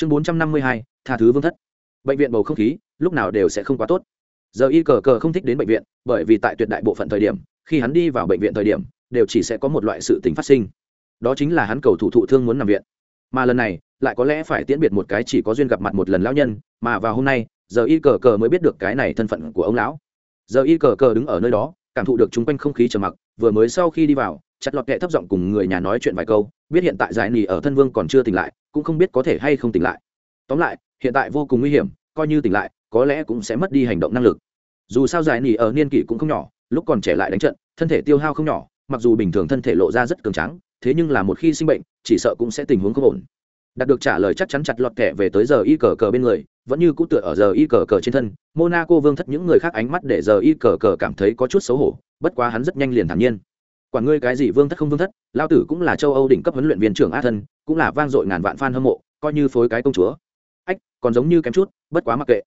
chương bốn trăm năm mươi hai, tha thứ vương thất. Bệnh viện bầu không khí, lúc nào đều sẽ không quá tốt. Giờ y cờ cờ không thích đến bệnh viện, bởi vì tại tuyệt đại bộ phận thời điểm, khi hắn đi vào bệnh viện thời điểm, đều chỉ sẽ có một loại sự tình phát sinh. Đó chính là hắn cầu thủ thụ thương muốn nằm viện. Mà lần này, lại có lẽ phải tiễn biệt một cái chỉ có duyên gặp mặt một lần lão nhân, mà vào hôm nay, giờ y cờ cờ mới biết được cái này thân phận của ông lão. Giờ y cờ cờ đứng ở nơi đó, cảm thụ được chung quanh không khí trầm mặc, vừa mới sau khi đi vào, chặt lọt kệ thấp giọng cùng người nhà nói chuyện vài câu, biết hiện tại giải nỉ ở thân vương còn chưa tỉnh lại cũng không biết có thể hay không tỉnh lại. Tóm lại, hiện tại vô cùng nguy hiểm, coi như tỉnh lại, có lẽ cũng sẽ mất đi hành động năng lực. Dù sao giải nỉ ở niên kỷ cũng không nhỏ, lúc còn trẻ lại đánh trận, thân thể tiêu hao không nhỏ, mặc dù bình thường thân thể lộ ra rất cường tráng, thế nhưng là một khi sinh bệnh, chỉ sợ cũng sẽ tình huống không ổn. Đạt được trả lời chắc chắn chặt lọt kẻ về tới giờ y cờ cờ bên người, vẫn như cũ tựa ở giờ y cờ cờ trên thân, monaco vương thất những người khác ánh mắt để giờ y cờ cờ cảm thấy có chút xấu hổ, bất quá hắn rất nhanh liền thản nhiên quản ngươi cái gì vương thất không vương thất lao tử cũng là châu âu đỉnh cấp huấn luyện viên trưởng a thân, cũng là vang dội ngàn vạn fan hâm mộ, coi như phối cái công chúa. Ách, còn giống như kém chút, bất quá mặc kệ.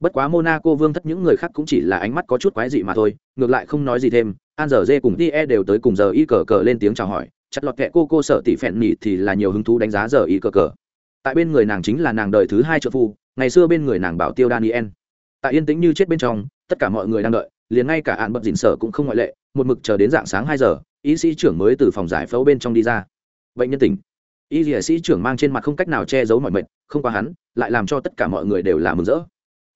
Bất quá monaco vương thất những người khác cũng chỉ là ánh mắt có chút quái dị mà thôi, ngược lại không nói gì thêm, an giờ dê cùng tie đều tới cùng giờ y cờ cờ lên tiếng chào hỏi, chặt lọt kẹ cô cô sợ tỷ phẹn nhị thì là nhiều hứng thú đánh giá giờ y cờ cờ. Tại bên người nàng chính là nàng đời thứ hai trợ phu, ngày xưa bên người nàng bảo tiêu daniel. Tại yên tĩnh như chết bên trong, tất cả mọi người đang đợi, liền ngay cả hạn bận dịn sở cũng không ngoại lệ một mực chờ đến dạng sáng hai giờ, y sĩ trưởng mới từ phòng giải phẫu bên trong đi ra. Bệnh nhân tỉnh. Y dĩa sĩ trưởng mang trên mặt không cách nào che giấu mọi mệnh không qua hắn, lại làm cho tất cả mọi người đều là mừng rỡ.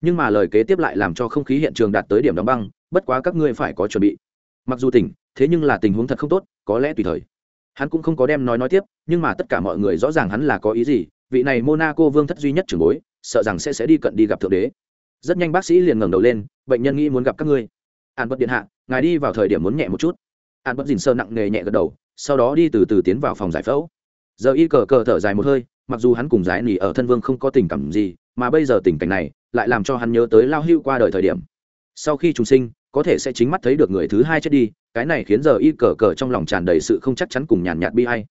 Nhưng mà lời kế tiếp lại làm cho không khí hiện trường đạt tới điểm đóng băng, bất quá các ngươi phải có chuẩn bị. Mặc dù tỉnh, thế nhưng là tình huống thật không tốt, có lẽ tùy thời. Hắn cũng không có đem nói nói tiếp, nhưng mà tất cả mọi người rõ ràng hắn là có ý gì, vị này monaco vương thất duy nhất trưởng bối, sợ rằng sẽ sẽ đi cận đi gặp thượng đế. Rất nhanh bác sĩ liền ngẩng đầu lên, bệnh nhân nghĩ muốn gặp các ngươi. An bất điện hạ ngài đi vào thời điểm muốn nhẹ một chút. An bất dình sơ nặng nề nhẹ gật đầu, sau đó đi từ từ tiến vào phòng giải phẫu. Giờ y cờ cờ thở dài một hơi, mặc dù hắn cùng giải nỉ ở thân vương không có tình cảm gì, mà bây giờ tình cảnh này lại làm cho hắn nhớ tới lao hưu qua đời thời điểm. Sau khi trùng sinh, có thể sẽ chính mắt thấy được người thứ hai chết đi, cái này khiến giờ y cờ cờ trong lòng tràn đầy sự không chắc chắn cùng nhàn nhạt bi hay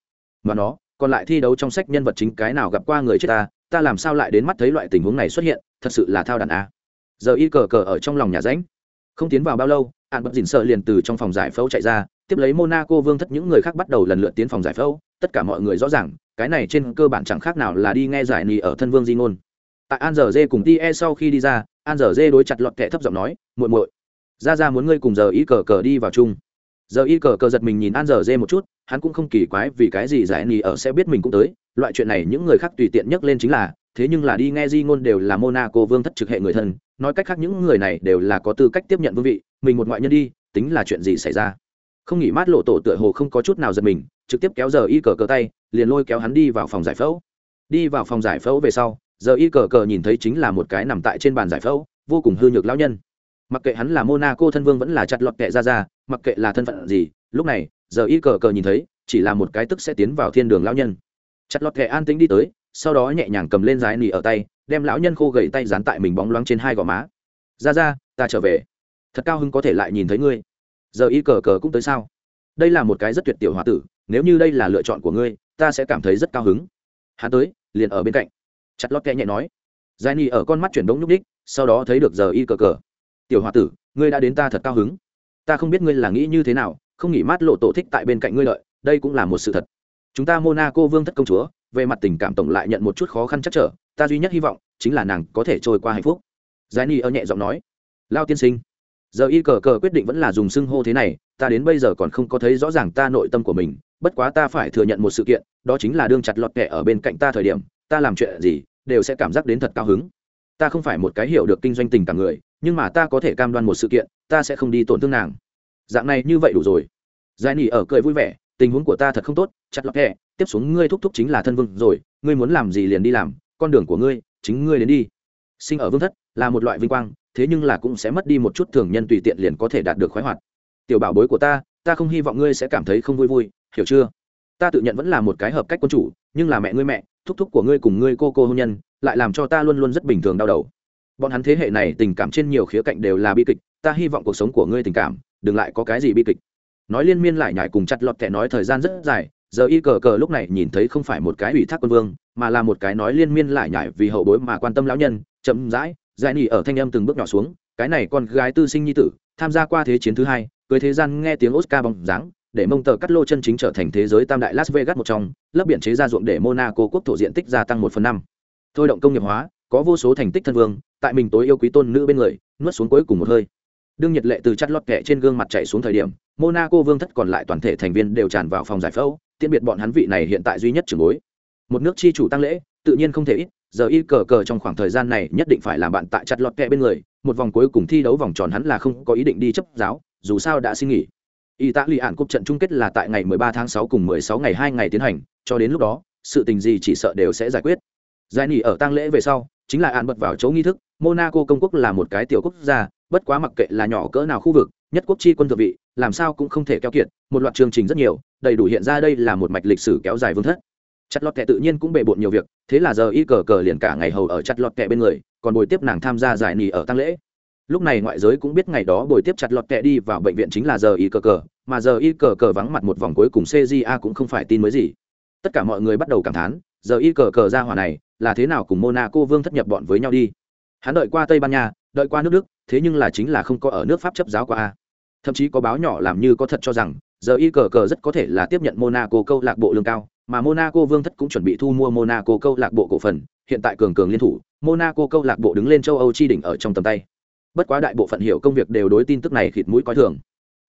mà nó, còn lại thi đấu trong sách nhân vật chính cái nào gặp qua người chết ta ta làm sao lại đến mắt thấy loại tình huống này xuất hiện, thật sự là thao đàn a. Giờ y cờ cờ ở trong lòng nhà ránh không tiến vào bao lâu ạn bật dình sợ liền từ trong phòng giải phẫu chạy ra, tiếp lấy monaco vương thất những người khác bắt đầu lần lượt tiến phòng giải phẫu, tất cả mọi người rõ ràng, cái này trên cơ bản chẳng khác nào là đi nghe giải nì ở thân vương di ngôn. Tại an giờ dê cùng ti e sau khi đi ra, an giờ dê đối chặt lọt kẻ thấp giọng nói, muội muội, ra ra muốn ngươi cùng giờ y cờ cờ đi vào chung. Giờ y cờ cờ giật mình nhìn an giờ dê một chút, hắn cũng không kỳ quái vì cái gì giải nì ở sẽ biết mình cũng tới, loại chuyện này những người khác tùy tiện nhắc lên chính là, thế nhưng là đi nghe di ngôn đều là monaco vương thất trực hệ người thân nói cách khác những người này đều là có tư cách tiếp nhận vương vị, mình một ngoại nhân đi, tính là chuyện gì xảy ra. Không nghỉ mát lộ tổ tựa hồ không có chút nào giật mình, trực tiếp kéo giờ y cờ cờ tay, liền lôi kéo hắn đi vào phòng giải phẫu. Đi vào phòng giải phẫu về sau, giờ y cờ cờ nhìn thấy chính là một cái nằm tại trên bàn giải phẫu, vô cùng hư nhược lão nhân. Mặc kệ hắn là monaco thân vương vẫn là chặt lọt kệ ra ra, mặc kệ là thân phận gì, lúc này, giờ y cờ cờ nhìn thấy, chỉ là một cái tức sẽ tiến vào thiên đường lão nhân. Chặt lọt kệ an tính đi tới sau đó nhẹ nhàng cầm lên dài nỉ ở tay, đem lão nhân khô gầy tay dán tại mình bóng loáng trên hai gò má. Ra ra, ta trở về. Thật cao hứng có thể lại nhìn thấy ngươi. Giờ y cờ cờ cũng tới sao? Đây là một cái rất tuyệt tiểu h o a tử, nếu như đây là lựa chọn của ngươi, ta sẽ cảm thấy rất cao hứng. Hắn tới, liền ở bên cạnh. Chặt lót kẽ nhẹ nói. Giải nỉ ở con mắt chuyển đống nhúc đích sau đó thấy được giờ y cờ cờ. Tiểu h o a tử, ngươi đã đến ta thật cao hứng. Ta không biết ngươi là nghĩ như thế nào, không nghỉ mát lộ tổ thích tại bên cạnh ngươi lợi đây cũng là một sự thật. Chúng ta monaco vương thất công chúa về mặt tình cảm tổng lại nhận một chút khó khăn chắc trở, ta duy nhất hy vọng chính là nàng có thể trôi qua hạnh phúc. Giải ni ở nhẹ giọng nói. Lao tiên sinh, giờ y cờ cờ quyết định vẫn là dùng xưng hô thế này, ta đến bây giờ còn không có thấy rõ ràng ta nội tâm của mình, bất quá ta phải thừa nhận một sự kiện, đó chính là đương chặt lọt kẻ ở bên cạnh ta thời điểm, ta làm chuyện gì đều sẽ cảm giác đến thật cao hứng. Ta không phải một cái hiểu được kinh doanh tình cảm người, nhưng mà ta có thể cam đoan một sự kiện, ta sẽ không đi tổn thương nàng. Dạng này như vậy đủ rồi. Giải nỉ ở cười vui vẻ, tình huống của ta thật không tốt, chặt lọt kẻ tiếp xuống ngươi thúc thúc chính là thân vương rồi, ngươi muốn làm gì liền đi làm, con đường của ngươi, chính ngươi đến đi. Sinh ở vương thất, là một loại vinh quang, thế nhưng là cũng sẽ mất đi một chút thường nhân tùy tiện liền có thể đạt được khoái hoạt. Tiểu bảo bối của ta ta không hy vọng ngươi sẽ cảm thấy không vui vui, hiểu chưa? Ta tự nhận vẫn là một cái hợp cách quân chủ, nhưng là mẹ ngươi mẹ, thúc thúc của ngươi cùng ngươi cô cô hôn nhân, lại làm cho ta luôn luôn rất bình thường đau đầu. Bọn hắn thế hệ này tình cảm trên nhiều khía cạnh đều là bi kịch, ta hy vọng cuộc sống của ngươi tình cảm, đừng lại có cái gì bi kịch. Nói liên miên lại nhải cùng chặt lọt kẻ nói thời gian rất dài giờ y cờ cờ lúc này nhìn thấy không phải một cái ủy thác quân vương, mà là một cái nói liên miên lại nhải vì hậu bối mà quan tâm lão nhân, chậm rãi, giải nỉ ở thanh âm từng bước nhỏ xuống, cái này con gái tư sinh nhi tử, tham gia qua thế chiến thứ hai, cưới thế gian nghe tiếng oscar bóng dáng, để mông tờ cắt lô chân chính trở thành thế giới tam đại las vegas một trong, lớp biển chế ra ruộng để monaco quốc thổ diện tích gia tăng một phần năm. Thôi động công nghiệp hóa, có vô số thành tích thân vương, tại mình tối yêu quý tôn nữ bên người, nuốt xuống cuối cùng một hơi. Đương nhiệt lệ từ chắt lót kẹ trên gương mặt chạy xuống thời điểm, monaco vương thất còn lại toàn thể thành viên đều tràn vào phòng giải phẫu tiễn biệt bọn hắn vị này hiện tại duy nhất trưởng bối. Một nước chi chủ tăng lễ, tự nhiên không thể ít, giờ y cờ cờ trong khoảng thời gian này nhất định phải làm bạn tại chặt lọt kẹ bên người, một vòng cuối cùng thi đấu vòng tròn hắn là không có ý định đi chấp giáo, dù sao đã xin nghỉ. Y tá lì ạn cúp trận chung kết là tại ngày 13 tháng 6 cùng 16 ngày hai ngày tiến hành, cho đến lúc đó, sự tình gì chỉ sợ đều sẽ giải quyết. Giải nghỉ ở tang lễ về sau, chính là ạn bật vào chỗ nghi thức, monaco công quốc là một cái tiểu quốc gia, bất quá mặc kệ là nhỏ cỡ nào khu vực nhất quốc chi quân thượng vị, làm sao cũng không thể keo kiệt, một loạt chương trình rất nhiều, đầy đủ hiện ra đây là một mạch lịch sử kéo dài vương thất. Chặt lọt kẹ tự nhiên cũng bề bộn nhiều việc, thế là giờ y cờ cờ liền cả ngày hầu ở chặt lọt kẹ bên người, còn buổi tiếp nàng tham gia giải nì ở tăng lễ. Lúc này ngoại giới cũng biết ngày đó buổi tiếp chặt lọt kẹ đi vào bệnh viện chính là giờ y cờ cờ, mà giờ y cờ cờ vắng mặt một vòng cuối cùng cja cũng không phải tin mới gì. Tất cả mọi người bắt đầu cảm thán, giờ y cờ cờ ra hỏa này, là thế nào cùng monaco vương thất nhập bọn với nhau đi. Hắn đợi qua tây ban nha đợi qua nước đức, thế nhưng là chính là không có ở nước pháp chấp giáo qua a. Thậm chí có báo nhỏ làm như có thật cho rằng, giờ y cờ cờ rất có thể là tiếp nhận monaco câu lạc bộ lương cao, mà monaco vương thất cũng chuẩn bị thu mua monaco câu lạc bộ cổ phần, hiện tại cường cường liên thủ, monaco câu lạc bộ đứng lên châu âu chi đỉnh ở trong tầm tay. Bất quá đại bộ phận hiểu công việc đều đối tin tức này khịt mũi coi thường.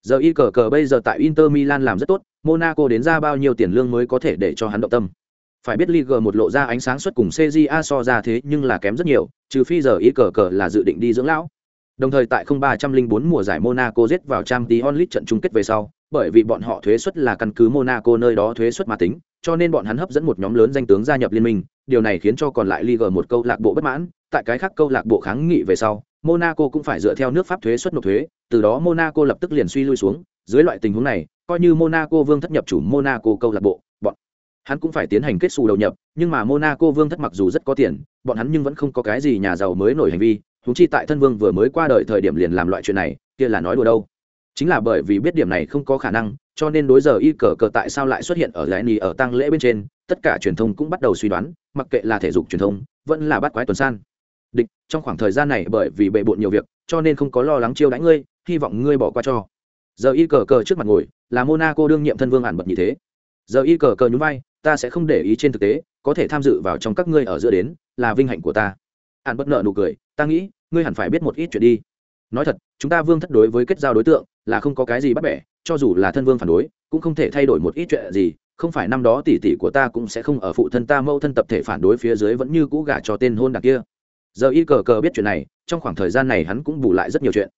Giờ y cờ cờ bây giờ tại inter milan làm rất tốt, monaco đến ra bao nhiêu tiền lương mới có thể để cho hắn động tâm phải biết Ligue một lộ ra ánh sáng xuất cùng CJA so ra thế nhưng là kém rất nhiều, trừ phi giờ ý cờ cờ là dự định đi dưỡng lão. Đồng thời tại 0304 mùa giải Monaco giết vào Champions League trận chung kết về sau, bởi vì bọn họ thuế suất là căn cứ Monaco nơi đó thuế suất mà tính, cho nên bọn hắn hấp dẫn một nhóm lớn danh tướng gia nhập liên minh, điều này khiến cho còn lại Ligue một câu lạc bộ bất mãn, tại cái khác câu lạc bộ kháng nghị về sau, Monaco cũng phải dựa theo nước Pháp thuế suất nộp thuế, từ đó Monaco lập tức liền suy lui xuống, dưới loại tình huống này, coi như Monaco vương thất nhập chủ Monaco câu lạc bộ, hắn cũng phải tiến hành kết xù đầu nhập, nhưng mà Monaco vương thất mặc dù rất có tiền, bọn hắn nhưng vẫn không có cái gì nhà giàu mới nổi hành vi, huống chi tại thân vương vừa mới qua đời thời điểm liền làm loại chuyện này, kia là nói đùa đâu. Chính là bởi vì biết điểm này không có khả năng, cho nên đối giờ y cờ cờ tại sao lại xuất hiện ở giải nì ở tăng lễ bên trên, tất cả truyền thông cũng bắt đầu suy đoán, mặc kệ là thể dục truyền thông, vẫn là bắt quái tuần san. Địch, trong khoảng thời gian này bởi vì bệ bội nhiều việc, cho nên không có lo lắng chiêu đãi ngươi, hy vọng ngươi bỏ qua cho. Giờ y cờ cờ trước mặt ngồi, là Monaco đương nhiệm thân vương ản bật như thế. Giờ y cờ cờ nhún vai, ta sẽ không để ý trên thực tế, có thể tham dự vào trong các ngươi ở giữa đến, là vinh hạnh của ta. Hạn bất nợ nụ cười, ta nghĩ, ngươi hẳn phải biết một ít chuyện đi. Nói thật, chúng ta vương thất đối với kết giao đối tượng, là không có cái gì bắt bẻ, cho dù là thân vương phản đối, cũng không thể thay đổi một ít chuyện gì, không phải năm đó tỷ tỷ của ta cũng sẽ không ở phụ thân ta mâu thân tập thể phản đối phía dưới vẫn như cũ gả cho tên hôn đặc kia. Giờ y cờ cờ biết chuyện này, trong khoảng thời gian này hắn cũng bù lại rất nhiều chuyện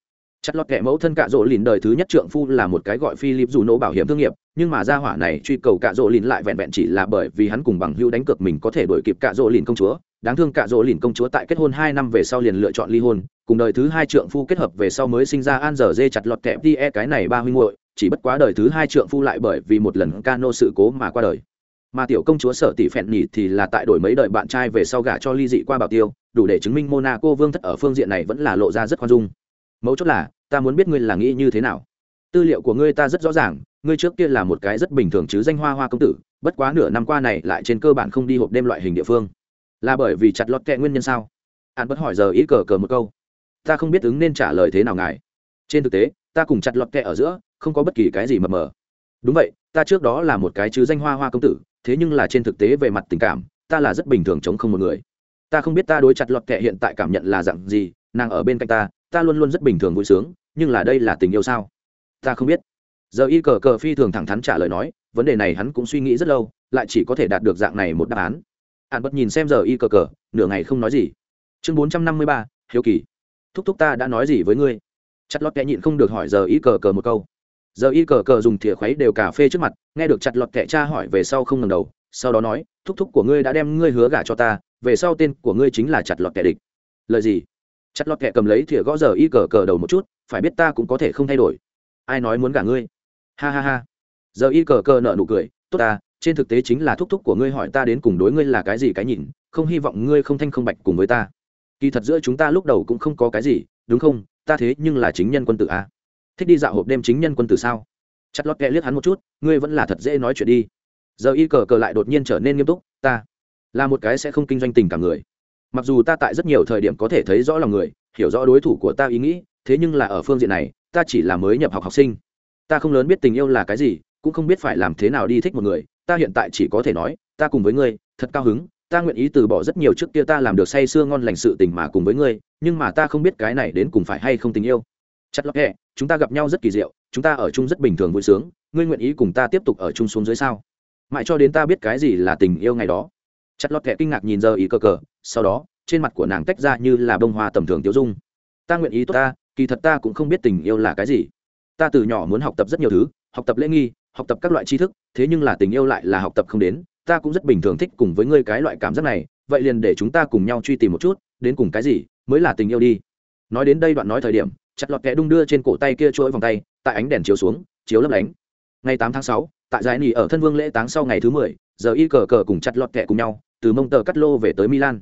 chặt lọt kẻ mẫu thân cạ rỗ lìn đời thứ nhất trượng phu là một cái gọi philip dù nổ bảo hiểm thương nghiệp, nhưng mà gia hỏa này truy cầu cạ rỗ lìn lại vẹn vẹn chỉ là bởi vì hắn cùng bằng hữu đánh cược mình có thể đổi kịp cạ rỗ lìn công chúa. Đáng thương cạ rỗ lìn công chúa tại kết hôn hai năm về sau liền lựa chọn ly hôn, cùng đời thứ hai trượng phu kết hợp về sau mới sinh ra an dở dê chặt lọt kẻ tie cái này ba huynh muội, chỉ bất quá đời thứ hai trượng phu lại bởi vì một lần cano sự cố mà qua đời. Mà tiểu công chúa sở tỷ phẹn nhỉ thì là tại đổi mấy đời bạn trai về sau gả cho ly dị qua bảo tiêu, đủ để chứng minh monaco vương thất ở phương diện này vẫn là lộ ra rất khoan dung mấu chốt là, ta muốn biết ngươi là nghĩ như thế nào. Tư liệu của ngươi ta rất rõ ràng, ngươi trước kia là một cái rất bình thường chứ danh hoa hoa công tử, bất quá nửa năm qua này lại trên cơ bản không đi hộp đêm loại hình địa phương. Là bởi vì chặt lọt kẹ nguyên nhân sao? An bất hỏi giờ ý cờ cờ một câu. Ta không biết ứng nên trả lời thế nào ngài. Trên thực tế, ta cùng chặt lọt kẹ ở giữa, không có bất kỳ cái gì mờ mờ. Đúng vậy, ta trước đó là một cái chứ danh hoa hoa công tử, thế nhưng là trên thực tế về mặt tình cảm, ta là rất bình thường chống không một người. Ta không biết ta đối chặt lọt kẹ hiện tại cảm nhận là dặn gì, nàng ở bên cạnh ta ta luôn luôn rất bình thường vui sướng, nhưng là đây là tình yêu sao? Ta không biết. Giờ y cờ cờ phi thường thẳng thắn trả lời nói, vấn đề này hắn cũng suy nghĩ rất lâu, lại chỉ có thể đạt được dạng này một đáp án. Hạn bất nhìn xem giờ y cờ cờ, nửa ngày không nói gì. Chương bốn trăm năm mươi ba, hiếu kỳ. Thúc thúc ta đã nói gì với ngươi? Chặt lọt kẹ nhịn không được hỏi giờ y cờ cờ một câu. Giờ y cờ cờ dùng thìa khuấy đều cà phê trước mặt, nghe được chặt lọt kẹ cha hỏi về sau không ngần đầu, sau đó nói, thúc thúc của ngươi đã đem ngươi hứa gả cho ta, về sau tên của ngươi chính là chặt lọt kẻ địch. Lời gì? Chặt lọt kẹ cầm lấy thìa gõ giờ y cờ cờ đầu một chút, phải biết ta cũng có thể không thay đổi. Ai nói muốn gả ngươi? Ha ha ha. Giờ y cờ cờ nợ nụ cười, tốt ta, trên thực tế chính là thúc thúc của ngươi hỏi ta đến cùng đối ngươi là cái gì cái nhìn, không hy vọng ngươi không thanh không bạch cùng với ta. Kỳ thật giữa chúng ta lúc đầu cũng không có cái gì, đúng không? Ta thế nhưng là chính nhân quân tử a. Thích đi dạo hộp đêm chính nhân quân tử sao? Chặt lọt kẹ liếc hắn một chút, ngươi vẫn là thật dễ nói chuyện đi. Giờ y cờ cờ lại đột nhiên trở nên nghiêm túc, ta là một cái sẽ không kinh doanh tình cả người mặc dù ta tại rất nhiều thời điểm có thể thấy rõ lòng người, hiểu rõ đối thủ của ta ý nghĩ, thế nhưng là ở phương diện này, ta chỉ là mới nhập học học sinh. Ta không lớn biết tình yêu là cái gì, cũng không biết phải làm thế nào đi thích một người, ta hiện tại chỉ có thể nói, ta cùng với ngươi, thật cao hứng, ta nguyện ý từ bỏ rất nhiều trước kia ta làm được say sưa ngon lành sự tình mà cùng với ngươi, nhưng mà ta không biết cái này đến cùng phải hay không tình yêu. Chặt lọt hẹ, chúng ta gặp nhau rất kỳ diệu, chúng ta ở chung rất bình thường vui sướng, ngươi nguyện ý cùng ta tiếp tục ở chung xuống dưới sao? Mãi cho đến ta biết cái gì là tình yêu ngày đó. Chặt lọt kệ kinh ngạc nhìn giờ ý cờ cờ sau đó, trên mặt của nàng tách ra như là bông hoa tầm thường tiêu dung. Ta nguyện ý tốt ta, kỳ thật ta cũng không biết tình yêu là cái gì. Ta từ nhỏ muốn học tập rất nhiều thứ, học tập lễ nghi, học tập các loại tri thức, thế nhưng là tình yêu lại là học tập không đến, ta cũng rất bình thường thích cùng với ngươi cái loại cảm giác này, vậy liền để chúng ta cùng nhau truy tìm một chút, đến cùng cái gì mới là tình yêu đi. Nói đến đây đoạn nói thời điểm, chặt lọt kẽ đung đưa trên cổ tay kia chuỗi vòng tay, tại ánh đèn chiếu xuống, chiếu lấp lánh. Ngày tám tháng sáu, tại giải nỉ ở thân vương lễ táng sau ngày thứ mười, giờ y cờ cờ cùng chặt lọt kẹ cùng nhau, từ mông tờ cắt lô về tới milan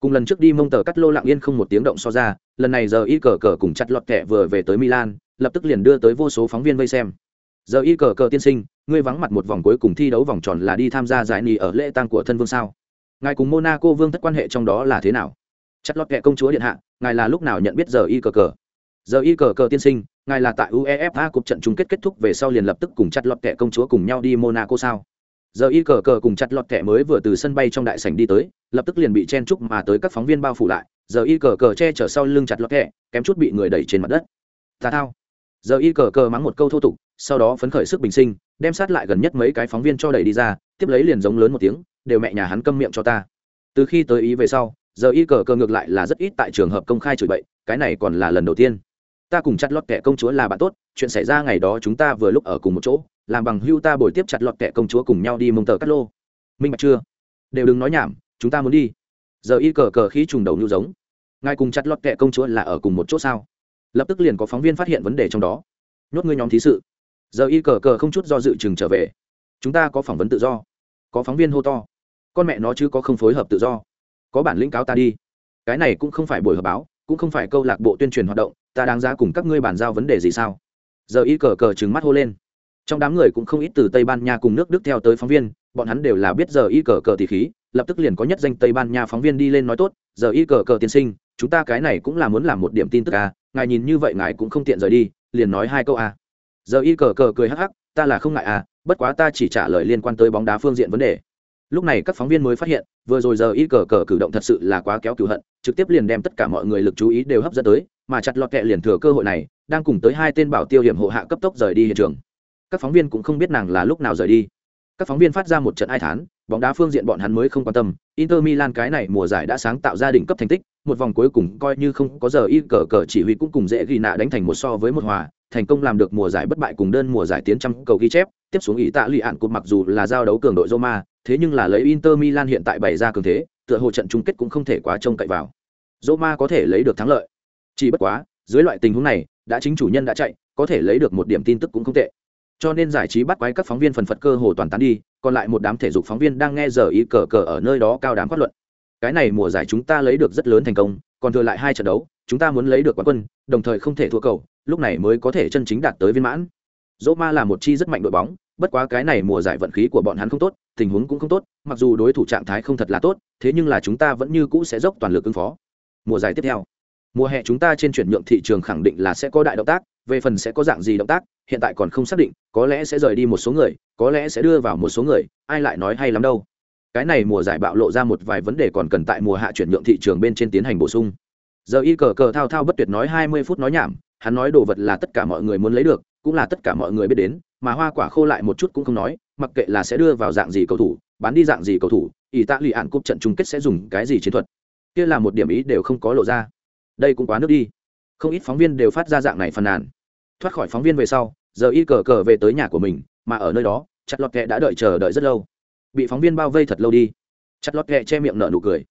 cùng lần trước đi mông tờ cắt lô lặng yên không một tiếng động so ra, lần này giờ y cờ cờ cùng chặt lọt kẹ vừa về tới milan, lập tức liền đưa tới vô số phóng viên vây xem. Giờ y cờ cờ tiên sinh, ngươi vắng mặt một vòng cuối cùng thi đấu vòng tròn là đi tham gia giải nhì ở lễ tang của thân vương sao? Ngài cùng monaco vương thất quan hệ trong đó là thế nào? Chặt lọt kẹ công chúa điện hạ, ngài là lúc nào nhận biết giờ y cờ cờ? Giờ y cờ cờ tiên sinh, ngài là tại uefa cục trận chung kết kết thúc về sau liền lập tức cùng chặt lọt kẹ công chúa cùng nhau đi monaco sao? Giờ y cờ cờ cùng chặt lọt kẹ mới vừa từ sân bay trong đại sảnh đi tới, lập tức liền bị chen chúc mà tới các phóng viên bao phủ lại. Giờ y cờ cờ che chở sau lưng chặt lọt kẹ kém chút bị người đẩy trên mặt đất. Tà thao. Giờ y cờ cờ mắng một câu thô tục, sau đó phấn khởi sức bình sinh, đem sát lại gần nhất mấy cái phóng viên cho đẩy đi ra, tiếp lấy liền giống lớn một tiếng, đều mẹ nhà hắn câm miệng cho ta. Từ khi tới ý về sau, giờ y cờ cờ ngược lại là rất ít tại trường hợp công khai chửi bậy, cái này còn là lần đầu tiên. Ta cùng chặt lọt kẻ công chúa là bạn tốt, chuyện xảy ra ngày đó chúng ta vừa lúc ở cùng một chỗ làm bằng hưu ta buổi tiếp chặt lọt kẻ công chúa cùng nhau đi mông tờ cắt lô. Minh bạch chưa? Đều đừng nói nhảm, chúng ta muốn đi. Giờ y cờ cờ khí trùng đầu nhu giống. Ngài cùng chặt lọt kẻ công chúa là ở cùng một chỗ sao? Lập tức liền có phóng viên phát hiện vấn đề trong đó. Nhốt ngươi nhóm thí sự. Giờ y cờ cờ không chút do dự chừng trở về. Chúng ta có phỏng vấn tự do. Có phóng viên hô to. Con mẹ nó chứ có không phối hợp tự do. Có bản lĩnh cáo ta đi. Cái này cũng không phải buổi họp báo, cũng không phải câu lạc bộ tuyên truyền hoạt động, ta đáng giá cùng các ngươi bàn giao vấn đề gì sao? Giờ y cờ cờ trừng mắt hô lên trong đám người cũng không ít từ tây ban nha cùng nước đức theo tới phóng viên, bọn hắn đều là biết giờ y cờ cờ tỷ khí, lập tức liền có nhất danh tây ban nha phóng viên đi lên nói tốt, giờ y cờ cờ tiên sinh, chúng ta cái này cũng là muốn làm một điểm tin tức à ngài nhìn như vậy ngài cũng không tiện rời đi, liền nói hai câu à. Giờ y cờ cờ cười hắc hắc, ta là không ngại à bất quá ta chỉ trả lời liên quan tới bóng đá phương diện vấn đề. Lúc này các phóng viên mới phát hiện, vừa rồi giờ y cờ cờ cử động thật sự là quá kéo cửu hận, trực tiếp liền đem tất cả mọi người lực chú ý đều hấp dẫn tới, mà chặt lọt kẹ liền thừa cơ hội này, đang cùng tới hai tên bảo tiêu hiểm hộ hạ cấp tốc rời đi hiện trường các phóng viên cũng không biết nàng là lúc nào rời đi. Các phóng viên phát ra một trận ai thán, bóng đá phương diện bọn hắn mới không quan tâm. Inter milan cái này mùa giải đã sáng tạo ra đỉnh cấp thành tích, một vòng cuối cùng coi như không có giờ y cờ cờ chỉ huy cũng cùng dễ ghi nạ đánh thành một so với một hòa, thành công làm được mùa giải bất bại cùng đơn mùa giải tiến trăm cầu ghi chép. Tiếp xuống ý tạ lụy ạn cột mặc dù là giao đấu cường đội roma, thế nhưng là lấy inter milan hiện tại bày ra cường thế, tựa hồ trận chung kết cũng không thể quá trông cậy vào. Roma có thể lấy được thắng lợi. Chỉ bất quá, dưới loại tình huống này, đã chính chủ nhân đã chạy, có thể lấy được một điểm tin tức cũng không tệ cho nên giải trí bắt quái các phóng viên phần phật cơ hồ toàn tán đi, còn lại một đám thể dục phóng viên đang nghe giờ ý cờ cờ ở nơi đó cao đám phát luận. Cái này mùa giải chúng ta lấy được rất lớn thành công, còn thừa lại hai trận đấu, chúng ta muốn lấy được quán quân, đồng thời không thể thua cầu, lúc này mới có thể chân chính đạt tới viên mãn. Dỗ ma là một chi rất mạnh đội bóng, bất quá cái này mùa giải vận khí của bọn hắn không tốt, tình huống cũng không tốt, mặc dù đối thủ trạng thái không thật là tốt, thế nhưng là chúng ta vẫn như cũ sẽ dốc toàn lực ứng phó. Mùa giải tiếp theo. Mùa hè chúng ta trên chuyển nhượng thị trường khẳng định là sẽ có đại động tác về phần sẽ có dạng gì động tác, hiện tại còn không xác định, có lẽ sẽ rời đi một số người, có lẽ sẽ đưa vào một số người, ai lại nói hay lắm đâu. Cái này mùa giải bạo lộ ra một vài vấn đề còn cần tại mùa hạ chuyển nhượng thị trường bên trên tiến hành bổ sung. Giờ y cờ cờ thao thao bất tuyệt nói hai mươi phút nói nhảm, hắn nói đồ vật là tất cả mọi người muốn lấy được, cũng là tất cả mọi người biết đến, mà hoa quả khô lại một chút cũng không nói, mặc kệ là sẽ đưa vào dạng gì cầu thủ, bán đi dạng gì cầu thủ ỷ tạ lụy ạn cúp trận chung kết sẽ dùng cái gì chiến thuật. Kia là một điểm ý đều không có lộ ra. Đây cũng quá nước đi. Không ít phóng viên đều phát ra dạng này phàn nàn thoát khỏi phóng viên về sau, giờ y cờ cờ về tới nhà của mình, mà ở nơi đó, chặt lọt kẹ đã đợi chờ đợi rất lâu. Bị phóng viên bao vây thật lâu đi. Chặt lọt kẹ che miệng nở nụ cười.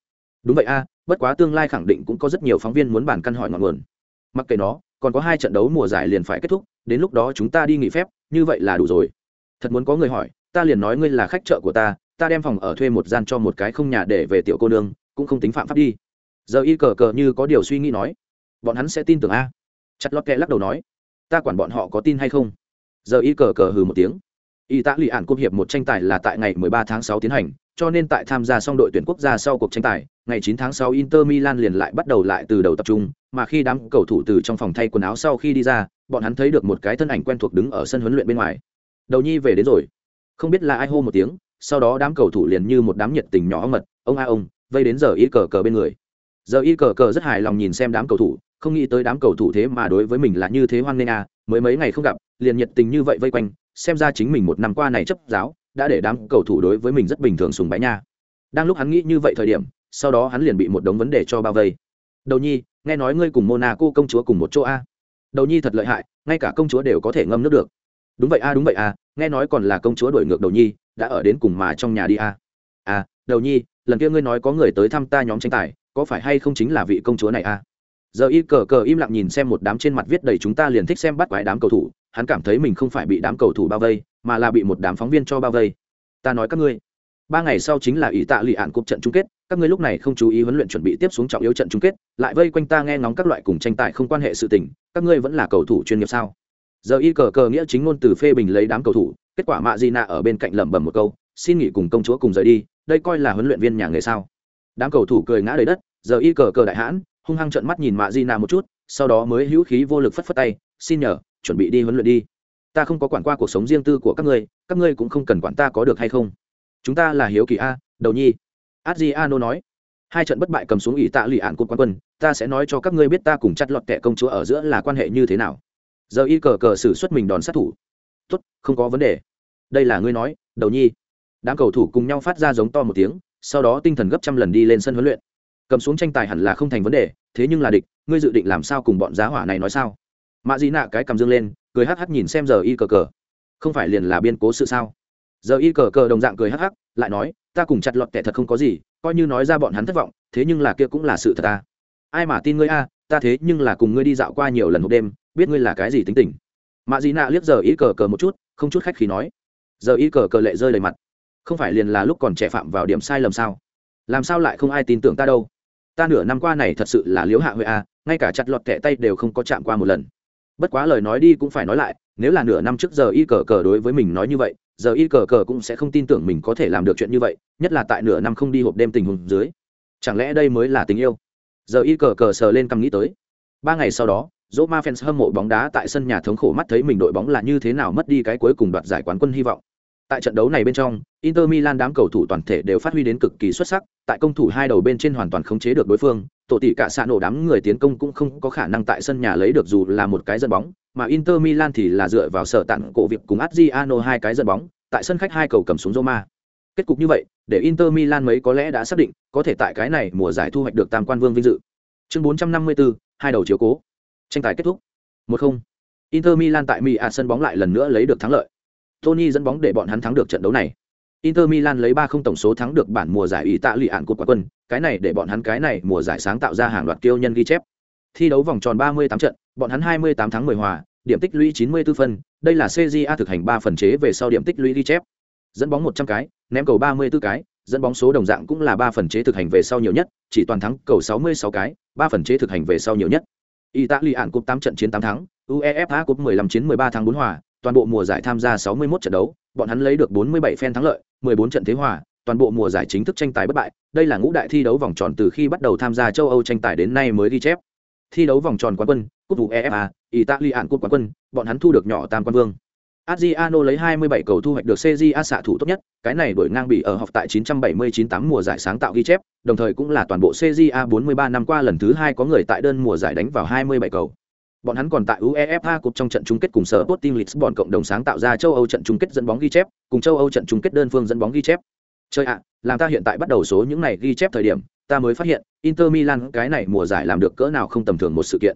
Đúng vậy a, bất quá tương lai khẳng định cũng có rất nhiều phóng viên muốn bàn căn hỏi ngọn nguồn. Mặc kệ nó, còn có hai trận đấu mùa giải liền phải kết thúc, đến lúc đó chúng ta đi nghỉ phép, như vậy là đủ rồi. Thật muốn có người hỏi, ta liền nói ngươi là khách chợ của ta ta đem phòng ở thuê một gian cho một cái không nhà để về tiểu cô nương, cũng không tính phạm pháp đi. Giờ y cờ cờ như có điều suy nghĩ nói, bọn hắn sẽ tin tưởng a. Chặt lót kẹ lắc đầu nói ta quản bọn họ có tin hay không? Giờ y cờ cờ hừ một tiếng. Y tá lì ạn cung hiệp một tranh tài là tại ngày 13 tháng 6 tiến hành, cho nên tại tham gia xong đội tuyển quốc gia sau cuộc tranh tài, ngày 9 tháng 6 Inter Milan liền lại bắt đầu lại từ đầu tập trung, mà khi đám cầu thủ từ trong phòng thay quần áo sau khi đi ra, bọn hắn thấy được một cái thân ảnh quen thuộc đứng ở sân huấn luyện bên ngoài. Đầu nhi về đến rồi. Không biết là ai hô một tiếng, sau đó đám cầu thủ liền như một đám nhiệt tình nhỏ mật, ông a ông, vây đến giờ y cờ cờ bên người. Giờ y cờ cờ rất hài lòng nhìn xem đám cầu thủ không nghĩ tới đám cầu thủ thế mà đối với mình là như thế hoan nghênh à? mới mấy ngày không gặp, liền nhiệt tình như vậy vây quanh, xem ra chính mình một năm qua này chấp giáo, đã để đám cầu thủ đối với mình rất bình thường sùng bái nha. Đang lúc hắn nghĩ như vậy thời điểm, sau đó hắn liền bị một đống vấn đề cho bao vây. Đầu nhi, nghe nói ngươi cùng monaco công chúa cùng một chỗ a. Đầu nhi thật lợi hại, ngay cả công chúa đều có thể ngâm nước được. Đúng vậy a, đúng vậy a, nghe nói còn là công chúa đuổi ngược đầu nhi, đã ở đến cùng mà trong nhà đi a. À đầu nhi, lần kia ngươi nói có người tới thăm ta nhóm tranh tài, có phải hay không chính là vị công chúa này a? Giờ y cờ cờ im lặng nhìn xem một đám trên mặt viết đầy chúng ta liền thích xem bắt quái đám cầu thủ, hắn cảm thấy mình không phải bị đám cầu thủ bao vây, mà là bị một đám phóng viên cho bao vây. Ta nói các ngươi, ba ngày sau chính là ý tạ lụy ạn cục trận chung kết, các ngươi lúc này không chú ý huấn luyện chuẩn bị tiếp xuống trọng yếu trận chung kết, lại vây quanh ta nghe ngóng các loại cùng tranh tài không quan hệ sự tình, các ngươi vẫn là cầu thủ chuyên nghiệp sao? Giờ y cờ cờ nghĩa chính ngôn từ phê bình lấy đám cầu thủ, kết quả mạ di nạ ở bên cạnh lẩm bẩm một câu, xin nghỉ cùng công chúa cùng rời đi, đây coi là huấn luyện viên nhà người sao? Đám cầu thủ cười ngã đầy đất, giờ y cờ cờ đại hãn hung hăng trợn mắt nhìn mạ di nạ một chút, sau đó mới hữu khí vô lực phất phất tay, xin nhờ, chuẩn bị đi huấn luyện đi. Ta không có quản qua cuộc sống riêng tư của các ngươi các ngươi cũng không cần quản ta có được hay không. Chúng ta là hiếu kỳ a, đầu nhi. Adriano nói. Hai trận bất bại cầm xuống ỷ tạ lụy ạn cột quán quân, ta sẽ nói cho các ngươi biết ta cùng chặt lọt kẻ công chúa ở giữa là quan hệ như thế nào. Giờ y cờ cờ xử xuất mình đòn sát thủ. Tốt, không có vấn đề. Đây là ngươi nói, đầu nhi. Đám cầu thủ cùng nhau phát ra giống to một tiếng, sau đó tinh thần gấp trăm lần đi lên sân huấn luyện cầm xuống tranh tài hẳn là không thành vấn đề, thế nhưng là địch, ngươi dự định làm sao cùng bọn giá hỏa này nói sao? Mạ dị nạ cái cầm dương lên, cười hắc hắc nhìn xem giờ y cờ cờ. Không phải liền là biên cố sự sao? Giờ y cờ cờ đồng dạng cười hắc hắc, lại nói, ta cùng chặt lọt kẻ thật không có gì, coi như nói ra bọn hắn thất vọng, thế nhưng là kia cũng là sự thật ta. Ai mà tin ngươi a, ta thế nhưng là cùng ngươi đi dạo qua nhiều lần hộp đêm, biết ngươi là cái gì tính tình. Mạ dị nạ liếc giờ y cờ cờ một chút, không chút khách khi nói. Giờ y cờ cờ lệ rơi đầy mặt. Không phải liền là lúc còn trẻ phạm vào điểm sai lầm sao? Làm sao lại không ai tin tưởng ta đâu? Ta nửa năm qua này thật sự là liễu hạ huệ a, ngay cả chặt lọt kẹ tay đều không có chạm qua một lần. Bất quá lời nói đi cũng phải nói lại, nếu là nửa năm trước giờ y cờ cờ đối với mình nói như vậy, giờ y cờ cờ cũng sẽ không tin tưởng mình có thể làm được chuyện như vậy, nhất là tại nửa năm không đi hộp đêm tình huống dưới. Chẳng lẽ đây mới là tình yêu? Giờ y cờ cờ sờ lên cằm nghĩ tới. Ba ngày sau đó dỗ ma fans hâm mộ bóng đá tại sân nhà thống khổ mắt thấy mình đội bóng là như thế nào mất đi cái cuối cùng đoạt giải quán quân hy vọng tại trận đấu này bên trong inter milan đám cầu thủ toàn thể đều phát huy đến cực kỳ xuất sắc tại công thủ hai đầu bên trên hoàn toàn khống chế được đối phương tổ tỷ cả xạ nổ đám người tiến công cũng không có khả năng tại sân nhà lấy được dù là một cái dẫn bóng mà inter milan thì là dựa vào sở tặng cổ việc cùng adriano hai cái dẫn bóng tại sân khách hai cầu cầm xuống roma. Kết cục như vậy để inter milan mấy có lẽ đã xác định có thể tại cái này mùa giải thu hoạch được tam quan vương vinh dự. Chương 454, hai đầu chiếu cố. Tranh tài kết thúc. Một không. Inter milan tại mỹ à sân bóng lại lần nữa lấy được thắng lợi. Tony dẫn bóng để bọn hắn thắng được trận đấu này. Inter Milan lấy 3-0 tổng số thắng được bản mùa giải ý tạ lụy Ản của quả quân, cái này để bọn hắn cái này mùa giải sáng tạo ra hàng loạt kiêu nhân ghi chép. Thi đấu vòng tròn 38 trận, bọn hắn 28 thắng 10 hòa, điểm tích lũy 94 phân, đây là CJA thực hành 3 phần chế về sau điểm tích lũy ghi chép. Dẫn bóng 100 cái, ném cầu 34 cái, dẫn bóng số đồng dạng cũng là 3 phần chế thực hành về sau nhiều nhất, chỉ toàn thắng cầu 66 cái, 3 phần chế thực hành về sau nhiều nhất. Italy Ản cúp 8 trận chiến 8 thắng, UEFA cúp 15 chiến 13 thắng 4 hòa, toàn bộ mùa giải tham gia 61 trận đấu, bọn hắn lấy được 47 phen thắng lợi, 14 trận thế hòa, toàn bộ mùa giải chính thức tranh tài bất bại, đây là ngũ đại thi đấu vòng tròn từ khi bắt đầu tham gia châu Âu tranh tài đến nay mới ghi chép. Thi đấu vòng tròn quán quân, cúp UEFA, Italian cúp quán quân, bọn hắn thu được nhỏ tam quan vương. Adriano lấy 27 cầu thu hoạch được CJA xạ thủ tốt nhất, cái này đổi ngang bị ở học tại 979-8 mùa giải sáng tạo ghi chép, đồng thời cũng là toàn bộ CJA 43 năm qua lần thứ hai có người tại đơn mùa giải đánh vào 27 cầu. Bọn hắn còn tại UEFA Cup trong trận chung kết cùng sở Sporting Lisbon cộng đồng sáng tạo ra châu Âu trận chung kết dẫn bóng ghi chép, cùng châu Âu trận chung kết đơn phương dẫn bóng ghi chép. Chơi ạ, làm ta hiện tại bắt đầu số những này ghi chép thời điểm, ta mới phát hiện, Inter Milan cái này mùa giải làm được cỡ nào không tầm thường một sự kiện.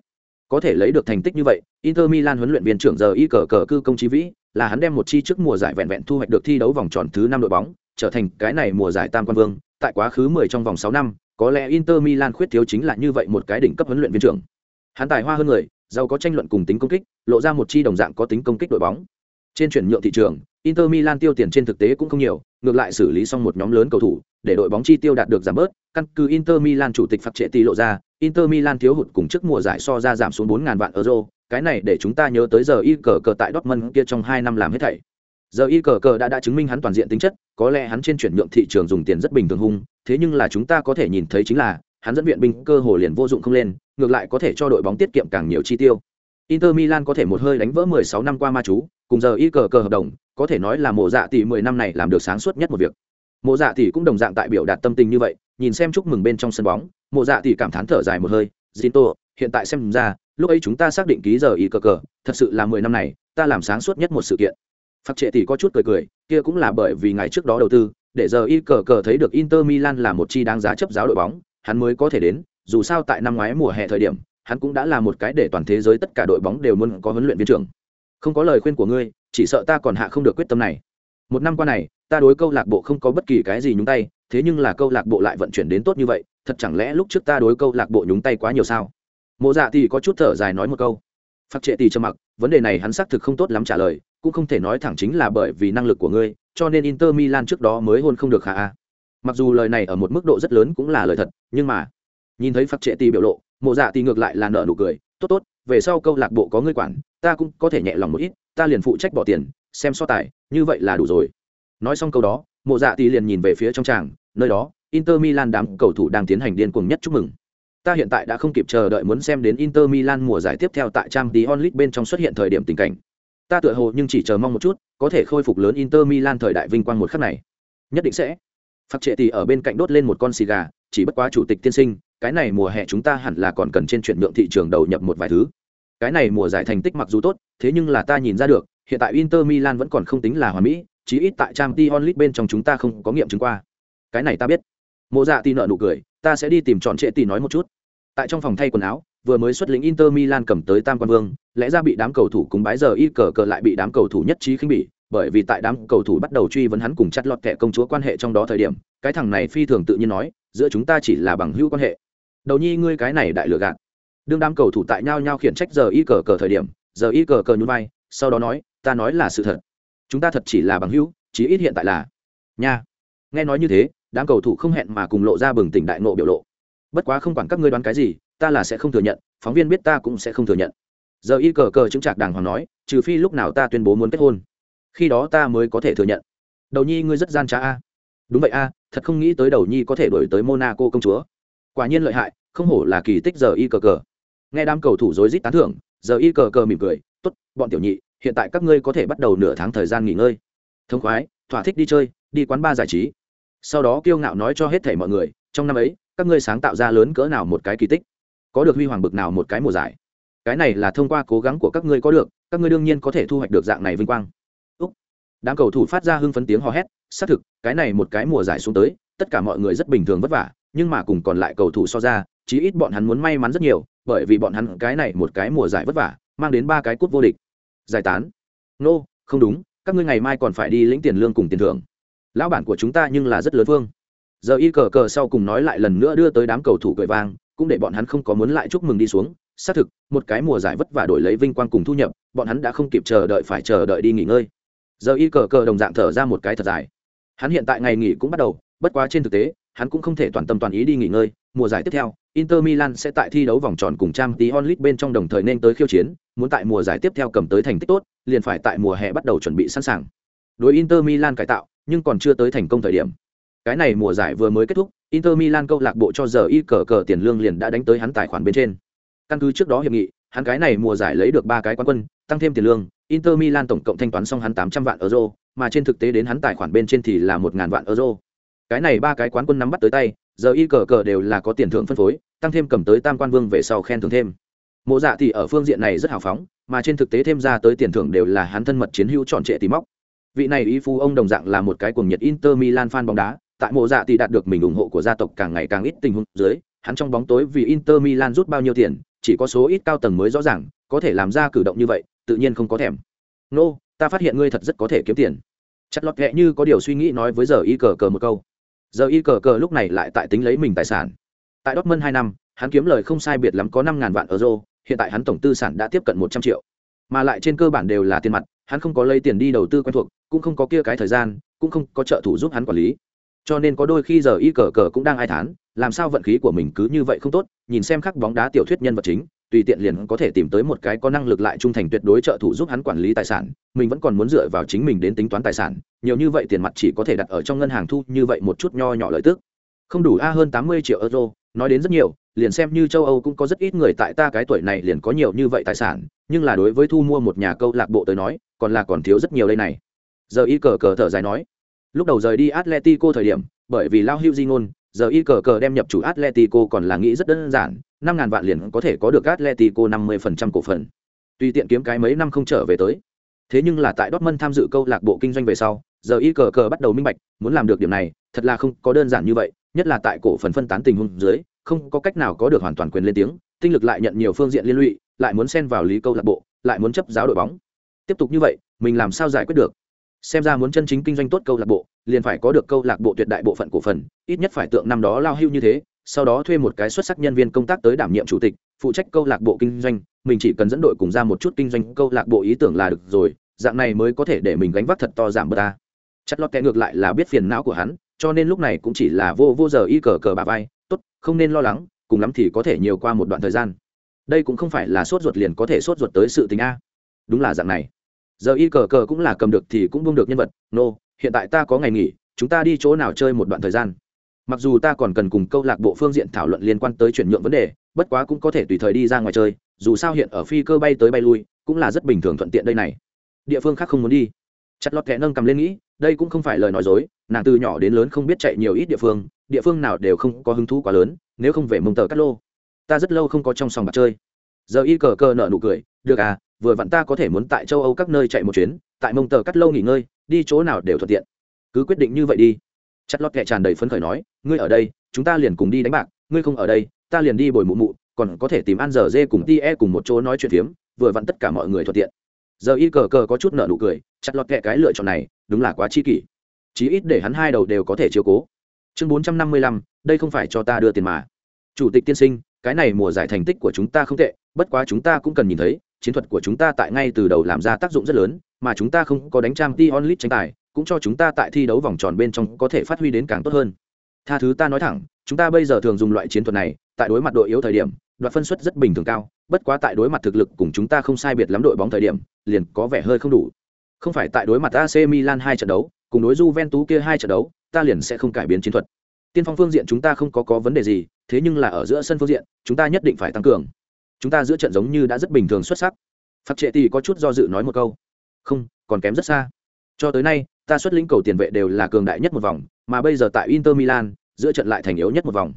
Có thể lấy được thành tích như vậy, Inter Milan huấn luyện viên trưởng giờ y cờ cờ cư công chí vĩ, là hắn đem một chi trước mùa giải vẹn vẹn thu hoạch được thi đấu vòng tròn thứ năm đội bóng, trở thành cái này mùa giải tam quan vương, tại quá khứ 10 trong vòng 6 năm, có lẽ Inter Milan khuyết thiếu chính là như vậy một cái đỉnh cấp huấn luyện viên trưởng. Hắn tài hoa hơn người, giàu có tranh luận cùng tính công kích, lộ ra một chi đồng dạng có tính công kích đội bóng. Trên chuyển nhượng thị trường, Inter Milan tiêu tiền trên thực tế cũng không nhiều, ngược lại xử lý xong một nhóm lớn cầu thủ, để đội bóng chi tiêu đạt được giảm bớt, căn cứ Inter Milan chủ tịch phạt trệ tỷ lộ ra, Inter Milan thiếu hụt cùng trước mùa giải so ra giảm xuống 4000 vạn euro, cái này để chúng ta nhớ tới giờ y cờ cờ tại Dortmund kia trong 2 năm làm hết thảy. Giờ y cờ cờ đã đã chứng minh hắn toàn diện tính chất, có lẽ hắn trên chuyển nhượng thị trường dùng tiền rất bình thường hung, thế nhưng là chúng ta có thể nhìn thấy chính là, hắn dẫn viện binh cơ hồ liền vô dụng không lên, ngược lại có thể cho đội bóng tiết kiệm càng nhiều chi tiêu. Inter Milan có thể một hơi đánh vỡ 16 năm qua ma chú, cùng giờ y cờ cờ hợp đồng, có thể nói là mộ dạ tỷ mười năm này làm được sáng suốt nhất một việc mộ dạ tỷ cũng đồng dạng tại biểu đạt tâm tình như vậy nhìn xem chúc mừng bên trong sân bóng mộ dạ tỷ cảm thán thở dài một hơi Zinto, hiện tại xem ra lúc ấy chúng ta xác định ký giờ y cờ cờ thật sự là mười năm này ta làm sáng suốt nhất một sự kiện phật trệ tỷ có chút cười cười kia cũng là bởi vì ngày trước đó đầu tư để giờ y cờ cờ thấy được inter milan là một chi đáng giá chấp giáo đội bóng hắn mới có thể đến, dù sao tại năm ngoái mùa hè thời điểm, hắn cũng đã là một cái để toàn thế giới tất cả đội bóng đều muốn có huấn luyện viên trưởng. Không có lời khuyên của ngươi, chỉ sợ ta còn hạ không được quyết tâm này. Một năm qua này, ta đối câu lạc bộ không có bất kỳ cái gì nhúng tay, thế nhưng là câu lạc bộ lại vận chuyển đến tốt như vậy, thật chẳng lẽ lúc trước ta đối câu lạc bộ nhúng tay quá nhiều sao? Mộ dạ thì có chút thở dài nói một câu. Phát trệ tì trầm mặc, vấn đề này hắn xác thực không tốt lắm trả lời, cũng không thể nói thẳng chính là bởi vì năng lực của ngươi, cho nên inter milan trước đó mới hôn không được khả a mặc dù lời này ở một mức độ rất lớn cũng là lời thật, nhưng mà, nhìn thấy phật trệ tì biểu lộ, mộ dạ tì ngược lại là nợ nụ cười, tốt tốt, về sau câu lạc bộ có ngươi quản, ta cũng có thể nhẹ lòng một ít, ta liền phụ trách bỏ tiền, xem so tài, như vậy là đủ rồi. Nói xong câu đó, mộ dạ tì liền nhìn về phía trong tràng, nơi đó, inter milan đám cầu thủ đang tiến hành điên cuồng nhất chúc mừng. Ta hiện tại đã không kịp chờ đợi muốn xem đến inter milan mùa giải tiếp theo tại trang tí onlit bên trong xuất hiện thời điểm tình cảnh. Ta tựa hồ nhưng chỉ chờ mong một chút, có thể khôi phục lớn inter milan thời đại vinh quang một khắc này. Nhất định sẽ phát trệ thì ở bên cạnh đốt lên một con xì gà, chỉ bất quá chủ tịch tiên sinh, cái này mùa hè chúng ta hẳn là còn cần trên chuyển nhượng thị trường đầu nhập một vài thứ. Cái này mùa giải thành tích mặc dù tốt, thế nhưng là ta nhìn ra được, hiện tại inter milan vẫn còn không tính là hoàn mỹ, chí ít tại trang t onlit bên trong chúng ta không có nghiệm chứng qua. Cái này ta biết. Mộ dạ Tì nợ nụ cười, ta sẽ đi tìm trọn trệ tỷ nói một chút. Tại trong phòng thay quần áo, vừa mới xuất lĩnh inter milan cầm tới tam quan vương, lẽ ra bị đám cầu thủ cùng bái giờ y cờ cờ lại bị đám cầu thủ nhất trí khinh bỉ bởi vì tại đám cầu thủ bắt đầu truy vấn hắn cùng chặt lọt kẻ công chúa quan hệ trong đó thời điểm, cái thằng này phi thường tự nhiên nói, giữa chúng ta chỉ là bằng hữu quan hệ. Đầu nhi, ngươi cái này đại lừa gạt. Đương đám cầu thủ tại nhau nhau khiển trách giờ y cờ cờ thời điểm, giờ y cờ cờ nhún vai, sau đó nói, ta nói là sự thật. Chúng ta thật chỉ là bằng hữu, chí ít hiện tại là. Nha. Nghe nói như thế, đám cầu thủ không hẹn mà cùng lộ ra bừng tỉnh đại nộ biểu lộ. Bất quá không quản các ngươi đoán cái gì, ta là sẽ không thừa nhận, phóng viên biết ta cũng sẽ không thừa nhận. Giờ y cờ cờ chứng trạc đàng hoàng nói, trừ phi lúc nào ta tuyên bố muốn kết hôn khi đó ta mới có thể thừa nhận. Đầu nhi ngươi rất gian trá a. Đúng vậy a, thật không nghĩ tới đầu nhi có thể đổi tới monaco công chúa. Quả nhiên lợi hại, không hổ là kỳ tích giờ y cờ cờ. Nghe đám cầu thủ rối rít tán thưởng, giờ y cờ cờ mỉm cười t ố t bọn tiểu nhị, hiện tại các ngươi có thể bắt đầu nửa tháng thời gian nghỉ ngơi. Thông khoái, thỏa thích đi chơi, đi quán bar giải trí. Sau đó kiêu ngạo nói cho hết thể mọi người, trong năm ấy, các ngươi sáng tạo ra lớn cỡ nào một cái kỳ tích? Có được huy hoàng bực nào một cái mùa giải? Cái này là thông qua cố gắng của các ngươi có được, các ngươi đương nhiên có thể thu hoạch được dạng này vinh quang đám cầu thủ phát ra hưng phấn tiếng hò hét xác thực cái này một cái mùa giải xuống tới tất cả mọi người rất bình thường vất vả nhưng mà cùng còn lại cầu thủ so ra chí ít bọn hắn muốn may mắn rất nhiều bởi vì bọn hắn cái này một cái mùa giải vất vả mang đến ba cái cúp vô địch. Giải tán. Nô、no, không đúng các ngươi ngày mai còn phải đi lĩnh tiền lương cùng tiền thưởng. Lão bản của chúng ta nhưng là rất lớn phương giờ y cờ cờ sau cùng nói lại lần nữa đưa tới đám cầu thủ cười vang cũng để bọn hắn không có muốn lại chúc mừng đi xuống. Xác thực một cái mùa giải vất vả đổi lấy vinh quang cùng thu nhập bọn hắn đã không kịp chờ đợi phải chờ đợi đi nghỉ ngơi giờ y cờ cờ đồng dạng thở ra một cái thật dài. Hắn hiện tại ngày nghỉ cũng bắt đầu, bất quá trên thực tế, hắn cũng không thể toàn tâm toàn ý đi nghỉ ngơi. Mùa giải tiếp theo, inter milan sẽ tại thi đấu vòng tròn cùng trang tí onlit bên trong đồng thời nên tới khiêu chiến, muốn tại mùa giải tiếp theo cầm tới thành tích tốt, liền phải tại mùa hè bắt đầu chuẩn bị sẵn sàng. Đối inter milan cải tạo, nhưng còn chưa tới thành công thời điểm. Cái này mùa giải vừa mới kết thúc, inter milan câu lạc bộ cho giờ y cờ cờ tiền lương liền đã đánh tới hắn tài khoản bên trên. Căn cứ trước đó hiệp nghị hắn cái này mùa giải lấy được ba cái quán quân, tăng thêm tiền lương, inter milan tổng cộng thanh toán xong hắn tám trăm vạn euro, mà trên thực tế đến hắn tài khoản bên trên thì là một ngàn vạn euro. Cái này ba cái quán quân nắm bắt tới tay, giờ y cờ cờ đều là có tiền thưởng phân phối, tăng thêm cầm tới tam quan vương về sau khen thưởng thêm. Mộ dạ thì ở phương diện này rất hào phóng, mà trên thực tế thêm ra tới tiền thưởng đều là hắn thân mật chiến hữu chọn trệ tỉ móc. Vị này y phu ông đồng dạng là một cái cuồng nhiệt inter milan fan bóng đá, tại mộ dạ thì đạt được mình ủng hộ của gia tộc càng ngày càng ít tình huống dưới, hắn trong bóng tối vì inter milan rút bao nhiêu tiền chỉ có số ít cao tầng mới rõ ràng có thể làm ra cử động như vậy tự nhiên không có thèm. Nô、no, ta phát hiện ngươi thật rất có thể kiếm tiền. Chặt lọt ghẹ như có điều suy nghĩ nói với giờ y cờ cờ một câu. Giờ y cờ cờ lúc này lại tại tính lấy mình tài sản. Tại dortmund hai năm hắn kiếm lời không sai biệt lắm có năm ngàn vạn euro hiện tại hắn tổng tư sản đã tiếp cận một trăm triệu. Mà lại trên cơ bản đều là tiền mặt hắn không có lấy tiền đi đầu tư quen thuộc cũng không có kia cái thời gian cũng không có trợ thủ giúp hắn quản lý cho nên có đôi khi giờ y cờ cờ cũng đang ai thán, làm sao vận khí của mình cứ như vậy không tốt, nhìn xem khắc bóng đá tiểu thuyết nhân vật chính, tùy tiện liền có thể tìm tới một cái có năng lực lại trung thành tuyệt đối trợ thủ giúp hắn quản lý tài sản, mình vẫn còn muốn dựa vào chính mình đến tính toán tài sản, nhiều như vậy tiền mặt chỉ có thể đặt ở trong ngân hàng thu như vậy một chút nho nhỏ lợi tức. Không đủ a, hơn tám mươi triệu euro, nói đến rất nhiều, liền xem như châu âu cũng có rất ít người tại ta cái tuổi này liền có nhiều như vậy tài sản, nhưng là đối với thu mua một nhà câu lạc bộ tới nói, còn là còn thiếu rất nhiều đây này. Giờ y cờ cờ thở dài nói lúc đầu rời đi atletico thời điểm, bởi vì lao hưu di ngôn, giờ y cờ cờ đem nhập chủ atletico còn là nghĩ rất đơn giản, năm ngàn vạn liền có thể có được atletico năm mươi phần trăm cổ phần. Tuy tiện kiếm cái mấy năm không trở về tới. Thế nhưng là tại dortmund tham dự câu lạc bộ kinh doanh về sau, giờ y cờ cờ bắt đầu minh bạch, muốn làm được điểm này, thật là không có đơn giản như vậy, nhất là tại cổ phần phân tán tình huống dưới, không có cách nào có được hoàn toàn quyền lên tiếng, tinh lực lại nhận nhiều phương diện liên lụy, lại muốn xen vào lý câu lạc bộ, lại muốn chấp giáo đội bóng. Tiếp tục như vậy, mình làm sao giải quyết được? Xem ra muốn chân chính kinh doanh tốt câu lạc bộ, liền phải có được câu lạc bộ tuyệt đại bộ phận cổ phần, ít nhất phải tượng năm đó lao hưu như thế, sau đó thuê một cái xuất sắc nhân viên công tác tới đảm nhiệm chủ tịch, phụ trách câu lạc bộ kinh doanh, mình chỉ cần dẫn đội cùng ra một chút kinh doanh câu lạc bộ ý tưởng là được rồi, dạng này mới có thể để mình gánh vác thật to giảm bớt ta. Chất lót kẽ ngược lại là biết phiền não của hắn, cho nên lúc này cũng chỉ là vô vô giờ y cờ cờ bà vai, tốt, không nên lo lắng, cùng lắm thì có thể nhiều qua một đoạn thời gian. Đây cũng không phải là sốt ruột liền có thể sốt ruột tới sự tình a. Đúng là dạng này giờ y cờ cờ cũng là cầm được thì cũng buông được nhân vật. Nô、no, hiện tại ta có ngày nghỉ chúng ta đi chỗ nào chơi một đoạn thời gian? Mặc dù ta còn cần cùng câu lạc bộ phương diện thảo luận liên quan tới chuyển nhượng vấn đề bất quá cũng có thể tùy thời đi ra ngoài chơi dù sao hiện ở phi cơ bay tới bay lui cũng là rất bình thường thuận tiện đây này. Địa phương khác không muốn đi. Chặt lọt kẻ nâng cầm lên nghĩ đây cũng không phải lời nói dối nàng từ nhỏ đến lớn không biết chạy nhiều ít địa phương địa phương nào đều không có hứng thú quá lớn nếu không về mông tờ cát lô. Ta rất lâu không có trong sòng bạc chơi. Giờ y cờ cờ nợ nụ cười được à vừa vặn ta có thể muốn tại châu âu các nơi chạy một chuyến, tại mông tờ cắt lâu nghỉ ngơi, đi chỗ nào đều thuận tiện. Cứ quyết định như vậy đi. Chặt lót kệ tràn đầy phấn khởi nói, ngươi ở đây, chúng ta liền cùng đi đánh bạc, ngươi không ở đây, ta liền đi bồi mụ mụ, còn có thể tìm ăn giờ dê cùng ti e cùng một chỗ nói chuyện phiếm, vừa vặn tất cả mọi người thuận tiện. Giờ y cờ cờ có chút nợ nụ cười, chặt lọt kệ cái lựa chọn này, đúng là quá chi kỷ. Chí ít để hắn hai đầu đều có thể chiếu cố. Chương bốn trăm năm mươi lăm, đây không phải cho ta đưa tiền mà. Chủ tịch tiên sinh, cái này mùa giải thành tích của chúng ta không tệ, bất quá chúng ta cũng cần nhìn thấy chiến thuật của chúng ta tại ngay từ đầu làm ra tác dụng rất lớn, mà chúng ta không có đánh trang Tion onlit tranh tài, cũng cho chúng ta tại thi đấu vòng tròn bên trong có thể phát huy đến càng tốt hơn. Tha thứ ta nói thẳng, chúng ta bây giờ thường dùng loại chiến thuật này, tại đối mặt đội yếu thời điểm, đoạt phân suất rất bình thường cao, bất quá tại đối mặt thực lực cùng chúng ta không sai biệt lắm đội bóng thời điểm, liền có vẻ hơi không đủ. Không phải tại đối mặt AC Milan hai trận đấu, cùng đối Juventus kia hai trận đấu, ta liền sẽ không cải biến chiến thuật. Tiên phong phương diện chúng ta không có có vấn đề gì, thế nhưng là ở giữa sân phương diện, chúng ta nhất định phải tăng cường chúng ta giữa trận giống như đã rất bình thường xuất sắc. Phật trệ tỷ có chút do dự nói một câu. Không, còn kém rất xa. Cho tới nay, ta xuất lĩnh cầu tiền vệ đều là cường đại nhất một vòng, mà bây giờ tại inter milan, giữa trận lại thành yếu nhất một vòng.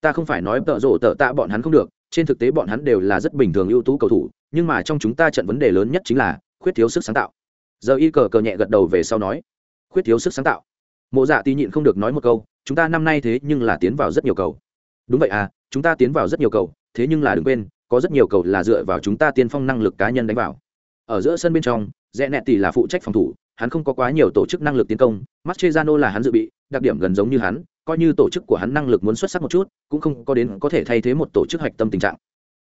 Ta không phải nói tợ rộ tợ tạ bọn hắn không được, trên thực tế bọn hắn đều là rất bình thường ưu tú cầu thủ, nhưng mà trong chúng ta trận vấn đề lớn nhất chính là khuyết thiếu sức sáng tạo. Giờ y cờ cờ nhẹ gật đầu về sau nói, khuyết thiếu sức sáng tạo. Mộ dạ tí nhịn không được nói một câu, chúng ta năm nay thế nhưng là tiến vào rất nhiều cầu. Đúng vậy à chúng ta tiến vào rất nhiều cầu, thế nhưng là đừng quên có rất nhiều cầu là dựa vào chúng ta tiên phong năng lực cá nhân đánh vào. Ở giữa sân bên trong, rẽ nẹt tỷ là phụ trách phòng thủ, hắn không có quá nhiều tổ chức năng lực tiến công, Mascherano là hắn dự bị, đặc điểm gần giống như hắn, coi như tổ chức của hắn năng lực muốn xuất sắc một chút, cũng không có đến có thể thay thế một tổ chức hạch tâm tình trạng.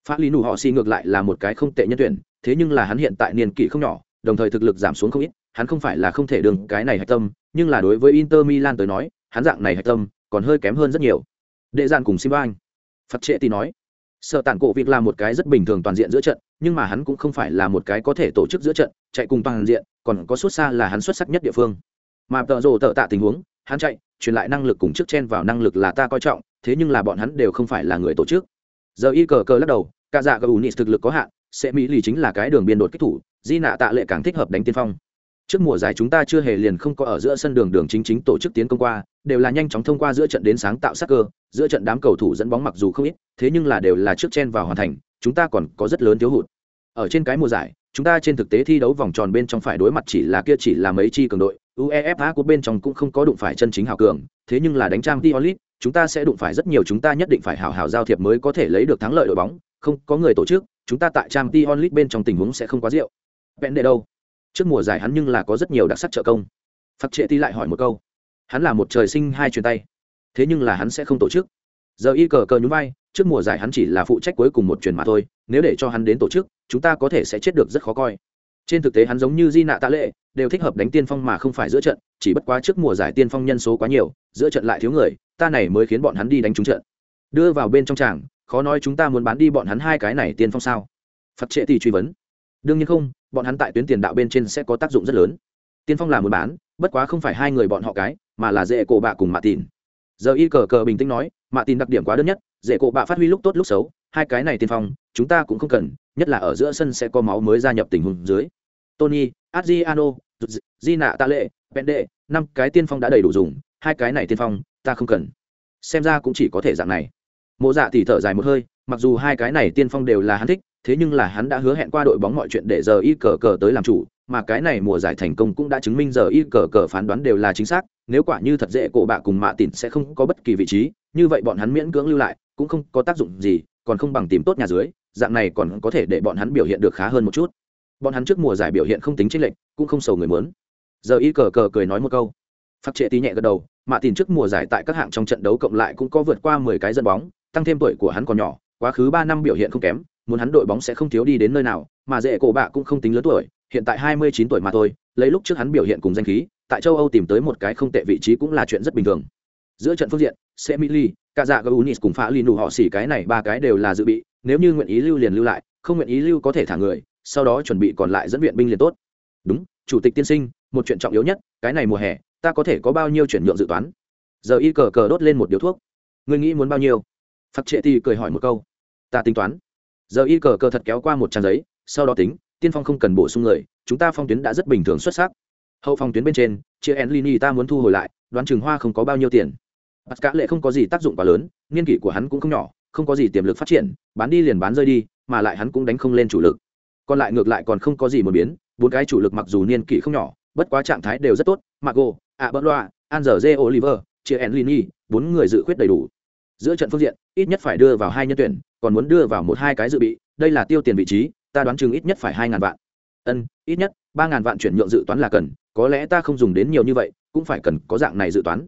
Phát lý nụ họ xì ngược lại là một cái không tệ nhân tuyển, thế nhưng là hắn hiện tại niên kỷ không nhỏ, đồng thời thực lực giảm xuống không ít, hắn không phải là không thể đường cái này hạch tâm, nhưng là đối với inter milan tới nói, hắn dạng này hạch tâm còn hơi kém hơn rất nhiều. Đệ dàn cùng simba anh. Phật trệ thì nói sợ tản cổ việc là một cái rất bình thường toàn diện giữa trận, nhưng mà hắn cũng không phải là một cái có thể tổ chức giữa trận, chạy cùng toàn diện, còn có xuất xa là hắn xuất sắc nhất địa phương. Mà tợ rồ tợ tạ tình huống, hắn chạy, truyền lại năng lực cùng trước chen vào năng lực là ta coi trọng, thế nhưng là bọn hắn đều không phải là người tổ chức. Giờ y cờ cờ lắc đầu, cả dạ gà unis thực lực có hạn, sẽ mỹ lì chính là cái đường biên đột kích thủ, di nạ tạ lệ càng thích hợp đánh tiên phong trước mùa giải chúng ta chưa hề liền không có ở giữa sân đường đường chính chính tổ chức tiến công qua, đều là nhanh chóng thông qua giữa trận đến sáng tạo sắc cơ, giữa trận đám cầu thủ dẫn bóng mặc dù không ít, thế nhưng là đều là trước chen vào hoàn thành, chúng ta còn có rất lớn thiếu hụt. Ở trên cái mùa giải, chúng ta trên thực tế thi đấu vòng tròn bên trong phải đối mặt chỉ là kia chỉ là mấy chi cường đội, uefa của bên trong cũng không có đụng phải chân chính hào cường, thế nhưng là đánh trang t chúng ta sẽ đụng phải rất nhiều, chúng ta nhất định phải hào hào giao thiệp mới có thể lấy được thắng lợi đội bóng, không có người tổ chức, chúng ta tại trang t bên trong tình huống sẽ không quá rượu. Vẹn để đâu? Trước mùa giải hắn nhưng là có rất nhiều đặc sắc trợ công. Phật trệ ti lại hỏi một câu, hắn là một trời sinh hai truyền tay, thế nhưng là hắn sẽ không tổ chức. Giờ y cờ cờ nhún vai, trước mùa giải hắn chỉ là phụ trách cuối cùng một truyền mà thôi, nếu để cho hắn đến tổ chức, chúng ta có thể sẽ chết được rất khó coi. Trên thực tế hắn giống như di nạ tạ lệ, đều thích hợp đánh tiên phong mà không phải giữa trận, chỉ bất quá trước mùa giải tiên phong nhân số quá nhiều, giữa trận lại thiếu người, ta này mới khiến bọn hắn đi đánh trúng trận. Đưa vào bên trong tràng, khó nói chúng ta muốn bán đi bọn hắn hai cái này tiên phong sao? Phật trệ thì truy vấn đương nhiên không, bọn hắn tại tuyến tiền đạo bên trên sẽ có tác dụng rất lớn. Tiên phong là muốn bán, bất quá không phải hai người bọn họ cái, mà là dễ cổ bạ cùng mạ tìn. Giờ y cờ cờ bình tĩnh nói, mạ tìn đặc điểm quá đơn nhất, dễ cổ bạ phát huy lúc tốt lúc xấu, hai cái này tiên phong, chúng ta cũng không cần, nhất là ở giữa sân sẽ có máu mới gia nhập tình huống dưới. Tony, adriano di nạ tạ lệ bèn đệ năm cái tiên phong đã đầy đủ dùng, hai cái này tiên phong, ta không cần. Xem ra cũng chỉ có thể dạng này. Mộ dạ thì thở dài một hơi mặc dù hai cái này tiên phong đều là hắn thích, thế nhưng là hắn đã hứa hẹn qua đội bóng mọi chuyện để giờ y cờ cờ tới làm chủ, mà cái này mùa giải thành công cũng đã chứng minh giờ y cờ cờ phán đoán đều là chính xác, nếu quả như thật dễ cổ bạ cùng mạ tịn sẽ không có bất kỳ vị trí, như vậy bọn hắn miễn cưỡng lưu lại, cũng không có tác dụng gì, còn không bằng tìm tốt nhà dưới, dạng này còn có thể để bọn hắn biểu hiện được khá hơn một chút. Bọn hắn trước mùa giải biểu hiện không tính chênh lệch, cũng không sầu người muốn. Giờ y cờ cờ cười nói một câu. Phát trệ tí nhẹ gật đầu, mạ tỉn trước mùa giải tại các hạng trong trận đấu cộng lại cũng có vượt qua mười cái dẫn bóng, tăng thêm tuổi của hắn còn nhỏ quá khứ ba năm biểu hiện không kém, muốn hắn đội bóng sẽ không thiếu đi đến nơi nào, mà dễ cổ bạ cũng không tính lớn tuổi, hiện tại hai mươi chín tuổi mà thôi, lấy lúc trước hắn biểu hiện cùng danh khí, tại châu âu tìm tới một cái không tệ vị trí cũng là chuyện rất bình thường. Giữa trận phương diện semili cả dạ cùng phá Linu nụ họ xỉ cái này ba cái đều là dự bị, nếu như nguyện ý lưu liền lưu lại, không nguyện ý lưu có thể thả người, sau đó chuẩn bị còn lại dẫn viện binh liền tốt. Đúng, chủ tịch tiên sinh, một chuyện trọng yếu nhất, cái này mùa hè, ta có thể có bao nhiêu chuyển nhượng dự toán? Giờ y cờ cờ đốt lên một điếu thuốc. Ngươi nghĩ muốn bao nhiêu? Phật trệ thì cười hỏi một câu ta tính toán. Giờ y cờ cờ thật kéo qua một trang giấy, sau đó tính, tiên phong không cần bổ sung người, chúng ta phong tuyến đã rất bình thường xuất sắc. Hậu phong tuyến bên trên, chia en lini ta muốn thu hồi lại, đoán chừng hoa không có bao nhiêu tiền. Bắt cá lệ không có gì tác dụng quá lớn niên kỷ của hắn cũng không nhỏ, không có gì tiềm lực phát triển, bán đi liền bán rơi đi, mà lại hắn cũng đánh không lên chủ lực. Còn lại ngược lại còn không có gì một biến, bốn cái chủ lực mặc dù niên kỷ không nhỏ, bất quá trạng thái đều rất tốt mago a bỡ loa an giờ j oliver, chia en lini bốn người dự khuyết đầy đủ. Giữa trận phương diện ít nhất phải đưa vào hai nhân tuyển, còn muốn đưa vào một hai cái dự bị, đây là tiêu tiền vị trí, ta đoán chừng ít nhất phải hai ngàn vạn. Ân, ít nhất, ba ngàn vạn chuyển nhượng dự toán là cần, có lẽ ta không dùng đến nhiều như vậy, cũng phải cần có dạng này dự toán.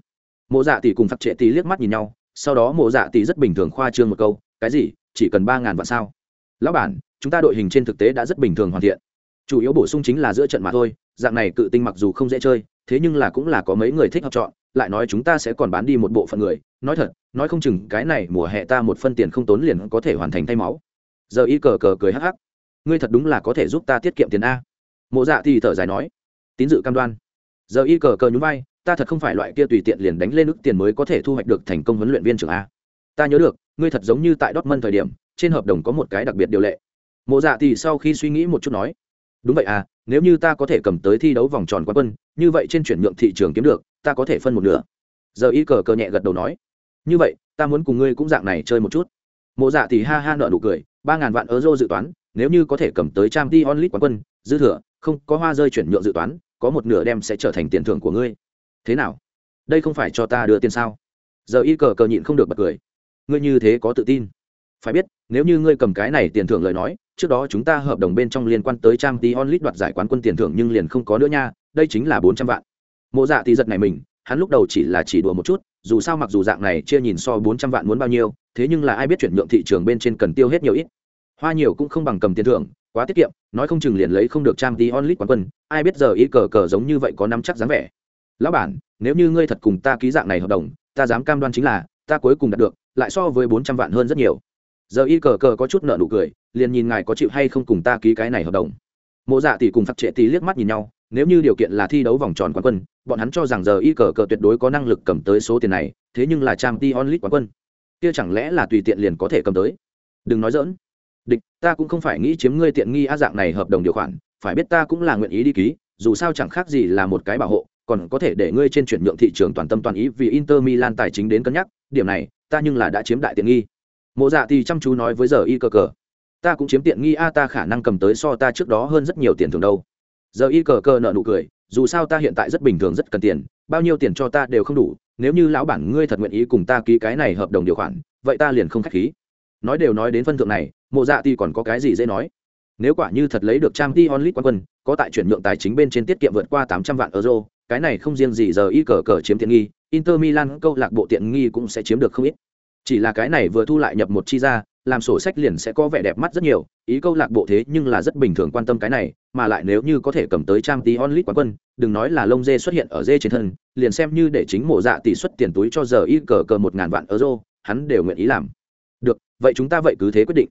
Mộ dạ tỷ cùng phật trệ tỷ liếc mắt nhìn nhau, sau đó mộ dạ tỷ rất bình thường khoa trương một câu, cái gì, chỉ cần ba ngàn vạn sao? Lão bản, chúng ta đội hình trên thực tế đã rất bình thường hoàn thiện. Chủ yếu bổ sung chính là giữa trận mà thôi, dạng này cự tinh mặc dù không dễ chơi, thế nhưng là cũng là có mấy người thích học chọn lại nói chúng ta sẽ còn bán đi một bộ phận người. Nói thật, nói không chừng cái này mùa hè ta một phân tiền không tốn liền có thể hoàn thành thay máu. Giờ y cờ cờ cười hắc hắc. Ngươi thật đúng là có thể giúp ta tiết kiệm tiền a. Mộ dạ thì thở dài nói. Tín dự cam đoan. Giờ y cờ cờ nhún vai, ta thật không phải loại kia tùy tiện liền đánh lên ức tiền mới có thể thu hoạch được thành công huấn luyện viên trưởng a. Ta nhớ được, ngươi thật giống như tại Dortmund thời điểm, trên hợp đồng có một cái đặc biệt điều lệ. Mộ dạ thì sau khi suy nghĩ một chút nói. Đúng vậy à nếu như ta có thể cầm tới thi đấu vòng tròn quán quân, như vậy trên chuyển nhượng thị trường kiếm được, ta có thể phân một nửa. Giờ y cờ cờ nhẹ gật đầu nói. Như vậy, ta muốn cùng ngươi cũng dạng này chơi một chút. Mộ dạ thì ha ha nợ nụ cười, ba ngàn vạn euro dự toán, nếu như có thể cầm tới trang t onlit quán quân, dư thừa, không, có hoa rơi chuyển nhượng dự toán, có một nửa đem sẽ trở thành tiền thưởng của ngươi. Thế nào? Đây không phải cho ta đưa tiền sao? Giờ y cờ cờ nhịn không được bật cười. Ngươi như thế có tự tin. Phải biết, nếu như ngươi cầm cái này tiền thưởng lời nói trước đó chúng ta hợp đồng bên trong liên quan tới trang tí onlit đoạt giải quán quân tiền thưởng nhưng liền không có nữa nha, đây chính là bốn trăm vạn. Mộ dạ thì giật này mình, hắn lúc đầu chỉ là chỉ đùa một chút, dù sao mặc dù dạng này chia nhìn so bốn trăm vạn muốn bao nhiêu, thế nhưng là ai biết chuyển nhượng thị trường bên trên cần tiêu hết nhiều ít. Hoa nhiều cũng không bằng cầm tiền thưởng, quá tiết kiệm, nói không chừng liền lấy không được trang tí onlit quán quân, ai biết giờ ý cờ cờ giống như vậy có nắm chắc dáng vẻ. Lão bản, nếu như ngươi thật cùng ta ký dạng này hợp đồng, ta dám cam đoan chính là, ta cuối cùng đạt được, lại so với bốn trăm vạn hơn rất nhiều giờ y cờ cờ có chút nợ nụ cười, liền nhìn ngài có chịu hay không cùng ta ký cái này hợp đồng. Mộ dạ tỷ cùng phật trệ tỷ liếc mắt nhìn nhau, nếu như điều kiện là thi đấu vòng tròn quán quân, bọn hắn cho rằng giờ y cờ cờ tuyệt đối có năng lực cầm tới số tiền này, thế nhưng là trang t onlit quán quân. Kia chẳng lẽ là tùy tiện liền có thể cầm tới? Đừng nói dỡn địch, ta cũng không phải nghĩ chiếm ngươi tiện nghi á dạng này hợp đồng điều khoản, phải biết ta cũng là nguyện ý đi ký, dù sao chẳng khác gì là một cái bảo hộ, còn có thể để ngươi trên chuyển nhượng thị trường toàn tâm toàn ý vì inter milan tài chính đến cân nhắc, điểm này, ta nhưng là đã chiếm đại tiện nghi mộ dạ thì chăm chú nói với giờ y cờ cờ. Ta cũng chiếm tiện nghi, a, ta khả năng cầm tới so ta trước đó hơn rất nhiều tiền thường đâu. Giờ y cờ cờ nợ nụ cười, dù sao ta hiện tại rất bình thường, rất cần tiền, bao nhiêu tiền cho ta đều không đủ, nếu như lão bản ngươi thật nguyện ý cùng ta ký cái này hợp đồng điều khoản, vậy ta liền không k h á c h khí. Nói đều nói đến phân thượng này, mộ dạ thì còn có cái gì dễ nói? Nếu quả như thật lấy được trang t onlit quan quân, có tại chuyển nhượng tài chính bên trên tiết kiệm vượt qua tám trăm vạn euro, cái này không riêng gì giờ y cờ cờ chiếm tiện nghi, inter milan câu lạc bộ tiện nghi cũng sẽ chiếm được không ít chỉ là cái này vừa thu lại nhập một chi ra, làm sổ sách liền sẽ có vẻ đẹp mắt rất nhiều, ý câu lạc bộ thế nhưng là rất bình thường quan tâm cái này, mà lại nếu như có thể cầm tới trang tí onlit quán quân, đừng nói là lông dê xuất hiện ở dê trên thân, liền xem như để chính mộ dạ tỷ suất tiền túi cho giờ y cờ cờ một ngàn vạn euro, hắn đều nguyện ý làm. Được, vậy chúng ta vậy cứ thế quyết định.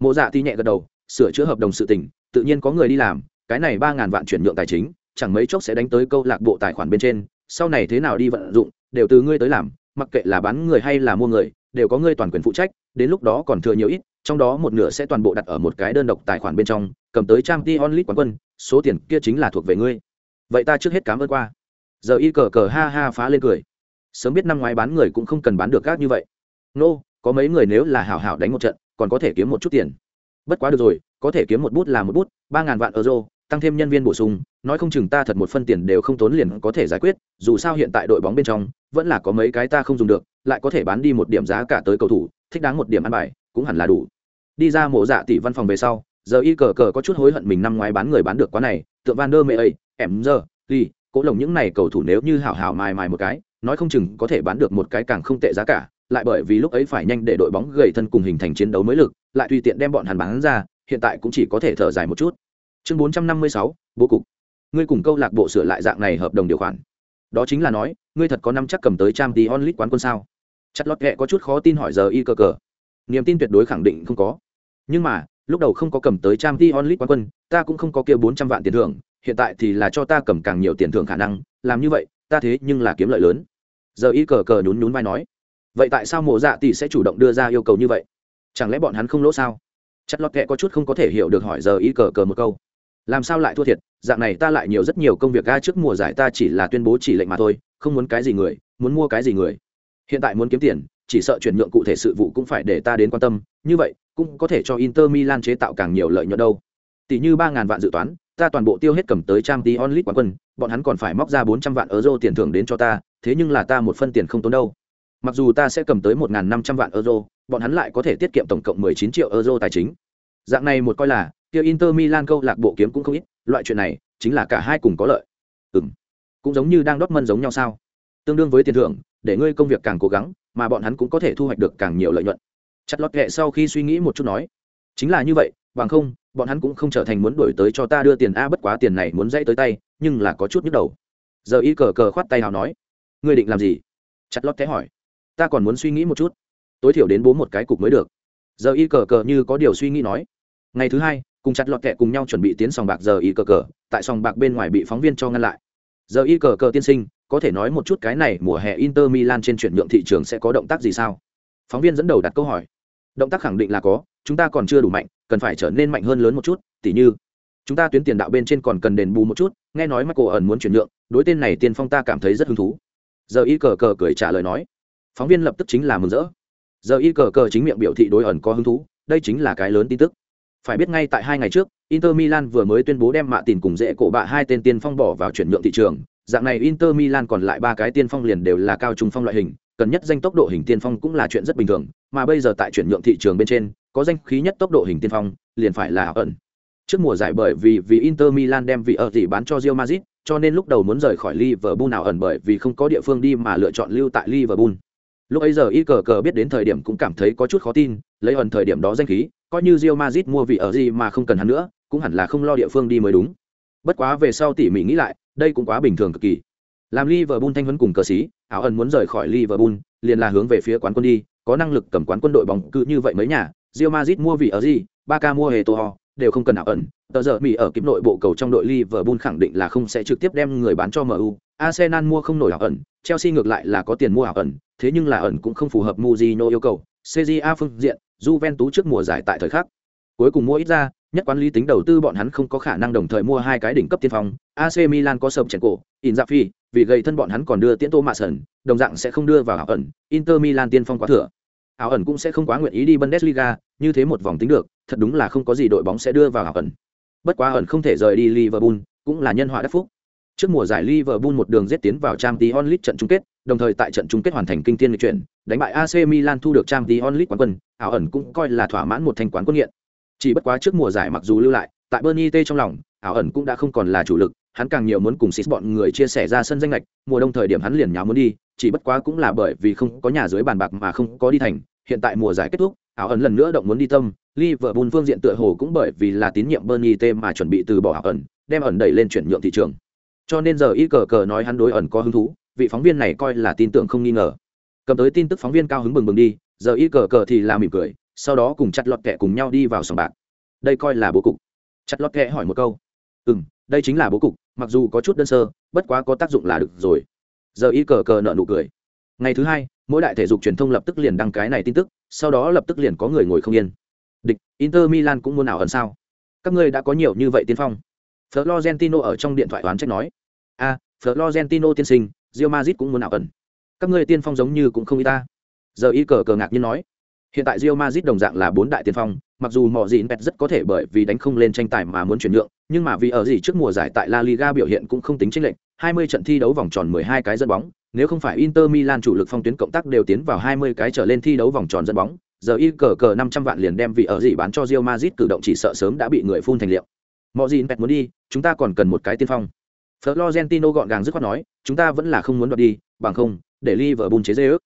Mộ dạ tỷ nhẹ gật đầu, sửa chữa hợp đồng sự tình, tự nhiên có người đi làm, cái này ba ngàn vạn chuyển nhượng tài chính, chẳng mấy chốc sẽ đánh tới câu lạc bộ tài khoản bên trên, sau này thế nào đi vận dụng, đều từ ngươi tới làm, mặc kệ là bán người hay là mua người đều có ngươi toàn quyền phụ trách đến lúc đó còn thừa nhiều ít trong đó một nửa sẽ toàn bộ đặt ở một cái đơn độc tài khoản bên trong cầm tới trang t onlit quán quân số tiền kia chính là thuộc về ngươi. Vậy ta trước hết cảm ơn qua. Giờ y cờ cờ ha ha phá lên cười. Sớm biết năm ngoái bán người cũng không cần bán được gác như vậy. Nô、no, có mấy người nếu là hảo hảo đánh một trận còn có thể kiếm một chút tiền. Bất quá được rồi có thể kiếm một bút là một bút ba ngàn vạn euro tăng thêm nhân viên bổ sung nói không chừng ta thật một phân tiền đều không tốn liền có thể giải quyết dù sao hiện tại đội bóng bên trong vẫn là có mấy cái ta không dùng được lại có thể bán đi một điểm giá cả tới cầu thủ, thích đáng một điểm ăn bài, cũng hẳn là đủ. Đi ra mộ dạ tỷ văn phòng về sau, giờ y cờ cờ có chút hối hận mình năm ngoái bán người bán được quá này, tượng van der mê ấy, em giờ ly cỗ lồng những này cầu thủ nếu như hảo hảo mài mài một cái, nói không chừng có thể bán được một cái càng không tệ giá cả, lại bởi vì lúc ấy phải nhanh để đội bóng gầy thân cùng hình thành chiến đấu mới lực, lại tùy tiện đem bọn hắn bán ra, hiện tại cũng chỉ có thể thở dài một chút. Chương bốn trăm năm mươi sáu, bố cục. Ngươi cùng câu lạc bộ sửa lại dạng này hợp đồng điều khoản. Đó chính là nói, ngươi thật có năm chắc cầm tới trang tí onlit quán quân sao? Chặt lót ghẹ có chút khó tin hỏi giờ y cơ cờ. Niềm tin tuyệt đối khẳng định không có. Nhưng mà, lúc đầu không có cầm tới trang tí onlit quán quân, ta cũng không có kia bốn trăm vạn tiền thưởng, hiện tại thì là cho ta cầm càng nhiều tiền thưởng khả năng, làm như vậy, ta thế nhưng là kiếm lợi lớn. Giờ y cờ cờ nhún nhún vai nói, vậy tại sao mộ dạ tỷ sẽ chủ động đưa ra yêu cầu như vậy? Chẳng lẽ bọn hắn không lỗ sao? Chất lót kệ có chút không có thể hiểu được hỏi giờ y cờ cờ một câu. Làm sao lại thua thiệt, dạng này ta lại nhiều rất nhiều công việc ga trước mùa giải ta chỉ là tuyên bố chỉ lệnh mà thôi, không muốn cái gì người, muốn mua cái gì người hiện tại muốn kiếm tiền, chỉ sợ chuyển nhượng cụ thể sự vụ cũng phải để ta đến quan tâm, như vậy, cũng có thể cho inter milan chế tạo càng nhiều lợi nhuận đâu. Tỷ như ba ngàn vạn dự toán, ta toàn bộ tiêu hết cầm tới trang tí onlit quán quân, bọn hắn còn phải móc ra bốn trăm vạn euro tiền thưởng đến cho ta, thế nhưng là ta một phân tiền không tốn đâu. Mặc dù ta sẽ cầm tới một năm trăm vạn euro, bọn hắn lại có thể tiết kiệm tổng cộng mười chín triệu euro tài chính. Dạng này một coi là, kia inter milan câu lạc bộ kiếm cũng không ít, loại chuyện này, chính là cả hai cùng có lợi. Ừ m cũng giống như đang đốt mân giống nhau sao? Tương đương với tiền thưởng để ngươi công việc càng cố gắng, mà bọn hắn cũng có thể thu hoạch được càng nhiều lợi nhuận. Chặt lọt kệ sau khi suy nghĩ một chút nói, chính là như vậy, bằng không, bọn hắn cũng không trở thành muốn đổi tới cho ta đưa tiền a bất quá tiền này muốn dãy tới tay, nhưng là có chút nhức đầu. Giờ y cờ cờ khoát tay nào nói, ngươi định làm gì? Chặt lót té hỏi, ta còn muốn suy nghĩ một chút, tối thiểu đến bố một cái cục mới được. Giờ y cờ cờ như có điều suy nghĩ nói, ngày thứ hai, cùng chặt lọt kẹ cùng nhau chuẩn bị tiến sòng bạc giờ y cờ cờ, tại sòng bạc bên ngoài bị phóng viên cho ngăn lại. Giờ y cờ cờ tiên sinh có thể nói một chút cái này mùa hè inter milan trên chuyển nhượng thị trường sẽ có động tác gì sao? Phóng viên dẫn đầu đặt câu hỏi. Động tác khẳng định là có, chúng ta còn chưa đủ mạnh, cần phải trở nên mạnh hơn lớn một chút, tỉ như, chúng ta tuyến tiền đạo bên trên còn cần đền bù một chút, nghe nói michael ẩn muốn chuyển nhượng, đối tên này tiền phong ta cảm thấy rất hứng thú. Giờ y cờ cờ cười trả lời nói. Phóng viên lập tức chính là mừng rỡ. Giờ y cờ cờ chính miệng biểu thị đối ẩn có hứng thú, đây chính là cái lớn tin tức. Phải biết ngay tại hai ngày trước, inter milan vừa mới tuyên bố đem mạ tiền cùng dễ cổ bạ hai tên tiên phong bỏ vào chuyển nhượng thị trường dạng này inter milan còn lại ba cái tiên phong liền đều là cao trung phong loại hình, cần nhất danh tốc độ hình tiên phong cũng là chuyện rất bình thường, mà bây giờ tại chuyển nhượng thị trường bên trên, có danh khí nhất tốc độ hình tiên phong, liền phải là ẩn. Trước mùa giải bởi vì vì inter milan đem vị ở tỷ bán cho real madrid, cho nên lúc đầu muốn rời khỏi liverpool nào ẩn bởi vì không có địa phương đi mà lựa chọn lưu tại liverpool. Lúc ấy giờ y cờ cờ biết đến thời điểm cũng cảm thấy có chút khó tin, lấy ẩn thời điểm đó danh khí, coi như real madrid mua vị ở gì mà không cần hắn nữa, cũng hẳn là không lo địa phương đi mới đúng. Bất quá về sau tỉ mỉ nghĩ lại đây cũng quá bình thường cực kỳ làm Liverpool thanh huấn cùng cờ sĩ, áo ẩn muốn rời khỏi Liverpool, liền là hướng về phía quán quân đi, có năng lực cầm quán quân đội bóng cứ như vậy mấy nhà, Real Madrid mua vị ở gì, Barca mua hề to ho, đều không cần ảo ẩn. Tờ giờ Mỹ ở kiếm nội bộ cầu trong đội Liverpool khẳng định là không sẽ trực tiếp đem người bán cho MU. Arsenal mua không nổi ảo ẩn, Chelsea ngược lại là có tiền mua ảo ẩn, thế nhưng là ẩn cũng không phù hợp Mourinho yêu cầu. CJA phương diện, Juventus trước mùa giải tại thời khắc. Cuối cùng mua ít ra, nhất quán lý tính đầu tư bọn hắn không có khả năng đồng thời mua hai cái đỉnh cấp tiên phong. AC Milan có sập chèn cổ, Inzaghi, vì gây thân bọn hắn còn đưa tiễn tô mạ sẩn, đồng dạng sẽ không đưa vào ảo ẩn inter milan tiên phong quá thừa. Ảo ẩn cũng sẽ không quá nguyện ý đi bundesliga như thế một vòng tính được thật đúng là không có gì đội bóng sẽ đưa vào ảo ẩn. Bất quá ẩn không thể rời đi liverpool cũng là nhân họa đắc phúc. Trước mùa giải liverpool một đường giết tiến vào trang tí onlit trận chung kết đồng thời tại trận chung kết hoàn thành kinh tiên lịch chuyển đánh bại ac milan thu được trang tí onlit quán quân ảo ẩn cũng coi là thỏa mãn một thành quán quân nghiện chỉ bất quá trước mùa giải mặc dù lưu lại, tại bernie t trong lòng, ảo ẩn cũng đã không còn là chủ lực, hắn càng nhiều muốn cùng xịt bọn người chia sẻ ra sân danh lệch, mùa đông thời điểm hắn liền nháo muốn đi, chỉ bất quá cũng là bởi vì không có nhà dưới bàn bạc mà không có đi thành, hiện tại mùa giải kết thúc, ảo ẩn lần nữa động muốn đi tâm, Liverpool phương diện tựa hồ cũng bởi vì là tín nhiệm Bernie T mà chuẩn bị từ bỏ ảo ẩn, đem ẩn đẩy lên chuyển nhượng thị trường. Cho nên giờ y cờ cờ nói hắn đối ẩn có hứng thú, vị phóng viên này coi là tin tưởng không nghi ngờ. Cầm tới tin tức phóng viên cao hứng bừng bừng đi, giờ y cờ cờ thì là mỉm cười sau đó cùng chặt lọt kẹ cùng nhau đi vào sòng bạc. Đây coi là bố cục. Chặt lọt kẹ hỏi một câu. Ừ m đây chính là bố cục, mặc dù có chút đơn sơ, bất quá có tác dụng là được rồi. Giờ y cờ cờ nợ nụ cười. Ngày thứ hai, mỗi đại thể dục truyền thông lập tức liền đăng cái này tin tức, sau đó lập tức liền có người ngồi không yên. Địch, inter milan cũng muốn nào ẩn sao? Các ngươi đã có nhiều như vậy tiên phong. Florentino ở trong điện thoại oán trách nói. A, florentino tiên sinh rio mazit cũng muốn ảo ẩn. Các ngươi tiên phong giống như cũng không y ta. Giờ y cờ cờ ngạc nhiên nói hiện tại Real Madrid đồng dạng là bốn đại tiên phong mặc dù Mọ gì Pep rất có thể bởi vì đánh không lên tranh tài mà muốn chuyển nhượng nhưng mà vì ở gì trước mùa giải tại la liga biểu hiện cũng không tính chênh lệch 20 trận thi đấu vòng tròn 12 cái dẫn bóng nếu không phải inter milan chủ lực phong tuyến cộng tác đều tiến vào 20 cái trở lên thi đấu vòng tròn dẫn bóng giờ y cờ cờ 500 vạn liền đem vị ở gì bán cho Real Madrid cử động chỉ sợ sớm đã bị người phun thành liệu Mọ gì Pep muốn đi chúng ta còn cần một cái tiên phong Florentino gọn gàng dứt khoát nói, chúng ta vẫn là không muốn đoạt đi, bằng không, để Liverpool chế dế ước.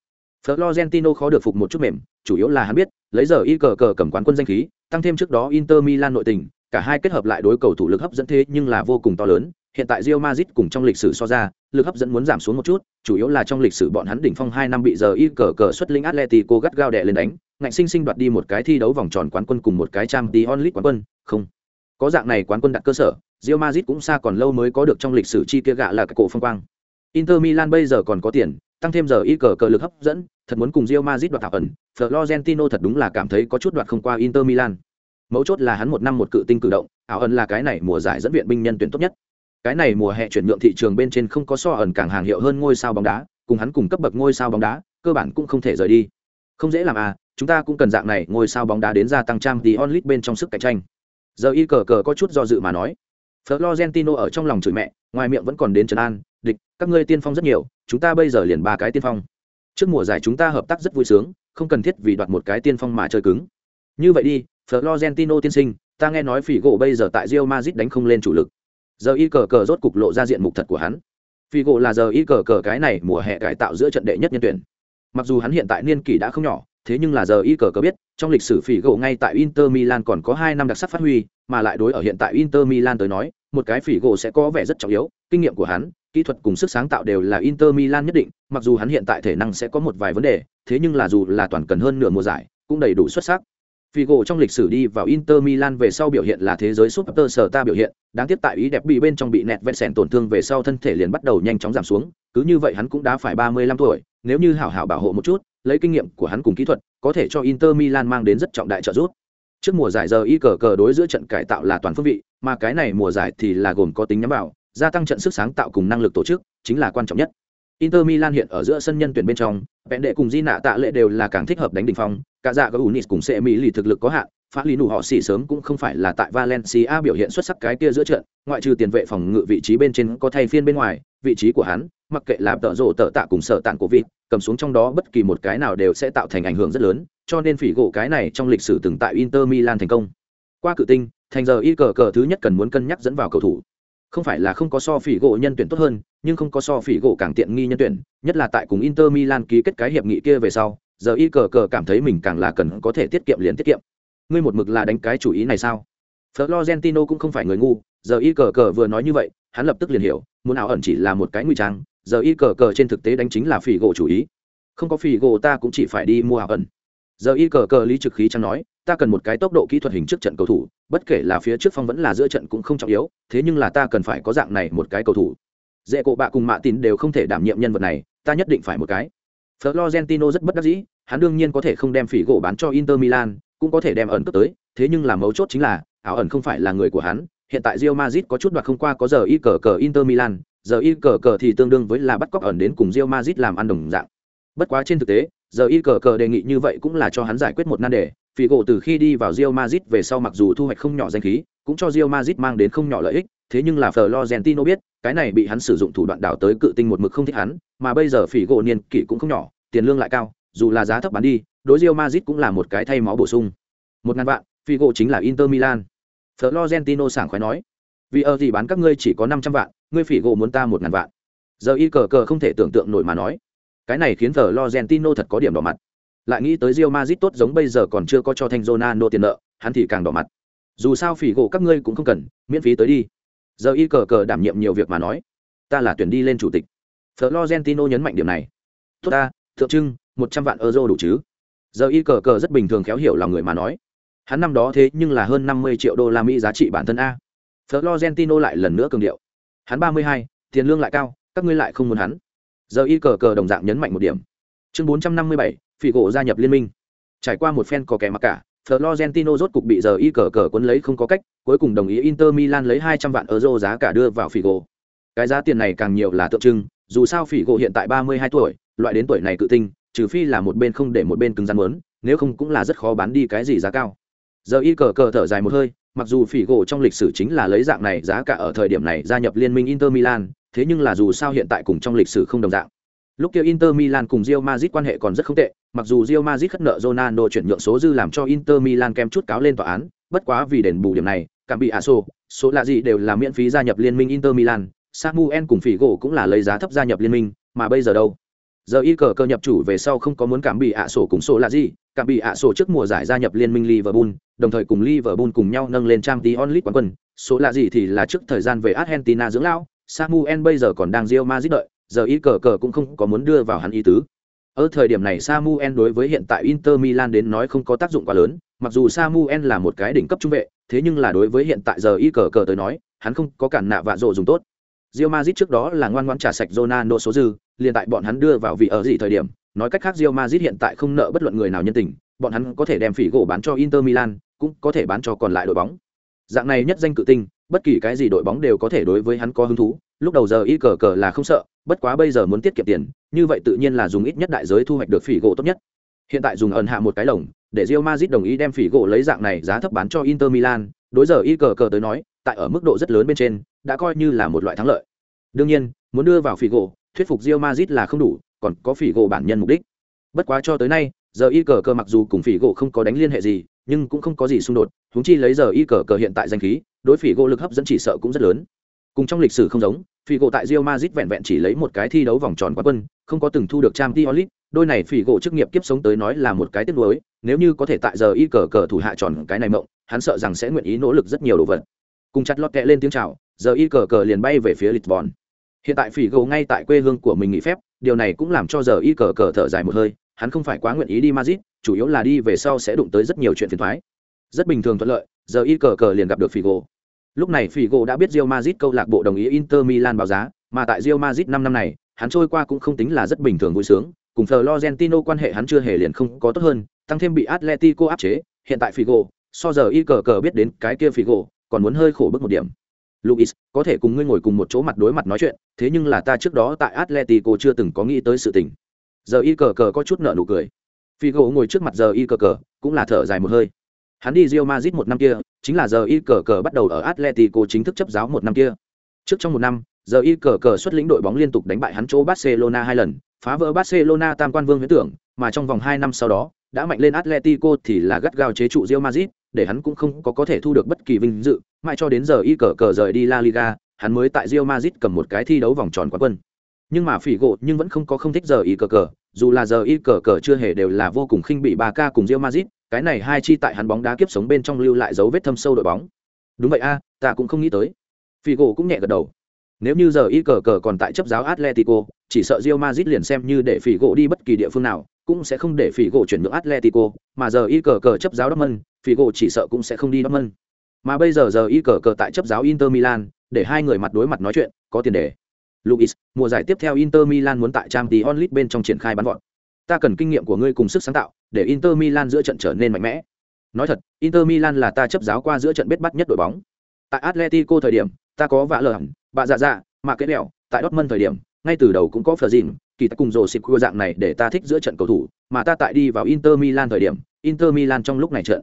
Florentino khó được phục một chút mềm, chủ yếu là hắn biết, lấy giờ y cờ cờ cầm quán quân danh khí, tăng thêm trước đó Inter Milan nội tình, cả hai kết hợp lại đối cầu thủ lực hấp dẫn thế nhưng là vô cùng to lớn. Hiện tại Real Madrid cùng trong lịch sử so ra, lực hấp dẫn muốn giảm xuống một chút, chủ yếu là trong lịch sử bọn hắn đỉnh phong 2 năm bị giờ y cờ cờ xuất linh Atletico gắt gao đè lên đánh, ngạnh sinh sinh đoạt đi một cái thi đấu vòng tròn quán quân cùng một cái Champions League quán quân, không. Có dạng này quán quân đặt cơ sở, Real Madrid cũng xa còn lâu mới có được trong lịch sử chi kia gạ là cái cổ phong quang. Inter Milan bây giờ còn có tiền, tăng thêm giờ y cờ cờ lực hấp dẫn, thật muốn cùng Real Madrid đoạt thảo ẩn, Florentino thật đúng là cảm thấy có chút đoạt không qua Inter Milan. Mấu chốt là hắn một năm một cự tinh cử động, ảo ẩn là cái này mùa giải dẫn viện binh nhân tuyển tốt nhất. Cái này mùa hè chuyển nhượng thị trường bên trên không có so ẩn càng hàng hiệu hơn ngôi sao bóng đá, cùng hắn cùng cấp bậc ngôi sao bóng đá, cơ bản cũng không thể rời đi. Không dễ làm à, chúng ta cũng cần dạng này ngôi sao bóng đá đến gia tăng trang tí onlit bên trong sức cạnh tranh. Giờ y cờ cờ có chút do dự mà nói. Florentino ở trong lòng chửi mẹ, ngoài miệng vẫn còn đến trấn an, địch, các ngươi tiên phong rất nhiều, chúng ta bây giờ liền ba cái tiên phong. Trước mùa giải chúng ta hợp tác rất vui sướng, không cần thiết vì đoạt một cái tiên phong mà chơi cứng. Như vậy đi, Florentino tiên sinh, ta nghe nói Figo bây giờ tại Real Madrid đánh không lên chủ lực. Giờ y cờ cờ rốt cục lộ ra diện mục thật của hắn. Figo là giờ y cờ cờ cái này mùa hè cải tạo giữa trận đệ nhất nhân tuyển. Mặc dù hắn hiện tại niên kỷ đã không nhỏ, thế nhưng là giờ y cờ cờ biết, trong lịch sử Figo ngay tại Inter Milan còn có hai năm đặc sắc phát huy, mà lại đối ở hiện tại Inter Milan tới nói, một cái Figo sẽ có vẻ rất trọng yếu, kinh nghiệm của hắn, kỹ thuật cùng sức sáng tạo đều là Inter Milan nhất định, mặc dù hắn hiện tại thể năng sẽ có một vài vấn đề, thế nhưng là dù là toàn cần hơn nửa mùa giải, cũng đầy đủ xuất sắc. Figo trong lịch sử đi vào Inter Milan về sau biểu hiện là thế giới super sở ta biểu hiện, đáng tiếc tại ý đẹp bị bên trong bị nẹt vẹn sẹn tổn thương về sau thân thể liền bắt đầu nhanh chóng giảm xuống, cứ như vậy hắn cũng đã phải 35 tuổi, nếu như hảo hảo bảo hộ một chút, lấy kinh nghiệm của hắn cùng kỹ thuật, có thể cho Inter Milan mang đến rất trọng đại trợ giúp. Trước mùa giải giờ y cờ cờ đối giữa trận cải tạo là toàn phương vị, mà cái này mùa giải thì là gồm có tính nhắm vào, gia tăng trận sức sáng tạo cùng năng lực tổ chức, chính là quan trọng nhất. Inter Milan hiện ở giữa sân nhân tuyển bên trong, vẹn đệ cùng Di nạ tạ lệ đều là càng thích hợp đánh đỉnh phong, cả dạ Unis cùng sẽ Mỹ lì thực lực có hạn, phá lý nụ họ xỉ sớm cũng không phải là tại Valencia biểu hiện xuất sắc cái kia giữa trận, ngoại trừ tiền vệ phòng ngự vị trí bên trên có thay phiên bên ngoài, vị trí của hắn, mặc kệ là tợ rổ tợ tạ cùng sở tạng của vị, cầm xuống trong đó bất kỳ một cái nào đều sẽ tạo thành ảnh hưởng rất lớn, cho nên phỉ gỗ cái này trong lịch sử từng tại Inter Milan thành công. Qua cự tinh, thành giờ y cờ cờ thứ nhất cần muốn cân nhắc dẫn vào cầu thủ không phải là không có so phỉ gỗ nhân tuyển tốt hơn, nhưng không có so phỉ gỗ càng tiện nghi nhân tuyển, nhất là tại cùng inter milan ký kết cái hiệp nghị kia về sau, giờ y cờ cờ cảm thấy mình càng là cần có thể tiết kiệm liền tiết kiệm. Ngươi một mực là đánh cái chủ ý này sao? Florentino cũng không phải người ngu, giờ y cờ cờ vừa nói như vậy, hắn lập tức liền hiểu, muốn ảo ẩn chỉ là một cái nguy trang, giờ y cờ cờ trên thực tế đánh chính là phỉ gỗ chủ ý. Không có phỉ gỗ ta cũng chỉ phải đi mua ảo ẩn giờ y cờ cờ lý trực khí chẳng nói ta cần một cái tốc độ kỹ thuật hình trước trận cầu thủ bất kể là phía trước phong vẫn là giữa trận cũng không trọng yếu thế nhưng là ta cần phải có dạng này một cái cầu thủ dễ cộ bạ cùng mạ tín đều không thể đảm nhiệm nhân vật này ta nhất định phải một cái florentino rất bất đắc dĩ hắn đương nhiên có thể không đem phỉ gỗ bán cho inter milan cũng có thể đem ẩn cấp tới thế nhưng là mấu chốt chính là ảo ẩn không phải là người của hắn hiện tại Real Madrid có chút đoạt không qua có giờ y cờ cờ Inter Milan, giờ y cờ cờ thì tương đương với là bắt cóc ẩn đến cùng Real Madrid làm ăn đồng dạng. Bất quá trên thực tế, giờ y cờ cờ đề nghị như vậy cũng là cho hắn giải quyết một nan đề, Phỉ gỗ từ khi đi vào Real Madrid về sau mặc dù thu hoạch không nhỏ danh khí, cũng cho Real Madrid mang đến không nhỏ lợi ích, thế nhưng là Florentino biết, cái này bị hắn sử dụng thủ đoạn đảo tới cự tinh một mực không thích hắn, mà bây giờ Phỉ gỗ niên kỷ cũng không nhỏ, tiền lương lại cao, dù là giá thấp bán đi, đối Real Madrid cũng là một cái thay máu bổ sung. Một ngàn vạn, Phỉ gỗ chính là Inter Milan. Florentino sảng khoái nói, vì ở gì bán các ngươi chỉ có năm trăm vạn, ngươi Phỉ gỗ muốn ta một ngàn vạn. Giờ y cờ cờ không thể tưởng tượng nổi mà nói, cái này khiến Florentino thật có điểm đỏ mặt lại nghĩ tới Real Madrid tốt giống bây giờ còn chưa có cho thanh Ronaldo tiền nợ, hắn thì càng đỏ mặt. Dù sao phỉ gỗ các ngươi cũng không cần, miễn phí tới đi. Giờ y cờ cờ đảm nhiệm nhiều việc mà nói, ta là tuyển đi lên chủ tịch. Florentino nhấn mạnh điểm này. Tốt ta, thượng trưng, một trăm vạn euro đủ chứ? Giờ y cờ cờ rất bình thường khéo hiểu lòng người mà nói. Hắn năm đó thế nhưng là hơn năm mươi triệu đô la Mỹ giá trị bản thân a. Florentino lại lần nữa cường điệu. Hắn ba mươi hai, tiền lương lại cao, các ngươi lại không muốn hắn. Giờ y cờ cờ đồng dạng nhấn mạnh một điểm. Chương bốn trăm năm mươi bảy phỉ gỗ gia nhập liên minh trải qua một phen có kẻ mặc cả Florentino rốt cục bị giờ y cờ cờ quấn lấy không có cách, cuối cùng đồng ý Inter Milan lấy 200 vạn euro giá cả đưa vào Figo. cái giá tiền này càng nhiều là tượng trưng dù sao phỉ gỗ hiện tại ba mươi hai tuổi loại đến tuổi này cự tinh trừ phi là một bên không để một bên cứng rắn lớn nếu không cũng là rất khó bán đi cái gì giá cao giờ y cờ cờ thở dài một hơi mặc dù phỉ gỗ trong lịch sử chính là lấy dạng này giá cả ở thời điểm này gia nhập liên minh inter milan thế nhưng là dù sao hiện tại cùng trong lịch sử không đồng dạng. Lúc kia inter milan cùng Real Madrid quan hệ còn rất không tệ, mặc dù Real Madrid khất nợ ronaldo chuyển nhượng số dư làm cho inter milan kem chút cáo lên tòa án, bất quá vì đền bù điểm này cảm bị aso số là gì đều là miễn phí gia nhập liên minh inter milan, samuel cùng Figo cũng là lấy giá thấp gia nhập liên minh, mà bây giờ đâu? Giờ y cờ cơ nhập chủ về sau không có muốn cảm bị ạ sổ cùng sổ là gì cảm bị ạ sổ trước mùa giải gia nhập liên minh liverpool, đồng thời cùng liverpool cùng nhau nâng lên trang tí onlit quán quân, số là gì thì là trước thời gian về argentina dưỡng lão samuel bây giờ còn đang Real Madrid đợi giờ ý cờ cờ cũng không có muốn đưa vào hắn ý tứ ở thời điểm này samuel đối với hiện tại inter milan đến nói không có tác dụng quá lớn mặc dù samuel là một cái đỉnh cấp trung vệ thế nhưng là đối với hiện tại giờ ý cờ cờ tới nói hắn không có cản nạ vạ rộ dùng tốt Real Madrid trước đó là ngoan ngoãn trả sạch Ronaldo số dư, liền tại bọn hắn đưa vào vị ở gì thời điểm, nói cách khác Real Madrid hiện tại không nợ bất luận người nào nhân tình, bọn hắn có thể đem phỉ gỗ bán cho Inter Milan, cũng có thể bán cho còn lại đội bóng. Dạng này nhất danh cự tinh, bất kỳ cái gì đội bóng đều có thể đối với hắn có hứng thú. Lúc đầu giờ y cờ cờ là không sợ, bất quá bây giờ muốn tiết kiệm tiền, như vậy tự nhiên là dùng ít nhất đại giới thu hoạch được phỉ gỗ tốt nhất. Hiện tại dùng ẩn hạ một cái lồng, để Real Madrid đồng ý đem phỉ gỗ lấy dạng này giá thấp bán cho Inter Milan, đối giờ y cờ cờ tới nói, tại ở mức độ rất lớn bên trên, đã coi như là một loại thắng lợi. Đương nhiên, muốn đưa vào phỉ gỗ thuyết phục Real Madrid là không đủ, còn có phỉ gỗ bản nhân mục đích. Bất quá cho tới nay, giờ y cờ cờ mặc dù cùng phỉ gỗ không có đánh liên hệ gì, nhưng cũng không có gì xung đột, húng chi lấy giờ y cờ cờ hiện tại danh khí, đối phỉ gỗ lực hấp dẫn chỉ sợ cũng rất lớn. Cùng trong lịch sử không giống, phỉ gỗ tại rio mazit vẹn vẹn chỉ lấy một cái thi đấu vòng tròn quá quân, không có từng thu được trang Champions League, đôi này phỉ gỗ chức nghiệp kiếp sống tới nói là một cái tiếc nuối, nếu như có thể tại giờ y cờ cờ thủ hạ tròn cái này mộng, hắn sợ rằng sẽ nguyện ý nỗ lực rất nhiều đồ vật. Cùng chặt lót kẹ lên tiếng chào, giờ y cờ cờ liền bay về phía Lisbon hiện tại phỉ gỗ ngay tại quê hương của mình nghỉ phép điều này cũng làm cho giờ y cờ cờ thở dài một hơi hắn không phải quá nguyện ý đi mazit chủ yếu là đi về sau sẽ đụng tới rất nhiều chuyện phiền thoái rất bình thường thuận lợi giờ y cờ cờ liền gặp được figo lúc này figo đã biết rio mazit câu lạc bộ đồng ý inter milan báo giá mà tại rio mazit năm năm này hắn trôi qua cũng không tính là rất bình thường vui sướng cùng florentino quan hệ hắn chưa hề liền không có tốt hơn tăng thêm bị atletico áp chế hiện tại figo so giờ y cờ cờ biết đến cái kia figo còn muốn hơi khổ bức một điểm Luis, có thể cùng ngươi ngồi cùng một chỗ mặt đối mặt nói chuyện, thế nhưng là ta trước đó tại Atletico chưa từng có nghĩ tới sự tình. Giờ y cờ cờ có chút nợ nụ cười. Figo ngồi trước mặt giờ y cờ cờ, cũng là thở dài một hơi. Hắn đi Real Madrid một năm kia, chính là giờ y cờ cờ bắt đầu ở Atletico chính thức chấp giáo một năm kia. Trước trong một năm, giờ y cờ cờ xuất lĩnh đội bóng liên tục đánh bại hắn chỗ Barcelona hai lần, phá vỡ Barcelona tam quan vương huyễn tưởng, mà trong vòng hai năm sau đó, đã mạnh lên Atletico thì là gắt gao chế trụ Real Madrid, để hắn cũng không có có thể thu được bất kỳ vinh dự, mãi cho đến giờ y cờ cờ rời đi La Liga, hắn mới tại Real Madrid cầm một cái thi đấu vòng tròn quán quân. Nhưng mà phỉ gộ nhưng vẫn không có không thích giờ y cờ cờ, dù là giờ y cờ cờ chưa hề đều là vô cùng khinh bị Barca cùng Real Madrid, cái này hai chi tại hắn bóng đá kiếp sống bên trong lưu lại dấu vết thâm sâu đội bóng. Đúng vậy a, ta cũng không nghĩ tới. Phỉ gỗ cũng nhẹ gật đầu. Nếu như giờ y cờ cờ còn tại chấp giáo Atletico, chỉ sợ Real Madrid liền xem như để phỉ gỗ đi bất kỳ địa phương nào, cũng sẽ không để phỉ gỗ chuyển nhượng Atletico, mà giờ y cờ cờ chấp giáo Dortmund, phỉ gỗ chỉ sợ cũng sẽ không đi Dortmund. Mà bây giờ giờ y cờ cờ tại chấp giáo Inter Milan, để hai người mặt đối mặt nói chuyện, có tiền đề. Luis, mùa giải tiếp theo Inter Milan muốn tại trang tí onlit bên trong triển khai bắn vọt. Ta cần kinh nghiệm của ngươi cùng sức sáng tạo, để Inter Milan giữa trận trở nên mạnh mẽ. Nói thật, Inter Milan là ta chấp giáo qua giữa trận bết bắt nhất đội bóng. Tại Atletico thời điểm, ta có vạ lở, bà dạ dạ, mà kết đèo, tại Dortmund thời điểm, ngay từ đầu cũng có Fleur kỳ ta cùng rồ xịp cua dạng này để ta thích giữa trận cầu thủ, mà ta tại đi vào Inter Milan thời điểm, Inter Milan trong lúc này trận.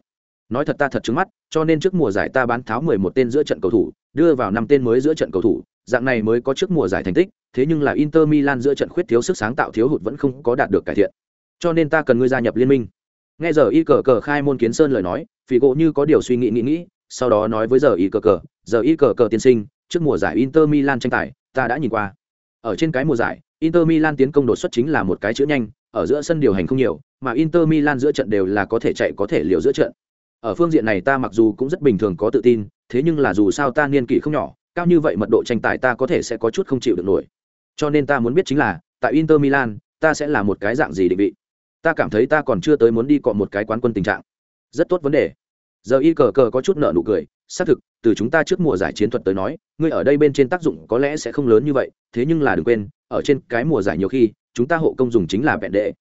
Nói thật ta thật trứng mắt, cho nên trước mùa giải ta bán tháo 11 tên giữa trận cầu thủ, đưa vào 5 tên mới giữa trận cầu thủ, dạng này mới có trước mùa giải thành tích, thế nhưng là Inter Milan giữa trận khuyết thiếu sức sáng tạo thiếu hụt vẫn không có đạt được cải thiện. Cho nên ta cần ngươi gia nhập liên minh. Nghe giờ y cờ cờ khai môn kiến sơn lời nói, phỉ gỗ như có điều suy nghĩ nghĩ nghĩ, sau đó nói với giờ y cờ cờ, giờ y cờ cờ tiên sinh, trước mùa giải Inter Milan tranh tài, ta đã nhìn qua. Ở trên cái mùa giải, Inter Milan tiến công đột xuất chính là một cái chữ nhanh, ở giữa sân điều hành không nhiều, mà Inter Milan giữa trận đều là có thể chạy có thể liều giữa trận. Ở phương diện này ta mặc dù cũng rất bình thường có tự tin, thế nhưng là dù sao ta niên kỷ không nhỏ, cao như vậy mật độ tranh tài ta có thể sẽ có chút không chịu được nổi. Cho nên ta muốn biết chính là, tại Inter Milan, ta sẽ là một cái dạng gì định vị. Ta cảm thấy ta còn chưa tới muốn đi cọ một cái quán quân tình trạng. Rất tốt vấn đề. Giờ y cờ cờ có chút nợ nụ cười, xác thực, từ chúng ta trước mùa giải chiến thuật tới nói, ngươi ở đây bên trên tác dụng có lẽ sẽ không lớn như vậy, thế nhưng là đừng quên, ở trên cái mùa giải nhiều khi, chúng ta hộ công dùng chính là vẹn đệ.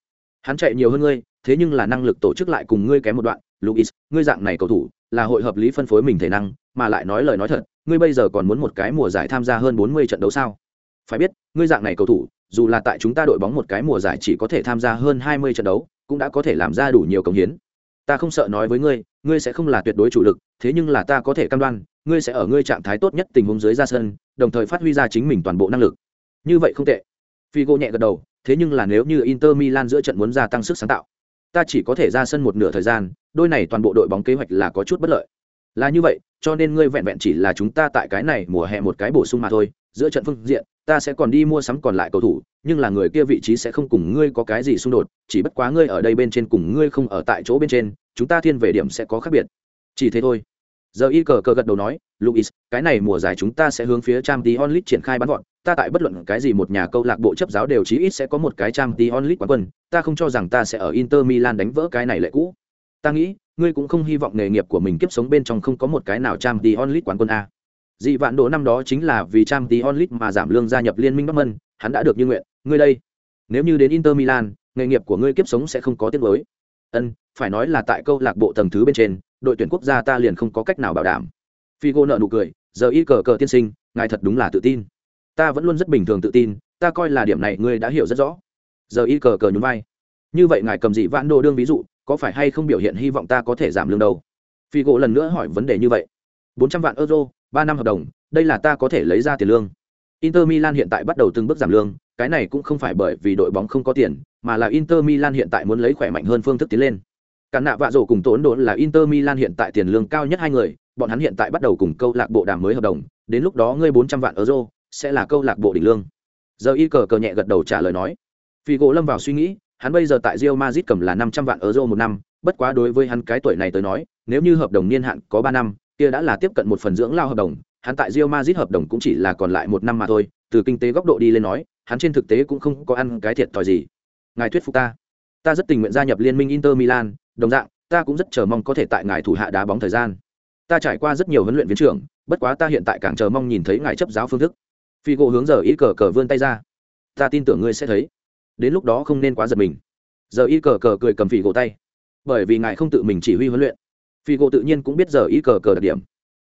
Hắn chạy nhiều hơn ngươi, thế nhưng là năng lực tổ chức lại cùng ngươi kém một đoạn, Luis, ngươi dạng này cầu thủ, là hội hợp lý phân phối mình thể năng, mà lại nói lời nói thật, ngươi bây giờ còn muốn một cái mùa giải tham gia hơn 40 trận đấu sao? Phải biết, ngươi dạng này cầu thủ, dù là tại chúng ta đội bóng một cái mùa giải chỉ có thể tham gia hơn 20 trận đấu, cũng đã có thể làm ra đủ nhiều công hiến. Ta không sợ nói với ngươi, ngươi sẽ không là tuyệt đối chủ lực, thế nhưng là ta có thể cam đoan, ngươi sẽ ở ngươi trạng thái tốt nhất tình huống dưới ra sân, đồng thời phát huy ra chính mình toàn bộ năng lực. Như vậy không tệ. Figo nhẹ gật đầu, thế nhưng là nếu như Inter Milan giữa trận muốn gia tăng sức sáng tạo, ta chỉ có thể ra sân một nửa thời gian, đôi này toàn bộ đội bóng kế hoạch là có chút bất lợi. Là như vậy, cho nên ngươi vẹn vẹn chỉ là chúng ta tại cái này mùa hè một cái bổ sung mà thôi, giữa trận phương diện, ta sẽ còn đi mua sắm còn lại cầu thủ, nhưng là người kia vị trí sẽ không cùng ngươi có cái gì xung đột, chỉ bất quá ngươi ở đây bên trên cùng ngươi không ở tại chỗ bên trên, chúng ta thiên về điểm sẽ có khác biệt. Chỉ thế thôi. Giờ y cờ cờ gật đầu nói, Luis, cái này mùa giải chúng ta sẽ hướng phía trang t onlit triển khai bắn gọn, ta tại bất luận cái gì một nhà câu lạc bộ chấp giáo đều chí ít sẽ có một cái trang t onlit quán quân, ta không cho rằng ta sẽ ở Inter Milan đánh vỡ cái này lệ cũ. Ta nghĩ, ngươi cũng không hy vọng nghề nghiệp của mình kiếp sống bên trong không có một cái nào trang t onlit quán quân a. Dị vạn đỗ năm đó chính là vì Champions League mà giảm lương gia nhập liên minh Dortmund, hắn đã được như nguyện, ngươi đây, nếu như đến Inter Milan, nghề nghiệp của ngươi kiếp sống sẽ không có tiếng lối. Ân, phải nói là tại câu lạc bộ tầng thứ bên trên, đội tuyển quốc gia ta liền không có cách nào bảo đảm. Figo nợ nụ cười, giờ y cờ cờ tiên sinh, ngài thật đúng là tự tin. Ta vẫn luôn rất bình thường tự tin, ta coi là điểm này ngươi đã hiểu rất rõ. Giờ y cờ cờ nhún vai. Như vậy ngài cầm dị vạn đỗ đương ví dụ, có phải hay không biểu hiện hy vọng ta có thể giảm lương đâu? Figo lần nữa hỏi vấn đề như vậy. 400 vạn euro, 3 năm hợp đồng, đây là ta có thể lấy ra tiền lương. Inter Milan hiện tại bắt đầu từng bước giảm lương, cái này cũng không phải bởi vì đội bóng không có tiền, mà là Inter Milan hiện tại muốn lấy khỏe mạnh hơn phương thức tiến lên. Cản nạ vạ rổ cùng tốn đốn là Inter Milan hiện tại tiền lương cao nhất hai người, bọn hắn hiện tại bắt đầu cùng câu lạc bộ đàm mới hợp đồng, đến lúc đó ngươi 400 vạn euro sẽ là câu lạc bộ đỉnh lương. Giờ y cờ cờ nhẹ gật đầu trả lời nói. vì gỗ lâm vào suy nghĩ, hắn bây giờ tại Real Madrid cầm là 500 vạn euro một năm, bất quá đối với hắn cái tuổi này tới nói, nếu như hợp đồng niên hạn có 3 năm, kia đã là tiếp cận một phần dưỡng lao hợp đồng, hắn tại Real Madrid hợp đồng cũng chỉ là còn lại một năm mà thôi, từ kinh tế góc độ đi lên nói, hắn trên thực tế cũng không có ăn cái thiệt thòi gì. Ngài thuyết phục ta, ta rất tình nguyện gia nhập liên minh Inter Milan, đồng dạng, ta cũng rất chờ mong có thể tại ngài thủ hạ đá bóng thời gian. Ta trải qua rất nhiều huấn luyện viên trưởng, bất quá ta hiện tại càng chờ mong nhìn thấy ngài chấp giáo phương thức. Figo hướng giờ ý cờ cờ vươn tay ra. Ta tin tưởng ngươi sẽ thấy. Đến lúc đó không nên quá giật mình. Giờ ý cờ cờ cười cầm Figo tay. Bởi vì ngài không tự mình chỉ huy huấn luyện. Figo tự nhiên cũng biết giờ ý cờ cờ đặc điểm.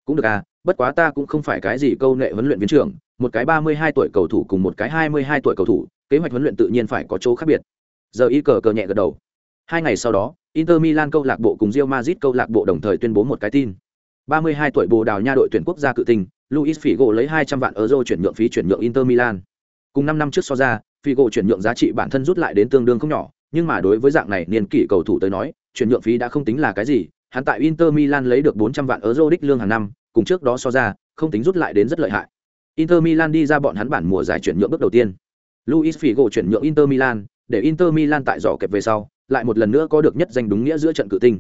Cũng được à, bất quá ta cũng không phải cái gì câu nệ huấn luyện viên trưởng, một cái ba mươi hai tuổi cầu thủ cùng một cái hai mươi hai tuổi cầu thủ, kế hoạch huấn luyện tự nhiên phải có chỗ khác biệt. Giờ ý cờ cờ nhẹ gật đầu. Hai ngày sau đó, Inter Milan câu lạc bộ cùng Real Madrid câu lạc bộ đồng thời tuyên bố một cái tin. 32 tuổi Bồ Đào Nha đội tuyển quốc gia cự tình Luis Figo lấy 200 vạn euro chuyển nhượng phí chuyển nhượng Inter Milan. Cùng năm năm trước so ra, Figo chuyển nhượng giá trị bản thân rút lại đến tương đương không nhỏ, nhưng mà đối với dạng này niên kỷ cầu thủ tới nói, chuyển nhượng phí đã không tính là cái gì, hắn tại Inter Milan lấy được 400 vạn euro đích lương hàng năm, cùng trước đó so ra, không tính rút lại đến rất lợi hại. Inter Milan đi ra bọn hắn bản mùa giải chuyển nhượng bước đầu tiên. Luis Figo chuyển nhượng Inter Milan, để Inter Milan tại giỏ kẹp về sau, lại một lần nữa có được nhất danh đúng nghĩa giữa trận cự tinh.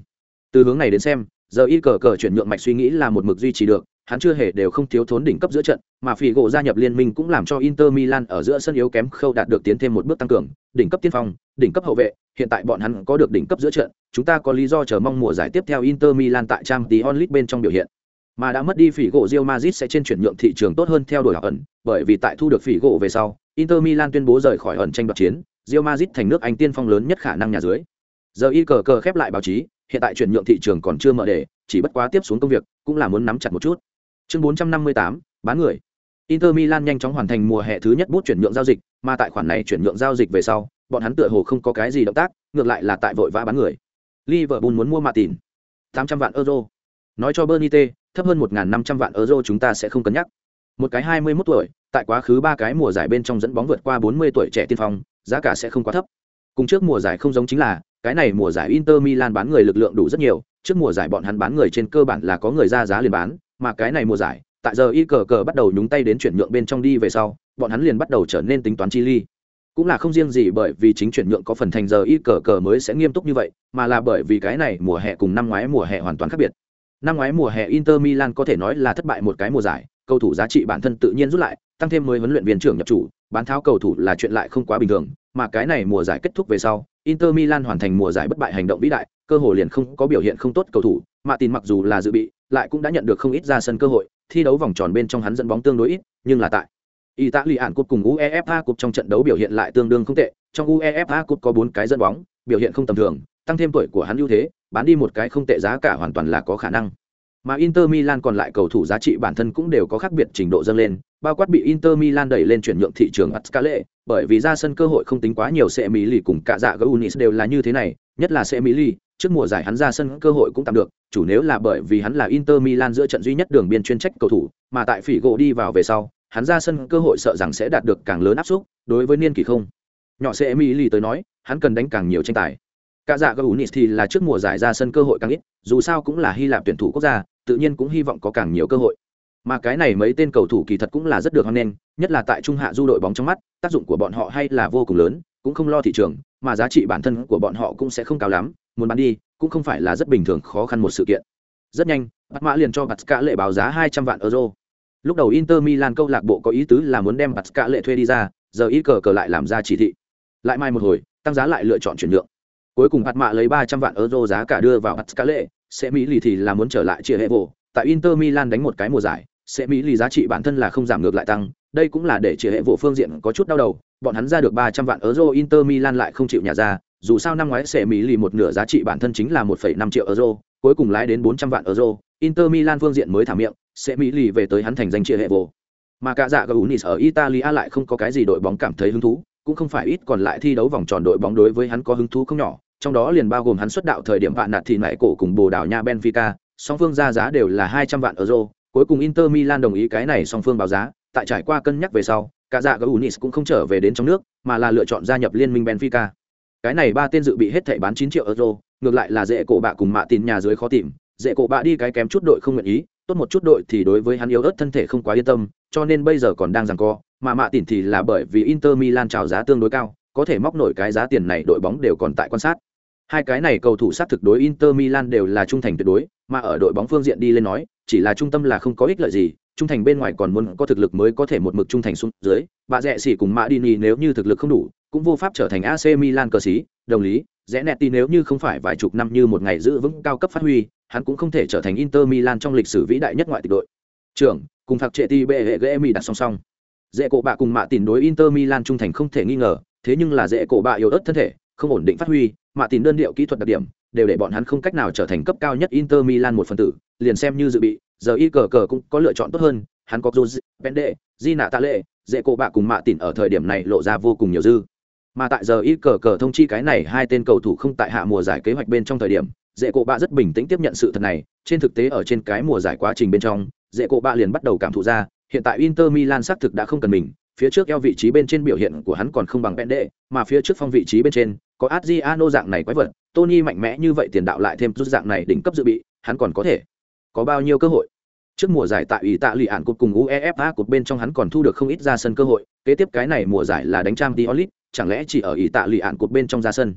Từ hướng này đến xem, giờ y cờ cờ chuyển nhượng mạch suy nghĩ là một mực duy trì được, hắn chưa hề đều không thiếu thốn đỉnh cấp giữa trận, mà Figo gia nhập liên minh cũng làm cho Inter Milan ở giữa sân yếu kém khâu đạt được tiến thêm một bước tăng cường, đỉnh cấp tiên phong, đỉnh cấp hậu vệ, hiện tại bọn hắn có được đỉnh cấp giữa trận, chúng ta có lý do chờ mong mùa giải tiếp theo Inter Milan tại Champions League bên trong biểu hiện. Mà đã mất đi phỉ gỗ Real Madrid sẽ trên chuyển nhượng thị trường tốt hơn theo đuổi ẩn, bởi vì tại thu được phỉ gỗ về sau, Inter Milan tuyên bố rời khỏi ẩn tranh đoạt chiến, Real Madrid thành nước Anh tiên phong lớn nhất khả năng nhà dưới. Giờ y cờ cờ khép lại báo chí, hiện tại chuyển nhượng thị trường còn chưa mở đề, chỉ bất quá tiếp xuống công việc, cũng là muốn nắm chặt một chút. Chương 458, bán người. Inter Milan nhanh chóng hoàn thành mùa hè thứ nhất bút chuyển nhượng giao dịch, mà tại khoản này chuyển nhượng giao dịch về sau, bọn hắn tựa hồ không có cái gì động tác, ngược lại là tại vội vã bán người. Liverpool muốn mua Martin, 800 vạn euro. Nói cho Bernite, thấp hơn 1500 vạn euro chúng ta sẽ không cân nhắc. Một cái 21 tuổi, tại quá khứ ba cái mùa giải bên trong dẫn bóng vượt qua 40 tuổi trẻ tiên phong, giá cả sẽ không quá thấp. Cùng trước mùa giải không giống chính là, cái này mùa giải Inter Milan bán người lực lượng đủ rất nhiều, trước mùa giải bọn hắn bán người trên cơ bản là có người ra giá liền bán, mà cái này mùa giải, tại giờ y cờ cờ bắt đầu nhúng tay đến chuyển nhượng bên trong đi về sau, bọn hắn liền bắt đầu trở nên tính toán chi ly. Cũng là không riêng gì bởi vì chính chuyển nhượng có phần thành giờ y cờ cờ mới sẽ nghiêm túc như vậy, mà là bởi vì cái này mùa hè cùng năm ngoái mùa hè hoàn toàn khác biệt. Năm ngoái mùa hè Inter Milan có thể nói là thất bại một cái mùa giải, cầu thủ giá trị bản thân tự nhiên rút lại, tăng thêm mới huấn luyện viên trưởng nhập chủ, bán tháo cầu thủ là chuyện lại không quá bình thường, mà cái này mùa giải kết thúc về sau, Inter Milan hoàn thành mùa giải bất bại hành động vĩ đại, cơ hội liền không có biểu hiện không tốt cầu thủ, mà tin mặc dù là dự bị, lại cũng đã nhận được không ít ra sân cơ hội, thi đấu vòng tròn bên trong hắn dẫn bóng tương đối ít, nhưng là tại Y tá lì ản cúp cùng UEFA cúp trong trận đấu biểu hiện lại tương đương không tệ, trong UEFA cúp có 4 cái dẫn bóng, biểu hiện không tầm thường, tăng thêm tuổi của hắn ưu thế, bán đi một cái không tệ giá cả hoàn toàn là có khả năng. Mà Inter Milan còn lại cầu thủ giá trị bản thân cũng đều có khác biệt trình độ dâng lên, bao quát bị Inter Milan đẩy lên chuyển nhượng thị trường Ascale, bởi vì ra sân cơ hội không tính quá nhiều sẽ Mỹ lì cùng cả dạ Gounis đều là như thế này, nhất là sẽ Mỹ lì, trước mùa giải hắn ra sân cơ hội cũng tạm được, chủ nếu là bởi vì hắn là Inter Milan giữa trận duy nhất đường biên chuyên trách cầu thủ, mà tại phỉ gỗ đi vào về sau, hắn ra sân cơ hội sợ rằng sẽ đạt được càng lớn áp suất, đối với niên kỳ không. Nhỏ sẽ Mỹ lì tới nói, hắn cần đánh càng nhiều tranh tài. Cả dạ Gaunis thì là trước mùa giải ra sân cơ hội càng ít, dù sao cũng là Hy Lạp tuyển thủ quốc gia, tự nhiên cũng hy vọng có càng nhiều cơ hội mà cái này mấy tên cầu thủ kỳ thật cũng là rất được hoan nghênh nhất là tại trung hạ du đội bóng trong mắt tác dụng của bọn họ hay là vô cùng lớn cũng không lo thị trường mà giá trị bản thân của bọn họ cũng sẽ không cao lắm muốn bán đi cũng không phải là rất bình thường khó khăn một sự kiện rất nhanh bắt mã liền cho bắt cả lệ báo giá hai trăm vạn euro lúc đầu inter milan câu lạc bộ có ý tứ là muốn đem bạt cả lệ thuê đi ra, giờ ít cờ cờ lại làm ra chỉ thị. Lại mai một hồi, tăng giá lại lựa chọn chuyển nhượng. Cuối cùng bạt lấy ba trăm vạn euro giá cả đưa vào bạt cả lệ, sẽ mỹ lì thì là muốn trở lại chia hệ vụ. Tại inter milan đánh một cái mùa giải, sẽ mỹ lì giá trị bản thân là không giảm ngược lại tăng. Đây cũng là để chia hệ vụ phương diện có chút đau đầu. Bọn hắn ra được ba trăm vạn euro, inter milan lại không chịu nhà ra. Dù sao năm ngoái sẽ mỹ lì một nửa giá trị bản thân chính là một phẩy năm triệu euro, cuối cùng lái đến bốn trăm vạn euro. Inter milan phương diện mới thả miệng sẽ mỹ lì về tới hắn thành danh chia hệ vụ mà cả dạ gaunis ở italia lại không có cái gì đội bóng cảm thấy hứng thú cũng không phải ít còn lại thi đấu vòng tròn đội bóng đối với hắn có hứng thú không nhỏ trong đó liền bao gồm hắn xuất đạo thời điểm vạn nạt thì mẹ cổ cùng bồ đào nha benfica song phương ra giá đều là hai trăm vạn euro Cuối cùng Inter Milan đồng ý cái này song phương báo giá, tại trải qua cân nhắc về sau, cả dạ Gaunis cũng không trở về đến trong nước, mà là lựa chọn gia nhập liên minh Benfica. Cái này ba tên dự bị hết thảy bán 9 triệu euro, ngược lại là dễ cổ bạ cùng mạ tin nhà dưới khó tìm, dễ cổ bạ đi cái kém chút đội không nguyện ý, tốt một chút đội thì đối với hắn yếu ớt thân thể không quá yên tâm, cho nên bây giờ còn đang giằng co, mà mạ tỉnh thì là bởi vì Inter Milan chào giá tương đối cao, có thể móc nổi cái giá tiền này đội bóng đều còn tại quan sát. Hai cái này cầu thủ sát thực đối Inter Milan đều là trung thành tuyệt đối, mà ở đội bóng phương diện đi lên nói, chỉ là trung tâm là không có ích lợi gì, trung thành bên ngoài còn muốn có thực lực mới có thể một mực trung thành xuống dưới. Bà rẻ xỉ cùng Madini nếu như thực lực không đủ, cũng vô pháp trở thành AC Milan cờ sĩ, đồng lý, rẽ nẹt tin nếu như không phải vài chục năm như một ngày giữ vững cao cấp phát huy, hắn cũng không thể trở thành Inter Milan trong lịch sử vĩ đại nhất ngoại tịch đội. Trưởng, cùng phạt trệ ti bệ hệ Gemi đặt song song. Dễ cổ bạ cùng mạ Tỉn đối Inter Milan trung thành không thể nghi ngờ, thế nhưng là dễ cổ bạ yếu ớt thân thể, không ổn định phát huy, mạ Tỉn đơn điệu kỹ thuật đặc điểm, đều để bọn hắn không cách nào trở thành cấp cao nhất Inter Milan một phần tử, liền xem như dự bị, giờ y cờ cờ cũng có lựa chọn tốt hơn, hắn có Jose, Pende, Di Nạ Tạ Lệ, dễ cổ bạ cùng mạ tỉn ở thời điểm này lộ ra vô cùng nhiều dư. Mà tại giờ y cờ cờ thông chi cái này hai tên cầu thủ không tại hạ mùa giải kế hoạch bên trong thời điểm, dễ cổ bạ rất bình tĩnh tiếp nhận sự thật này, trên thực tế ở trên cái mùa giải quá trình bên trong, dễ cổ bạ liền bắt đầu cảm thụ ra, hiện tại Inter Milan xác thực đã không cần mình, phía trước eo vị trí bên trên biểu hiện của hắn còn không bằng Pende, mà phía trước phong vị trí bên trên có Adriano dạng này quái vật, Tony mạnh mẽ như vậy tiền đạo lại thêm rút dạng này đỉnh cấp dự bị, hắn còn có thể có bao nhiêu cơ hội. Trước mùa giải tại Ý tạ lì ạn cột cùng UEFA cột bên trong hắn còn thu được không ít ra sân cơ hội, kế tiếp cái này mùa giải là đánh trang Diolit, chẳng lẽ chỉ ở Ý tạ lì ạn cột bên trong ra sân.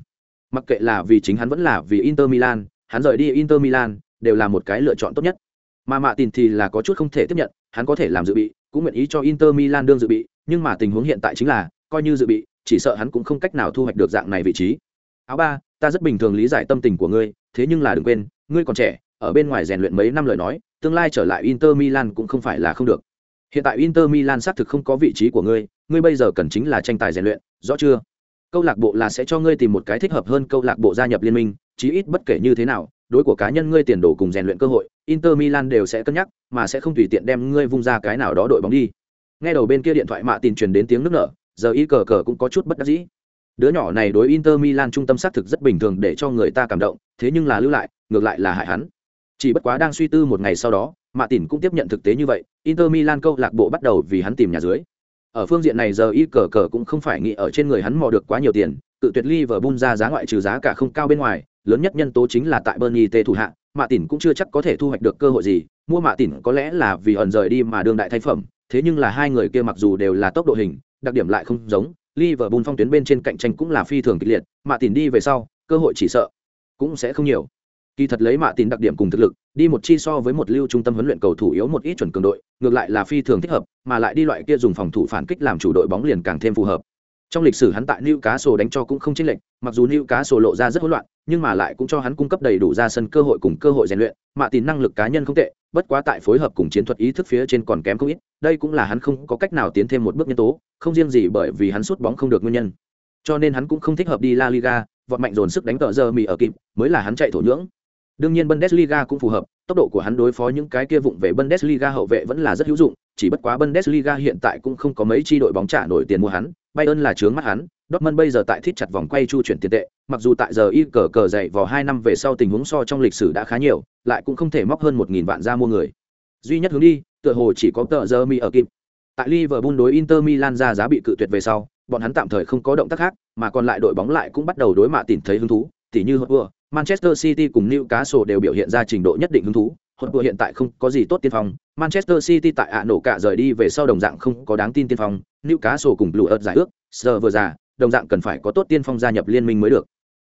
Mặc kệ là vì chính hắn vẫn là vì Inter Milan, hắn rời đi Inter Milan đều là một cái lựa chọn tốt nhất. Mà Mạ Tình thì là có chút không thể tiếp nhận, hắn có thể làm dự bị, cũng nguyện ý cho Inter Milan đương dự bị, nhưng mà tình huống hiện tại chính là, coi như dự bị, chỉ sợ hắn cũng không cách nào thu hoạch được dạng này vị trí. Áo ba, ta rất bình thường lý giải tâm tình của ngươi, thế nhưng là đừng quên, ngươi còn trẻ, ở bên ngoài rèn luyện mấy năm lời nói, tương lai trở lại Inter Milan cũng không phải là không được. Hiện tại Inter Milan xác thực không có vị trí của ngươi, ngươi bây giờ cần chính là tranh tài rèn luyện, rõ chưa? Câu lạc bộ là sẽ cho ngươi tìm một cái thích hợp hơn câu lạc bộ gia nhập liên minh, chí ít bất kể như thế nào, đối của cá nhân ngươi tiền đồ cùng rèn luyện cơ hội, Inter Milan đều sẽ cân nhắc, mà sẽ không tùy tiện đem ngươi vung ra cái nào đó đội bóng đi. Nghe đầu bên kia điện thoại mạ tin truyền đến tiếng nước nở, giờ y cờ cờ cũng có chút bất đắc dĩ. Đứa nhỏ này đối Inter Milan trung tâm xác thực rất bình thường để cho người ta cảm động, thế nhưng là lưu lại, ngược lại là hại hắn. Chỉ bất quá đang suy tư một ngày sau đó, Mạ tin cũng tiếp nhận thực tế như vậy, Inter Milan câu lạc bộ bắt đầu vì hắn tìm nhà dưới. Ở phương diện này giờ y cờ cờ cũng không phải nghĩ ở trên người hắn mò được quá nhiều tiền, tự tuyệt Liverpool ra giá ngoại trừ giá cả không cao bên ngoài, lớn nhất nhân tố chính là tại Bernie tê thủ hạ, Mạ Tỉnh cũng chưa chắc có thể thu hoạch được cơ hội gì, mua Mạ Tỉnh có lẽ là vì ẩn rời đi mà đương đại thay phẩm, thế nhưng là hai người kia mặc dù đều là tốc độ hình, đặc điểm lại không giống, Liverpool phong tuyến bên trên cạnh tranh cũng là phi thường kịch liệt, Mạ Tỉnh đi về sau, cơ hội chỉ sợ cũng sẽ không nhiều. Kỳ thật lấy Mạ Tỉnh đặc điểm cùng thực lực, đi một chi so với một lưu trung tâm huấn luyện cầu thủ yếu một ít chuẩn cường đội, ngược lại là phi thường thích hợp, mà lại đi loại kia dùng phòng thủ phản kích làm chủ đội bóng liền càng thêm phù hợp. Trong lịch sử hắn tại Newcastle đánh cho cũng không chênh lệch, mặc dù Newcastle lộ ra rất hỗn loạn, nhưng mà lại cũng cho hắn cung cấp đầy đủ ra sân cơ hội cùng cơ hội rèn luyện, Mạ tín năng lực cá nhân không tệ, bất quá tại phối hợp cùng chiến thuật ý thức phía trên còn kém không ít, đây cũng là hắn không có cách nào tiến thêm một bước nhân tố, không riêng gì bởi vì hắn sút bóng không được nguyên nhân. Cho nên hắn cũng không thích hợp đi La Liga, vọt mạnh dồn sức đánh tợ giờ mì ở kịp, mới là hắn chạy thổ nhưỡng. Đương nhiên Bundesliga cũng phù hợp, tốc độ của hắn đối phó những cái kia vụng về Bundesliga hậu vệ vẫn là rất hữu dụng, chỉ bất quá Bundesliga hiện tại cũng không có mấy chi đội bóng trả nổi tiền mua hắn, Bayern là chướng mắt hắn, Dortmund bây giờ tại thiết chặt vòng quay chu chuyển tiền tệ, mặc dù tại giờ y cờ cờ dậy vào 2 năm về sau tình huống so trong lịch sử đã khá nhiều, lại cũng không thể móc hơn 1000 vạn ra mua người. Duy nhất hướng đi, tựa hồ chỉ có tờ giờ mi ở kịp. Tại Liverpool đối Inter Milan ra giá bị cự tuyệt về sau, bọn hắn tạm thời không có động tác khác, mà còn lại đội bóng lại cũng bắt đầu đối mạ tìm thấy hứng thú, tỉ như Hotspur, Manchester City cùng Newcastle đều biểu hiện ra trình độ nhất định hứng thú. Hotspur hiện tại không có gì tốt tiên phong, Manchester City tại ạ nổ cả rời đi về sau đồng dạng không có đáng tin tiên phong, Niu cá sổ cùng Blues giải ước, giờ vừa già, đồng dạng cần phải có tốt tiên phong gia nhập liên minh mới được.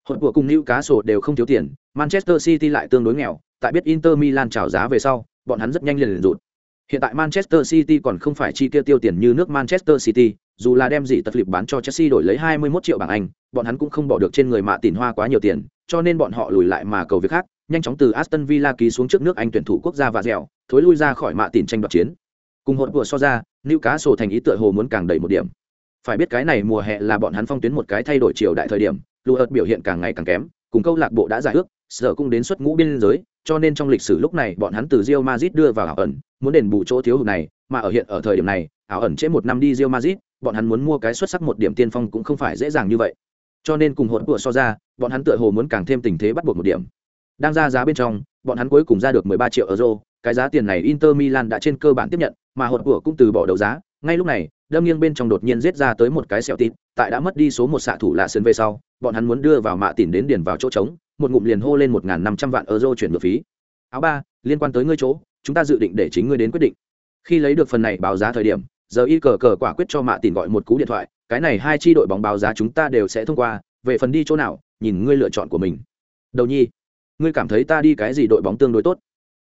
Hotspur cùng niu cá sổ đều không thiếu tiền, Manchester City lại tương đối nghèo, tại biết Inter Milan chào giá về sau, bọn hắn rất nhanh liền liền rụt. Hiện tại Manchester City còn không phải chi tiêu tiêu tiền như nước Manchester City, dù là đem gì tật lịp bán cho Chelsea đổi lấy 21 triệu bảng Anh, bọn hắn cũng không bỏ được trên người mạ tiền hoa quá nhiều tiền, cho nên bọn họ lùi lại mà cầu việc khác, nhanh chóng từ Aston Villa ký xuống trước nước Anh tuyển thủ quốc gia và dẻo, thối lui ra khỏi mạ tiền tranh đoạt chiến. Cùng hỗn vừa so ra, Newcastle thành ý tựa hồ muốn càng đẩy một điểm. Phải biết cái này mùa hè là bọn hắn phong tuyến một cái thay đổi chiều đại thời điểm, Luot biểu hiện càng ngày càng kém, cùng câu lạc bộ đã giải ước, giờ cũng đến xuất ngũ biên giới, cho nên trong lịch sử lúc này bọn hắn từ Real Madrid đưa vào ảo ẩn, muốn đền bù chỗ thiếu hụt này, mà ở hiện ở thời điểm này, ảo ẩn trễ một năm đi Real Madrid, bọn hắn muốn mua cái xuất sắc một điểm tiên phong cũng không phải dễ dàng như vậy. Cho nên cùng hỗn vừa so ra, bọn hắn tựa hồ muốn càng thêm tình thế bắt buộc một điểm. Đang ra giá bên trong, bọn hắn cuối cùng ra được 13 triệu euro, cái giá tiền này Inter Milan đã trên cơ bản tiếp nhận, mà hột vừa cũng từ bỏ đấu giá. Ngay lúc này, đâm nghiêng bên trong đột nhiên giết ra tới một cái sẹo tít, tại đã mất đi số một xạ thủ lạ sân về sau, bọn hắn muốn đưa vào mạ tiền đến điền vào chỗ trống, một ngụm liền hô lên 1500 vạn euro chuyển nhượng phí. Áo ba, liên quan tới ngươi chỗ, chúng ta dự định để chính ngươi đến quyết định. Khi lấy được phần này báo giá thời điểm, giờ y cờ cờ quả quyết cho mạ tiền gọi một cú điện thoại, cái này hai chi đội bóng báo giá chúng ta đều sẽ thông qua, về phần đi chỗ nào, nhìn ngươi lựa chọn của mình. Đầu nhi, ngươi cảm thấy ta đi cái gì đội bóng tương đối tốt?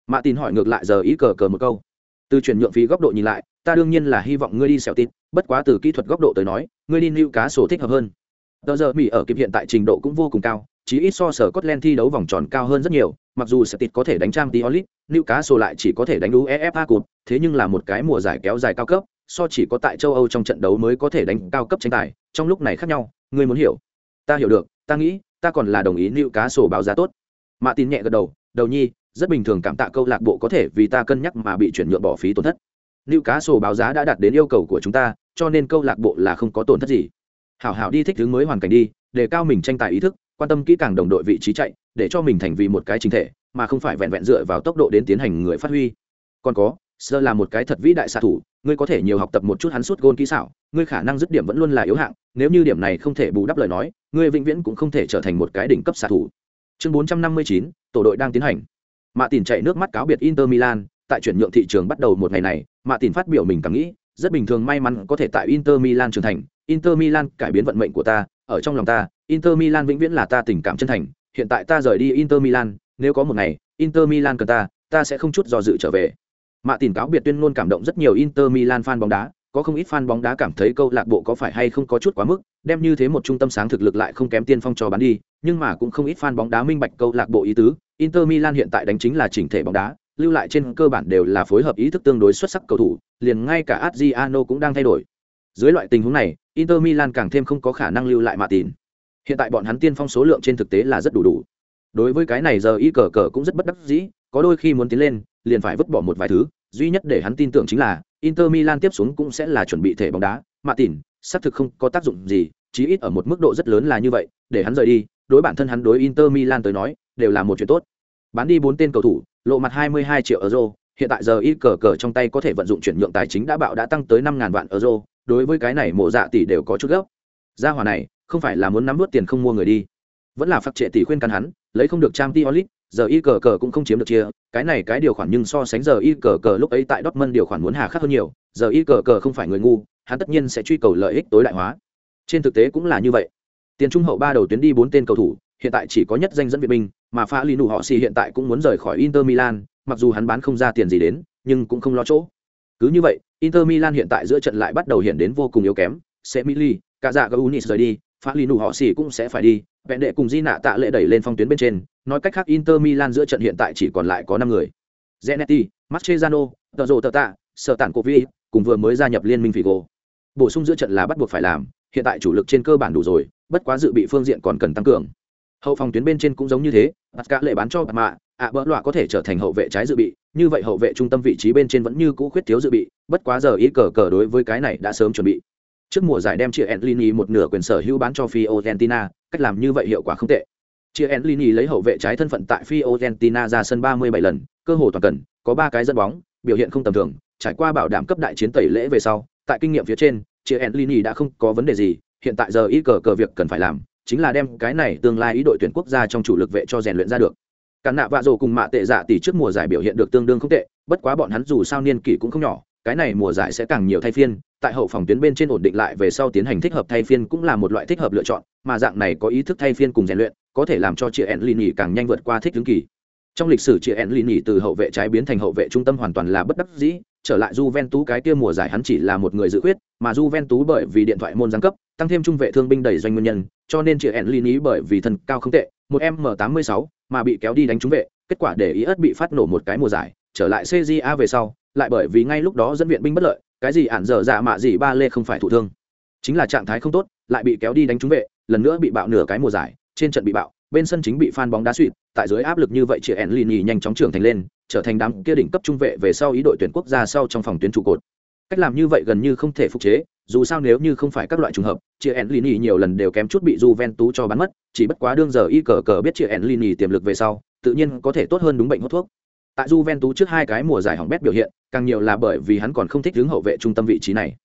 Mạ tin hỏi ngược lại giờ ý cờ cờ một câu. Từ chuyển nhượng phí góc độ nhìn lại, ta đương nhiên là hy vọng ngươi đi xẻo tít, bất quá từ kỹ thuật góc độ tới nói, ngươi đi lưu cá sổ thích hợp hơn. Tờ giờ Mỹ ở kịp hiện tại trình độ cũng vô cùng cao, chỉ ít so sở Scotland thi đấu vòng tròn cao hơn rất nhiều, mặc dù sẽ tịt có thể đánh trang Tiolit, Newcastle lại chỉ có thể đánh UEFA Cup, thế nhưng là một cái mùa giải kéo dài cao cấp, so chỉ có tại châu Âu trong trận đấu mới có thể đánh cao cấp tranh tài, trong lúc này khác nhau, ngươi muốn hiểu. Ta hiểu được, ta nghĩ, ta còn là đồng ý Newcastle báo giá tốt. Mạ tin nhẹ gật đầu, đầu nhi, rất bình thường cảm tạ câu lạc bộ có thể vì ta cân nhắc mà bị chuyển nhượng bỏ phí tổn thất. lưu cá sổ báo giá đã đạt đến yêu cầu của chúng ta, cho nên câu lạc bộ là không có tổn thất gì. Hảo hảo đi thích ứng mới hoàn cảnh đi, để cao mình tranh tài ý thức, quan tâm kỹ càng đồng đội vị trí chạy để cho mình thành vì một cái chính thể mà không phải vẹn vẹn dựa vào tốc độ đến tiến hành người phát huy còn có sơ là một cái thật vĩ đại xạ thủ ngươi có thể nhiều học tập một chút hắn suốt gôn kỹ xảo ngươi khả năng dứt điểm vẫn luôn là yếu hạng nếu như điểm này không thể bù đắp lời nói ngươi vĩnh viễn cũng không thể trở thành một cái đỉnh cấp xạ thủ chương 459, tổ đội đang tiến hành. Mạ tìm chạy nước mắt cáo biệt inter milan tại chuyển nhượng thị trường bắt đầu một ngày này mạ tìm phát biểu mình cảm nghĩ rất bình thường may mắn có thể tại inter milan trưởng thành. Inter milan cải biến vận mệnh của ta ở trong lòng ta Inter Milan vĩnh viễn là ta tình cảm chân thành, hiện tại ta rời đi Inter Milan, nếu có một ngày, Inter Milan cần ta, ta sẽ không chút do dự trở về. Mạ Tỉnh cáo biệt tuyên ngôn cảm động rất nhiều Inter Milan fan bóng đá, có không ít fan bóng đá cảm thấy câu lạc bộ có phải hay không có chút quá mức, đem như thế một trung tâm sáng thực lực lại không kém tiên phong cho bán đi, nhưng mà cũng không ít fan bóng đá minh bạch câu lạc bộ ý tứ, Inter Milan hiện tại đánh chính là chỉnh thể bóng đá, lưu lại trên cơ bản đều là phối hợp ý thức tương đối xuất sắc cầu thủ, liền ngay cả Adriano cũng đang thay đổi. Dưới loại tình huống này, Inter Milan càng thêm không có khả năng lưu lại Mạ Tỉnh hiện tại bọn hắn tiên phong số lượng trên thực tế là rất đủ đủ. Đối với cái này giờ y cờ cờ cũng rất bất đắc dĩ có đôi khi muốn tiến lên liền phải vứt bỏ một vài thứ duy nhất để hắn tin tưởng chính là inter milan tiếp xuống cũng sẽ là chuẩn bị thể bóng đá. Mạ tỉn xác thực không có tác dụng gì chí ít ở một mức độ rất lớn là như vậy để hắn rời đi đối bản thân hắn đối inter milan tới nói, đều là một chuyện tốt. Bán đi bốn tên cầu thủ, lộ mặt 22 triệu euro, hiện tại giờ ít cờ cờ trong tay có thể vận dụng chuyển nhượng tài chính đã bạo đã tăng tới 5.000 vạn euro, đối với cái này mộ dạ tỷ đều có chút gấp. Gia hỏa này, không phải là muốn nắm nuốt tiền không mua người đi. Vẫn là phát trệ tỷ khuyên can hắn, lấy không được trang t giờ y cờ cờ cũng không chiếm được chia, cái này cái điều khoản nhưng so sánh giờ y cờ cờ lúc ấy tại Dortmund điều khoản muốn hà khắc hơn nhiều, giờ y cờ cờ không phải người ngu, hắn tất nhiên sẽ truy cầu lợi ích tối đại hóa. Trên thực tế cũng là như vậy tiền trung hậu ba đầu tuyến đi bốn tên cầu thủ hiện tại chỉ có nhất danh dẫn viện binh mà pha lì nụ họ xì hiện tại cũng muốn rời khỏi inter milan mặc dù hắn bán không ra tiền gì đến nhưng cũng không lo chỗ. Cứ như vậy inter milan hiện tại giữa trận lại bắt đầu hiện đến vô cùng yếu kém semili cả dạ gaunis rời đi pha lì nụ họ xỉ cũng sẽ phải đi vẹn đệ cùng di nạ tạ lệ đẩy lên phong tuyến bên trên nói cách khác inter milan giữa trận hiện tại chỉ còn lại có năm người. Zenetti Mascherano, tờ rồ tờ tạ sở tản covid cùng vừa mới gia nhập liên minh figo. Bổ sung giữa trận là bắt buộc phải làm hiện tại chủ lực trên cơ bản đủ rồi bất quá dự bị phương diện còn cần tăng cường. Hậu phòng tuyến bên trên cũng giống như thế, bắt cả lệ bán cho bạt mạ, ạ bỡ loạ có thể trở thành hậu vệ trái dự bị, như vậy hậu vệ trung tâm vị trí bên trên vẫn như cũ khuyết thiếu dự bị, bất quá giờ ý cờ cờ đối với cái này đã sớm chuẩn bị. Trước mùa giải đem chia enlini một nửa quyền sở hữu bán cho fiorentina, cách làm như vậy hiệu quả không tệ. Chia enlini lấy hậu vệ trái thân phận tại fiorentina ra sân 37 lần, cơ hồ toàn cần, có ba cái dẫn bóng, biểu hiện không tầm thường, trải qua bảo đảm cấp đại chiến tẩy lễ về sau, tại kinh nghiệm phía trên, chia enlini đã không có vấn đề gì hiện tại giờ ý cờ cờ việc cần phải làm, chính là đem cái này tương lai ý đội tuyển quốc gia trong chủ lực vệ cho rèn luyện ra được. Cả nạ vạ rồ cùng mạ tệ dạ tỷ trước mùa giải biểu hiện được tương đương không tệ, bất quá bọn hắn dù sao niên kỷ cũng không nhỏ, cái này mùa giải sẽ càng nhiều thay phiên, tại hậu phòng tuyến bên trên ổn định lại về sau tiến hành thích hợp thay phiên cũng là một loại thích hợp lựa chọn, mà dạng này có ý thức thay phiên cùng rèn luyện, có thể làm cho chị ẹn lì nhì càng nhanh vượt qua thích ứng kỳ. Trong lịch sử chị ẹn lì nhì từ hậu vệ trái biến thành hậu vệ trung tâm hoàn toàn là bất đắc dĩ trở lại Juventus cái kia mùa giải hắn chỉ là một người dự quyết, mà Juventus bởi vì điện thoại môn giáng cấp, tăng thêm trung vệ thương binh đầy doanh nguyên nhân, cho nên chỉ ẻn Enlini bởi vì thân cao không tệ, một M86, mà bị kéo đi đánh trúng vệ, kết quả để ý ớt bị phát nổ một cái mùa giải, trở lại CJA về sau, lại bởi vì ngay lúc đó dẫn viện binh bất lợi, cái gì ản dở dạ mạ gì ba lê không phải thụ thương, chính là trạng thái không tốt, lại bị kéo đi đánh trúng vệ, lần nữa bị bạo nửa cái mùa giải, trên trận bị bạo, bên sân chính bị fan bóng đá suýt, tại dưới áp lực như vậy chị Enlini nhanh chóng trưởng thành lên, trở thành đám kia đỉnh cấp trung vệ về sau ý đội tuyển quốc gia sau trong phòng tuyến trụ cột. Cách làm như vậy gần như không thể phục chế, dù sao nếu như không phải các loại trùng hợp, chị Enlini nhiều lần đều kém chút bị Juventus cho bắn mất, chỉ bất quá đương giờ y cờ cờ biết chị Enlini tiềm lực về sau, tự nhiên có thể tốt hơn đúng bệnh hút thuốc. Tại Juventus trước hai cái mùa giải hỏng bét biểu hiện, càng nhiều là bởi vì hắn còn không thích đứng hậu vệ trung tâm vị trí này.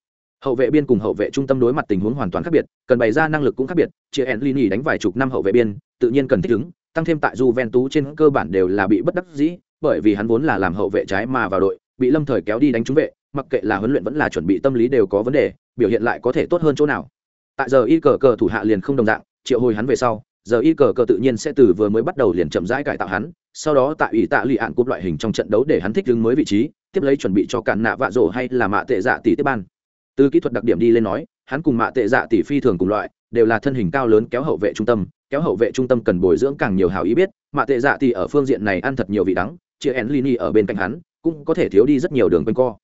Hậu vệ biên cùng hậu vệ trung tâm đối mặt tình huống hoàn toàn khác biệt, cần bày ra năng lực cũng khác biệt, chị Enlini đánh vài chục năm hậu vệ biên, tự nhiên cần thích ứng, tăng thêm tại Juventus trên cơ bản đều là bị bất đắc dĩ, bởi vì hắn vốn là làm hậu vệ trái mà vào đội, bị Lâm Thời kéo đi đánh trúng vệ, mặc kệ là huấn luyện vẫn là chuẩn bị tâm lý đều có vấn đề, biểu hiện lại có thể tốt hơn chỗ nào. Tại giờ y cờ cờ thủ hạ liền không đồng dạng, triệu hồi hắn về sau, giờ y cờ cờ tự nhiên sẽ từ vừa mới bắt đầu liền chậm rãi cải tạo hắn, sau đó tại ủy tạ lụy ạn cúp loại hình trong trận đấu để hắn thích ứng mới vị trí, tiếp lấy chuẩn bị cho cản nạ vạ rổ hay là mạ tệ dạ tỷ tiếp ban. Từ kỹ thuật đặc điểm đi lên nói, hắn cùng mạ tệ dạ tỷ phi thường cùng loại, đều là thân hình cao lớn kéo hậu vệ trung tâm, kéo hậu vệ trung tâm cần bồi dưỡng càng nhiều hảo ý biết Mạ tệ dạ tỷ ở phương diện này ăn thật nhiều vị đắng chia en lini ở bên cạnh hắn cũng có thể thiếu đi rất nhiều đường quanh co.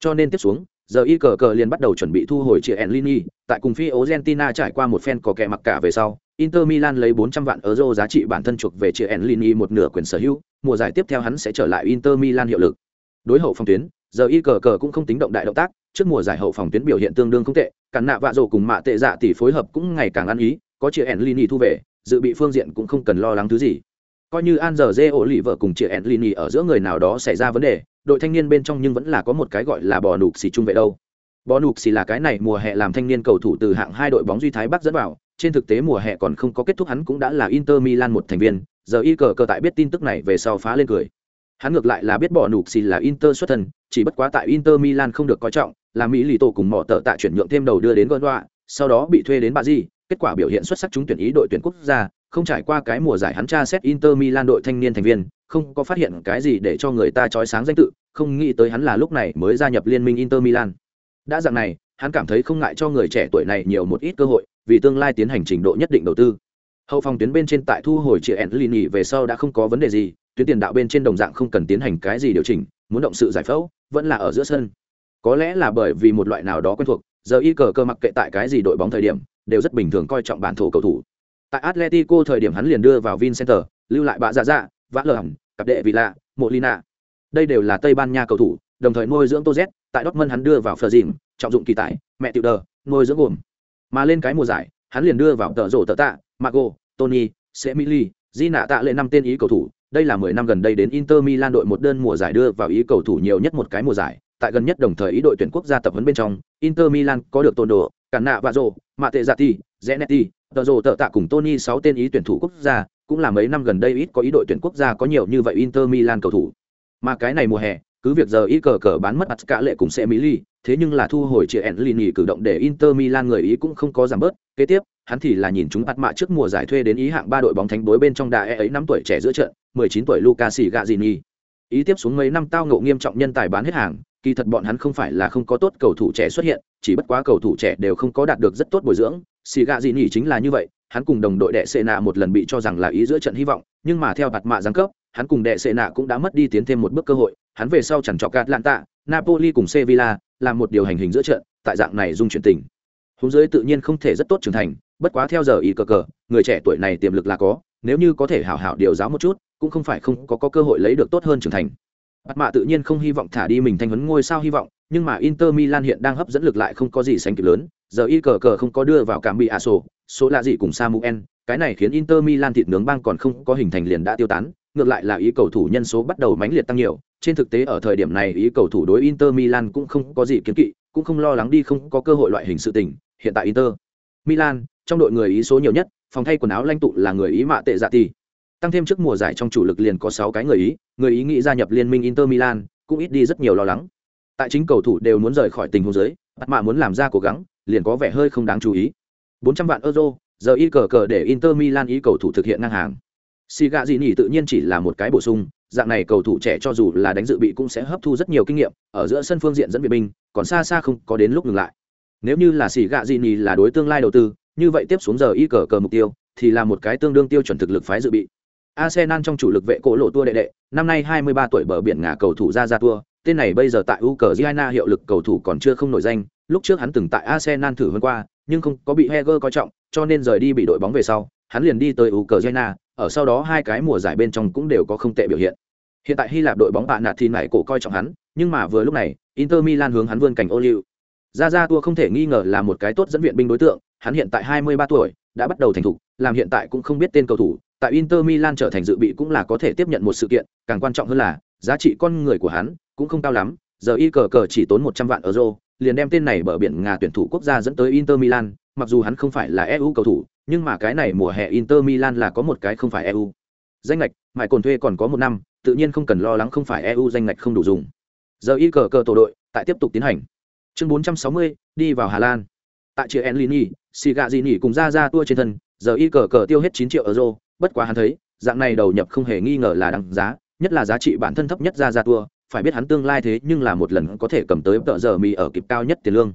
Cho nên tiếp xuống giờ y cờ cờ liền bắt đầu chuẩn bị thu hồi chia en lini. Tại cùng phi argentina trải qua một phen có kẻ mặc cả về sau inter milan lấy 400 vạn euro giá trị bản thân chuộc về chia en lini một nửa quyền sở hữu. Mùa giải tiếp theo hắn sẽ trở lại inter milan hiệu lực. Đối hậu phòng tuyến giờ y cờ cờ cũng không tính động đại động tác trước mùa giải hậu phòng tuyến biểu hiện tương đương không tệ, cản nạ vạ rổ cùng mạ tệ dạ tỷ phối hợp cũng ngày càng ăn ý, có chia en lini thu về, dự bị phương diện cũng không cần lo lắng thứ gì. Coi như an giờ dê ổ lì vợ cùng chị enlini ở giữa người nào đó xảy ra vấn đề, đội thanh niên bên trong nhưng vẫn là có một cái gọi là bò nục xì trung vệ đâu. Bò nục xì là cái này, mùa hè làm thanh niên cầu thủ từ hạng hai đội bóng duy thái bắc dẫn vào, trên thực tế mùa hè còn không có kết thúc hắn cũng đã là inter milan một thành viên, giờ y cờ cờ tại biết tin tức này về sau phá lên cười hắn ngược lại là biết bỏ nục xì là inter xuất thân chỉ bất quá tại inter milan không được coi trọng là mỹ lì tổ cùng mỏ tợ tại chuyển nhượng thêm đầu đưa đến gơn đoạ sau đó bị thuê đến bà di kết quả biểu hiện xuất sắc chúng tuyển ý đội tuyển quốc gia, không trải qua cái mùa giải hắn tra xét Inter Milan đội thanh niên thành viên, không có phát hiện cái gì để cho người ta chói sáng danh tự, không nghĩ tới hắn là lúc này mới gia nhập liên minh Inter Milan. Đã dạng này, hắn cảm thấy không ngại cho người trẻ tuổi này nhiều một ít cơ hội, vì tương lai tiến hành trình độ nhất định đầu tư. Hậu phòng tuyến bên trên tại thu hồi chị Enlini về sau đã không có vấn đề gì, tuyến tiền đạo bên trên đồng dạng không cần tiến hành cái gì điều chỉnh, muốn động sự giải phẫu, vẫn là ở giữa sân. Có lẽ là bởi vì một loại nào đó quen thuộc, giờ y cờ cơ mặc kệ tại cái gì đội bóng thời điểm, đều rất bình thường coi trọng bản thổ cầu thủ. Tại Atletico thời điểm hắn liền đưa vào Vincenter, lưu lại bạ dạ dạ, vã lờ hỏng cặp đệ Villa, Molina. Đây đều là Tây Ban Nha cầu thủ, đồng thời nuôi dưỡng Toz, tại Dortmund hắn đưa vào Fleur trọng dụng kỳ tài, mẹ tiểu đờ, nuôi dưỡng gồm. Mà lên cái mùa giải, hắn liền đưa vào tợ rổ tợ tạ, Mago, Tony, Semili, Di nạ tạ lệ năm tên ý cầu thủ, đây là 10 năm gần đây đến Inter Milan đội một đơn mùa giải đưa vào ý cầu thủ nhiều nhất một cái mùa giải, tại gần nhất đồng thời ý đội tuyển quốc gia tập huấn bên trong, Inter Milan có được tôn đồ, Cản nạ và rồ, Mạ Tệ Dạ Zenetti, Tờ rồ tợ tạ cùng Tony 6 tên ý tuyển thủ quốc gia, cũng là mấy năm gần đây ít có ý đội tuyển quốc gia có nhiều như vậy Inter Milan cầu thủ. Mà cái này mùa hè, cứ việc giờ ý cờ cờ bán mất cả lệ cùng Semili, Mỹ thế nhưng là thu hồi chị Enlini cử động để Inter Milan người ý cũng không có giảm bớt. Kế tiếp, hắn thì là nhìn chúng bắt mạ trước mùa giải thuê đến ý hạng ba đội bóng thánh đối bên trong đại ấy năm tuổi trẻ giữa trận, 19 tuổi Lucas Gazini. Ý tiếp xuống mấy năm tao ngộ nghiêm trọng nhân tài bán hết hàng, kỳ thật bọn hắn không phải là không có tốt cầu thủ trẻ xuất hiện, chỉ bất quá cầu thủ trẻ đều không có đạt được rất tốt bồi dưỡng. Xì gạ gì nhỉ chính là như vậy, hắn cùng đồng đội đệ sệ nạ một lần bị cho rằng là ý giữa trận hy vọng, nhưng mà theo bạt mạ giáng cấp, hắn cùng đệ sệ nạ cũng đã mất đi tiến thêm một bước cơ hội, hắn về sau chẳng chọc gạt lạn tạ, Napoli cùng Sevilla, làm một điều hành hình giữa trận, tại dạng này dung chuyển tình. Hướng dưới tự nhiên không thể rất tốt trưởng thành, bất quá theo giờ ý cờ cờ, người trẻ tuổi này tiềm lực là có, nếu như có thể hảo hảo điều giáo một chút cũng không phải không có, có cơ hội lấy được tốt hơn trưởng thành bắt mạ tự nhiên không hy vọng thả đi mình thanh huấn ngôi sao hy vọng nhưng mà inter milan hiện đang hấp dẫn lực lại không có gì sánh kịp lớn giờ y cờ cờ không có đưa vào cảm bị a sổ số lạ gì cùng samuel cái này khiến inter milan thịt nướng bang còn không có hình thành liền đã tiêu tán ngược lại là ý cầu thủ nhân số bắt đầu mãnh liệt tăng nhiều trên thực tế ở thời điểm này, ý cầu thủ đối inter milan cũng không có gì kiến kỵ, cũng không lo lắng đi không có cơ hội loại hình sự tình. Hiện tại inter milan, trong đội người ý số nhiều nhất, phòng thay quần áo lãnh tụ là người ý mạ tệ dạ tỷ. tăng thêm trước mùa giải trong chủ lực liền có sáu cái người ý người ý nghĩ gia nhập liên minh inter milan, cũng ít đi rất nhiều lo lắng. Tại chính cầu thủ đều muốn rời khỏi tình huống giới bắt mạ muốn làm ra cố gắng, liền có vẻ hơi không đáng chú ý. 400 vạn euro, giờ y cờ cờ để inter milan ý cầu thủ thực hiện ngang hàng. Siga Gini tự nhiên chỉ là một cái bổ sung dạng này cầu thủ trẻ cho dù là đánh dự bị cũng sẽ hấp thu rất nhiều kinh nghiệm, ở giữa sân phương diện dẫn viện binh, còn xa xa không có đến lúc ngừng lại. Nếu như là xì gạ dị nhỉ là đối tương lai đầu tư, như vậy tiếp xuống giờ y cờ cờ mục tiêu, thì là một cái tương đương tiêu chuẩn thực lực phái dự bị. Arsenal trong chủ lực vệ cổ lộ tua đệ đệ, năm nay 23 tuổi bờ biển ngả cầu thủ ra ra tua, tên này bây giờ tại u cờ Ukraine hiệu lực cầu thủ còn chưa không nổi danh, lúc trước hắn từng tại arsenal thử hơn qua, nhưng không có bị heger coi trọng, cho nên rời đi bị đội bóng về sau, hắn liền đi tới u cờ Ukraine ở sau đó hai cái mùa giải bên trong cũng đều có không tệ biểu hiện. Hiện tại hy lạp đội bóng bạn nạt thì nải cổ coi trọng hắn, nhưng mà vừa lúc này, inter milan hướng hắn vươn cảnh ô liu. Ra ra tua không thể nghi ngờ là một cái tốt dẫn viện binh đối tượng, hắn hiện tại 23 tuổi, đã bắt đầu thành thục, làm hiện tại cũng không biết tên cầu thủ, tại inter milan trở thành dự bị cũng là có thể tiếp nhận một sự kiện, càng quan trọng hơn là, giá trị con người của hắn cũng không cao lắm, giờ y cờ cờ chỉ tốn 100 vạn euro, liền đem tên này bờ biển ngà tuyển thủ quốc gia dẫn tới inter milan mặc dù hắn không phải là eu cầu thủ nhưng mà cái này mùa hè Inter Milan là có một cái không phải EU. Danh ngạch, mãi còn thuê còn có một năm, tự nhiên không cần lo lắng không phải EU danh ngạch không đủ dùng. Giờ y cờ cờ tổ đội, tại tiếp tục tiến hành. Chương 460, đi vào Hà Lan. Tại chia Enlini, Sigazini cùng ra ra tua trên thân, giờ y cờ cờ tiêu hết 9 triệu euro, bất quá hắn thấy, dạng này đầu nhập không hề nghi ngờ là đăng giá, nhất là giá trị bản thân thấp nhất ra ra tua, phải biết hắn tương lai thế nhưng là một lần có thể cầm tới tợ giờ mì ở kịp cao nhất tiền lương.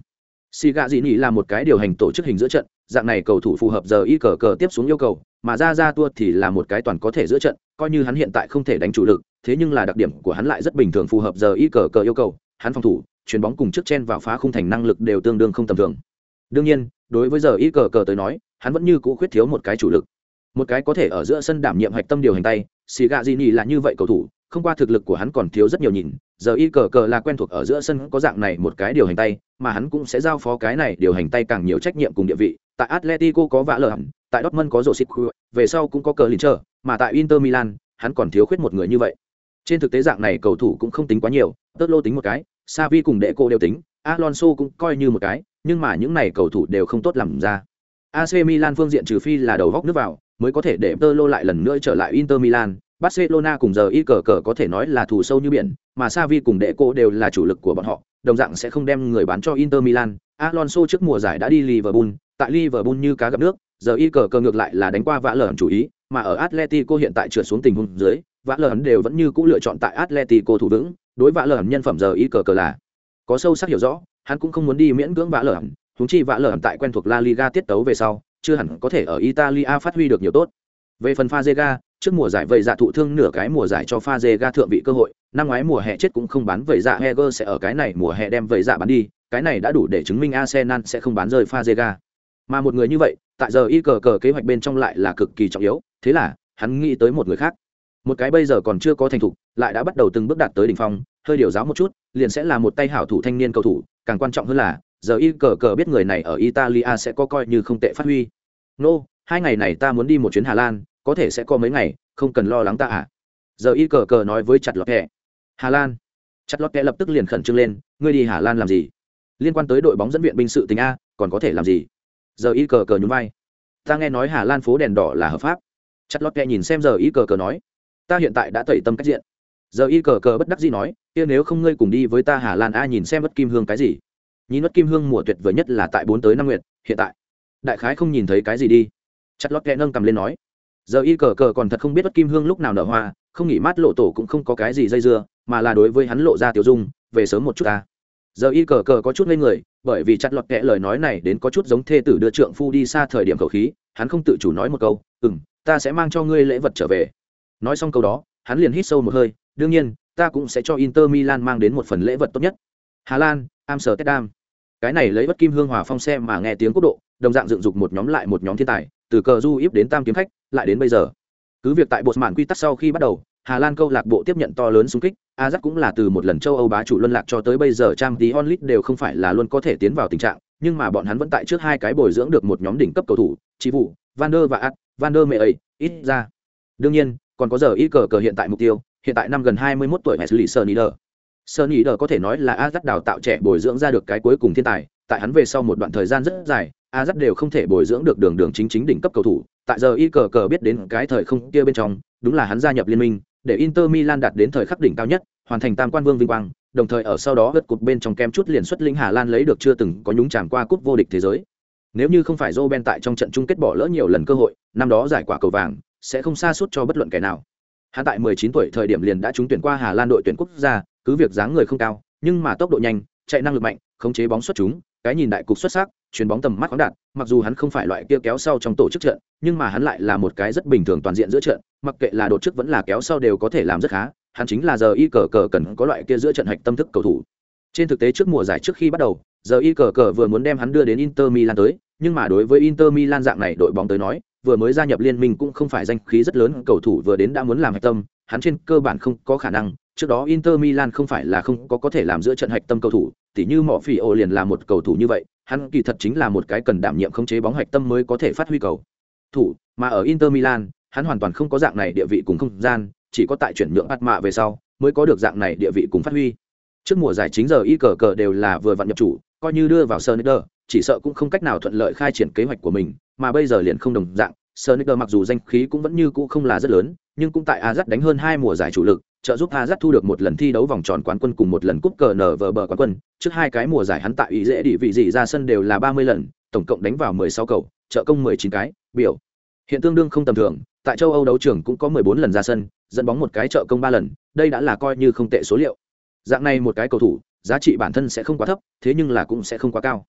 Sigazini là một cái điều hành tổ chức hình giữa trận, dạng này cầu thủ phù hợp giờ y cờ cờ tiếp xuống yêu cầu mà ra ra tua thì là một cái toàn có thể giữa trận coi như hắn hiện tại không thể đánh chủ lực thế nhưng là đặc điểm của hắn lại rất bình thường phù hợp giờ y cờ cờ yêu cầu hắn phòng thủ chuyền bóng cùng trước chen vào phá khung thành năng lực đều tương đương không tầm thường. Đương nhiên đối với giờ y cờ cờ tới nói hắn vẫn như cũ khuyết thiếu một cái chủ lực. Một cái có thể ở giữa sân đảm nhiệm hạch tâm điều hành tay xì gà di là như vậy cầu thủ không qua thực lực của hắn còn thiếu rất nhiều nhìn giờ y cờ cờ là quen thuộc ở giữa sân có dạng này một cái điều hành tay mà hắn cũng sẽ giao phó cái này điều hành tay càng nhiều trách nhiệm cùng địa vị tại Atletico có vạ lờ hẳn, tại Dortmund có Josip về sau cũng có cờ Lincher, mà tại Inter Milan, hắn còn thiếu khuyết một người như vậy. Trên thực tế dạng này cầu thủ cũng không tính quá nhiều, Tớt Lô tính một cái, Savi cùng đệ cô đều tính, Alonso cũng coi như một cái, nhưng mà những này cầu thủ đều không tốt làm ra. AC Milan phương diện trừ phi là đầu góc nước vào, mới có thể để Tơ Lô lại lần nữa trở lại Inter Milan. Barcelona cùng giờ y cờ cờ có thể nói là thù sâu như biển, mà Xavi cùng đệ cô đều là chủ lực của bọn họ, đồng dạng sẽ không đem người bán cho Inter Milan. Alonso trước mùa giải đã đi Liverpool, tại Liverpool như cá gặp nước, giờ y cờ cờ ngược lại là đánh qua vã lởn chủ ý, mà ở Atletico hiện tại trượt xuống tình huống dưới, vã lởn đều vẫn như cũ lựa chọn tại Atletico thủ vững, đối vã lởn nhân phẩm giờ y cờ cờ là có sâu sắc hiểu rõ, hắn cũng không muốn đi miễn cưỡng vã lởn, huống chi vã lởn tại quen thuộc La Liga tiết tấu về sau, chưa hẳn có thể ở Italia phát huy được nhiều tốt. Về phần Fazega, trước mùa giải vậy dạ thụ thương nửa cái mùa giải cho Pha Zéga thượng vị cơ hội, năm ngoái mùa hè chết cũng không bán vậy dạ Heger sẽ ở cái này mùa hè đem vậy dạ bán đi, cái này đã đủ để chứng minh Arsenal sẽ không bán rơi Pha Zéga mà một người như vậy tại giờ y cờ cờ kế hoạch bên trong lại là cực kỳ trọng yếu thế là hắn nghĩ tới một người khác. Một cái bây giờ còn chưa có thành thục lại đã bắt đầu từng bước đạt tới đỉnh phong hơi điều giáo một chút liền sẽ là một tay hảo thủ thanh niên cầu thủ càng quan trọng hơn là giờ y cờ cờ biết người này ở italia sẽ có coi như không tệ phát huy. Nô、no, hai ngày này ta muốn đi một chuyến hà lan có thể sẽ có mấy ngày, không cần lo lắng ta à? Giờ y cờ cờ nói với chặt lọt kẹ. Hà lan. Chặt lọt kẹ lập tức liền khẩn trương lên, ngươi đi hà lan làm gì? Liên quan tới đội bóng dẫn viện binh sự tình a, còn có thể làm gì? Giờ y cờ cờ nhún vai. Ta nghe nói hà lan phố đèn đỏ là hợp pháp. Chặt lót kẹ nhìn xem giờ y cờ cờ nói. Ta hiện tại đã tẩy tâm cách diện. Giờ y cờ cờ bất đắc gì nói, kia nếu không ngươi cùng đi với ta hà lan a, nhìn xem bất kim hương cái gì. Nhìn bất kim hương mùa tuyệt vời nhất là tại bốn tới năm nguyệt, hiện tại. Đại khái không nhìn thấy cái gì đi. Chặt lót kẹ nâng cầm lên nói giờ y cờ cờ còn thật không biết bất kim hương lúc nào nở hoa, không nghỉ mát lộ tổ cũng không có cái gì dây dưa, mà là đối với hắn lộ ra tiểu dung, về sớm một chút ta. Giờ y cờ cờ có chút ngây người, bởi vì chặt lọt kẽ lời nói này đến có chút giống thê tử đưa trượng phu đi xa thời điểm khẩu khí, hắn không tự chủ nói một câu ừ m ta sẽ mang cho ngươi lễ vật trở về. Nói xong câu đó, hắn liền hít sâu một hơi, đương nhiên, ta cũng sẽ cho inter milan mang đến một phần lễ vật tốt nhất. Hà lan, amsterdam. Cái này lấy bất kim hương hòa phong xe mà nghe tiếng quốc độ, đồng dạng dựng dục một nhóm lại một nhóm thiên tài từ cờ du íp đến tam kiếm khách lại đến bây giờ. Cứ việc tại bột mạn quy tắc sau khi bắt đầu hà lan câu lạc bộ tiếp nhận to lớn xung kích ajax cũng là từ một lần châu âu bá chủ luân lạc cho tới bây giờ trang tí onlit đều không phải là luôn có thể tiến vào tình trạng nhưng mà bọn hắn vẫn tại trước hai cái bồi dưỡng được một nhóm đỉnh cấp cầu thủ chỉ vụ van der và ad van der mẹ ấy ít ra. Đương nhiên còn có giờ y cờ cờ hiện tại mục tiêu hiện tại năm gần 21 tuổi hãy xử lý sơ nỉ đờ sơ nỉ đờ có thể nói là Ajax đào tạo trẻ bồi dưỡng ra được cái cuối cùng thiên tài, tại hắn về sau một đoạn thời gian rất dài, Ajax đều không thể bồi dưỡng được đường đường chính chính đỉnh cấp cầu thủ, tại giờ y cờ cờ biết đến cái thời không kia bên trong, đúng là hắn gia nhập liên minh, để Inter Milan đạt đến thời khắc đỉnh cao nhất, hoàn thành tam quan vương vinh quang, đồng thời ở sau đó vượt cột bên trong kem chút liền xuất lĩnh Hà Lan lấy được chưa từng có nhúng tràn qua cúp vô địch thế giới. Nếu như không phải Roben tại trong trận chung kết bỏ lỡ nhiều lần cơ hội, năm đó giải quả cầu vàng sẽ không xa suốt cho bất luận kẻ nào. Hắn tại 19 tuổi thời điểm liền đã trúng tuyển qua Hà Lan đội tuyển quốc gia, cứ việc dáng người không cao, nhưng mà tốc độ nhanh, chạy năng lực mạnh, khống chế bóng xuất chúng, cái nhìn đại cục xuất sắc, chuyền bóng tầm mắt khoáng đạt, mặc dù hắn không phải loại kia kéo sau trong tổ chức trận, nhưng mà hắn lại là một cái rất bình thường toàn diện giữa trận, mặc kệ là đột trước vẫn là kéo sau đều có thể làm rất khá, hắn chính là giờ y cờ cờ cần có loại kia giữa trận hạch tâm thức cầu thủ. Trên thực tế trước mùa giải trước khi bắt đầu, giờ y cờ cờ vừa muốn đem hắn đưa đến Inter Milan tới, nhưng mà đối với Inter Milan dạng này đội bóng tới nói, vừa mới gia nhập liên minh cũng không phải danh khí rất lớn, cầu thủ vừa đến đã muốn làm hạch tâm, hắn trên cơ bản không có khả năng. Trước đó Inter Milan không phải là không có có thể làm giữa trận hạch tâm cầu thủ, tỉ như Mọ Phi liền là một cầu thủ như vậy, hắn kỳ thật chính là một cái cần đảm nhiệm khống chế bóng hạch tâm mới có thể phát huy cầu thủ, mà ở Inter Milan, hắn hoàn toàn không có dạng này địa vị cùng không gian, chỉ có tại chuyển nhượng bắt mạ về sau mới có được dạng này địa vị cùng phát huy. Trước mùa giải chính giờ y cờ cờ đều là vừa vặn nhập chủ, coi như đưa vào Sneijder, chỉ sợ cũng không cách nào thuận lợi khai triển kế hoạch của mình, mà bây giờ liền không đồng dạng. Sneijder mặc dù danh khí cũng vẫn như cũ không là rất lớn, nhưng cũng tại Azat đánh hơn hai mùa giải chủ lực, trợ giúp Azat thu được một lần thi đấu vòng tròn quán quân cùng một lần cúp cờ nở vở bờ quán quân. Trước hai cái mùa giải hắn tại ý dễ địa vị gì ra sân đều là ba mươi lần, tổng cộng đánh vào mười sáu cầu, trợ công mười chín cái, biểu hiện tương đương không tầm thường. Tại châu Âu đấu trường cũng có mười bốn lần ra sân, dẫn bóng một cái trợ công ba lần, đây đã là coi như không tệ số liệu. Dạng này một cái cầu thủ, giá trị bản thân sẽ không quá thấp, thế nhưng là cũng sẽ không quá cao.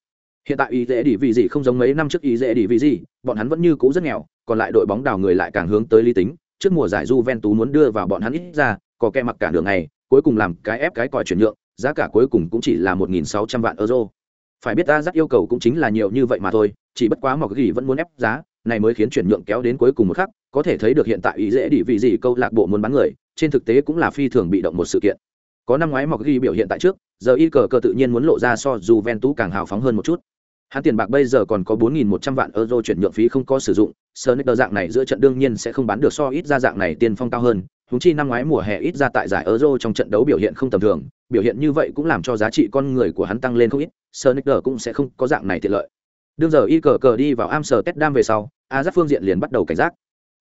Hiện tại ý dễ đi vị gì không giống mấy năm trước ý dễ đi vị gì, bọn hắn vẫn như cũ rất nghèo, còn lại đội bóng đào người lại càng hướng tới lý tính. Trước mùa giải Juventus muốn đưa vào bọn hắn ít ra, có kẻ mặc cả đường này, cuối cùng làm cái ép cái còi chuyển nhượng, giá cả cuối cùng cũng chỉ là 1.600 vạn euro. Phải biết ra rất yêu cầu cũng chính là nhiều như vậy mà thôi, chỉ bất quá mọc gì vẫn muốn ép giá, này mới khiến chuyển nhượng kéo đến cuối cùng một khắc, có thể thấy được hiện tại ý dễ đi vì gì câu lạc bộ muốn bán người, trên thực tế cũng là phi thường bị động một sự kiện. Có năm ngoái mọc ghi biểu hiện tại trước, giờ y cờ cờ tự nhiên muốn lộ ra so Juventus càng hào phóng hơn một chút. Hắn tiền bạc bây giờ còn có 4.100 vạn euro chuyển nhượng phí không có sử dụng, Sonic dạng này giữa trận đương nhiên sẽ không bán được so ít ra dạng này tiền phong cao hơn. huống chi năm ngoái mùa hè ít ra tại giải Euro trong trận đấu biểu hiện không tầm thường, biểu hiện như vậy cũng làm cho giá trị con người của hắn tăng lên không ít, Sonic cũng sẽ không có dạng này tiện lợi. Đương giờ y cờ cờ đi vào Amsterdam về sau, Ajax phương diện liền bắt đầu cảnh giác.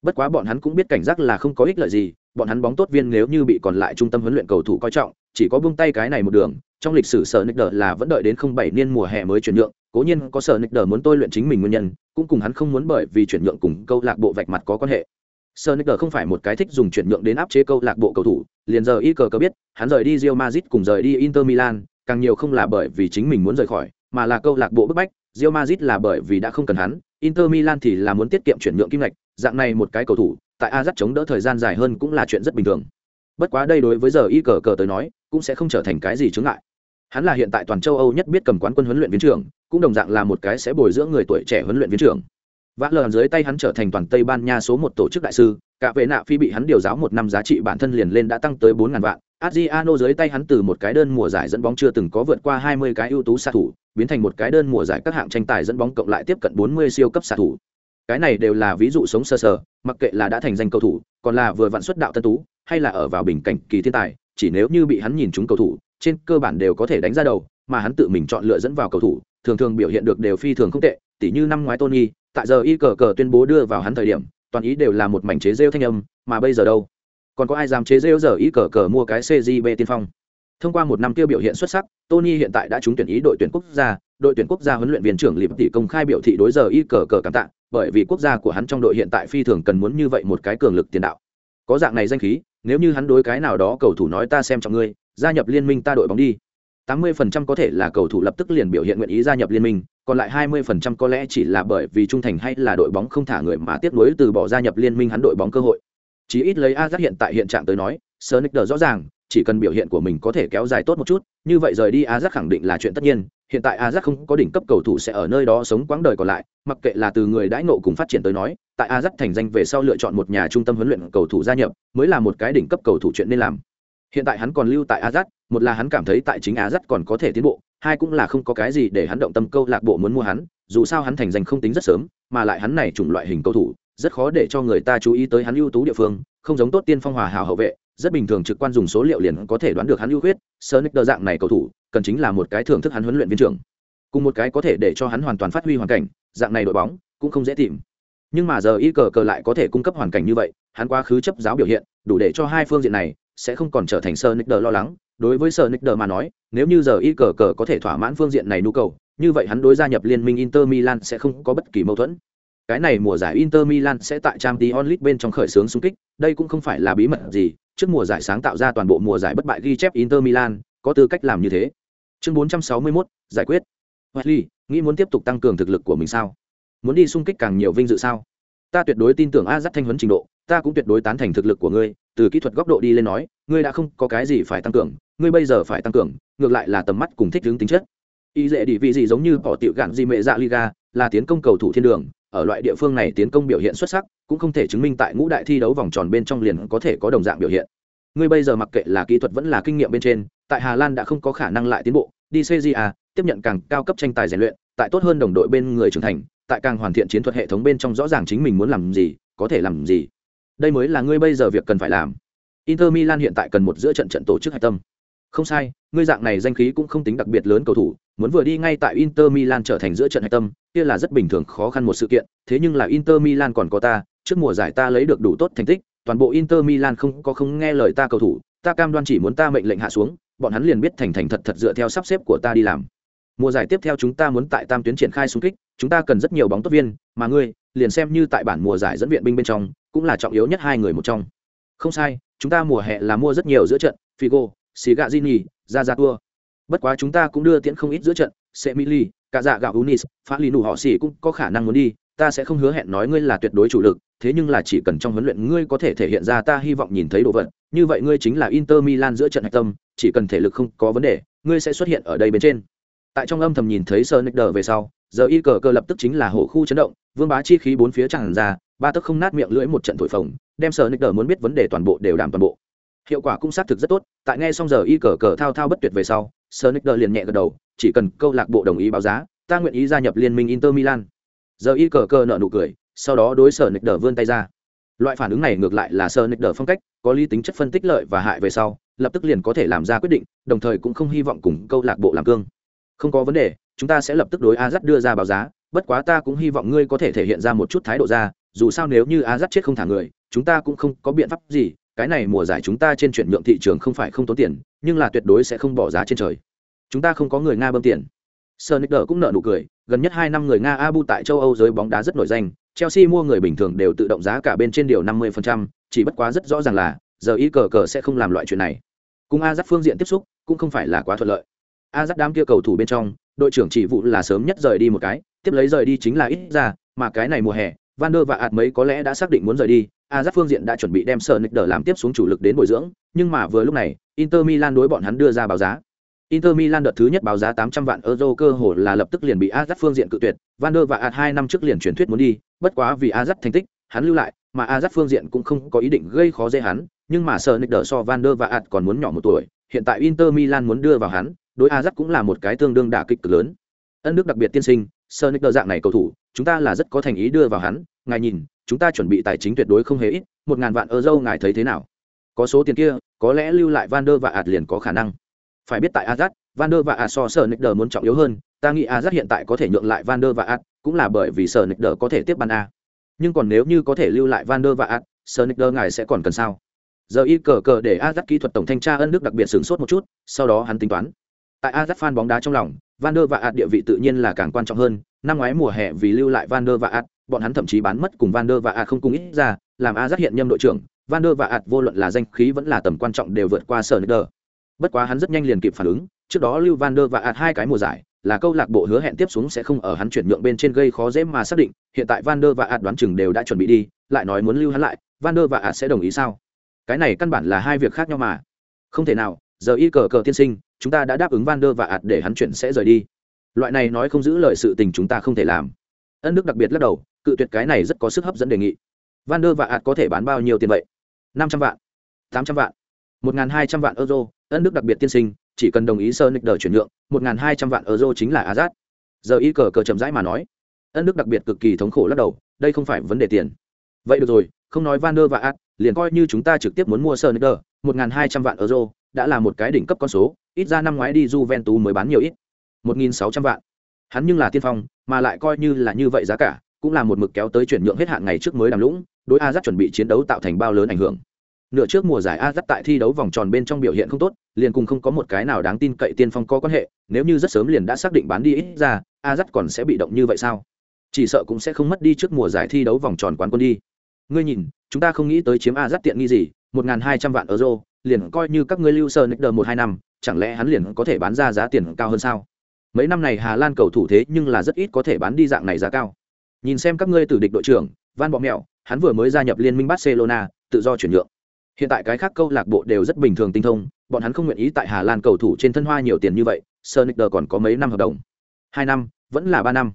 Bất quá bọn hắn cũng biết cảnh giác là không có ích lợi gì, bọn hắn bóng tốt viên nếu như bị còn lại trung tâm huấn luyện cầu thủ coi trọng, chỉ có buông tay cái này một đường, trong lịch sử sở Nick là vẫn đợi đến 07 niên mùa hè mới chuyển nhượng, cố nhiên có sở Nick muốn tôi luyện chính mình nguyên nhân, cũng cùng hắn không muốn bởi vì chuyển nhượng cùng câu lạc bộ vạch mặt có quan hệ. Sở Nick không phải một cái thích dùng chuyển nhượng đến áp chế câu lạc bộ cầu thủ, liền giờ y cờ có biết, hắn rời đi Real Madrid cùng rời đi Inter Milan, càng nhiều không là bởi vì chính mình muốn rời khỏi, mà là câu lạc bộ bức bách, Real Madrid là bởi vì đã không cần hắn, Inter Milan thì là muốn tiết kiệm chuyển nhượng kim ngạch, dạng này một cái cầu thủ, tại a chống đỡ thời gian dài hơn cũng là chuyện rất bình thường. Bất quá đây đối với giờ y cờ cờ tới nói, cũng sẽ không trở thành cái gì chướng ngại. Hắn là hiện tại toàn châu Âu nhất biết cầm quán quân huấn luyện viên trưởng, cũng đồng dạng là một cái sẽ bồi dưỡng người tuổi trẻ huấn luyện viên trưởng. Vã lờ dưới tay hắn trở thành toàn Tây Ban Nha số một tổ chức đại sư, cả vệ nạ phi bị hắn điều giáo một năm giá trị bản thân liền lên đã tăng tới bốn ngàn vạn. Adriano dưới tay hắn từ một cái đơn mùa giải dẫn bóng chưa từng có vượt qua hai mươi cái ưu tú xạ thủ, biến thành một cái đơn mùa giải các hạng tranh tài dẫn bóng cộng lại tiếp cận bốn mươi siêu cấp xạ thủ. Cái này đều là ví dụ sống sơ sờ, mặc kệ là đã thành danh cầu thủ, còn là vừa vặn xuất đạo tân tú, hay là ở vào bình cảnh kỳ thiên tài, chỉ nếu như bị hắn nhìn chúng cầu thủ, trên cơ bản đều có thể đánh ra đầu, mà hắn tự mình chọn lựa dẫn vào cầu thủ, thường thường biểu hiện được đều phi thường không tệ, tỉ như năm ngoái Tony, tại giờ y cờ cờ tuyên bố đưa vào hắn thời điểm, toàn ý đều là một mảnh chế rêu thanh âm, mà bây giờ đâu? Còn có ai dám chế rêu giờ y cờ cờ mua cái CJB tiên phong? Thông qua một năm tiêu biểu hiện xuất sắc, Tony hiện tại đã trúng tuyển ý đội tuyển quốc gia, đội tuyển quốc gia huấn luyện viên trưởng Liệp tỷ công khai biểu thị đối giờ y cờ cờ cảm tạ, bởi vì quốc gia của hắn trong đội hiện tại phi thường cần muốn như vậy một cái cường lực tiền đạo. Có dạng này danh khí, nếu như hắn đối cái nào đó cầu thủ nói ta xem trọng ngươi, gia nhập liên minh ta đội bóng đi. 80% có thể là cầu thủ lập tức liền biểu hiện nguyện ý gia nhập liên minh, còn lại 20% có lẽ chỉ là bởi vì trung thành hay là đội bóng không thả người mà tiếp nối từ bỏ gia nhập liên minh hắn đội bóng cơ hội. Chỉ ít lấy Azat hiện tại hiện trạng tới nói, Sonic rõ ràng, chỉ cần biểu hiện của mình có thể kéo dài tốt một chút, như vậy rời đi Azat khẳng định là chuyện tất nhiên, hiện tại Azat không có đỉnh cấp cầu thủ sẽ ở nơi đó sống quãng đời còn lại, mặc kệ là từ người đãi ngộ cùng phát triển tới nói, tại Azat thành danh về sau lựa chọn một nhà trung tâm huấn luyện cầu thủ gia nhập, mới là một cái đỉnh cấp cầu thủ chuyện nên làm. Hiện tại hắn còn lưu tại Ajax, một là hắn cảm thấy tại chính Ajax còn có thể tiến bộ, hai cũng là không có cái gì để hắn động tâm câu lạc bộ muốn mua hắn, dù sao hắn thành danh không tính rất sớm, mà lại hắn này chủng loại hình cầu thủ, rất khó để cho người ta chú ý tới hắn ưu tú địa phương, không giống tốt tiên phong hòa hào hậu vệ, rất bình thường trực quan dùng số liệu liền có thể đoán được hắn ưu khuyết, Sonic dạng này cầu thủ, cần chính là một cái thưởng thức hắn huấn luyện viên trưởng. Cùng một cái có thể để cho hắn hoàn toàn phát huy hoàn cảnh dạng này đội bóng cũng không dễ tìm. Nhưng mà giờ y cờ cờ lại có thể cung cấp hoàn cảnh như vậy hắn quá khứ chấp giáo biểu hiện đủ để cho hai phương diện này sẽ không còn trở thành sơ nick lo lắng. Đối với sơ nick mà nói nếu như giờ y cờ cờ có thể thỏa mãn phương diện này nhu cầu như vậy hắn đối gia nhập liên minh inter milan sẽ không có bất kỳ mâu thuẫn. Cái này mùa giải inter milan sẽ tại trang t onlit bên trong khởi xướng xung kích đây cũng không phải là bí mật gì. Trước mùa giải sáng tạo ra toàn bộ mùa giải bất bại ghi chép inter milan có tư cách làm như thế. Chương 461, giải quyết. Wesley, nghĩ muốn tiếp tục tăng cường thực lực của mình sao? Muốn đi xung kích càng nhiều vinh dự sao? Ta tuyệt đối tin tưởng A Dắt thanh huấn trình độ, ta cũng tuyệt đối tán thành thực lực của ngươi, từ kỹ thuật góc độ đi lên nói, ngươi đã không có cái gì phải tăng cường, ngươi bây giờ phải tăng cường, ngược lại là tầm mắt cùng thích ứng tính chất. Y dễ đi vị gì giống như bỏ tiểu gạn di mệ dạ Liga, là tiến công cầu thủ thiên đường, ở loại địa phương này tiến công biểu hiện xuất sắc, cũng không thể chứng minh tại ngũ đại thi đấu vòng tròn bên trong liền có thể có đồng dạng biểu hiện. Ngươi bây giờ mặc kệ là kỹ thuật vẫn là kinh nghiệm bên trên, tại Hà Lan đã không có khả năng lại tiến bộ, đi CJA, tiếp nhận càng cao cấp tranh tài rèn luyện tại tốt hơn đồng đội bên người trưởng thành tại càng hoàn thiện chiến thuật hệ thống bên trong rõ ràng chính mình muốn làm gì có thể làm gì đây mới là ngươi bây giờ việc cần phải làm. Inter milan hiện tại cần một giữa trận trận tổ chức hạch tâm. Không sai, ngươi dạng này danh khí cũng không tính đặc biệt lớn cầu thủ, muốn vừa đi ngay tại inter milan trở thành giữa trận hạch tâm, kia là rất bình thường khó khăn một sự kiện, thế nhưng là inter milan còn có ta, trước mùa giải ta lấy được đủ tốt thành tích, toàn bộ inter milan không có không nghe lời ta cầu thủ, ta cam đoan chỉ muốn ta mệnh lệnh hạ xuống, bọn hắn liền biết thành thành thật thật dựa theo sắp xếp của ta đi làm. Mùa giải tiếp theo chúng ta muốn tại tam tuyến triển khai xung kích, chúng ta cần rất nhiều bóng tốt viên, mà ngươi liền xem như tại bản mùa giải dẫn viện binh bên trong, cũng là trọng yếu nhất hai người một trong. Không sai, chúng ta mùa hè là mua rất nhiều giữa trận, figo xì gà zini ra ra tour bất quá chúng ta cũng đưa tiễn không ít giữa trận, semili cả dạ gạo unis phá lì nụ họ xì cũng có khả năng muốn đi, ta sẽ không hứa hẹn nói ngươi là tuyệt đối chủ lực, thế nhưng là chỉ cần trong huấn luyện ngươi có thể thể hiện ra ta hy vọng nhìn thấy đồ vật, như vậy ngươi chính là inter milan giữa trận hạch tâm, chỉ cần thể lực không có vấn đề, ngươi sẽ xuất hiện ở đây bên trên. Tại trong âm thầm nhìn thấy sơ nick đờ về sau, giờ y cờ cơ lập tức chính là hổ khu chấn động vương bá chi khí bốn phía tràn ra, ba tức không nát miệng lưỡi một trận thổi phồng, đem sơ nick đờ muốn biết vấn đề toàn bộ đều đảm toàn bộ. Hiệu quả cũng xác thực rất tốt, tại nghe xong giờ y cờ cờ thao thao bất tuyệt về sau sơ nick đờ liền nhẹ gật đầu, chỉ cần câu lạc bộ đồng ý báo giá, ta nguyện ý gia nhập liên minh inter milan. Giờ y cờ cờ nợ nụ cười, sau đó đối sở nick đờ vươn tay ra. Loại phản ứng này ngược lại là sơ nick đờ phong cách, có lý tính chất phân tích lợi và hại về sau, lập tức liền có thể làm ra quyết định, đồng thời cũng không hy vọng cùng câu lạc bộ làm cương. Không có vấn đề, chúng ta sẽ lập tức đối a dắt đưa ra báo giá bất quá ta cũng hy vọng ngươi có thể thể hiện ra một chút thái độ ra, dù sao nếu như a dắt chết không thả người, chúng ta cũng không có biện pháp gì, cái này mùa giải chúng ta trên chuyển nhượng thị trường không phải không tốn tiền, nhưng là tuyệt đối sẽ không bỏ giá trên trời. Chúng ta không có người nga bơm tiền. Sơ nick cũng nợ nụ cười, gần nhất hai năm người nga abu tại châu âu giới bóng đá rất nổi danh, chelsea mua người bình thường đều tự động giá cả bên trên điều năm mươi chỉ bất quá rất rõ ràng là, giờ y cờ cờ sẽ không làm loại chuyện này. Cùng a dắt phương diện tiếp xúc, cũng không phải là quá thuận lợi. A dắt đám kia cầu thủ bên trong, đội trưởng chỉ vụ là sớm nhất rời đi một cái tiếp lấy rời đi chính là ít ra mà cái này mùa hè van der và ạt mấy có lẽ đã xác định muốn rời đi a giáp phương diện đã chuẩn bị đem sở nick đờ làm tiếp xuống chủ lực đến bồi dưỡng nhưng mà vừa lúc này inter milan đối bọn hắn đưa ra báo giá Inter Milan đợt thứ nhất báo giá 800 vạn euro cơ hồ là lập tức liền bị Ajax phương diện cự tuyệt, Van der và Ad hai năm trước liền truyền thuyết muốn đi, bất quá vì Ajax thành tích, hắn lưu lại, mà Ajax phương diện cũng không có ý định gây khó dễ hắn, nhưng mà Sở Nick so Van der và Ad còn muốn nhỏ một tuổi, hiện tại Inter Milan muốn đưa vào hắn, đối Ajax cũng là một cái tương đương đả kích cực lớn. Ân đức đặc biệt tiên sinh, Sir Nick dạng này cầu thủ, chúng ta là rất có thành ý đưa vào hắn, ngài nhìn, chúng ta chuẩn bị tài chính tuyệt đối không hề ít, một ngàn vạn euro ngài thấy thế nào? Có số tiền kia, có lẽ lưu lại Van der và Ạt liền có khả năng. Phải biết tại Ajax, Van der và Ạt so Sir Nick muốn trọng yếu hơn, ta nghĩ Ajax hiện tại có thể nhượng lại Van der và Ạt, cũng là bởi vì Sir Nick có thể tiếp ban A. Nhưng còn nếu như có thể lưu lại Van der và Ạt, Sir Nick ngài sẽ còn cần sao? Giờ y cờ cờ để Ajax kỹ thuật tổng thanh tra ân đức đặc biệt sửng sốt một chút, sau đó hắn tính toán Tại Ajax fan bóng đá trong lòng, Van der và ạt địa vị tự nhiên là càng quan trọng hơn, năm ngoái mùa hè vì lưu lại Van der và ạt bọn hắn thậm chí bán mất cùng Van der và ạt không cùng ít ra, làm a giác hiện nhâm đội trưởng, Van der và ạt vô luận là danh khí vẫn là tầm quan trọng đều vượt qua Sneijder. Bất quá hắn rất nhanh liền kịp phản ứng, trước đó lưu Van der và ạt hai cái mùa giải, là câu lạc bộ hứa hẹn tiếp xuống sẽ không ở hắn chuyển nhượng bên trên gây khó dễ mà xác định, hiện tại Van der và ạt đoán chừng đều đã chuẩn bị đi, lại nói muốn lưu hắn lại, Van der và ạt sẽ đồng ý sao? Cái này căn bản là hai việc khác nhau mà. Không thể nào, giờ y cờ cờ tiên sinh chúng ta đã đáp ứng van der và ạt để hắn chuyển sẽ rời đi. Loại này nói không giữ lời sự tình chúng ta không thể làm. Ân đức đặc biệt lắc đầu, cự tuyệt cái này rất có sức hấp dẫn đề nghị. Van der và ạt có thể bán bao nhiêu tiền vậy? năm trăm vạn, tám trăm vạn, một n g h n hai trăm vạn euro. Ân đức đặc biệt tiên sinh, chỉ cần đồng ý sơ nick đờ chuyển nhượng, một n g h n hai trăm vạn euro chính là azad. Giờ y cờ cờ chậm rãi mà nói. Ân đức đặc biệt cực kỳ thống khổ lắc đầu, đây không phải vấn đề tiền. Vậy được rồi, không nói van der và ạt liền coi như chúng ta trực tiếp muốn mua sơ nick đờ, một n g h n hai trăm vạn euro đã là một cái đỉnh cấp con số ít ra năm ngoái đi Juventus mới bán nhiều ít. Một nghìn sáu trăm vạn. Hắn nhưng là tiên phong, mà lại coi như là như vậy giá cả, cũng là một mực kéo tới chuyển nhượng hết hạn ngày trước mới đàm lũng, đối Ajax chuẩn bị chiến đấu tạo thành bao lớn ảnh hưởng. Nửa trước mùa giải Ajax tại thi đấu vòng tròn bên trong biểu hiện không tốt, liền cùng không có một cái nào đáng tin cậy tiên phong có quan hệ, nếu như rất sớm liền đã xác định bán đi ít ra, Ajax còn sẽ bị động như vậy sao? Chỉ sợ cũng sẽ không mất đi trước mùa giải thi đấu vòng tròn quán quân đi. Ngươi nhìn, chúng ta không nghĩ tới chiếm Ajax tiện nghi gì, một hai trăm vạn euro, liền coi như các ngươi lưu sơ nick một hai năm chẳng lẽ hắn liền có thể bán ra giá tiền cao hơn sao? Mấy năm này hà lan cầu thủ thế nhưng là rất ít có thể bán đi dạng này giá cao. Nhìn xem các ngươi tử địch đội trưởng, van bọ mẹo hắn vừa mới gia nhập liên minh barcelona, tự do chuyển nhượng. Hiện tại cái khác câu lạc bộ đều rất bình thường tinh thông, bọn hắn không nguyện ý tại hà lan cầu thủ trên thân hoa nhiều tiền như vậy, sonic còn có mấy năm hợp đồng. Hai năm, vẫn là ba năm.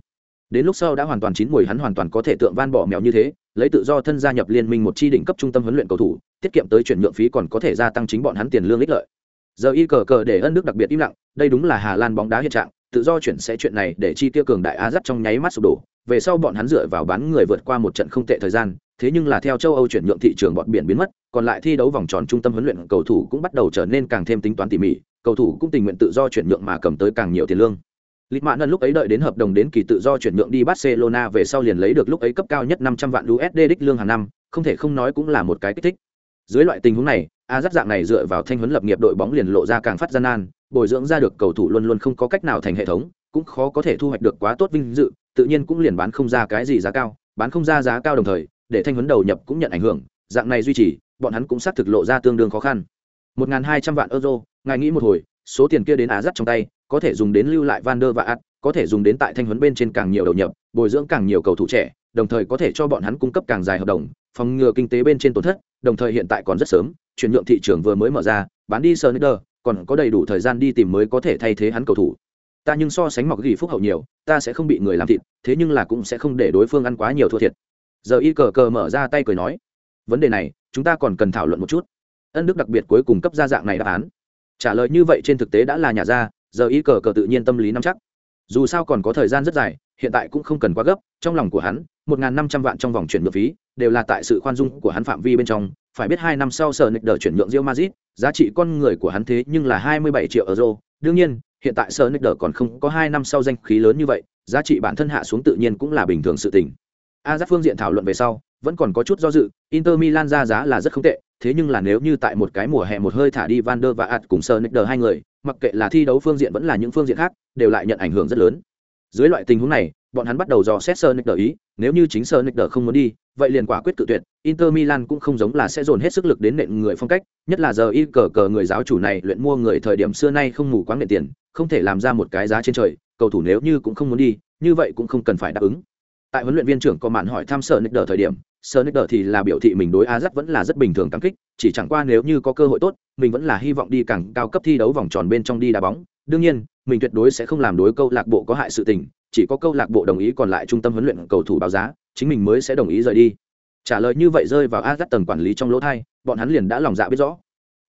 Đến lúc sau đã hoàn toàn chín mùi, hắn hoàn toàn có thể tượng van bỏ mèo như thế, lấy tự do thân gia nhập liên minh một chi đỉnh cấp trung tâm huấn luyện cầu thủ, tiết kiệm tới chuyển nhượng phí còn có thể gia tăng chính bọn hắn tiền lương ích lợi giờ y cờ cờ để ân đức đặc biệt im lặng đây đúng là hà lan bóng đá hiện trạng tự do chuyển sẽ chuyện này để chi tiêu cường đại á dắt trong nháy mắt sụp đổ về sau bọn hắn dựa vào bán người vượt qua một trận không tệ thời gian thế nhưng là theo châu âu chuyển nhượng thị trường bọn biển biến mất còn lại thi đấu vòng tròn trung tâm huấn luyện cầu thủ cũng bắt đầu trở nên càng thêm tính toán tỉ mỉ cầu thủ cũng tình nguyện tự do chuyển nhượng mà cầm tới càng nhiều tiền lương Lịch Mạn Nân lúc ấy đợi đến hợp đồng đến kỳ tự do chuyển nhượng đi Barcelona về sau liền lấy được lúc ấy cấp cao nhất 500 vạn USD đích lương hàng năm, không thể không nói cũng là một cái kích thích. Dưới loại tình huống này, A dắt dạng này dựa vào thanh huấn lập nghiệp đội bóng liền lộ ra càng phát gian nan, bồi dưỡng ra được cầu thủ luôn luôn không có cách nào thành hệ thống, cũng khó có thể thu hoạch được quá tốt vinh dự, tự nhiên cũng liền bán không ra cái gì giá cao, bán không ra giá cao đồng thời, để thanh huấn đầu nhập cũng nhận ảnh hưởng, dạng này duy trì, bọn hắn cũng xác thực lộ ra tương đương khó khăn. 1200 vạn euro, ngài nghĩ một hồi, số tiền kia đến Á dắt trong tay, có thể dùng đến lưu lại Van der và Ad, có thể dùng đến tại thanh huấn bên trên càng nhiều đầu nhập, bồi dưỡng càng nhiều cầu thủ trẻ, đồng thời có thể cho bọn hắn cung cấp càng dài hợp đồng, phòng ngừa kinh tế bên trên tổn thất, đồng thời hiện tại còn rất sớm, chuyển nhượng thị trường vừa mới mở ra, bán đi Sneijder, còn có đầy đủ thời gian đi tìm mới có thể thay thế hắn cầu thủ. Ta nhưng so sánh mọc gỉ phúc hậu nhiều, ta sẽ không bị người làm thịt, thế nhưng là cũng sẽ không để đối phương ăn quá nhiều thua thiệt. Giờ y cờ cờ mở ra tay cười nói, vấn đề này, chúng ta còn cần thảo luận một chút. Ân Đức đặc biệt cuối cùng cấp ra dạng này đáp án. Trả lời như vậy trên thực tế đã là nhà ra, giờ y cờ cờ tự nhiên tâm lý nắm chắc dù sao còn có thời gian rất dài hiện tại cũng không cần quá gấp trong lòng của hắn, một n g h n năm trăm vạn trong vòng chuyển nhượng phí, đều là tại sự khoan dung của hắn phạm vi bên trong. Phải biết hai năm sau sở nịch đờ chuyển nhượng rio mazit giá trị con người của hắn thế nhưng là hai mươi bảy triệu euro. Đương nhiên, hiện tại sở nịch đờ còn không có hai năm sau danh khí lớn như vậy, giá trị bản thân hạ xuống tự nhiên cũng là bình thường sự tình. A giáp phương diện thảo luận về sau, vẫn còn có chút do dự, inter milan ra giá là rất không tệ, thế nhưng là nếu như tại một cái mùa hè một hơi thả đi van der và ạt cùng sơ nick hai người, mặc kệ là thi đấu phương diện vẫn là những phương diện khác, đều lại nhận ảnh hưởng rất lớn. Dưới loại tình huống này bọn hắn bắt đầu dò xét sơ đỡ ý, nếu như chính sơ đỡ không muốn đi, vậy liền quả quyết tự tuyệt, inter milan cũng không giống là sẽ dồn hết sức lực đến nện người phong cách, nhất là giờ y cờ cờ người giáo chủ này luyện mua người thời điểm xưa nay không ngủ quáng nện tiền, không thể làm ra một cái giá trên trời, cầu thủ nếu như cũng không muốn đi, như vậy cũng không cần phải đáp ứng. Tại huấn luyện viên trưởng có màn hỏi thăm Sonic đỡ thời điểm Sonic đỡ thì là biểu thị mình đối Ajax vẫn là rất bình thường cảm kích, chỉ chẳng qua nếu như có cơ hội tốt, mình vẫn là hy vọng đi càng cao cấp thi đấu vòng tròn bên trong đi đá bóng. Đương nhiên, mình tuyệt đối sẽ không làm đối câu lạc bộ có hại sự tình chỉ có câu lạc bộ đồng ý còn lại trung tâm huấn luyện cầu thủ báo giá chính mình mới sẽ đồng ý rời đi. Trả lời như vậy rơi vào a tầng quản lý trong lỗ thai bọn hắn liền đã lòng dạ biết rõ.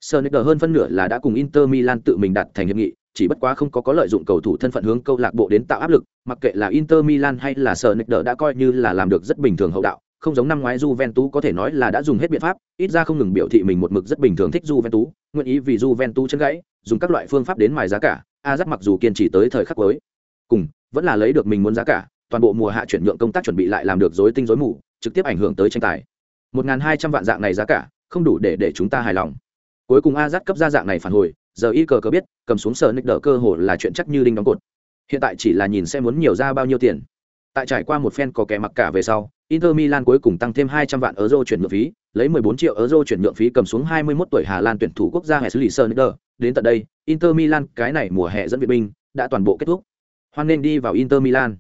Sơ hơn phân nửa là đã cùng Inter Milan tự mình đặt thành hiệp nghị, chỉ bất quá không có có lợi dụng cầu thủ thân phận hướng câu lạc bộ đến tạo áp lực, mặc kệ là Inter Milan hay là Sơ đã coi như là làm được rất bình thường hậu đạo, không giống năm ngoái Juventus có thể nói là đã dùng hết biện pháp, ít ra không ngừng biểu thị mình một mực rất bình thường thích Juventus, nguyện ý vì Juventus chân gãy, dùng các loại phương pháp đến mài giá cả, Ajax mặc dù kiên trì tới thời khắc cuối, cùng vẫn là lấy được mình muốn giá cả, toàn bộ mùa hạ chuyển nhượng công tác chuẩn bị lại làm được rối tinh rối mù, trực tiếp ảnh hưởng tới tranh tài. 1200 vạn dạng này giá cả, không đủ để để chúng ta hài lòng. Cuối cùng Ajax cấp ra dạng này phản hồi, giờ y cờ cờ biết, cầm xuống sở nick đỡ cơ hội là chuyện chắc như đinh đóng cột. Hiện tại chỉ là nhìn xem muốn nhiều ra bao nhiêu tiền. Tại trải qua một phen có kẻ mặc cả về sau, Inter Milan cuối cùng tăng thêm 200 vạn euro chuyển nhượng phí, lấy 14 triệu euro chuyển nhượng phí cầm xuống 21 tuổi Hà Lan tuyển thủ quốc gia hệ xử Wesley đỡ. Đến tận đây, Inter Milan cái này mùa hè dẫn viện binh đã toàn bộ kết thúc. Hoan nên đi vào Inter Milan.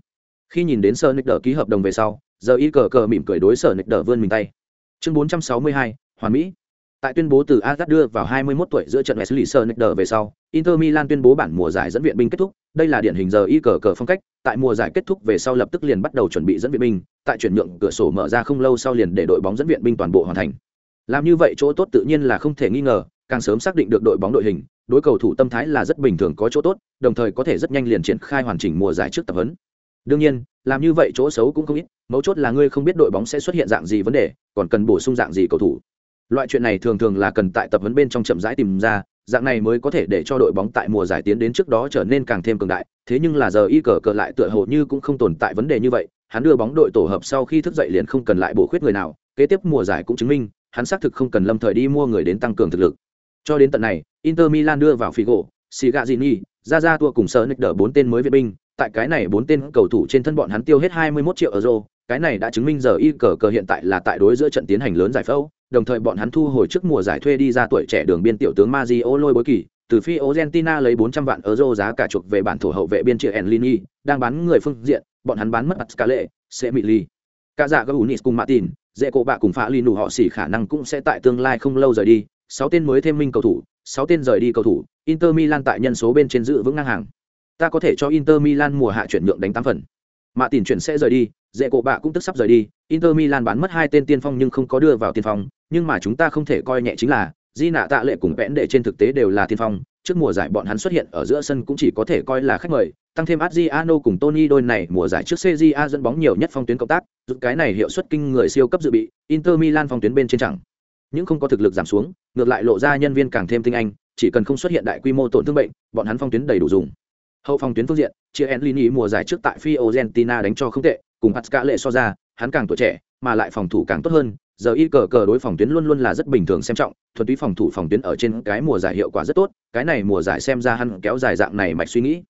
Khi nhìn đến Sneijder ký hợp đồng về sau, giờ y cờ cờ mỉm cười đối Sneijder vươn mình tay. Chương 462, Hoàn Mỹ. Tại tuyên bố từ Azat đưa vào 21 tuổi giữa trận Wesley Sneijder về sau, Inter Milan tuyên bố bản mùa giải dẫn viện binh kết thúc, đây là điển hình giờ y cờ cờ phong cách, tại mùa giải kết thúc về sau lập tức liền bắt đầu chuẩn bị dẫn viện binh, tại chuyển nhượng cửa sổ mở ra không lâu sau liền để đội bóng dẫn viện binh toàn bộ hoàn thành. Làm như vậy chỗ tốt tự nhiên là không thể nghi ngờ, càng sớm xác định được đội bóng đội hình, đối cầu thủ tâm thái là rất bình thường có chỗ tốt, đồng thời có thể rất nhanh liền triển khai hoàn chỉnh mùa giải trước tập huấn. Đương nhiên, làm như vậy chỗ xấu cũng không ít, mấu chốt là ngươi không biết đội bóng sẽ xuất hiện dạng gì vấn đề, còn cần bổ sung dạng gì cầu thủ. Loại chuyện này thường thường là cần tại tập huấn bên trong chậm rãi tìm ra, dạng này mới có thể để cho đội bóng tại mùa giải tiến đến trước đó trở nên càng thêm cường đại thế nhưng là giờ y cờ cờ lại tựa hồ như cũng không tồn tại vấn đề như vậy hắn đưa bóng đội tổ hợp sau khi thức dậy liền không cần lại bổ khuyết người nào kế tiếp mùa giải cũng chứng minh hắn xác thực không cần lâm thời đi mua người đến tăng cường thực lực cho đến tận này inter milan đưa vào figo sigazini ra ra tua cùng sơ nick đỡ bốn tên mới viện binh tại cái này bốn tên cầu thủ trên thân bọn hắn tiêu hết 21 triệu euro cái này đã chứng minh giờ y cờ cờ hiện tại là tại đối giữa trận tiến hành lớn giải phẫu đồng thời bọn hắn thu hồi trước mùa giải thuê đi ra tuổi trẻ đường biên tiểu tướng Mario lôi bối kỳ, từ phi Argentina lấy 400 vạn euro giá cả chuộc về bản thổ hậu vệ biên triệu Enlini, đang bán người phương diện, bọn hắn bán mất Pascale, Semili. Cả dạ Gaunis cùng Martin, dễ cổ bạ cùng phá ly nụ họ xỉ khả năng cũng sẽ tại tương lai không lâu rời đi, 6 tên mới thêm minh cầu thủ, 6 tên rời đi cầu thủ, Inter Milan tại nhân số bên trên giữ vững ngang hàng. Ta có thể cho Inter Milan mùa hạ chuyển nhượng đánh 8 phần. Mạ tiền chuyển sẽ rời đi, dễ cổ bạ cũng tức sắp rời đi, Inter Milan bán mất hai tên tiên phong nhưng không có đưa vào tiên phong, nhưng mà chúng ta không thể coi nhẹ chính là di nạ tạ lệ cùng vẽn đệ trên thực tế đều là tiên phong trước mùa giải bọn hắn xuất hiện ở giữa sân cũng chỉ có thể coi là khách mời tăng thêm adriano cùng tony đôi này mùa giải trước cja dẫn bóng nhiều nhất phong tuyến cộng tác giúp cái này hiệu suất kinh người siêu cấp dự bị inter milan phong tuyến bên trên chẳng những không có thực lực giảm xuống ngược lại lộ ra nhân viên càng thêm tinh anh, chỉ cần không xuất hiện đại quy mô tổn thương bệnh, bọn hắn phong tuyến đầy đủ dùng. Hậu phong tuyến phương diện, chia enlini mùa giải trước tại fiorentina đánh cho không tệ, cùng pascal lệ so ra, hắn càng tuổi trẻ, mà lại phòng thủ càng tốt hơn, giờ y cờ cờ đối phòng tuyến luôn luôn là rất bình thường xem trọng, thuần túy phòng thủ phòng tuyến ở trên cái mùa giải hiệu quả rất tốt, cái này mùa giải xem ra hắn kéo dài dạng này mạch suy nghĩ.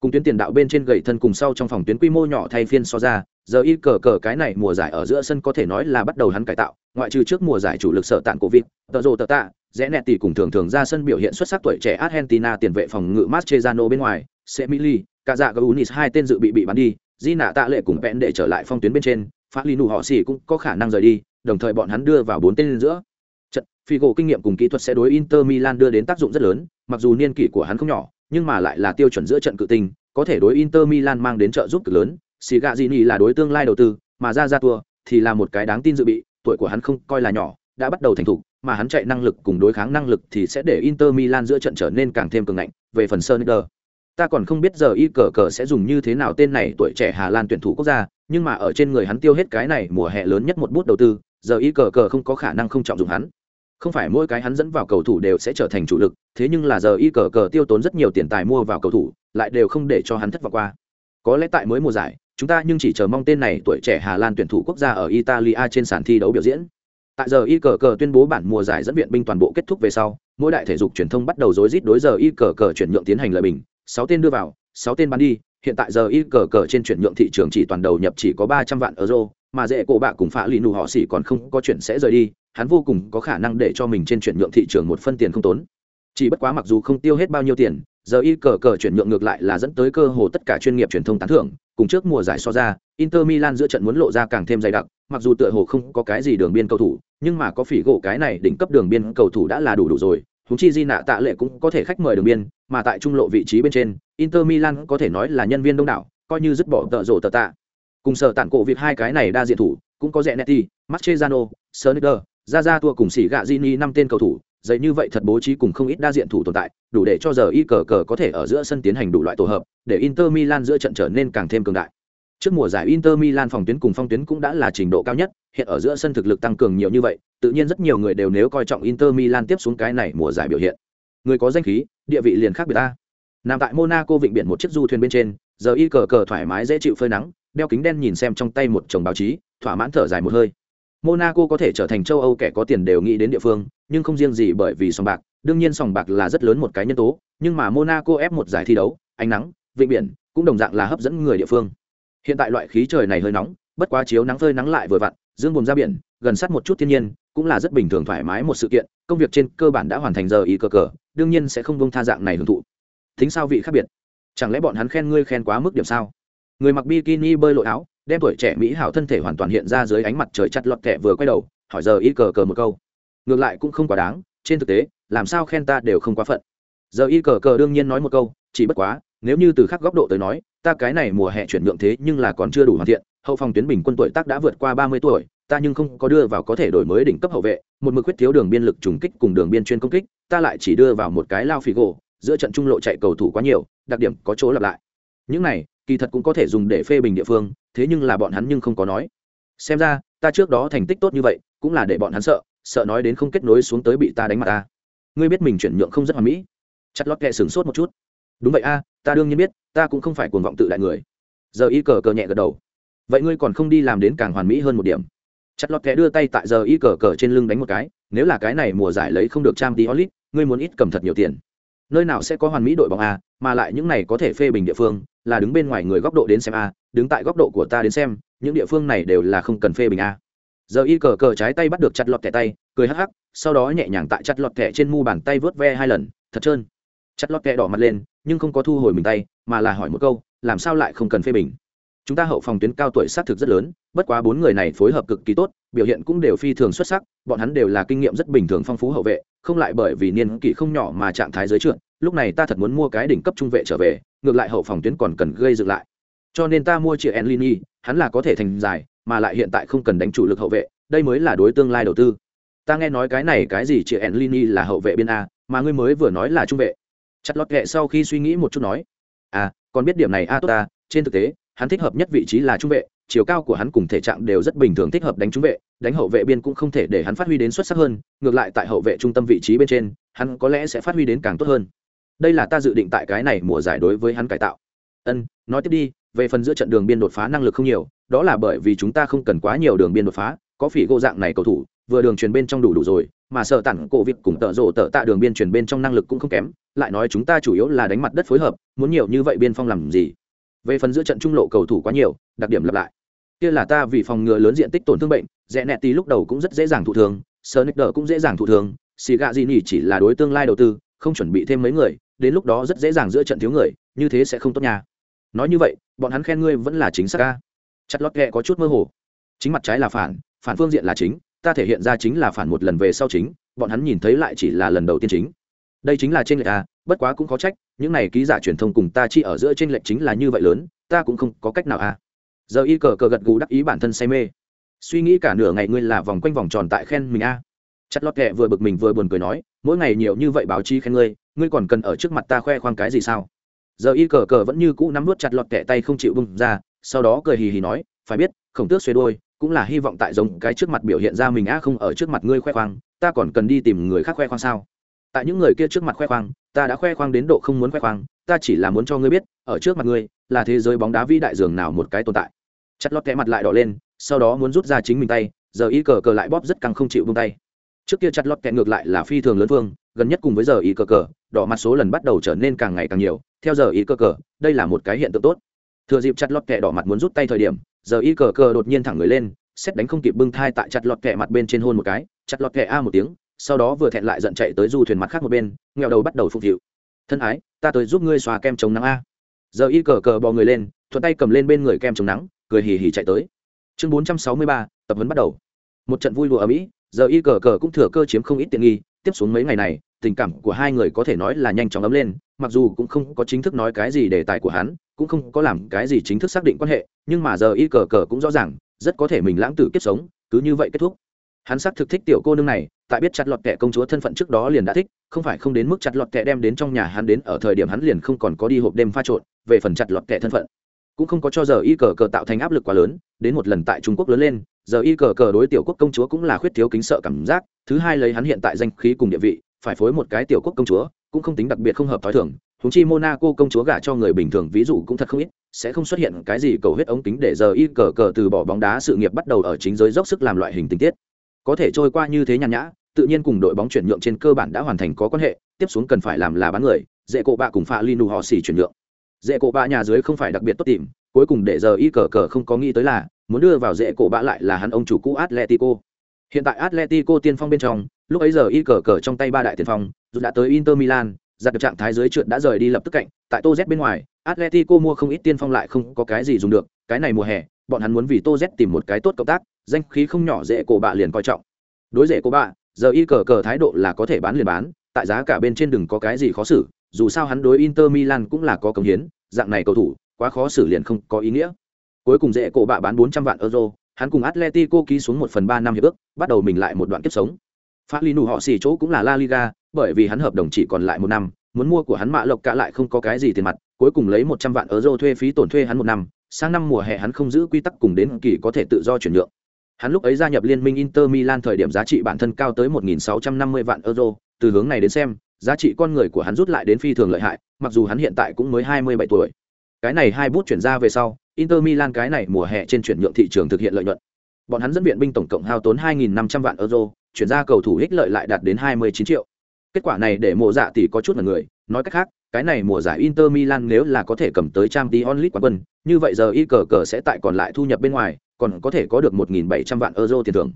Cùng tuyến tiền đạo bên trên gậy thân cùng sau trong phòng tuyến quy mô nhỏ thay phiên so ra, giờ y cờ cờ cái này mùa giải ở giữa sân có thể nói là bắt đầu hắn cải tạo ngoại trừ trước mùa giải chủ lực sợ tạn của vịt tờ rồ tờ tạ rẽ nẹt tỷ cùng thường thường ra sân biểu hiện xuất sắc tuổi trẻ argentina tiền vệ phòng ngự mastrezano bên ngoài semili cả dạ gaunis hai tên dự bị bị bắn đi di nạ tạ lệ cùng vẽn để trở lại phong tuyến bên trên phát ly nụ họ xỉ cũng có khả năng rời đi đồng thời bọn hắn đưa vào bốn tên giữa trận Figo kinh nghiệm cùng kỹ thuật sẽ đối Inter Milan đưa đến tác dụng rất lớn, mặc dù niên kỷ của hắn không nhỏ, nhưng mà lại là tiêu chuẩn giữa trận cự tinh, có thể đối Inter Milan mang đến trợ giúp cực lớn. xì gà di là đối tương lai đầu tư, mà ra ra tour thì là một cái đáng tin dự bị, tuổi của hắn không coi là nhỏ, đã bắt đầu thành thục, mà hắn chạy năng lực cùng đối kháng năng lực thì sẽ để Inter Milan giữa trận trở nên càng thêm cường ngạnh. Về phần Sonder, ta còn không biết giờ y cờ cờ sẽ dùng như thế nào tên này tuổi trẻ Hà Lan tuyển thủ quốc gia, nhưng mà ở trên người hắn tiêu hết cái này mùa hè lớn nhất một bút đầu tư, giờ y cờ cờ không có khả năng không trọng dụng hắn không phải mỗi cái hắn dẫn vào cầu thủ đều sẽ trở thành chủ lực thế nhưng là giờ y cờ cờ tiêu tốn rất nhiều tiền tài mua vào cầu thủ lại đều không để cho hắn thất vọng qua có lẽ tại mới mùa giải chúng ta nhưng chỉ chờ mong tên này tuổi trẻ hà lan tuyển thủ quốc gia ở italia trên sàn thi đấu biểu diễn. Tại giờ y cờ cờ tuyên bố bản mùa giải dẫn viện binh toàn bộ kết thúc về sau, mỗi đại thể dục truyền thông bắt đầu rối rít đối giờ y cờ cờ chuyển nhượng tiến hành lời bình. Sáu tên đưa vào, sáu tên bán đi, hiện tại giờ y cờ cờ trên chuyển nhượng thị trường chỉ toàn đầu nhập chỉ có ba trăm vạn euro, mà dễ cổ bạ cùng phá lì nụ họ xỉ còn không có chuyện sẽ rời đi, hắn vô cùng có khả năng để cho mình trên chuyển nhượng thị trường một phân tiền không tốn. Chỉ bất quá mặc dù không tiêu hết bao nhiêu tiền, giờ y cờ cờ chuyển nhượng ngược lại là dẫn tới cơ hồ tất cả chuyên nghiệp truyền thông tán thưởng cùng trước mùa giải so ra inter milan giữa trận muốn lộ ra càng thêm dày đặc mặc dù tựa hồ không có cái gì đường biên cầu thủ nhưng mà có phỉ gỗ cái này đỉnh cấp đường biên cầu thủ đã là đủ đủ rồi huống chi di nạ tạ lệ cũng có thể khách mời đường biên mà tại trung lộ vị trí bên trên inter milan có thể nói là nhân viên đông đảo coi như dứt bỏ tợ rồ tợ tạ. Cùng sở tản cổ việc hai cái này đa diện thủ cũng có rẽ Mascherano, mastrezano ra ra tua cùng xỉ gạ Gini năm tên cầu thủ dày như vậy thật bố trí cùng không ít đa diện thủ tồn tại, đủ để cho giờ y cờ cờ có thể ở giữa sân tiến hành đủ loại tổ hợp, để inter milan giữa trận trở nên càng thêm cường đại. Trước mùa giải inter milan phòng tuyến cùng phong tuyến cũng đã là trình độ cao nhất, hiện ở giữa sân thực lực tăng cường nhiều như vậy, tự nhiên rất nhiều người đều nếu coi trọng inter milan tiếp xuống cái này mùa giải biểu hiện. Người có danh khí, địa vị liền khác biệt ta. Nằm tại monaco vịnh biển một chiếc du thuyền bên trên, giờ y cờ cờ thoải mái dễ chịu phơi nắng, đeo kính đen nhìn xem trong tay một chồng báo chí, thỏa mãn thở dài một hơi monaco có thể trở thành châu âu kẻ có tiền đều nghĩ đến địa phương, nhưng không riêng gì bởi vì sòng bạc. Đương nhiên sòng bạc là rất lớn một cái nhân tố, nhưng mà monaco ép một giải thi đấu, ánh nắng, vịnh biển, cũng đồng dạng là hấp dẫn người địa phương. Hiện tại loại khí trời này hơi nóng, bất quá chiếu nắng phơi nắng lại vừa vặn, dương buồn ra biển, gần sát một chút thiên nhiên, cũng là rất bình thường thoải mái một sự kiện, công việc trên cơ bản đã hoàn thành giờ ý cơ cờ, đương nhiên sẽ không buông tha dạng này hưởng thụ. Thính sao vị khác biệt? Chẳng lẽ bọn hắn khen ngươi khen quá mức điểm sao? Người mặc bikini bơi lội áo đem tuổi trẻ mỹ hảo thân thể hoàn toàn hiện ra dưới ánh mặt trời chặt lọt kẹ vừa quay đầu, hỏi giờ y cờ cờ một câu. Ngược lại cũng không quá đáng, trên thực tế, làm sao khen ta đều không quá phận. Giờ y cờ cờ đương nhiên nói một câu, chỉ bất quá, nếu như từ khác góc độ tới nói, ta cái này mùa hè chuyển nhượng thế nhưng là còn chưa đủ hoàn thiện, hậu phòng tuyến bình quân tuổi tác đã vượt qua ba mươi tuổi, ta nhưng không có đưa vào có thể đổi mới đỉnh cấp hậu vệ, một mực quyết thiếu đường biên lực trùng kích cùng đường biên chuyên công kích, ta lại chỉ đưa vào một cái lao phì gỗ, giữa trận trung lộ chạy cầu thủ quá nhiều, đặc điểm có chỗ lặp lại. Những này kỳ thật cũng có thể dùng để phê bình địa phương, thế nhưng là bọn hắn nhưng không có nói. Xem ra, ta trước đó thành tích tốt như vậy, cũng là để bọn hắn sợ sợ nói đến không kết nối xuống tới bị ta đánh mặt ta. Ngươi biết mình chuyển nhượng không rất hoàn mỹ. Chặt lót kệ sửng sốt một chút. Đúng vậy a, ta đương nhiên biết, ta cũng không phải cuồng vọng tự đại người. Giờ y cờ cờ nhẹ gật đầu. Vậy ngươi còn không đi làm đến càng hoàn mỹ hơn một điểm. Chặt lọt kẻ đưa tay tại giờ y cờ cờ trên lưng đánh một cái, nếu là cái này mùa giải lấy không được trang tí olit ngươi muốn ít cầm thật nhiều tiền. Nơi nào sẽ có hoàn mỹ đội bóng a, mà lại những này có thể phê bình địa phương là đứng bên ngoài người góc độ đến xem a, đứng tại góc độ của ta đến xem, những địa phương này đều là không cần phê bình a. Giờ y cờ cờ trái tay bắt được chặt lọt thẻ tay, cười hắc hắc, sau đó nhẹ nhàng tại chặt lọt thẻ trên mu bàn tay vớt ve hai lần, thật trơn. Chặt lọt thẻ đỏ mặt lên, nhưng không có thu hồi mình tay, mà là hỏi một câu, làm sao lại không cần phê bình? Chúng ta hậu phòng tuyến cao tuổi xác thực rất lớn, bất quá bốn người này phối hợp cực kỳ tốt, biểu hiện cũng đều phi thường xuất sắc, bọn hắn đều là kinh nghiệm rất bình thường phong phú hậu vệ, không lại bởi vì niên kỷ không nhỏ mà trạng thái giới trượt lúc này ta thật muốn mua cái đỉnh cấp trung vệ trở về, ngược lại hậu phòng tuyến còn cần gây dựng lại. Cho nên ta mua chị enlini, hắn là có thể thành dài mà lại hiện tại không cần đánh chủ lực hậu vệ, đây mới là đối tương lai đầu tư. Ta nghe nói cái này cái gì chị enlini là hậu vệ biên a, mà ngươi mới vừa nói là trung vệ. Chặt lót kệ sau khi suy nghĩ một chút nói à còn biết điểm này a, tốt ta trên thực tế, hắn thích hợp nhất vị trí là trung vệ, chiều cao của hắn cùng thể trạng đều rất bình thường thích hợp đánh trung vệ, đánh hậu vệ biên cũng không thể để hắn phát huy đến xuất sắc hơn, ngược lại tại hậu vệ trung tâm vị trí bên trên, hắn có lẽ sẽ phát huy đến càng tốt hơn đây là ta dự định tại cái này mùa giải đối với hắn cải tạo. Ân, nói tiếp đi, về phần giữa trận đường biên đột phá năng lực không nhiều, đó là bởi vì chúng ta không cần quá nhiều đường biên đột phá, có phỉ gỗ dạng này cầu thủ, vừa đường truyền bên trong đủ đủ rồi, mà sợ tặng cổ việc cùng tợ rộ tợ tạ đường biên truyền bên trong năng lực cũng không kém, lại nói chúng ta chủ yếu là đánh mặt đất phối hợp, muốn nhiều như vậy biên phong làm gì? Về phần giữa trận trung lộ cầu thủ quá nhiều, đặc điểm lặp lại. Kia là ta vì phòng ngừa lớn diện tích tổn thương bệnh, rẽ nẹt tí lúc đầu cũng rất dễ dàng thụ thương sơ nick đờ cũng dễ dàng thụ thương xì gạ gì nhỉ chỉ là đối tương lai đầu tư, không chuẩn bị thêm mấy người đến lúc đó rất dễ dàng giữa trận thiếu người, như thế sẽ không tốt nhà nói như vậy, bọn hắn khen ngươi vẫn là chính xác ca chặt lót ghẹ có chút mơ hồ. Chính mặt trái là phản phản phương diện là chính, ta thể hiện ra chính là phản một lần về sau chính, bọn hắn nhìn thấy lại chỉ là lần đầu tiên chính. Đây chính là trên lệch a, bất quá cũng có trách, những này ký giả truyền thông cùng ta chi ở giữa trên lệch chính là như vậy lớn, ta cũng không có cách nào a. Giờ y cờ cờ gật gù đắc ý bản thân say mê. Suy nghĩ cả nửa ngày ngươi là vòng quanh vòng tròn tại khen mình a. Chặt lót kệ vừa bực mình vừa buồn cười nói, mỗi ngày nhiều như vậy báo chí khen ngươi ngươi còn cần ở trước mặt ta khoe khoang cái gì sao? Giờ y cờ cờ vẫn như cũ nắm nuốt chặt lọt kẻ tay không chịu bung ra, sau đó cười hì hì nói, phải biết, khổng tước xuế đôi cũng là hy vọng tại giống cái trước mặt biểu hiện ra mình a không ở trước mặt ngươi khoe khoang, ta còn cần đi tìm người khác khoe khoang sao? Tại những người kia trước mặt khoe khoang, ta đã khoe khoang đến độ không muốn khoe khoang, ta chỉ là muốn cho ngươi biết, ở trước mặt ngươi, là thế giới bóng đá vĩ đại dường nào một cái tồn tại. Chặt lọt kẻ mặt lại đỏ lên, sau đó muốn rút ra chính mình tay, giờ y cờ cờ lại bóp rất căng không chịu bông tay. Trước kia chặt lọt kẻ ngược lại là phi thường lớn phương gần nhất cùng với giờ y cơ cờ, đỏ mặt số lần bắt đầu trở nên càng ngày càng nhiều, theo giờ y cơ cờ, đây là một cái hiện tượng tốt. Thừa dịp chặt lọt kẹ đỏ mặt muốn rút tay thời điểm, giờ y cờ cờ đột nhiên thẳng người lên, xét đánh không kịp bưng thai tại chặt lọt kẹ mặt bên trên hôn một cái, chặt lọt kẹ a một tiếng, sau đó vừa thẹn lại giận chạy tới du thuyền mặt khác một bên, nghèo đầu bắt đầu phục vụ thân ái, ta tới giúp ngươi xóa kem chống nắng a. Giờ y cờ cờ bò người lên, thuận tay cầm lên bên người kem chống nắng, cười hì hì chạy tới. Chương bốn trăm sáu mươi ba, tập huấn bắt đầu. Một trận vui đùa ở mỹ, giờ y cờ cờ cũng thừa cơ chiếm không ít tiện nghi, tiếp xuống mấy ngày này tình cảm của hai người có thể nói là nhanh chóng ấm lên, mặc dù cũng không có chính thức nói cái gì đề tài của hắn, cũng không có làm cái gì chính thức xác định quan hệ, nhưng mà giờ y cờ cờ cũng rõ ràng, rất có thể mình lãng tử kiếp sống, cứ như vậy kết thúc. Hắn xác thực thích tiểu cô nương này, tại biết chặt lọt kẻ công chúa thân phận trước đó liền đã thích, không phải không đến mức chặt lọt kẻ đem đến trong nhà hắn đến ở thời điểm hắn liền không còn có đi hộp đêm pha trộn, về phần chặt lọt kẻ thân phận. Cũng không có cho giờ y cờ cờ tạo thành áp lực quá lớn, đến một lần tại trung quốc lớn lên, giờ y cờ cờ đối tiểu quốc công chúa cũng là khuyết thiếu kính sợ cảm giác, thứ hai lấy hắn hiện tại danh khí cùng địa vị phải phối một cái tiểu quốc công chúa, cũng không tính đặc biệt không hợp thói thường húng chi monaco công chúa gả cho người bình thường ví dụ cũng thật không ít, sẽ không xuất hiện cái gì cầu huyết ống kính để giờ y cờ cờ từ bỏ bóng đá sự nghiệp bắt đầu ở chính giới dốc sức làm loại hình tình tiết. Có thể trôi qua như thế nhàn nhã, tự nhiên cùng đội bóng chuyển nhượng trên cơ bản đã hoàn thành có quan hệ, tiếp xuống cần phải làm là bán người, dễ cộ bạ cùng pha linu họ xỉ chuyển nhượng. Dễ cộ bạ nhà dưới không phải đặc biệt tốt tìm, cuối cùng để giờ y cờ cờ không có nghĩ tới là, muốn đưa vào dễ cổ bạ lại là hắn ông chủ cũ atletico. Hiện tại atletico tiên phong bên trong lúc ấy giờ y cờ cờ trong tay ba đại tiền phong dù đã tới inter milan giặt được trạng thái dưới trượt đã rời đi lập tức cạnh tại tô z bên ngoài atletico mua không ít tiên phong lại không có cái gì dùng được cái này mùa hè bọn hắn muốn vì tô z tìm một cái tốt cộng tác danh khí không nhỏ dễ cổ bạ liền coi trọng đối dễ cổ bạ giờ y cờ cờ thái độ là có thể bán liền bán tại giá cả bên trên đừng có cái gì khó xử dù sao hắn đối Inter Milan cũng là có công hiến, dạng này cầu thủ, quá khó xử liền không có ý nghĩa. Cuối cùng dễ cổ bạ bán 400 vạn euro, hắn cùng Atletico ký xuống một phần ba năm hiệp ước, bắt đầu mình lại một đoạn kiếp sống. Fagli họ xỉ chỗ cũng là La Liga, bởi vì hắn hợp đồng chỉ còn lại một năm, muốn mua của hắn mạ lộc cả lại không có cái gì tiền mặt, cuối cùng lấy 100 vạn euro thuê phí tổn thuê hắn một năm, sang năm mùa hè hắn không giữ quy tắc cùng đến kỳ có thể tự do chuyển nhượng. Hắn lúc ấy gia nhập liên minh Inter Milan thời điểm giá trị bản thân cao tới 1650 vạn euro, từ hướng này đến xem, giá trị con người của hắn rút lại đến phi thường lợi hại, mặc dù hắn hiện tại cũng mới 27 tuổi. Cái này hai bút chuyển ra về sau, Inter Milan cái này mùa hè trên chuyển nhượng thị trường thực hiện lợi nhuận. Bọn hắn dẫn viện binh tổng cộng hao tốn 2500 vạn euro, chuyển ra cầu thủ ích lợi lại đạt đến 29 triệu. Kết quả này để mùa dạ tỷ có chút là người, nói cách khác, cái này mùa giải Inter Milan nếu là có thể cầm tới Champions League quán quân, như vậy giờ y cờ cờ sẽ tại còn lại thu nhập bên ngoài, còn có thể có được 1.700 vạn euro tiền thưởng.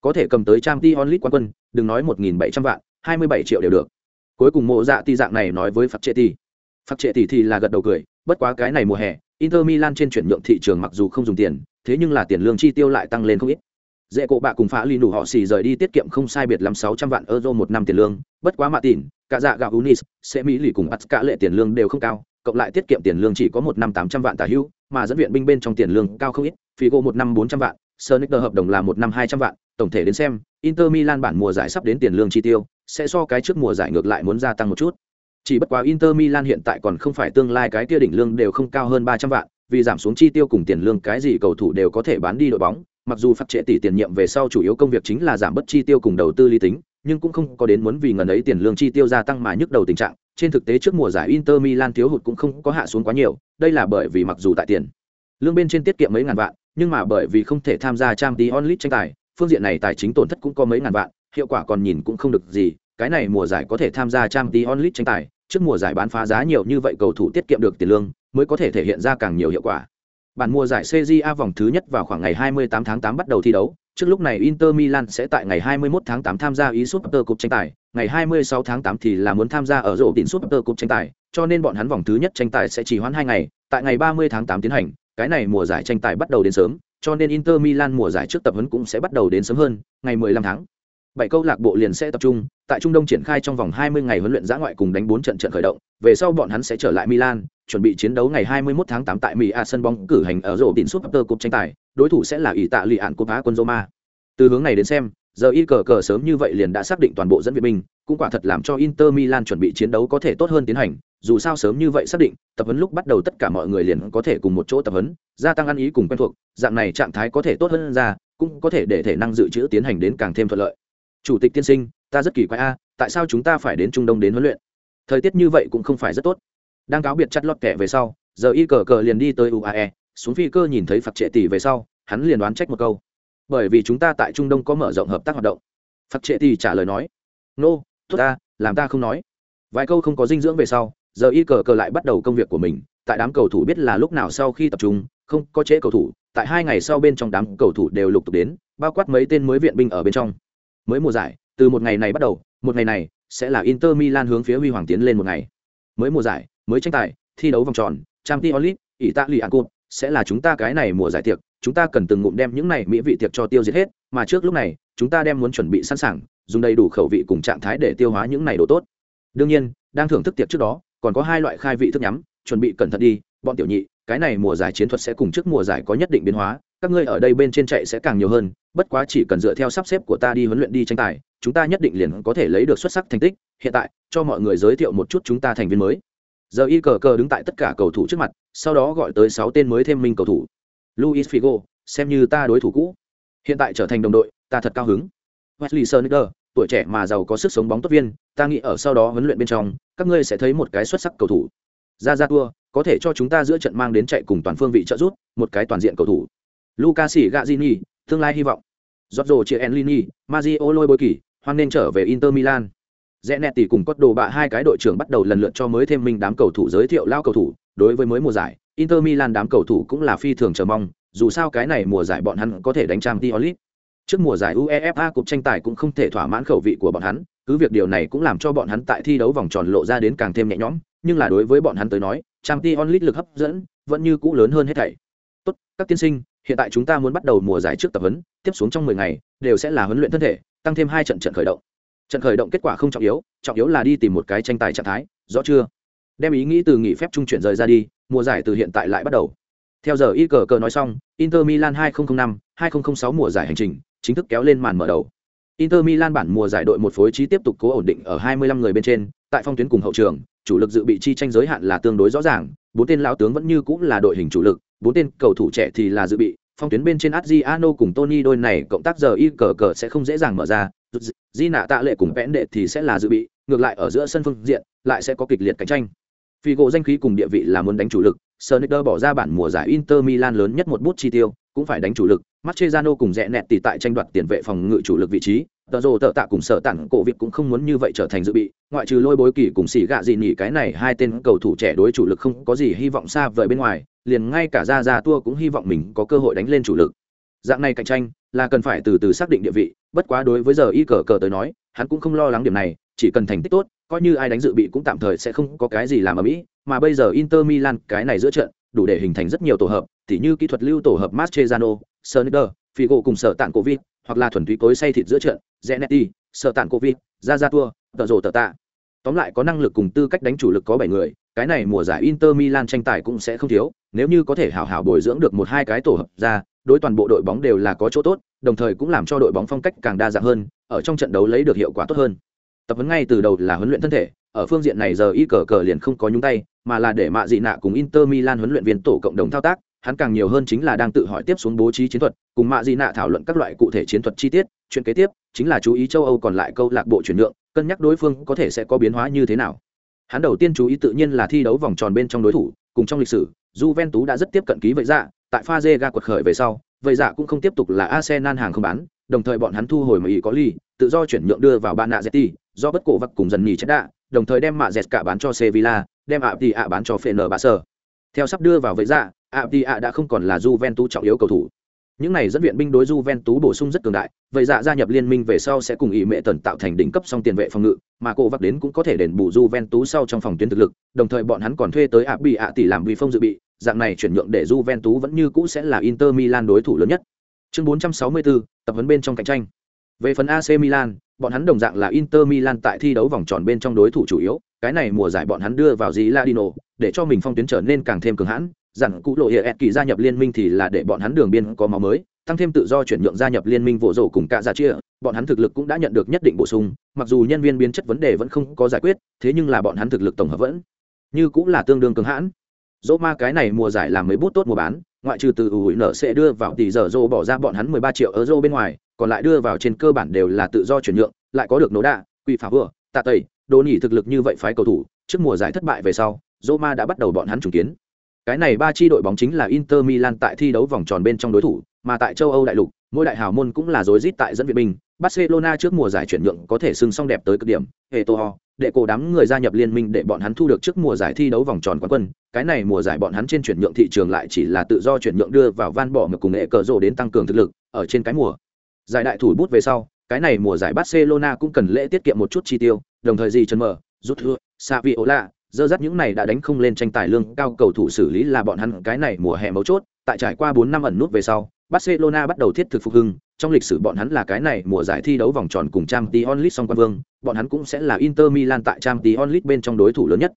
Có thể cầm tới Champions League quán quân, đừng nói 1.700 vạn, 27 triệu đều được. Cuối cùng mộ dạ tỷ dạng này nói với Phật Trệ Tỷ. Phật Trệ Tỷ thì là gật đầu cười, bất quá cái này mùa hè, Inter Milan trên chuyển nhượng thị trường mặc dù không dùng tiền, thế nhưng là tiền lương chi tiêu lại tăng lên không ít. Dễ cộ bạ cùng phá ly đủ họ xì rời đi tiết kiệm không sai biệt lắm 600 vạn euro một năm tiền lương, bất quá mạ tỉn, cả dạ gạo Unis, sẽ Mỹ lì cùng bắt cả lệ tiền lương đều không cao, cộng lại tiết kiệm tiền lương chỉ có một năm 800 vạn tả hữu, mà dẫn viện binh bên trong tiền lương cao không ít, Figo một năm 400 vạn, Sonicer hợp đồng là một năm 200 vạn, tổng thể đến xem, Inter Milan bản mùa giải sắp đến tiền lương chi tiêu, sẽ so cái trước mùa giải ngược lại muốn gia tăng một chút. Chỉ bất quá Inter Milan hiện tại còn không phải tương lai cái kia đỉnh lương đều không cao hơn 300 vạn, vì giảm xuống chi tiêu cùng tiền lương cái gì cầu thủ đều có thể bán đi đội bóng, mặc dù phát trệ tỷ tiền nhiệm về sau chủ yếu công việc chính là giảm bớt chi tiêu cùng đầu tư lý tính, nhưng cũng không có đến muốn vì ngần ấy tiền lương chi tiêu gia tăng mà nhức đầu tình trạng. Trên thực tế trước mùa giải Inter Milan thiếu hụt cũng không có hạ xuống quá nhiều, đây là bởi vì mặc dù tại tiền lương bên trên tiết kiệm mấy ngàn vạn, nhưng mà bởi vì không thể tham gia trang tí onlit tranh tài, phương diện này tài chính tổn thất cũng có mấy ngàn vạn, hiệu quả còn nhìn cũng không được gì. Cái này mùa giải có thể tham gia trang tí onlit tranh tài, trước mùa giải bán phá giá nhiều như vậy cầu thủ tiết kiệm được tiền lương, mới có thể thể hiện ra càng nhiều hiệu quả. Bản mùa giải CJA vòng thứ nhất vào khoảng ngày 28 tháng 8 bắt đầu thi đấu, trước lúc này Inter Milan sẽ tại ngày 21 tháng 8 tham gia ý Super Cup tranh tài, ngày 26 tháng 8 thì là muốn tham gia ở rổ đỉnh Super Cup tranh tài, cho nên bọn hắn vòng thứ nhất tranh tài sẽ chỉ hoãn 2 ngày, tại ngày 30 tháng 8 tiến hành, cái này mùa giải tranh tài bắt đầu đến sớm, cho nên Inter Milan mùa giải trước tập huấn cũng sẽ bắt đầu đến sớm hơn, ngày 15 tháng. Bảy câu lạc bộ liền sẽ tập trung, tại Trung Đông triển khai trong vòng 20 ngày huấn luyện giã ngoại cùng đánh 4 trận trận khởi động, về sau bọn hắn sẽ trở lại Milan, chuẩn bị chiến đấu ngày 21 tháng 8 tại Mỹ A sân bóng cử hành ở rổ đỉnh Super Cup tranh tài, đối thủ sẽ là Ý tạ lì ạn của Á quân Roma. Từ hướng này đến xem, giờ y cờ cờ sớm như vậy liền đã xác định toàn bộ dẫn viện binh, cũng quả thật làm cho Inter Milan chuẩn bị chiến đấu có thể tốt hơn tiến hành, dù sao sớm như vậy xác định, tập huấn lúc bắt đầu tất cả mọi người liền có thể cùng một chỗ tập huấn, gia tăng ăn ý cùng quen thuộc, dạng này trạng thái có thể tốt hơn ra, cũng có thể để thể năng dự trữ tiến hành đến càng thêm thuận lợi. Chủ tịch tiên sinh, ta rất kỳ quái a, tại sao chúng ta phải đến Trung Đông đến huấn luyện? Thời tiết như vậy cũng không phải rất tốt. Đang cáo biệt chặt lọt kẻ về sau, giờ y cờ cờ liền đi tới UAE, xuống phi cơ nhìn thấy phật trệ tỷ về sau, hắn liền đoán trách một câu. Bởi vì chúng ta tại Trung Đông có mở rộng hợp tác hoạt động. Phật trệ tỷ trả lời nói, nô、no, tốt ta, làm ta không nói. Vài câu không có dinh dưỡng về sau, giờ y cờ cờ lại bắt đầu công việc của mình. Tại đám cầu thủ biết là lúc nào sau khi tập trung, không có chế cầu thủ. Tại hai ngày sau bên trong đám cầu thủ đều lục tục đến, bao quát mấy tên mới viện binh ở bên trong. Mới mùa giải, từ một ngày này bắt đầu, một ngày này sẽ là Inter Milan hướng phía Huy Hoàng tiến lên một ngày. Mới mùa giải, mới tranh tài, thi đấu vòng tròn, Champions League, Italia Cup sẽ là chúng ta cái này mùa giải tiệc, chúng ta cần từng ngụm đem những này mỹ vị tiệc cho tiêu diệt hết, mà trước lúc này, chúng ta đem muốn chuẩn bị sẵn sàng, dùng đầy đủ khẩu vị cùng trạng thái để tiêu hóa những này đồ tốt. Đương nhiên, đang thưởng thức tiệc trước đó, còn có hai loại khai vị thức nhắm, chuẩn bị cẩn thận đi, bọn tiểu nhị, cái này mùa giải chiến thuật sẽ cùng trước mùa giải có nhất định biến hóa, các ngươi ở đây bên trên chạy sẽ càng nhiều hơn, bất quá chỉ cần dựa theo sắp xếp của ta đi huấn luyện đi tranh tài, chúng ta nhất định liền có thể lấy được xuất sắc thành tích. Hiện tại, cho mọi người giới thiệu một chút chúng ta thành viên mới. Giờ y cờ cờ đứng tại tất cả cầu thủ trước mặt sau đó gọi tới sáu tên mới thêm minh cầu thủ. Luis figo xem như ta đối thủ cũ. Hiện tại trở thành đồng đội ta thật cao hứng. Wesley sonicer tuổi trẻ mà giàu có sức sống bóng tốt viên ta nghĩ ở sau đó huấn luyện bên trong các ngươi sẽ thấy một cái xuất sắc cầu thủ. Ra ra tour có thể cho chúng ta giữa trận mang đến chạy cùng toàn phương vị trợ giúp một cái toàn diện cầu thủ. Luca gazini tương lai hy vọng. Giorgio chiellini mazio lôi bối kỳ hoan nên trở về inter milan. Rẽ nẹt tỷ cùng cốt đồ bạ hai cái đội trưởng bắt đầu lần lượt cho mới thêm mình đám cầu thủ giới thiệu lao cầu thủ. Đối với mới mùa giải, inter milan đám cầu thủ cũng là phi thường chờ mong, dù sao cái này mùa giải bọn hắn có thể đánh trang t trước mùa giải uefa cuộc tranh tài cũng không thể thỏa mãn khẩu vị của bọn hắn, cứ việc điều này cũng làm cho bọn hắn tại thi đấu vòng tròn lộ ra đến càng thêm nhẹ nhõm, nhưng là đối với bọn hắn tới nói trang t lực hấp dẫn vẫn như cũ lớn hơn hết thảy. Tốt, các tiên sinh hiện tại chúng ta muốn bắt đầu mùa giải trước tập huấn, tiếp xuống trong 10 ngày, đều sẽ là huấn luyện thân thể, tăng thêm hai trận trận khởi động. Trận khởi động kết quả không trọng yếu trọng yếu là đi tìm một cái tranh tài trạng thái, rõ chưa? Đem ý nghĩ từ nghỉ phép trung chuyển rời ra đi, mùa giải từ hiện tại lại bắt đầu. Theo giờ y cờ cờ nói xong, inter milan 2005 2006 mùa giải hành trình, chính thức kéo lên màn mở đầu. Inter milan bản mùa giải đội một phối trí tiếp tục cố ổn định ở 25 người bên trên, tại phong tuyến cùng hậu trường, chủ lực dự bị chi tranh giới hạn là tương đối rõ ràng, bốn tên lão tướng vẫn như cũng là đội hình chủ lực bốn tên cầu thủ trẻ thì là dự bị, phong tuyến bên trên Adriano cùng Tony đôi này cộng tác giờ y cờ cờ sẽ không dễ dàng mở ra. Di nạ tạ lệ cùng vẽn đệ thì sẽ là dự bị, ngược lại ở giữa sân phương diện, lại sẽ có kịch liệt cạnh tranh. Vì gỗ danh khí cùng địa vị là muốn đánh chủ lực Sonicer bỏ ra bản mùa giải Inter Milan lớn nhất một bút chi tiêu, cũng phải đánh chủ lực. Mascherano cùng rẽ nẹt tỷ tại tranh đoạt tiền vệ phòng ngự chủ lực vị trí. Tờ rồ tờ tạ cùng sở tặng cổ việc cũng không muốn như vậy trở thành dự bị. Ngoại trừ lôi bối kỳ cùng xỉ gạ gì nhỉ, cái này hai tên cầu thủ trẻ đối chủ lực không có gì hy vọng xa vời bên ngoài liền ngay cả ra ra tua cũng hy vọng mình có cơ hội đánh lên chủ lực dạng này cạnh tranh là cần phải từ từ xác định địa vị bất quá đối với giờ y cờ cờ tới nói hắn cũng không lo lắng điểm này chỉ cần thành tích tốt coi như ai đánh dự bị cũng tạm thời sẽ không có cái gì làm ở mỹ mà bây giờ inter milan cái này giữa trận đủ để hình thành rất nhiều tổ hợp tỉ như kỹ thuật lưu tổ hợp Mascherano, phi Figo cùng sở tạng Covid, hoặc là thuần túy cối say thịt giữa trận, Zenetti, sở tạng Covid, ra ra tua, tợ rồ tợ tạ. Tóm lại có năng lực cùng tư cách đánh chủ lực có bảy người, cái này mùa giải Inter Milan tranh tài cũng sẽ không thiếu, nếu như có thể hảo hảo bồi dưỡng được một hai cái tổ hợp ra, đối toàn bộ đội bóng đều là có chỗ tốt, đồng thời cũng làm cho đội bóng phong cách càng đa dạng hơn, ở trong trận đấu lấy được hiệu quả tốt hơn. Tập huấn ngay từ đầu là huấn luyện thân thể, ở phương diện này giờ y cờ cờ liền không có nhúng tay, mà là để mạ dị nạ cùng Inter Milan huấn luyện viên tổ cộng đồng thao tác, hắn càng nhiều hơn chính là đang tự hỏi tiếp xuống bố trí chiến thuật, cùng mạ dị nạ thảo luận các loại cụ thể chiến thuật chi tiết, chuyện kế tiếp chính là chú ý châu Âu còn lại câu lạc bộ chuyển nhượng, cân nhắc đối phương có thể sẽ có biến hóa như thế nào. Hắn đầu tiên chú ý tự nhiên là thi đấu vòng tròn bên trong đối thủ, cùng trong lịch sử, Juventus đã rất tiếp cận ký vậy dạ, tại pha ga quật khởi về sau, vậy dạ cũng không tiếp tục là Arsenal hàng không bán, đồng thời bọn hắn thu hồi mà ý có ly, tự do chuyển nhượng đưa vào Bana Zeti, do bất cổ vật cùng dần nhì chết đạ, đồng thời đem mạ dẹt cả bán cho Sevilla, đem ạ thì ạ bán cho Fenerbahce. Theo sắp đưa vào vậy dạ, ạ thì ạ đã không còn là Juventus trọng yếu cầu thủ. Những này dẫn viện binh đối Juventus bổ sung rất cường đại, vậy dạ gia nhập liên minh về sau sẽ cùng ý mẹ tần tạo thành đỉnh cấp song tiền vệ phòng ngự, mà cô vắc đến cũng có thể đền bù Juventus sau trong phòng tuyến thực lực, đồng thời bọn hắn còn thuê tới ạ bị ạ tỷ làm vị phong dự bị, dạng này chuyển nhượng để Juventus vẫn như cũ sẽ là Inter Milan đối thủ lớn nhất. Chương 464, tập huấn bên trong cạnh tranh. Về phần AC Milan, bọn hắn đồng dạng là Inter Milan tại thi đấu vòng tròn bên trong đối thủ chủ yếu, cái này mùa giải bọn hắn đưa vào Ladino, để cho mình phong tuyến trở nên càng thêm cường hãn, dặn cũ lộ hiệp kỳ gia nhập liên minh thì là để bọn hắn đường biên có máu mới, tăng thêm tự do chuyển nhượng gia nhập liên minh vỗ rổ cùng cả gia chia, bọn hắn thực lực cũng đã nhận được nhất định bổ sung, mặc dù nhân viên biến chất vấn đề vẫn không có giải quyết, thế nhưng là bọn hắn thực lực tổng hợp vẫn như cũng là tương đương cường hãn. Roma cái này mùa giải làm mấy bút tốt mua bán, ngoại trừ từ ủi nợ sẽ đưa vào tỷ giờ Rô bỏ ra bọn hắn 13 triệu euro bên ngoài, còn lại đưa vào trên cơ bản đều là tự do chuyển nhượng, lại có được nổ đạ, quỷ phá vừa, tạ tẩy, đồ nhỉ thực lực như vậy phái cầu thủ, trước mùa giải thất bại về sau, Roma đã bắt đầu bọn hắn trùng kiến. Cái này ba chi đội bóng chính là Inter Milan tại thi đấu vòng tròn bên trong đối thủ, mà tại châu Âu đại lục, mỗi đại hào môn cũng là rối rít tại dẫn viện binh. Barcelona trước mùa giải chuyển nhượng có thể sưng song đẹp tới cực điểm, Eto'o, để cổ đám người gia nhập liên minh để bọn hắn thu được trước mùa giải thi đấu vòng tròn quán quân. Cái này mùa giải bọn hắn trên chuyển nhượng thị trường lại chỉ là tự do chuyển nhượng đưa vào van bỏ ngược cùng nghệ cờ rồ đến tăng cường thực lực ở trên cái mùa. Giải đại thủ bút về sau, cái này mùa giải Barcelona cũng cần lễ tiết kiệm một chút chi tiêu, đồng thời gì chân mở, rút thưa, Saviola, dơ dắt những này đã đánh không lên tranh tài lương cao cầu thủ xử lý là bọn hắn cái này mùa hè mấu chốt, tại trải qua 4 năm ẩn nút về sau, Barcelona bắt đầu thiết thực phục hưng, trong lịch sử bọn hắn là cái này mùa giải thi đấu vòng tròn cùng Champions League song quan vương, bọn hắn cũng sẽ là Inter Milan tại Champions League bên trong đối thủ lớn nhất.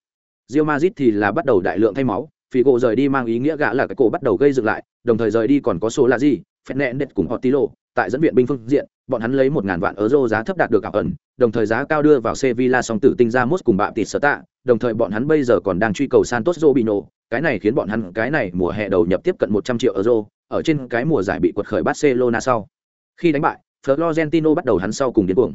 Real Madrid thì là bắt đầu đại lượng thay máu, Figo rời đi mang ý nghĩa gã là cái cổ bắt đầu gây dựng lại, đồng thời rời đi còn có số là gì, Fernandes cùng Otilo, tại dẫn viện binh phương diện, bọn hắn lấy 1000 vạn euro giá thấp đạt được ảo ẩn, đồng thời giá cao đưa vào Sevilla song tử tinh ra Mos cùng bạm tịt sở tạ, đồng thời bọn hắn bây giờ còn đang truy cầu Santos Robinho, cái này khiến bọn hắn cái này mùa hè đầu nhập tiếp cận 100 triệu euro, ở trên cái mùa giải bị quật khởi Barcelona sau. Khi đánh bại, Florentino bắt đầu hắn sau cùng điên cuồng.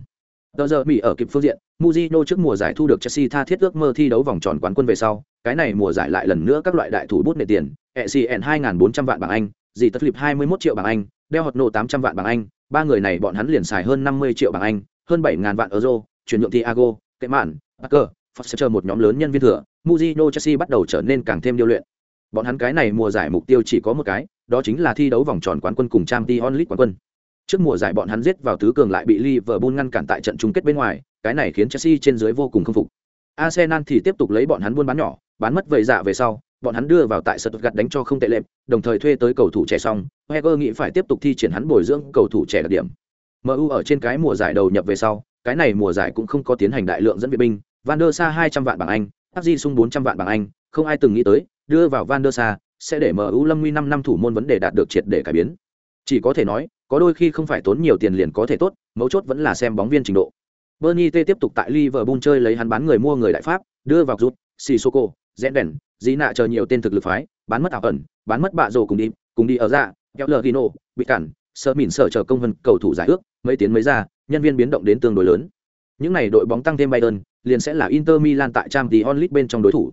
Tờ giờ Mỹ ở kịp phương diện, Mujino trước mùa giải thu được Chelsea tha thiết ước mơ thi đấu vòng tròn quán quân về sau, cái này mùa giải lại lần nữa các loại đại thủ bút nệ tiền, ECN 2400 vạn bảng Anh, gì tất lịp 21 triệu bảng Anh, đeo hột nổ 800 vạn bảng Anh, ba người này bọn hắn liền xài hơn 50 triệu bảng Anh, hơn 7000 vạn euro, chuyển nhượng Thiago, Kệ Mạn, Parker, Foster một nhóm lớn nhân viên thừa, Mourinho Chelsea bắt đầu trở nên càng thêm điều luyện. Bọn hắn cái này mùa giải mục tiêu chỉ có một cái, đó chính là thi đấu vòng tròn quán quân cùng Champions League quán quân. Trước mùa giải bọn hắn giết vào tứ cường lại bị Liverpool ngăn cản tại trận chung kết bên ngoài, cái này khiến Chelsea trên dưới vô cùng không phục. Arsenal thì tiếp tục lấy bọn hắn buôn bán nhỏ, bán mất vậy dạ về sau, bọn hắn đưa vào tại Stuttgart đánh cho không tệ lệm, đồng thời thuê tới cầu thủ trẻ xong, Heger nghĩ phải tiếp tục thi triển hắn bồi dưỡng cầu thủ trẻ đặc điểm. MU ở trên cái mùa giải đầu nhập về sau, cái này mùa giải cũng không có tiến hành đại lượng dẫn viện binh van der sa hai trăm vạn bảng anh áp sung bốn trăm vạn bảng anh không ai từng nghĩ tới đưa vào van der sa sẽ để mu lâm nguy năm năm thủ môn vấn đề đạt được triệt để cải biến chỉ có thể nói có đôi khi không phải tốn nhiều tiền liền có thể tốt mấu chốt vẫn là xem bóng viên trình độ bernie t tiếp tục tại liverpool chơi lấy hắn bán người mua người đại pháp đưa vào rút sissoko rẽn đèn, dĩ nạ chờ nhiều tên thực lực phái, bán mất ảo ẩn, bán mất bạ rồ cùng đi cùng đi ở ra kéo lờ gino, bị cản sợ mìn sợ chờ công vân cầu thủ giải ước, mấy tiến mới ra, nhân viên biến động đến tương đối lớn. Những n à y đội bóng tăng thêm bayern, liền sẽ là inter milan tại trang tí onlit bên trong đối thủ.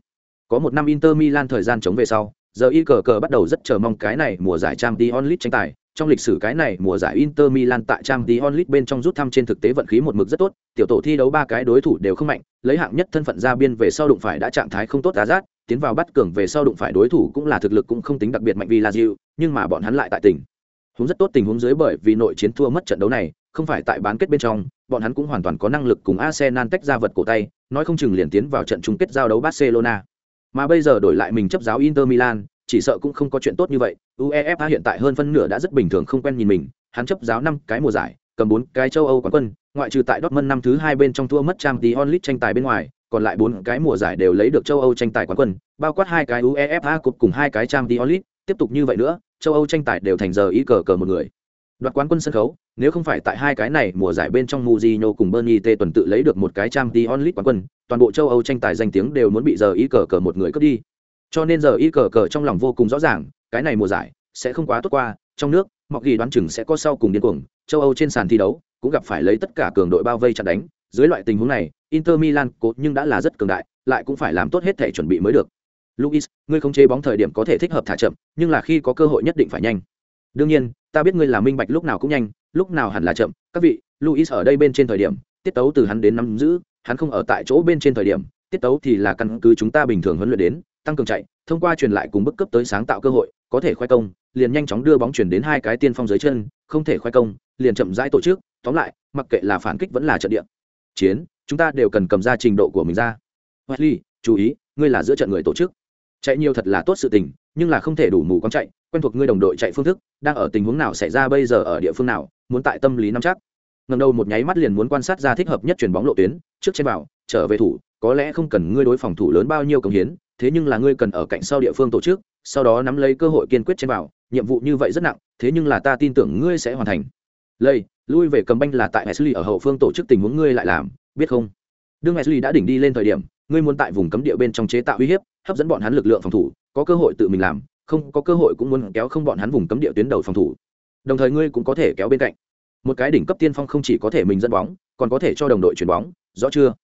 Có một năm inter milan thời gian chống về sau, giờ y cờ cờ bắt đầu rất chờ mong cái này mùa giải trang tí onlit tranh tài trong lịch sử cái này mùa giải Inter Milan tại Champions League bên trong rút thăm trên thực tế vận khí một mực rất tốt, tiểu tổ thi đấu ba cái đối thủ đều không mạnh, lấy hạng nhất thân phận ra biên về sau đụng phải đã trạng thái không tốt Azat, tiến vào bắt cường về sau đụng phải đối thủ cũng là thực lực cũng không tính đặc biệt mạnh vì là Diu, nhưng mà bọn hắn lại tại tỉnh. Huống rất tốt tình huống dưới bởi vì nội chiến thua mất trận đấu này, không phải tại bán kết bên trong, bọn hắn cũng hoàn toàn có năng lực cùng Arsenal tách ra vật cổ tay, nói không chừng liền tiến vào trận chung kết giao đấu Barcelona. Mà bây giờ đổi lại mình chấp giáo Inter Milan, chỉ sợ cũng không có chuyện tốt như vậy uefa hiện tại hơn phân nửa đã rất bình thường không quen nhìn mình, hắn chấp giáo năm cái mùa giải, cầm bốn cái châu âu quán quân, ngoại trừ tại dortmund năm thứ hai bên trong thua mất trang tí onlit tranh tài bên ngoài, còn lại bốn cái mùa giải đều lấy được châu âu tranh tài quán quân, bao quát hai cái uefa Cup cùng hai cái trang tí onlit tiếp tục như vậy nữa, châu âu tranh tài đều thành giờ ý cờ cờ một người. Đoạt quán quân sân khấu, nếu không phải tại hai cái này mùa giải bên trong Mujino cùng Bernie T tuần tự lấy được một cái trang League quán quân, toàn bộ châu âu tranh tài danh tiếng đều muốn bị giờ ý cờ cờ một người cướp đi cho nên giờ y cờ cờ trong lòng vô cùng rõ ràng, cái này mùa giải sẽ không quá tốt qua, trong nước mọc ghi đoán chừng sẽ có sau cùng điên cuồng, châu âu trên sàn thi đấu cũng gặp phải lấy tất cả cường đội bao vây chặt đánh, dưới loại tình huống này, inter milan cố nhưng đã là rất cường đại, lại cũng phải làm tốt hết thể chuẩn bị mới được. Luis, ngươi không chế bóng thời điểm có thể thích hợp thả chậm, nhưng là khi có cơ hội nhất định phải nhanh. Đương nhiên, ta biết ngươi là minh bạch lúc nào cũng nhanh, lúc nào hẳn là chậm. Các vị, luis ở đây bên trên thời điểm, tiết tấu từ hắn đến nắm giữ, hắn không ở tại chỗ bên trên thời điểm, tiết tấu thì là căn cứ chúng ta bình thường huấn luyện đến tăng cường chạy thông qua truyền lại cùng bức cấp tới sáng tạo cơ hội có thể khoe công liền nhanh chóng đưa bóng chuyển đến hai cái tiên phong dưới chân không thể khoe công liền chậm rãi tổ chức tóm lại mặc kệ là phản kích vẫn là trận địa. Chiến chúng ta đều cần cầm ra trình độ của mình ra. Wesley, chú ý ngươi là giữa trận người tổ chức. Chạy nhiều thật là tốt sự tình nhưng là không thể đủ mù quáng chạy quen thuộc ngươi đồng đội chạy phương thức đang ở tình huống nào xảy ra bây giờ ở địa phương nào muốn tại tâm lý nắm chắc. Ngần đầu một nháy mắt liền muốn quan sát ra thích hợp nhất chuyền bóng lộ tuyến trước trên vào trở về thủ có lẽ không cần ngươi đối phòng thủ lớn bao nhiêu công hiến thế nhưng là ngươi cần ở cạnh sau địa phương tổ chức, sau đó nắm lấy cơ hội kiên quyết trên bảo nhiệm vụ như vậy rất nặng, thế nhưng là ta tin tưởng ngươi sẽ hoàn thành. Lây lui về cầm banh là tại Wesley ở hậu phương tổ chức tình huống ngươi lại làm, biết không? Đương Wesley đã đỉnh đi lên thời điểm, ngươi muốn tại vùng cấm địa bên trong chế tạo uy hiếp, hấp dẫn bọn hắn lực lượng phòng thủ, có cơ hội tự mình làm, không, có cơ hội cũng muốn kéo không bọn hắn vùng cấm địa tuyến đầu phòng thủ. Đồng thời ngươi cũng có thể kéo bên cạnh. Một cái đỉnh cấp tiên phong không chỉ có thể mình dẫn bóng, còn có thể cho đồng đội chuyển bóng, rõ chưa?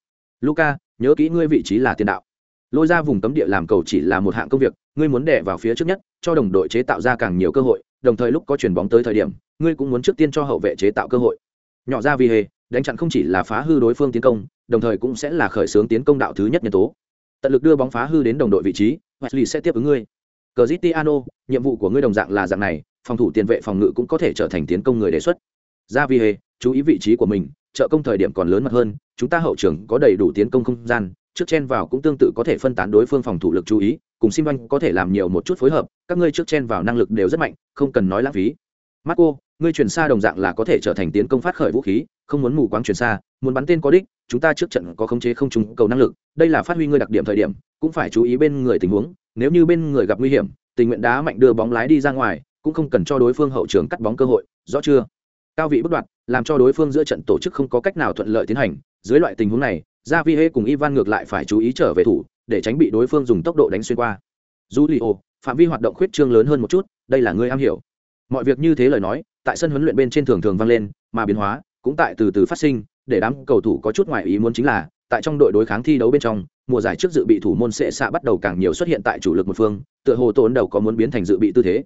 Luca nhớ kỹ ngươi vị trí là tiền đạo lôi ra vùng cấm địa làm cầu chỉ là một hạng công việc ngươi muốn đẻ vào phía trước nhất cho đồng đội chế tạo ra càng nhiều cơ hội đồng thời lúc có chuyền bóng tới thời điểm ngươi cũng muốn trước tiên cho hậu vệ chế tạo cơ hội. Nhỏ ra vì hề đánh chặn không chỉ là phá hư đối phương tiến công đồng thời cũng sẽ là khởi xướng tiến công đạo thứ nhất nhân tố. Tận lực đưa bóng phá hư đến đồng đội vị trí Wesley sẽ tiếp ứng ngươi. Cờ Cristiano, nhiệm vụ của ngươi đồng dạng là dạng này phòng thủ tiền vệ phòng ngự cũng có thể trở thành tiến công người đề xuất. Ra vì hề chú ý vị trí của mình trợ công thời điểm còn lớn mật hơn chúng ta hậu trường có đầy đủ tiến công không gian trước chen vào cũng tương tự có thể phân tán đối phương phòng thủ lực chú ý, cùng sim anh có thể làm nhiều một chút phối hợp, các ngươi trước chen vào năng lực đều rất mạnh, không cần nói lãng phí. Marco, ngươi chuyển xa đồng dạng là có thể trở thành tiến công phát khởi vũ khí, không muốn mù quáng chuyển xa, muốn bắn tên có đích, chúng ta trước trận có khống chế không trúng cầu năng lực, đây là phát huy ngươi đặc điểm thời điểm, cũng phải chú ý bên người tình huống, nếu như bên người gặp nguy hiểm, tình nguyện đá mạnh đưa bóng lái đi ra ngoài, cũng không cần cho đối phương hậu trường cắt bóng cơ hội, rõ chưa? Cao vị bất đoạt, làm cho đối phương giữa trận tổ chức không có cách nào thuận lợi tiến hành, dưới loại tình huống này gia vi hê cùng ivan ngược lại phải chú ý trở về thủ, để tránh bị đối phương dùng tốc độ đánh xuyên qua. Dù li ô phạm vi hoạt động khuyết trương lớn hơn một chút, đây là ngươi am hiểu. Mọi việc như thế lời nói, tại sân huấn luyện bên trên thường thường vang lên, mà biến hóa cũng tại từ từ phát sinh, để đám cầu thủ có chút ngoài ý muốn chính là, tại trong đội đối kháng thi đấu bên trong, mùa giải trước dự bị thủ môn sẽ xạ bắt đầu càng nhiều xuất hiện tại chủ lực một phương, tựa hồ tốn đầu có muốn biến thành dự bị tư thế.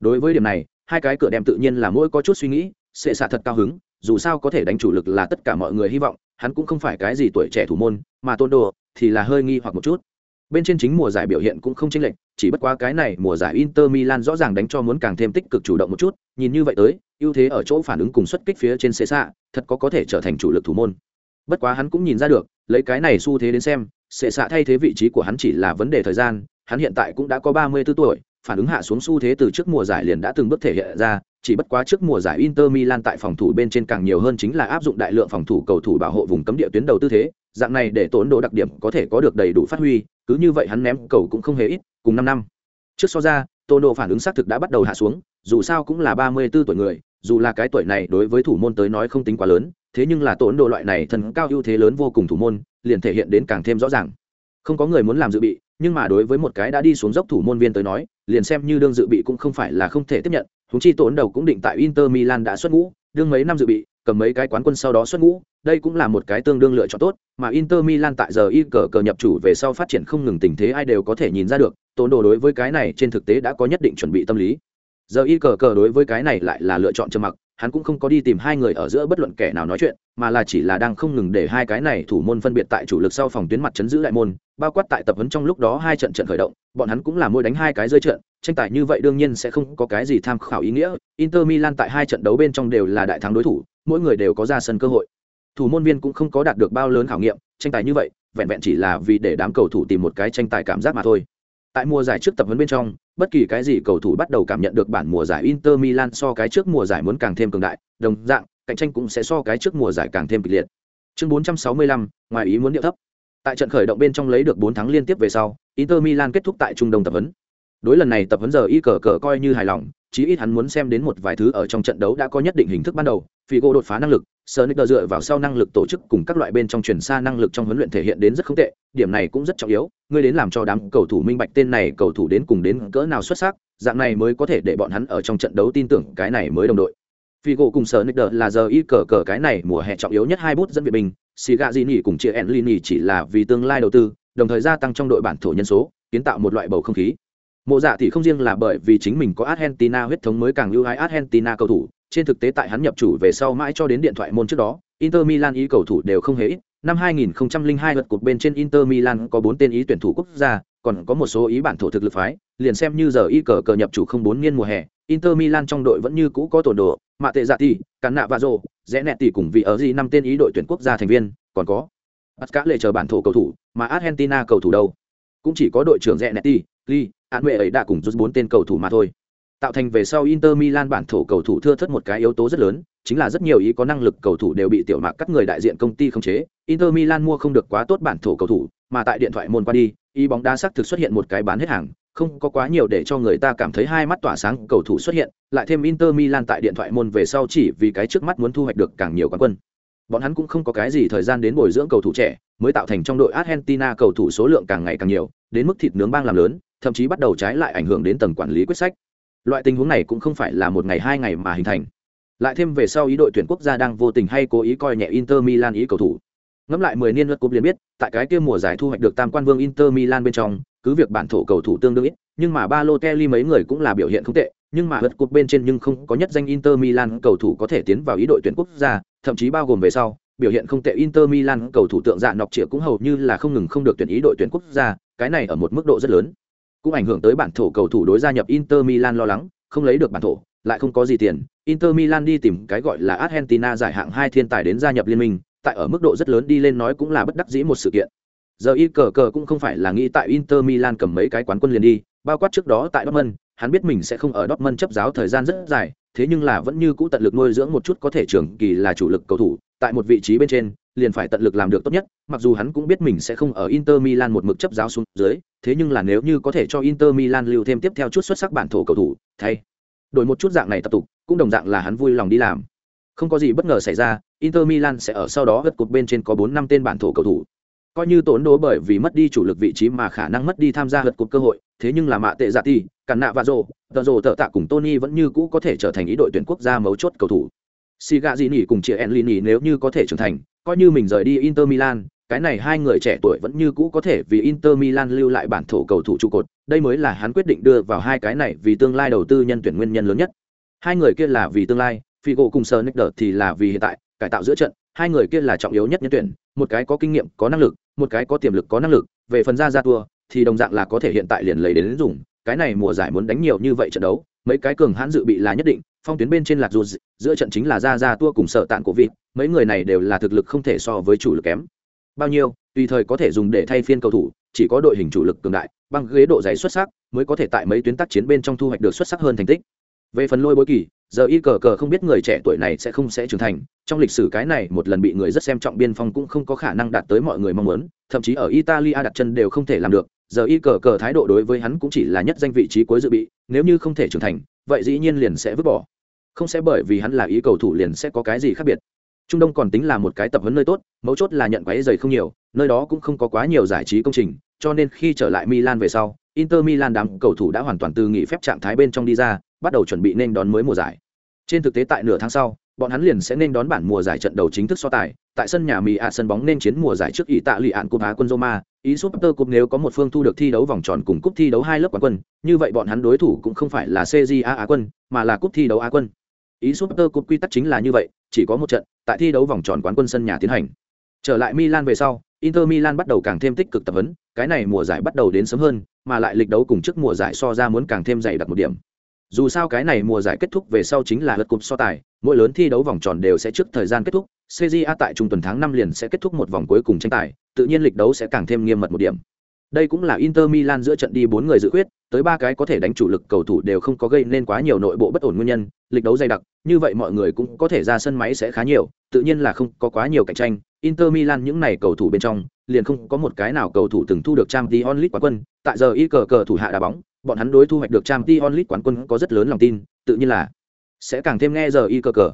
Đối với điểm này, hai cái cửa đem tự nhiên là mỗi có chút suy nghĩ sẽ xạ thật cao hứng dù sao có thể đánh chủ lực là tất cả mọi người hy vọng, hắn cũng không phải cái gì tuổi trẻ thủ môn, mà tôn đồ thì là hơi nghi hoặc một chút. Bên trên chính mùa giải biểu hiện cũng không chênh lệch, chỉ bất quá cái này mùa giải Inter Milan rõ ràng đánh cho muốn càng thêm tích cực chủ động một chút, nhìn như vậy tới, ưu thế ở chỗ phản ứng cùng xuất kích phía trên xế xạ thật có có thể trở thành chủ lực thủ môn. Bất quá hắn cũng nhìn ra được, lấy cái này xu thế đến xem xệ xạ thay thế vị trí của hắn chỉ là vấn đề thời gian, hắn hiện tại cũng đã có ba mươi 34 tuổi, phản ứng hạ xuống xu thế từ trước mùa giải liền đã từng bước thể hiện ra chỉ bất quá trước mùa giải Inter Milan tại phòng thủ bên trên càng nhiều hơn chính là áp dụng đại lượng phòng thủ cầu thủ bảo hộ vùng cấm địa tuyến đầu tư thế, dạng này để tốn độ đặc điểm có thể có được đầy đủ phát huy, cứ như vậy hắn ném cầu cũng không hề ít, cùng 5 năm. Trước so ra, Tono phản ứng xác thực đã bắt đầu hạ xuống, dù sao cũng là 34 tuổi người, dù là cái tuổi này đối với thủ môn tới nói không tính quá lớn, thế nhưng là tốn độ loại này thần cao ưu thế lớn vô cùng thủ môn, liền thể hiện đến càng thêm rõ ràng. Không có người muốn làm dự bị, nhưng mà đối với một cái đã đi xuống dốc thủ môn viên tới nói, liền xem như đương dự bị cũng không phải là không thể tiếp nhận, Húng chi tốn đầu cũng định tại Inter Milan đã xuất ngũ, đương mấy năm dự bị, cầm mấy cái quán quân sau đó xuất ngũ, đây cũng là một cái tương đương lựa chọn tốt, mà Inter Milan tại giờ y cờ cờ nhập chủ về sau phát triển không ngừng tình thế ai đều có thể nhìn ra được, tốn đồ đối với cái này trên thực tế đã có nhất định chuẩn bị tâm lý. Giờ y cờ cờ đối với cái này lại là lựa chọn trầm mặc, hắn cũng không có đi tìm hai người ở giữa bất luận kẻ nào nói chuyện, mà là chỉ là đang không ngừng để hai cái này thủ môn phân biệt tại chủ lực sau phòng tuyến mặt chấn giữ đại môn, bao quát tại tập huấn trong lúc đó hai trận trận khởi động, bọn hắn cũng là mỗi đánh hai cái rơi trận, tranh tài như vậy đương nhiên sẽ không có cái gì tham khảo ý nghĩa. Inter Milan tại hai trận đấu bên trong đều là đại thắng đối thủ, mỗi người đều có ra sân cơ hội. Thủ môn viên cũng không có đạt được bao lớn khảo nghiệm, tranh tài như vậy, vẹn vẹn chỉ là vì để đám cầu thủ tìm một cái tranh tài cảm giác mà thôi. Tại mùa giải trước tập huấn bên trong, bất kỳ cái gì cầu thủ bắt đầu cảm nhận được bản mùa giải Inter Milan so cái trước mùa giải muốn càng thêm cường đại, đồng dạng, cạnh tranh cũng sẽ so cái trước mùa giải càng thêm kịch liệt. Chương 465, ngoài ý muốn điệu thấp. Tại trận khởi động bên trong lấy được 4 thắng liên tiếp về sau, Inter Milan kết thúc tại trung đông tập huấn. Đối lần này tập huấn giờ y cờ cờ coi như hài lòng, chí ít hắn muốn xem đến một vài thứ ở trong trận đấu đã có nhất định hình thức ban đầu, Figo đột phá năng lực, Sonic dựa vào sau năng lực tổ chức cùng các loại bên trong chuyển xa năng lực trong huấn luyện thể hiện đến rất không tệ, điểm này cũng rất trọng yếu, ngươi đến làm cho đám cầu thủ minh bạch tên này cầu thủ đến cùng đến cỡ nào xuất sắc, dạng này mới có thể để bọn hắn ở trong trận đấu tin tưởng cái này mới đồng đội. Figo cùng Sonic là giờ y cờ cờ cái này mùa hè trọng yếu nhất hai bút dẫn viện Siga Sigazini cùng chia Enlini chỉ là vì tương lai đầu tư, đồng thời gia tăng trong đội bản thổ nhân số, kiến tạo một loại bầu không khí. Mộ Dạ thì không riêng là bởi vì chính mình có Argentina huyết thống mới càng ưu ái Argentina cầu thủ, trên thực tế tại hắn nhập chủ về sau mãi cho đến điện thoại môn trước đó, Inter Milan ý cầu thủ đều không hề ít. Năm 2002 lượt cuộc bên trên Inter Milan có bốn tên ý tuyển thủ quốc gia, còn có một số ý bản thổ thực lực phái, liền xem như giờ y cờ cờ nhập chủ không bốn niên mùa hè, Inter Milan trong đội vẫn như cũ có tổn đồ, mạ tệ dạ tỷ, cắn nạ và rồ, rẽ nẹt tỷ cùng vì ở gì năm tên ý đội tuyển quốc gia thành viên, còn có Pascal lệ chờ bản thổ cầu thủ, mà Argentina cầu thủ đâu? Cũng chỉ có đội trưởng rẽ nẹt tỷ, Lee, án mẹ ấy đã cùng rút bốn tên cầu thủ mà thôi tạo thành về sau Inter Milan bản thổ cầu thủ thưa thất một cái yếu tố rất lớn, chính là rất nhiều ý có năng lực cầu thủ đều bị tiểu mạc các người đại diện công ty khống chế. Inter Milan mua không được quá tốt bản thổ cầu thủ, mà tại điện thoại môn qua đi, ý bóng đá sắc thực xuất hiện một cái bán hết hàng, không có quá nhiều để cho người ta cảm thấy hai mắt tỏa sáng cầu thủ xuất hiện, lại thêm Inter Milan tại điện thoại môn về sau chỉ vì cái trước mắt muốn thu hoạch được càng nhiều quán quân. Bọn hắn cũng không có cái gì thời gian đến bồi dưỡng cầu thủ trẻ, mới tạo thành trong đội Argentina cầu thủ số lượng càng ngày càng nhiều, đến mức thịt nướng bang làm lớn, thậm chí bắt đầu trái lại ảnh hưởng đến tầng quản lý quyết sách. Loại tình huống này cũng không phải là một ngày hai ngày mà hình thành. Lại thêm về sau ý đội tuyển quốc gia đang vô tình hay cố ý coi nhẹ inter milan ý cầu thủ. Ngẫm lại mười niên lượt cúp liền biết, tại cái kia mùa giải thu hoạch được tam quan vương inter milan bên trong, cứ việc bản thổ cầu thủ tương đương ít, nhưng mà ba lô kelly mấy người cũng là biểu hiện không tệ, nhưng mà lượt cúp bên trên nhưng không có nhất danh inter milan cầu thủ có thể tiến vào ý đội tuyển quốc gia, thậm chí bao gồm về sau, biểu hiện không tệ inter milan cầu thủ tượng dạ nọc trịa cũng hầu như là không ngừng không được tuyển ý đội tuyển quốc gia, cái này ở một mức độ rất lớn cũng ảnh hưởng tới bản thổ cầu thủ đối gia nhập Inter Milan lo lắng, không lấy được bản thổ, lại không có gì tiền, Inter Milan đi tìm cái gọi là Argentina giải hạng hai thiên tài đến gia nhập liên minh, tại ở mức độ rất lớn đi lên nói cũng là bất đắc dĩ một sự kiện. Giờ y cờ cờ cũng không phải là nghĩ tại Inter Milan cầm mấy cái quán quân liền đi, bao quát trước đó tại Dortmund, hắn biết mình sẽ không ở Dortmund chấp giáo thời gian rất dài, thế nhưng là vẫn như cũ tận lực nuôi dưỡng một chút có thể trưởng kỳ là chủ lực cầu thủ, tại một vị trí bên trên, liền phải tận lực làm được tốt nhất, mặc dù hắn cũng biết mình sẽ không ở Inter Milan một mực chấp giáo xuống dưới, thế nhưng là nếu như có thể cho Inter Milan lưu thêm tiếp theo chút xuất sắc bản thổ cầu thủ, thay đổi một chút dạng này tập tục, cũng đồng dạng là hắn vui lòng đi làm. Không có gì bất ngờ xảy ra, Inter Milan sẽ ở sau đó gật cột bên trên có 4 năm tên bản thổ cầu thủ. Coi như tổn đố bởi vì mất đi chủ lực vị trí mà khả năng mất đi tham gia lượt cột cơ hội, thế nhưng là mạ tệ dạ ti, cản nạ và rồ, tờ rồ tờ tạ cùng Tony vẫn như cũ có thể trở thành ý đội tuyển quốc gia mấu chốt cầu thủ. Sigazini cùng chị Enlini nếu như có thể trưởng thành, coi như mình rời đi Inter Milan, cái này hai người trẻ tuổi vẫn như cũ có thể vì Inter Milan lưu lại bản thổ cầu thủ trụ cột, đây mới là hắn quyết định đưa vào hai cái này vì tương lai đầu tư nhân tuyển nguyên nhân lớn nhất. Hai người kia là vì tương lai, Figo cùng Sonicer thì là vì hiện tại, cải tạo giữa trận, hai người kia là trọng yếu nhất nhân tuyển, một cái có kinh nghiệm, có năng lực, một cái có tiềm lực có năng lực, về phần ra ra tour thì đồng dạng là có thể hiện tại liền lấy đến dùng, cái này mùa giải muốn đánh nhiều như vậy trận đấu, mấy cái cường hãn dự bị là nhất định, phong tuyến bên trên lạc dù giữa trận chính là ra ra tua cùng Sở tạn của vị mấy người này đều là thực lực không thể so với chủ lực kém. Bao nhiêu tùy thời có thể dùng để thay phiên cầu thủ chỉ có đội hình chủ lực cường đại băng ghế độ dày xuất sắc mới có thể tại mấy tuyến tác chiến bên trong thu hoạch được xuất sắc hơn thành tích. Về phần lôi bối kỳ giờ y cờ cờ không biết người trẻ tuổi này sẽ không sẽ trưởng thành, trong lịch sử cái này một lần bị người rất xem trọng biên phong cũng không có khả năng đạt tới mọi người mong muốn, thậm chí ở italia đặt chân đều không thể làm được. Giờ y cờ cờ thái độ đối với hắn cũng chỉ là nhất danh vị trí cuối dự bị, nếu như không thể trưởng thành, vậy dĩ nhiên liền sẽ vứt bỏ. Không sẽ bởi vì hắn là ý cầu thủ liền sẽ có cái gì khác biệt. Trung đông còn tính là một cái tập huấn nơi tốt, mấu chốt là nhận quái dày không nhiều, nơi đó cũng không có quá nhiều giải trí công trình, cho nên khi trở lại milan về sau, inter milan đám cầu thủ đã hoàn toàn từ nghỉ phép trạng thái bên trong đi ra bắt đầu chuẩn bị nên đón mới mùa giải. Trên thực tế tại nửa tháng sau, bọn hắn liền sẽ nên đón bản mùa giải trận đầu chính thức so tài. Tại sân nhà mì ạ, sân bóng nên chiến mùa giải trước ý tạ lụy ạn cúp á quân roma. Ý super cup nếu có một phương thu được thi đấu vòng tròn cùng cúp thi đấu hai lớp quán quân, như vậy bọn hắn đối thủ cũng không phải là cja á quân, mà là cúp thi đấu á quân. Ý super cup quy tắc chính là như vậy, chỉ có một trận, tại thi đấu vòng tròn quán quân sân nhà tiến hành. Trở lại milan về sau, inter milan bắt đầu càng thêm tích cực tập huấn, cái này mùa giải bắt đầu đến sớm hơn, mà lại lịch đấu cùng trước mùa giải so ra muốn càng thêm dày đặc một điểm dù sao cái này mùa giải kết thúc về sau chính là lượt cúp so tài, mỗi lớn thi đấu vòng tròn đều sẽ trước thời gian kết thúc cja tại trung tuần tháng năm liền sẽ kết thúc một vòng cuối cùng tranh tài, tự nhiên lịch đấu sẽ càng thêm nghiêm mật một điểm. Đây cũng là inter milan giữa trận đi bốn người dự quyết, tới ba cái có thể đánh chủ lực cầu thủ đều không có gây nên quá nhiều nội bộ bất ổn nguyên nhân, lịch đấu dày đặc, như vậy mọi người cũng có thể ra sân máy sẽ khá nhiều, tự nhiên là không có quá nhiều cạnh tranh. Inter milan những này cầu thủ bên trong, liền không có một cái nào cầu thủ từng thu được trang t onlit quá quân, tại giờ y cờ cờ thủ hạ đá bóng bọn hắn đối thu hoạch được trang t onlit quán quân có rất lớn lòng tin, tự nhiên là sẽ càng thêm nghe giờ y cờ cờ.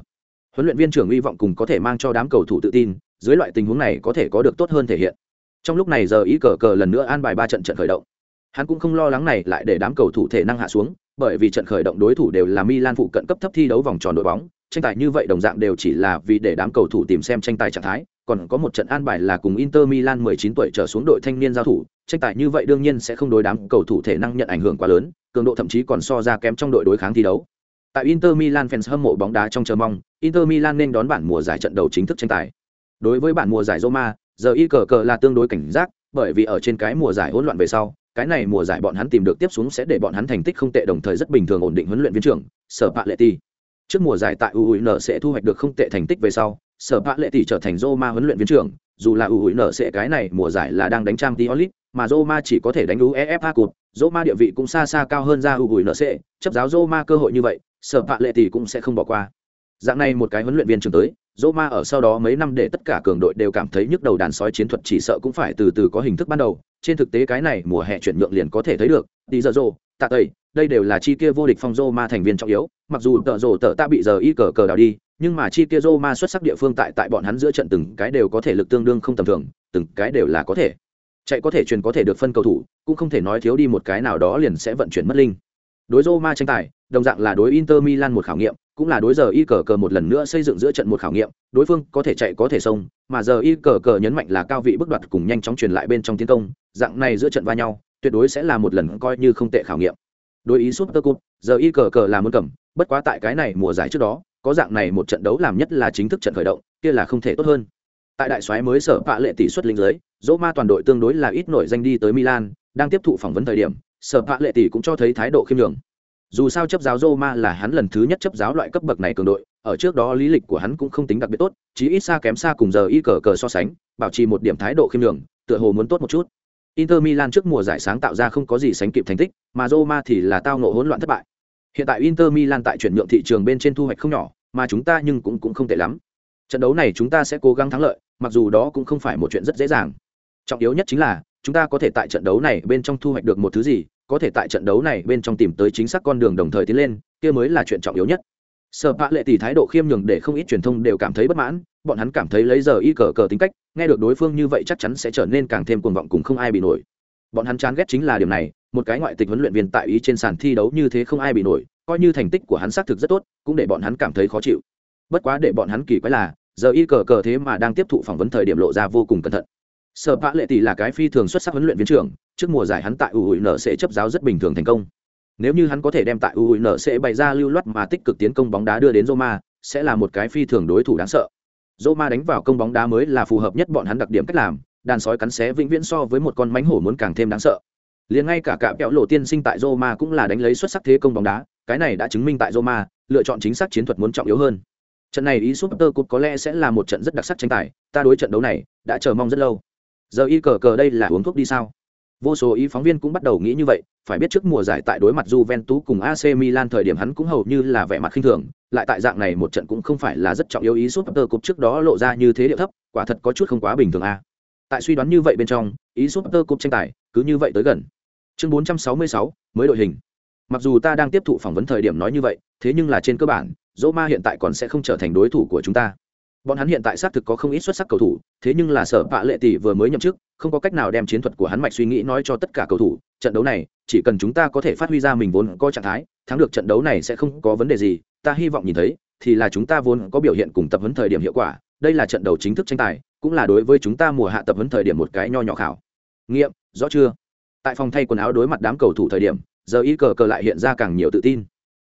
Huấn luyện viên trưởng hy vọng cùng có thể mang cho đám cầu thủ tự tin, dưới loại tình huống này có thể có được tốt hơn thể hiện. Trong lúc này giờ y cờ cờ lần nữa an bài ba trận trận khởi động. Hắn cũng không lo lắng này lại để đám cầu thủ thể năng hạ xuống, bởi vì trận khởi động đối thủ đều là milan phụ cận cấp thấp thi đấu vòng tròn đội bóng, tranh tài như vậy đồng dạng đều chỉ là vì để đám cầu thủ tìm xem tranh tài trạng thái còn có một trận an bài là cùng Inter Milan 19 tuổi trở xuống đội thanh niên giao thủ, tranh tài như vậy đương nhiên sẽ không đối đám cầu thủ thể năng nhận ảnh hưởng quá lớn, cường độ thậm chí còn so ra kém trong đội đối kháng thi đấu. Tại Inter Milan fans hâm mộ bóng đá trong chờ mong, Inter Milan nên đón bản mùa giải trận đầu chính thức tranh tài. Đối với bản mùa giải Roma, giờ y cờ cờ là tương đối cảnh giác, bởi vì ở trên cái mùa giải hỗn loạn về sau, cái này mùa giải bọn hắn tìm được tiếp xuống sẽ để bọn hắn thành tích không tệ đồng thời rất bình thường ổn định huấn luyện viên trưởng, Sở Paletti. Trước mùa giải tại UUN sẽ thu hoạch được không tệ thành tích về sau, Sở vạn lệ tỷ trở thành Roma huấn luyện viên trưởng, dù là UUN sẽ cái này mùa giải là đang đánh Champions League, mà Roma chỉ có thể đánh UEFA Cup, Roma địa vị cũng xa xa cao hơn ra UUN sẽ, chấp giáo Roma cơ hội như vậy, Sở vạn lệ tỷ cũng sẽ không bỏ qua. Dạng này một cái huấn luyện viên trưởng tới, Roma ở sau đó mấy năm để tất cả cường đội đều cảm thấy nhức đầu đàn sói chiến thuật chỉ sợ cũng phải từ từ có hình thức ban đầu. Trên thực tế cái này mùa hè chuyển nhượng liền có thể thấy được, đi giờ rồ, tạ tẩy, đây đều là chi kia vô địch phong Roma thành viên trọng yếu, mặc dù tợ rồ tợ ta bị giờ y cờ cờ đào đi, nhưng mà chi kia Roma xuất sắc địa phương tại tại bọn hắn giữa trận từng cái đều có thể lực tương đương không tầm thường, từng cái đều là có thể. Chạy có thể truyền có thể được phân cầu thủ, cũng không thể nói thiếu đi một cái nào đó liền sẽ vận chuyển mất linh. Đối Roma tranh tài, đồng dạng là đối Inter Milan một khảo nghiệm, cũng là đối giờ y cờ cờ một lần nữa xây dựng giữa trận một khảo nghiệm đối phương có thể chạy có thể xông mà giờ y cờ cờ nhấn mạnh là cao vị bước đoạt cùng nhanh chóng truyền lại bên trong tiến công dạng này giữa trận va nhau tuyệt đối sẽ là một lần coi như không tệ khảo nghiệm đối ý suốt cơ cúp giờ y cờ cờ là muốn cầm bất quá tại cái này mùa giải trước đó có dạng này một trận đấu làm nhất là chính thức trận khởi động kia là không thể tốt hơn tại đại soái mới sở vạ lệ tỷ suất linh giới dỗ ma toàn đội tương đối là ít nổi danh đi tới milan đang tiếp thụ phỏng vấn thời điểm sở vạ lệ tỷ cũng cho thấy thái độ khiêm nhường dù sao chấp giáo Roma là hắn lần thứ nhất chấp giáo loại cấp bậc này cường đội, ở trước đó lý lịch của hắn cũng không tính đặc biệt tốt, chỉ ít xa kém xa cùng giờ y cờ cờ so sánh, bảo trì một điểm thái độ khiêm nhường, tựa hồ muốn tốt một chút. Inter Milan trước mùa giải sáng tạo ra không có gì sánh kịp thành tích, mà Roma thì là tao ngộ hỗn loạn thất bại. Hiện tại Inter Milan tại chuyển nhượng thị trường bên trên thu hoạch không nhỏ, mà chúng ta nhưng cũng cũng không tệ lắm. Trận đấu này chúng ta sẽ cố gắng thắng lợi, mặc dù đó cũng không phải một chuyện rất dễ dàng. Trọng yếu nhất chính là chúng ta có thể tại trận đấu này bên trong thu hoạch được một thứ gì, có thể tại trận đấu này bên trong tìm tới chính xác con đường đồng thời tiến lên kia mới là chuyện trọng yếu nhất sợ bạ lệ tỷ thái độ khiêm nhường để không ít truyền thông đều cảm thấy bất mãn bọn hắn cảm thấy lấy giờ y cờ cờ tính cách nghe được đối phương như vậy chắc chắn sẽ trở nên càng thêm cuồng vọng cùng không ai bị nổi. Bọn hắn chán ghét chính là điểm này một cái ngoại tịch huấn luyện viên tại ý trên sàn thi đấu như thế không ai bị nổi coi như thành tích của hắn xác thực rất tốt cũng để bọn hắn cảm thấy khó chịu. Bất quá để bọn hắn kỳ quái là giờ y cờ cờ thế mà đang tiếp thụ phỏng vấn thời điểm lộ ra vô cùng cẩn thận. Sở Pạ Lệ Tỷ là cái phi thường xuất sắc huấn luyện viên trưởng, trước mùa giải hắn tại UUN sẽ chấp giáo rất bình thường thành công. Nếu như hắn có thể đem tại UNC sẽ bày ra lưu loát mà tích cực tiến công bóng đá đưa đến Roma, sẽ là một cái phi thường đối thủ đáng sợ. Roma đánh vào công bóng đá mới là phù hợp nhất bọn hắn đặc điểm cách làm, đàn sói cắn xé vĩnh viễn so với một con mánh hổ muốn càng thêm đáng sợ. Liền ngay cả cả kẹo lộ tiên sinh tại Roma cũng là đánh lấy xuất sắc thế công bóng đá, cái này đã chứng minh tại Roma, lựa chọn chính xác chiến thuật muốn trọng yếu hơn. Trận này e ý suất Cup có lẽ sẽ là một trận rất đặc sắc tranh tài, ta đối trận đấu này đã chờ mong rất lâu giờ y cờ cờ đây là uống thuốc đi sao vô số ý phóng viên cũng bắt đầu nghĩ như vậy phải biết trước mùa giải tại đối mặt Juventus cùng AC Milan thời điểm hắn cũng hầu như là vẻ mặt khinh thường lại tại dạng này một trận cũng không phải là rất trọng yếu ý suốt tờ cục trước đó lộ ra như thế điệu thấp quả thật có chút không quá bình thường a. Tại suy đoán như vậy bên trong ý suốt tờ cục tranh tài cứ như vậy tới gần. Chương 466, mới đội hình. Mặc dù ta đang tiếp thụ phỏng vấn thời điểm nói như vậy thế nhưng là trên cơ bản Roma hiện tại còn sẽ không trở thành đối thủ của chúng ta bọn hắn hiện tại xác thực có không ít xuất sắc cầu thủ, thế nhưng là sở bạ lệ tỷ vừa mới nhậm chức, không có cách nào đem chiến thuật của hắn mạch suy nghĩ nói cho tất cả cầu thủ, trận đấu này, chỉ cần chúng ta có thể phát huy ra mình vốn có trạng thái, thắng được trận đấu này sẽ không có vấn đề gì, ta hy vọng nhìn thấy, thì là chúng ta vốn có biểu hiện cùng tập huấn thời điểm hiệu quả, đây là trận đấu chính thức tranh tài, cũng là đối với chúng ta mùa hạ tập huấn thời điểm một cái nho nhỏ khảo. Nghiệm, rõ chưa? Tại phòng thay quần áo đối mặt đám cầu thủ thời điểm, giờ y cờ cờ lại hiện ra càng nhiều tự tin.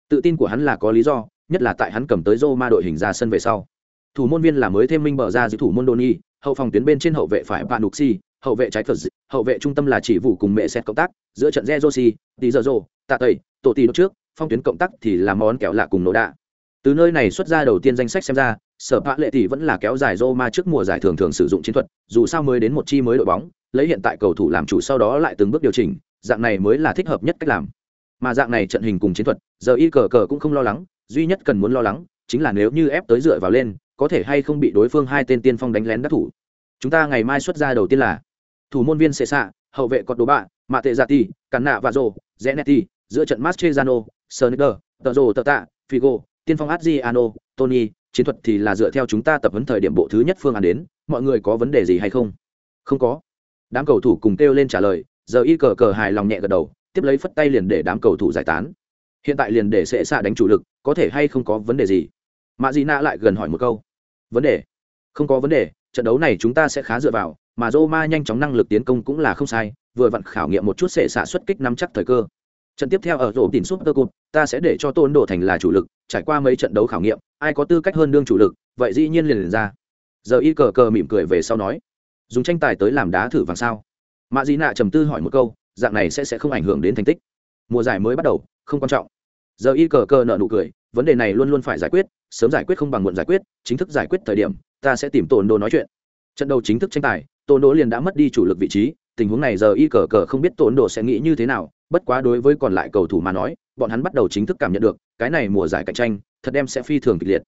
Tự tin của hắn là có lý do, nhất là tại hắn cầm tới Roma đội hình ra sân về sau thủ môn viên là mới thêm minh bờ ra giữ thủ môn Doni, hậu phòng tuyến bên trên hậu vệ phải Panucci, hậu vệ trái phật hậu vệ trung tâm là chỉ vụ cùng mẹ xét cộng tác giữa trận Zerosi, giờ Zerzo, Tạ Tẩy, Tổ Tỷ đốt trước, phong tuyến cộng tác thì là món kẹo lạ cùng nổ đạ. Từ nơi này xuất ra đầu tiên danh sách xem ra, Sở Pạ Lệ tỷ vẫn là kéo dài Roma trước mùa giải thường thường sử dụng chiến thuật, dù sao mới đến một chi mới đội bóng, lấy hiện tại cầu thủ làm chủ sau đó lại từng bước điều chỉnh, dạng này mới là thích hợp nhất cách làm. Mà dạng này trận hình cùng chiến thuật, giờ y cờ cờ cũng không lo lắng, duy nhất cần muốn lo lắng chính là nếu như ép tới dựa vào lên, có thể hay không bị đối phương hai tên tiên phong đánh lén đắc thủ. Chúng ta ngày mai xuất ra đầu tiên là thủ môn viên xệ xạ hậu vệ cọt đồ bạ, mạ tệ dạ giả ti cắn nạ và rồ zenetti giữa trận mastrezano sonicer tờ rồ tờ tạ, figo, tiên phong adriano, tony, chiến thuật thì là dựa theo chúng ta tập huấn thời điểm bộ thứ nhất phương án đến, mọi người có vấn đề gì hay không? Không có. Đám cầu thủ cùng kêu lên trả lời, giờ y cờ cờ hài lòng nhẹ gật đầu, tiếp lấy phất tay liền để đám cầu thủ giải tán. Hiện tại liền để sẽ xạ đánh chủ lực, có thể hay không có vấn đề gì? Mạ dị nạ lại gần hỏi một câu. Vấn đề? Không có vấn đề, trận đấu này chúng ta sẽ khá dựa vào, mà Roma nhanh chóng năng lực tiến công cũng là không sai, vừa vặn khảo nghiệm một chút sẽ xạ xuất kích nắm chắc thời cơ. Trận tiếp theo ở rổ tìm cơ cup ta sẽ để cho tôn độ thành là chủ lực, trải qua mấy trận đấu khảo nghiệm, ai có tư cách hơn đương chủ lực, vậy dĩ nhiên liền liền ra. Giờ y cờ cờ mỉm cười về sau nói, dùng tranh tài tới làm đá thử vàng sao? Mạ dị nạ trầm tư hỏi một câu, dạng này sẽ sẽ không ảnh hưởng đến thành tích. Mùa giải mới bắt đầu, không quan trọng. Giờ y cờ cờ nợ nụ cười vấn đề này luôn luôn phải giải quyết, sớm giải quyết không bằng muộn giải quyết, chính thức giải quyết thời điểm, ta sẽ tìm tổn đồ nói chuyện. Trận đầu chính thức tranh tài tổn đồ liền đã mất đi chủ lực vị trí, tình huống này giờ y cờ cờ không biết tổn đồ sẽ nghĩ như thế nào, bất quá đối với còn lại cầu thủ mà nói, bọn hắn bắt đầu chính thức cảm nhận được, cái này mùa giải cạnh tranh, thật đem sẽ phi thường kịch liệt.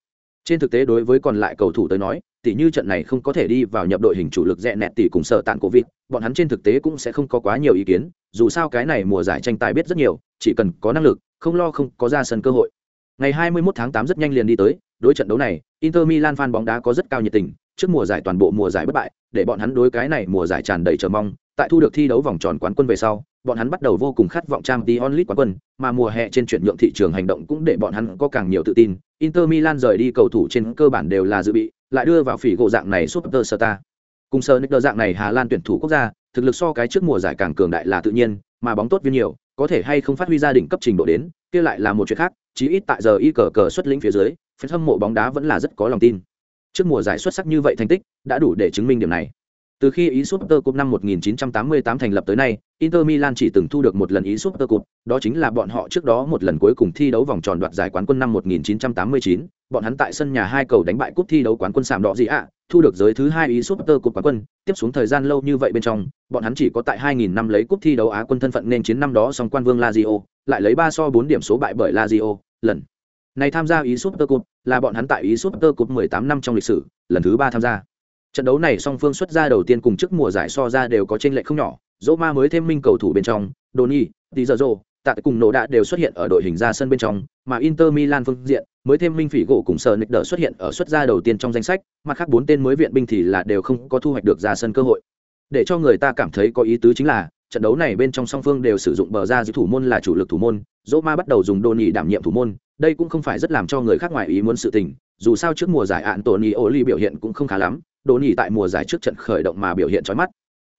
Trên thực tế đối với còn lại cầu thủ tới nói tỷ như trận này không có thể đi vào nhập đội hình chủ lực rẽ nẹt tỷ cùng sở tạn cổ vịt, bọn hắn trên thực tế cũng sẽ không có quá nhiều ý kiến, dù sao cái này mùa giải tranh tài biết rất nhiều, chỉ cần có năng lực, không lo không có ra sân cơ hội. Ngày 21 tháng 8 rất nhanh liền đi tới, đối trận đấu này, Inter Milan fan bóng đá có rất cao nhiệt tình, trước mùa giải toàn bộ mùa giải bất bại, để bọn hắn đối cái này mùa giải tràn đầy chờ mong, tại thu được thi đấu vòng tròn quán quân về sau, bọn hắn bắt đầu vô cùng khát vọng Champions League quán quân, mà mùa hè trên chuyển nhượng thị trường hành động cũng để bọn hắn có càng nhiều tự tin. Inter Milan rời đi cầu thủ trên cơ bản đều là dự bị, lại đưa vào phỉ gỗ dạng này Superstar. Cùng sơ Nick dạng này Hà Lan tuyển thủ quốc gia, thực lực so cái trước mùa giải càng cường đại là tự nhiên, mà bóng tốt viên nhiều, có thể hay không phát huy ra đỉnh cấp trình độ đến, kia lại là một chuyện khác, chí ít tại giờ y cờ cờ xuất lĩnh phía dưới phần hâm mộ bóng đá vẫn là rất có lòng tin. Trước mùa giải xuất sắc như vậy thành tích đã đủ để chứng minh điểm này từ khi ý Super Cup năm 1988 thành lập tới nay, Inter Milan chỉ từng thu được một lần ý Super Cup, đó chính là bọn họ trước đó một lần cuối cùng thi đấu vòng tròn đoạt giải quán quân năm 1989, bọn hắn tại sân nhà hai cầu đánh bại cúp thi đấu quán quân sạm đỏ gì ạ, thu được giới thứ hai ý Super Cup quán quân, tiếp xuống thời gian lâu như vậy bên trong, bọn hắn chỉ có tại 2000 năm lấy cúp thi đấu Á quân thân phận nên chiến năm đó song quan vương Lazio, lại lấy 3 so 4 điểm số bại bởi Lazio, lần này tham gia ý Super Cup là bọn hắn tại ý Super Cup 18 năm trong lịch sử, lần thứ 3 tham gia. Trận đấu này song phương xuất ra đầu tiên cùng trước mùa giải so ra đều có tranh lệch không nhỏ, Roma mới thêm minh cầu thủ bên trong, Doni, Di Giorgio, tại cùng nổ đã đều xuất hiện ở đội hình ra sân bên trong, mà Inter Milan phương diện mới thêm minh phỉ gỗ cùng sở nịch đỡ xuất hiện ở xuất ra đầu tiên trong danh sách, mặt khác bốn tên mới viện binh thì là đều không có thu hoạch được ra sân cơ hội. Để cho người ta cảm thấy có ý tứ chính là, trận đấu này bên trong song phương đều sử dụng bờ ra giữ thủ môn là chủ lực thủ môn, Roma bắt đầu dùng Doni đảm nhiệm thủ môn, đây cũng không phải rất làm cho người khác ngoài ý muốn sự tình, dù sao trước mùa giải Antonio Oli biểu hiện cũng không khá lắm, Doni tại mùa giải trước trận khởi động mà biểu hiện chói mắt.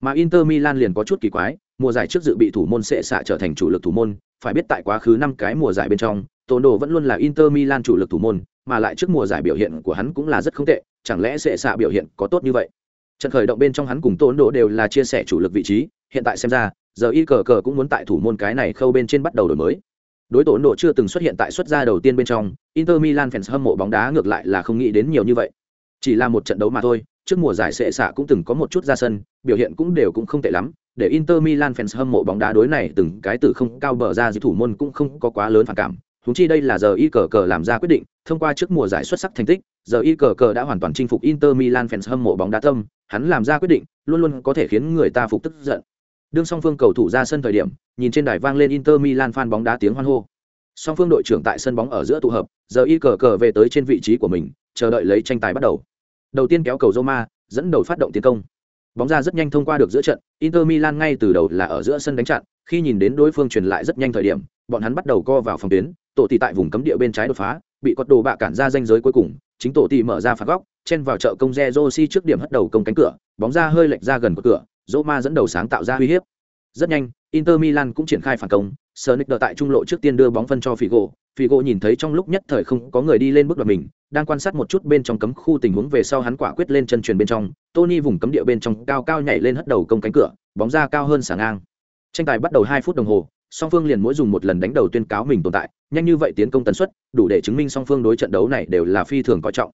Mà Inter Milan liền có chút kỳ quái, mùa giải trước dự bị thủ môn sẽ xạ trở thành chủ lực thủ môn, phải biết tại quá khứ năm cái mùa giải bên trong, Tondo vẫn luôn là Inter Milan chủ lực thủ môn, mà lại trước mùa giải biểu hiện của hắn cũng là rất không tệ, chẳng lẽ sẽ xạ biểu hiện có tốt như vậy? Trận khởi động bên trong hắn cùng Tondo đều là chia sẻ chủ lực vị trí, hiện tại xem ra, giờ y cờ cờ cũng muốn tại thủ môn cái này khâu bên trên bắt đầu đổi mới đối tổ độ chưa từng xuất hiện tại xuất gia đầu tiên bên trong inter milan fans hâm mộ bóng đá ngược lại là không nghĩ đến nhiều như vậy chỉ là một trận đấu mà thôi trước mùa giải sệ xạ cũng từng có một chút ra sân biểu hiện cũng đều cũng không tệ lắm để inter milan fans hâm mộ bóng đá đối này từng cái từ không cao bờ ra giữ thủ môn cũng không có quá lớn phản cảm húng chi đây là giờ y cờ cờ làm ra quyết định thông qua trước mùa giải xuất sắc thành tích, giờ y cờ cờ đã hoàn toàn chinh phục Inter Milan fans hâm mộ bóng đá tâm, hắn làm ra quyết định, luôn luôn có thể khiến người ta phục tức giận. Đương song phương cầu thủ ra sân thời điểm, nhìn trên đài vang lên Inter Milan fan bóng đá tiếng hoan hô. Song phương đội trưởng tại sân bóng ở giữa tụ hợp, giờ y cờ cờ về tới trên vị trí của mình, chờ đợi lấy tranh tài bắt đầu. Đầu tiên kéo cầu Roma, dẫn đầu phát động tiến công. Bóng ra rất nhanh thông qua được giữa trận, Inter Milan ngay từ đầu là ở giữa sân đánh chặn, khi nhìn đến đối phương truyền lại rất nhanh thời điểm, bọn hắn bắt đầu co vào phòng tuyến, tổ tỷ tại vùng cấm địa bên trái đột phá, bị quật đồ bạ cản ra danh giới cuối cùng, chính tổ tỷ mở ra phạt góc, chen vào chợ công Zerosi trước điểm hất đầu công cánh cửa, bóng ra hơi lệch ra gần cửa, Roma dẫn đầu sáng tạo ra uy hiếp. Rất nhanh, Inter Milan cũng triển khai phản công, Sonic tại trung lộ trước tiên đưa bóng phân cho Figo, Figo nhìn thấy trong lúc nhất thời không có người đi lên bước đoạt mình, đang quan sát một chút bên trong cấm khu tình huống về sau hắn quả quyết lên chân truyền bên trong, Tony vùng cấm địa bên trong cao cao nhảy lên hất đầu công cánh cửa, bóng ra cao hơn sáng ngang. Tranh tài bắt đầu hai phút đồng hồ, song phương liền mỗi dùng một lần đánh đầu tuyên cáo mình tồn tại, nhanh như vậy tiến công tần suất, đủ để chứng minh song phương đối trận đấu này đều là phi thường coi trọng.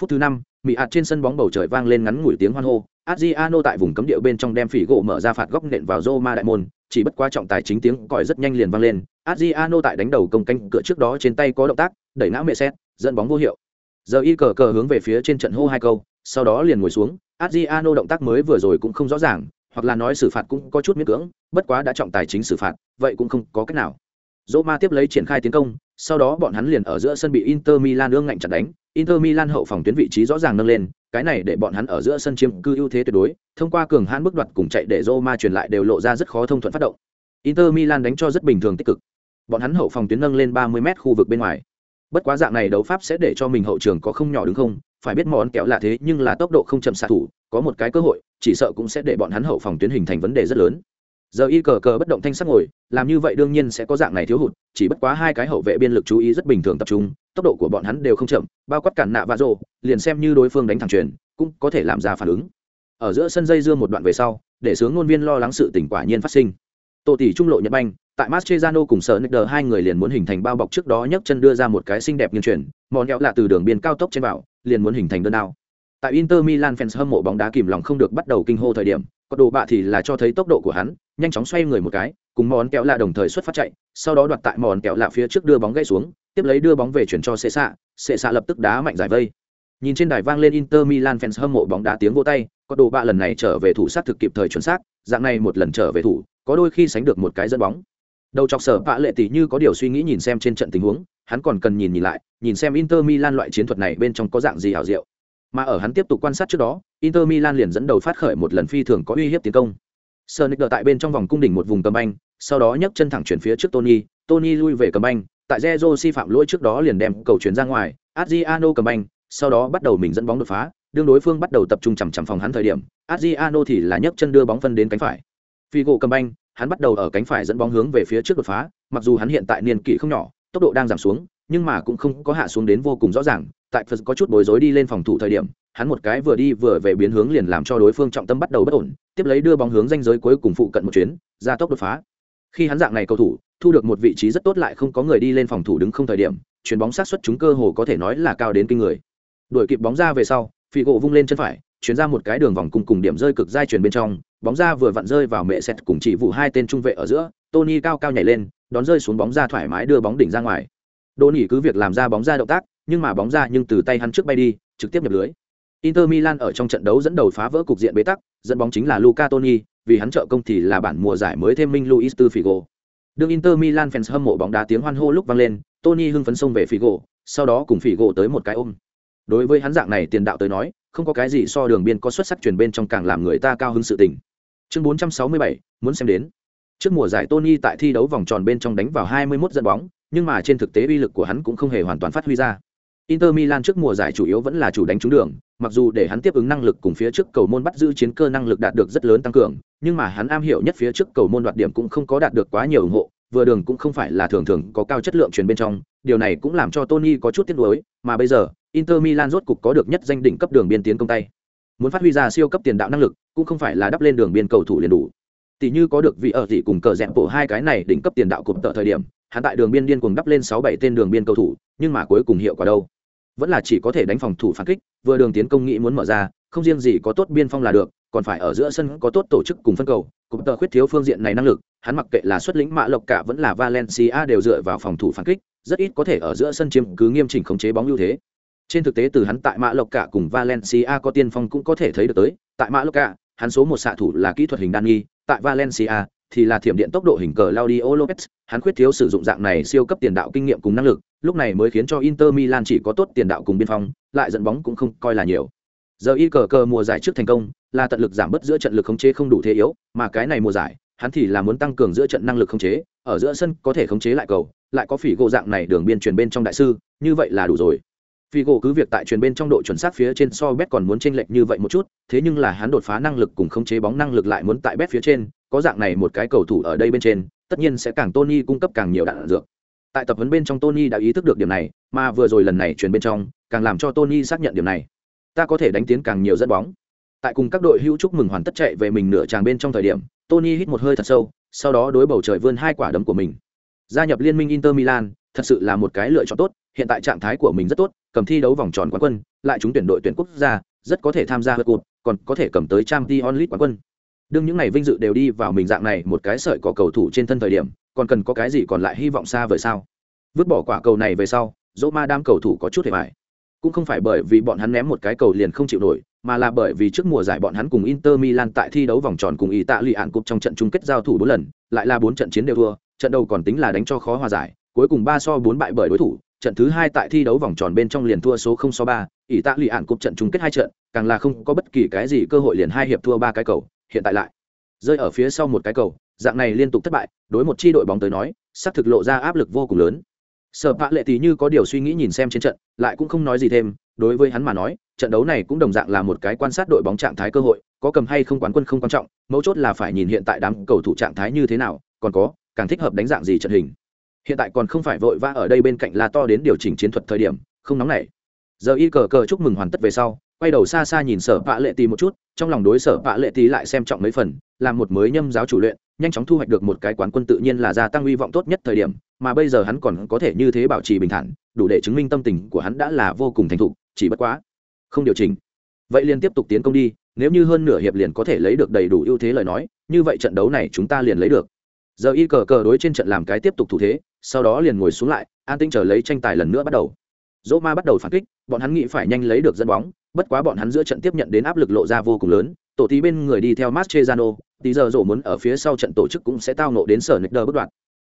Phút thứ năm, Mỹ ạt trên sân bóng bầu trời vang lên ngắn ngủi tiếng hoan hô, Adriano tại vùng cấm địa bên trong đem phỉ gỗ mở ra phạt góc nện vào Roma đại môn, chỉ bất quá trọng tài chính tiếng còi rất nhanh liền vang lên. Adriano tại đánh đầu công canh cửa trước đó trên tay có động tác, đẩy ngã mẹ xét, dẫn bóng vô hiệu. Giờ y cờ cờ hướng về phía trên trận hô hai câu, sau đó liền ngồi xuống. Adriano động tác mới vừa rồi cũng không rõ ràng, hoặc là nói xử phạt cũng có chút miễn cưỡng, bất quá đã trọng tài chính xử phạt, vậy cũng không có cách nào. Roma tiếp lấy triển khai tiến công, sau đó bọn hắn liền ở giữa sân bị Inter Milan ương ngạnh chặn đánh, Inter Milan hậu phòng tuyến vị trí rõ ràng nâng lên, cái này để bọn hắn ở giữa sân chiếm cư ưu thế tuyệt đối, thông qua cường hãn bước đoạt cùng chạy để Roma truyền lại đều lộ ra rất khó thông thuận phát động. Inter Milan đánh cho rất bình thường tích cực. Bọn hắn hậu phòng tuyến nâng lên 30m khu vực bên ngoài. Bất quá dạng này đấu pháp sẽ để cho mình hậu trường có không nhỏ đứng không, phải biết món kẹo là thế nhưng là tốc độ không chậm xạ thủ, có một cái cơ hội, chỉ sợ cũng sẽ để bọn hắn hậu phòng tuyến hình thành vấn đề rất lớn giờ y cờ cờ bất động thanh sắc ngồi làm như vậy đương nhiên sẽ có dạng này thiếu hụt chỉ bất quá hai cái hậu vệ biên lực chú ý rất bình thường tập trung tốc độ của bọn hắn đều không chậm bao quát cản nạ và rộ liền xem như đối phương đánh thẳng truyền cũng có thể làm ra phản ứng ở giữa sân dây dưa một đoạn về sau để sướng ngôn viên lo lắng sự tỉnh quả nhiên phát sinh tổ tỷ trung lộ nhật banh tại Mascherano cùng sở Nick hai người liền muốn hình thành bao bọc trước đó nhấc chân đưa ra một cái xinh đẹp nghiêng chuyển, mòn kẹo lạ từ đường biên cao tốc trên vào, liền muốn hình thành đơn nào. Tại Inter Milan fans hâm mộ bóng đá kìm lòng không được bắt đầu kinh hô thời điểm, có đồ bạ thì là cho thấy tốc độ của hắn, nhanh chóng xoay người một cái, cùng mòn kẹo lạ đồng thời xuất phát chạy, sau đó đoạt tại mòn kẹo lạ phía trước đưa bóng gây xuống, tiếp lấy đưa bóng về chuyển cho xệ xạ xệ xạ lập tức đá mạnh giải vây. Nhìn trên đài vang lên inter milan fans hâm mộ bóng đá tiếng vô tay, có đồ bạ lần này trở về thủ sát thực kịp thời chuẩn xác, dạng này một lần trở về thủ, có đôi khi sánh được một cái dẫn bóng. Đầu chọc sở bạ lệ tỷ như có điều suy nghĩ nhìn xem trên trận tình huống, hắn còn cần nhìn nhìn lại, nhìn xem inter milan loại chiến thuật này bên trong có dạng gì hảo diệu. Mà ở hắn tiếp tục quan sát trước đó, inter milan liền dẫn đầu phát khởi một lần phi thường có uy hiếp tiến công. Sonic tại bên trong vòng cung đỉnh một vùng cầm banh, sau đó nhấc chân thẳng chuyển phía trước Tony, Tony lui về cầm banh, tại Zezo si phạm lỗi trước đó liền đem cầu chuyển ra ngoài, Adriano cầm banh, sau đó bắt đầu mình dẫn bóng đột phá, đương đối phương bắt đầu tập trung chằm chằm phòng hắn thời điểm, Adriano thì là nhấc chân đưa bóng phân đến cánh phải. Figo cầm banh, hắn bắt đầu ở cánh phải dẫn bóng hướng về phía trước đột phá, mặc dù hắn hiện tại niên kỷ không nhỏ, tốc độ đang giảm xuống, nhưng mà cũng không có hạ xuống đến vô cùng rõ ràng, tại Phật có chút bối rối đi lên phòng thủ thời điểm, hắn một cái vừa đi vừa về biến hướng liền làm cho đối phương trọng tâm bắt đầu bất ổn, tiếp lấy đưa bóng hướng danh giới cuối cùng phụ cận một chuyến, ra tốc đột phá. Khi hắn dạng này cầu thủ, thu được một vị trí rất tốt lại không có người đi lên phòng thủ đứng không thời điểm, chuyền bóng sát xuất chúng cơ hồ có thể nói là cao đến kinh người. Đuổi kịp bóng ra về sau, phi gỗ vung lên chân phải, chuyển ra một cái đường vòng cùng cùng điểm rơi cực dai chuyển bên trong, bóng ra vừa vặn rơi vào mẹ sẹt cùng chỉ vụ hai tên trung vệ ở giữa, Tony cao cao nhảy lên, đón rơi xuống bóng ra thoải mái đưa bóng đỉnh ra ngoài. Đô nỉ cứ việc làm ra bóng ra động tác, nhưng mà bóng ra nhưng từ tay hắn trước bay đi, trực tiếp nhập lưới. Inter Milan ở trong trận đấu dẫn đầu phá vỡ cục diện bế tắc, dẫn bóng chính là Luca Toni, vì hắn trợ công thì là bản mùa giải mới thêm minh Luis từ Figo. Đường Inter Milan fans hâm mộ bóng đá tiếng hoan hô lúc vang lên, Toni hưng phấn xông về Figo, sau đó cùng Figo tới một cái ôm. Đối với hắn dạng này tiền đạo tới nói, không có cái gì so đường biên có xuất sắc truyền bên trong càng làm người ta cao hứng sự tình. Chương 467, muốn xem đến. Trước mùa giải Tony tại thi đấu vòng tròn bên trong đánh vào 21 dẫn bóng, nhưng mà trên thực tế uy lực của hắn cũng không hề hoàn toàn phát huy ra. Inter Milan trước mùa giải chủ yếu vẫn là chủ đánh trúng đường, mặc dù để hắn tiếp ứng năng lực cùng phía trước cầu môn bắt giữ chiến cơ năng lực đạt được rất lớn tăng cường, nhưng mà hắn am hiểu nhất phía trước cầu môn đoạt điểm cũng không có đạt được quá nhiều ủng hộ, vừa đường cũng không phải là thường thường có cao chất lượng truyền bên trong, điều này cũng làm cho Tony có chút tiếc nuối, mà bây giờ, Inter Milan rốt cục có được nhất danh đỉnh cấp đường biên tiến công tay. Muốn phát huy ra siêu cấp tiền đạo năng lực, cũng không phải là đắp lên đường biên cầu thủ liền đủ. Tỷ như có được vị ở dị cùng cờ dẹp bộ hai cái này đỉnh cấp tiền đạo cụm tợ thời điểm, hắn tại đường biên điên cuồng đắp lên 6 7 tên đường biên cầu thủ, nhưng mà cuối cùng hiệu quả đâu? Vẫn là chỉ có thể đánh phòng thủ phản kích vừa đường tiến công nghĩ muốn mở ra không riêng gì có tốt biên phong là được còn phải ở giữa sân có tốt tổ chức cùng phân cầu cũng tờ khuyết thiếu phương diện này năng lực hắn mặc kệ là xuất lĩnh mạ lộc cả vẫn là valencia đều dựa vào phòng thủ phản kích rất ít có thể ở giữa sân chiếm cứ nghiêm chỉnh khống chế bóng ưu thế. Trên thực tế từ hắn tại mạ lộc cả cùng valencia có tiên phong cũng có thể thấy được tới tại mạ lộc cả hắn số một xạ thủ là kỹ thuật hình đan nghi tại valencia thì là thiểm điện tốc độ hình cờ Laudio Lopez, hắn khuyết thiếu sử dụng dạng này siêu cấp tiền đạo kinh nghiệm cùng năng lực, lúc này mới khiến cho Inter Milan chỉ có tốt tiền đạo cùng biên phong, lại dẫn bóng cũng không coi là nhiều. Giờ y cờ cờ mùa giải trước thành công, là tận lực giảm bớt giữa trận lực khống chế không đủ thế yếu, mà cái này mùa giải, hắn thì là muốn tăng cường giữa trận năng lực khống chế, ở giữa sân có thể khống chế lại cầu, lại có phỉ gỗ dạng này đường biên truyền bên trong đại sư, như vậy là đủ rồi. Phỉ gỗ cứ việc tại truyền bên trong độ chuẩn xác phía trên so bet còn muốn chênh lệch như vậy một chút, thế nhưng là hắn đột phá năng lực cùng khống chế bóng năng lực lại muốn tại bet phía trên, có dạng này một cái cầu thủ ở đây bên trên, tất nhiên sẽ càng Tony cung cấp càng nhiều đạn dược. Tại tập huấn bên trong Tony đã ý thức được điểm này, mà vừa rồi lần này truyền bên trong, càng làm cho Tony xác nhận điểm này. Ta có thể đánh tiến càng nhiều dẫn bóng. Tại cùng các đội hữu chúc mừng hoàn tất chạy về mình nửa tràng bên trong thời điểm, Tony hít một hơi thật sâu, sau đó đối bầu trời vươn hai quả đấm của mình. Gia nhập liên minh Inter Milan, thật sự là một cái lựa chọn tốt, hiện tại trạng thái của mình rất tốt, cầm thi đấu vòng tròn quán quân, lại trúng tuyển đội tuyển quốc gia, rất có thể tham gia vượt cột, còn có thể cầm tới Champions League quán quân. Đương những này vinh dự đều đi vào mình dạng này một cái sợi có cầu thủ trên thân thời điểm, còn cần có cái gì còn lại hy vọng xa vời sao? Vứt bỏ quả cầu này về sau, dỗ ma đám cầu thủ có chút hề mại Cũng không phải bởi vì bọn hắn ném một cái cầu liền không chịu nổi, mà là bởi vì trước mùa giải bọn hắn cùng Inter Milan tại thi đấu vòng tròn cùng Italy ạn cục trong trận chung kết giao thủ 4 lần, lại là 4 trận chiến đều thua, trận đầu còn tính là đánh cho khó hòa giải, cuối cùng 3 so 4 bại bởi đối thủ, trận thứ 2 tại thi đấu vòng tròn bên trong liền thua số 0 so 3, Italy ạn cục trận chung kết hai trận, càng là không có bất kỳ cái gì cơ hội liền hai hiệp thua ba cái cầu, hiện tại lại rơi ở phía sau một cái cầu, dạng này liên tục thất bại, đối một chi đội bóng tới nói, sắp thực lộ ra áp lực vô cùng lớn. Sở Pạ Lệ tí như có điều suy nghĩ nhìn xem trên trận, lại cũng không nói gì thêm, đối với hắn mà nói, trận đấu này cũng đồng dạng là một cái quan sát đội bóng trạng thái cơ hội, có cầm hay không quán quân không quan trọng, mấu chốt là phải nhìn hiện tại đám cầu thủ trạng thái như thế nào, còn có, càng thích hợp đánh dạng gì trận hình. Hiện tại còn không phải vội vã ở đây bên cạnh là to đến điều chỉnh chiến thuật thời điểm, không nóng nảy. Giờ y cờ cờ chúc mừng hoàn tất về sau, quay đầu xa xa nhìn Sở vạ Lệ tì một chút, trong lòng đối Sở vạ Lệ tì lại xem trọng mấy phần, làm một mới nhâm giáo chủ luyện, nhanh chóng thu hoạch được một cái quán quân tự nhiên là gia tăng hy vọng tốt nhất thời điểm, mà bây giờ hắn còn có thể như thế bảo trì bình thản, đủ để chứng minh tâm tình của hắn đã là vô cùng thành thục, chỉ bất quá không điều chỉnh. Vậy liền tiếp tục tiến công đi, nếu như hơn nửa hiệp liền có thể lấy được đầy đủ ưu thế lời nói, như vậy trận đấu này chúng ta liền lấy được. Giờ y cờ cờ đối trên trận làm cái tiếp tục thủ thế, sau đó liền ngồi xuống lại, an tĩnh chờ lấy tranh tài lần nữa bắt đầu. Dỗ Ma bắt đầu phản kích, bọn hắn nghĩ phải nhanh lấy được dẫn bóng, bất quá bọn hắn giữa trận tiếp nhận đến áp lực lộ ra vô cùng lớn, tổ tí bên người đi theo Mascherano, tí giờ rổ muốn ở phía sau trận tổ chức cũng sẽ tao nộ đến sở Nicker bất đoạn.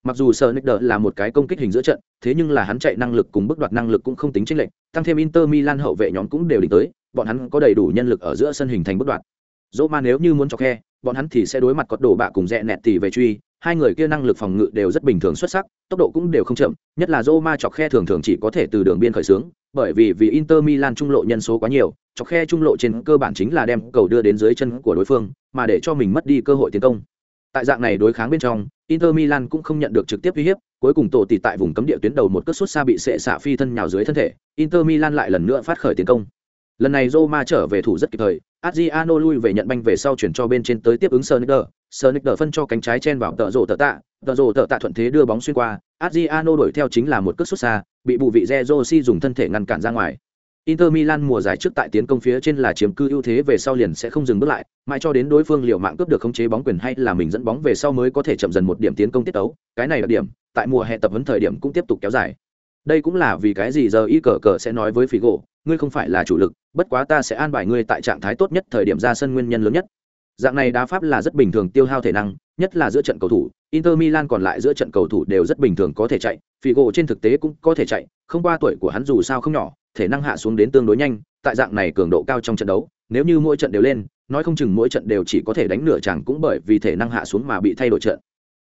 Mặc dù sở Nicker là một cái công kích hình giữa trận, thế nhưng là hắn chạy năng lực cùng bước đoạt năng lực cũng không tính chênh lệch, tăng thêm Inter Milan hậu vệ nhóm cũng đều đỉnh tới, bọn hắn có đầy đủ nhân lực ở giữa sân hình thành bước đoạt. Roma nếu như muốn cho khe, bọn hắn thì sẽ đối mặt cọt đổ bạ cùng rẽ nẹt tỉ về truy, hai người kia năng lực phòng ngự đều rất bình thường xuất sắc, tốc độ cũng đều không chậm, nhất là Roma chọc khe thường thường chỉ có thể từ đường biên khởi xướng, bởi vì vì Inter Milan trung lộ nhân số quá nhiều, chọc khe trung lộ trên cơ bản chính là đem cầu đưa đến dưới chân của đối phương, mà để cho mình mất đi cơ hội tiến công. Tại dạng này đối kháng bên trong, Inter Milan cũng không nhận được trực tiếp uy hiếp, cuối cùng tổ tỷ tại vùng cấm địa tuyến đầu một cước sút xa bị sệ xạ phi thân nhào dưới thân thể, Inter Milan lại lần nữa phát khởi tiến công. Lần này Roma trở về thủ rất kịp thời, Adriano lui về nhận banh về sau chuyển cho bên trên tới tiếp ứng Sonicer, Sonicer phân cho cánh trái chen vào tợ rổ tợ tạ, tợ rổ tợ tạ thuận thế đưa bóng xuyên qua, Adriano đuổi theo chính là một cước sút xa, bị bù vị Zerosi dùng thân thể ngăn cản ra ngoài. Inter Milan mùa giải trước tại tiến công phía trên là chiếm cư ưu thế về sau liền sẽ không dừng bước lại, mãi cho đến đối phương liều mạng cướp được khống chế bóng quyền hay là mình dẫn bóng về sau mới có thể chậm dần một điểm tiến công tiết tấu, cái này là điểm, tại mùa hè tập huấn thời điểm cũng tiếp tục kéo dài. Đây cũng là vì cái gì giờ y cờ cờ sẽ nói với Figo, ngươi không phải là chủ lực, bất quá ta sẽ an bài ngươi tại trạng thái tốt nhất thời điểm ra sân nguyên nhân lớn nhất. Dạng này đá pháp là rất bình thường tiêu hao thể năng, nhất là giữa trận cầu thủ, Inter Milan còn lại giữa trận cầu thủ đều rất bình thường có thể chạy, Figo trên thực tế cũng có thể chạy, không qua tuổi của hắn dù sao không nhỏ, thể năng hạ xuống đến tương đối nhanh, tại dạng này cường độ cao trong trận đấu, nếu như mỗi trận đều lên, nói không chừng mỗi trận đều chỉ có thể đánh nửa chẳng cũng bởi vì thể năng hạ xuống mà bị thay đổi trận.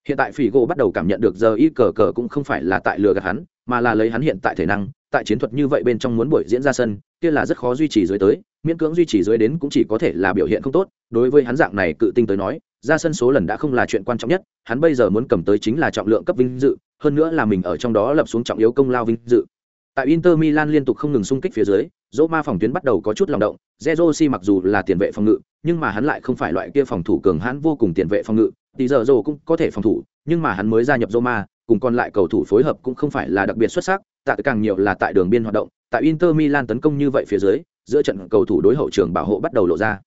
Hiện tại Figo bắt đầu cảm nhận được giờ y cờ cờ cũng không phải là tại lừa gạt hắn, mà là lấy hắn hiện tại thể năng, tại chiến thuật như vậy bên trong muốn buổi diễn ra sân, kia là rất khó duy trì dưới tới, miễn cưỡng duy trì dưới đến cũng chỉ có thể là biểu hiện không tốt, đối với hắn dạng này cự tinh tới nói, ra sân số lần đã không là chuyện quan trọng nhất, hắn bây giờ muốn cầm tới chính là trọng lượng cấp vinh dự, hơn nữa là mình ở trong đó lập xuống trọng yếu công lao vinh dự. Tại Inter Milan liên tục không ngừng xung kích phía dưới, Roma phòng tuyến bắt đầu có chút lòng động, Zerosi mặc dù là tiền vệ phòng ngự, nhưng mà hắn lại không phải loại kia phòng thủ cường hãn vô cùng tiền vệ phòng ngự, thì giờ dồ cũng có thể phòng thủ, nhưng mà hắn mới gia nhập Roma, cùng còn lại cầu thủ phối hợp cũng không phải là đặc biệt xuất sắc, tạ càng nhiều là tại đường biên hoạt động, tại Inter Milan tấn công như vậy phía dưới, giữa trận cầu thủ đối hậu trường bảo hộ bắt đầu lộ ra.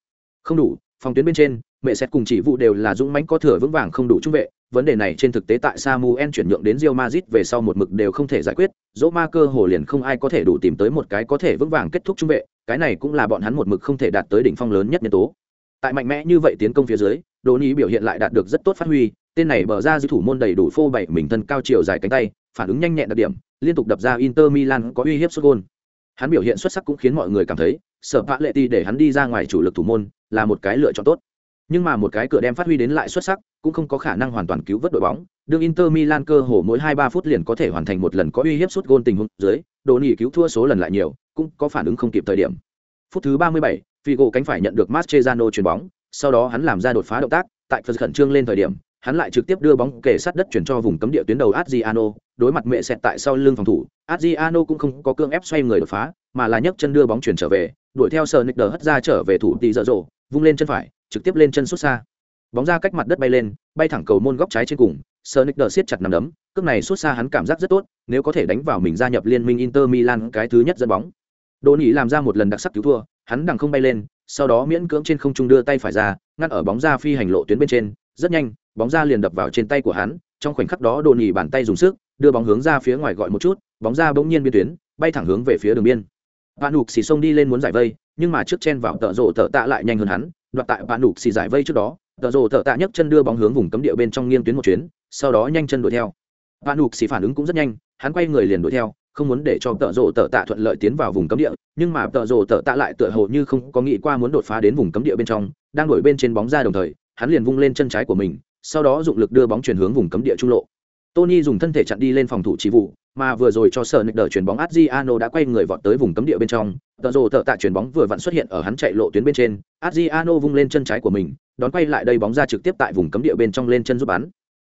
Không đủ, phòng tuyến bên trên, mẹ xét cùng chỉ vụ đều là dũng mãnh có thừa vững vàng không đủ trung vệ, vấn đề này trên thực tế tại Samuel chuyển nhượng đến Real Madrid về sau một mực đều không thể giải quyết, Dỗ Ma cơ hồ liền không ai có thể đủ tìm tới một cái có thể vững vàng kết thúc trung vệ, cái này cũng là bọn hắn một mực không thể đạt tới đỉnh phong lớn nhất nhân tố. Tại mạnh mẽ như vậy tiến công phía dưới, đồ Nhi biểu hiện lại đạt được rất tốt phát huy, tên này bờ ra dư thủ môn đầy đủ phô bày mình thân cao chiều dài cánh tay, phản ứng nhanh nhẹn đặc điểm, liên tục đập ra Inter Milan có uy hiếp sút gol. Hắn biểu hiện xuất sắc cũng khiến mọi người cảm thấy, sở vã Lệ Ti để hắn đi ra ngoài chủ lực thủ môn là một cái lựa chọn tốt. Nhưng mà một cái cửa đem phát huy đến lại xuất sắc, cũng không có khả năng hoàn toàn cứu vớt đội bóng. Đương Inter Milan cơ hồ mỗi 2-3 phút liền có thể hoàn thành một lần có uy hiếp sút gol tình huống dưới, Đồ Nỉ cứu thua số lần lại nhiều, cũng có phản ứng không kịp thời điểm. Phút thứ 37, Figo cánh phải nhận được Mascherano chuyền bóng, sau đó hắn làm ra đột phá động tác, tại phần khẩn trương lên thời điểm, hắn lại trực tiếp đưa bóng kề sát đất chuyển cho vùng cấm địa tuyến đầu Adriano, đối mặt mẹ sẹt tại sau lưng phòng thủ, Adriano cũng không có cương ép xoay người đột phá, mà là nhấc chân đưa bóng chuyển trở về, đuổi theo Sonicer hất ra trở về thủ tỷ dở rồ, vung lên chân phải, trực tiếp lên chân xuất xa. Bóng ra cách mặt đất bay lên, bay thẳng cầu môn góc trái trên cùng, Sonicer siết chặt nắm đấm, cước này xuất xa hắn cảm giác rất tốt, nếu có thể đánh vào mình gia nhập liên minh Inter Milan cái thứ nhất dẫn bóng. đồ nỉ làm ra một lần đặc sắc cứu thua, hắn đằng không bay lên, sau đó miễn cưỡng trên không trung đưa tay phải ra, ngăn ở bóng ra phi hành lộ tuyến bên trên, rất nhanh, bóng ra liền đập vào trên tay của hắn, trong khoảnh khắc đó đồ nỉ bàn tay dùng sức, đưa bóng hướng ra phía ngoài gọi một chút, bóng ra bỗng nhiên biên tuyến, bay thẳng hướng về phía đường biên. Bạn hụt xì xông đi lên muốn giải vây, nhưng mà trước chen vào tợ rộ tợ tạ lại nhanh hơn hắn, đoạt tại Bạn Nục xì giải vây trước đó, tợ rồ thợ tạ nhấc chân đưa bóng hướng vùng cấm địa bên trong nghiêng tuyến một chuyến, sau đó nhanh chân đuổi theo. Bạn Nục xì phản ứng cũng rất nhanh, hắn quay người liền đuổi theo, không muốn để cho tợ rồ tợ tạ thuận lợi tiến vào vùng cấm địa nhưng mà tợ rồ tợ tạ lại tựa hồ như không có nghĩ qua muốn đột phá đến vùng cấm địa bên trong đang đổi bên trên bóng ra đồng thời hắn liền vung lên chân trái của mình sau đó dụng lực đưa bóng chuyển hướng vùng cấm địa trung lộ tony dùng thân thể chặn đi lên phòng thủ chỉ vụ mà vừa rồi cho sở nick đờ chuyển bóng adriano đã quay người vọt tới vùng cấm địa bên trong. Tợ rồ tợ tạ chuyển bóng vừa vặn xuất hiện ở hắn chạy lộ tuyến bên trên. Adriano vung lên chân trái của mình, đón quay lại đây bóng ra trực tiếp tại vùng cấm địa bên trong lên chân giúp bắn.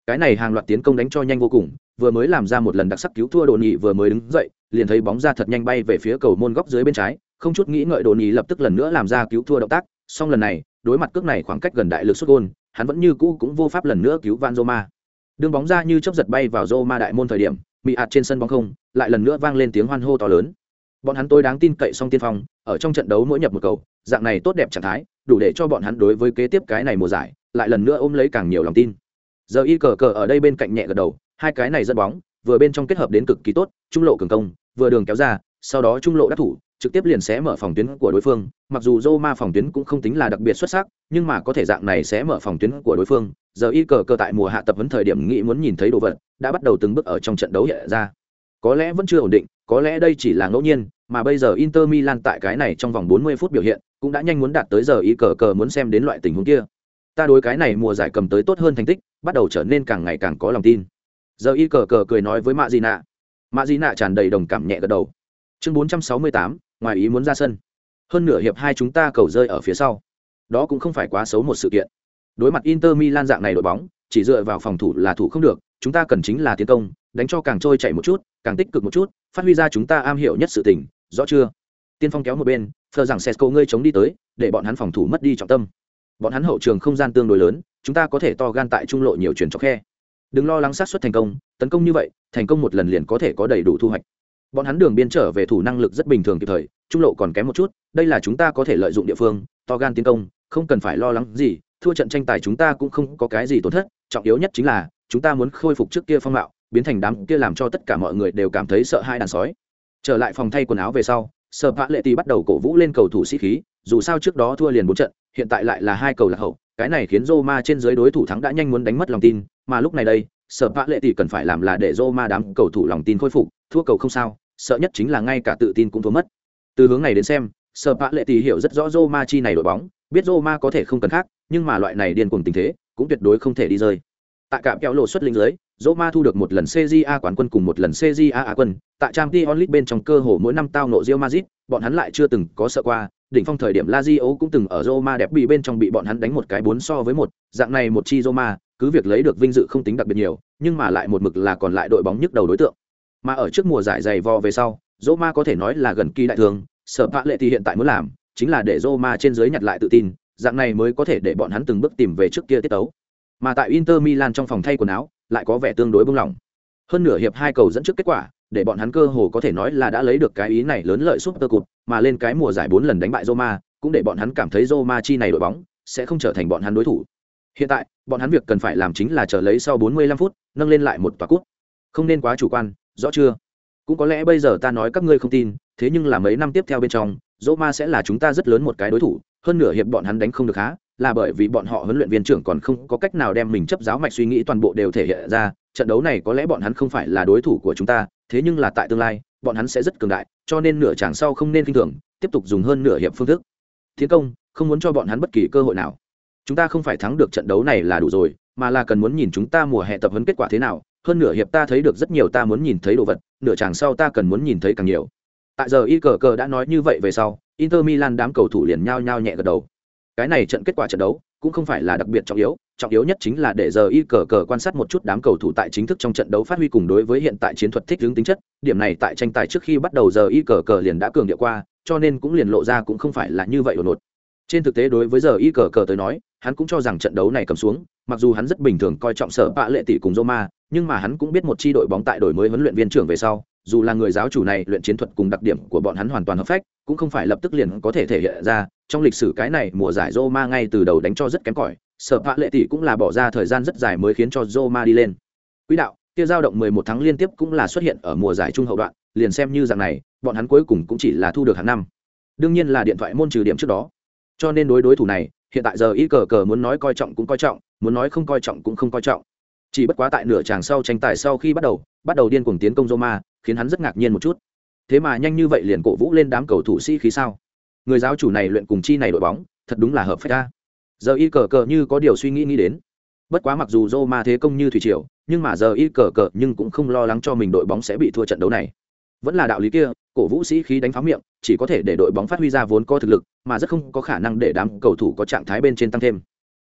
Cái này hàng loạt tiến công đánh cho nhanh vô cùng, vừa mới làm ra một lần đặc sắc cứu thua đồ nhị vừa mới đứng dậy, liền thấy bóng ra thật nhanh bay về phía cầu môn góc dưới bên trái, không chút nghĩ ngợi đồ nhị lập tức lần nữa làm ra cứu thua động tác. Song lần này, đối mặt cước này khoảng cách gần đại lực xuất gôn, hắn vẫn như cũ cũng vô pháp lần nữa cứu van roma. Đường bóng ra như chớp giật bay vào roma đại môn thời điểm bị ạt trên sân bóng không, lại lần nữa vang lên tiếng hoan hô to lớn. Bọn hắn tôi đáng tin cậy song tiên phong, ở trong trận đấu mỗi nhập một cầu, dạng này tốt đẹp trạng thái, đủ để cho bọn hắn đối với kế tiếp cái này mùa giải, lại lần nữa ôm lấy càng nhiều lòng tin. Giờ y cờ cờ ở đây bên cạnh nhẹ gật đầu, hai cái này dẫn bóng, vừa bên trong kết hợp đến cực kỳ tốt, trung lộ cường công, vừa đường kéo ra, sau đó trung lộ đắc thủ, trực tiếp liền sẽ mở phòng tuyến của đối phương, mặc dù Roma phòng tuyến cũng không tính là đặc biệt xuất sắc, nhưng mà có thể dạng này sẽ mở phòng tuyến của đối phương giờ y cờ cờ tại mùa hạ tập huấn thời điểm nghĩ muốn nhìn thấy đồ vật, đã bắt đầu từng bước ở trong trận đấu hiện ra. Có lẽ vẫn chưa ổn định, có lẽ đây chỉ là ngẫu nhiên, mà bây giờ Inter Milan tại cái này trong vòng 40 phút biểu hiện, cũng đã nhanh muốn đạt tới giờ y cờ cờ muốn xem đến loại tình huống kia. Ta đối cái này mùa giải cầm tới tốt hơn thành tích, bắt đầu trở nên càng ngày càng có lòng tin. Giờ y cờ cờ cười nói với mạ di nạ mạ di nạ tràn đầy đồng cảm nhẹ gật đầu. Chương bốn trăm sáu mươi tám, ngoài ý muốn ra sân. Hơn nửa hiệp hai chúng ta cầu rơi ở phía sau. Đó cũng không phải quá xấu một sự kiện đối mặt inter milan dạng này đội bóng, chỉ dựa vào phòng thủ là thủ không được, chúng ta cần chính là tiến công, đánh cho càng trôi chạy một chút, càng tích cực một chút, phát huy ra chúng ta am hiểu nhất sự tình, rõ chưa? Tiên phong kéo một bên, thờ rằng sesco ngươi chống đi tới, để bọn hắn phòng thủ mất đi trọng tâm. Bọn hắn hậu trường không gian tương đối lớn, chúng ta có thể to gan tại trung lộ nhiều chuyển cho khe. Đừng lo lắng sát xuất thành công, tấn công như vậy, thành công một lần liền có thể có đầy đủ thu hoạch. Bọn hắn đường biên trở về thủ năng lực rất bình thường kịp thời, trung lộ còn kém một chút, đây là chúng ta có thể lợi dụng địa phương, to gan tiến công, không cần phải lo lắng gì thua trận tranh tài chúng ta cũng không có cái gì tổn thất trọng yếu nhất chính là chúng ta muốn khôi phục trước kia phong mạo biến thành đám kia làm cho tất cả mọi người đều cảm thấy sợ hai đàn sói trở lại phòng thay quần áo về sau sợ vã lệ tì bắt đầu cổ vũ lên cầu thủ sĩ khí dù sao trước đó thua liền bốn trận hiện tại lại là hai cầu lạc hậu cái này khiến Roma trên dưới đối thủ thắng đã nhanh muốn đánh mất lòng tin, mà lúc này đây, sợ Vạ Lệ tỷ cần phải làm là để Roma đám cầu thủ lòng tin khôi phục, thua cầu không sao, sợ nhất chính là ngay cả tự tin cũng thua mất. Từ hướng này đến xem, sợ Vạ Lệ tỷ hiểu rất rõ Roma chi này đội bóng, biết Roma có thể không cần khác, nhưng mà loại này điên cuồng tình thế, cũng tuyệt đối không thể đi rơi. Tại cạm kéo lộ xuất linh dưới, Ma thu được một lần CJA quán quân cùng một lần CJA á quân, tại Champions League bên trong cơ hồ mỗi năm tao nộ Real Madrid, bọn hắn lại chưa từng có sợ qua, đỉnh phong thời điểm Lazio cũng từng ở Roma đẹp bị bên trong bị bọn hắn đánh một cái bốn so với một, dạng này một chi Roma, cứ việc lấy được vinh dự không tính đặc biệt nhiều, nhưng mà lại một mực là còn lại đội bóng nhức đầu đối tượng. Mà ở trước mùa giải dày vò về sau, Roma có thể nói là gần kỳ đại thường, sở phạ lệ thì hiện tại muốn làm, chính là để Roma trên dưới nhặt lại tự tin, dạng này mới có thể để bọn hắn từng bước tìm về trước kia tiết tấu. Mà tại Inter Milan trong phòng thay quần áo, lại có vẻ tương đối bung lỏng. Hơn nửa hiệp hai cầu dẫn trước kết quả, để bọn hắn cơ hồ có thể nói là đã lấy được cái ý này lớn lợi súp tơ cụt mà lên cái mùa giải bốn lần đánh bại Roma, cũng để bọn hắn cảm thấy Roma chi này đội bóng sẽ không trở thành bọn hắn đối thủ. hiện tại bọn hắn việc cần phải làm chính là chờ lấy sau 45 phút nâng lên lại một tòa cút không nên quá chủ quan rõ chưa cũng có lẽ bây giờ ta nói các ngươi không tin thế nhưng là mấy năm tiếp theo bên trong Roma sẽ là chúng ta rất lớn một cái đối thủ hơn nửa hiệp bọn hắn đánh không được há là bởi vì bọn họ huấn luyện viên trưởng còn không có cách nào đem mình chấp giáo mạch suy nghĩ toàn bộ đều thể hiện ra, trận đấu này có lẽ bọn hắn không phải là đối thủ của chúng ta, thế nhưng là tại tương lai, bọn hắn sẽ rất cường đại, cho nên nửa chàng sau không nên kinh thường, tiếp tục dùng hơn nửa hiệp phương thức. Tiến công, không muốn cho bọn hắn bất kỳ cơ hội nào. Chúng ta không phải thắng được trận đấu này là đủ rồi, mà là cần muốn nhìn chúng ta mùa hè tập huấn kết quả thế nào. Hơn nửa hiệp ta thấy được rất nhiều ta muốn nhìn thấy đồ vật, nửa chàng sau ta cần muốn nhìn thấy càng nhiều tại giờ y cờ cờ đã nói như vậy về sau, inter milan đám cầu thủ liền nhao nhao nhẹ gật đầu. Cái này trận kết quả trận đấu cũng không phải là đặc biệt trọng yếu trọng yếu nhất chính là để giờ y cờ cờ quan sát một chút đám cầu thủ tại chính thức trong trận đấu phát huy cùng đối với hiện tại chiến thuật thích hướng tính chất. Điểm này tại tranh tài trước khi bắt đầu giờ y cờ cờ liền đã cường điệu qua, cho nên cũng liền lộ ra cũng không phải là như vậy đột ngột. Trên thực tế đối với giờ y cờ cờ tới nói, hắn cũng cho rằng trận đấu này cầm xuống, mặc dù hắn rất bình thường coi trọng sở bạ lệ tỷ cùng roma, nhưng mà hắn cũng biết một chi đội bóng tại đổi mới huấn luyện viên trưởng về sau dù là người giáo chủ này luyện chiến thuật cùng đặc điểm của bọn hắn hoàn toàn hợp phách, cũng không phải lập tức liền có thể thể hiện ra. Trong lịch sử cái này mùa giải roma ngay từ đầu đánh cho rất kém cỏi, sở phạ lệ tỷ cũng là bỏ ra thời gian rất dài mới khiến cho roma đi lên. Quỹ đạo, kia dao động 11 tháng liên tiếp cũng là xuất hiện ở mùa giải trung hậu đoạn, liền xem như dạng này, bọn hắn cuối cùng cũng chỉ là thu được hàng năm. Đương nhiên là điện thoại môn trừ điểm trước đó. Cho nên đối đối thủ này, hiện tại giờ ý cờ cờ muốn nói coi trọng cũng coi trọng, muốn nói không coi trọng cũng không coi trọng. Chỉ bất quá tại nửa tràng sau tranh tài sau khi bắt đầu bắt đầu điên cuồng tiến công roma khiến hắn rất ngạc nhiên một chút. Thế mà nhanh như vậy liền cổ vũ lên đám cầu thủ sĩ khí sao? Người giáo chủ này luyện cùng chi này đội bóng, thật đúng là hợp phép ta giờ y cờ cờ như có điều suy nghĩ nghĩ đến. Bất quá mặc dù roma thế công như thủy triều, nhưng mà giờ y cờ cờ nhưng cũng không lo lắng cho mình đội bóng sẽ bị thua trận đấu này. Vẫn là đạo lý kia, cổ vũ sĩ khí đánh phá miệng, chỉ có thể để đội bóng phát huy ra vốn có thực lực, mà rất không có khả năng để đám cầu thủ có trạng thái bên trên tăng thêm.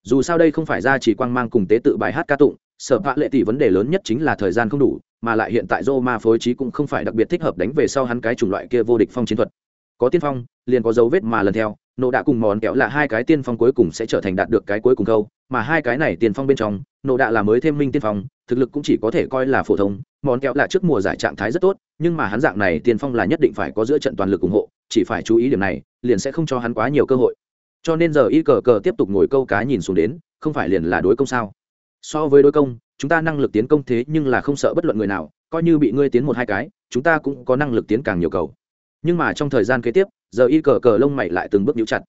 Dù sao đây không phải ra chỉ quang mang cùng tế tự bài hát ca tụng, sở vạ lệ tỷ vấn đề lớn nhất chính là thời gian không đủ mà lại hiện tại Roma phối trí cũng không phải đặc biệt thích hợp đánh về sau hắn cái chủng loại kia vô địch phong chiến thuật. Có tiên phong, liền có dấu vết mà lần theo nộ đạ cùng mòn kéo là hai cái tiên phong cuối cùng sẽ trở thành đạt được cái cuối cùng câu, mà hai cái này tiên phong bên trong nộ đạ là mới thêm minh tiên phong, thực lực cũng chỉ có thể coi là phổ thông, mòn kéo là trước mùa giải trạng thái rất tốt, nhưng mà hắn dạng này tiên phong là nhất định phải có giữa trận toàn lực ủng hộ, chỉ phải chú ý điểm này, liền sẽ không cho hắn quá nhiều cơ hội. Cho nên giờ y cờ cờ tiếp tục ngồi câu cá nhìn xuống đến, không phải liền là đối công sao? So với đối công chúng ta năng lực tiến công thế nhưng là không sợ bất luận người nào, coi như bị ngươi tiến một hai cái, chúng ta cũng có năng lực tiến càng nhiều cầu. Nhưng mà trong thời gian kế tiếp, giờ y cờ cờ lông mày lại từng bước nhũ chặt.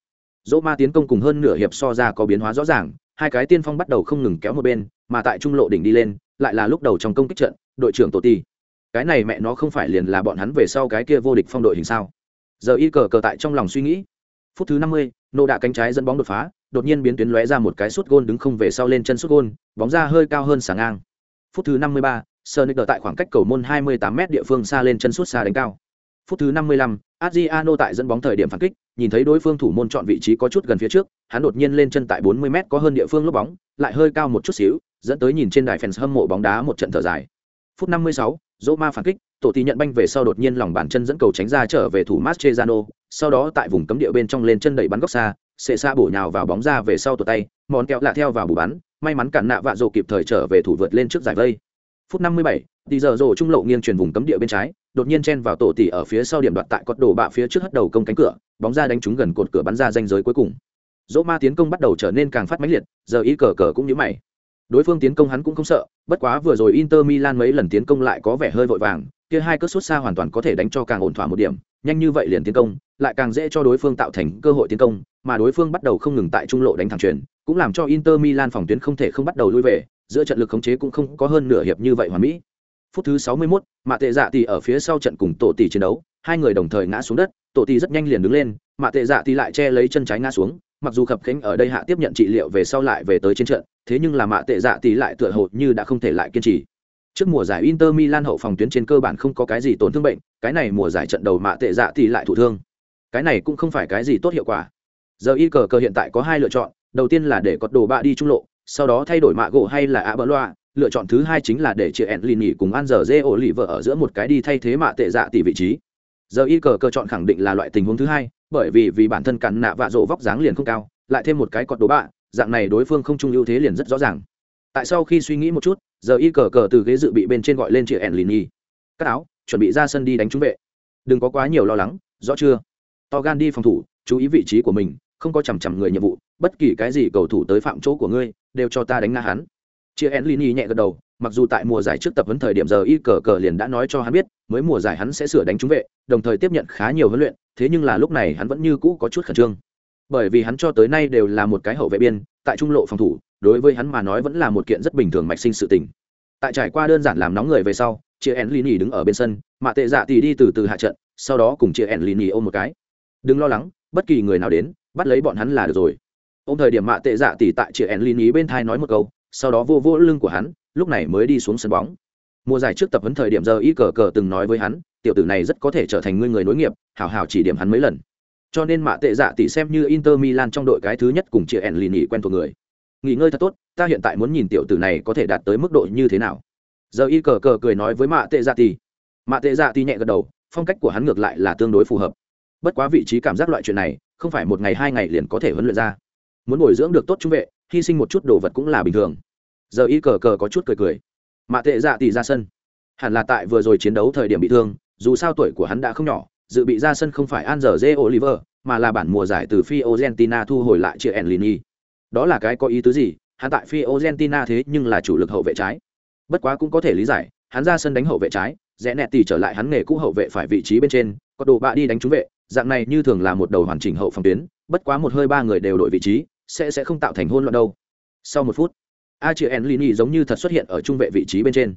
Dỗ ma tiến công cùng hơn nửa hiệp so ra có biến hóa rõ ràng, hai cái tiên phong bắt đầu không ngừng kéo một bên, mà tại trung lộ đỉnh đi lên, lại là lúc đầu trong công kích trận, đội trưởng tổ ti. Cái này mẹ nó không phải liền là bọn hắn về sau cái kia vô địch phong đội hình sao? Giờ y cờ cờ tại trong lòng suy nghĩ. Phút thứ năm mươi nô đạ cánh trái dẫn bóng đột phá đột nhiên biến tuyến lóe ra một cái sút gôn đứng không về sau lên chân sút gôn bóng ra hơi cao hơn sáng ngang phút thứ 53, mươi ba tại khoảng cách cầu môn 28 m địa phương xa lên chân sút xa đánh cao phút thứ 55, Adriano tại dẫn bóng thời điểm phản kích, nhìn thấy đối phương thủ môn chọn vị trí có chút gần phía trước, hắn đột nhiên lên chân tại 40 m có hơn địa phương lốp bóng, lại hơi cao một chút xíu, dẫn tới nhìn trên đài fans hâm mộ bóng đá một trận thở dài. Phút 56, Roma phản kích, tổ tỷ nhận banh về sau đột nhiên lòng bàn chân dẫn cầu tránh ra trở về thủ Mascherano, sau đó tại vùng cấm địa bên trong lên chân đẩy bắn góc xa, xệ xa bổ nhào vào bóng ra về sau tổ tay, mòn kẹo lạ theo vào bù bắn, may mắn cản nạ vạ rồ kịp thời trở về thủ vượt lên trước giải vây. Phút 57, giờ rồ trung lộ nghiêng chuyển vùng cấm địa bên trái, đột nhiên chen vào tổ tỷ ở phía sau điểm đoạt tại cột đổ bạ phía trước hất đầu công cánh cửa, bóng ra đánh trúng gần cột cửa bắn ra danh giới cuối cùng. Dỗ ma tiến công bắt đầu trở nên càng phát mãnh liệt, giờ ý cờ cờ cũng như mày. Đối phương tiến công hắn cũng không sợ, bất quá vừa rồi Inter Milan mấy lần tiến công lại có vẻ hơi vội vàng, kia hai cơ sút xa hoàn toàn có thể đánh cho càng ổn thỏa một điểm, nhanh như vậy liền tiến công, lại càng dễ cho đối phương tạo thành cơ hội tiến công, mà đối phương bắt đầu không ngừng tại trung lộ đánh thẳng truyền, cũng làm cho Inter Milan phòng tuyến không thể không bắt đầu lui về, giữa trận lực khống chế cũng không có hơn nửa hiệp như vậy hoàn mỹ. Phút thứ 61, Mạ Tệ Dạ tỷ ở phía sau trận cùng Tổ tỷ chiến đấu, hai người đồng thời ngã xuống đất, Tổ tỷ rất nhanh liền đứng lên, Mạ Tệ Dạ tỷ lại che lấy chân trái ngã xuống, mặc dù khập khánh ở đây hạ tiếp nhận trị liệu về sau lại về tới trên trận, thế nhưng là Mạ Tệ Dạ tỷ lại tựa hồ như đã không thể lại kiên trì. Trước mùa giải Inter Milan hậu phòng tuyến trên cơ bản không có cái gì tổn thương bệnh, cái này mùa giải trận đầu Mạ Tệ Dạ thì lại thụ thương. Cái này cũng không phải cái gì tốt hiệu quả. Giờ y cờ cờ hiện tại có hai lựa chọn, đầu tiên là để cột đồ bạ đi trung lộ, sau đó thay đổi mạ gỗ hay là ạ bỡ loa lựa chọn thứ hai chính là để chị ẹn lì nhỉ cùng ăn giờ dê ổ lì vợ ở giữa một cái đi thay thế mạ tệ dạ tỷ vị trí giờ y cờ cờ chọn khẳng định là loại tình huống thứ hai bởi vì vì bản thân cắn nạ vạ rộ vóc dáng liền không cao lại thêm một cái cọt đồ bạ dạng này đối phương không trung ưu thế liền rất rõ ràng tại sau khi suy nghĩ một chút giờ y cờ cờ từ ghế dự bị bên trên gọi lên chị ẻn lì nhi cắt áo, chuẩn bị ra sân đi đánh trúng vệ. Đừng có quá nhiều lo lắng, rõ chưa? To gan đi phòng thủ, chú ý vị trí của mình, không có chằm chằm người nhiệm vụ, bất kỳ cái gì cầu thủ tới phạm chỗ của ngươi, đều cho ta đánh ngã hắn. Chia nhi nhẹ gật đầu, mặc dù tại mùa giải trước tập huấn thời điểm giờ y cờ cờ liền đã nói cho hắn biết, mới mùa giải hắn sẽ sửa đánh trúng vệ, đồng thời tiếp nhận khá nhiều huấn luyện, thế nhưng là lúc này hắn vẫn như cũ có chút khẩn trương. Bởi vì hắn cho tới nay đều là một cái hậu vệ biên, tại trung lộ phòng thủ đối với hắn mà nói vẫn là một kiện rất bình thường mạch sinh sự tình. Tại trải qua đơn giản làm nóng người về sau, chia enlini đứng ở bên sân, mà tệ dạ thì đi từ từ hạ trận, sau đó cùng chia enlini ôm một cái. Đừng lo lắng, bất kỳ người nào đến, bắt lấy bọn hắn là được rồi. Ô m thời điểm mạ tệ dạ tỉ tại chị ẻn lý bên thai nói một câu, sau đó vô vô lưng của hắn, lúc này mới đi xuống sân bóng. Mùa giải trước tập huấn thời điểm giờ y cờ cờ từng nói với hắn, tiểu tử này rất có thể trở thành ngươi người nối nghiệp hào hào chỉ điểm hắn mấy lần. Cho nên mạ tệ dạ tỉ xem như inter milan trong đội cái thứ nhất cùng chị ẻn lì quen thuộc người nghỉ ngơi thật tốt, ta hiện tại muốn nhìn tiểu tử này có thể đạt tới mức độ như thế nào. Giờ y cờ cờ cười nói với mạ tệ dạ tỉ mạ tệ dạ tỉ nhẹ gật đầu, phong cách của hắn ngược lại là tương đối phù hợp. Bất quá vị trí cảm giác loại chuyện này, không phải một ngày hai ngày liền có thể huấn luyện ra. Muốn bồi dưỡng được tốt trung vệ, hy sinh một chút đồ vật cũng là bình thường. Giờ y cờ cờ có chút cười cười. Mạ tệ dạ tỷ ra sân. Hẳn là tại vừa rồi chiến đấu thời điểm bị thương, dù sao tuổi của hắn đã không nhỏ, dự bị ra sân không phải an giờ j oliver, mà là bản mùa giải từ phi argentina thu hồi lại chia enlini đó là cái có ý tứ gì? Hắn tại phi argentina thế nhưng là chủ lực hậu vệ trái. Bất quá cũng có thể lý giải, hắn ra sân đánh hậu vệ trái, rẽ nẹt tỉ trở lại hắn nghề cũ hậu vệ phải vị trí bên trên, có đồ bạ đi đánh trúng vệ, dạng này như thường là một đầu hoàn chỉnh hậu phòng tuyến, bất quá một hơi ba người đều đổi vị trí, sẽ sẽ không tạo thành hôn loạn đâu. Sau một phút a chị en lini giống như thật xuất hiện ở trung vệ vị trí bên trên.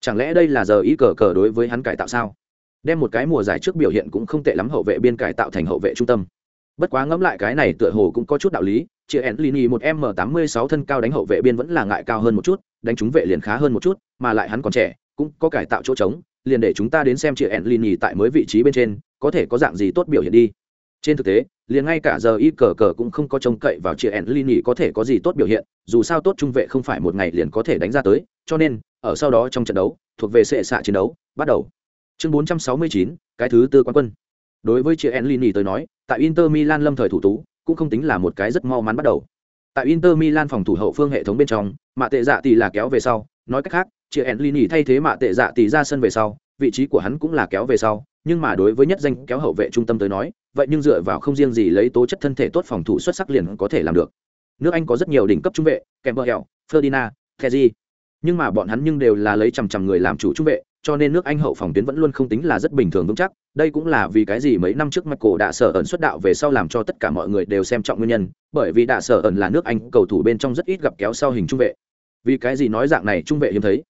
Chẳng lẽ đây là giờ ý cờ cờ đối với hắn cải tạo sao? Đem một cái mùa giải trước biểu hiện cũng không tệ lắm hậu vệ biên cải tạo thành hậu vệ trung tâm. Bất quá ngẫm lại cái này tựa hồ cũng có chút đạo lý chị ẻn lini một m tám mươi sáu thân cao đánh hậu vệ biên vẫn là ngại cao hơn một chút đánh trúng vệ liền khá hơn một chút mà lại hắn còn trẻ cũng có cải tạo chỗ trống liền để chúng ta đến xem chị ẻn lini tại mới vị trí bên trên có thể có dạng gì tốt biểu hiện đi. Trên thực tế liền ngay cả giờ y cờ cờ cũng không có trông cậy vào chị ẻn lini có thể có gì tốt biểu hiện dù sao tốt trung vệ không phải một ngày liền có thể đánh ra tới cho nên ở sau đó trong trận đấu thuộc về sệ xạ chiến đấu bắt đầu. Chương 469, cái thứ tư quán quân. Đối với chị ẻn lini tới nói tại inter milan lâm thời thủ tú cũng không tính là một cái rất mau mắn bắt đầu. Tại inter milan phòng thủ hậu phương hệ thống bên trong mạ tệ dạ tỷ là kéo về sau. Nói cách khác chị enlini thay thế mạ tệ dạ tỷ ra sân về sau, vị trí của hắn cũng là kéo về sau. Nhưng mà đối với nhất danh kéo hậu vệ trung tâm tới nói, vậy nhưng dựa vào không riêng gì lấy tố chất thân thể tốt phòng thủ xuất sắc liền có thể làm được. Nước anh có rất nhiều đỉnh cấp trung vệ kèm bờ hẹo ferdinand kezi nhưng mà bọn hắn nhưng đều là lấy chằm chằm người làm chủ trung vệ cho nên nước anh hậu phòng tuyến vẫn luôn không tính là rất bình thường vững chắc. Đây cũng là vì cái gì mấy năm trước mặt cổ đã sở ẩn xuất đạo về sau làm cho tất cả mọi người đều xem trọng nguyên nhân, bởi vì đã sở ẩn là nước anh, cầu thủ bên trong rất ít gặp kéo sau hình trung vệ. Vì cái gì nói dạng này trung vệ hiếm thấy?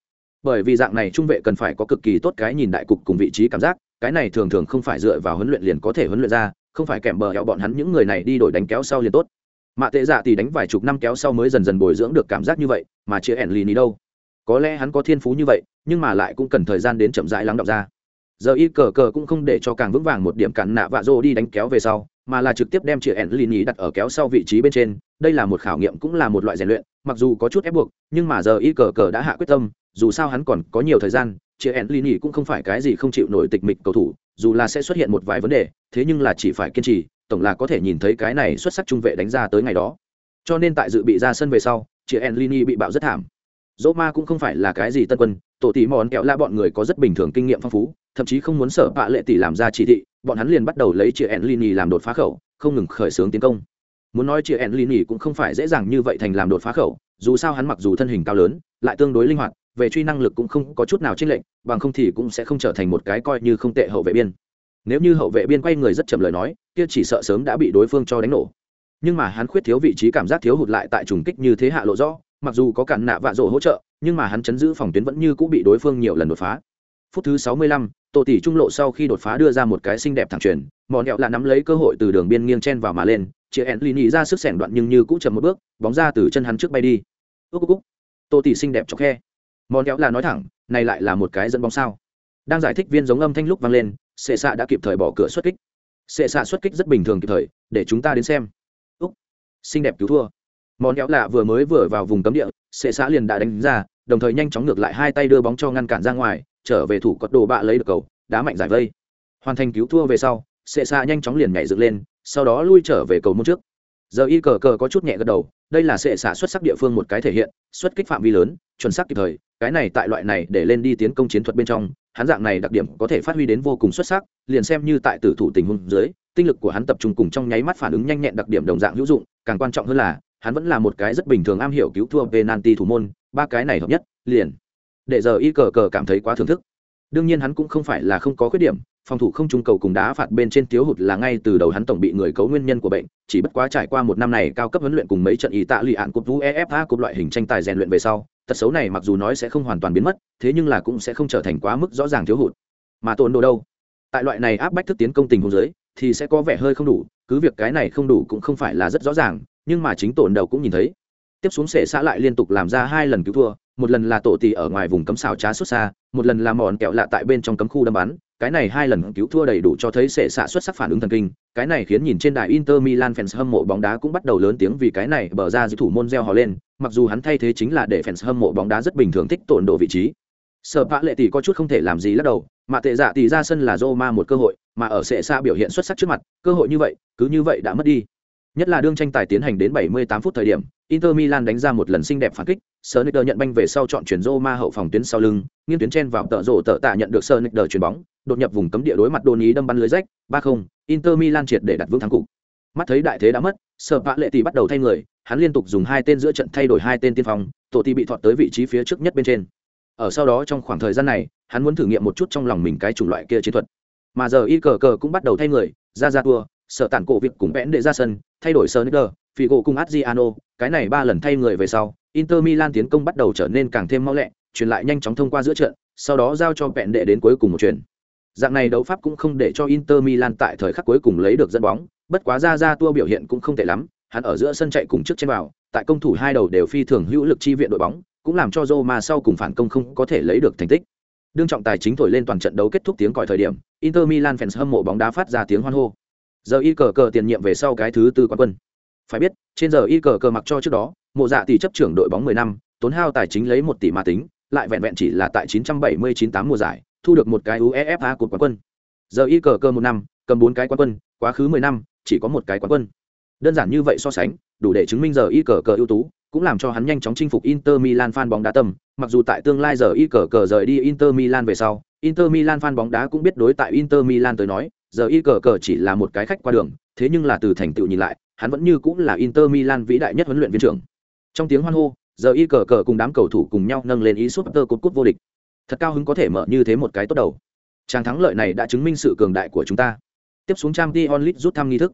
Bởi vì dạng này trung vệ cần phải có cực kỳ tốt cái nhìn đại cục cùng vị trí cảm giác, cái này thường thường không phải dựa vào huấn luyện liền có thể huấn luyện ra, không phải kèm bờ hẹo bọn hắn những người này đi đổi đánh kéo sau liền tốt. Mạ tệ dạ thì đánh vài chục năm kéo sau mới dần dần bồi dưỡng được cảm giác như vậy, mà chia ẻn lì ní đâu? Có lẽ hắn có thiên phú như vậy nhưng mà lại cũng cần thời gian đến chậm rãi lắng đọng ra. Giờ y cờ cờ cũng không để cho càng vững vàng một điểm cản nạ vạ rô đi đánh kéo về sau, mà là trực tiếp đem chị ẻn lì nhì đặt ở kéo sau vị trí bên trên. Đây là một khảo nghiệm cũng là một loại rèn luyện, mặc dù có chút ép buộc, nhưng mà giờ y cờ cờ đã hạ quyết tâm, dù sao hắn còn có nhiều thời gian chị ẻn lì nhì cũng không phải cái gì không chịu nổi tịch mịch cầu thủ, dù là sẽ xuất hiện một vài vấn đề, thế nhưng là chỉ phải kiên trì, tổng là có thể nhìn thấy cái này xuất sắc trung vệ đánh ra tới ngày đó. Cho nên tại dự bị ra sân về sau chị enlini bị bạo rất thảm. Dỗ ma cũng không phải là cái gì tân quân tổ tỷ mòn kẹo la bọn người có rất bình thường kinh nghiệm phong phú thậm chí không muốn sợ bạ lệ tỷ làm ra chỉ thị bọn hắn liền bắt đầu lấy chị enlini làm đột phá khẩu không ngừng khởi xướng tiến công muốn nói chị enlini cũng không phải dễ dàng như vậy thành làm đột phá khẩu dù sao hắn mặc dù thân hình cao lớn lại tương đối linh hoạt về truy năng lực cũng không có chút nào chênh lệch, bằng không thì cũng sẽ không trở thành một cái coi như không tệ hậu vệ biên. Nếu như hậu vệ biên quay người rất chậm lời nói, kia chỉ sợ sớm đã bị đối phương cho đánh nổ. Nhưng mà hắn khuyết thiếu vị trí cảm giác thiếu hụt lại tại trùng kích như thế hạ lộ rõ, mặc dù có cản nạ vạ rổ hỗ trợ, nhưng mà hắn chấn giữ phòng tuyến vẫn như cũng bị đối phương nhiều lần đột phá. Phút thứ 65, Tô tỷ trung lộ sau khi đột phá đưa ra một cái xinh đẹp thẳng truyền, mòn nhẹo là nắm lấy cơ hội từ đường biên nghiêng chen vào mà lên, chia Enlini ra sức sẻn đoạn nhưng như cũng chậm một bước, bóng ra từ chân hắn trước bay đi. ước cúc úc. Tô tỷ xinh đẹp cho khe mòn kéo là nói thẳng này lại là một cái dẫn bóng sao đang giải thích viên giống âm thanh lúc vang lên sệ xạ đã kịp thời bỏ cửa xuất kích sệ xạ xuất kích rất bình thường kịp thời để chúng ta đến xem úc xinh đẹp cứu thua Món kéo lạ vừa mới vừa vào vùng cấm địa, sệ xã liền đã đánh ra, đồng thời nhanh chóng ngược lại hai tay đưa bóng cho ngăn cản ra ngoài, trở về thủ cọt đồ bạ lấy được cầu, đá mạnh giải vây. Hoàn thành cứu thua về sau, sệ xã nhanh chóng liền nhảy dựng lên, sau đó lui trở về cầu môn trước. Giờ y cờ cờ có chút nhẹ gật đầu, đây là sệ xã xuất sắc địa phương một cái thể hiện, xuất kích phạm vi lớn, chuẩn xác kịp thời, cái này tại loại này để lên đi tiến công chiến thuật bên trong, hắn dạng này đặc điểm có thể phát huy đến vô cùng xuất sắc, liền xem như tại tử thủ tình huống dưới, tinh lực của hắn tập trung cùng trong nháy mắt phản ứng nhanh nhẹn đặc điểm đồng dạng hữu dụng, càng quan trọng hơn là hắn vẫn là một cái rất bình thường am hiểu cứu thua penalty thủ môn, ba cái này hợp nhất, liền. Để giờ y cờ cờ cảm thấy quá thưởng thức. Đương nhiên hắn cũng không phải là không có khuyết điểm, phòng thủ không trung cầu cùng đá phạt bên trên thiếu hụt là ngay từ đầu hắn tổng bị người cấu nguyên nhân của bệnh, chỉ bất quá trải qua một năm này cao cấp huấn luyện cùng mấy trận ý tạ lụy ạn cúp EFA cúp loại hình tranh tài rèn luyện về sau, tật xấu này mặc dù nói sẽ không hoàn toàn biến mất, thế nhưng là cũng sẽ không trở thành quá mức rõ ràng thiếu hụt. Mà tổn đồ đâu? Tại loại này áp bách thức tiến công tình hồ dưới, thì sẽ có vẻ hơi không đủ, cứ việc cái này không đủ cũng không phải là rất rõ ràng nhưng mà chính tổn đầu cũng nhìn thấy. Tiếp xuống sệ xã lại liên tục làm ra hai lần cứu thua, một lần là tổ tỷ ở ngoài vùng cấm xào trá xuất xa, một lần là mòn kẹo lạ tại bên trong cấm khu đâm bắn. Cái này hai lần cứu thua đầy đủ cho thấy sệ xạ xuất sắc phản ứng thần kinh, cái này khiến nhìn trên đài inter milan fans hâm mộ bóng đá cũng bắt đầu lớn tiếng vì cái này bờ ra giữ thủ môn reo hò lên, mặc dù hắn thay thế chính là để fans hâm mộ bóng đá rất bình thường thích tổn độ vị trí. Sợ vã lệ tỷ có chút không thể làm gì lắc đầu, mà tệ dạ tỷ ra sân là Roma một cơ hội, mà ở sệ xa biểu hiện xuất sắc trước mặt, cơ hội như vậy, cứ như vậy đã mất đi nhất là đương tranh tài tiến hành đến 78 phút thời điểm Inter Milan đánh ra một lần xinh đẹp phản kích, Sonic nhận banh về sau chọn chuyển Roma hậu phòng tuyến sau lưng, nghiêng tuyến chen vào tợ rổ tợ tạ nhận được Sonic chuyển bóng, đột nhập vùng cấm địa đối mặt Doni đâm bắn lưới rách, 3-0, Inter Milan triệt để đặt vững thắng cục. Mắt thấy đại thế đã mất, Sở Pạ Lệ tỷ bắt đầu thay người, hắn liên tục dùng hai tên giữa trận thay đổi hai tên tiên phong, tổ tỷ bị thọt tới vị trí phía trước nhất bên trên. Ở sau đó trong khoảng thời gian này, hắn muốn thử nghiệm một chút trong lòng mình cái chủng loại kia chiến thuật. Mà giờ y cờ cờ cũng bắt đầu thay người, ra ra tua, sở tản cổ việc cùng bẽn để ra sân, thay đổi Sonder, Figo cùng Adriano, cái này ba lần thay người về sau, Inter Milan tiến công bắt đầu trở nên càng thêm mau lẹ, truyền lại nhanh chóng thông qua giữa trận, sau đó giao cho pẹn đệ đến cuối cùng một chuyện. Dạng này đấu pháp cũng không để cho Inter Milan tại thời khắc cuối cùng lấy được dẫn bóng, bất quá ra ra tua biểu hiện cũng không tệ lắm, hắn ở giữa sân chạy cùng trước trên vào, tại công thủ hai đầu đều phi thường hữu lực chi viện đội bóng, cũng làm cho Roma sau cùng phản công không có thể lấy được thành tích. Đương trọng tài chính thổi lên toàn trận đấu kết thúc tiếng còi thời điểm, Inter Milan fans hâm mộ bóng đá phát ra tiếng hoan hô. Giờ y cờ cờ tiền nhiệm về sau cái thứ tư quán quân. Phải biết, trên giờ y cờ cờ mặc cho trước đó, mộ dạ tỷ chấp trưởng đội bóng 10 năm, tốn hao tài chính lấy 1 tỷ mà tính, lại vẹn vẹn chỉ là tại 979 tám mùa giải, thu được một cái UEFA của quán quân. Giờ y cờ cờ một năm, cầm bốn cái quán quân, quá khứ 10 năm, chỉ có một cái quán quân. Đơn giản như vậy so sánh, đủ để chứng minh giờ y cờ cờ ưu tú, cũng làm cho hắn nhanh chóng chinh phục Inter Milan fan bóng đá tâm, mặc dù tại tương lai giờ y cờ cờ rời đi Inter Milan về sau, Inter Milan fan bóng đá cũng biết đối tại Inter Milan tới nói, giờ y cờ cờ chỉ là một cái khách qua đường, thế nhưng là từ thành tựu nhìn lại, hắn vẫn như cũng là Inter Milan vĩ đại nhất huấn luyện viên trưởng. Trong tiếng hoan hô, giờ y cờ cờ cùng đám cầu thủ cùng nhau nâng lên ý súp tơ cột cút vô địch. Thật cao hứng có thể mở như thế một cái tốt đầu. Tràng thắng lợi này đã chứng minh sự cường đại của chúng ta. Tiếp xuống trang t onlit rút thăm nghi thức.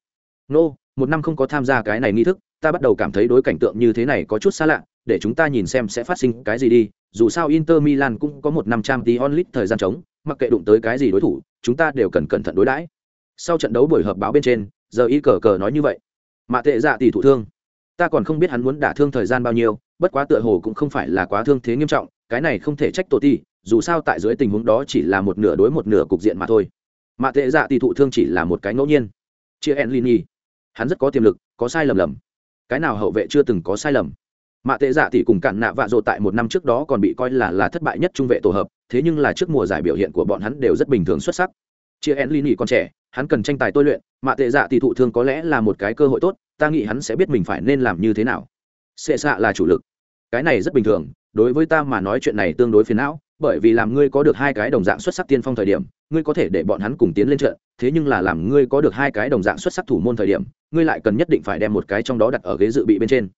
Nô, một năm không có tham gia cái này nghi thức, ta bắt đầu cảm thấy đối cảnh tượng như thế này có chút xa lạ, để chúng ta nhìn xem sẽ phát sinh cái gì đi. Dù sao Inter Milan cũng có một năm trang t onlit thời gian trống, mặc kệ đụng tới cái gì đối thủ, chúng ta đều cần cẩn thận đối đãi. Sau trận đấu buổi họp báo bên trên, giờ y cờ cờ nói như vậy. Mạ tệ dạ tỷ thụ thương, ta còn không biết hắn muốn đả thương thời gian bao nhiêu, bất quá tựa hồ cũng không phải là quá thương thế nghiêm trọng, cái này không thể trách tổ tỷ, dù sao tại dưới tình huống đó chỉ là một nửa đối một nửa cục diện mà thôi. Mạ tệ dạ tỷ thụ thương chỉ là một cái ngẫu nhiên. Chia Enlini, hắn rất có tiềm lực, có sai lầm lầm. Cái nào hậu vệ chưa từng có sai lầm mạ tệ dạ tỷ cùng cạn nạ vạ rộ tại một năm trước đó còn bị coi là là thất bại nhất trung vệ tổ hợp, thế nhưng là trước mùa giải biểu hiện của bọn hắn đều rất bình thường xuất sắc. Chia en lini còn trẻ, hắn cần tranh tài tôi luyện, mạ tệ dạ tỷ thụ thương có lẽ là một cái cơ hội tốt, ta nghĩ hắn sẽ biết mình phải nên làm như thế nào. Xệ xạ là chủ lực. Cái này rất bình thường, đối với ta mà nói chuyện này tương đối phiền não, bởi vì làm ngươi có được hai cái đồng dạng xuất sắc tiên phong thời điểm, ngươi có thể để bọn hắn cùng tiến lên trận, thế nhưng là làm ngươi có được hai cái đồng dạng xuất sắc thủ môn thời điểm, ngươi lại cần nhất định phải đem một cái trong đó đặt ở ghế dự bị bên trên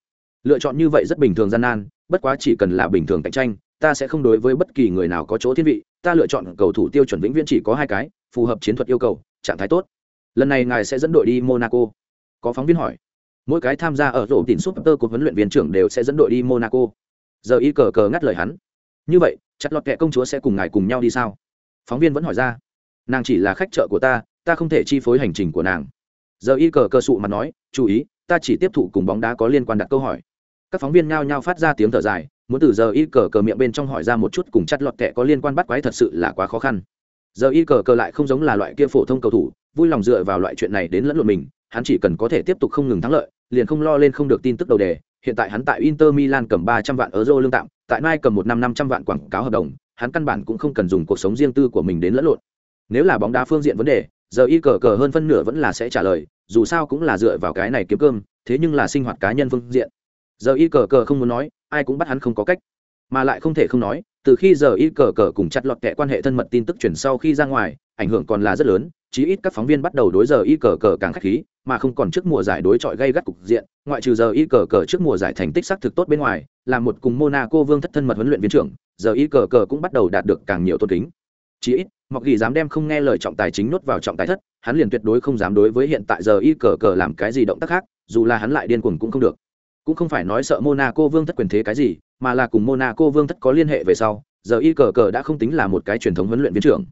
lựa chọn như vậy rất bình thường gian nan, bất quá chỉ cần là bình thường cạnh tranh, ta sẽ không đối với bất kỳ người nào có chỗ thiên vị, ta lựa chọn cầu thủ tiêu chuẩn vĩnh viễn chỉ có hai cái, phù hợp chiến thuật yêu cầu, trạng thái tốt. Lần này ngài sẽ dẫn đội đi monaco. Có phóng viên hỏi. Mỗi cái tham gia ở rổ tín súp tơ của huấn luyện viên trưởng đều sẽ dẫn đội đi monaco. Giờ y cờ cờ ngắt lời hắn. Như vậy, chặt lọt kệ công chúa sẽ cùng ngài cùng nhau đi sao? Phóng viên vẫn hỏi ra. Nàng chỉ là khách trợ của ta ta không thể chi phối hành trình của nàng. Giờ y cờ cờ sụ mà nói, chú ý, ta chỉ tiếp thụ cùng bóng đá có liên quan đặt câu hỏi các phóng viên nhao nhao phát ra tiếng thở dài, muốn từ giờ y cờ cờ miệng bên trong hỏi ra một chút cùng chặt lọt kệ có liên quan bắt quái thật sự là quá khó khăn. Giờ y cờ cờ lại không giống là loại kia phổ thông cầu thủ, vui lòng dựa vào loại chuyện này đến lẫn lộn mình, hắn chỉ cần có thể tiếp tục không ngừng thắng lợi, liền không lo lên không được tin tức đầu đề, hiện tại hắn tại inter milan cầm ba trăm vạn euro lương tạm, tại mai cầm một năm năm trăm vạn quảng cáo hợp đồng, hắn căn bản cũng không cần dùng cuộc sống riêng tư của mình đến lẫn lộn. Nếu là bóng đá phương diện vấn đề, giờ y cờ cờ hơn phân nửa vẫn là sẽ trả lời, dù sao cũng là dựa vào cái này kiếm cơm, thế nhưng là sinh hoạt cá nhân phương diện giờ y cờ cờ không muốn nói, ai cũng bắt hắn không có cách. Mà lại không thể không nói, từ khi giờ y cờ cờ cùng chặt lọt kẻ quan hệ thân mật tin tức chuyển sau khi ra ngoài, ảnh hưởng còn là rất lớn, chí ít các phóng viên bắt đầu đối giờ y cờ cờ càng k h á c h khí, mà không còn trước mùa giải đối chọi gây gắt cục diện, ngoại trừ giờ y cờ cờ trước mùa giải thành tích xác thực tốt bên ngoài, là một cùng monaco vương thất thân mật huấn luyện viên trưởng, giờ y cờ cờ cũng bắt đầu đạt được càng nhiều tôn kính. Chí ít mọc ghi dám đem không nghe lời trọng tài chính nuốt vào trọng tài thất, hắn liền tuyệt đối không dám đối với hiện tại giờ y cờ cờ làm cái gì động tác khác, dù là hắn lại điên cuồng cũng không được cũng không phải nói sợ monaco vương thất quyền thế cái gì, mà là cùng monaco vương thất có liên hệ về sau, giờ y cờ cờ đã không tính là một cái truyền thống huấn luyện viên trưởng.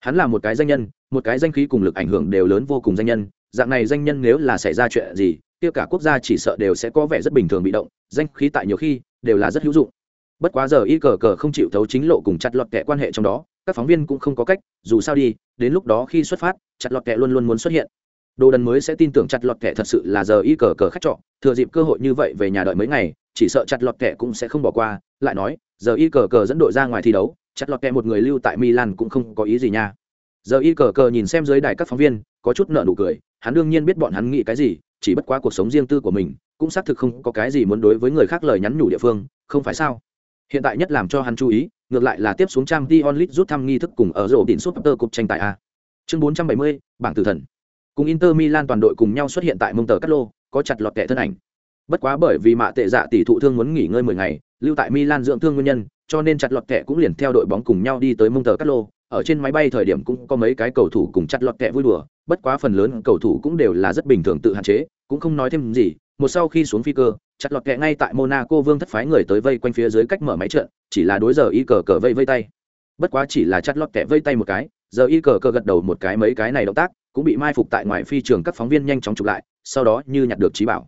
Hắn là một cái danh nhân, một cái danh khí cùng lực ảnh hưởng đều lớn vô cùng danh nhân, dạng này danh nhân nếu là xảy ra chuyện gì, kia cả quốc gia chỉ sợ đều sẽ có vẻ rất bình thường bị động, danh khí tại nhiều khi đều là rất hữu dụng. Bất quá giờ y cờ cờ không chịu thấu chính lộ cùng chặt lọt kẻ quan hệ trong đó, các phóng viên cũng không có cách, dù sao đi, đến lúc đó khi xuất phát, chặt lọt kẻ luôn luôn muốn xuất hiện đồ đần mới sẽ tin tưởng chặt lọt kẻ thật sự là giờ y cờ cờ khách trọ thừa dịp cơ hội như vậy về nhà đợi mấy ngày chỉ sợ chặt lọt kẻ cũng sẽ không bỏ qua lại nói giờ y cờ cờ dẫn đội ra ngoài thi đấu chặt lọt kẻ một người lưu tại milan cũng không có ý gì nha. Giờ y cờ cờ nhìn xem dưới đài các phóng viên có chút nợ nụ cười hắn đương nhiên biết bọn hắn nghĩ cái gì chỉ bất quá cuộc sống riêng tư của mình cũng xác thực không có cái gì muốn đối với người khác lời nhắn nhủ địa phương không phải sao? Hiện tại nhất làm cho hắn chú ý ngược lại là tiếp xuống trang t onlit rút thăm nghi thức cùng ở rổ đỉnh súp tơ cục tranh tài a. Chương 470, bảng tử thần cùng inter milan toàn đội cùng nhau xuất hiện tại mông tờ cắt lô có chặt lọt kẻ thân ảnh. Bất quá bởi vì mạ tệ dạ tỷ thụ thương muốn nghỉ ngơi mười ngày, lưu tại milan dưỡng thương nguyên nhân, cho nên chặt lọt kẻ cũng liền theo đội bóng cùng nhau đi tới mông tờ cắt lô ở trên máy bay thời điểm cũng có mấy cái cầu thủ cùng chặt lọt kẹ vui đùa, bất quá phần lớn cầu thủ cũng đều là rất bình thường tự hạn chế, cũng không nói thêm gì. Một sau khi xuống phi cơ, chặt lọt kẹ ngay tại monaco vương thất phái người tới vây quanh phía dưới cách mở máy trận, chỉ là đối giờ y cờ cờ vây vây tay. Bất quá chỉ là chặt lọt kẹ vây tay một cái, giờ y cờ cờ gật đầu một cái mấy cái này động tác cũng bị mai phục tại ngoài phi trường các phóng viên nhanh chóng chụp lại, sau đó như nhặt được trí bảo.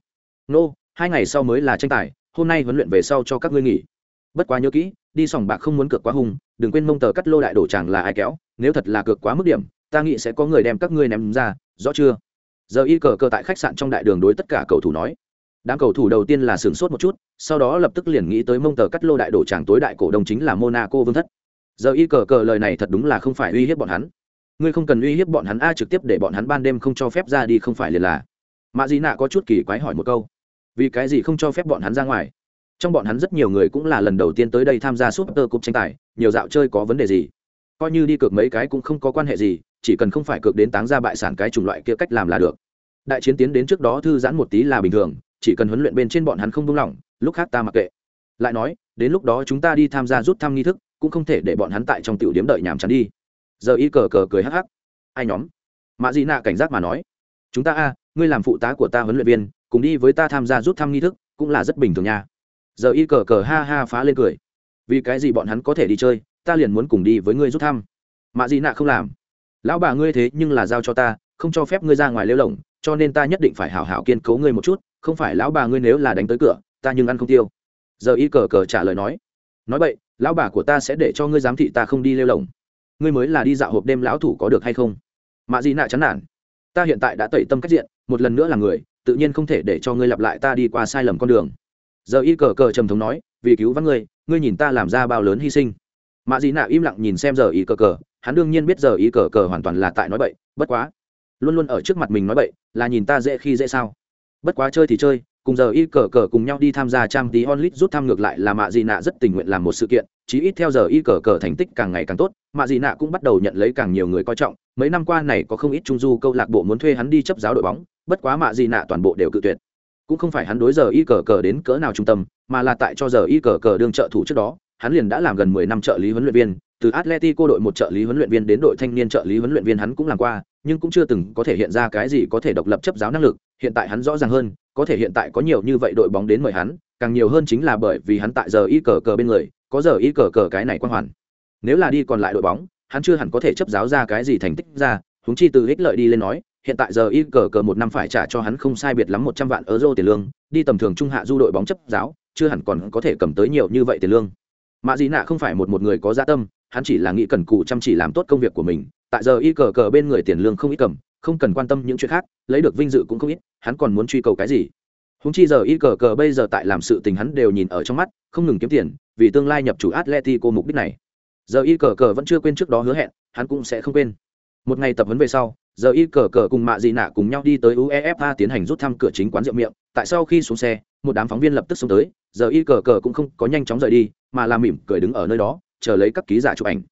Nô, hai ngày sau mới là tranh tài, hôm nay huấn luyện về sau cho các ngươi nghỉ. Bất quá nhớ kỹ, đi sòng bạc không muốn cược quá hung, đừng quên mông tờ cắt lô đại đổ chẳng là ai kéo, nếu thật là cược quá mức điểm, ta nghĩ sẽ có người đem các ngươi ném ra, rõ chưa? Giờ y cờ cờ tại khách sạn trong đại đường đối tất cả cầu thủ nói. Đám cầu thủ đầu tiên là sửng sốt một chút, sau đó lập tức liền nghĩ tới mông tờ cắt lô đại đổ tràng tối đại cổ đông chính là monaco vương thất. Giờ y cờ cờ lời này thật đúng là không phải uy hiếp bọn hắn ngươi không cần uy hiếp bọn hắn a, trực tiếp để bọn hắn ban đêm không cho phép ra đi không phải liền là. Mạ dị nạ có chút kỳ quái hỏi một câu. Vì cái gì không cho phép bọn hắn ra ngoài? Trong bọn hắn rất nhiều người cũng là lần đầu tiên tới đây tham gia súp tơ cục tranh tài, nhiều dạo chơi có vấn đề gì? Coi như đi cược mấy cái cũng không có quan hệ gì, chỉ cần không phải cược đến táng ra bại sản cái chủng loại kia cách làm là được. Đại chiến tiến đến trước đó thư giãn một tí là bình thường, chỉ cần huấn luyện bên trên bọn hắn không buông lỏng, lúc khác ta mặc kệ. Lại nói, đến lúc đó chúng ta đi tham gia rút thăm nghi thức, cũng không thể để bọn hắn tại trong tiểu điếm đợi nhàm chán đi giờ y cờ cờ cười hắc hắc. Ai nhóm? Mạ dị nạ cảnh giác mà nói. Chúng ta a, ngươi làm phụ tá của ta huấn luyện viên, cùng đi với ta tham gia rút thăm nghi thức, cũng là rất bình thường nha. Giờ y cờ cờ ha ha phá lên cười. Vì cái gì bọn hắn có thể đi chơi, ta liền muốn cùng đi với ngươi rút thăm. Mạ dị nạ không làm. Lão bà ngươi thế nhưng là giao cho ta, không cho phép ngươi ra ngoài lêu lỏng cho nên ta nhất định phải hảo hảo kiên cố ngươi một chút, không phải lão bà ngươi nếu là đánh tới cửa, ta nhưng ăn không tiêu. Giờ y cờ cờ trả lời nói. Nói vậy lão bà của ta sẽ để cho ngươi giám thị ta không đi lêu lỏng ngươi mới là đi dạo hộp đêm lão thủ có được hay không? Mạ dị nạ chán nản. Ta hiện tại đã tẩy tâm cách diện, một lần nữa là người, tự nhiên không thể để cho ngươi lặp lại ta đi qua sai lầm con đường. Giờ y cờ cờ trầm thống nói, vì cứu vãn ngươi ngươi nhìn ta làm ra bao lớn hy sinh. Mạ dị nạ im lặng nhìn xem giờ y cờ cờ, hắn đương nhiên biết giờ y cờ cờ hoàn toàn là tại nói bậy, bất quá. Luôn luôn ở trước mặt mình nói bậy, là nhìn ta dễ khi dễ sao. Bất quá chơi thì chơi, cùng giờ y cờ cờ cùng nhau đi tham gia trang tí onlit rút thăm ngược lại là mạ dị nạ rất tình nguyện làm một sự kiện chí ít theo giờ y cờ cờ thành tích càng ngày càng tốt, mạ dị nạ cũng bắt đầu nhận lấy càng nhiều người coi trọng. Mấy năm qua này có không ít trung du câu lạc bộ muốn thuê hắn đi chấp giáo đội bóng, bất quá mạ dị nạ toàn bộ đều cự tuyệt. Cũng không phải hắn đối giờ y cờ cờ đến cỡ nào trung tâm, mà là tại cho giờ y cờ cờ đương trợ thủ trước đó, hắn liền đã làm gần mười năm trợ lý huấn luyện viên, từ atletico đội một trợ lý huấn luyện viên đến đội thanh niên trợ lý huấn luyện viên hắn cũng làm qua, nhưng cũng chưa từng có thể hiện ra cái gì có thể độc lập chấp giáo năng lực. Hiện tại hắn rõ ràng hơn, có thể hiện tại có nhiều như vậy đội bóng đến mời hắn, càng nhiều hơn chính là bởi vì hắn tại giờ y cờ cờ bên người có giờ y cờ cờ cái này quan hoàn. Nếu là đi còn lại đội bóng, hắn chưa hẳn có thể chấp giáo ra cái gì thành tích ra húng chi từ ích lợi đi lên nói, hiện tại giờ y cờ cờ một năm phải trả cho hắn không sai biệt lắm một trăm vạn euro tiền lương, đi tầm thường trung hạ du đội bóng chấp giáo, chưa hẳn còn có thể cầm tới nhiều như vậy tiền lương. Mạ dị nạ không phải một một người có gia tâm, hắn chỉ là nghĩ cần cù chăm chỉ làm tốt công việc của mình, tại giờ y cờ cờ bên người tiền lương không ít cầm, không cần quan tâm những chuyện khác, lấy được vinh dự cũng không ít, hắn còn muốn truy cầu cái gì? Húng chi giờ y cờ cờ bây giờ tại làm sự tình hắn đều nhìn ở trong mắt, không ngừng kiếm tiền, vì tương lai nhập chủ atletico mục đích này. Giờ y cờ cờ vẫn chưa quên trước đó hứa hẹn, hắn cũng sẽ không quên. Một ngày tập huấn về sau, giờ y cờ cờ cùng mạ dị nạ cùng nhau đi tới uefa tiến hành rút thăm cửa chính quán rượu miệng. Tại sau khi xuống xe, một đám phóng viên lập tức xuống tới, giờ y cờ cờ cũng không có nhanh chóng rời đi, mà làm mỉm cười đứng ở nơi đó, chờ lấy các ký giả chụp ảnh.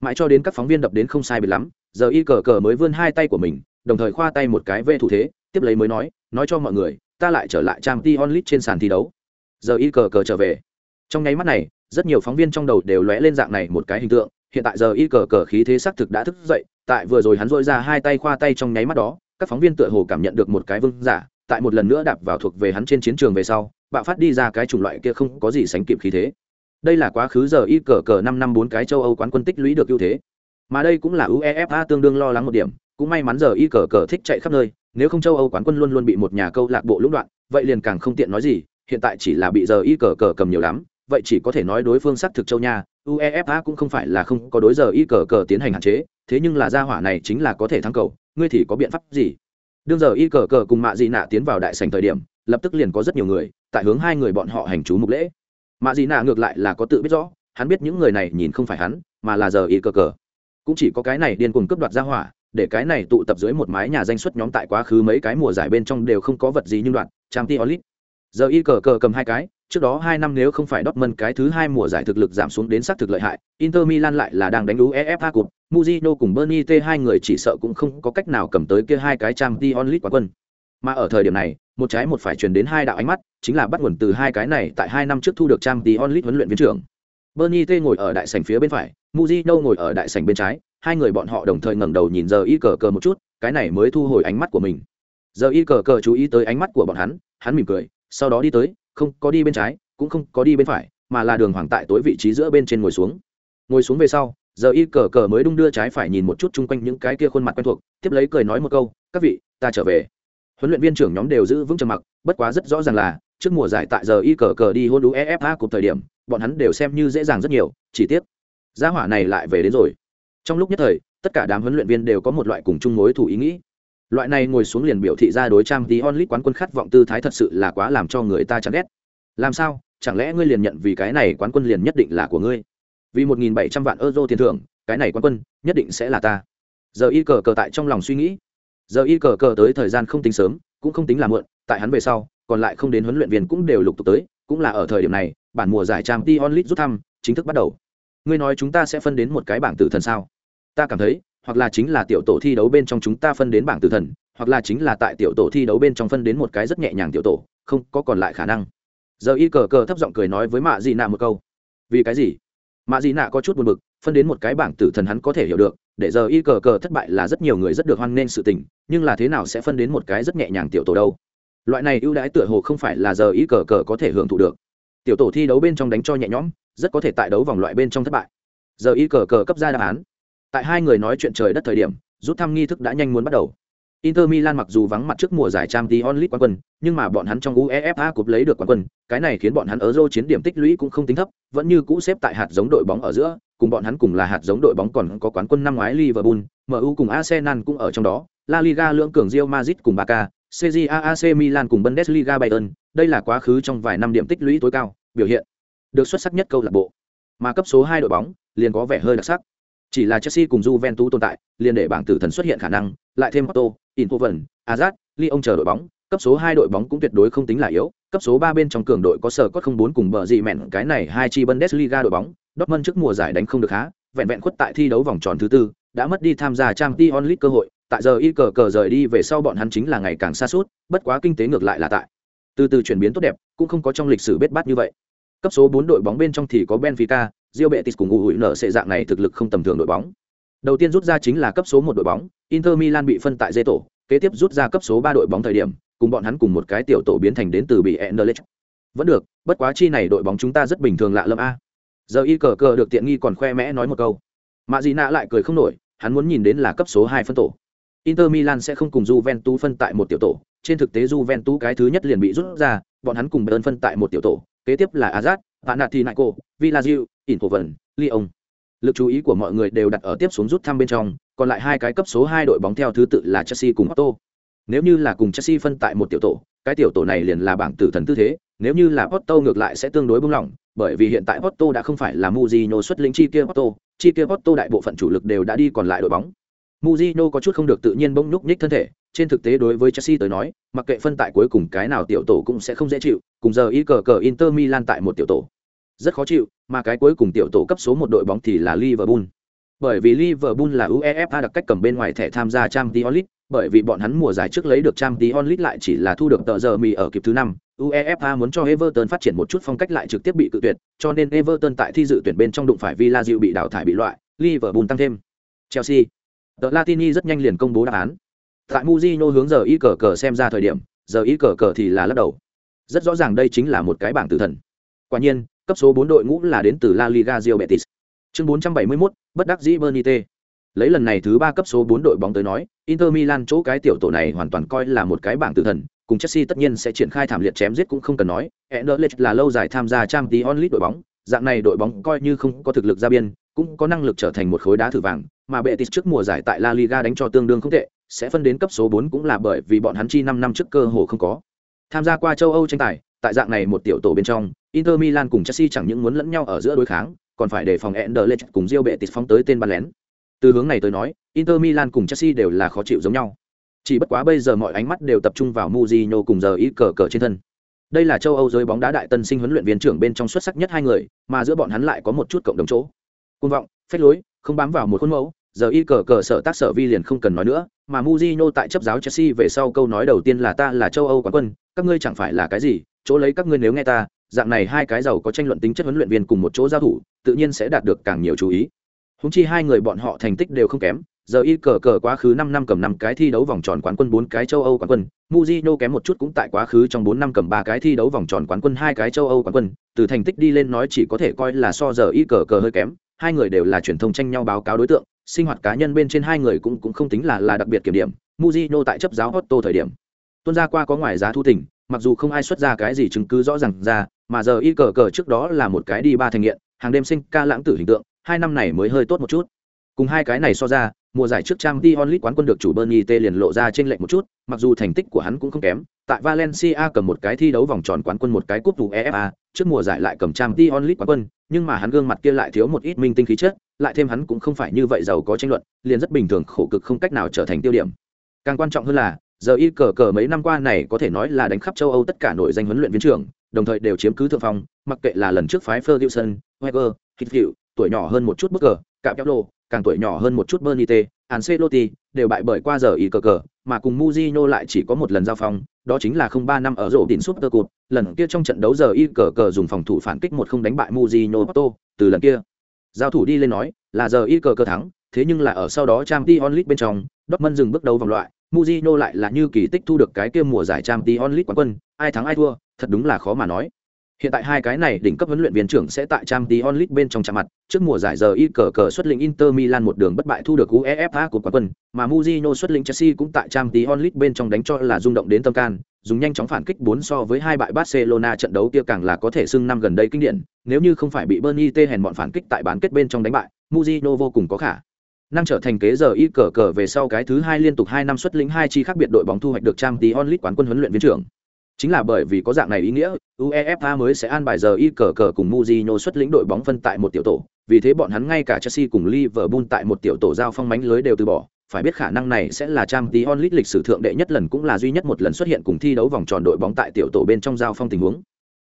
Mãi cho đến các phóng viên đập đến không sai biệt lắm, giờ y cờ cờ mới vươn hai tay của mình, đồng thời khoa tay một cái vê thủ thế, tiếp lấy mới nói nói cho mọi người ta lại trở lại trang t onlit trên sàn thi đấu. Giờ y cờ cờ trở về. Trong nháy mắt này, rất nhiều phóng viên trong đầu đều lóe lên dạng này một cái hình tượng. Hiện tại giờ y cờ cờ khí thế xác thực đã thức dậy. Tại vừa rồi hắn dội ra hai tay khoa tay trong nháy mắt đó, các phóng viên tựa hồ cảm nhận được một cái vương giả, tại một lần nữa đạp vào thuộc về hắn trên chiến trường về sau, bạo phát đi ra cái chủng loại kia không có gì sánh kịp khí thế. Đây là quá khứ giờ y cờ cờ năm năm bốn cái châu âu quán quân tích lũy được ưu thế. Mà đây cũng là uefa tương đương lo lắng một điểm. Cũng may mắn giờ y cờ cờ thích chạy khắp nơi nếu không châu âu quán quân luôn luôn bị một nhà câu lạc bộ lũng đoạn, vậy liền càng không tiện nói gì, hiện tại chỉ là bị giờ y cờ cờ cầm nhiều lắm, vậy chỉ có thể nói đối phương xác thực châu nha, uefa cũng không phải là không có đối giờ y cờ cờ tiến hành hạn chế, thế nhưng là gia hỏa này chính là có thể thắng cầu, ngươi thì có biện pháp gì? Đương giờ y cờ cờ cùng mạ dị nạ tiến vào đại sành thời điểm, lập tức liền có rất nhiều người, tại hướng hai người bọn họ hành chú mục lễ. Mạ dị nạ ngược lại là có tự biết rõ, hắn biết những người này nhìn không phải hắn, mà là giờ y cờ cờ. Cũng chỉ có cái này điên cuồng cướp đoạt gia hỏa để cái này tụ tập dưới một mái nhà danh xuất nhóm tại quá khứ mấy cái mùa giải bên trong đều không có vật gì nhưng đoạn trang t olit giờ y cờ cờ cầm hai cái trước đó hai năm nếu không phải Dortmund cái thứ hai mùa giải thực lực giảm xuống đến sát thực lợi hại, Inter Milan lại là đang đánh đú EFA Cup, Mujino cùng Bernie T hai người chỉ sợ cũng không có cách nào cầm tới kia hai cái Champions League quán quân. Mà ở thời điểm này, một trái một phải truyền đến hai đạo ánh mắt, chính là bắt nguồn từ hai cái này tại hai năm trước thu được Champions League huấn luyện viên trưởng. Bernie T ngồi ở đại sảnh phía bên phải, Mujino ngồi ở đại sảnh bên trái, hai người bọn họ đồng thời ngẩng đầu nhìn giờ y cờ cờ một chút, cái này mới thu hồi ánh mắt của mình. Giờ y cờ cờ chú ý tới ánh mắt của bọn hắn, hắn mỉm cười, sau đó đi tới, không có đi bên trái cũng không có đi bên phải mà là đường hoàng tại tối vị trí giữa bên trên ngồi xuống. Ngồi xuống về sau giờ y cờ cờ mới đung đưa trái phải nhìn một chút chung quanh những cái kia khuôn mặt quen thuộc tiếp lấy cười nói một câu các vị ta trở về. Huấn luyện viên trưởng nhóm đều giữ vững trầm mặc bất quá rất rõ ràng là trước mùa giải tại giờ y cờ cờ đi hôn đú efa cùng thời điểm bọn hắn đều xem như dễ dàng rất nhiều chỉ tiếc gia hỏa này lại về đến rồi trong lúc nhất thời, tất cả đám huấn luyện viên đều có một loại cùng chung mối thủ ý nghĩ. Loại này ngồi xuống liền biểu thị ra đối trang tí onlit quán quân khát vọng tư thái thật sự là quá làm cho người ta chán ghét. Làm sao? Chẳng lẽ ngươi liền nhận vì cái này quán quân liền nhất định là của ngươi? Vì một nghìn bảy trăm vạn euro tiền thưởng, cái này quán quân nhất định sẽ là ta. Giờ y cờ cờ tại trong lòng suy nghĩ. Giờ y cờ cờ tới thời gian không tính sớm, cũng không tính là muộn, tại hắn về sau, còn lại không đến huấn luyện viên cũng đều lục tục tới, cũng là ở thời điểm này, bản mùa giải trang t onlit rút thăm, chính thức bắt đầu ngươi nói chúng ta sẽ phân đến một cái bảng tử thần sao? Ta cảm thấy, hoặc là chính là tiểu tổ thi đấu bên trong chúng ta phân đến bảng tử thần, hoặc là chính là tại tiểu tổ thi đấu bên trong phân đến một cái rất nhẹ nhàng tiểu tổ, không có còn lại khả năng. Giờ y cờ cờ thấp giọng cười nói với mạ dị nạ một câu. Vì cái gì? Mạ dị nạ có chút buồn bực, phân đến một cái bảng tử thần hắn có thể hiểu được, để giờ y cờ cờ thất bại là rất nhiều người rất được hoan nghênh sự tình, nhưng là thế nào sẽ phân đến một cái rất nhẹ nhàng tiểu tổ đâu? Loại này ưu đãi tựa hồ không phải là giờ y cờ cờ có thể hưởng thụ được. Tiểu tổ thi đấu bên trong đánh cho nhẹ nhõm rất có thể tại đấu vòng loại bên trong thất bại. Giờ y cờ cờ cấp ra đáp án. Tại hai người nói chuyện trời đất thời điểm rút thăm nghi thức đã nhanh muốn bắt đầu. Inter Milan mặc dù vắng mặt trước mùa giải Champions League quán quân, nhưng mà bọn hắn trong UEFA Cup lấy được quán quân, cái này khiến bọn hắn ở Euro chiến điểm tích lũy cũng không tính thấp, vẫn như cũ xếp tại hạt giống đội bóng ở giữa, cùng bọn hắn cùng là hạt giống đội bóng còn có quán quân năm ngoái Liverpool, MU cùng Arsenal cũng ở trong đó, La Liga lưỡng cường Real Madrid cùng Barca, Serie A AC Milan cùng Bundesliga Bayern, đây là quá khứ trong vài năm điểm tích lũy tối cao, biểu hiện được xuất sắc nhất câu lạc bộ. Mà cấp số 2 đội bóng liền có vẻ hơi đặc sắc. Chỉ là Chelsea cùng Juventus tồn tại, liền để bảng tử thần xuất hiện khả năng, lại thêm Porto, Eindhoven, Azat, Lyon chờ đội bóng, cấp số 2 đội bóng cũng tuyệt đối không tính là yếu, cấp số 3 bên trong cường đội có sở có 04 cùng bờ gì mẹn cái này hai chi Bundesliga đội bóng, Dortmund trước mùa giải đánh không được há, vẹn vẹn khuất tại thi đấu vòng tròn thứ tư, đã mất đi tham gia Champions League cơ hội, tại giờ y cờ cờ rời đi về sau bọn hắn chính là ngày càng xa suốt, bất quá kinh tế ngược lại là tại. Từ từ chuyển biến tốt đẹp, cũng không có trong lịch sử bết bát như vậy. Cấp số 4 đội bóng bên trong thì có Benfica, Real Betis cùng UUI nở sẽ dạng này thực lực không tầm thường đội bóng. Đầu tiên rút ra chính là cấp số 1 đội bóng, Inter Milan bị phân tại dây tổ, kế tiếp rút ra cấp số 3 đội bóng thời điểm, cùng bọn hắn cùng một cái tiểu tổ biến thành đến từ bị Anderlecht. Vẫn được, bất quá chi này đội bóng chúng ta rất bình thường lạ lâm a. Giờ y cờ cờ được tiện nghi còn khoe mẽ nói một câu. mà Dị Nạ lại cười không nổi, hắn muốn nhìn đến là cấp số 2 phân tổ. Inter Milan sẽ không cùng Juventus phân tại một tiểu tổ, trên thực tế Juventus cái thứ nhất liền bị rút ra, bọn hắn cùng Bayern phân tại một tiểu tổ, kế tiếp là Ajax, Panathinaiko, Villarreal, Inhoven, Lyon. Lực chú ý của mọi người đều đặt ở tiếp xuống rút thăm bên trong, còn lại hai cái cấp số hai đội bóng theo thứ tự là Chelsea cùng Porto. Nếu như là cùng Chelsea phân tại một tiểu tổ, cái tiểu tổ này liền là bảng tử thần tư thế, nếu như là Porto ngược lại sẽ tương đối bông lỏng, bởi vì hiện tại Porto đã không phải là Mourinho xuất lĩnh chi kia Porto, chi kia Porto đại bộ phận chủ lực đều đã đi còn lại đội bóng. Mujino có chút không được tự nhiên bỗng nhúc nhích thân thể, trên thực tế đối với Chelsea tới nói, mặc kệ phân tại cuối cùng cái nào tiểu tổ cũng sẽ không dễ chịu, cùng giờ ý cờ cờ Inter Milan tại một tiểu tổ. rất khó chịu, mà cái cuối cùng tiểu tổ cấp số một đội bóng thì là Liverpool. Bởi vì Liverpool là UEFA đặc cách cầm bên ngoài thẻ tham gia Champions League, bởi vì bọn hắn mùa giải trước lấy được Champions League lại chỉ là thu được tờ giờ mì ở kịp thứ năm. UEFA muốn cho Everton phát triển một chút phong cách lại trực tiếp bị cự tuyệt, cho nên Everton tại thi dự tuyển bên trong đụng phải Villa Diệu bị đào thải bị loại, Liverpool tăng thêm. Chelsea tờ Latini rất nhanh liền công bố đáp án. Tại muzino hướng giờ y cờ cờ xem ra thời điểm, giờ y cờ cờ thì là lắc đầu. Rất rõ ràng đây chính là một cái bảng tử thần. Quả nhiên, cấp số bốn đội ngũ là đến từ La Liga Real Betis. Chương 471, bất đắc dĩ Bernite. Lấy lần này thứ ba cấp số bốn đội bóng tới nói, Inter Milan chỗ cái tiểu tổ này hoàn toàn coi là một cái bảng tử thần, cùng Chelsea tất nhiên sẽ triển khai thảm liệt chém giết cũng không cần nói. Anderlecht là lâu dài tham gia Champions League đội bóng, dạng này đội bóng coi như không có thực lực ra biên, cũng có năng lực trở thành một khối đá thử vàng, mà Betis trước mùa giải tại La Liga đánh cho tương đương không tệ, sẽ phân đến cấp số 4 cũng là bởi vì bọn hắn chi 5 năm trước cơ hồ không có. Tham gia qua châu Âu tranh tài, tại dạng này một tiểu tổ bên trong, Inter Milan cùng Chelsea chẳng những muốn lẫn nhau ở giữa đối kháng, còn phải đề phòng Anderlecht cùng Real Betis phóng tới tên ban lén. Từ hướng này tới nói, Inter Milan cùng Chelsea đều là khó chịu giống nhau. Chỉ bất quá bây giờ mọi ánh mắt đều tập trung vào Mourinho cùng giờ ít cờ cờ trên thân. Đây là châu Âu giới bóng đá đại tân sinh huấn luyện viên trưởng bên trong xuất sắc nhất hai người, mà giữa bọn hắn lại có một chút cộng đồng chỗ. Cuồng vọng, phách lối, không bám vào một khuôn mẫu, giờ y cờ cờ sở tác sở vi liền không cần nói nữa, mà Mourinho tại chấp giáo Chelsea về sau câu nói đầu tiên là ta là châu Âu quán quân, các ngươi chẳng phải là cái gì, chỗ lấy các ngươi nếu nghe ta, dạng này hai cái giàu có tranh luận tính chất huấn luyện viên cùng một chỗ giao thủ, tự nhiên sẽ đạt được càng nhiều chú ý. Húng chi hai người bọn họ thành tích đều không kém, giờ y cờ cờ quá khứ năm năm cầm năm cái thi đấu vòng tròn quán quân bốn cái châu Âu quán quân, Mujino kém một chút cũng tại quá khứ trong bốn năm cầm ba cái thi đấu vòng tròn quán quân hai cái châu Âu quán quân, từ thành tích đi lên nói chỉ có thể coi là so giờ y cờ cờ hơi kém, hai người đều là truyền thông tranh nhau báo cáo đối tượng, sinh hoạt cá nhân bên trên hai người cũng cũng không tính là là đặc biệt kiểm điểm, Mujino tại chấp giáo Otto thời điểm. Tuân ra qua có ngoài giá thu tỉnh, mặc dù không ai xuất ra cái gì chứng cứ rõ ràng ra, mà giờ y cờ cờ trước đó là một cái đi ba thành nghiện, hàng đêm sinh ca lãng tử hình tượng, hai năm này mới hơi tốt một chút. Cùng hai cái này so ra, mùa giải trước trang Dion Lit quán quân được chủ Bernie T liền lộ ra trên lệnh một chút, mặc dù thành tích của hắn cũng không kém, tại Valencia cầm một cái thi đấu vòng tròn quán quân một cái cúp UEFA, trước mùa giải lại cầm trang Dion Lit quán quân, nhưng mà hắn gương mặt kia lại thiếu một ít minh tinh khí chất, lại thêm hắn cũng không phải như vậy giàu có tranh luận, liền rất bình thường khổ cực không cách nào trở thành tiêu điểm. Càng quan trọng hơn là, giờ y cờ cờ mấy năm qua này có thể nói là đánh khắp châu Âu tất cả nội danh huấn luyện viên trưởng, đồng thời đều chiếm cứ thượng phong, mặc kệ là lần trước phái Ferguson, Wenger, Hitfield, tuổi nhỏ hơn một chút bất cờ, cạm kéo đồ, càng tuổi nhỏ hơn một chút Bernite, Ancelotti đều bại bởi qua giờ ý cờ cờ, mà cùng Mujino lại chỉ có một lần giao phong, đó chính là không ba năm ở rổ đỉnh Super Cup, lần kia trong trận đấu giờ y cờ cờ dùng phòng thủ phản kích một không đánh bại Mujino Porto, từ lần kia giao thủ đi lên nói là giờ y cờ cờ thắng, thế nhưng là ở sau đó Champions League bên trong, Dortmund dừng bước đầu vòng loại, Mujino lại là như kỳ tích thu được cái kia mùa giải Champions League quán quân, ai thắng ai thua, thật đúng là khó mà nói. Hiện tại hai cái này đỉnh cấp huấn luyện viên trưởng sẽ tại Champions League bên trong chạm mặt, trước mùa giải giờ y cờ cờ xuất lĩnh Inter Milan một đường bất bại thu được UEFA của quán quân, mà Mourinho xuất lĩnh Chelsea cũng tại Champions League bên trong đánh cho là rung động đến tâm can, dùng nhanh chóng phản kích 4 so với hai bại Barcelona trận đấu kia càng là có thể xưng năm gần đây kinh điển, nếu như không phải bị Bernie T hèn bọn phản kích tại bán kết bên trong đánh bại, Mourinho vô cùng có khả năng trở thành kế giờ y cờ cờ về sau cái thứ hai liên tục hai năm xuất lĩnh hai chi khác biệt đội bóng thu hoạch được Champions League quán quân huấn luyện viên trưởng. Chính là bởi vì có dạng này ý nghĩa, UEFA mới sẽ an bài giờ y cờ cờ cùng Mourinho xuất lĩnh đội bóng phân tại một tiểu tổ, vì thế bọn hắn ngay cả Chelsea cùng Liverpool tại một tiểu tổ giao phong mánh lưới đều từ bỏ, phải biết khả năng này sẽ là trang tí onlit lịch sử thượng đệ nhất lần cũng là duy nhất một lần xuất hiện cùng thi đấu vòng tròn đội bóng tại tiểu tổ bên trong giao phong tình huống.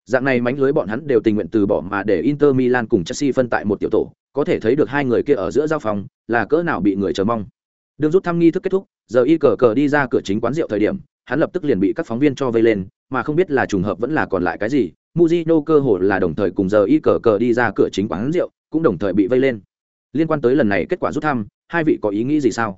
Dạng này mánh lưới bọn hắn đều tình nguyện từ bỏ mà để Inter Milan cùng Chelsea phân tại một tiểu tổ, có thể thấy được hai người kia ở giữa giao phong là cỡ nào bị người chờ mong. Đường rút thăm nghi thức kết thúc, giờ y cờ cờ đi ra cửa chính quán rượu thời điểm, hắn lập tức liền bị các phóng viên cho vây lên, mà không biết là trùng hợp vẫn là còn lại cái gì. muzino cơ hồ là đồng thời cùng giờ y cờ cờ đi ra cửa chính quán rượu, cũng đồng thời bị vây lên. Liên quan tới lần này kết quả rút thăm, hai vị có ý nghĩ gì sao?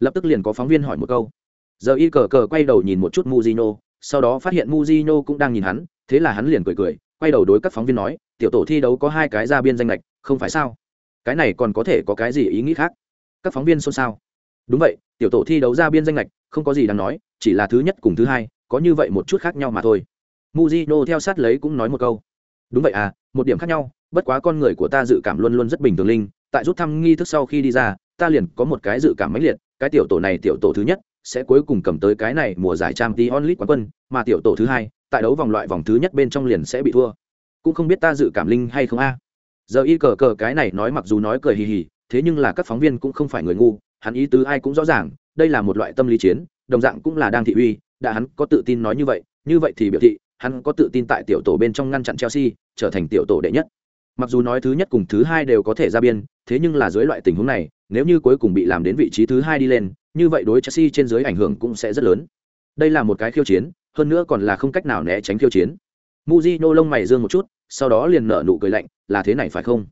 Lập tức liền có phóng viên hỏi một câu. Giờ y cờ cờ quay đầu nhìn một chút muzino sau đó phát hiện muzino cũng đang nhìn hắn, thế là hắn liền cười cười, quay đầu đối các phóng viên nói, tiểu tổ thi đấu có hai cái ra biên danh lệch, không phải sao? Cái này còn có thể có cái gì ý nghĩ khác? Các phóng viên xôn xao. Đúng vậy, tiểu tổ thi đấu ra biên danh lệch, không có gì đáng nói, chỉ là thứ nhất cùng thứ hai, có như vậy một chút khác nhau mà thôi. muzino theo sát lấy cũng nói một câu. Đúng vậy à, một điểm khác nhau, bất quá con người của ta dự cảm luôn luôn rất bình thường linh, tại rút thăm nghi thức sau khi đi ra, ta liền có một cái dự cảm mãnh liệt, cái tiểu tổ này tiểu tổ thứ nhất sẽ cuối cùng cầm tới cái này mùa giải trang Champions onlit quán quân, mà tiểu tổ thứ hai, tại đấu vòng loại vòng thứ nhất bên trong liền sẽ bị thua. Cũng không biết ta dự cảm linh hay không a. Giờ y cờ cờ cái này nói mặc dù nói cười hì hì, thế nhưng là các phóng viên cũng không phải người ngu, hắn ý tứ ai cũng rõ ràng, đây là một loại tâm lý chiến, đồng dạng cũng là đang thị uy, đã hắn có tự tin nói như vậy, như vậy thì biểu thị hắn có tự tin tại tiểu tổ bên trong ngăn chặn Chelsea, trở thành tiểu tổ đệ nhất. Mặc dù nói thứ nhất cùng thứ hai đều có thể ra biên, thế nhưng là dưới loại tình huống này, nếu như cuối cùng bị làm đến vị trí thứ hai đi lên, như vậy đối Chelsea trên dưới ảnh hưởng cũng sẽ rất lớn. Đây là một cái khiêu chiến, hơn nữa còn là không cách nào né tránh khiêu chiến. Mujino lông mày dương một chút, sau đó liền nở nụ cười lạnh, là thế này phải không?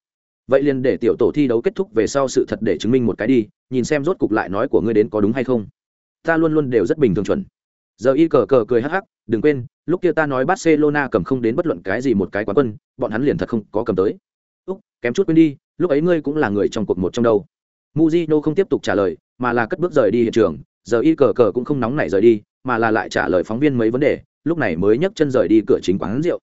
Vậy liền để tiểu tổ thi đấu kết thúc về sau sự thật để chứng minh một cái đi, nhìn xem rốt cục lại nói của ngươi đến có đúng hay không. Ta luôn luôn đều rất bình thường chuẩn. Giờ y cờ cờ cười hắc hắc, đừng quên, lúc kia ta nói Barcelona cầm không đến bất luận cái gì một cái quán quân, bọn hắn liền thật không có cầm tới. Úc, kém chút quên đi, lúc ấy ngươi cũng là người trong cuộc một trong đâu. Mujino không tiếp tục trả lời, mà là cất bước rời đi hiện trường, giờ y cờ cờ cũng không nóng nảy rời đi, mà là lại trả lời phóng viên mấy vấn đề, lúc này mới nhấc chân rời đi cửa chính quán rượu.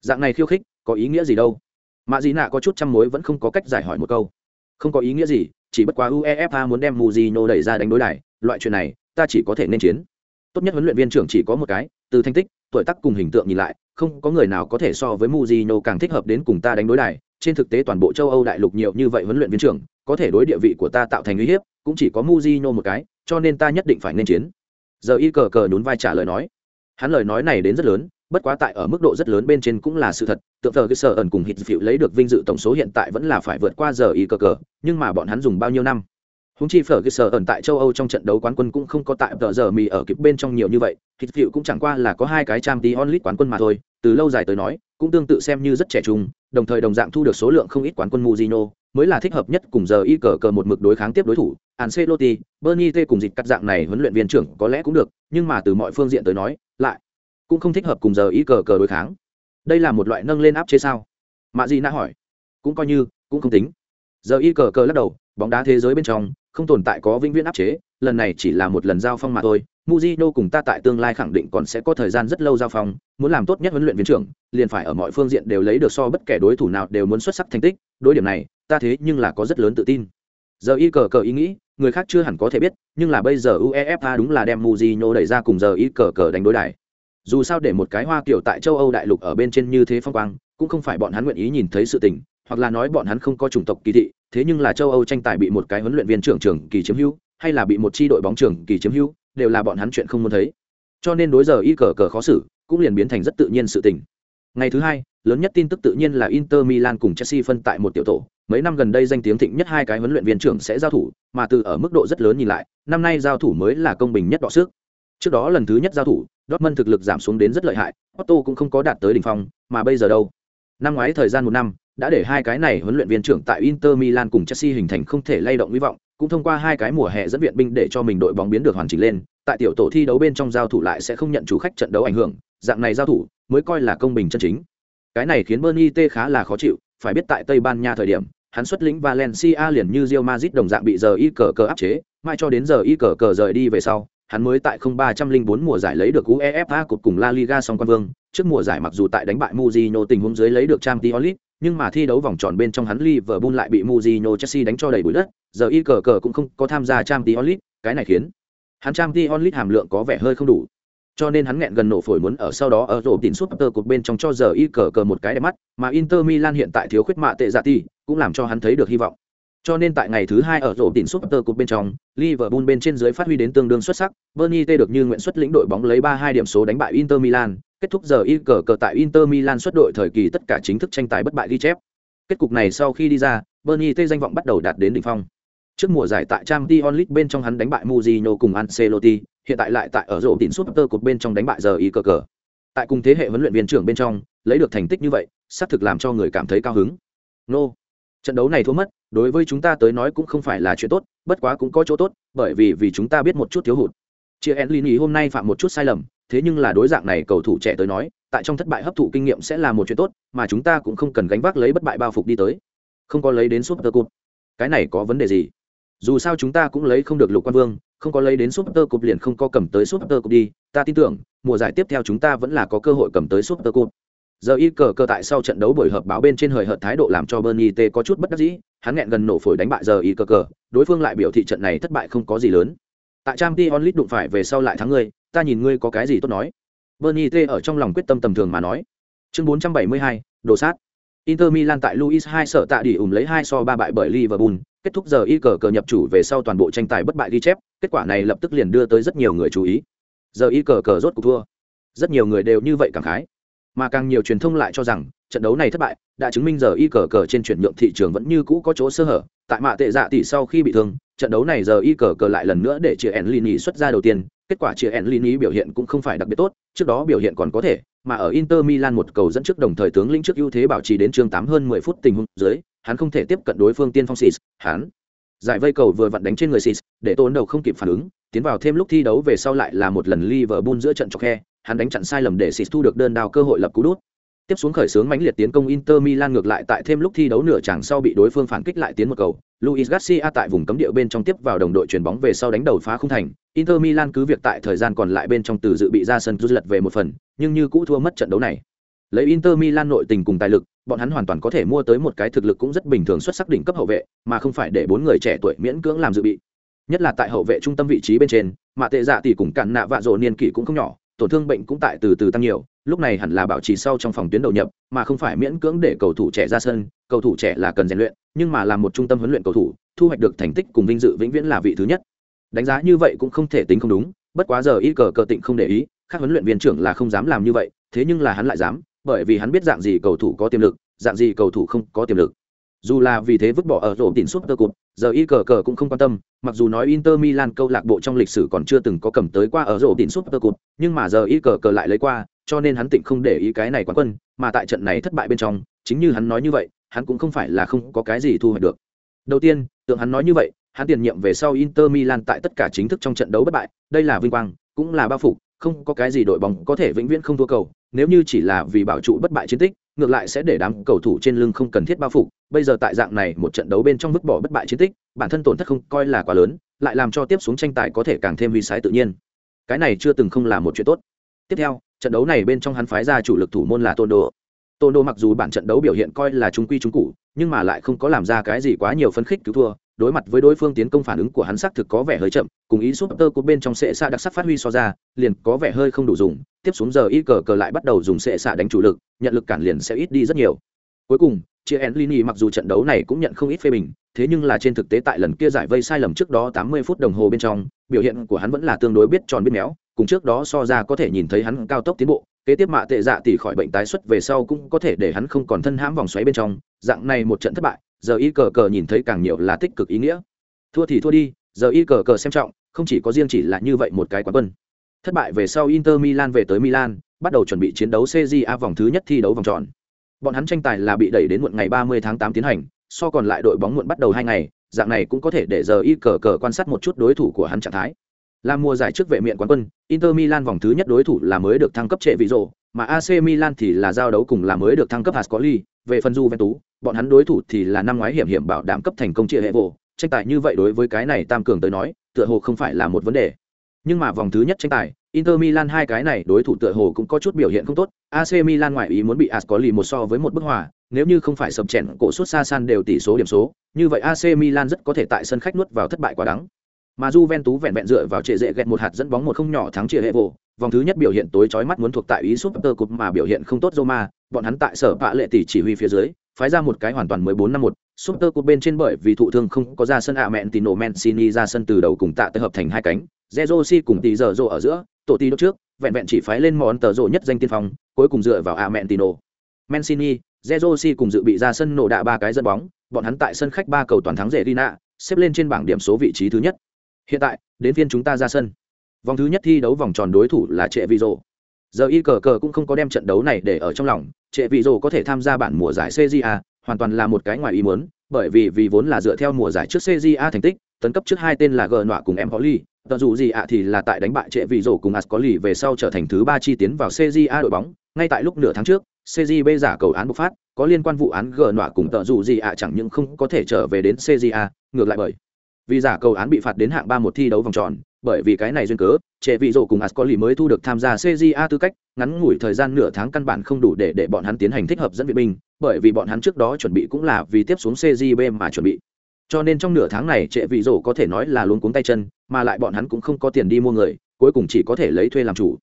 Dạng này khiêu khích, có ý nghĩa gì đâu? mạ Dĩ Nạ có chút chăm mối vẫn không có cách giải hỏi một câu. Không có ý nghĩa gì, chỉ bất quá UEFA muốn đem Mujino đẩy ra đánh đối đài, loại chuyện này, ta chỉ có thể nên chiến. Tốt nhất huấn luyện viên trưởng chỉ có một cái, từ thành tích, tuổi tác cùng hình tượng nhìn lại, không có người nào có thể so với Mujino càng thích hợp đến cùng ta đánh đối đài, trên thực tế toàn bộ châu Âu đại lục nhiều như vậy huấn luyện viên trưởng, có thể đối địa vị của ta tạo thành uy hiếp, cũng chỉ có Mujino một cái, cho nên ta nhất định phải nên chiến. Giờ y cờ cờ nhún vai trả lời nói. Hắn lời nói này đến rất lớn, bất quá tại ở mức độ rất lớn bên trên cũng là sự thật, tượng thờ cái sở ẩn cùng hít phiệu lấy được vinh dự tổng số hiện tại vẫn là phải vượt qua giờ y cờ cờ, nhưng mà bọn hắn dùng bao nhiêu năm? Húng chi phở cái sở ẩn tại châu Âu trong trận đấu quán quân cũng không có tại tờ giờ mì ở kịp bên trong nhiều như vậy, thịt phiệu cũng chẳng qua là có hai cái trang tí onlit quán quân mà thôi, từ lâu dài tới nói, cũng tương tự xem như rất trẻ trung, đồng thời đồng dạng thu được số lượng không ít quán quân Mujino, mới là thích hợp nhất cùng giờ y cờ cờ một mực đối kháng tiếp đối thủ. Ancelotti, Bernie T cùng dịch cắt dạng này huấn luyện viên trưởng có lẽ cũng được, nhưng mà từ mọi phương diện tới nói, lại cũng không thích hợp cùng giờ y cờ cờ đối kháng. Đây là một loại nâng lên áp chế sao? Mạ gì na hỏi. Cũng coi như, cũng không tính. Giờ y cờ cờ lắc đầu, bóng đá thế giới bên trong không tồn tại có vĩnh viễn áp chế, lần này chỉ là một lần giao phong mà thôi, Mujino cùng ta tại tương lai khẳng định còn sẽ có thời gian rất lâu giao phong, muốn làm tốt nhất huấn luyện viên trưởng, liền phải ở mọi phương diện đều lấy được so bất kể đối thủ nào đều muốn xuất sắc thành tích, đối điểm này, ta thế nhưng là có rất lớn tự tin. Giờ y cờ cờ ý nghĩ, người khác chưa hẳn có thể biết, nhưng là bây giờ UEFA đúng là đem Mujino đẩy ra cùng giờ y cờ cờ đánh đối đài. Dù sao để một cái hoa kiểu tại châu Âu đại lục ở bên trên như thế phong quang, cũng không phải bọn hắn nguyện ý nhìn thấy sự tình, hoặc là nói bọn hắn không có chủng tộc kỳ thị, thế nhưng là châu Âu tranh tài bị một cái huấn luyện viên trưởng trưởng kỳ chiếm hữu, hay là bị một chi đội bóng trưởng kỳ chiếm hữu, đều là bọn hắn chuyện không muốn thấy. Cho nên đối giờ y cờ cờ khó xử cũng liền biến thành rất tự nhiên sự tình. Ngày thứ hai lớn nhất tin tức tự nhiên là inter milan cùng chelsea phân tại một tiểu tổ. Mấy năm gần đây danh tiếng thịnh nhất hai cái huấn luyện viên trưởng sẽ giao thủ mà từ ở mức độ rất lớn nhìn lại năm nay giao thủ mới là công bình nhất đọ sức. Trước đó lần thứ nhất giao thủ dortmund thực lực giảm xuống đến rất lợi hại otto cũng không có đạt tới đỉnh phong mà bây giờ đâu? Năm ngoái thời gian một năm đã để hai cái này huấn luyện viên trưởng tại inter milan cùng chelsea hình thành không thể lay động hy vọng cũng thông qua hai cái mùa hè dẫn viện binh để cho mình đội bóng biến được hoàn chỉnh lên tại tiểu tổ thi đấu bên trong giao thủ lại sẽ không nhận chủ khách trận đấu ảnh hưởng dạng này giao thủ mới coi là công bình chân chính. Cái này khiến bernie t khá là khó chịu phải biết tại tây ban nha thời điểm hắn xuất lĩnh valencia liền như Real Madrid đồng dạng bị giờ y cờ cờ áp chế mai cho đến giờ y cờ cờ rời đi về sau hắn mới tại không ba trăm linh bốn mùa giải lấy được uefa cột cùng la liga song quan vương. Trước mùa giải mặc dù tại đánh bại Mourinho tình huống dưới lấy được trang League, nhưng mà thi đấu vòng tròn bên trong hắn Liverpool lại bị Mourinho Chelsea đánh cho đầy bụi đất, giờ y cờ cờ cũng không có tham gia Champions League, cái này khiến hắn Champions League hàm lượng có vẻ hơi không đủ. Cho nên hắn nghẹn gần nổ phổi muốn ở sau đó ở rổ tín Super cột bên trong cho giờ y cờ cờ một cái đẹp mắt, mà Inter Milan hiện tại thiếu khuyết mạ tệ dạ giả tỷ, cũng làm cho hắn thấy được hy vọng. Cho nên tại ngày thứ hai ở rổ tín Super cột bên trong, Liverpool bên trên dưới phát huy đến tương đương xuất sắc, Bernie T được như nguyện xuất lĩnh đội bóng lấy 3-2 điểm số đánh bại Inter Milan, kết thúc giờ y cờ cờ tại Inter Milan xuất đội thời kỳ tất cả chính thức tranh tài bất bại ghi chép. Kết cục này sau khi đi ra, Bernie T danh vọng bắt đầu đạt đến đỉnh phong. Trước mùa giải tại Champions League bên trong hắn đánh bại Mourinho cùng Ancelotti, hiện tại lại tại ở rổ tỉnh tơ cột bên trong đánh bại giờ y cờ cờ. Tại cùng thế hệ huấn luyện viên trưởng bên trong, lấy được thành tích như vậy, xác thực làm cho người cảm thấy cao hứng. Nô, trận đấu này thua mất, đối với chúng ta tới nói cũng không phải là chuyện tốt, bất quá cũng có chỗ tốt, bởi vì vì chúng ta biết một chút thiếu hụt. Chia Enlini hôm nay phạm một chút sai lầm, thế nhưng là đối dạng này cầu thủ trẻ tới nói, tại trong thất bại hấp thụ kinh nghiệm sẽ là một chuyện tốt, mà chúng ta cũng không cần gánh vác lấy bất bại bao phục đi tới. Không có lấy đến Super Cup. Cái này có vấn đề gì? Dù sao chúng ta cũng lấy không được Lục Quan Vương, không có lấy đến Super Cup liền không có cầm tới Super Cup đi, ta tin tưởng, mùa giải tiếp theo chúng ta vẫn là có cơ hội cầm tới Super Cup. Giờ y cờ cơ tại sau trận đấu buổi họp báo bên trên hời hợt thái độ làm cho Bernie T có chút bất đắc dĩ, hắn nghẹn gần nổ phổi đánh bại giờ y cờ cờ, đối phương lại biểu thị trận này thất bại không có gì lớn. Tại trang t onlit đụng phải về sau lại thắng ngươi, ta nhìn ngươi có cái gì tốt nói. Bernie t ở trong lòng quyết tâm tầm thường mà nói. Chương 472, đồ sát. Inter milan tại luis hai sợ tạ đi ủng lấy hai so ba bại bởi liverpool kết thúc giờ y cờ cờ nhập chủ về sau toàn bộ tranh tài bất bại ghi chép kết quả này lập tức liền đưa tới rất nhiều người chú ý. Giờ y cờ cờ rốt cuộc thua. Rất nhiều người đều như vậy cảm khái. Mà càng nhiều truyền thông lại cho rằng, trận đấu này thất bại, đã chứng minh giờ y cờ cờ trên chuyển nhượng thị trường vẫn như cũ có chỗ sơ hở. Tại mạ tệ dạ tỷ sau khi bị thương, trận đấu này giờ y cờ cờ lại lần nữa để chia Enlini xuất ra đầu tiên, kết quả chia Enlini biểu hiện cũng không phải đặc biệt tốt, trước đó biểu hiện còn có thể, mà ở Inter Milan một cầu dẫn trước đồng thời tướng lĩnh trước ưu thế bảo trì đến chương 8 hơn 10 phút tình huống dưới, hắn không thể tiếp cận đối phương tiên phong Sis, hắn giải vây cầu vừa vặn đánh trên người Sis, để tôn đầu không kịp phản ứng, tiến vào thêm lúc thi đấu về sau lại là một lần Liverpool giữa trận chọc khe, hắn đánh chặn sai lầm để Sis thu được đơn đao cơ hội lập cú đút. Tiếp xuống khởi sướng mãnh liệt tiến công Inter Milan ngược lại tại thêm lúc thi đấu nửa chẳng sau bị đối phương phản kích lại tiến một cầu. Luis Garcia tại vùng cấm địa bên trong tiếp vào đồng đội chuyển bóng về sau đánh đầu phá không thành. Inter Milan cứ việc tại thời gian còn lại bên trong từ dự bị ra sân rút lật về một phần, nhưng như cũ thua mất trận đấu này. Lấy Inter Milan nội tình cùng tài lực, bọn hắn hoàn toàn có thể mua tới một cái thực lực cũng rất bình thường xuất sắc đỉnh cấp hậu vệ, mà không phải để bốn người trẻ tuổi miễn cưỡng làm dự bị. Nhất là tại hậu vệ trung tâm vị trí bên trên, mà tệ dạ tỷ cùng cản nạ vạ rồ niên kỷ cũng không nhỏ, tổn thương bệnh cũng tại từ từ tăng nhiều, lúc này hẳn là bảo trì sau trong phòng tuyến đầu nhập, mà không phải miễn cưỡng để cầu thủ trẻ ra sân, cầu thủ trẻ là cần rèn luyện, nhưng mà làm một trung tâm huấn luyện cầu thủ, thu hoạch được thành tích cùng vinh dự vĩnh viễn là vị thứ nhất. Đánh giá như vậy cũng không thể tính không đúng, bất quá giờ ít cờ cờ tịnh không để ý, các huấn luyện viên trưởng là không dám làm như vậy, thế nhưng là hắn lại dám, bởi vì hắn biết dạng gì cầu thủ có tiềm lực, dạng gì cầu thủ không có tiềm lực. Dù là vì thế vứt bỏ ở rổ tiền cơ cụt giờ y cờ cờ cũng không quan tâm, mặc dù nói Inter Milan câu lạc bộ trong lịch sử còn chưa từng có cầm tới qua ở rổ tiền cơ cụt nhưng mà giờ y cờ cờ lại lấy qua, cho nên hắn tịnh không để ý cái này quán quân, mà tại trận này thất bại bên trong, chính như hắn nói như vậy, hắn cũng không phải là không có cái gì thu hoạch được. Đầu tiên, tượng hắn nói như vậy, hắn tiền nhiệm về sau Inter Milan tại tất cả chính thức trong trận đấu bất bại, đây là vinh quang, cũng là bao phủ, không có cái gì đội bóng có thể vĩnh viễn không thua cầu, nếu như chỉ là vì bảo trụ bất bại chiến tích, ngược lại sẽ để đám cầu thủ trên lưng không cần thiết bao phủ bây giờ tại dạng này một trận đấu bên trong vứt bỏ bất bại chiến tích, bản thân tổn thất không coi là quá lớn, lại làm cho tiếp xuống tranh tài có thể càng thêm huy sái tự nhiên. Cái này chưa từng không là một chuyện tốt. Tiếp theo, trận đấu này bên trong hắn phái ra chủ lực thủ môn là Tôn Đồ. Tôn Đồ mặc dù bản trận đấu biểu hiện coi là trung quy trung cụ, nhưng mà lại không có làm ra cái gì quá nhiều phấn khích cứu thua, đối mặt với đối phương tiến công phản ứng của hắn xác thực có vẻ hơi chậm, cùng ý súp tơ của bên trong sệ xạ đặc sắc phát huy so ra, liền có vẻ hơi không đủ dùng, tiếp xuống giờ ít cờ cờ lại bắt đầu dùng sệ xạ đánh chủ lực, nhận lực cản liền sẽ ít đi rất nhiều. Cuối cùng, chia Enlini mặc dù trận đấu này cũng nhận không ít phê bình, thế nhưng là trên thực tế tại lần kia giải vây sai lầm trước đó 80 phút đồng hồ bên trong, biểu hiện của hắn vẫn là tương đối biết tròn biết méo, cùng trước đó so ra có thể nhìn thấy hắn cao tốc tiến bộ, kế tiếp mạ tệ dạ tỷ khỏi bệnh tái xuất về sau cũng có thể để hắn không còn thân hãm vòng xoáy bên trong, dạng này một trận thất bại, giờ y cờ cờ nhìn thấy càng nhiều là tích cực ý nghĩa. Thua thì thua đi, giờ y cờ cờ xem trọng, không chỉ có riêng chỉ là như vậy một cái quán quân. Thất bại về sau Inter Milan về tới Milan, bắt đầu chuẩn bị chiến đấu CJA vòng thứ nhất thi đấu vòng tròn. Bọn hắn tranh tài là bị đẩy đến muộn ngày 30 tháng 8 tiến hành, so còn lại đội bóng muộn bắt đầu hai ngày, dạng này cũng có thể để giờ y cờ cờ quan sát một chút đối thủ của hắn trạng thái. Là mùa giải trước vệ miện quán quân, Inter Milan vòng thứ nhất đối thủ là mới được thăng cấp trệ vị rồ, mà AC Milan thì là giao đấu cùng là mới được thăng cấp Ascoli, về phần Juventus, bọn hắn đối thủ thì là năm ngoái hiểm hiểm bảo đảm cấp thành công trệ hệ vụ, tranh tài như vậy đối với cái này tam cường tới nói, tựa hồ không phải là một vấn đề. Nhưng mà vòng thứ nhất tranh tài, Inter Milan hai cái này đối thủ tựa hồ cũng có chút biểu hiện không tốt, AC Milan ngoại ý muốn bị Ascoli một so với một bức hòa, nếu như không phải sập chèn cổ suốt xa san đều tỷ số điểm số, như vậy AC Milan rất có thể tại sân khách nuốt vào thất bại quá đắng. Mà Juventus vẹn vẹn dựa vào trệ dễ gẹt một hạt dẫn bóng một không nhỏ thắng chia hệ vụ, vòng thứ nhất biểu hiện tối chói mắt muốn thuộc tại ý Super Cup mà biểu hiện không tốt Roma, bọn hắn tại sở vạ lệ tỷ chỉ huy phía dưới, phái ra một cái hoàn toàn 14 năm 1, Super Cup bên trên bởi vì thụ thương không có ra sân ạ mẹn Tino Mancini ra sân từ đầu cùng tạ tới hợp thành hai cánh, Zerosi cùng tỷ giờ rộ ở giữa, tổ tí đốt trước, vẹn vẹn chỉ phái lên món tờ rộ nhất danh tiên phong, cuối cùng dựa vào ạ mẹn Tino. Mancini, Zerosi cùng dự bị ra sân nổ đạ ba cái dẫn bóng, bọn hắn tại sân khách ba cầu toàn thắng Rena, xếp lên trên bảng điểm số vị trí thứ nhất. Hiện tại, đến phiên chúng ta ra sân. Vòng thứ nhất thi đấu vòng tròn đối thủ là Trệ Vị Giờ y cờ cờ cũng không có đem trận đấu này để ở trong lòng, Trệ Vị có thể tham gia bản mùa giải CJA, hoàn toàn là một cái ngoài ý muốn, bởi vì vì vốn là dựa theo mùa giải trước CJA thành tích, tấn cấp trước hai tên là G nọa cùng em Holly, tờ dù gì ạ thì là tại đánh bại Trệ Vị rổ cùng Ascoli về sau trở thành thứ ba chi tiến vào CJA đội bóng, ngay tại lúc nửa tháng trước, CJB giả cầu án bộc phát, có liên quan vụ án G nọa cùng tờ dù gì ạ chẳng những không có thể trở về đến CJA, ngược lại bởi vì giả cầu án bị phạt đến hạng ba một thi đấu vòng tròn bởi vì cái này duyên cớ trẻ vị rộ cùng ascoli mới thu được tham gia cja tư cách ngắn ngủi thời gian nửa tháng căn bản không đủ để để bọn hắn tiến hành thích hợp dẫn viện binh bởi vì bọn hắn trước đó chuẩn bị cũng là vì tiếp xuống cgb mà chuẩn bị. Cho nên trong nửa tháng này trệ vị rổ có thể nói là luôn cuống tay chân mà lại bọn hắn cũng không có tiền đi mua người cuối cùng chỉ có thể lấy thuê làm chủ.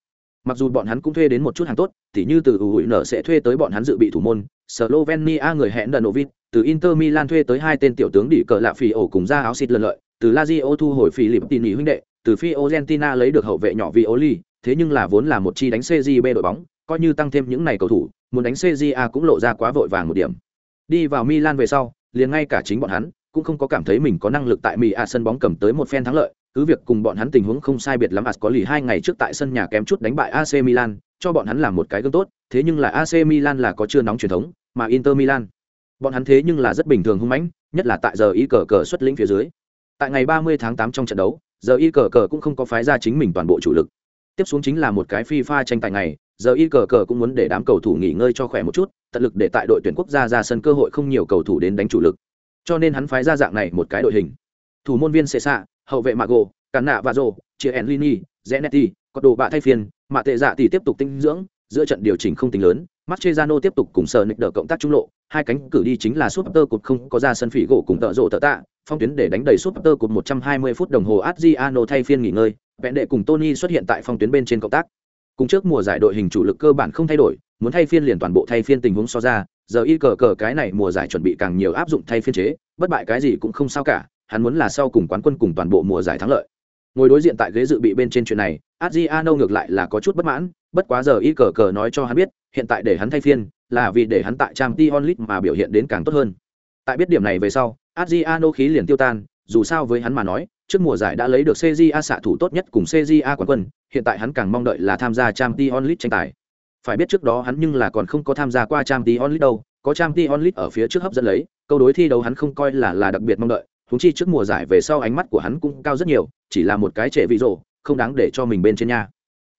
Mặc dù bọn hắn cũng thuê đến một chút hàng tốt tỉ như từ ủi nở sẽ thuê tới bọn hắn dự bị thủ môn slovenia người hẹn đần novit từ Inter Milan thuê tới hai tên tiểu tướng đỉ cờ lạ phì ổ cùng ra áo xịt lần lợi, từ Lazio thu hồi phì lịp tin huynh đệ, từ phi Argentina lấy được hậu vệ nhỏ Violi, thế nhưng là vốn là một chi đánh CJB đội bóng, coi như tăng thêm những này cầu thủ, muốn đánh CJA cũng lộ ra quá vội vàng một điểm. Đi vào Milan về sau, liền ngay cả chính bọn hắn cũng không có cảm thấy mình có năng lực tại Mỹ A sân bóng cầm tới một phen thắng lợi, cứ việc cùng bọn hắn tình huống không sai biệt lắm có lì hai ngày trước tại sân nhà kém chút đánh bại AC Milan, cho bọn hắn làm một cái gương tốt, thế nhưng là AC Milan là có chưa nóng truyền thống, mà Inter Milan, bọn hắn thế nhưng là rất bình thường hung mãnh, nhất là tại giờ ý cờ cờ xuất lĩnh phía dưới. Tại ngày 30 tháng 8 trong trận đấu, giờ y cờ cờ cũng không có phái ra chính mình toàn bộ chủ lực. Tiếp xuống chính là một cái phi pha tranh tài này giờ y cờ cờ cũng muốn để đám cầu thủ nghỉ ngơi cho khỏe một chút, tận lực để tại đội tuyển quốc gia ra sân cơ hội không nhiều cầu thủ đến đánh chủ lực. Cho nên hắn phái ra dạng này một cái đội hình. Thủ môn viên Cesa, hậu vệ Mago, cắn nạ và Rồ, Chia Enlini, Zenetti, có đồ bạ thay phiên, mạ tệ dạ thì tiếp tục tinh dưỡng, giữa trận điều chỉnh không tính lớn, Mascherano tiếp tục cùng sở nịch đỡ cộng tác trung lộ, hai cánh cử đi chính là Super cột không có ra sân phỉ gỗ cùng tợ rộ tợ tạ, phong tuyến để đánh đầy Super cột 120 phút đồng hồ Adriano thay phiên nghỉ ngơi, vẹn đệ cùng Tony xuất hiện tại phong tuyến bên trên cộng tác. Cùng trước mùa giải đội hình chủ lực cơ bản không thay đổi, muốn thay phiên liền toàn bộ thay phiên tình huống so ra, giờ y cờ cờ cái này mùa giải chuẩn bị càng nhiều áp dụng thay phiên chế, bất bại cái gì cũng không sao cả, hắn muốn là sau cùng quán quân cùng toàn bộ mùa giải thắng lợi. Ngồi đối diện tại ghế dự bị bên trên chuyện này, Adriano ngược lại là có chút bất mãn, bất quá giờ y cờ cờ nói cho hắn biết, hiện tại để hắn thay phiên, là vì để hắn tại Champions League mà biểu hiện đến càng tốt hơn. Tại biết điểm này về sau, Adriano khí liền tiêu tan, dù sao với hắn mà nói, trước mùa giải đã lấy được CJA xạ thủ tốt nhất cùng CJA quán quân, hiện tại hắn càng mong đợi là tham gia Champions League tranh tài. Phải biết trước đó hắn nhưng là còn không có tham gia qua Champions League đâu, có Champions League ở phía trước hấp dẫn lấy, câu đối thi đấu hắn không coi là là đặc biệt mong đợi, huống chi trước mùa giải về sau ánh mắt của hắn cũng cao rất nhiều, chỉ là một cái trẻ vị rồ, không đáng để cho mình bên trên nha.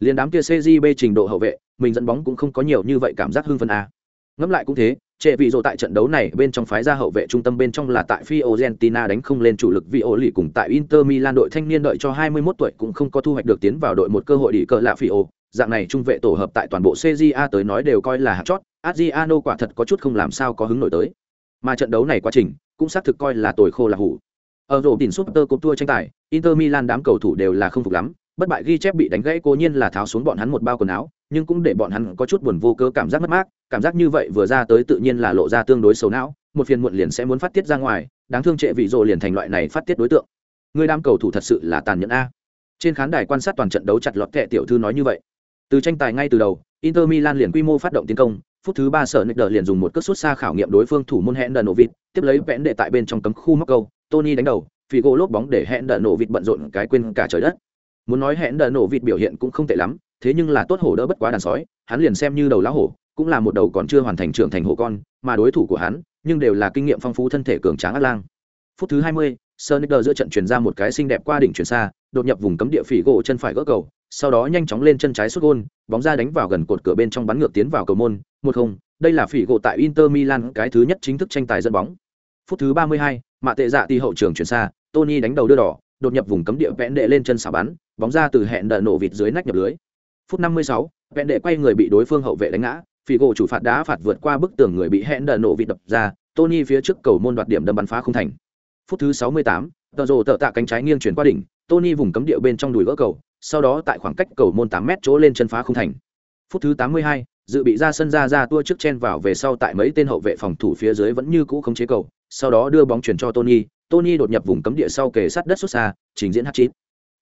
Liên đám kia CJB trình độ hậu vệ, mình dẫn bóng cũng không có nhiều như vậy cảm giác hưng phấn a. Ngẫm lại cũng thế, trệ vị rồ tại trận đấu này bên trong phái ra hậu vệ trung tâm bên trong là tại Fiorentina đánh không lên chủ lực vì ổ lì cùng tại Inter Milan đội thanh niên đợi cho 21 tuổi cũng không có thu hoạch được tiến vào đội một cơ hội đi cờ lạ Fio, dạng này trung vệ tổ hợp tại toàn bộ CJA tới nói đều coi là hạt chót, Adriano quả thật có chút không làm sao có hứng nổi tới. Mà trận đấu này quá trình cũng xác thực coi là tồi khô là hủ. Ở rổ đỉnh Super Cup Tour tranh tài, Inter Milan đám cầu thủ đều là không phục lắm, bất bại ghi chép bị đánh gãy cố nhiên là tháo xuống bọn hắn một bao quần áo, nhưng cũng để bọn hắn có chút buồn vô cớ cảm giác mất mát, cảm giác như vậy vừa ra tới tự nhiên là lộ ra tương đối xấu não, một phiền muộn liền sẽ muốn phát tiết ra ngoài, đáng thương trệ vị rồ liền thành loại này phát tiết đối tượng. Người đám cầu thủ thật sự là tàn nhẫn a. Trên khán đài quan sát toàn trận đấu chặt lọt kệ tiểu thư nói như vậy. Từ tranh tài ngay từ đầu, Inter Milan liền quy mô phát động tiến công, phút thứ ba sở Nick liền dùng một cước sút xa khảo nghiệm đối phương thủ môn hẹn đờ nổ vịt, tiếp lấy vẽn đệ tại bên trong cấm khu móc câu, Tony đánh đầu, Figo lốp bóng để hẹn đờ nổ vịt bận rộn cái quên cả trời đất. Muốn nói hẹn đờ nổ vịt biểu hiện cũng không tệ lắm, thế nhưng là tốt hổ đỡ bất quá đàn sói, hắn liền xem như đầu lá hổ, cũng là một đầu còn chưa hoàn thành trưởng thành hổ con, mà đối thủ của hắn, nhưng đều là kinh nghiệm phong phú thân thể cường tráng ác lang. Phút thứ 20, Sonicer giữa trận chuyển ra một cái xinh đẹp qua đỉnh chuyển xa, đột nhập vùng cấm địa phỉ gỗ chân phải gỡ cầu, sau đó nhanh chóng lên chân trái sút gôn, bóng ra đánh vào gần cột cửa bên trong bắn ngược tiến vào cầu môn, một không, đây là phỉ gỗ tại Inter Milan cái thứ nhất chính thức tranh tài dẫn bóng. Phút thứ 32, mạ tệ dạ tỷ hậu trường chuyển xa, Tony đánh đầu đưa đỏ, đột nhập vùng cấm địa vẽn đệ lên chân xả bắn, bóng ra từ hẹn đờ nổ vịt dưới nách nhập lưới. Phút 56, vẽn đệ quay người bị đối phương hậu vệ đánh ngã, Phi gỗ chủ phạt đá phạt vượt qua bức tường người bị hẹn đờ nổ vịt đập ra, Tony phía trước cầu môn đoạt điểm đâm bắn phá không thành. Phút thứ 68, tờ rồ tạ cánh trái nghiêng chuyển qua đỉnh, Tony vùng cấm địa bên trong đùi gỡ cầu, sau đó tại khoảng cách cầu môn 8 mét chỗ lên chân phá không thành. Phút thứ 82, dự bị ra sân ra ra tua trước chen vào về sau tại mấy tên hậu vệ phòng thủ phía dưới vẫn như cũ không chế cầu, sau đó đưa bóng chuyển cho Tony, Tony đột nhập vùng cấm địa sau kề sát đất xuất xa, trình diễn hat-trick.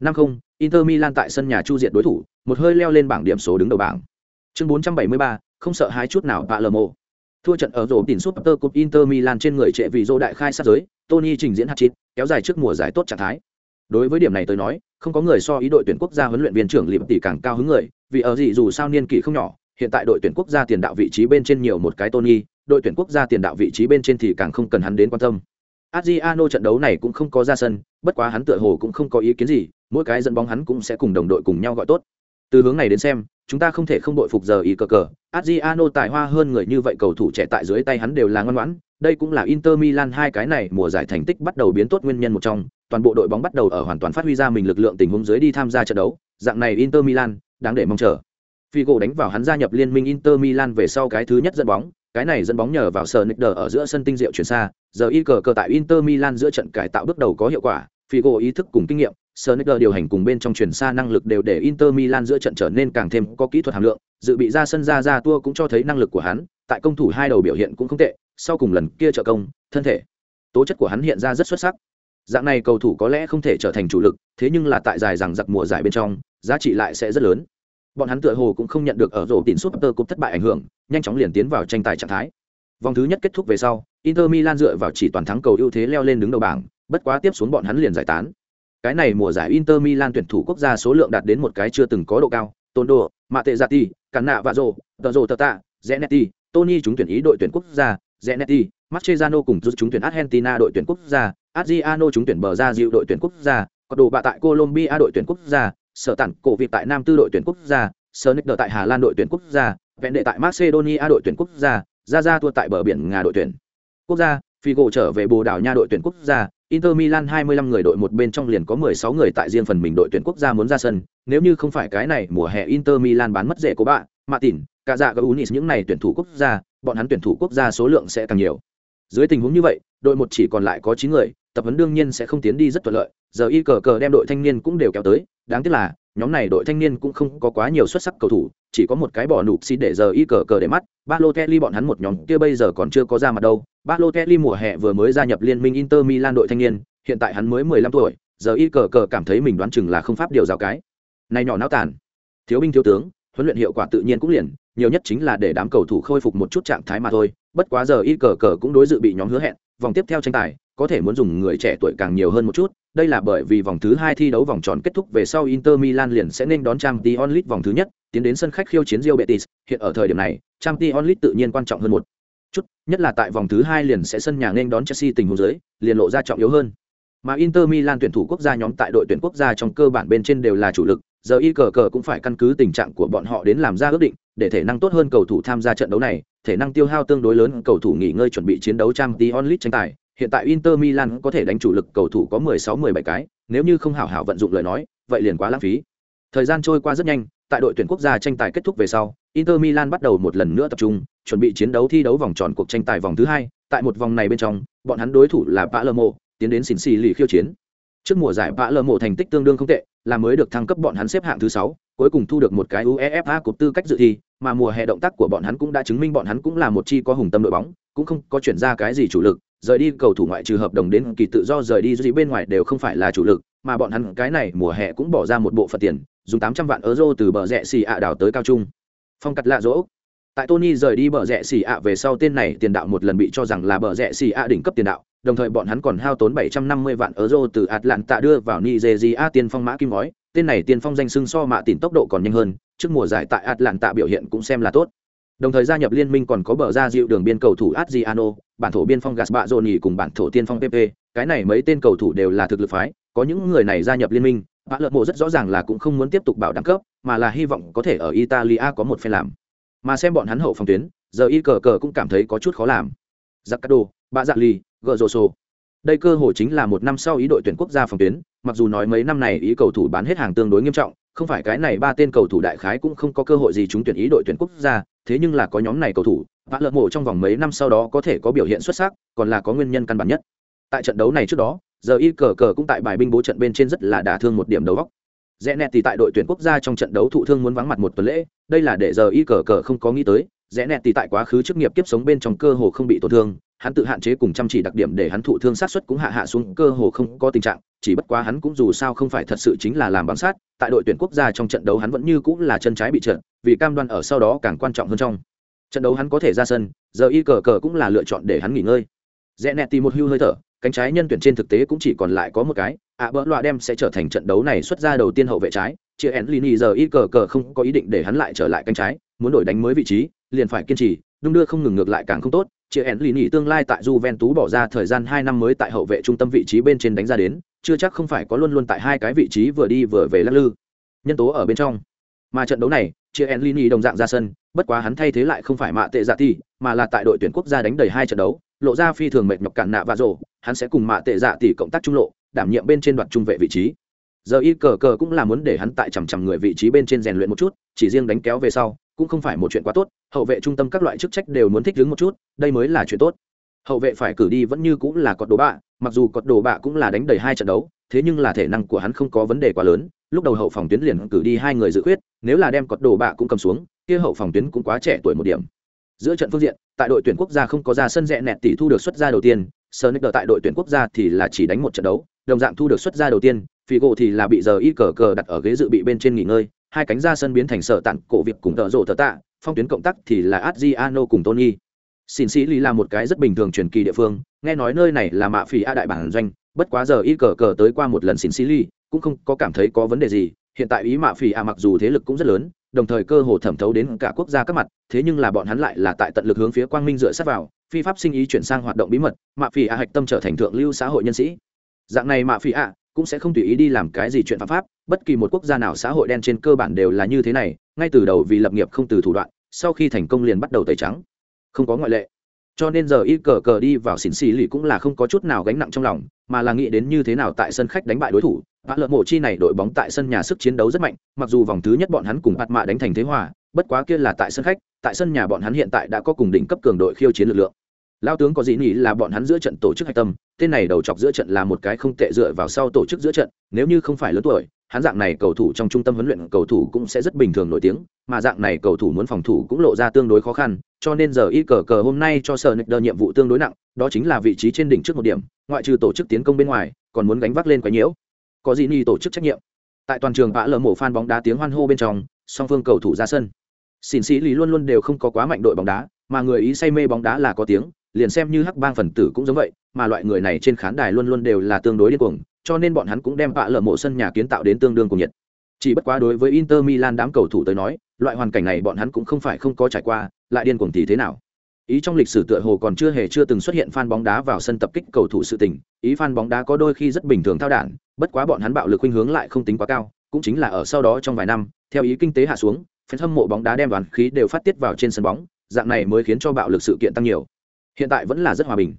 5-0, Inter Milan tại sân nhà chu diệt đối thủ, một hơi leo lên bảng điểm số đứng đầu bảng. Chương 473, không sợ hái chút nào Palermo. Thua trận ở rổ tỉnh Super Cup Inter Milan trên người trệ vì rô đại khai sát giới, Tony trình diễn hat-trick, kéo dài trước mùa giải tốt trạng thái. Đối với điểm này tôi nói, không có người so ý đội tuyển quốc gia huấn luyện viên trưởng Liệp tỷ càng cao hứng người, vì ở gì dù sao niên kỷ không nhỏ, hiện tại đội tuyển quốc gia tiền đạo vị trí bên trên nhiều một cái Tony, đội tuyển quốc gia tiền đạo vị trí bên trên thì càng không cần hắn đến quan tâm. Adriano trận đấu này cũng không có ra sân, bất quá hắn tựa hồ cũng không có ý kiến gì, mỗi cái dẫn bóng hắn cũng sẽ cùng đồng đội cùng nhau gọi tốt. Từ hướng này đến xem, chúng ta không thể không đội phục giờ ý cờ cờ. Adriano tài hoa hơn người như vậy cầu thủ trẻ tại dưới tay hắn đều là ngoan ngoãn, đây cũng là Inter Milan hai cái này mùa giải thành tích bắt đầu biến tốt nguyên nhân một trong, toàn bộ đội bóng bắt đầu ở hoàn toàn phát huy ra mình lực lượng tình huống dưới đi tham gia trận đấu, dạng này Inter Milan đáng để mong chờ. Figo đánh vào hắn gia nhập liên minh Inter Milan về sau cái thứ nhất dẫn bóng, cái này dẫn bóng nhờ vào sờ nick ở giữa sân tinh diệu chuyển xa, giờ y cờ cờ tại Inter Milan giữa trận cải tạo bước đầu có hiệu quả, Figo ý thức cùng kinh nghiệm, Sonicer điều hành cùng bên trong chuyển xa năng lực đều để Inter Milan giữa trận trở nên càng thêm có kỹ thuật hàm lượng, dự bị ra sân ra ra tua cũng cho thấy năng lực của hắn, tại công thủ hai đầu biểu hiện cũng không tệ, sau cùng lần kia trợ công, thân thể, tố chất của hắn hiện ra rất xuất sắc. Dạng này cầu thủ có lẽ không thể trở thành chủ lực, thế nhưng là tại dài rằng giặc mùa giải bên trong, giá trị lại sẽ rất lớn. bọn hắn tựa hồ cũng không nhận được ở rổ tín suất tơ cũng thất bại ảnh hưởng nhanh chóng liền tiến vào tranh tài trạng thái vòng thứ nhất kết thúc về sau inter milan dựa vào chỉ toàn thắng cầu ưu thế leo lên đứng đầu bảng bất quá tiếp xuống bọn hắn liền giải tán. Cái này mùa giải inter milan tuyển thủ quốc gia số lượng đạt đến một cái chưa từng có độ cao tondo mạ tệ gia nạ và rô tờ rô Zanetti, tony chúng tuyển ý đội tuyển quốc gia Zanetti, Mascherano cùng rút chúng tuyển Argentina đội tuyển quốc gia, Adriano chúng tuyển bờ ra dịu đội tuyển quốc gia, có đồ bạ tại Colombia đội tuyển quốc gia, sở tản cổ việc tại Nam Tư đội tuyển quốc gia, Sonic tại Hà Lan đội tuyển quốc gia, vẹn đệ tại Macedonia đội tuyển quốc gia, ra ra thua tại bờ biển Nga đội tuyển. Quốc gia, Figo trở về Bồ Đào Nha đội tuyển quốc gia, Inter Milan 25 người đội một bên trong liền có 16 người tại riêng phần mình đội tuyển quốc gia muốn ra sân, nếu như không phải cái này mùa hè Inter Milan bán mất rẻ của bạn, Martin, cả dạ Gaunis những này tuyển thủ quốc gia, bọn hắn tuyển thủ quốc gia số lượng sẽ càng nhiều. Dưới tình huống như vậy, đội một chỉ còn lại có 9 người, tập huấn đương nhiên sẽ không tiến đi rất thuận lợi, giờ y cờ cờ đem đội thanh niên cũng đều kéo tới, đáng tiếc là nhóm này đội thanh niên cũng không có quá nhiều xuất sắc cầu thủ, chỉ có một cái bỏ nụp xì để giờ y cờ cờ để mắt, Balotelli bọn hắn một nhóm kia bây giờ còn chưa có ra mặt đâu. Balotelli mùa hè vừa mới gia nhập liên minh Inter Milan đội thanh niên, hiện tại hắn mới 15 tuổi, giờ y cờ cờ cảm thấy mình đoán chừng là không pháp điều giáo cái. Này nhỏ não tàn, thiếu binh thiếu tướng, huấn luyện hiệu quả tự nhiên cũng liền, nhiều nhất chính là để đám cầu thủ khôi phục một chút trạng thái mà thôi. Bất quá giờ y cờ cờ cũng đối dự bị nhóm hứa hẹn, vòng tiếp theo tranh tài, có thể muốn dùng người trẻ tuổi càng nhiều hơn một chút. Đây là bởi vì vòng thứ hai thi đấu vòng tròn kết thúc về sau Inter Milan liền sẽ nên đón Champions League vòng thứ nhất, tiến đến sân khách khiêu chiến Real Betis, hiện ở thời điểm này, Champions League tự nhiên quan trọng hơn một chút, nhất là tại vòng thứ hai liền sẽ sân nhà nên đón Chelsea tình huống dưới, liền lộ ra trọng yếu hơn. Mà Inter Milan tuyển thủ quốc gia nhóm tại đội tuyển quốc gia trong cơ bản bên trên đều là chủ lực, giờ y cờ cờ cũng phải căn cứ tình trạng của bọn họ đến làm ra ước định, để thể năng tốt hơn cầu thủ tham gia trận đấu này, thể năng tiêu hao tương đối lớn, cầu thủ nghỉ ngơi chuẩn bị chiến đấu Champions League tranh tài. Hiện tại Inter Milan có thể đánh chủ lực cầu thủ có 16-17 cái, nếu như không hảo hảo vận dụng lời nói, vậy liền quá lãng phí. Thời gian trôi qua rất nhanh, tại đội tuyển quốc gia tranh tài kết thúc về sau, Inter Milan bắt đầu một lần nữa tập trung, chuẩn bị chiến đấu thi đấu vòng tròn cuộc tranh tài vòng thứ hai. Tại một vòng này bên trong, bọn hắn đối thủ là Palermo, tiến đến xỉn xì lì khiêu chiến. Trước mùa giải Palermo thành tích tương đương không tệ, là mới được thăng cấp bọn hắn xếp hạng thứ sáu, cuối cùng thu được một cái UEFA cúp tư cách dự thi, mà mùa hè động tác của bọn hắn cũng đã chứng minh bọn hắn cũng là một chi có hùng tâm đội bóng, cũng không có chuyển ra cái gì chủ lực, rời đi cầu thủ ngoại trừ hợp đồng đến kỳ tự do rời đi gì bên ngoài đều không phải là chủ lực, mà bọn hắn cái này mùa hè cũng bỏ ra một bộ phận tiền, dùng 800 vạn euro từ bờ rẽ xì ạ đào tới cao trung. Phong cắt lạ dỗ. Tại Tony rời đi bờ rẽ xì ạ về sau tên này tiền đạo một lần bị cho rằng là bờ rẽ xì ạ đỉnh cấp tiền đạo, đồng thời bọn hắn còn hao tốn 750 vạn euro từ Atlanta đưa vào Nigeria tiền phong mã kim ngói, tên này tiền phong danh xưng so mạ tỉn tốc độ còn nhanh hơn, trước mùa giải tại Atlanta biểu hiện cũng xem là tốt. Đồng thời gia nhập liên minh còn có bờ ra dịu đường biên cầu thủ Adriano, bản thổ biên phong Gaspazzoni cùng bản thổ tiên phong PP, cái này mấy tên cầu thủ đều là thực lực phái, có những người này gia nhập liên minh, Bạ lợn Mộ rất rõ ràng là cũng không muốn tiếp tục bảo đẳng cấp, mà là hy vọng có thể ở Italia có một phe làm. Mà xem bọn hắn hậu phòng tuyến, giờ y cờ cờ cũng cảm thấy có chút khó làm. Zaccardo, Bạ Dạ Ly, sô Đây cơ hội chính là một năm sau ý đội tuyển quốc gia phòng tuyến, mặc dù nói mấy năm này ý cầu thủ bán hết hàng tương đối nghiêm trọng, không phải cái này ba tên cầu thủ đại khái cũng không có cơ hội gì chúng tuyển ý đội tuyển quốc gia, thế nhưng là có nhóm này cầu thủ, Bạ lợn Mộ trong vòng mấy năm sau đó có thể có biểu hiện xuất sắc, còn là có nguyên nhân căn bản nhất. Tại trận đấu này trước đó, giờ y cờ cờ cũng tại bài binh bố trận bên trên rất là đả thương một điểm đầu góc rẽ nẹt thì tại đội tuyển quốc gia trong trận đấu thụ thương muốn vắng mặt một tuần lễ đây là để giờ y cờ cờ không có nghĩ tới. Rẽ nẹt thì tại quá khứ chức nghiệp kiếp sống bên trong cơ hồ không bị tổn thương hắn tự hạn chế cùng chăm chỉ đặc điểm để hắn thụ thương sát xuất cũng hạ hạ xuống cơ hồ không có tình trạng chỉ bất quá hắn cũng dù sao không phải thật sự chính là làm bám sát tại đội tuyển quốc gia trong trận đấu hắn vẫn như cũng là chân trái bị trượt vì cam đoan ở sau đó càng quan trọng hơn trong trận đấu hắn có thể ra sân, giờ y cờ cờ cũng là lựa chọn để hắn nghỉ ngơi. Rẽ nẹt tìm một hưu hơi thở, cánh trái nhân tuyển trên thực tế cũng chỉ còn lại có một cái, ạ bỡ loa đem sẽ trở thành trận đấu này xuất ra đầu tiên hậu vệ trái, chia en lini giờ ít cờ cờ không có ý định để hắn lại trở lại cánh trái, muốn đổi đánh mới vị trí, liền phải kiên trì, đung đưa không ngừng ngược lại càng không tốt, chia en lini tương lai tại Juventus bỏ ra thời gian hai năm mới tại hậu vệ trung tâm vị trí bên trên đánh ra đến, chưa chắc không phải có luôn luôn tại hai cái vị trí vừa đi vừa về lắc lư. Nhân tố ở bên trong. Mà trận đấu này, chia en lini đồng dạng ra sân bất quá hắn thay thế lại không phải mạ tệ dạ Tỷ, mà là tại đội tuyển quốc gia đánh đầy hai trận đấu lộ ra phi thường mệt nhọc cản nạ và rổ hắn sẽ cùng mạ tệ dạ tỷ cộng tác trung lộ đảm nhiệm bên trên đoạt trung vệ vị trí. Giờ y cờ cờ cũng là muốn để hắn tại chằm chằm người vị trí bên trên rèn luyện một chút chỉ riêng đánh kéo về sau cũng không phải một chuyện quá tốt hậu vệ trung tâm các loại chức trách đều muốn thích đứng một chút đây mới là chuyện tốt. Hậu vệ phải cử đi vẫn như cũng là cọt đồ bạ mặc dù cọt đồ bạ cũng là đánh đầy hai trận đấu thế nhưng là thể năng của hắn không có vấn đề quá lớn lúc đầu hậu phòng tuyến liền cử đi hai người dự khuyết nếu là đem cọt đồ bạ cũng cầm xuống, kia hậu phòng tuyến cũng quá trẻ tuổi một điểm. Giữa trận phương diện, tại đội tuyển quốc gia không có ra sân rẽ nẹt tỷ thu được xuất ra đầu tiên, Sonic tại đội tuyển quốc gia thì là chỉ đánh một trận đấu, đồng dạng thu được xuất ra đầu tiên, Figo thì là bị giờ y cờ cờ đặt ở ghế dự bị bên trên nghỉ ngơi, hai cánh ra sân biến thành sở tặng cổ việc cùng tợ rộ tờ tạ, phong tuyến cộng tác thì là adriano cùng tony. Xin sĩ lý là một cái rất bình thường truyền kỳ địa phương, nghe nói nơi này là mạ phỉ a đại bản doanh, bất quá giờ y cờ cờ tới qua một lần xin sĩ lý, cũng không có cảm thấy có vấn đề gì hiện tại ý mạ phỉ a mặc dù thế lực cũng rất lớn, đồng thời cơ hồ thẩm thấu đến cả quốc gia các mặt, thế nhưng là bọn hắn lại là tại tận lực hướng phía quang minh dựa sát vào, phi pháp sinh ý chuyển sang hoạt động bí mật, mạ phỉ a hạch tâm trở thành thượng lưu xã hội nhân sĩ. Dạng này mạ phỉ a cũng sẽ không tùy ý đi làm cái gì chuyện phạm pháp, bất kỳ một quốc gia nào xã hội đen trên cơ bản đều là như thế này, ngay từ đầu vì lập nghiệp không từ thủ đoạn, sau khi thành công liền bắt đầu tẩy trắng. Không có ngoại lệ. Cho nên giờ y cờ cờ đi vào xỉn xì lì cũng là không có chút nào gánh nặng trong lòng, mà là nghĩ đến như thế nào tại sân khách đánh bại đối thủ bạ lợn mộ chi này đội bóng tại sân nhà sức chiến đấu rất mạnh, mặc dù vòng thứ nhất bọn hắn cùng bạt mạ đánh thành thế hòa, bất quá kia là tại sân khách, tại sân nhà bọn hắn hiện tại đã có cùng đỉnh cấp cường đội khiêu chiến lực lượng. Lao tướng có gì nghĩ là bọn hắn giữa trận tổ chức hạch tâm, tên này đầu chọc giữa trận là một cái không tệ dựa vào sau tổ chức giữa trận, nếu như không phải lớn tuổi, hắn dạng này cầu thủ trong trung tâm huấn luyện cầu thủ cũng sẽ rất bình thường nổi tiếng, mà dạng này cầu thủ muốn phòng thủ cũng lộ ra tương đối khó khăn, cho nên giờ y cờ cờ hôm nay cho sở nịch đờ nhiệm vụ tương đối nặng, đó chính là vị trí trên đỉnh trước một điểm, ngoại trừ tổ chức tiến công bên ngoài, còn muốn gánh vác lên quái nhiễu có gì ni tổ chức trách nhiệm. Tại toàn trường vã lờ mổ phan bóng đá tiếng hoan hô bên trong, song phương cầu thủ ra sân. Xin sĩ lý luôn luôn đều không có quá mạnh đội bóng đá, mà người ý say mê bóng đá là có tiếng, liền xem như hắc bang phần tử cũng giống vậy, mà loại người này trên khán đài luôn luôn đều là tương đối điên cuồng, cho nên bọn hắn cũng đem vạ lở mộ sân nhà kiến tạo đến tương đương cùng nhiệt. Chỉ bất quá đối với inter milan đám cầu thủ tới nói, loại hoàn cảnh này bọn hắn cũng không phải không có trải qua, lại điên cuồng thì thế nào? Ý trong lịch sử tựa hồ còn chưa hề chưa từng xuất hiện fan bóng đá vào sân tập kích cầu thủ sự tình ý fan bóng đá có đôi khi rất bình thường thao đản bất quá bọn hắn bạo lực khuynh hướng lại không tính quá cao cũng chính là ở sau đó trong vài năm theo ý kinh tế hạ xuống fan hâm mộ bóng đá đem đoàn khí đều phát tiết vào trên sân bóng dạng này mới khiến cho bạo lực sự kiện tăng nhiều. Hiện tại vẫn là rất hòa bình.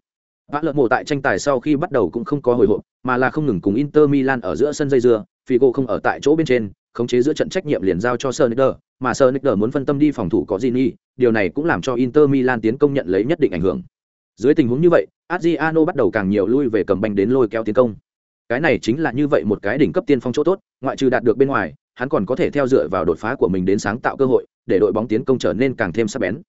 Vã lợn mổ tại tranh tài sau khi bắt đầu cũng không có hồi hộp, mà là không ngừng cùng Inter Milan ở giữa sân dây dưa, Figo không ở tại chỗ bên trên, khống chế giữa trận trách nhiệm liền giao cho Sonicer, mà Sonicer muốn phân tâm đi phòng thủ có Gini, điều này cũng làm cho Inter Milan tiến công nhận lấy nhất định ảnh hưởng. Dưới tình huống như vậy, Adriano bắt đầu càng nhiều lui về cầm banh đến lôi kéo tiến công. Cái này chính là như vậy một cái đỉnh cấp tiên phong chỗ tốt, ngoại trừ đạt được bên ngoài, hắn còn có thể theo dựa vào đột phá của mình đến sáng tạo cơ hội, để đội bóng tiến công trở nên càng thêm sắc bén.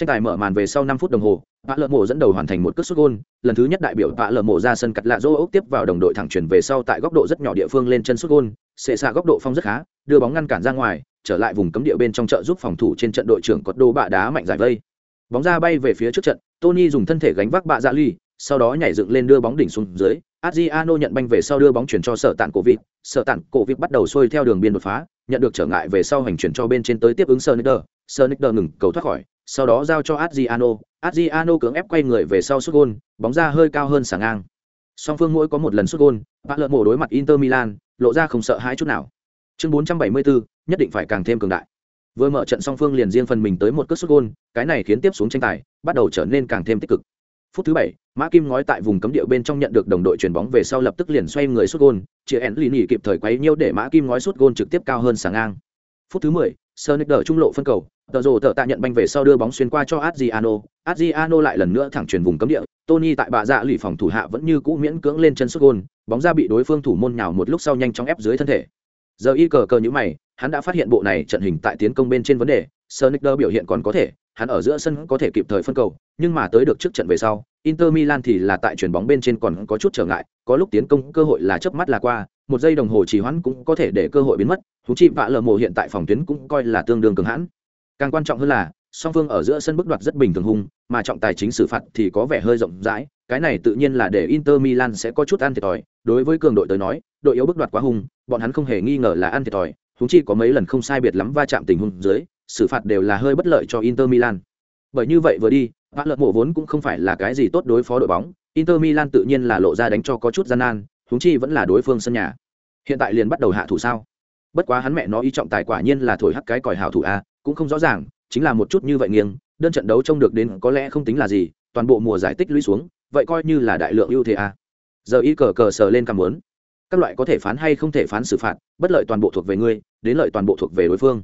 Tranh tài mở màn về sau 5 phút đồng hồ, vạ lợn Mộ dẫn đầu hoàn thành một cú sút gôn, lần thứ nhất đại biểu vạ lợn Mộ ra sân cắt lạ dỗ ốc tiếp vào đồng đội thẳng chuyển về sau tại góc độ rất nhỏ địa phương lên chân sút gôn, xệ xạ góc độ phong rất khá, đưa bóng ngăn cản ra ngoài, trở lại vùng cấm địa bên trong trợ giúp phòng thủ trên trận đội trưởng cột đồ bạ đá mạnh giải vây. Bóng ra bay về phía trước trận, Tony dùng thân thể gánh vác bạ dạ ly, sau đó nhảy dựng lên đưa bóng đỉnh xuống dưới, Adriano nhận banh về sau đưa bóng chuyển cho sở tản cổ vịt, sở tản cổ vịt bắt đầu xuôi theo đường biên đột phá, nhận được trở ngại về sau hành chuyển cho bên trên tới tiếp ứng Sonicer, Sonicer ngừng cầu thoát khỏi, sau đó giao cho Adriano, Adriano cưỡng ép quay người về sau sút gôn, bóng ra hơi cao hơn sàng ngang. Song phương mỗi có một lần sút gôn, bạn lợn mổ đối mặt Inter Milan, lộ ra không sợ hãi chút nào. Chương 474, nhất định phải càng thêm cường đại. Vừa mở trận song phương liền riêng phần mình tới một cú sút gôn, cái này khiến tiếp xuống tranh tài bắt đầu trở nên càng thêm tích cực. Phút thứ 7, Mã Kim ngói tại vùng cấm địa bên trong nhận được đồng đội chuyển bóng về sau lập tức liền xoay người sút gôn, chia én lì nhỉ kịp thời quấy nhiễu để Mã Kim ngói sút gôn trực tiếp cao hơn sàng ngang. Phút thứ 10, Sonic đỡ trung lộ phân cầu, tờ rồ tờ tạ nhận banh về sau đưa bóng xuyên qua cho Adriano, Adriano lại lần nữa thẳng chuyển vùng cấm địa, Tony tại bạ dạ lì phòng thủ hạ vẫn như cũ miễn cưỡng lên chân sút gôn, bóng ra bị đối phương thủ môn nhào một lúc sau nhanh chóng ép dưới thân thể. Giờ y cờ cờ như mày, hắn đã phát hiện bộ này trận hình tại tiến công bên trên vấn đề, Sonic biểu hiện còn có thể, hắn ở giữa sân có thể kịp thời phân cầu, nhưng mà tới được trước trận về sau, Inter Milan thì là tại chuyển bóng bên trên còn có chút trở ngại, có lúc tiến công cơ hội là chớp mắt là qua, một giây đồng hồ trì hoãn cũng có thể để cơ hội biến mất, thú chi vạ lờ mồ hiện tại phòng tuyến cũng coi là tương đương cường hãn. Càng quan trọng hơn là, song phương ở giữa sân bước đoạt rất bình thường hung, mà trọng tài chính xử phạt thì có vẻ hơi rộng rãi, cái này tự nhiên là để Inter Milan sẽ có chút ăn thiệt thòi, đối với cường đội tới nói, đội yếu bước đoạt quá hung, bọn hắn không hề nghi ngờ là ăn thiệt thòi, húng chi có mấy lần không sai biệt lắm va chạm tình huống dưới, xử phạt đều là hơi bất lợi cho Inter Milan. Bởi như vậy vừa đi, vã lợn mộ vốn cũng không phải là cái gì tốt đối phó đội bóng, Inter Milan tự nhiên là lộ ra đánh cho có chút gian nan, húng chi vẫn là đối phương sân nhà. Hiện tại liền bắt đầu hạ thủ sao? Bất quá hắn mẹ nó ý trọng tài quả nhiên là thổi hắc cái còi hảo thủ a, cũng không rõ ràng, chính là một chút như vậy nghiêng, đơn trận đấu trông được đến có lẽ không tính là gì, toàn bộ mùa giải tích lũy xuống, vậy coi như là đại lượng ưu thế a. Giờ y cờ cờ sờ lên cảm muốn. Các loại có thể phán hay không thể phán xử phạt, bất lợi toàn bộ thuộc về ngươi, đến lợi toàn bộ thuộc về đối phương.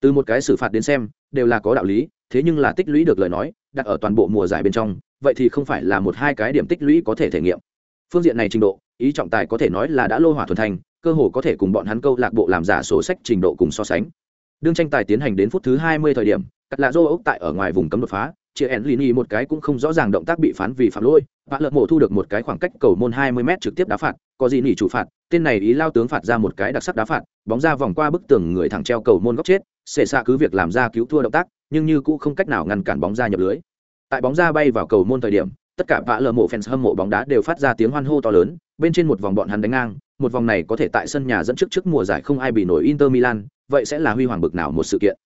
Từ một cái xử phạt đến xem, đều là có đạo lý, thế nhưng là tích lũy được lời nói, đặt ở toàn bộ mùa giải bên trong, vậy thì không phải là một hai cái điểm tích lũy có thể thể nghiệm. Phương diện này trình độ, ý trọng tài có thể nói là đã lô hỏa thuần thành, cơ hồ có thể cùng bọn hắn câu lạc bộ làm giả sổ sách trình độ cùng so sánh. Đương tranh tài tiến hành đến phút thứ 20 thời điểm, cắt lạ rô ốc tại ở ngoài vùng cấm đột phá, chia ẻn lini một cái cũng không rõ ràng động tác bị phán vì phạm lỗi, vạ lợn mổ thu được một cái khoảng cách cầu môn 20 m trực tiếp đá phạt, có gì nỉ chủ phạt, tên này ý lao tướng phạt ra một cái đặc sắc đá phạt, bóng ra vòng qua bức tường người thẳng treo cầu môn góc chết xệ xạ cứ việc làm ra cứu thua động tác nhưng như cũng không cách nào ngăn cản bóng ra nhập lưới. Tại bóng ra bay vào cầu môn thời điểm tất cả vạ lờ mộ fans hâm mộ bóng đá đều phát ra tiếng hoan hô to lớn bên trên một vòng bọn hắn đánh ngang một vòng này có thể tại sân nhà dẫn trước trước mùa giải không ai bị nổi inter milan vậy sẽ là huy hoàng bực nào một sự kiện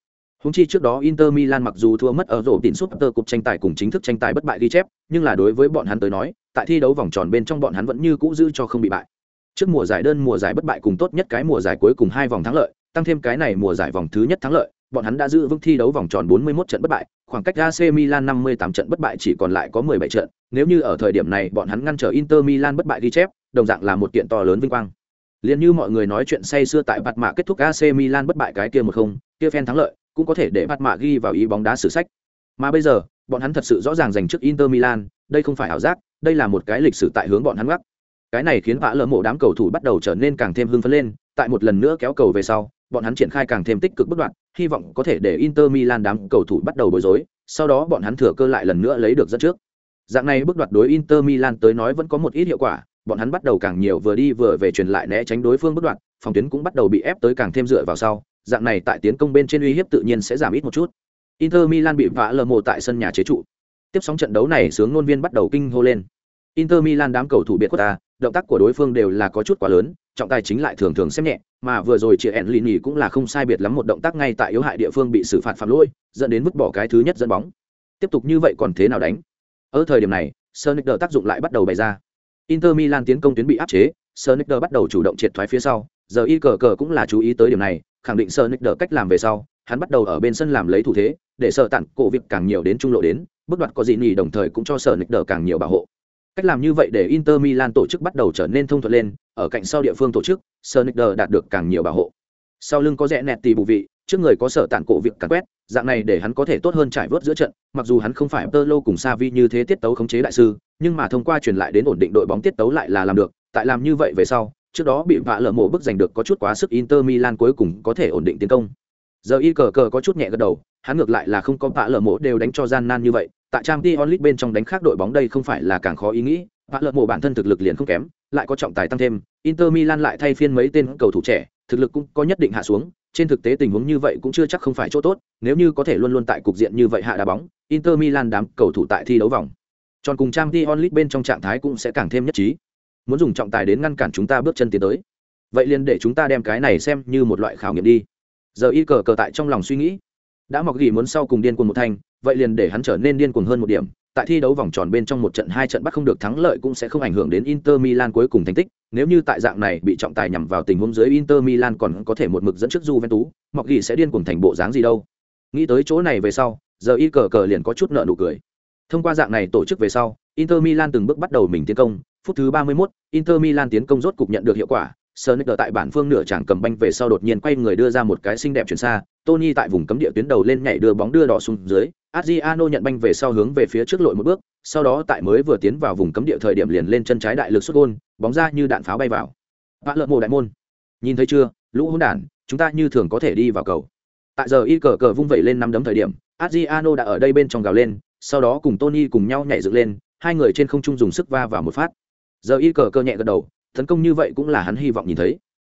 Húng chi trước đó Inter Milan mặc dù thua mất ở rổ tín tơ cục tranh tài cùng chính thức tranh tài bất bại ghi chép, nhưng là đối với bọn hắn tới nói, tại thi đấu vòng tròn bên trong bọn hắn vẫn như cũ giữ cho không bị bại. Trước mùa giải đơn mùa giải bất bại cùng tốt nhất cái mùa giải cuối cùng hai vòng thắng lợi, tăng thêm cái này mùa giải vòng thứ nhất thắng lợi, bọn hắn đã giữ vững thi đấu vòng tròn 41 trận bất bại, khoảng cách AC Milan 58 trận bất bại chỉ còn lại có 17 trận, nếu như ở thời điểm này bọn hắn ngăn trở Inter Milan bất bại ghi chép, đồng dạng là một kiện to lớn vinh quang. Liên như mọi người nói chuyện say xưa tại bạt mạ kết thúc AC Milan bất bại cái kia một không, kia fan thắng lợi, cũng có thể để bạt mạ ghi vào ý bóng đá sử sách. Mà bây giờ, bọn hắn thật sự rõ ràng giành trước Inter Milan, đây không phải ảo giác, đây là một cái lịch sử tại hướng bọn hắn gác. Cái này khiến vã lỡ mộ đám cầu thủ bắt đầu trở nên càng thêm hưng phấn lên, tại một lần nữa kéo cầu về sau, bọn hắn triển khai càng thêm tích cực bất đoạn, hy vọng có thể để Inter Milan đám cầu thủ bắt đầu bối rối, sau đó bọn hắn thừa cơ lại lần nữa lấy được dẫn trước. Dạng này bước đoạt đối Inter Milan tới nói vẫn có một ít hiệu quả, bọn hắn bắt đầu càng nhiều vừa đi vừa về truyền lại né tránh đối phương bất đoạn, phòng tuyến cũng bắt đầu bị ép tới càng thêm dựa vào sau, dạng này tại tiến công bên trên uy hiếp tự nhiên sẽ giảm ít một chút. Inter Milan bị vã lờ mộ tại sân nhà chế trụ. Tiếp sóng trận đấu này sướng ngôn viên bắt đầu kinh hô lên. Inter Milan đám cầu thủ biệt của ta, động tác của đối phương đều là có chút quá lớn, trọng tài chính lại thường thường xem nhẹ, mà vừa rồi chị ẹn lì cũng là không sai biệt lắm một động tác ngay tại yếu hại địa phương bị xử phạt phạm lỗi, dẫn đến vứt bỏ cái thứ nhất dẫn bóng. Tiếp tục như vậy còn thế nào đánh? Ở thời điểm này, Sonic tác dụng lại bắt đầu bày ra. Inter Milan tiến công tuyến bị áp chế, Sonic bắt đầu chủ động triệt thoái phía sau, giờ y cờ cờ cũng là chú ý tới điểm này, khẳng định Sonic cách làm về sau, hắn bắt đầu ở bên sân làm lấy thủ thế, để sợ tặng cổ việc càng nhiều đến trung lộ đến, bước đoạt có gì nhỉ đồng thời cũng cho Sonic càng nhiều bảo hộ. Cách làm như vậy để Inter Milan tổ chức bắt đầu trở nên thông thuận lên, ở cạnh sau địa phương tổ chức, Sonic đạt được càng nhiều bảo hộ. Sau lưng có rẽ nẹt tì bù vị, trước người có sở tản cổ việc càng quét, dạng này để hắn có thể tốt hơn trải vớt giữa trận, mặc dù hắn không phải Tơ Lô cùng Savi như thế tiết tấu khống chế đại sư, nhưng mà thông qua truyền lại đến ổn định đội bóng tiết tấu lại là làm được, tại làm như vậy về sau, trước đó bị vạ lở mổ bức giành được có chút quá sức Inter Milan cuối cùng có thể ổn định tiến công. Giờ y cờ cờ có chút nhẹ gật đầu, hắn ngược lại là không có vạ lở mổ đều đánh cho gian nan như vậy, tại trang t onlit bên trong đánh khác đội bóng đây không phải là càng khó ý nghĩ vạ lở mộ bản thân thực lực liền không kém lại có trọng tài tăng thêm inter milan lại thay phiên mấy tên cầu thủ trẻ thực lực cũng có nhất định hạ xuống trên thực tế tình huống như vậy cũng chưa chắc không phải chỗ tốt, nếu như có thể luôn luôn tại cục diện như vậy hạ đá bóng, inter milan đám cầu thủ tại thi đấu vòng. Tròn cùng trang t onlit bên trong trạng thái cũng sẽ càng thêm nhất trí. Muốn dùng trọng tài đến ngăn cản chúng ta bước chân tiến tới. Vậy liền để chúng ta đem cái này xem như một loại khảo nghiệm đi. Giờ y cờ cờ tại trong lòng suy nghĩ. Đã mọc gỉ muốn sau cùng điên cuồng một thanh vậy liền để hắn trở nên điên cuồng hơn một điểm tại thi đấu vòng tròn bên trong một trận hai trận bắt không được thắng lợi cũng sẽ không ảnh hưởng đến Inter Milan cuối cùng thành tích. Nếu như tại dạng này bị trọng tài nhằm vào tình huống dưới Inter Milan còn có thể một mực dẫn trước Juventus mọc gì sẽ điên cuồng thành bộ dáng gì đâu? Nghĩ tới chỗ này về sau giờ y cờ cờ liền có chút nợ nụ cười. Thông qua dạng này tổ chức về sau Inter Milan từng bước bắt đầu mình tiến công. Phút thứ 31, Inter Milan tiến công rốt cục nhận được hiệu quả. Sonic tại bản phương nửa chẳng cầm banh về sau đột nhiên quay người đưa ra một cái xinh đẹp chuyển xa, Tony tại vùng cấm địa tuyến đầu lên nhảy đưa bóng đưa đỏ xuống dưới, Adriano nhận banh về sau hướng về phía trước lội một bước, sau đó tại mới vừa tiến vào vùng cấm địa thời điểm liền lên chân trái đại lực sút gôn, bóng ra như đạn pháo bay vào. Vạ lợn mồ đại môn. Nhìn thấy chưa, lũ hỗn đản, chúng ta như thường có thể đi vào cầu. Tại giờ y cờ cờ vung vẩy lên năm đấm thời điểm, Adriano đã ở đây bên trong gào lên, sau đó cùng Tony cùng nhau nhảy dựng lên, hai người trên không trung dùng sức va vào một phát. Giờ y cờ cờ nhẹ gật đầu, tấn công như vậy cũng là hắn hy vọng nhìn thấy.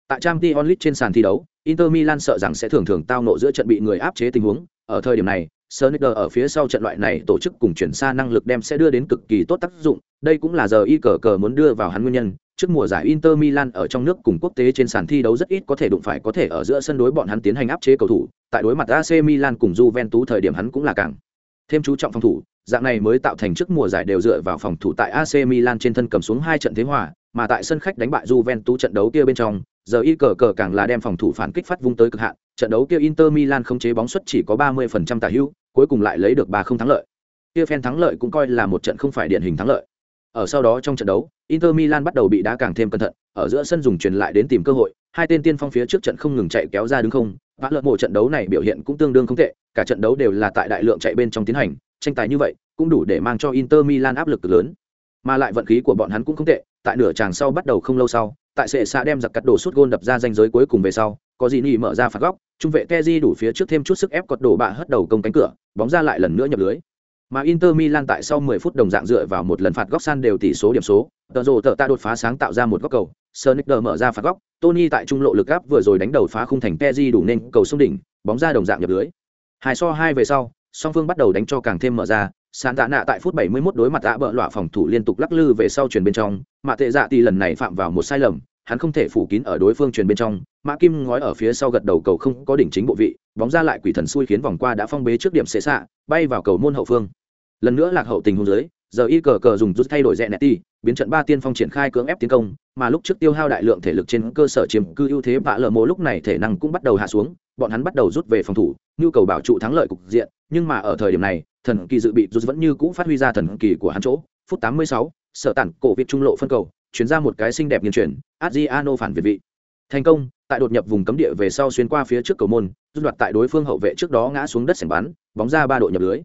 Tại Champions League trên sàn thi đấu, Inter Milan sợ rằng sẽ thường thường tao nộ giữa trận bị người áp chế tình huống, ở thời điểm này, Sonicer ở phía sau trận loại này tổ chức cùng chuyển xa năng lực đem sẽ đưa đến cực kỳ tốt tác dụng, đây cũng là giờ y cờ cờ muốn đưa vào hắn nguyên nhân. Trước mùa giải Inter Milan ở trong nước cùng quốc tế trên sàn thi đấu rất ít có thể đụng phải có thể ở giữa sân đối bọn hắn tiến hành áp chế cầu thủ, tại đối mặt AC Milan cùng Juventus thời điểm hắn cũng là càng thêm chú trọng phòng thủ, dạng này mới tạo thành trước mùa giải đều dựa vào phòng thủ tại AC Milan trên thân cầm xuống hai trận thế hòa, mà tại sân khách đánh bại Juventus trận đấu kia bên trong, giờ y cờ cờ càng là đem phòng thủ phản kích phát vung tới cực hạn, trận đấu kia Inter Milan không chế bóng suất chỉ có 30% tả hữu, cuối cùng lại lấy được 3-0 thắng lợi. Kia phen thắng lợi cũng coi là một trận không phải điển hình thắng lợi. Ở sau đó trong trận đấu, Inter Milan bắt đầu bị đá càng thêm cẩn thận, ở giữa sân dùng truyền lại đến tìm cơ hội, hai tên tiên phong phía trước trận không ngừng chạy kéo ra đứng không, vã lợn mộ trận đấu này biểu hiện cũng tương đương không tệ, cả trận đấu đều là tại đại lượng chạy bên trong tiến hành, tranh tài như vậy cũng đủ để mang cho Inter Milan áp lực lớn. Mà lại vận khí của bọn hắn cũng không tệ, tại nửa tràng sau bắt đầu không lâu sau, tại sệ xạ đem giặc cắt đổ suốt gôn đập ra danh giới cuối cùng về sau, có gì nhỉ mở ra phạt góc, trung vệ Kezi đủ phía trước thêm chút sức ép cột đổ bạ hất đầu công cánh cửa, bóng ra lại lần nữa nhập lưới. Mà Inter Milan tại sau 10 phút đồng dạng dựa vào một lần phạt góc san đều tỷ số điểm số, tờ rồ tờ ta đột phá sáng tạo ra một góc cầu, Sonic mở ra phạt góc, Tony tại trung lộ lực áp vừa rồi đánh đầu phá khung thành Peji đủ nên cầu xuống đỉnh, bóng ra đồng dạng nhập lưới. Hai so hai về sau, song phương bắt đầu đánh cho càng thêm mở ra, Sàn tạ nạ tại phút 71 đối mặt ạ bỡ lọa phòng thủ liên tục lắc lư về sau chuyển bên trong, mà tệ dạ Tỷ lần này phạm vào một sai lầm, hắn không thể phủ kín ở đối phương truyền bên trong, Mã Kim ngói ở phía sau gật đầu cầu không có đỉnh chính bộ vị, bóng ra lại quỷ thần xui khiến vòng qua đã phong bế trước điểm xế xạ, bay vào cầu môn hậu phương. Lần nữa lạc hậu tình huống dưới, giờ y cờ cờ dùng rút thay đổi rẽ nẹt biến trận ba tiên phong triển khai cưỡng ép tiến công mà lúc trước tiêu hao đại lượng thể lực trên cơ sở chiếm cư ưu thế vạ lờ mô lúc này thể năng cũng bắt đầu hạ xuống bọn hắn bắt đầu rút về phòng thủ nhu cầu bảo trụ thắng lợi cục diện nhưng mà ở thời điểm này thần kỳ dự bị rút vẫn như cũ phát huy ra thần kỳ của hắn chỗ. Phút 86, sở tản cổ việt trung lộ phân cầu chuyển ra một cái xinh đẹp nghiền chuyển adriano phản việt vị. Thành công tại đột nhập vùng cấm địa về sau xuyên qua phía trước cầu môn rút đoạt tại đối phương hậu vệ trước đó ngã xuống đất sảnh bắn bóng ra ba độ nhập lưới.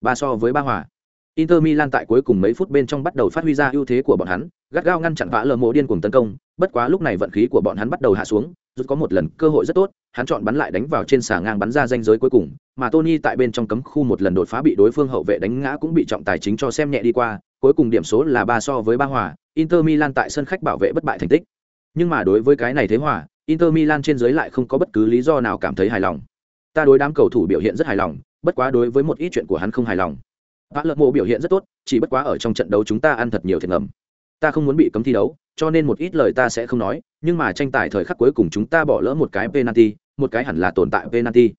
Ba so với ba hòa. Inter Milan tại cuối cùng mấy phút bên trong bắt đầu phát huy ra ưu thế của bọn hắn, gắt gao ngăn chặn vã lờ mộ điên cuồng tấn công, bất quá lúc này vận khí của bọn hắn bắt đầu hạ xuống, rút có một lần cơ hội rất tốt, hắn chọn bắn lại đánh vào trên xà ngang bắn ra danh giới cuối cùng, mà Tony tại bên trong cấm khu một lần đột phá bị đối phương hậu vệ đánh ngã cũng bị trọng tài chính cho xem nhẹ đi qua, cuối cùng điểm số là ba so với ba hòa, Inter Milan tại sân khách bảo vệ bất bại thành tích. Nhưng mà đối với cái này thế hòa, Inter Milan trên dưới lại không có bất cứ lý do nào cảm thấy hài lòng. Ta đối đám cầu thủ biểu hiện rất hài lòng, bất quá đối với một ít chuyện của hắn không hài lòng vã lợn mộ biểu hiện rất tốt chỉ bất quá ở trong trận đấu chúng ta ăn thật nhiều thiệt ngầm ta không muốn bị cấm thi đấu cho nên một ít lời ta sẽ không nói nhưng mà tranh tài thời khắc cuối cùng chúng ta bỏ lỡ một cái penalty một cái hẳn là tồn tại penalty.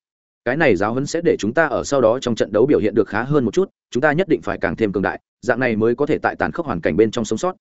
Cái này giáo huấn sẽ để chúng ta ở sau đó trong trận đấu biểu hiện được khá hơn một chút chúng ta nhất định phải càng thêm cường đại dạng này mới có thể tại tàn khốc hoàn cảnh bên trong sống sót.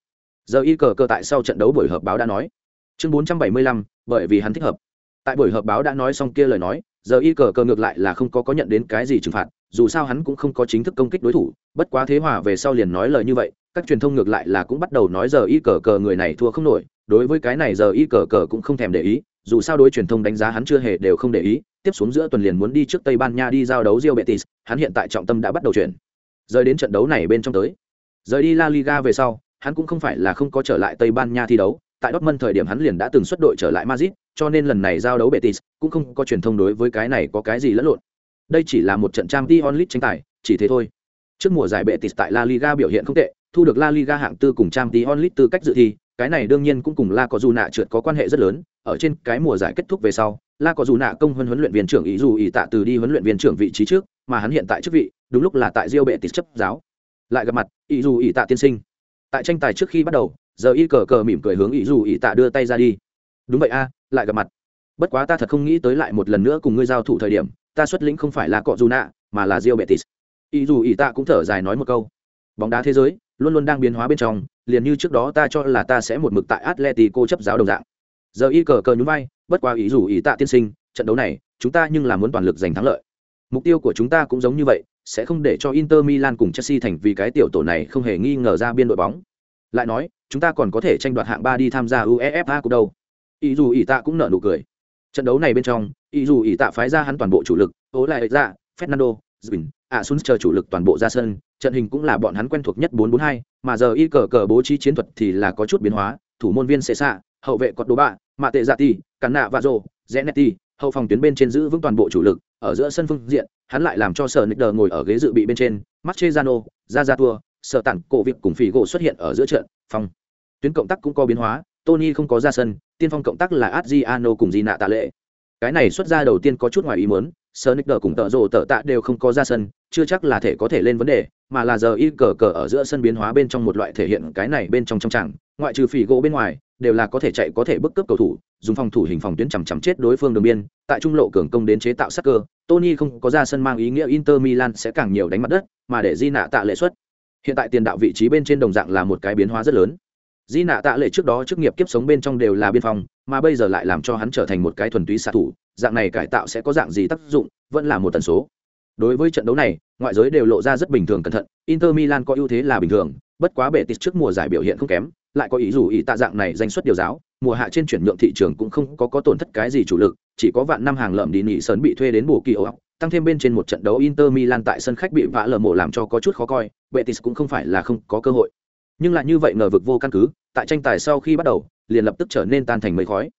Giờ y cờ cơ tại sau trận đấu buổi họp báo đã nói. Chương 475, bởi vì hắn thích hợp. Tại buổi họp báo đã nói xong kia lời nói giờ y cờ cờ ngược lại là không có có nhận đến cái gì trừng phạt, dù sao hắn cũng không có chính thức công kích đối thủ, bất quá thế hòa về sau liền nói lời như vậy, các truyền thông ngược lại là cũng bắt đầu nói giờ y cờ cờ người này thua không nổi, đối với cái này giờ y cờ cờ cũng không thèm để ý, dù sao đối truyền thông đánh giá hắn chưa hề đều không để ý, tiếp xuống giữa tuần liền muốn đi trước tây ban nha đi giao đấu rio betis, hắn hiện tại trọng tâm đã bắt đầu chuyển. Rời đến trận đấu này bên trong tới. Rời đi la liga về sau, hắn cũng không phải là không có trở lại tây ban nha thi đấu tại Dortmund thời điểm hắn liền đã từng xuất đội trở lại Madrid, cho nên lần này giao đấu Betis cũng không có truyền thông đối với cái này có cái gì lẫn lộn. Đây chỉ là một trận Champions League tranh tài, chỉ thế thôi. Trước mùa giải Betis tại La Liga biểu hiện không tệ, thu được La Liga hạng tư cùng Champions League tư cách dự thi, cái này đương nhiên cũng cùng La Cojuna trượt có quan hệ rất lớn, ở trên cái mùa giải kết thúc về sau, La Cojuna công huấn huấn luyện viên trưởng ý dù ý tạ từ đi huấn luyện viên trưởng vị trí trước, mà hắn hiện tại chức vị, đúng lúc là tại Real Betis chấp giáo. Lại gặp mặt, ý dù ý tạ tiên sinh. Tại tranh tài trước khi bắt đầu, giờ y cờ cờ mỉm cười hướng ý dù ý tạ đưa tay ra đi. Đúng vậy a, lại gặp mặt. Bất quá ta thật không nghĩ tới lại một lần nữa cùng ngươi giao thủ thời điểm, ta xuất lĩnh không phải là cọ dù nạ mà là Real Betis. Ý dù ý tạ cũng thở dài nói một câu. Bóng đá thế giới luôn luôn đang biến hóa bên trong liền như trước đó ta cho là ta sẽ một mực tại atletico chấp giáo đồng dạng. Giờ y cờ cờ nhún vai bất quá ý dù ý tạ tiên sinh trận đấu này chúng ta nhưng là muốn toàn lực giành thắng lợi. Mục tiêu của chúng ta cũng giống như vậy sẽ không để cho inter milan cùng chelsea thành vì cái tiểu tổ này không hề nghi ngờ ra biên đội bóng. Lại nói chúng ta còn có thể tranh đoạt hạng ba đi tham gia uefa của đâu. Ý dù ý tạ cũng nở nụ cười. Trận đấu này bên trong ý dù ý tạ phái ra hắn toàn bộ chủ lực ố lại ra fernando Zwin, ạ xuân chờ chủ lực toàn bộ ra sân trận hình cũng là bọn hắn quen thuộc nhất 442, mà giờ y cờ cờ bố trí chiến thuật thì là có chút biến hóa thủ môn viên sẽ xạ hậu vệ cọt đồ bạ mạ tệ dạ ti cắn nạ và rồ zenetti hậu phòng tuyến bên trên giữ vững toàn bộ chủ lực ở giữa sân phương diện hắn lại làm cho sở nick ngồi ở ghế dự bị bên trên marchezano ra ra tua sở tản cổ việc cùng phỉ gỗ xuất hiện ở giữa trận, phong. Tuyến cộng tác cũng có biến hóa, tony không có ra sân, tiên phong cộng tác là adriano cùng di nạ tạ lệ. Cái này xuất ra đầu tiên có chút ngoài ý muốn sơ nick đờ cùng tợ rồ tợ tạ đều không có ra sân, chưa chắc là thể có thể lên vấn đề, mà là giờ y cờ cờ ở giữa sân biến hóa bên trong một loại thể hiện cái này bên trong trong chẳng ngoại trừ phỉ gỗ bên ngoài, đều là có thể chạy có thể bức cướp cầu thủ, dùng phòng thủ hình phòng tuyến chằm chằm chết đối phương đường biên, tại trung lộ cường công đến chế tạo sắc cơ, tony không có ra sân mang ý nghĩa inter milan sẽ càng nhiều đánh mặt đất, mà để di nạ tạ lệ xuất hiện tại tiền đạo vị trí bên trên đồng dạng là một cái biến hóa rất lớn. Di nạ tạ lệ trước đó chức nghiệp kiếp sống bên trong đều là biên phòng, mà bây giờ lại làm cho hắn trở thành một cái thuần túy xạ thủ, dạng này cải tạo sẽ có dạng gì tác dụng, vẫn là một tần số. Đối với trận đấu này, ngoại giới đều lộ ra rất bình thường cẩn thận, inter milan có ưu thế là bình thường, bất quá bệ tít trước mùa giải biểu hiện không kém, lại có ý dù ý tạ dạng này danh xuất điều giáo, mùa hạ trên chuyển nhượng thị trường cũng không có có tổn thất cái gì chủ lực, chỉ có vạn năm hàng lợm đi nghỉ sớn bị thuê đến bù kỳ ấu tăng thêm bên trên một trận đấu inter milan tại sân khách bị vã lở mổ làm cho có chút khó coi, betis cũng không phải là không có cơ hội. Nhưng lại như vậy ngờ vực vô căn cứ, tại tranh tài sau khi bắt đầu, liền lập tức trở nên tan thành mây khói.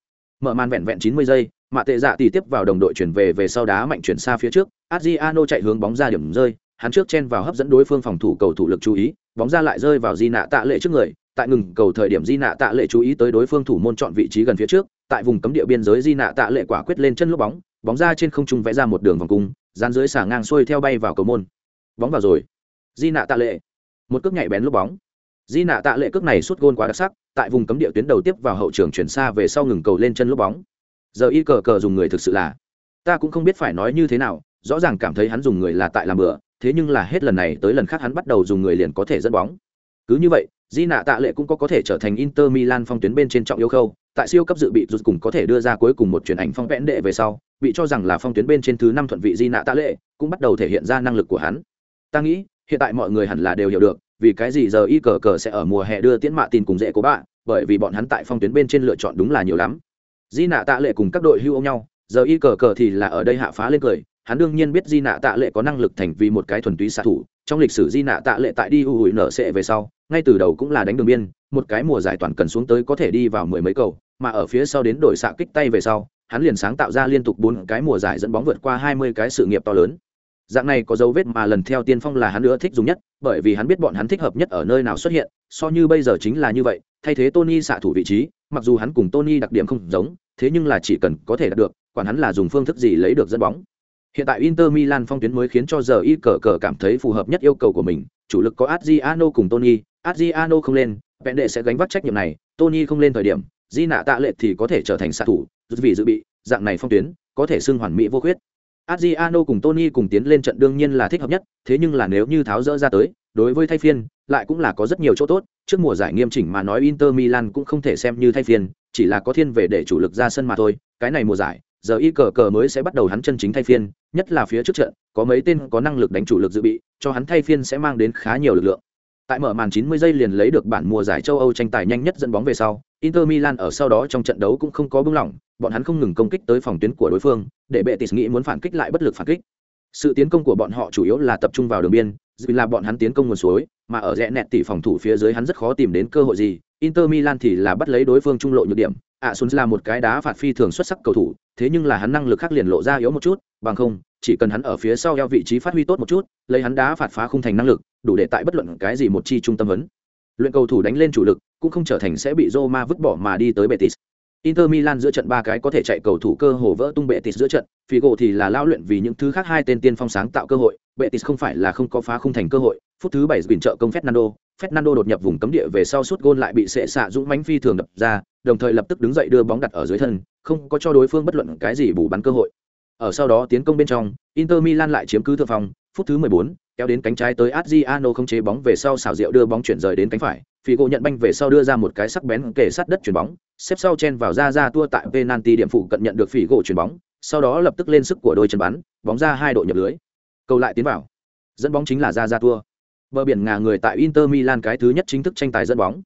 Mở màn vẹn vẹn chín mươi giây, mạ tệ dạ tỉ tiếp vào đồng đội chuyển về về sau đá mạnh chuyển xa phía trước, adriano chạy hướng bóng ra điểm rơi, hắn trước chen vào hấp dẫn đối phương phòng thủ cầu thủ lực chú ý, bóng ra lại rơi vào di nạ tạ lệ trước người, tại ngừng cầu thời điểm di nạ tạ lệ chú ý tới đối phương thủ môn chọn vị trí gần phía trước, tại vùng cấm địa biên giới di nạ tạ lệ quả quyết lên chân lúc bóng bóng ra trên không trung vẽ ra một đường vòng cung, dán dưới xả ngang xuôi theo bay vào cầu môn. Bóng vào rồi. Di nạ tạ lệ. Một cước nhảy bén lúc bóng. Di nạ tạ lệ cước này suốt gôn quá đặc sắc, tại vùng cấm địa tuyến đầu tiếp vào hậu trường chuyển xa về sau ngừng cầu lên chân lúc bóng. Giờ y cờ cờ dùng người thực sự là, ta cũng không biết phải nói như thế nào, rõ ràng cảm thấy hắn dùng người là tại làm bừa, thế nhưng là hết lần này tới lần khác hắn bắt đầu dùng người liền có thể dẫn bóng. Cứ như vậy, di nạ tạ lệ cũng có có thể trở thành inter milan phong tuyến bên trên trọng yêu khâu, tại siêu cấp dự bị rút cùng có thể đưa ra cuối cùng một truyền ảnh phong vẽn đệ về sau bị cho rằng là phong tuyến bên trên thứ năm thuận vị di nạ tạ lệ, cũng bắt đầu thể hiện ra năng lực của hắn. Ta nghĩ, hiện tại mọi người hẳn là đều hiểu được, vì cái gì giờ y cờ cờ sẽ ở mùa hè đưa tiễn mạ tin cùng dễ của bạn bởi vì bọn hắn tại phong tuyến bên trên lựa chọn đúng là nhiều lắm. Di nạ tạ lệ cùng các đội hưu ông nhau, giờ y cờ cờ thì là ở đây hạ phá lên cười, hắn đương nhiên biết di nạ tạ lệ có năng lực thành vì một cái thuần túy xạ thủ, trong lịch sử di nạ tạ lệ tại đi u hủi nở sệ về sau, ngay từ đầu cũng là đánh đường biên, một cái mùa giải toàn cần xuống tới có thể đi vào mười mấy cầu, mà ở phía sau đến đổi xạ kích tay về sau hắn liền sáng tạo ra liên tục bốn cái mùa giải dẫn bóng vượt qua hai mươi cái sự nghiệp to lớn. Dạng này có dấu vết mà lần theo tiên phong là hắn nữa thích dùng nhất, bởi vì hắn biết bọn hắn thích hợp nhất ở nơi nào xuất hiện, so như bây giờ chính là như vậy, thay thế tony xạ thủ vị trí, mặc dù hắn cùng tony đặc điểm không giống, thế nhưng là chỉ cần có thể đạt được, quản hắn là dùng phương thức gì lấy được dẫn bóng. Hiện tại inter milan phong tuyến mới khiến cho giờ y cờ cờ cảm thấy phù hợp nhất yêu cầu của mình, chủ lực có adriano cùng tony, adriano không lên vẹn đệ sẽ gánh vác trách nhiệm này, tony không lên thời điểm di nạ tạ lệ thì có thể trở thành xạ thủ vì dự bị dạng này phong tuyến có thể xưng hoàn mỹ vô khuyết. Adriano cùng Tony cùng tiến lên trận đương nhiên là thích hợp nhất, thế nhưng là nếu như tháo rỡ ra tới, đối với thay phiên, lại cũng là có rất nhiều chỗ tốt, trước mùa giải nghiêm chỉnh mà nói Inter Milan cũng không thể xem như thay phiên, chỉ là có thiên về để chủ lực ra sân mà thôi, cái này mùa giải, giờ y cờ cờ mới sẽ bắt đầu hắn chân chính thay phiên, nhất là phía trước trận, có mấy tên có năng lực đánh chủ lực dự bị, cho hắn thay phiên sẽ mang đến khá nhiều lực lượng. Tại mở màn 90 giây liền lấy được bản mùa giải châu Âu tranh tài nhanh nhất dẫn bóng về sau, Inter Milan ở sau đó trong trận đấu cũng không có bưng lỏng, bọn hắn không ngừng công kích tới phòng tuyến của đối phương, để Betis nghĩ muốn phản kích lại bất lực phản kích. Sự tiến công của bọn họ chủ yếu là tập trung vào đường biên, dù là bọn hắn tiến công nguồn suối, mà ở rẽ nẹt tỷ phòng thủ phía dưới hắn rất khó tìm đến cơ hội gì. Inter Milan thì là bắt lấy đối phương trung lộ nhược điểm. À Sun là một cái đá phạt phi thường xuất sắc cầu thủ, thế nhưng là hắn năng lực khác liền lộ ra yếu một chút, bằng không, chỉ cần hắn ở phía sau eo vị trí phát huy tốt một chút, lấy hắn đá phạt phá khung thành năng lực, đủ để tại bất luận cái gì một chi trung tâm vấn. Luyện cầu thủ đánh lên chủ lực, cũng không trở thành sẽ bị Roma vứt bỏ mà đi tới Betis. Inter Milan giữa trận ba cái có thể chạy cầu thủ cơ hồ vỡ tung Betis giữa trận, Figo thì là lao luyện vì những thứ khác hai tên tiên phong sáng tạo cơ hội, Betis không phải là không có phá không thành cơ hội, phút thứ 7 bình trợ công Fernando, Fernando đột nhập vùng cấm địa về sau suốt gôn lại bị sệ xạ dũng mãnh phi thường đập ra, đồng thời lập tức đứng dậy đưa bóng đặt ở dưới thân, không có cho đối phương bất luận cái gì bù bắn cơ hội. Ở sau đó tiến công bên trong, Inter Milan lại chiếm cứ thượng phòng, phút thứ 14, kéo đến cánh trái tới Adriano không chế bóng về sau xảo diệu đưa bóng chuyển rời đến cánh phải, Figo nhận banh về sau đưa ra một cái sắc bén kề sát đất chuyển bóng, xếp sau chen vào ra ra tua tại penalty điểm phụ cận nhận được Figo chuyển bóng, sau đó lập tức lên sức của đôi chân bắn, bóng ra hai độ nhập lưới. Cầu lại tiến vào. Dẫn bóng chính là ra ra tua. Bờ biển ngà người tại Inter Milan cái thứ nhất chính thức tranh tài dẫn bóng.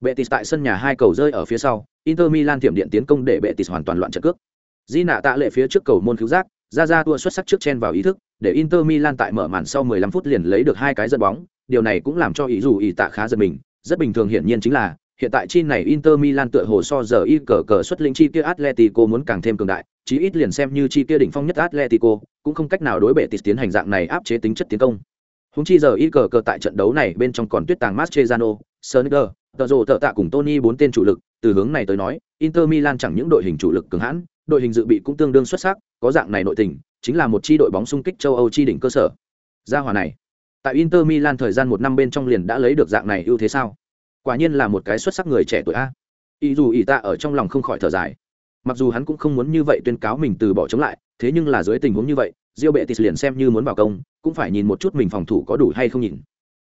Betis tại sân nhà hai cầu rơi ở phía sau, Inter Milan tiệm điện tiến công để Betis hoàn toàn loạn trận cước. Di nạ tạ lệ phía trước cầu môn cứu giác, ra ra tua xuất sắc trước chen vào ý thức, để Inter Milan tại mở màn sau 15 phút liền lấy được hai cái dẫn bóng, điều này cũng làm cho ý dù ý tạ khá giật mình, rất bình thường hiển nhiên chính là hiện tại chi này Inter Milan tựa hồ so giờ y cờ cờ xuất linh chi kia Atletico muốn càng thêm cường đại, chí ít liền xem như chi kia đỉnh phong nhất Atletico, cũng không cách nào đối bệ tịt tiến hành dạng này áp chế tính chất tiến công. Húng chi giờ y cờ cờ tại trận đấu này bên trong còn tuyết tàng Mascherano, Sonicer, Tờ rồ Tờ tạ cùng Tony bốn tên chủ lực, từ hướng này tới nói, Inter Milan chẳng những đội hình chủ lực cường hãn, đội hình dự bị cũng tương đương xuất sắc, có dạng này nội tình, chính là một chi đội bóng xung kích châu Âu chi đỉnh cơ sở. Gia hòa này, tại Inter Milan thời gian một năm bên trong liền đã lấy được dạng này ưu thế sao? Quả nhiên là một cái xuất sắc người trẻ tuổi a. Y dù ý ta ở trong lòng không khỏi thở dài. Mặc dù hắn cũng không muốn như vậy tuyên cáo mình từ bỏ chống lại, thế nhưng là dưới tình huống như vậy, Diêu Bệ Tịch liền xem như muốn vào công, cũng phải nhìn một chút mình phòng thủ có đủ hay không nhìn.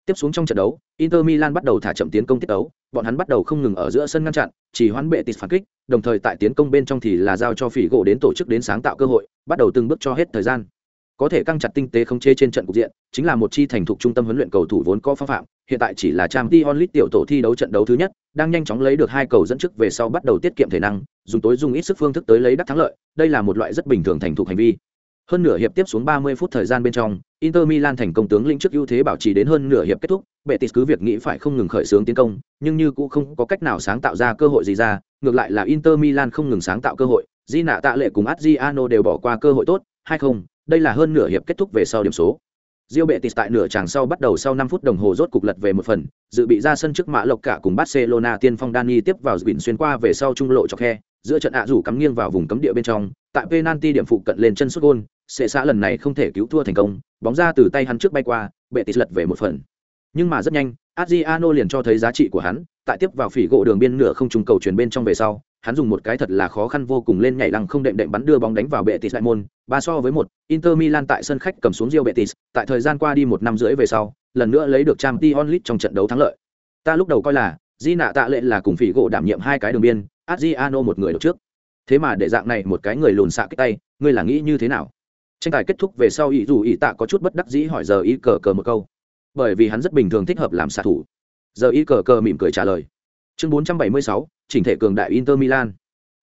Tiếp xuống trong trận đấu, Inter Milan bắt đầu thả chậm tiến công tiết đấu, bọn hắn bắt đầu không ngừng ở giữa sân ngăn chặn, chỉ hoãn tịt phản kích, đồng thời tại tiến công bên trong thì là giao cho phỉ gỗ đến tổ chức đến sáng tạo cơ hội, bắt đầu từng bước cho hết thời gian. Có thể căng chặt tinh tế không chê trên trận cục diện, chính là một chi thành thục trung tâm huấn luyện cầu thủ vốn có phong phạm, hiện tại chỉ là Champions League tiểu tổ thi đấu trận đấu thứ nhất, đang nhanh chóng lấy được hai cầu dẫn trước về sau bắt đầu tiết kiệm thể năng, dùng tối dùng ít sức phương thức tới lấy đắc thắng lợi, đây là một loại rất bình thường thành thục hành vi. Hơn nửa hiệp tiếp xuống 30 phút thời gian bên trong, Inter Milan thành công tướng lĩnh trước ưu thế bảo trì đến hơn nửa hiệp kết thúc, Betis cứ việc nghĩ phải không ngừng khởi xướng tiến công, nhưng như cũng không có cách nào sáng tạo ra cơ hội gì ra, ngược lại là Inter Milan không ngừng sáng tạo cơ hội, Di nạ tạ lệ cùng Adriano đều bỏ qua cơ hội tốt, hay không, đây là hơn nửa hiệp kết thúc về sau điểm số. Real Betis tại nửa tràng sau bắt đầu sau 5 phút đồng hồ rốt cục lật về một phần, dự bị ra sân trước mã lộc cả cùng Barcelona tiên phong Dani tiếp vào biển xuyên qua về sau trung lộ chọc khe, giữa trận ạ rủ cắm nghiêng vào vùng cấm địa bên trong, tại penalty điểm phụ cận lên chân sút gôn, sẽ xã lần này không thể cứu thua thành công, bóng ra từ tay hắn trước bay qua, Betis lật về một phần. Nhưng mà rất nhanh, Adriano liền cho thấy giá trị của hắn, tại tiếp vào phỉ gỗ đường biên nửa không trùng cầu chuyển bên trong về sau, hắn dùng một cái thật là khó khăn vô cùng lên nhảy lăng không đệm đệm bắn đưa bóng đánh vào bệ tịt lại môn, ba so với một, Inter Milan tại sân khách cầm xuống rio bệ tịt tại thời gian qua đi một năm rưỡi về sau, lần nữa lấy được trang t onlit trong trận đấu thắng lợi. Ta lúc đầu coi là, Di nạ tạ lệ là cùng phỉ gỗ đảm nhiệm hai cái đường biên, Adriano một người đầu trước. Thế mà để dạng này một cái người lùn xạ cái tay, ngươi là nghĩ như thế nào? Tranh tài kết thúc về sau ý dù ý tạ có chút bất đắc dĩ hỏi giờ ý cờ cờ một câu. Bởi vì hắn rất bình thường thích hợp làm xạ thủ. Giờ ý cờ cờ mỉm cười trả lời. Chương 476, chỉnh thể cường đại Inter Milan.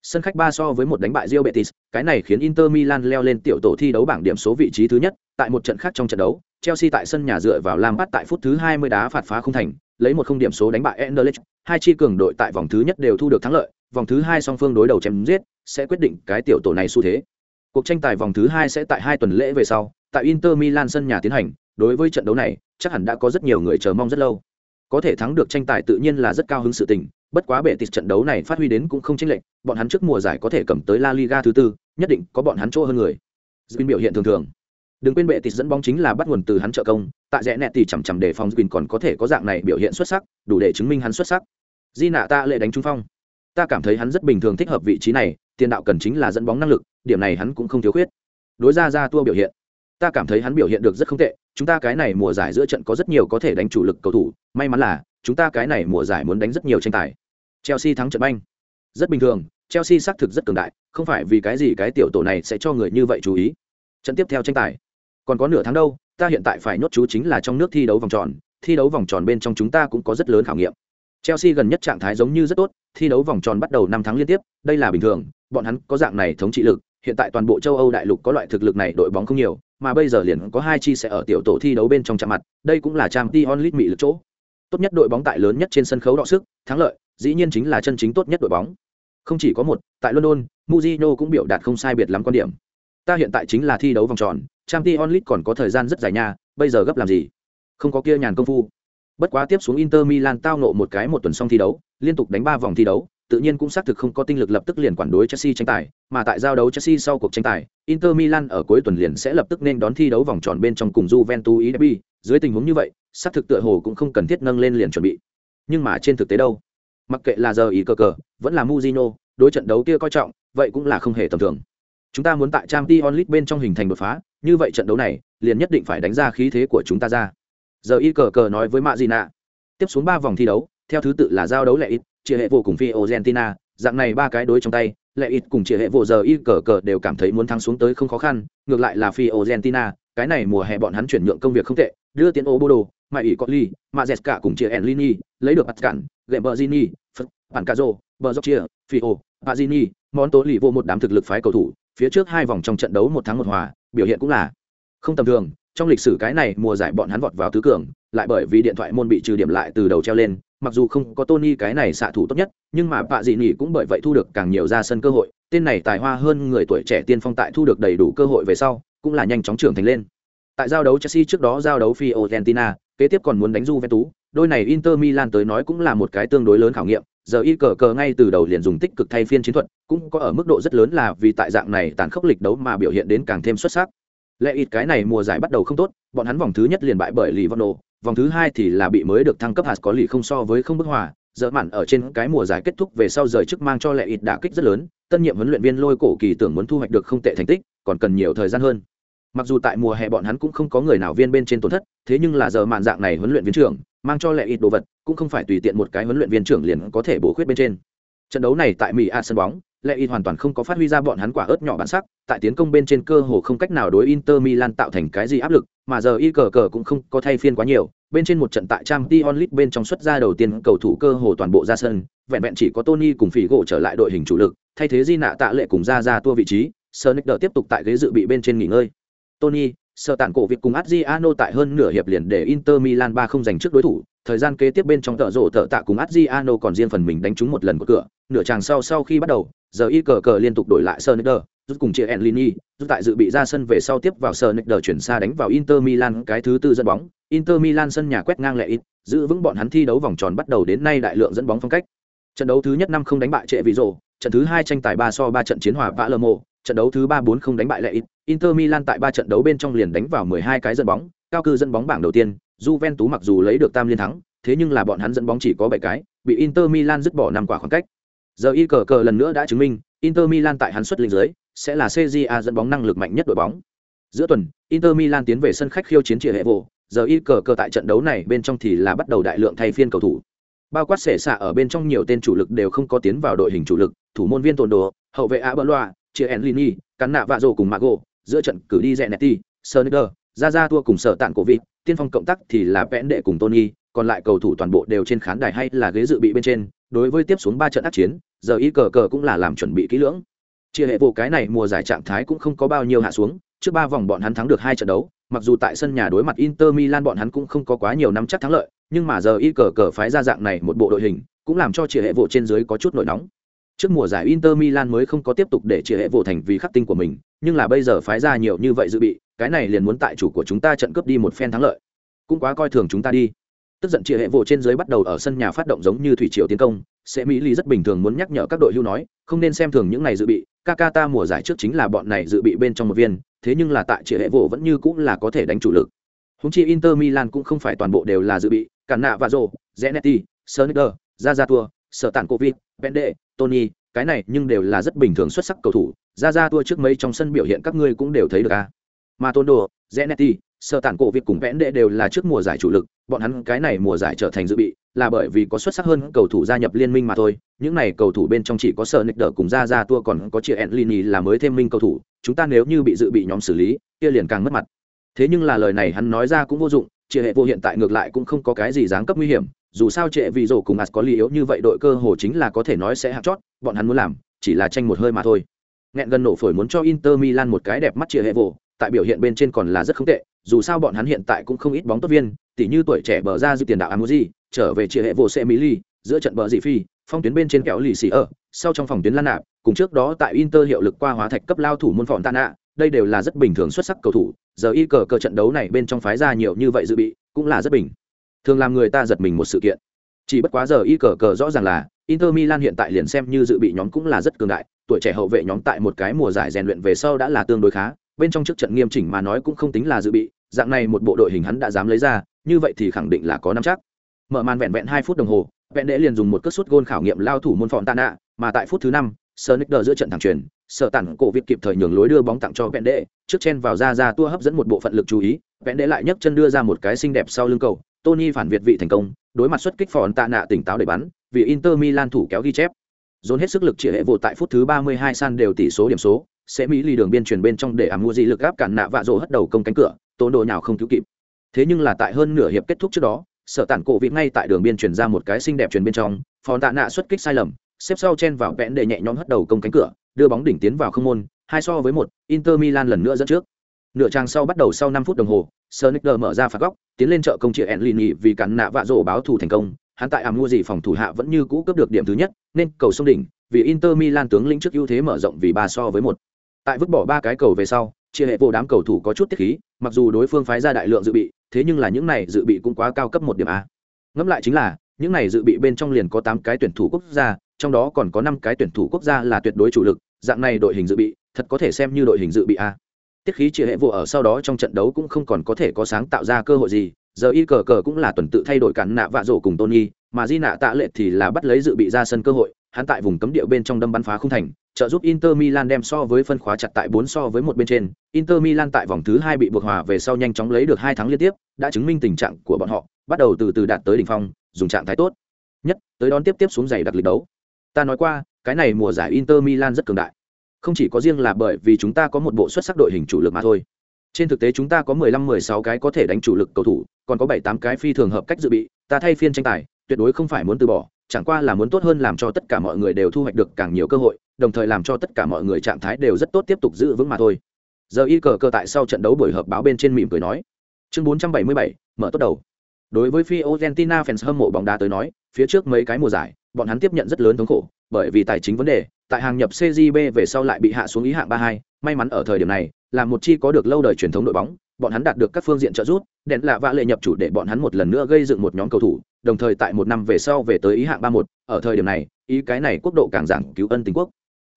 Sân khách ba so với một đánh bại Real Betis, cái này khiến Inter Milan leo lên tiểu tổ thi đấu bảng điểm số vị trí thứ nhất, tại một trận khác trong trận đấu, Chelsea tại sân nhà dựa vào lam bắt tại phút thứ 20 đá phạt phá không thành, lấy một không điểm số đánh bại Anderlecht, hai chi cường đội tại vòng thứ nhất đều thu được thắng lợi, vòng thứ hai song phương đối đầu chém giết, sẽ quyết định cái tiểu tổ này xu thế. Cuộc tranh tài vòng thứ hai sẽ tại hai tuần lễ về sau, tại Inter Milan sân nhà tiến hành, đối với trận đấu này, chắc hẳn đã có rất nhiều người chờ mong rất lâu. Có thể thắng được tranh tài tự nhiên là rất cao hứng sự tình, bất quá bệ tịt trận đấu này phát huy đến cũng không chênh lệch, bọn hắn trước mùa giải có thể cầm tới La Liga thứ tư, nhất định có bọn hắn chỗ hơn người. Zin biểu hiện thường thường. Đừng quên bệ tịt dẫn bóng chính là bắt nguồn từ hắn trợ công, tại rẽ nẹt thì chằm chằm để phòng Zin còn có thể có dạng này biểu hiện xuất sắc, đủ để chứng minh hắn xuất sắc. Di nạ ta lệ đánh trung phong. Ta cảm thấy hắn rất bình thường thích hợp vị trí này, tiền đạo cần chính là dẫn bóng năng lực, điểm này hắn cũng không thiếu khuyết. Đối ra ra tua biểu hiện, ta cảm thấy hắn biểu hiện được rất không tệ, chúng ta cái này mùa giải giữa trận có rất nhiều có thể đánh chủ lực cầu thủ, may mắn là chúng ta cái này mùa giải muốn đánh rất nhiều tranh tài. Chelsea thắng trận banh. Rất bình thường, Chelsea xác thực rất cường đại, không phải vì cái gì cái tiểu tổ này sẽ cho người như vậy chú ý. Trận tiếp theo tranh tài, còn có nửa tháng đâu, ta hiện tại phải nhốt chú chính là trong nước thi đấu vòng tròn, thi đấu vòng tròn bên trong chúng ta cũng có rất lớn khảo nghiệm. Chelsea gần nhất trạng thái giống như rất tốt, thi đấu vòng tròn bắt đầu năm tháng liên tiếp, đây là bình thường, bọn hắn có dạng này thống trị lực, hiện tại toàn bộ châu Âu đại lục có loại thực lực này đội bóng không nhiều, mà bây giờ liền có hai chi sẽ ở tiểu tổ thi đấu bên trong chạm mặt, đây cũng là Champions League mỹ lực chỗ. Tốt nhất đội bóng tại lớn nhất trên sân khấu đọ sức, thắng lợi, dĩ nhiên chính là chân chính tốt nhất đội bóng. Không chỉ có một, tại London, Mourinho cũng biểu đạt không sai biệt lắm quan điểm. Ta hiện tại chính là thi đấu vòng tròn, Champions League còn có thời gian rất dài nha, bây giờ gấp làm gì? Không có kia nhàn công phu. Bất quá tiếp xuống Inter Milan tao nộ một cái một tuần xong thi đấu, liên tục đánh ba vòng thi đấu, tự nhiên cũng xác thực không có tinh lực lập tức liền quản đối Chelsea tranh tài, mà tại giao đấu Chelsea sau cuộc tranh tài, Inter Milan ở cuối tuần liền sẽ lập tức nên đón thi đấu vòng tròn bên trong cùng Juventus derby, dưới tình huống như vậy, xác thực tựa hồ cũng không cần thiết nâng lên liền chuẩn bị. Nhưng mà trên thực tế đâu? Mặc kệ là giờ ý cờ cờ, vẫn là Mujino, đối trận đấu kia coi trọng, vậy cũng là không hề tầm thường. Chúng ta muốn tại Champions League bên trong hình thành đột phá, như vậy trận đấu này, liền nhất định phải đánh ra khí thế của chúng ta ra. Giờ y cờ cờ nói với Mạ Gina. Tiếp xuống ba vòng thi đấu, theo thứ tự là giao đấu lệ ít, chia hệ vô cùng phi Argentina, dạng này ba cái đối trong tay, lệ ít cùng chia hệ vô giờ y cờ cờ đều cảm thấy muốn thắng xuống tới không khó khăn, ngược lại là phi Argentina, cái này mùa hè bọn hắn chuyển nhượng công việc không tệ, đưa tiến ô Bodo, mà ỷ Cotli, mà cả cùng chia Enlini, lấy được Pascal, Geberzini, Bản Cazo, ô bà zini món tố lì vô một đám thực lực phái cầu thủ, phía trước hai vòng trong trận đấu một thắng một hòa, biểu hiện cũng là không tầm thường. Trong lịch sử cái này mùa giải bọn hắn vọt vào tứ cường, lại bởi vì điện thoại môn bị trừ điểm lại từ đầu treo lên, mặc dù không có Tony cái này xạ thủ tốt nhất, nhưng mà Bạ Dị Nhỉ cũng bởi vậy thu được càng nhiều ra sân cơ hội, tên này tài hoa hơn người tuổi trẻ tiên phong tại thu được đầy đủ cơ hội về sau, cũng là nhanh chóng trưởng thành lên. Tại giao đấu Chelsea trước đó giao đấu Fiorentina, kế tiếp còn muốn đánh Juventus, đôi này Inter Milan tới nói cũng là một cái tương đối lớn khảo nghiệm, giờ y cờ cờ ngay từ đầu liền dùng tích cực thay phiên chiến thuật, cũng có ở mức độ rất lớn là vì tại dạng này tàn khốc lịch đấu mà biểu hiện đến càng thêm xuất sắc. Lệ ít cái này mùa giải bắt đầu không tốt, bọn hắn vòng thứ nhất liền bại bởi lì văn đồ vòng thứ hai thì là bị mới được thăng cấp hạt có lì không so với không bức hòa dỡ mặn ở trên cái mùa giải kết thúc về sau rời chức mang cho lệ ít đả kích rất lớn tân nhiệm huấn luyện viên lôi cổ kỳ tưởng muốn thu hoạch được không tệ thành tích còn cần nhiều thời gian hơn. Mặc dù tại mùa hè bọn hắn cũng không có người nào viên bên trên tổn thất thế nhưng là giờ mạn dạng này huấn luyện viên trưởng mang cho lệ ít đồ vật cũng không phải tùy tiện một cái huấn luyện viên trưởng liền có thể bổ khuyết bên trên. Trận đấu này tại mỹ a sân bóng lệ in hoàn toàn không có phát huy ra bọn hắn quả ớt nhỏ bản sắc, tại tiến công bên trên cơ hồ không cách nào đối inter milan tạo thành cái gì áp lực, mà giờ y cờ cờ cũng không có thay phiên quá nhiều. Bên trên một trận tại trang t onlit bên trong xuất ra đầu tiên cầu thủ cơ hồ toàn bộ ra sân, vẹn vẹn chỉ có tony cùng phỉ gỗ trở lại đội hình chủ lực, thay thế di nạ tạ lệ cùng ra ra tua vị trí sơ nick Đờ tiếp tục tại ghế dự bị bên trên nghỉ ngơi. Tony sợ tản cổ việc cùng adriano tại hơn nửa hiệp liền để inter milan ba không giành trước đối thủ, thời gian kế tiếp bên trong tợ rổ tợ tạ cùng adriano còn riêng phần mình đánh trúng một lần của cửa, nửa tràng sau sau khi bắt đầu giờ y cờ cờ liên tục đổi lại sơ nick rút cùng chia Enlini, rút tại dự bị ra sân về sau tiếp vào sờ nịch chuyển xa đánh vào Inter Milan cái thứ tư dẫn bóng, Inter Milan sân nhà quét ngang lệ ít, giữ vững bọn hắn thi đấu vòng tròn bắt đầu đến nay đại lượng dẫn bóng phong cách. Trận đấu thứ nhất năm không đánh bại trệ vị rồ, trận thứ hai tranh tài ba so ba trận chiến hòa vã lơ mộ, trận đấu thứ ba bốn không đánh bại lệ ít, Inter Milan tại ba trận đấu bên trong liền đánh vào 12 cái dẫn bóng, cao cư dẫn bóng bảng đầu tiên, Juventus mặc dù lấy được tam liên thắng, thế nhưng là bọn hắn dẫn bóng chỉ có bảy cái, bị Inter Milan dứt bỏ năm quả khoảng cách. Giờ y cờ cờ lần nữa đã chứng minh, Inter Milan tại hắn xuất linh dưới, sẽ là CJA dẫn bóng năng lực mạnh nhất đội bóng. Giữa tuần, Inter Milan tiến về sân khách khiêu chiến Trier hệ vụ, giờ y cờ cờ tại trận đấu này bên trong thì là bắt đầu đại lượng thay phiên cầu thủ. Bao quát xẻ xạ ở bên trong nhiều tên chủ lực đều không có tiến vào đội hình chủ lực, thủ môn viên tồn đồ, hậu vệ Abeloa, Trier Enlini, cắn nạ vạ rồ cùng Mago, giữa trận cử đi Zenetti, Sonicer, ra ra thua cùng sở tạng cổ vị, tiên phong cộng tác thì là vẽn đệ cùng Tony, còn lại cầu thủ toàn bộ đều trên khán đài hay là ghế dự bị bên trên, đối với tiếp xuống ba trận ác chiến, giờ y cờ cờ cũng là làm chuẩn bị kỹ lưỡng. Chia hệ vụ cái này mùa giải trạng thái cũng không có bao nhiêu hạ xuống, trước ba vòng bọn hắn thắng được hai trận đấu, mặc dù tại sân nhà đối mặt inter milan bọn hắn cũng không có quá nhiều năm chắc thắng lợi, nhưng mà giờ y cờ cờ phái ra dạng này một bộ đội hình, cũng làm cho chia hệ vụ trên dưới có chút nổi nóng. Trước mùa giải inter milan mới không có tiếp tục để chia hệ vụ thành vì khắc tinh của mình, nhưng là bây giờ phái ra nhiều như vậy dự bị, cái này liền muốn tại chủ của chúng ta trận cướp đi một phen thắng lợi. Cũng quá coi thường chúng ta đi tức giận chia hệ vụ trên dưới bắt đầu ở sân nhà phát động giống như thủy triều tiến công, sẽ mỹ ly rất bình thường muốn nhắc nhở các đội hưu nói, không nên xem thường những này dự bị Kakata mùa giải trước chính là bọn này dự bị bên trong một viên, thế nhưng là tại chia hệ vụ vẫn như cũng là có thể đánh chủ lực húng chi inter milan cũng không phải toàn bộ đều là dự bị Cản nạ và rô zenetti sonicer ra ra tour sở tản covid pende tony cái này nhưng đều là rất bình thường xuất sắc cầu thủ Ra-ra-tua trước mấy trong sân biểu hiện các ngươi cũng đều thấy được à. mà tondo zenetti sở tản cổ việc cùng vẽn đệ đều là trước mùa giải chủ lực, bọn hắn cái này mùa giải trở thành dự bị, là bởi vì có xuất sắc hơn cầu thủ gia nhập liên minh mà thôi. Những này cầu thủ bên trong chỉ có sở nick đỡ cùng ra ra tua còn có chị enlini là mới thêm minh cầu thủ. Chúng ta nếu như bị dự bị nhóm xử lý, kia liền càng mất mặt. Thế nhưng là lời này hắn nói ra cũng vô dụng chị hệ vô hiện tại ngược lại cũng không có cái gì dáng cấp nguy hiểm. Dù sao trệ vì rổ cùng as có lý yếu như vậy đội cơ hồ chính là có thể nói sẽ hạt chót, bọn hắn muốn làm, chỉ là tranh một hơi mà thôi. Nghẹn gần nổ phổi muốn cho inter milan một cái đẹp mắt chị hệ vô, tại biểu hiện bên trên còn là rất không tệ dù sao bọn hắn hiện tại cũng không ít bóng tốt viên tỉ như tuổi trẻ bờ ra dư tiền đạo amuji trở về chia hệ vô sẽ mỹ ly giữa trận bờ dị phi phong tuyến bên trên kéo lì xì ở sau trong phòng tuyến lan nạp cùng trước đó tại inter hiệu lực qua hóa thạch cấp lao thủ môn phòn tàn ạ, đây đều là rất bình thường xuất sắc cầu thủ giờ y cờ cờ trận đấu này bên trong phái ra nhiều như vậy dự bị cũng là rất bình. Thường làm người ta giật mình một sự kiện. Chỉ bất quá giờ y cờ cờ rõ ràng là inter milan hiện tại liền xem như dự bị nhóm cũng là rất cường đại tuổi trẻ hậu vệ nhóm tại một cái mùa giải rèn luyện về sau đã là tương đối khá bên trong trước trận nghiêm chỉnh mà nói cũng không tính là dự bị, dạng này một bộ đội hình hắn đã dám lấy ra, như vậy thì khẳng định là có năm chắc. Mở màn vẹn vẹn hai phút đồng hồ, vẹn đệ liền dùng một cất sút gôn khảo nghiệm lao thủ môn phòn tạ nạ, mà tại phút thứ năm sơ nick đờ giữa trận thẳng truyền sợ tản cổ việt kịp thời nhường lối đưa bóng tặng cho vẹn đệ, trước chen vào ra ra tua hấp dẫn một bộ phận lực chú ý, vẹn đệ lại nhấc chân đưa ra một cái xinh đẹp sau lưng cầu, tony phản việt vị thành công, đối mặt xuất kích phòn tạ nạ tỉnh táo để bắn, vì inter milan thủ kéo ghi chép dồn hết sức lực chia hệ vụ tại phút thứ 32 san đều tỷ số điểm số, sẽ mỹ lì đường biên truyền bên trong để ảm mua gì lực gáp cản nạ vạ rổ hất đầu công cánh cửa, Tốn đồ nhào không cứu kịp. Thế nhưng là tại hơn nửa hiệp kết thúc trước đó, sở tản cổ vị ngay tại đường biên truyền ra một cái xinh đẹp truyền bên trong, phòn tạ nạ xuất kích sai lầm, xếp sau chen vào vẽn để nhẹ nhõm hất đầu công cánh cửa, đưa bóng đỉnh tiến vào không môn, hai so với một, inter milan lần nữa dẫn trước. Nửa trang sau bắt đầu sau năm phút đồng hồ, sonic mở ra phạt góc, tiến lên trợ công chị Enlini vì cản nạ vạ rổ báo thù thành công hắn tại ảm mua gì phòng thủ hạ vẫn như cũ cướp được điểm thứ nhất nên cầu sông đỉnh vì Inter Milan tướng lĩnh trước ưu thế mở rộng vì ba so với một. Tại vứt bỏ ba cái cầu về sau, chia hệ vô đám cầu thủ có chút tiết khí, mặc dù đối phương phái ra đại lượng dự bị, thế nhưng là những này dự bị cũng quá cao cấp một điểm a. Ngẫm lại chính là, những này dự bị bên trong liền có tám cái tuyển thủ quốc gia, trong đó còn có năm cái tuyển thủ quốc gia là tuyệt đối chủ lực, dạng này đội hình dự bị, thật có thể xem như đội hình dự bị a. Tiết khí chia hệ vô ở sau đó trong trận đấu cũng không còn có thể có sáng tạo ra cơ hội gì, giờ y cờ cờ cũng là tuần tự thay đổi cản nạ vạ rổ cùng Tony, mà Di nạ tạ lệ thì là bắt lấy dự bị ra sân cơ hội, hắn tại vùng cấm địa bên trong đâm bắn phá không thành, trợ giúp Inter Milan đem so với phân khóa chặt tại bốn so với một bên trên. Inter Milan tại vòng thứ hai bị buộc hòa về sau nhanh chóng lấy được hai thắng liên tiếp, đã chứng minh tình trạng của bọn họ, bắt đầu từ từ đạt tới đỉnh phong, dùng trạng thái tốt nhất, tới đón tiếp tiếp xuống giày đặc lịch đấu. Ta nói qua, cái này mùa giải Inter Milan rất cường đại. Không chỉ có riêng là bởi vì chúng ta có một bộ xuất sắc đội hình chủ lực mà thôi. Trên thực tế chúng ta có 15-16 cái có thể đánh chủ lực cầu thủ, còn có 7-8 cái phi thường hợp cách dự bị, ta thay phiên tranh tài, tuyệt đối không phải muốn từ bỏ, chẳng qua là muốn tốt hơn làm cho tất cả mọi người đều thu hoạch được càng nhiều cơ hội đồng thời làm cho tất cả mọi người trạng thái đều rất tốt tiếp tục giữ vững mà thôi. Giờ y cờ cơ tại sau trận đấu buổi họp báo bên trên mỉm cười nói chương 477, mở tốt đầu. Đối với phi argentina fans hâm mộ bóng đá tới nói phía trước mấy cái mùa giải bọn hắn tiếp nhận rất lớn thống khổ, bởi vì tài chính vấn đề, tại hàng nhập CJB về sau lại bị hạ xuống ý hạng 32, may mắn ở thời điểm này, là một chi có được lâu đời truyền thống đội bóng, bọn hắn đạt được các phương diện trợ giúp, đèn lạ vạ lệ nhập chủ để bọn hắn một lần nữa gây dựng một nhóm cầu thủ, đồng thời tại một năm về sau về tới ý hạng 31, ở thời điểm này, ý cái này quốc độ càng giảng cứu ân tình quốc.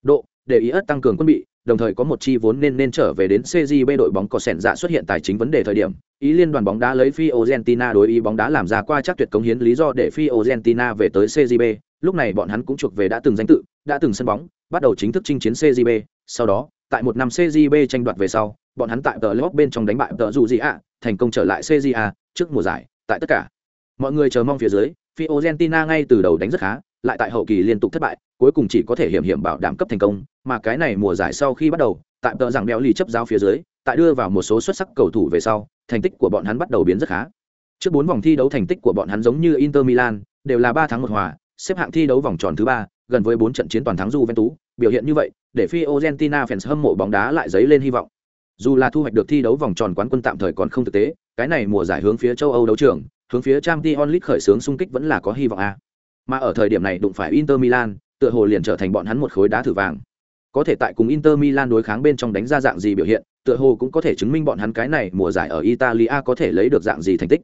Độ, để ý ớt tăng cường quân bị, đồng thời có một chi vốn nên nên trở về đến CJB đội bóng có sẻn dạ xuất hiện tài chính vấn đề thời điểm, ý liên đoàn bóng đá lấy Fiorentina đối ý bóng đá làm ra qua chắc tuyệt cống hiến lý do để Fiorentina về tới CJB, lúc này bọn hắn cũng chuộc về đã từng danh tự, đã từng sân bóng, bắt đầu chính thức chinh chiến CJB, sau đó, tại một năm CJB tranh đoạt về sau, bọn hắn tại tờ lớp bên trong đánh bại tờ dù gì ạ, thành công trở lại CJA trước mùa giải, tại tất cả mọi người chờ mong phía dưới, Fiorentina ngay từ đầu đánh rất khá, lại tại hậu kỳ liên tục thất bại, cuối cùng chỉ có thể hiểm hiểm bảo đảm cấp thành công, mà cái này mùa giải sau khi bắt đầu, tại tờ rằng béo lì chấp giáo phía dưới, tại đưa vào một số xuất sắc cầu thủ về sau, thành tích của bọn hắn bắt đầu biến rất khá. Trước bốn vòng thi đấu thành tích của bọn hắn giống như Inter Milan, đều là ba thắng một hòa, xếp hạng thi đấu vòng tròn thứ ba, gần với bốn trận chiến toàn thắng Juventus, biểu hiện như vậy, để phi Argentina fans hâm mộ bóng đá lại dấy lên hy vọng. Dù là thu hoạch được thi đấu vòng tròn quán quân tạm thời còn không thực tế, cái này mùa giải hướng phía châu Âu đấu trường, hướng phía Champions League khởi xướng xung kích vẫn là có hy vọng a. Mà ở thời điểm này đụng phải Inter Milan, tựa hồ liền trở thành bọn hắn một khối đá thử vàng. Có thể tại cùng Inter Milan đối kháng bên trong đánh ra dạng gì biểu hiện, tựa hồ cũng có thể chứng minh bọn hắn cái này mùa giải ở Italia có thể lấy được dạng gì thành tích.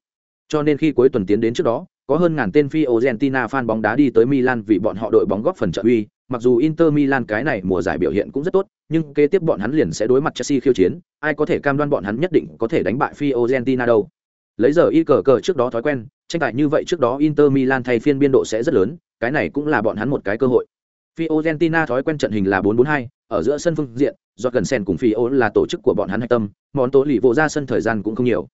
Cho nên khi cuối tuần tiến đến trước đó, có hơn ngàn tên phi Argentina fan bóng đá đi tới Milan vì bọn họ đội bóng góp phần trợ uy, mặc dù Inter Milan cái này mùa giải biểu hiện cũng rất tốt, nhưng kế tiếp bọn hắn liền sẽ đối mặt Chelsea khiêu chiến, ai có thể cam đoan bọn hắn nhất định có thể đánh bại Argentina đâu. Lấy giờ y cờ cờ trước đó thói quen, tranh tài như vậy trước đó Inter Milan thay phiên biên độ sẽ rất lớn, cái này cũng là bọn hắn một cái cơ hội. Fiorentina thói quen trận hình là 4-4-2, ở giữa sân phương diện, do gần sen cùng Fio là tổ chức của bọn hắn hạch tâm, món tố lì vô ra sân thời gian cũng không nhiều.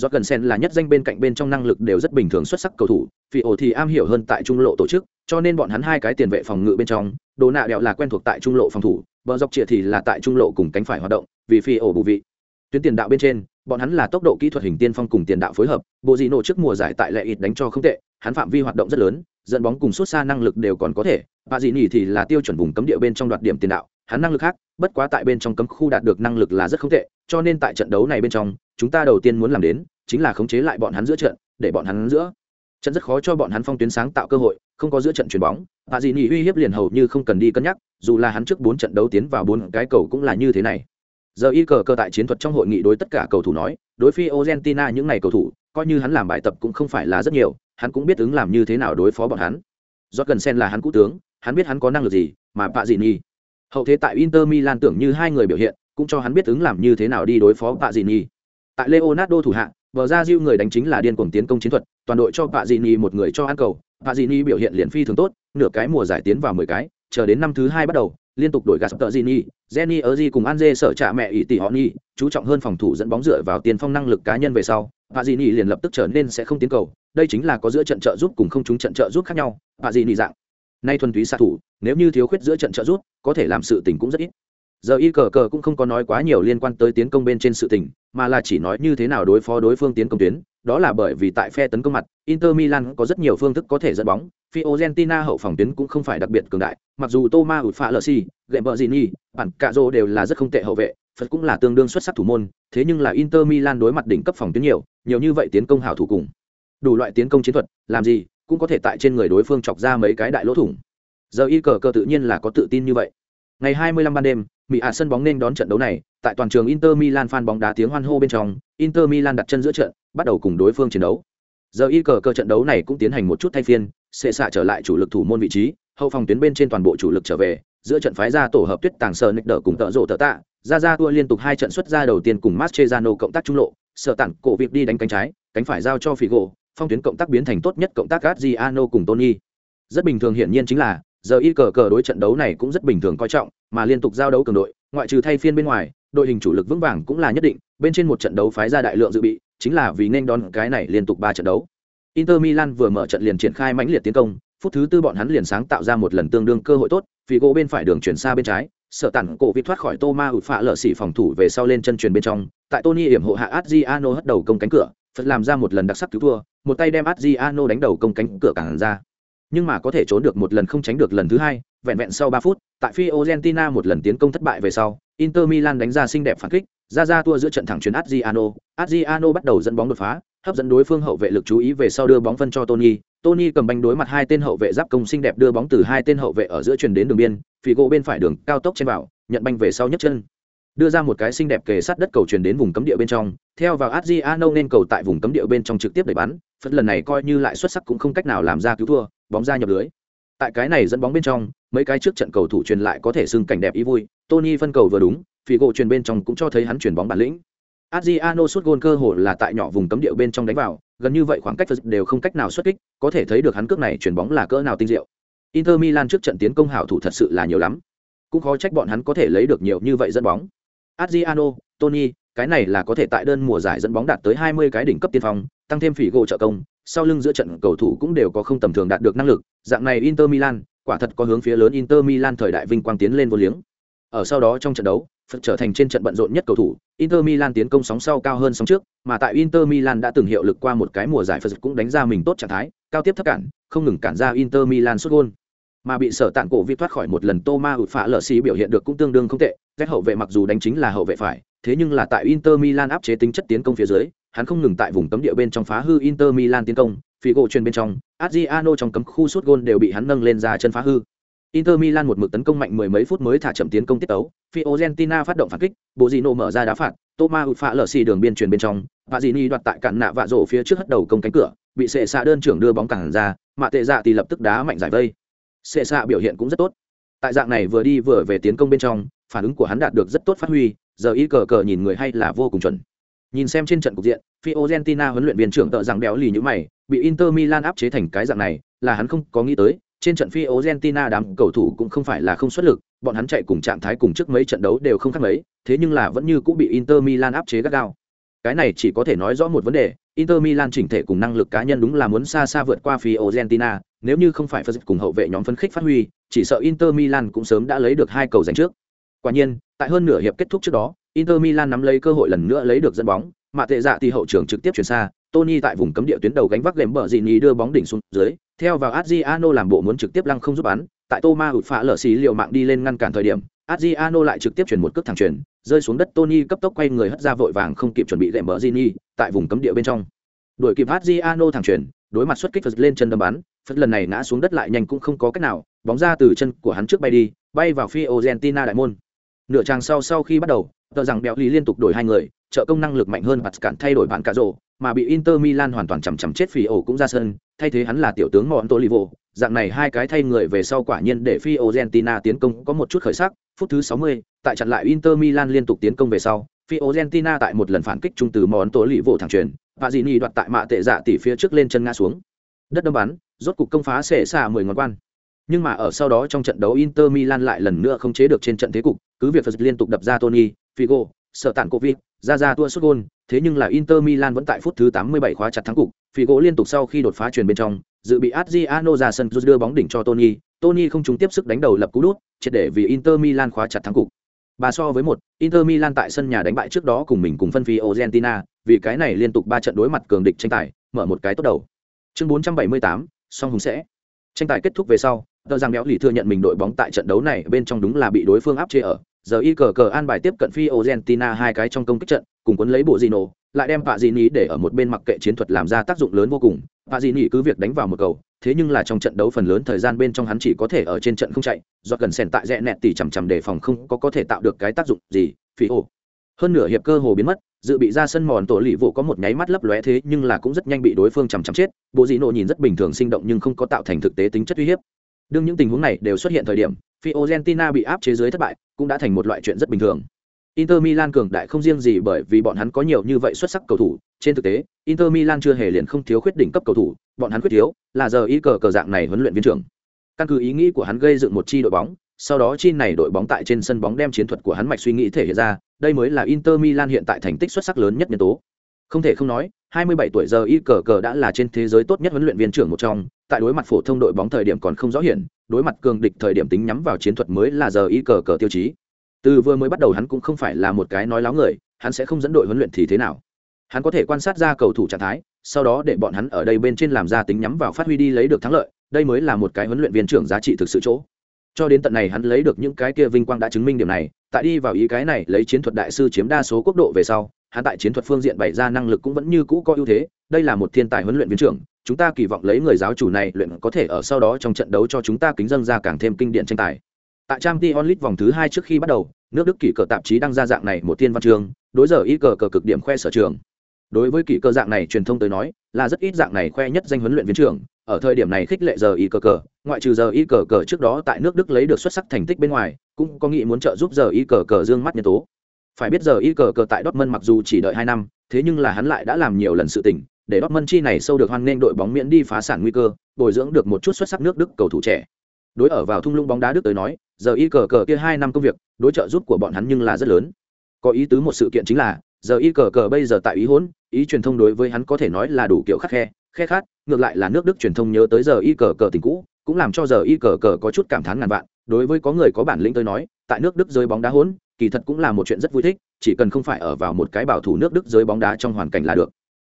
Do gần sen là nhất danh bên cạnh bên trong năng lực đều rất bình thường xuất sắc cầu thủ, phi ổ thì am hiểu hơn tại trung lộ tổ chức, cho nên bọn hắn hai cái tiền vệ phòng ngự bên trong, đồ nạ đẹo là quen thuộc tại trung lộ phòng thủ, bờ dọc trịa thì là tại trung lộ cùng cánh phải hoạt động, vì phi ổ bù vị. Tuyến tiền đạo bên trên, bọn hắn là tốc độ kỹ thuật hình tiên phong cùng tiền đạo phối hợp, bộ dị nổ trước mùa giải tại lệ ít đánh cho không tệ, hắn phạm vi hoạt động rất lớn, dẫn bóng cùng xuất xa năng lực đều còn có thể, bà dị nỉ thì là tiêu chuẩn vùng cấm địa bên trong đoạt điểm tiền đạo, hắn năng lực khác, bất quá tại bên trong cấm khu đạt được năng lực là rất không tệ, cho nên tại trận đấu này bên trong, chúng ta đầu tiên muốn làm đến chính là khống chế lại bọn hắn giữa trận, để bọn hắn giữa. Trận rất khó cho bọn hắn phong tuyến sáng tạo cơ hội, không có giữa trận chuyển bóng, bà dị nỉ uy hiếp liền hầu như không cần đi cân nhắc, dù là hắn trước bốn trận đấu tiến vào bốn cái cầu cũng là như thế này. Giờ y cờ cơ tại chiến thuật trong hội nghị đối tất cả cầu thủ nói đối phi argentina những ngày cầu thủ coi như hắn làm bài tập cũng không phải là rất nhiều hắn cũng biết ứng làm như thế nào đối phó bọn hắn. Do gần sen là hắn cũ tướng hắn biết hắn có năng lực gì mà bạ dị nhi. Hậu thế tại inter milan tưởng như hai người biểu hiện cũng cho hắn biết ứng làm như thế nào đi đối phó bạ dị nhi tại leonardo thủ hạng bờ ra diêu người đánh chính là điên cuồng tiến công chiến thuật toàn đội cho bạ dị ni một người cho ăn cầu bạ dị ni biểu hiện liền phi thường tốt nửa cái mùa giải tiến vào mười cái chờ đến năm thứ hai bắt đầu liên tục đổi gạt tợ Gini, Jenny Erzi cùng Anze sở trả mẹ ỷ tỷ họ ni chú trọng hơn phòng thủ dẫn bóng dựa vào tiền phong năng lực cá nhân về sau, vạ dị ni liền lập tức trở nên sẽ không tiến cầu, đây chính là có giữa trận trợ giúp cùng không chúng trận trợ giúp khác nhau, vạ dị ni dạng. Nay thuần túy xạ thủ, nếu như thiếu khuyết giữa trận trợ giúp, có thể làm sự tình cũng rất ít. Giờ y cờ cờ cũng không có nói quá nhiều liên quan tới tiến công bên trên sự tình, mà là chỉ nói như thế nào đối phó đối phương tiến công tuyến, đó là bởi vì tại phe tấn công mặt, Inter Milan có rất nhiều phương thức có thể dẫn bóng, Fiorentina hậu phòng tuyến cũng không phải đặc biệt cường đại, mặc dù Thomas Ufalesi, gini bản Cazzo đều là rất không tệ hậu vệ, Phật cũng là tương đương xuất sắc thủ môn, thế nhưng là Inter Milan đối mặt đỉnh cấp phòng tuyến nhiều, nhiều như vậy tiến công hảo thủ cùng. Đủ loại tiến công chiến thuật, làm gì cũng có thể tại trên người đối phương chọc ra mấy cái đại lỗ thủng. Giờ y cờ cờ tự nhiên là có tự tin như vậy. Ngày 25 ban đêm, Mỹ ạ sân bóng nên đón trận đấu này, tại toàn trường Inter Milan fan bóng đá tiếng hoan hô bên trong, Inter Milan đặt chân giữa trận, bắt đầu cùng đối phương chiến đấu. Giờ y cờ cờ trận đấu này cũng tiến hành một chút thay phiên, sẽ xạ trở lại chủ lực thủ môn vị trí, hậu phòng tuyến bên trên toàn bộ chủ lực trở về, giữa trận phái ra tổ hợp tuyết tàng sờ nịch đỡ cùng tợ rộ tợ tạ, ra ra tua liên tục hai trận xuất ra đầu tiên cùng Mascherano cộng tác trung lộ, sờ tặng cổ việc đi đánh cánh trái, cánh phải giao cho Figo, phong tuyến cộng tác biến thành tốt nhất cộng tác Adriano cùng Tony. Rất bình thường hiển nhiên chính là, giờ y cờ cờ đối trận đấu này cũng rất bình thường coi trọng, mà liên tục giao đấu cường đội, ngoại trừ thay phiên bên ngoài, đội hình chủ lực vững vàng cũng là nhất định, bên trên một trận đấu phái ra đại lượng dự bị, chính là vì nên đón cái này liên tục ba trận đấu. Inter Milan vừa mở trận liền triển khai mãnh liệt tiến công, phút thứ tư bọn hắn liền sáng tạo ra một lần tương đương cơ hội tốt, vì gỗ bên phải đường chuyển xa bên trái, sợ tản cổ vịt thoát khỏi Toma ụt phạ lợ xỉ phòng thủ về sau lên chân truyền bên trong, tại Tony hiểm hộ hạ Adriano hất đầu công cánh cửa, Phật làm ra một lần đặc sắc cứu thua, một tay đem Adriano đánh đầu công cánh cửa cản ra. Nhưng mà có thể trốn được một lần không tránh được lần thứ hai, vẹn vẹn sau 3 phút, tại Fiorentina một lần tiến công thất bại về sau, Inter Milan đánh ra xinh đẹp phản kích, ra ra tua giữa trận thẳng chuyến Adriano, Adriano bắt đầu dẫn bóng đột phá, hấp dẫn đối phương hậu vệ lực chú ý về sau đưa bóng phân cho Tony, Tony cầm banh đối mặt hai tên hậu vệ giáp công xinh đẹp đưa bóng từ hai tên hậu vệ ở giữa truyền đến đường biên, Figo bên phải đường cao tốc trên vào, nhận banh về sau nhấc chân. Đưa ra một cái xinh đẹp kề sát đất cầu truyền đến vùng cấm địa bên trong, theo vào Adriano nên cầu tại vùng cấm địa bên trong trực tiếp đẩy bắn, phất lần này coi như lại xuất sắc cũng không cách nào làm ra cứu thua, bóng ra nhập lưới. Tại cái này dẫn bóng bên trong, mấy cái trước trận cầu thủ truyền lại có thể xưng cảnh đẹp ý vui, Tony phân cầu vừa đúng, Figo truyền bên trong cũng cho thấy hắn chuyển bóng bản lĩnh. Adriano sút gôn cơ hội là tại nhỏ vùng cấm địa bên trong đánh vào, gần như vậy khoảng cách đều không cách nào xuất kích, có thể thấy được hắn cước này chuyển bóng là cỡ nào tinh diệu. Inter Milan trước trận tiến công hảo thủ thật sự là nhiều lắm, cũng khó trách bọn hắn có thể lấy được nhiều như vậy dẫn bóng. Adriano, Tony, cái này là có thể tại đơn mùa giải dẫn bóng đạt tới 20 cái đỉnh cấp tiên phong, tăng thêm phỉ gỗ trợ công, sau lưng giữa trận cầu thủ cũng đều có không tầm thường đạt được năng lực, dạng này Inter Milan, quả thật có hướng phía lớn Inter Milan thời đại vinh quang tiến lên vô liếng. Ở sau đó trong trận đấu, Phật trở thành trên trận bận rộn nhất cầu thủ, Inter Milan tiến công sóng sau cao hơn sóng trước, mà tại Inter Milan đã từng hiệu lực qua một cái mùa giải Phật cũng đánh ra mình tốt trạng thái, cao tiếp thấp cản, không ngừng cản ra Inter Milan sút gol. Mà bị sở tạn cổ vi thoát khỏi một lần Thomas ụt phá lở xí biểu hiện được cũng tương đương không tệ, các hậu vệ mặc dù đánh chính là hậu vệ phải, thế nhưng là tại Inter Milan áp chế tính chất tiến công phía dưới, hắn không ngừng tại vùng cấm địa bên trong phá hư Inter Milan tiến công, Figo truyền bên trong, Adriano trong cấm khu sút gôn đều bị hắn nâng lên ra chân phá hư. Inter Milan một mực tấn công mạnh mười mấy phút mới thả chậm tiến công tiết tấu, Fiorentina phát động phản kích, Bozino mở ra đá phạt, Thomas phá lở xì đường biên truyền bên trong, Vazini đoạt tại cản nạ vạ rổ phía trước hất đầu công cánh cửa, bị sệ xạ đơn trưởng đưa bóng cản ra, mà tệ dạ thì lập tức đá mạnh giải vây. Sệ xạ biểu hiện cũng rất tốt. Tại dạng này vừa đi vừa về tiến công bên trong, phản ứng của hắn đạt được rất tốt phát huy, giờ y cờ cờ nhìn người hay là vô cùng chuẩn. Nhìn xem trên trận cục diện, Fiorentina huấn luyện viên trưởng tợ rằng béo lì như mày, bị Inter Milan áp chế thành cái dạng này, là hắn không có nghĩ tới, trên trận Fiorentina đám cầu thủ cũng không phải là không xuất lực, bọn hắn chạy cùng trạng thái cùng trước mấy trận đấu đều không khác mấy, thế nhưng là vẫn như cũng bị Inter Milan áp chế gắt gao. Cái này chỉ có thể nói rõ một vấn đề, Inter Milan chỉnh thể cùng năng lực cá nhân đúng là muốn xa xa vượt qua Fiorentina, nếu như không phải phân cùng hậu vệ nhóm phân khích phát huy, chỉ sợ Inter Milan cũng sớm đã lấy được hai cầu giành trước. Quả nhiên, tại hơn nửa hiệp kết thúc trước đó, Inter Milan nắm lấy cơ hội lần nữa lấy được dẫn bóng, mà tệ dạ thì hậu trưởng trực tiếp chuyển xa, Tony tại vùng cấm địa tuyến đầu gánh vác lệm bờ Gini đưa bóng đỉnh xuống dưới, theo vào Adriano làm bộ muốn trực tiếp lăng không giúp bắn, tại Thomas hụt phá lở xí liều mạng đi lên ngăn cản thời điểm, Adriano lại trực tiếp chuyển một cước thẳng chuyển, rơi xuống đất Tony cấp tốc quay người hất ra vội vàng không kịp chuẩn bị lệm bờ Gini, tại vùng cấm địa bên trong. Đuổi kịp Adriano thẳng chuyển, đối mặt xuất kích phật lên chân đâm bắn, phật lần này ngã xuống đất lại nhanh cũng không có cách nào, bóng ra từ chân của hắn trước bay đi, bay vào phi Argentina đại môn. Nửa trang sau sau khi bắt đầu, tờ rằng béo lý liên tục đổi hai người, trợ công năng lực mạnh hơn bật cản thay đổi bạn cả rổ, mà bị Inter Milan hoàn toàn chầm chầm chết phì ổ cũng ra sân, thay thế hắn là tiểu tướng Montolivo, dạng này hai cái thay người về sau quả nhiên để phi Argentina tiến công có một chút khởi sắc, phút thứ 60, tại chặn lại Inter Milan liên tục tiến công về sau, phi Argentina tại một lần phản kích trung từ Montolivo thẳng truyền, và Gini đoạt tại mạ tệ dạ tỷ phía trước lên chân ngã xuống. Đất đâm bắn, rốt cục công phá xệ xa 10 ngón quan. Nhưng mà ở sau đó trong trận đấu Inter Milan lại lần nữa không chế được trên trận thế cục, cứ việc Phật liên tục đập ra Tony, Figo, sợ tản Covid, ra ra tua sút gôn, thế nhưng là Inter Milan vẫn tại phút thứ 87 khóa chặt thắng cục, Figo liên tục sau khi đột phá truyền bên trong, dự bị Adriano ra sân đưa bóng đỉnh cho Tony, Tony không trúng tiếp sức đánh đầu lập cú đút, triệt để vì Inter Milan khóa chặt thắng cục. Bà so với một, Inter Milan tại sân nhà đánh bại trước đó cùng mình cùng phân phi Argentina, vì cái này liên tục ba trận đối mặt cường địch tranh tài, mở một cái tốt đầu. Chương 478, song hùng sẽ. Tranh tài kết thúc về sau, tờ rằng béo lì thừa nhận mình đội bóng tại trận đấu này bên trong đúng là bị đối phương áp chế ở. Giờ y cờ cờ an bài tiếp cận phi argentina hai cái trong công kích trận, cùng quấn lấy bộ di nổ lại đem pạ di nỉ để ở một bên mặc kệ chiến thuật làm ra tác dụng lớn vô cùng. Pạ di nỉ cứ việc đánh vào một cầu, thế nhưng là trong trận đấu phần lớn thời gian bên trong hắn chỉ có thể ở trên trận không chạy. Do cần sèn tại rẽ nẹt tỉ chằm chằm đề phòng không có có thể tạo được cái tác dụng gì phi ổ hơn nửa hiệp cơ hồ biến mất, dự bị ra sân mòn tổ lì vụ có một nháy mắt lấp lóe thế nhưng là cũng rất nhanh bị đối phương chằm chằm chết. Bộ dị nộ nhìn rất bình thường sinh động nhưng không có tạo thành thực tế tính chất uy hiếp đương những tình huống này đều xuất hiện thời điểm Fiorentina bị áp chế dưới thất bại cũng đã thành một loại chuyện rất bình thường Inter Milan cường đại không riêng gì bởi vì bọn hắn có nhiều như vậy xuất sắc cầu thủ, trên thực tế, Inter Milan chưa hề liền không thiếu khuyết đỉnh cấp cầu thủ, bọn hắn khuyết thiếu là giờ ý cờ cờ dạng này huấn luyện viên trưởng. Căn cứ ý nghĩ của hắn gây dựng một chi đội bóng, sau đó chi này đội bóng tại trên sân bóng đem chiến thuật của hắn mạch suy nghĩ thể hiện ra, đây mới là Inter Milan hiện tại thành tích xuất sắc lớn nhất nhân tố. Không thể không nói, 27 tuổi giờ y cờ cờ đã là trên thế giới tốt nhất huấn luyện viên trưởng một trong, tại đối mặt phổ thông đội bóng thời điểm còn không rõ hiển, đối mặt cường địch thời điểm tính nhắm vào chiến thuật mới là giờ y cờ cờ tiêu chí. Từ vừa mới bắt đầu hắn cũng không phải là một cái nói láo người, hắn sẽ không dẫn đội huấn luyện thì thế nào. Hắn có thể quan sát ra cầu thủ trạng thái, sau đó để bọn hắn ở đây bên trên làm ra tính nhắm vào phát huy đi lấy được thắng lợi, đây mới là một cái huấn luyện viên trưởng giá trị thực sự chỗ. Cho đến tận này hắn lấy được những cái kia vinh quang đã chứng minh điểm này, tại đi vào ý cái này lấy chiến thuật đại sư chiếm đa số quốc độ về sau, hắn tại chiến thuật phương diện bày ra năng lực cũng vẫn như cũ có ưu thế, đây là một thiên tài huấn luyện viên trưởng, chúng ta kỳ vọng lấy người giáo chủ này luyện có thể ở sau đó trong trận đấu cho chúng ta kính dân ra càng thêm kinh điển tranh tài. Tại trang t onlit vòng thứ hai trước khi bắt đầu, nước đức kỷ cờ tạp chí đăng ra dạng này một thiên văn chương đối giờ y cờ cờ cực điểm khoe sở trường. Đối với kỷ cờ dạng này truyền thông tới nói, là rất ít dạng này khoe nhất danh huấn luyện viên trưởng, ở thời điểm này khích lệ giờ y cờ cờ, ngoại trừ giờ y cờ cờ trước đó tại nước đức lấy được xuất sắc thành tích bên ngoài, cũng có nghĩ muốn trợ giúp giờ y cờ cờ dương mắt nhân tố phải biết giờ y cờ cờ tại Dortmund mặc dù chỉ đợi hai năm, thế nhưng là hắn lại đã làm nhiều lần sự tình, để Dortmund chi này sâu được hoan nghênh đội bóng miễn đi phá sản nguy cơ, bồi dưỡng được một chút xuất sắc nước đức cầu thủ trẻ. Đối ở vào thung lũng bóng đá đức tới nói, giờ y cờ cờ kia hai năm công việc, đối trợ giúp của bọn hắn nhưng là rất lớn. Có ý tứ một sự kiện chính là, giờ y cờ cờ bây giờ tại ý hỗn, ý truyền thông đối với hắn có thể nói là đủ kiểu khắc khe khe khát, ngược lại là nước đức truyền thông nhớ tới giờ y cờ cờ tình cũ, cũng làm cho giờ y cờ cờ có chút cảm thán ngàn vạn. Đối với có người có bản lĩnh tới nói, tại nước đức rơi bóng đá hỗn kỳ thật cũng là một chuyện rất vui thích chỉ cần không phải ở vào một cái bảo thủ nước đức giới bóng đá trong hoàn cảnh là được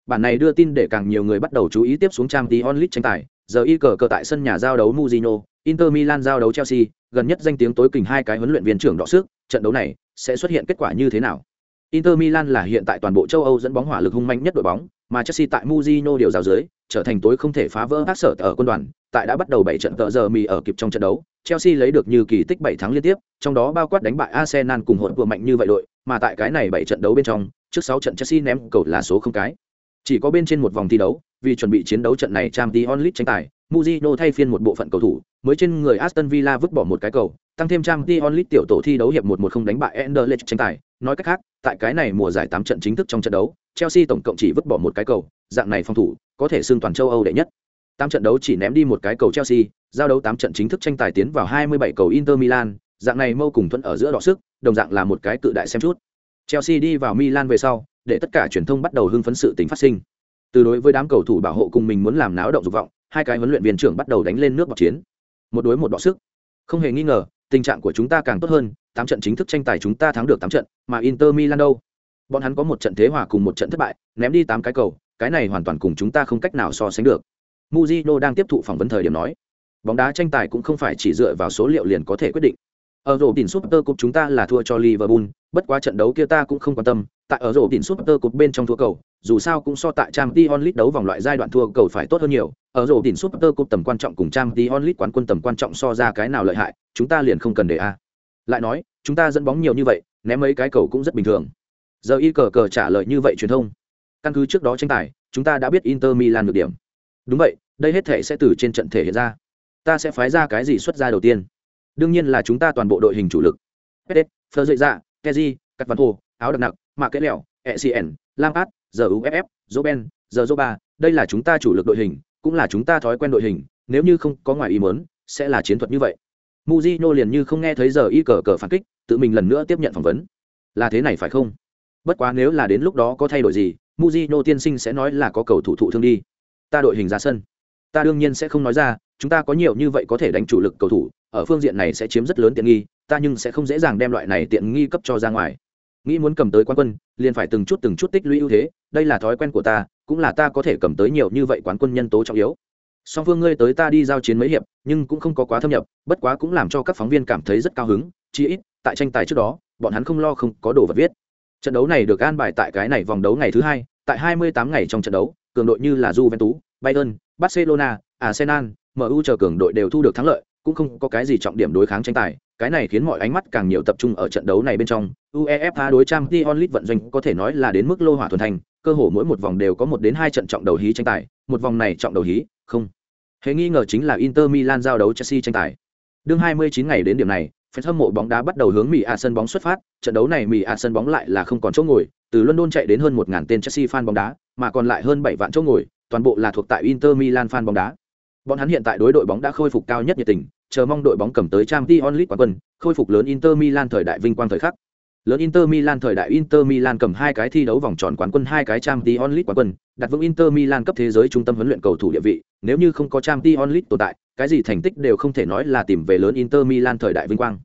bản này đưa tin để càng nhiều người bắt đầu chú ý tiếp xuống trang tí onlit tranh tài giờ y cờ cờ tại sân nhà giao đấu Mujino, Inter Milan giao đấu Chelsea, gần nhất danh tiếng tối kình hai cái huấn luyện viên trưởng đọ sức, trận đấu này sẽ xuất hiện kết quả như thế nào? Inter Milan là hiện tại toàn bộ châu Âu dẫn bóng hỏa lực hung mạnh nhất đội bóng, mà Chelsea tại Mujino điều giáo dưới, trở thành tối không thể phá vỡ các sở ở quân đoàn, tại đã bắt đầu 7 trận tợ giờ mì ở kịp trong trận đấu, Chelsea lấy được như kỳ tích 7 thắng liên tiếp, trong đó bao quát đánh bại Arsenal cùng hội vừa mạnh như vậy đội, mà tại cái này 7 trận đấu bên trong, trước 6 trận Chelsea ném cầu là số không cái. Chỉ có bên trên một vòng thi đấu, vì chuẩn bị chiến đấu trận này Champions League tranh tài, Mujino thay phiên một bộ phận cầu thủ, mới trên người Aston Villa vứt bỏ một cái cầu, tăng thêm Champions League tiểu tổ thi đấu hiệp 1-1 không đánh bại Anderlecht tranh tài, nói cách khác, tại cái này mùa giải 8 trận chính thức trong trận đấu, Chelsea tổng cộng chỉ vứt bỏ một cái cầu, dạng này phòng thủ có thể xưng toàn châu Âu đệ nhất. 8 trận đấu chỉ ném đi một cái cầu Chelsea, giao đấu 8 trận chính thức tranh tài tiến vào 27 cầu Inter Milan, dạng này mâu cùng thuận ở giữa đỏ sức, đồng dạng là một cái cự đại xem chút. Chelsea đi vào Milan về sau, để tất cả truyền thông bắt đầu hưng phấn sự tình phát sinh. Từ đối với đám cầu thủ bảo hộ cùng mình muốn làm náo động dục vọng, hai cái huấn luyện viên trưởng bắt đầu đánh lên nước bọc chiến. Một đối một đọ sức. Không hề nghi ngờ, tình trạng của chúng ta càng tốt hơn, tám trận chính thức tranh tài chúng ta thắng được tám trận, mà Inter Milan đâu? Bọn hắn có một trận thế hòa cùng một trận thất bại, ném đi tám cái cầu, cái này hoàn toàn cùng chúng ta không cách nào so sánh được. Mujino đang tiếp thụ phỏng vấn thời điểm nói, bóng đá tranh tài cũng không phải chỉ dựa vào số liệu liền có thể quyết định. Ở rổ đỉnh Super Cup chúng ta là thua cho Liverpool, bất quá trận đấu kia ta cũng không quan tâm, tại ở rổ đỉnh Super Cup bên trong thua cầu, dù sao cũng so tại Champions League đấu vòng loại giai đoạn thua cầu phải tốt hơn nhiều, ở rổ đỉnh Super Cup tầm quan trọng cùng Champions League quán quân tầm quan trọng so ra cái nào lợi hại, chúng ta liền không cần để a. Lại nói, chúng ta dẫn bóng nhiều như vậy, ném mấy cái cầu cũng rất bình thường. Giờ y cờ cờ trả lời như vậy truyền thông. Căn cứ trước đó tranh tài, chúng ta đã biết Inter Milan được điểm. Đúng vậy, đây hết thể sẽ từ trên trận thể hiện ra. Ta sẽ phái ra cái gì xuất ra đầu tiên? Đương nhiên là chúng ta toàn bộ đội hình chủ lực. Pedet, Fleur dậy ra, Kezi, Cắt Văn Hồ, áo đặc nặc, mạ kẽ lẹo, ECN, át giờ UFF, Joben, giờ Zoba, đây là chúng ta chủ lực đội hình, cũng là chúng ta thói quen đội hình, nếu như không có ngoài ý muốn, sẽ là chiến thuật như vậy. Mujino liền như không nghe thấy giờ y cờ cờ phản kích, tự mình lần nữa tiếp nhận phỏng vấn. Là thế này phải không? Bất quá nếu là đến lúc đó có thay đổi gì, Mujino tiên sinh sẽ nói là có cầu thủ thụ thương đi. Ta đội hình ra sân. Ta đương nhiên sẽ không nói ra, chúng ta có nhiều như vậy có thể đánh chủ lực cầu thủ, ở phương diện này sẽ chiếm rất lớn tiện nghi, ta nhưng sẽ không dễ dàng đem loại này tiện nghi cấp cho ra ngoài. Nghĩ muốn cầm tới quán quân, liền phải từng chút từng chút tích lũy ưu thế, đây là thói quen của ta, cũng là ta có thể cầm tới nhiều như vậy quán quân nhân tố trọng yếu. Song phương ngươi tới ta đi giao chiến mấy hiệp, nhưng cũng không có quá thâm nhập, bất quá cũng làm cho các phóng viên cảm thấy rất cao hứng, chỉ ít, tại tranh tài trước đó, bọn hắn không lo không có đồ vật viết. Trận đấu này được an bài tại cái này vòng đấu ngày thứ hai, tại 28 ngày trong trận đấu, cường đội như là Juventus, Bayern, Barcelona, Arsenal, MU chờ cường đội đều thu được thắng lợi, cũng không có cái gì trọng điểm đối kháng tranh tài, cái này khiến mọi ánh mắt càng nhiều tập trung ở trận đấu này bên trong. UEFA đối Champions League vận doanh có thể nói là đến mức lô hỏa thuần thành, cơ hồ mỗi một vòng đều có một đến hai trận trọng đầu hí tranh tài, một vòng này trọng đầu hí, không. Hề nghi ngờ chính là Inter Milan giao đấu Chelsea tranh tài. Đương 29 ngày đến điểm này, fan hâm mộ bóng đá bắt đầu hướng Mỹ A sân bóng xuất phát, trận đấu này Mỹ A sân bóng lại là không còn chỗ ngồi, từ London chạy đến hơn 1000 tên Chelsea fan bóng đá, mà còn lại hơn 7 vạn chỗ ngồi, toàn bộ là thuộc tại Inter Milan fan bóng đá. Bọn hắn hiện tại đối đội bóng đã khôi phục cao nhất nhiệt tình, chờ mong đội bóng cầm tới Champions League quán quân, khôi phục lớn Inter Milan thời đại vinh quang thời khắc. Lớn Inter Milan thời đại Inter Milan cầm hai cái thi đấu vòng tròn quán quân hai cái Champions League quán quân, đặt vững Inter Milan cấp thế giới trung tâm huấn luyện cầu thủ địa vị, nếu như không có Champions League tồn tại, cái gì thành tích đều không thể nói là tìm về lớn Inter Milan thời đại vinh quang.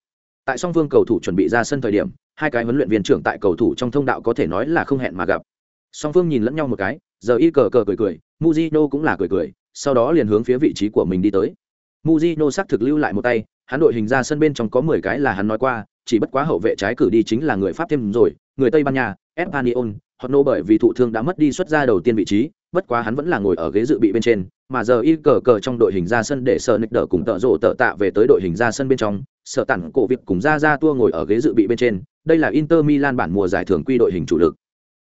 Tại song phương cầu thủ chuẩn bị ra sân thời điểm, hai cái huấn luyện viên trưởng tại cầu thủ trong thông đạo có thể nói là không hẹn mà gặp. Song phương nhìn lẫn nhau một cái, giờ y cờ cờ cười cười, Mujino cũng là cười cười, sau đó liền hướng phía vị trí của mình đi tới. Mujino xác thực lưu lại một tay, hắn đội hình ra sân bên trong có 10 cái là hắn nói qua, chỉ bất quá hậu vệ trái cử đi chính là người Pháp thêm rồi, người Tây Ban Nha, Espanyol, họ nô bởi vì thụ thương đã mất đi xuất ra đầu tiên vị trí bất quá hắn vẫn là ngồi ở ghế dự bị bên trên mà giờ y cờ cờ trong đội hình ra sân để sợ nịch đỡ cùng tợ rộ tợ tạ về tới đội hình ra sân bên trong sợ tặng cổ việc cùng ra ra tua ngồi ở ghế dự bị bên trên đây là inter milan bản mùa giải thưởng quy đội hình chủ lực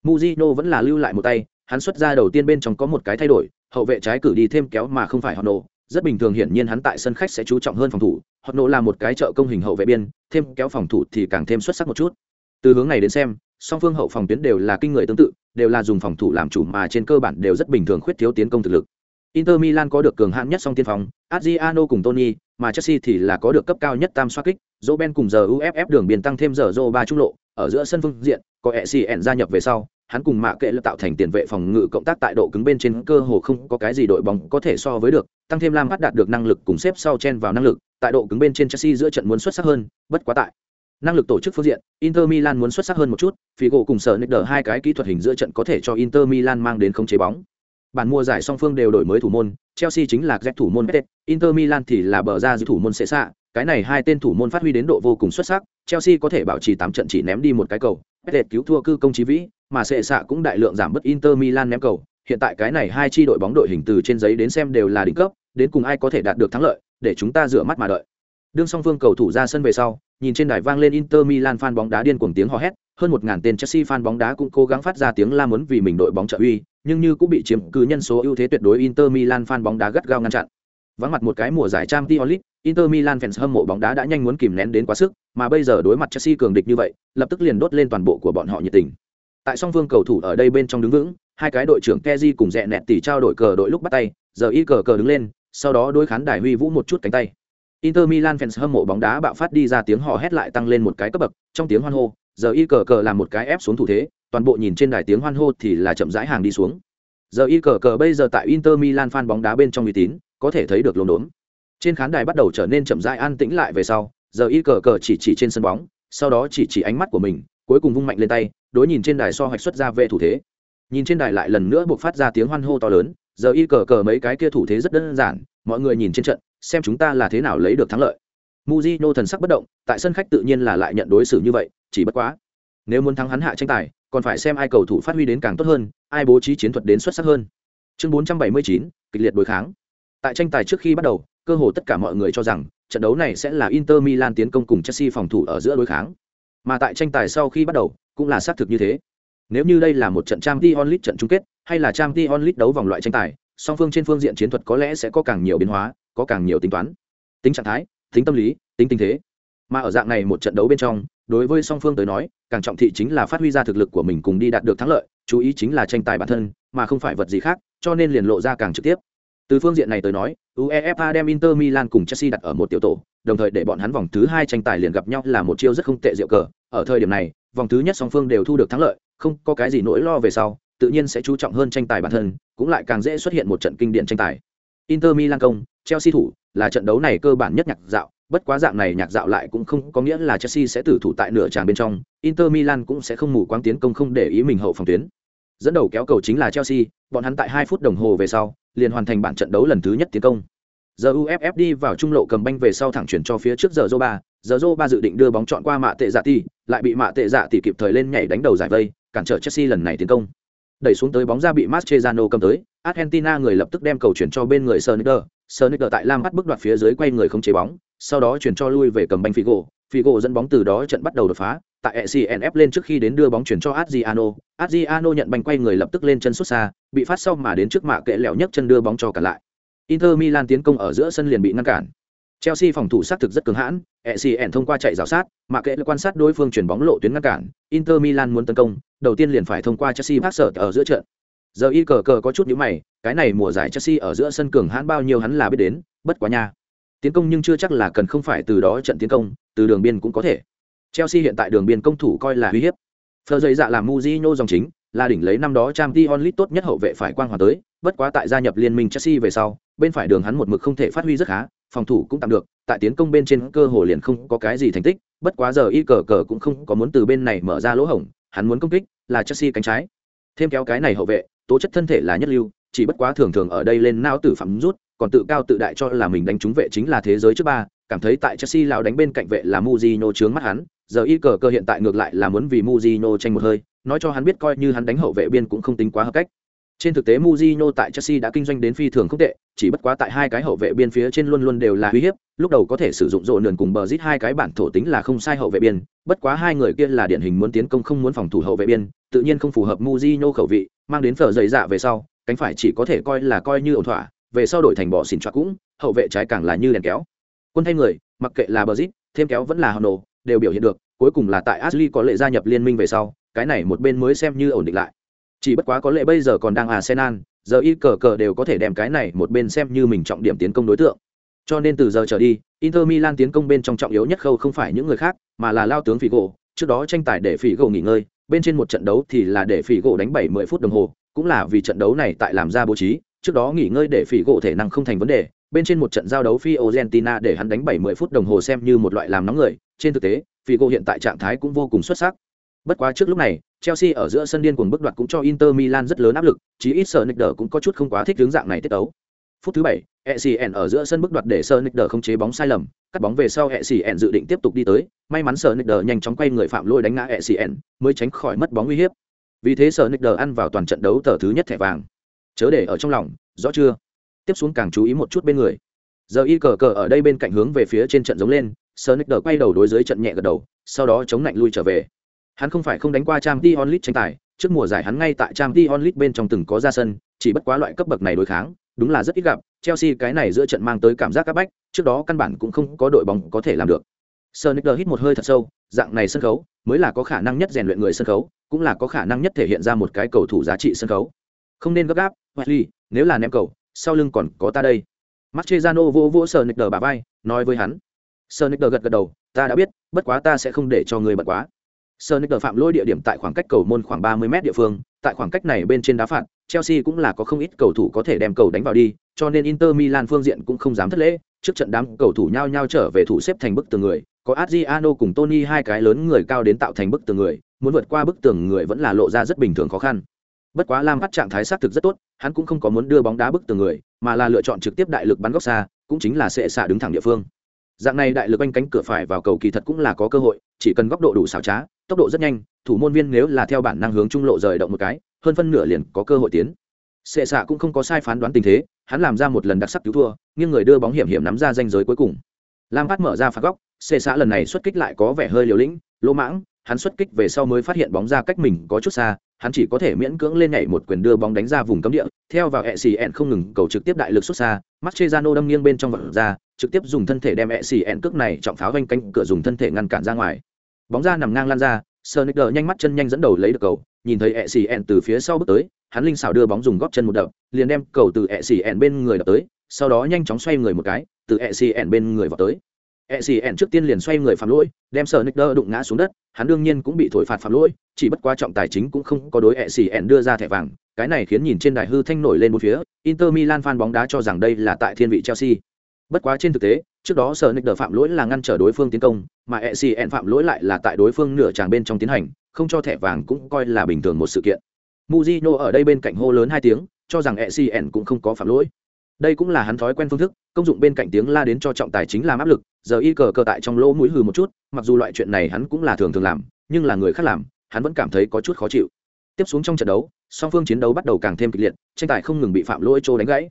Mujino vẫn là lưu lại một tay hắn xuất ra đầu tiên bên trong có một cái thay đổi hậu vệ trái cử đi thêm kéo mà không phải họ nổ rất bình thường hiển nhiên hắn tại sân khách sẽ chú trọng hơn phòng thủ. Họ nổ là một cái trợ công hình hậu vệ biên thêm kéo phòng thủ thì càng thêm xuất sắc một chút. Từ hướng này đến xem song phương hậu phòng tuyến đều là kinh người tương tự đều là dùng phòng thủ làm chủ mà trên cơ bản đều rất bình thường khuyết thiếu tiến công thực lực. Inter Milan có được cường hãn nhất song tiên phòng, Adriano cùng Tony, mà Chelsea thì là có được cấp cao nhất tam xoá kích, Roben cùng giờ UFF đường biên tăng thêm giờ Zoba ba trung lộ, ở giữa sân phương diện, có Essien gia nhập về sau, hắn cùng mạ kệ lập tạo thành tiền vệ phòng ngự cộng tác tại độ cứng bên trên cơ hồ không có cái gì đội bóng có thể so với được, tăng thêm Lam đạt được năng lực cùng xếp sau chen vào năng lực, tại độ cứng bên trên Chelsea giữa trận muốn xuất sắc hơn, bất quá tại năng lực tổ chức phương diện, Inter Milan muốn xuất sắc hơn một chút, Figo cùng sở Nick hai cái kỹ thuật hình giữa trận có thể cho Inter Milan mang đến khống chế bóng. Bản mùa giải song phương đều đổi mới thủ môn, Chelsea chính là Z thủ môn Pep, Inter Milan thì là bờ ra giữ thủ môn Cesa, cái này hai tên thủ môn phát huy đến độ vô cùng xuất sắc, Chelsea có thể bảo trì 8 trận chỉ ném đi một cái cầu, Pep cứu thua cư công chí vĩ, mà Cesa cũng đại lượng giảm bớt Inter Milan ném cầu, hiện tại cái này hai chi đội bóng đội hình từ trên giấy đến xem đều là đỉnh cấp, đến cùng ai có thể đạt được thắng lợi, để chúng ta rửa mắt mà đợi. Đương song phương cầu thủ ra sân về sau, nhìn trên đài vang lên Inter Milan fan bóng đá điên cuồng tiếng hò hét, hơn 1000 tên Chelsea fan bóng đá cũng cố gắng phát ra tiếng la muốn vì mình đội bóng trợ uy, nhưng như cũng bị chiếm cứ nhân số ưu thế tuyệt đối Inter Milan fan bóng đá gắt gao ngăn chặn. Vắng mặt một cái mùa giải Champions League, Inter Milan fans hâm mộ bóng đá đã nhanh muốn kìm nén đến quá sức, mà bây giờ đối mặt Chelsea cường địch như vậy, lập tức liền đốt lên toàn bộ của bọn họ nhiệt tình. Tại song phương cầu thủ ở đây bên trong đứng vững, hai cái đội trưởng keji cùng rẽ nẹt tỉ trao đổi cờ đội lúc bắt tay, giờ y cờ cờ đứng lên, sau đó đối khán đài huy vũ một chút cánh tay. Inter Milan fans hâm mộ bóng đá bạo phát đi ra tiếng hò hét lại tăng lên một cái cấp bậc, trong tiếng hoan hô, giờ y cờ cờ làm một cái ép xuống thủ thế, toàn bộ nhìn trên đài tiếng hoan hô thì là chậm rãi hàng đi xuống. Giờ y cờ cờ bây giờ tại Inter Milan fan bóng đá bên trong uy tín, có thể thấy được lồn đốn. Trên khán đài bắt đầu trở nên chậm rãi an tĩnh lại về sau, giờ y cờ cờ chỉ chỉ trên sân bóng, sau đó chỉ chỉ ánh mắt của mình, cuối cùng vung mạnh lên tay, đối nhìn trên đài so hoạch xuất ra về thủ thế. Nhìn trên đài lại lần nữa buộc phát ra tiếng hoan hô to lớn, giờ y cờ cờ mấy cái kia thủ thế rất đơn giản, mọi người nhìn trên trận, xem chúng ta là thế nào lấy được thắng lợi. Mujino thần sắc bất động, tại sân khách tự nhiên là lại nhận đối xử như vậy, chỉ bất quá. Nếu muốn thắng hắn hạ tranh tài, còn phải xem ai cầu thủ phát huy đến càng tốt hơn, ai bố trí chiến thuật đến xuất sắc hơn. Chương 479, kịch liệt đối kháng. Tại tranh tài trước khi bắt đầu, cơ hồ tất cả mọi người cho rằng trận đấu này sẽ là Inter Milan tiến công cùng Chelsea phòng thủ ở giữa đối kháng. Mà tại tranh tài sau khi bắt đầu, cũng là xác thực như thế. Nếu như đây là một trận Champions League trận chung kết, hay là Champions League đấu vòng loại tranh tài, song phương trên phương diện chiến thuật có lẽ sẽ có càng nhiều biến hóa, có càng nhiều tính toán. Tính trạng thái, tính tâm lý, tính tình thế. Mà ở dạng này một trận đấu bên trong, đối với song phương tới nói, càng trọng thị chính là phát huy ra thực lực của mình cùng đi đạt được thắng lợi, chú ý chính là tranh tài bản thân, mà không phải vật gì khác, cho nên liền lộ ra càng trực tiếp. Từ phương diện này tới nói, UEFA đem Inter Milan cùng Chelsea đặt ở một tiểu tổ, đồng thời để bọn hắn vòng thứ hai tranh tài liền gặp nhau là một chiêu rất không tệ diệu cờ. Ở thời điểm này, vòng thứ nhất song phương đều thu được thắng lợi, không có cái gì nỗi lo về sau, tự nhiên sẽ chú trọng hơn tranh tài bản thân, cũng lại càng dễ xuất hiện một trận kinh điển tranh tài. Inter Milan công, Chelsea thủ, là trận đấu này cơ bản nhất nhạc dạo, bất quá dạng này nhạc dạo lại cũng không có nghĩa là Chelsea sẽ tử thủ tại nửa tràng bên trong, Inter Milan cũng sẽ không mù quáng tiến công không để ý mình hậu phòng tuyến. Dẫn đầu kéo cầu chính là Chelsea, bọn hắn tại hai phút đồng hồ về sau, liền hoàn thành bản trận đấu lần thứ nhất tiến công. Giờ UFF đi vào trung lộ cầm banh về sau thẳng chuyển cho phía trước giờ Zoba, giờ ba dự định đưa bóng chọn qua mạ tệ dạ tỷ, lại bị mạ tệ dạ tỷ kịp thời lên nhảy đánh đầu giải vây, cản trở Chelsea lần này tiến công. Đẩy xuống tới bóng ra bị Mascherano cầm tới, Argentina người lập tức đem cầu chuyển cho bên người Sonicer, Sonicer tại Lam bắt bước đoạt phía dưới quay người không chế bóng, sau đó chuyển cho lui về cầm banh Figo, Figo dẫn bóng từ đó trận bắt đầu đột phá, tại ECNF lên trước khi đến đưa bóng chuyển cho Adriano, Adriano nhận banh quay người lập tức lên chân xuất xa, bị phát sau mà đến trước mạ kệ lẹo nhấc chân đưa bóng cho cả lại. Inter Milan tiến công ở giữa sân liền bị ngăn cản. Chelsea phòng thủ sát thực rất cứng hãn, Essien thông qua chạy rào sát, mà kệ quan sát đối phương chuyển bóng lộ tuyến ngăn cản, Inter Milan muốn tấn công, đầu tiên liền phải thông qua Chelsea bác sở ở giữa trận. Giờ y cờ cờ có chút nhíu mày, cái này mùa giải Chelsea ở giữa sân cường hãn bao nhiêu hắn là biết đến, bất quá nha. Tiến công nhưng chưa chắc là cần không phải từ đó trận tiến công, từ đường biên cũng có thể. Chelsea hiện tại đường biên công thủ coi là uy hiếp. Phờ dày dạ làm Mujinho dòng chính, là đỉnh lấy năm đó Champions League tốt nhất hậu vệ phải quang hòa tới, bất quá tại gia nhập liên minh Chelsea về sau, bên phải đường hắn một mực không thể phát huy rất khá, phòng thủ cũng tạm được, tại tiến công bên trên cơ hồ liền không có cái gì thành tích, bất quá giờ y cờ cờ cũng không có muốn từ bên này mở ra lỗ hổng, hắn muốn công kích là Chelsea cánh trái. Thêm kéo cái này hậu vệ, tố chất thân thể là nhất lưu, chỉ bất quá thường thường ở đây lên não tử phẩm rút, còn tự cao tự đại cho là mình đánh trúng vệ chính là thế giới trước ba, cảm thấy tại Chelsea lão đánh bên cạnh vệ là muzino chướng mắt hắn, giờ y cờ cờ hiện tại ngược lại là muốn vì muzino tranh một hơi, nói cho hắn biết coi như hắn đánh hậu vệ biên cũng không tính quá hợp cách. Trên thực tế Mourinho tại Chelsea đã kinh doanh đến phi thường không tệ, chỉ bất quá tại hai cái hậu vệ biên phía trên luôn luôn đều là uy hiếp, lúc đầu có thể sử dụng rộ nườn cùng bờ rít hai cái bản thổ tính là không sai hậu vệ biên, bất quá hai người kia là điển hình muốn tiến công không muốn phòng thủ hậu vệ biên, tự nhiên không phù hợp Mourinho khẩu vị, mang đến phở dày dạ về sau, cánh phải chỉ có thể coi là coi như ổn thỏa, về sau đổi thành bỏ xỉn choạc cũng, hậu vệ trái càng là như đèn kéo. Quân thay người, mặc kệ là bờ rít, thêm kéo vẫn là Hano, đều biểu hiện được, cuối cùng là tại Ashley có lệ gia nhập liên minh về sau, cái này một bên mới xem như ổn định lại. Chỉ bất quá có lệ bây giờ còn đang Arsenal, giờ y cờ cờ đều có thể đem cái này một bên xem như mình trọng điểm tiến công đối tượng. Cho nên từ giờ trở đi, Inter Milan tiến công bên trong trọng yếu nhất khâu không phải những người khác, mà là lao tướng Figo, trước đó tranh tài để phỉ gỗ nghỉ ngơi, bên trên một trận đấu thì là để phỉ gỗ đánh 70 phút đồng hồ, cũng là vì trận đấu này tại làm ra bố trí, trước đó nghỉ ngơi để phỉ gỗ thể năng không thành vấn đề, bên trên một trận giao đấu phi argentina để hắn đánh 70 phút đồng hồ xem như một loại làm nóng người, trên thực tế, phỉ gỗ hiện tại trạng thái cũng vô cùng xuất sắc. Bất quá trước lúc này, Chelsea ở giữa sân điên cuồng bức đoạt cũng cho Inter Milan rất lớn áp lực, chí ít Sonicer cũng có chút không quá thích hướng dạng này tiết đấu. Phút thứ 7, Essien ở giữa sân bức đoạt để Sonicer không chế bóng sai lầm, cắt bóng về sau Essien dự định tiếp tục đi tới, may mắn Sonicer nhanh chóng quay người phạm lỗi đánh ngã Essien, mới tránh khỏi mất bóng nguy hiểm. Vì thế Sonicer ăn vào toàn trận đấu tờ thứ nhất thẻ vàng. Chớ để ở trong lòng, rõ chưa? Tiếp xuống càng chú ý một chút bên người. Giờ y cờ cờ ở đây bên cạnh hướng về phía trên trận giống lên, Sonicer quay đầu đối dưới trận nhẹ gật đầu, sau đó chống lạnh lui trở về. Hắn không phải không đánh qua Champions League tranh tài, trước mùa giải hắn ngay tại Champions League bên trong từng có ra sân, chỉ bất quá loại cấp bậc này đối kháng, đúng là rất ít gặp, Chelsea cái này giữa trận mang tới cảm giác các bách, trước đó căn bản cũng không có đội bóng có thể làm được. Sonicer hít một hơi thật sâu, dạng này sân khấu mới là có khả năng nhất rèn luyện người sân khấu, cũng là có khả năng nhất thể hiện ra một cái cầu thủ giá trị sân khấu. Không nên gấp gáp, Wesley, nếu là ném cầu, sau lưng còn có ta đây. Mascherano vỗ vỗ Sonicer bả vai, nói với hắn. Sonicer gật gật đầu, ta đã biết, bất quá ta sẽ không để cho người bận quá. Sonic phạm lỗi địa điểm tại khoảng cách cầu môn khoảng 30 mét địa phương, tại khoảng cách này bên trên đá phạt, Chelsea cũng là có không ít cầu thủ có thể đem cầu đánh vào đi, cho nên Inter Milan phương diện cũng không dám thất lễ, trước trận đám cầu thủ nhao nhao trở về thủ xếp thành bức tường người, có Adriano cùng Tony hai cái lớn người cao đến tạo thành bức tường người, muốn vượt qua bức tường người vẫn là lộ ra rất bình thường khó khăn. Bất quá Lam bắt trạng thái sát thực rất tốt, hắn cũng không có muốn đưa bóng đá bức tường người, mà là lựa chọn trực tiếp đại lực bắn góc xa, cũng chính là sẽ xạ đứng thẳng địa phương. Dạng này đại lực anh cánh cửa phải vào cầu kỳ thật cũng là có cơ hội, chỉ cần góc độ đủ xảo trá, tốc độ rất nhanh, thủ môn viên nếu là theo bản năng hướng trung lộ rời động một cái, hơn phân nửa liền có cơ hội tiến. Sệ xạ cũng không có sai phán đoán tình thế, hắn làm ra một lần đặc sắc cứu thua nhưng người đưa bóng hiểm hiểm nắm ra danh giới cuối cùng. Lam phát mở ra phạt góc, sệ xạ lần này xuất kích lại có vẻ hơi liều lĩnh, lỗ mãng, hắn xuất kích về sau mới phát hiện bóng ra cách mình có chút xa, hắn chỉ có thể miễn cưỡng lên nhảy một quyền đưa bóng đánh ra vùng cấm địa, theo vào e xì ẹn không ngừng cầu trực tiếp đại lực xuất xa, Mascherano đâm nghiêng bên trong vật ra, trực tiếp dùng thân thể đem e xì ẹn cước này trọng pháo vanh cánh cửa dùng thân thể ngăn cản ra ngoài bóng ra nằm ngang lan ra, sonic nhanh mắt chân nhanh dẫn đầu lấy được cầu, nhìn thấy e xì ẹn từ phía sau bước tới, hắn linh xảo đưa bóng dùng góp chân một đập, liền đem cầu từ e xì ẹn bên người đập tới, sau đó nhanh chóng xoay người một cái, từ e xì ẹn bên người vào tới. E xì ẹn trước tiên liền xoay người phạm lỗi, đem sonic đụng ngã xuống đất, hắn đương nhiên cũng bị thổi phạt phạm lỗi, chỉ bất quá trọng tài chính cũng không có đối e xì ẹn đưa ra thẻ vàng, cái này khiến nhìn trên đài hư thanh nổi lên một phía, inter milan fan bóng đá cho rằng đây là tại thiên vị chelsea bất quá trên thực tế, trước đó sở nick đờ phạm lỗi là ngăn trở đối phương tiến công, mà e cn phạm lỗi lại là tại đối phương nửa tràng bên trong tiến hành, không cho thẻ vàng cũng coi là bình thường một sự kiện. Muzino ở đây bên cạnh hô lớn hai tiếng, cho rằng e cn cũng không có phạm lỗi. Đây cũng là hắn thói quen phương thức, công dụng bên cạnh tiếng la đến cho trọng tài chính làm áp lực, giờ y cờ cờ tại trong lỗ mũi hừ một chút, mặc dù loại chuyện này hắn cũng là thường thường làm, nhưng là người khác làm, hắn vẫn cảm thấy có chút khó chịu. Tiếp xuống trong trận đấu, song phương chiến đấu bắt đầu càng thêm kịch liệt, tranh tài không ngừng bị phạm lỗi trô đánh gãy.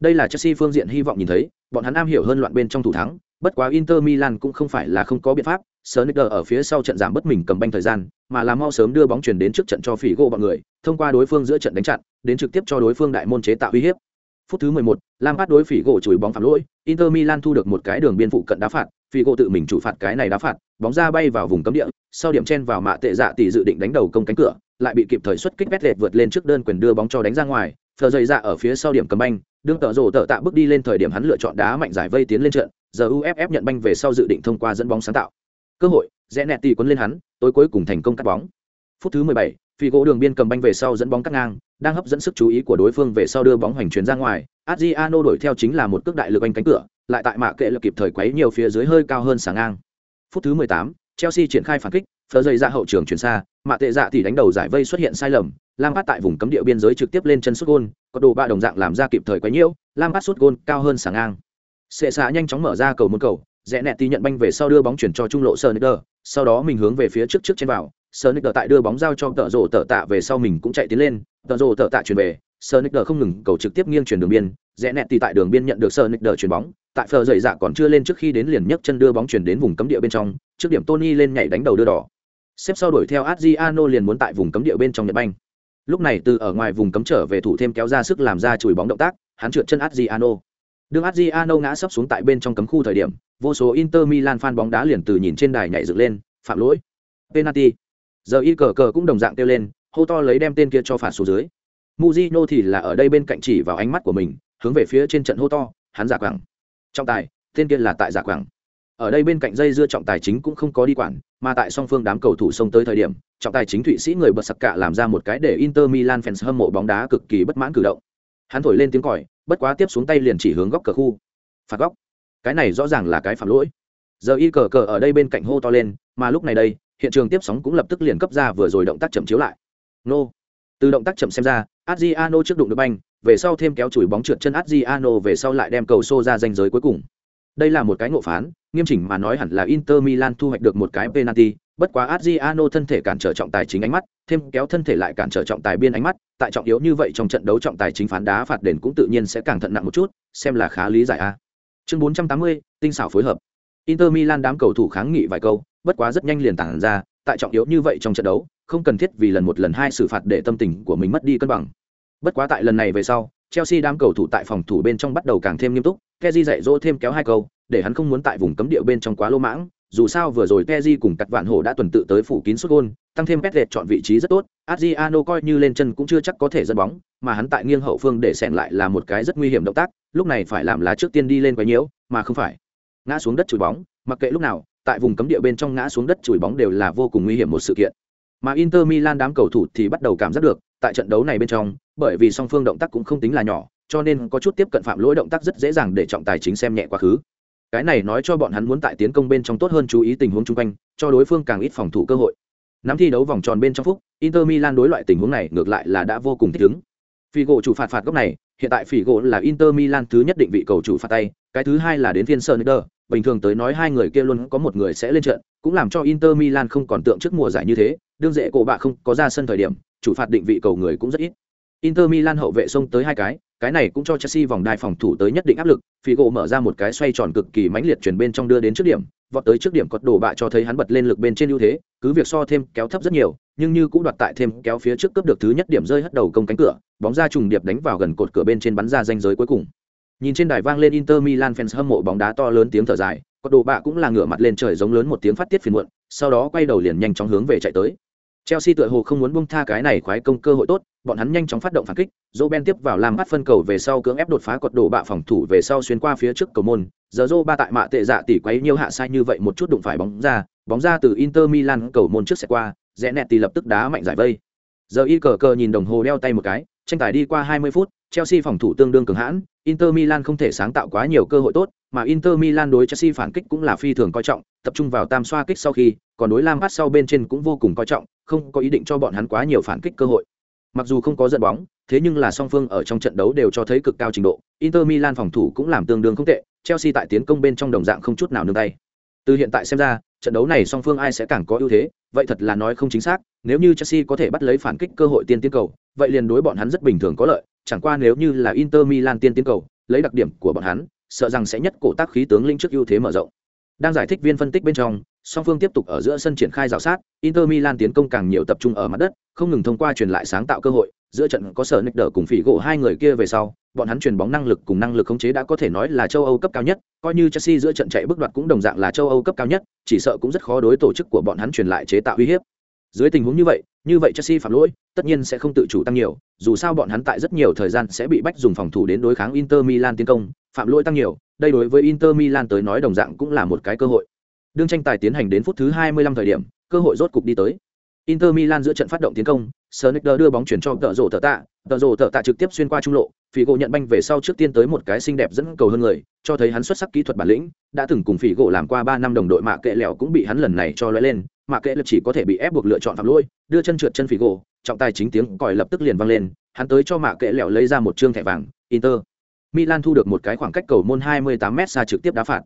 Đây là chelsea phương diện hy vọng nhìn thấy bọn hắn am hiểu hơn loạn bên trong thủ thắng, bất quá Inter Milan cũng không phải là không có biện pháp, Sonicer ở phía sau trận giảm bất mình cầm banh thời gian, mà là mau sớm đưa bóng chuyển đến trước trận cho Figo bọn người, thông qua đối phương giữa trận đánh chặn, đến trực tiếp cho đối phương đại môn chế tạo uy hiếp. Phút thứ 11, Lampard đối Figo chùi bóng phạm lỗi, Inter Milan thu được một cái đường biên phụ cận đá phạt, Figo tự mình chủ phạt cái này đá phạt, bóng ra bay vào vùng cấm địa, sau điểm chen vào mạ tệ dạ tỷ dự định đánh đầu công cánh cửa, lại bị kịp thời xuất kích vét vượt lên trước đơn quyền đưa bóng cho đánh ra ngoài, phờ dày dạ ở phía sau điểm cầm banh đương tợ rổ tợ tạ bước đi lên thời điểm hắn lựa chọn đá mạnh giải vây tiến lên trận giờ uff nhận banh về sau dự định thông qua dẫn bóng sáng tạo. Cơ hội rẽ nẹt tì quấn lên hắn tối cuối cùng thành công cắt bóng. Phút thứ 17, phi gỗ đường biên cầm banh về sau dẫn bóng cắt ngang đang hấp dẫn sức chú ý của đối phương về sau đưa bóng hoành chuyển ra ngoài adriano đổi theo chính là một cước đại lực anh cánh cửa lại tại mạ kệ lực kịp thời quấy nhiều phía dưới hơi cao hơn sáng ngang. Phút thứ 18, chelsea triển khai phản kích phờ dây ra dạ hậu trường chuyển xa mạ tệ dạ thì đánh đầu giải vây xuất hiện sai lầm lam phát tại vùng cấm địa biên giới trực tiếp lên chân sút gôn có đồ ba đồng dạng làm ra kịp thời quấy nhiễu lam phát sút gôn cao hơn sáng ngang sệ xạ nhanh chóng mở ra cầu một cầu rẽ nẹt thì nhận banh về sau đưa bóng chuyển cho trung lộ sơ sau đó mình hướng về phía trước trước trên vào Sonic tại đưa bóng giao cho tợ rổ tợ tạ về sau mình cũng chạy tiến lên, tợ rổ tợ tạ chuyển về, Sonic không ngừng cầu trực tiếp nghiêng chuyển đường biên, rẽ nẹt thì tại đường biên nhận được Sonic chuyển bóng, tại phờ dày dạ còn chưa lên trước khi đến liền nhấc chân đưa bóng chuyển đến vùng cấm địa bên trong, trước điểm Tony lên nhảy đánh đầu đưa đỏ. Xếp sau đuổi theo Adriano liền muốn tại vùng cấm địa bên trong Nhật Banh. Lúc này từ ở ngoài vùng cấm trở về thủ thêm kéo ra sức làm ra chùi bóng động tác, hắn trượt chân Adriano. Đường Adriano ngã sấp xuống tại bên trong cấm khu thời điểm, vô số Inter Milan fan bóng đá liền từ nhìn trên đài nhảy dựng lên, phạm lỗi. Penalty. Giờ y cờ cờ cũng đồng dạng kêu lên, hô to lấy đem tên kia cho phạt xuống dưới. Mujino thì là ở đây bên cạnh chỉ vào ánh mắt của mình, hướng về phía trên trận hô to, hắn giả quảng. Trọng tài, tên kia là tại giả quảng. Ở đây bên cạnh dây dưa trọng tài chính cũng không có đi quản, mà tại song phương đám cầu thủ xông tới thời điểm, trọng tài chính Thụy Sĩ người bật sặc cả làm ra một cái để Inter Milan fans hâm mộ bóng đá cực kỳ bất mãn cử động. Hắn thổi lên tiếng còi, bất quá tiếp xuống tay liền chỉ hướng góc cờ khu. Phạt góc. Cái này rõ ràng là cái phạm lỗi. Giờ y cờ cờ ở đây bên cạnh hô to lên, mà lúc này đây, hiện trường tiếp sóng cũng lập tức liền cấp ra vừa rồi động tác chậm chiếu lại. Nô. Từ động tác chậm xem ra, Adriano trước đụng được banh, về sau thêm kéo chùi bóng trượt chân Adriano về sau lại đem cầu xô ra danh giới cuối cùng. Đây là một cái ngộ phán, nghiêm chỉnh mà nói hẳn là Inter Milan thu hoạch được một cái penalty, bất quá Adriano thân thể cản trở trọng tài chính ánh mắt, thêm kéo thân thể lại cản trở trọng tài biên ánh mắt, tại trọng yếu như vậy trong trận đấu trọng tài chính phán đá phạt đền cũng tự nhiên sẽ càng thận nặng một chút, xem là khá lý giải a. Chương 480, tinh xảo phối hợp. Inter Milan đám cầu thủ kháng nghị vài câu, bất quá rất nhanh liền tản ra, tại trọng yếu như vậy trong trận đấu, không cần thiết vì lần một lần hai xử phạt để tâm tình của mình mất đi cân bằng. Bất quá tại lần này về sau, Chelsea đám cầu thủ tại phòng thủ bên trong bắt đầu càng thêm nghiêm túc, Keji dạy dỗ thêm kéo hai câu, để hắn không muốn tại vùng cấm địa bên trong quá lô mãng, dù sao vừa rồi Keji cùng Cắt Vạn Hổ đã tuần tự tới phủ kín sút gol, tăng thêm Petret chọn vị trí rất tốt, Adriano coi như lên chân cũng chưa chắc có thể dẫn bóng, mà hắn tại nghiêng hậu phương để xẻn lại là một cái rất nguy hiểm động tác, lúc này phải làm lá trước tiên đi lên quá nhiễu, mà không phải ngã xuống đất chùi bóng, mặc kệ lúc nào, tại vùng cấm địa bên trong ngã xuống đất chùi bóng đều là vô cùng nguy hiểm một sự kiện. Mà Inter Milan đám cầu thủ thì bắt đầu cảm giác được, tại trận đấu này bên trong, bởi vì song phương động tác cũng không tính là nhỏ, cho nên có chút tiếp cận phạm lỗi động tác rất dễ dàng để trọng tài chính xem nhẹ quá khứ. Cái này nói cho bọn hắn muốn tại tiến công bên trong tốt hơn chú ý tình huống chung quanh, cho đối phương càng ít phòng thủ cơ hội. Nắm thi đấu vòng tròn bên trong phút, Inter Milan đối loại tình huống này ngược lại là đã vô cùng thích ứng. Figo chủ phạt phạt góc này, hiện tại phỉ gỗ là Inter Milan thứ nhất định vị cầu chủ phạt tay, cái thứ hai là đến phiên Sneijder, bình thường tới nói hai người kia luôn có một người sẽ lên trận, cũng làm cho Inter Milan không còn tượng trước mùa giải như thế, đương dễ cổ bạ không có ra sân thời điểm, chủ phạt định vị cầu người cũng rất ít. Inter Milan hậu vệ xông tới hai cái, cái này cũng cho Chelsea vòng đai phòng thủ tới nhất định áp lực, Figo mở ra một cái xoay tròn cực kỳ mãnh liệt chuyển bên trong đưa đến trước điểm, vọt tới trước điểm cột đổ bạ cho thấy hắn bật lên lực bên trên ưu thế, cứ việc so thêm kéo thấp rất nhiều, nhưng như cũng đoạt tại thêm kéo phía trước cướp được thứ nhất điểm rơi hất đầu công cánh cửa, bóng ra trùng điệp đánh vào gần cột cửa bên trên bắn ra danh giới cuối cùng. Nhìn trên đài vang lên Inter Milan fans hâm mộ bóng đá to lớn tiếng thở dài, cột đổ bạ cũng là ngửa mặt lên trời giống lớn một tiếng phát tiết phiền muộn, sau đó quay đầu liền nhanh chóng hướng về chạy tới. Chelsea tựa hồ không muốn buông tha cái này khoái công cơ hội tốt, bọn hắn nhanh chóng phát động phản kích, Roben tiếp vào làm bắt phân cầu về sau cưỡng ép đột phá cột đổ bạ phòng thủ về sau xuyên qua phía trước cầu môn, giờ dô ba tại mạ tệ dạ tỷ quấy nhiều hạ sai như vậy một chút đụng phải bóng ra, bóng ra từ Inter Milan cầu môn trước xe qua, rẽ nẹt tỷ lập tức đá mạnh giải vây. Giờ y cờ cờ nhìn đồng hồ đeo tay một cái, tranh tài đi qua 20 phút, Chelsea phòng thủ tương đương cường hãn, Inter Milan không thể sáng tạo quá nhiều cơ hội tốt, mà Inter Milan đối Chelsea phản kích cũng là phi thường coi trọng, tập trung vào tam xoa kích sau khi, còn đối Lampard sau bên trên cũng vô cùng coi trọng, không có ý định cho bọn hắn quá nhiều phản kích cơ hội. Mặc dù không có dẫn bóng, thế nhưng là song phương ở trong trận đấu đều cho thấy cực cao trình độ, Inter Milan phòng thủ cũng làm tương đương không tệ, Chelsea tại tiến công bên trong đồng dạng không chút nào nương tay. Từ hiện tại xem ra, trận đấu này song phương ai sẽ càng có ưu thế, vậy thật là nói không chính xác, nếu như Chelsea có thể bắt lấy phản kích cơ hội tiên tiến cầu, vậy liền đối bọn hắn rất bình thường có lợi, chẳng qua nếu như là Inter Milan tiên tiến cầu, lấy đặc điểm của bọn hắn, sợ rằng sẽ nhất cổ tác khí tướng linh trước ưu thế mở rộng. Đang giải thích viên phân tích bên trong, song phương tiếp tục ở giữa sân triển khai rào sát, Inter Milan tiến công càng nhiều tập trung ở mặt đất, không ngừng thông qua truyền lại sáng tạo cơ hội, giữa trận có sở nick Đờ cùng phỉ gỗ hai người kia về sau, bọn hắn truyền bóng năng lực cùng năng lực khống chế đã có thể nói là châu Âu cấp cao nhất, coi như Chelsea giữa trận chạy bước đoạt cũng đồng dạng là châu Âu cấp cao nhất, chỉ sợ cũng rất khó đối tổ chức của bọn hắn truyền lại chế tạo uy hiếp. Dưới tình huống như vậy, như vậy Chelsea phạm lỗi, tất nhiên sẽ không tự chủ tăng nhiều, dù sao bọn hắn tại rất nhiều thời gian sẽ bị bách dùng phòng thủ đến đối kháng Inter Milan tiến công, phạm lỗi tăng nhiều, đây đối với Inter Milan tới nói đồng dạng cũng là một cái cơ hội. Đương tranh tài tiến hành đến phút thứ 25 thời điểm, cơ hội rốt cục đi tới. Inter Milan giữa trận phát động tiến công, Sneijder đưa bóng chuyển cho Tợ Rồ Tợ Tạ, Tợ Rồ Tợ Tạ trực tiếp xuyên qua trung lộ, Figo nhận banh về sau trước tiên tới một cái xinh đẹp dẫn cầu hơn người, cho thấy hắn xuất sắc kỹ thuật bản lĩnh, đã từng cùng Figo làm qua 3 năm đồng đội mạ kệ lẹo cũng bị hắn lần này cho lóe lên, mạ kệ lập chỉ có thể bị ép buộc lựa chọn phạm lỗi, đưa chân trượt chân Figo, trọng tài chính tiếng còi lập tức liền vang lên, hắn tới cho mạ kệ lẹo lấy ra một trương thẻ vàng, Inter. Milan thu được một cái khoảng cách cầu môn 28m xa trực tiếp đá phạt.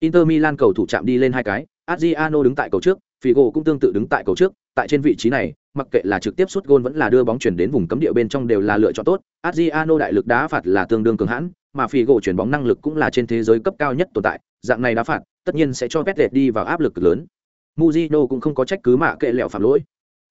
Inter Milan cầu thủ chạm đi lên hai cái, Adriano đứng tại cầu trước, Figo cũng tương tự đứng tại cầu trước, tại trên vị trí này, mặc kệ là trực tiếp sút gôn vẫn là đưa bóng chuyển đến vùng cấm địa bên trong đều là lựa chọn tốt. Adriano đại lực đá phạt là tương đương cường hãn, mà Figo chuyển bóng năng lực cũng là trên thế giới cấp cao nhất tồn tại, dạng này đá phạt, tất nhiên sẽ cho Pep đi vào áp lực cực lớn. Mujino cũng không có trách cứ mà kệ lẹo phạm lỗi.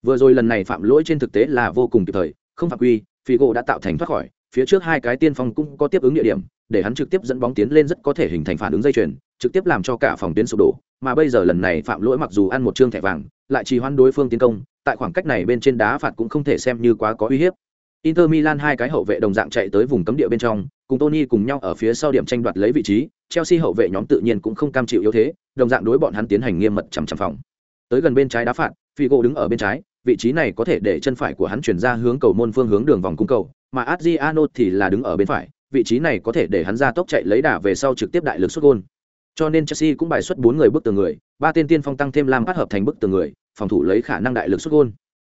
Vừa rồi lần này phạm lỗi trên thực tế là vô cùng kịp thời, không phạm quy, Figo đã tạo thành thoát khỏi, phía trước hai cái tiên phong cũng có tiếp ứng địa điểm, để hắn trực tiếp dẫn bóng tiến lên rất có thể hình thành phản ứng dây chuyền, trực tiếp làm cho cả phòng tuyến sụp đổ, mà bây giờ lần này phạm lỗi mặc dù ăn một trương thẻ vàng, lại trì hoãn đối phương tiến công, tại khoảng cách này bên trên đá phạt cũng không thể xem như quá có uy hiếp. Inter Milan hai cái hậu vệ đồng dạng chạy tới vùng cấm địa bên trong, cùng Tony cùng nhau ở phía sau điểm tranh đoạt lấy vị trí, Chelsea hậu vệ nhóm tự nhiên cũng không cam chịu yếu thế, đồng dạng đối bọn hắn tiến hành nghiêm mật chằm chằm phòng. Tới gần bên trái đá phạt, Figo đứng ở bên trái, vị trí này có thể để chân phải của hắn chuyển ra hướng cầu môn phương hướng đường vòng cung cầu, mà Adriano thì là đứng ở bên phải, vị trí này có thể để hắn ra tốc chạy lấy đà về sau trực tiếp đại lực xuất gôn. Cho nên Chelsea cũng bài xuất bốn người bước tường người, ba tên tiên phong tăng thêm Lam phát hợp thành bức tường người, phòng thủ lấy khả năng đại lực xuất gôn.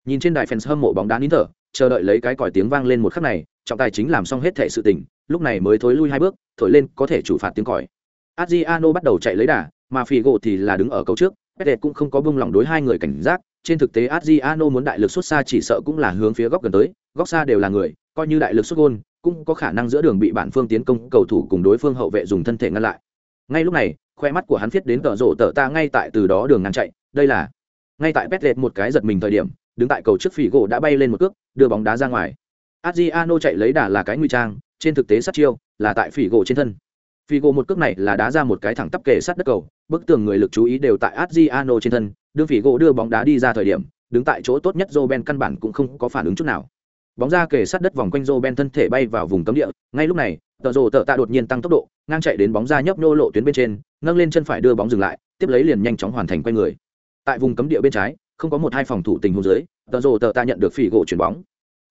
Nhìn trên đài fans hâm mộ bóng đá nín thở, chờ đợi lấy cái còi tiếng vang lên một khắc này, trọng tài chính làm xong hết thể sự tình, lúc này mới thối lui hai bước, thổi lên có thể chủ phạt tiếng còi. Adriano bắt đầu chạy lấy đà, mà Figo thì là đứng ở cầu trước, Pete cũng không có buông lòng đối hai người cảnh giác, trên thực tế Adriano muốn đại lực xuất xa chỉ sợ cũng là hướng phía góc gần tới, góc xa đều là người, coi như đại lực xuất gôn, cũng có khả năng giữa đường bị bản phương tiến công cầu thủ cùng đối phương hậu vệ dùng thân thể ngăn lại. Ngay lúc này, khoe mắt của hắn viết đến tợ rộ tợ ta ngay tại từ đó đường ngăn chạy, đây là ngay tại Pete một cái giật mình thời điểm, đứng tại cầu trước Figo đã bay lên một cước, đưa bóng đá ra ngoài. Adriano chạy lấy đà là cái nguy trang, trên thực tế sát chiêu là tại Figo trên thân. Figo một cước này là đá ra một cái thẳng tắp kề sát đất cầu, bức tường người lực chú ý đều tại Adriano trên thân, đưa phỉ gỗ đưa bóng đá đi ra thời điểm, đứng tại chỗ tốt nhất Roben căn bản cũng không có phản ứng chút nào. Bóng ra kề sát đất vòng quanh Roben thân thể bay vào vùng cấm địa, ngay lúc này, Tờ Rồ Tờ Tạ đột nhiên tăng tốc độ, ngang chạy đến bóng ra nhấp nô lộ tuyến bên trên, nâng lên chân phải đưa bóng dừng lại, tiếp lấy liền nhanh chóng hoàn thành quay người. Tại vùng cấm địa bên trái, không có một hai phòng thủ tình huống dưới, Tờ Rồ Tờ Tạ nhận được phỉ gỗ chuyển bóng.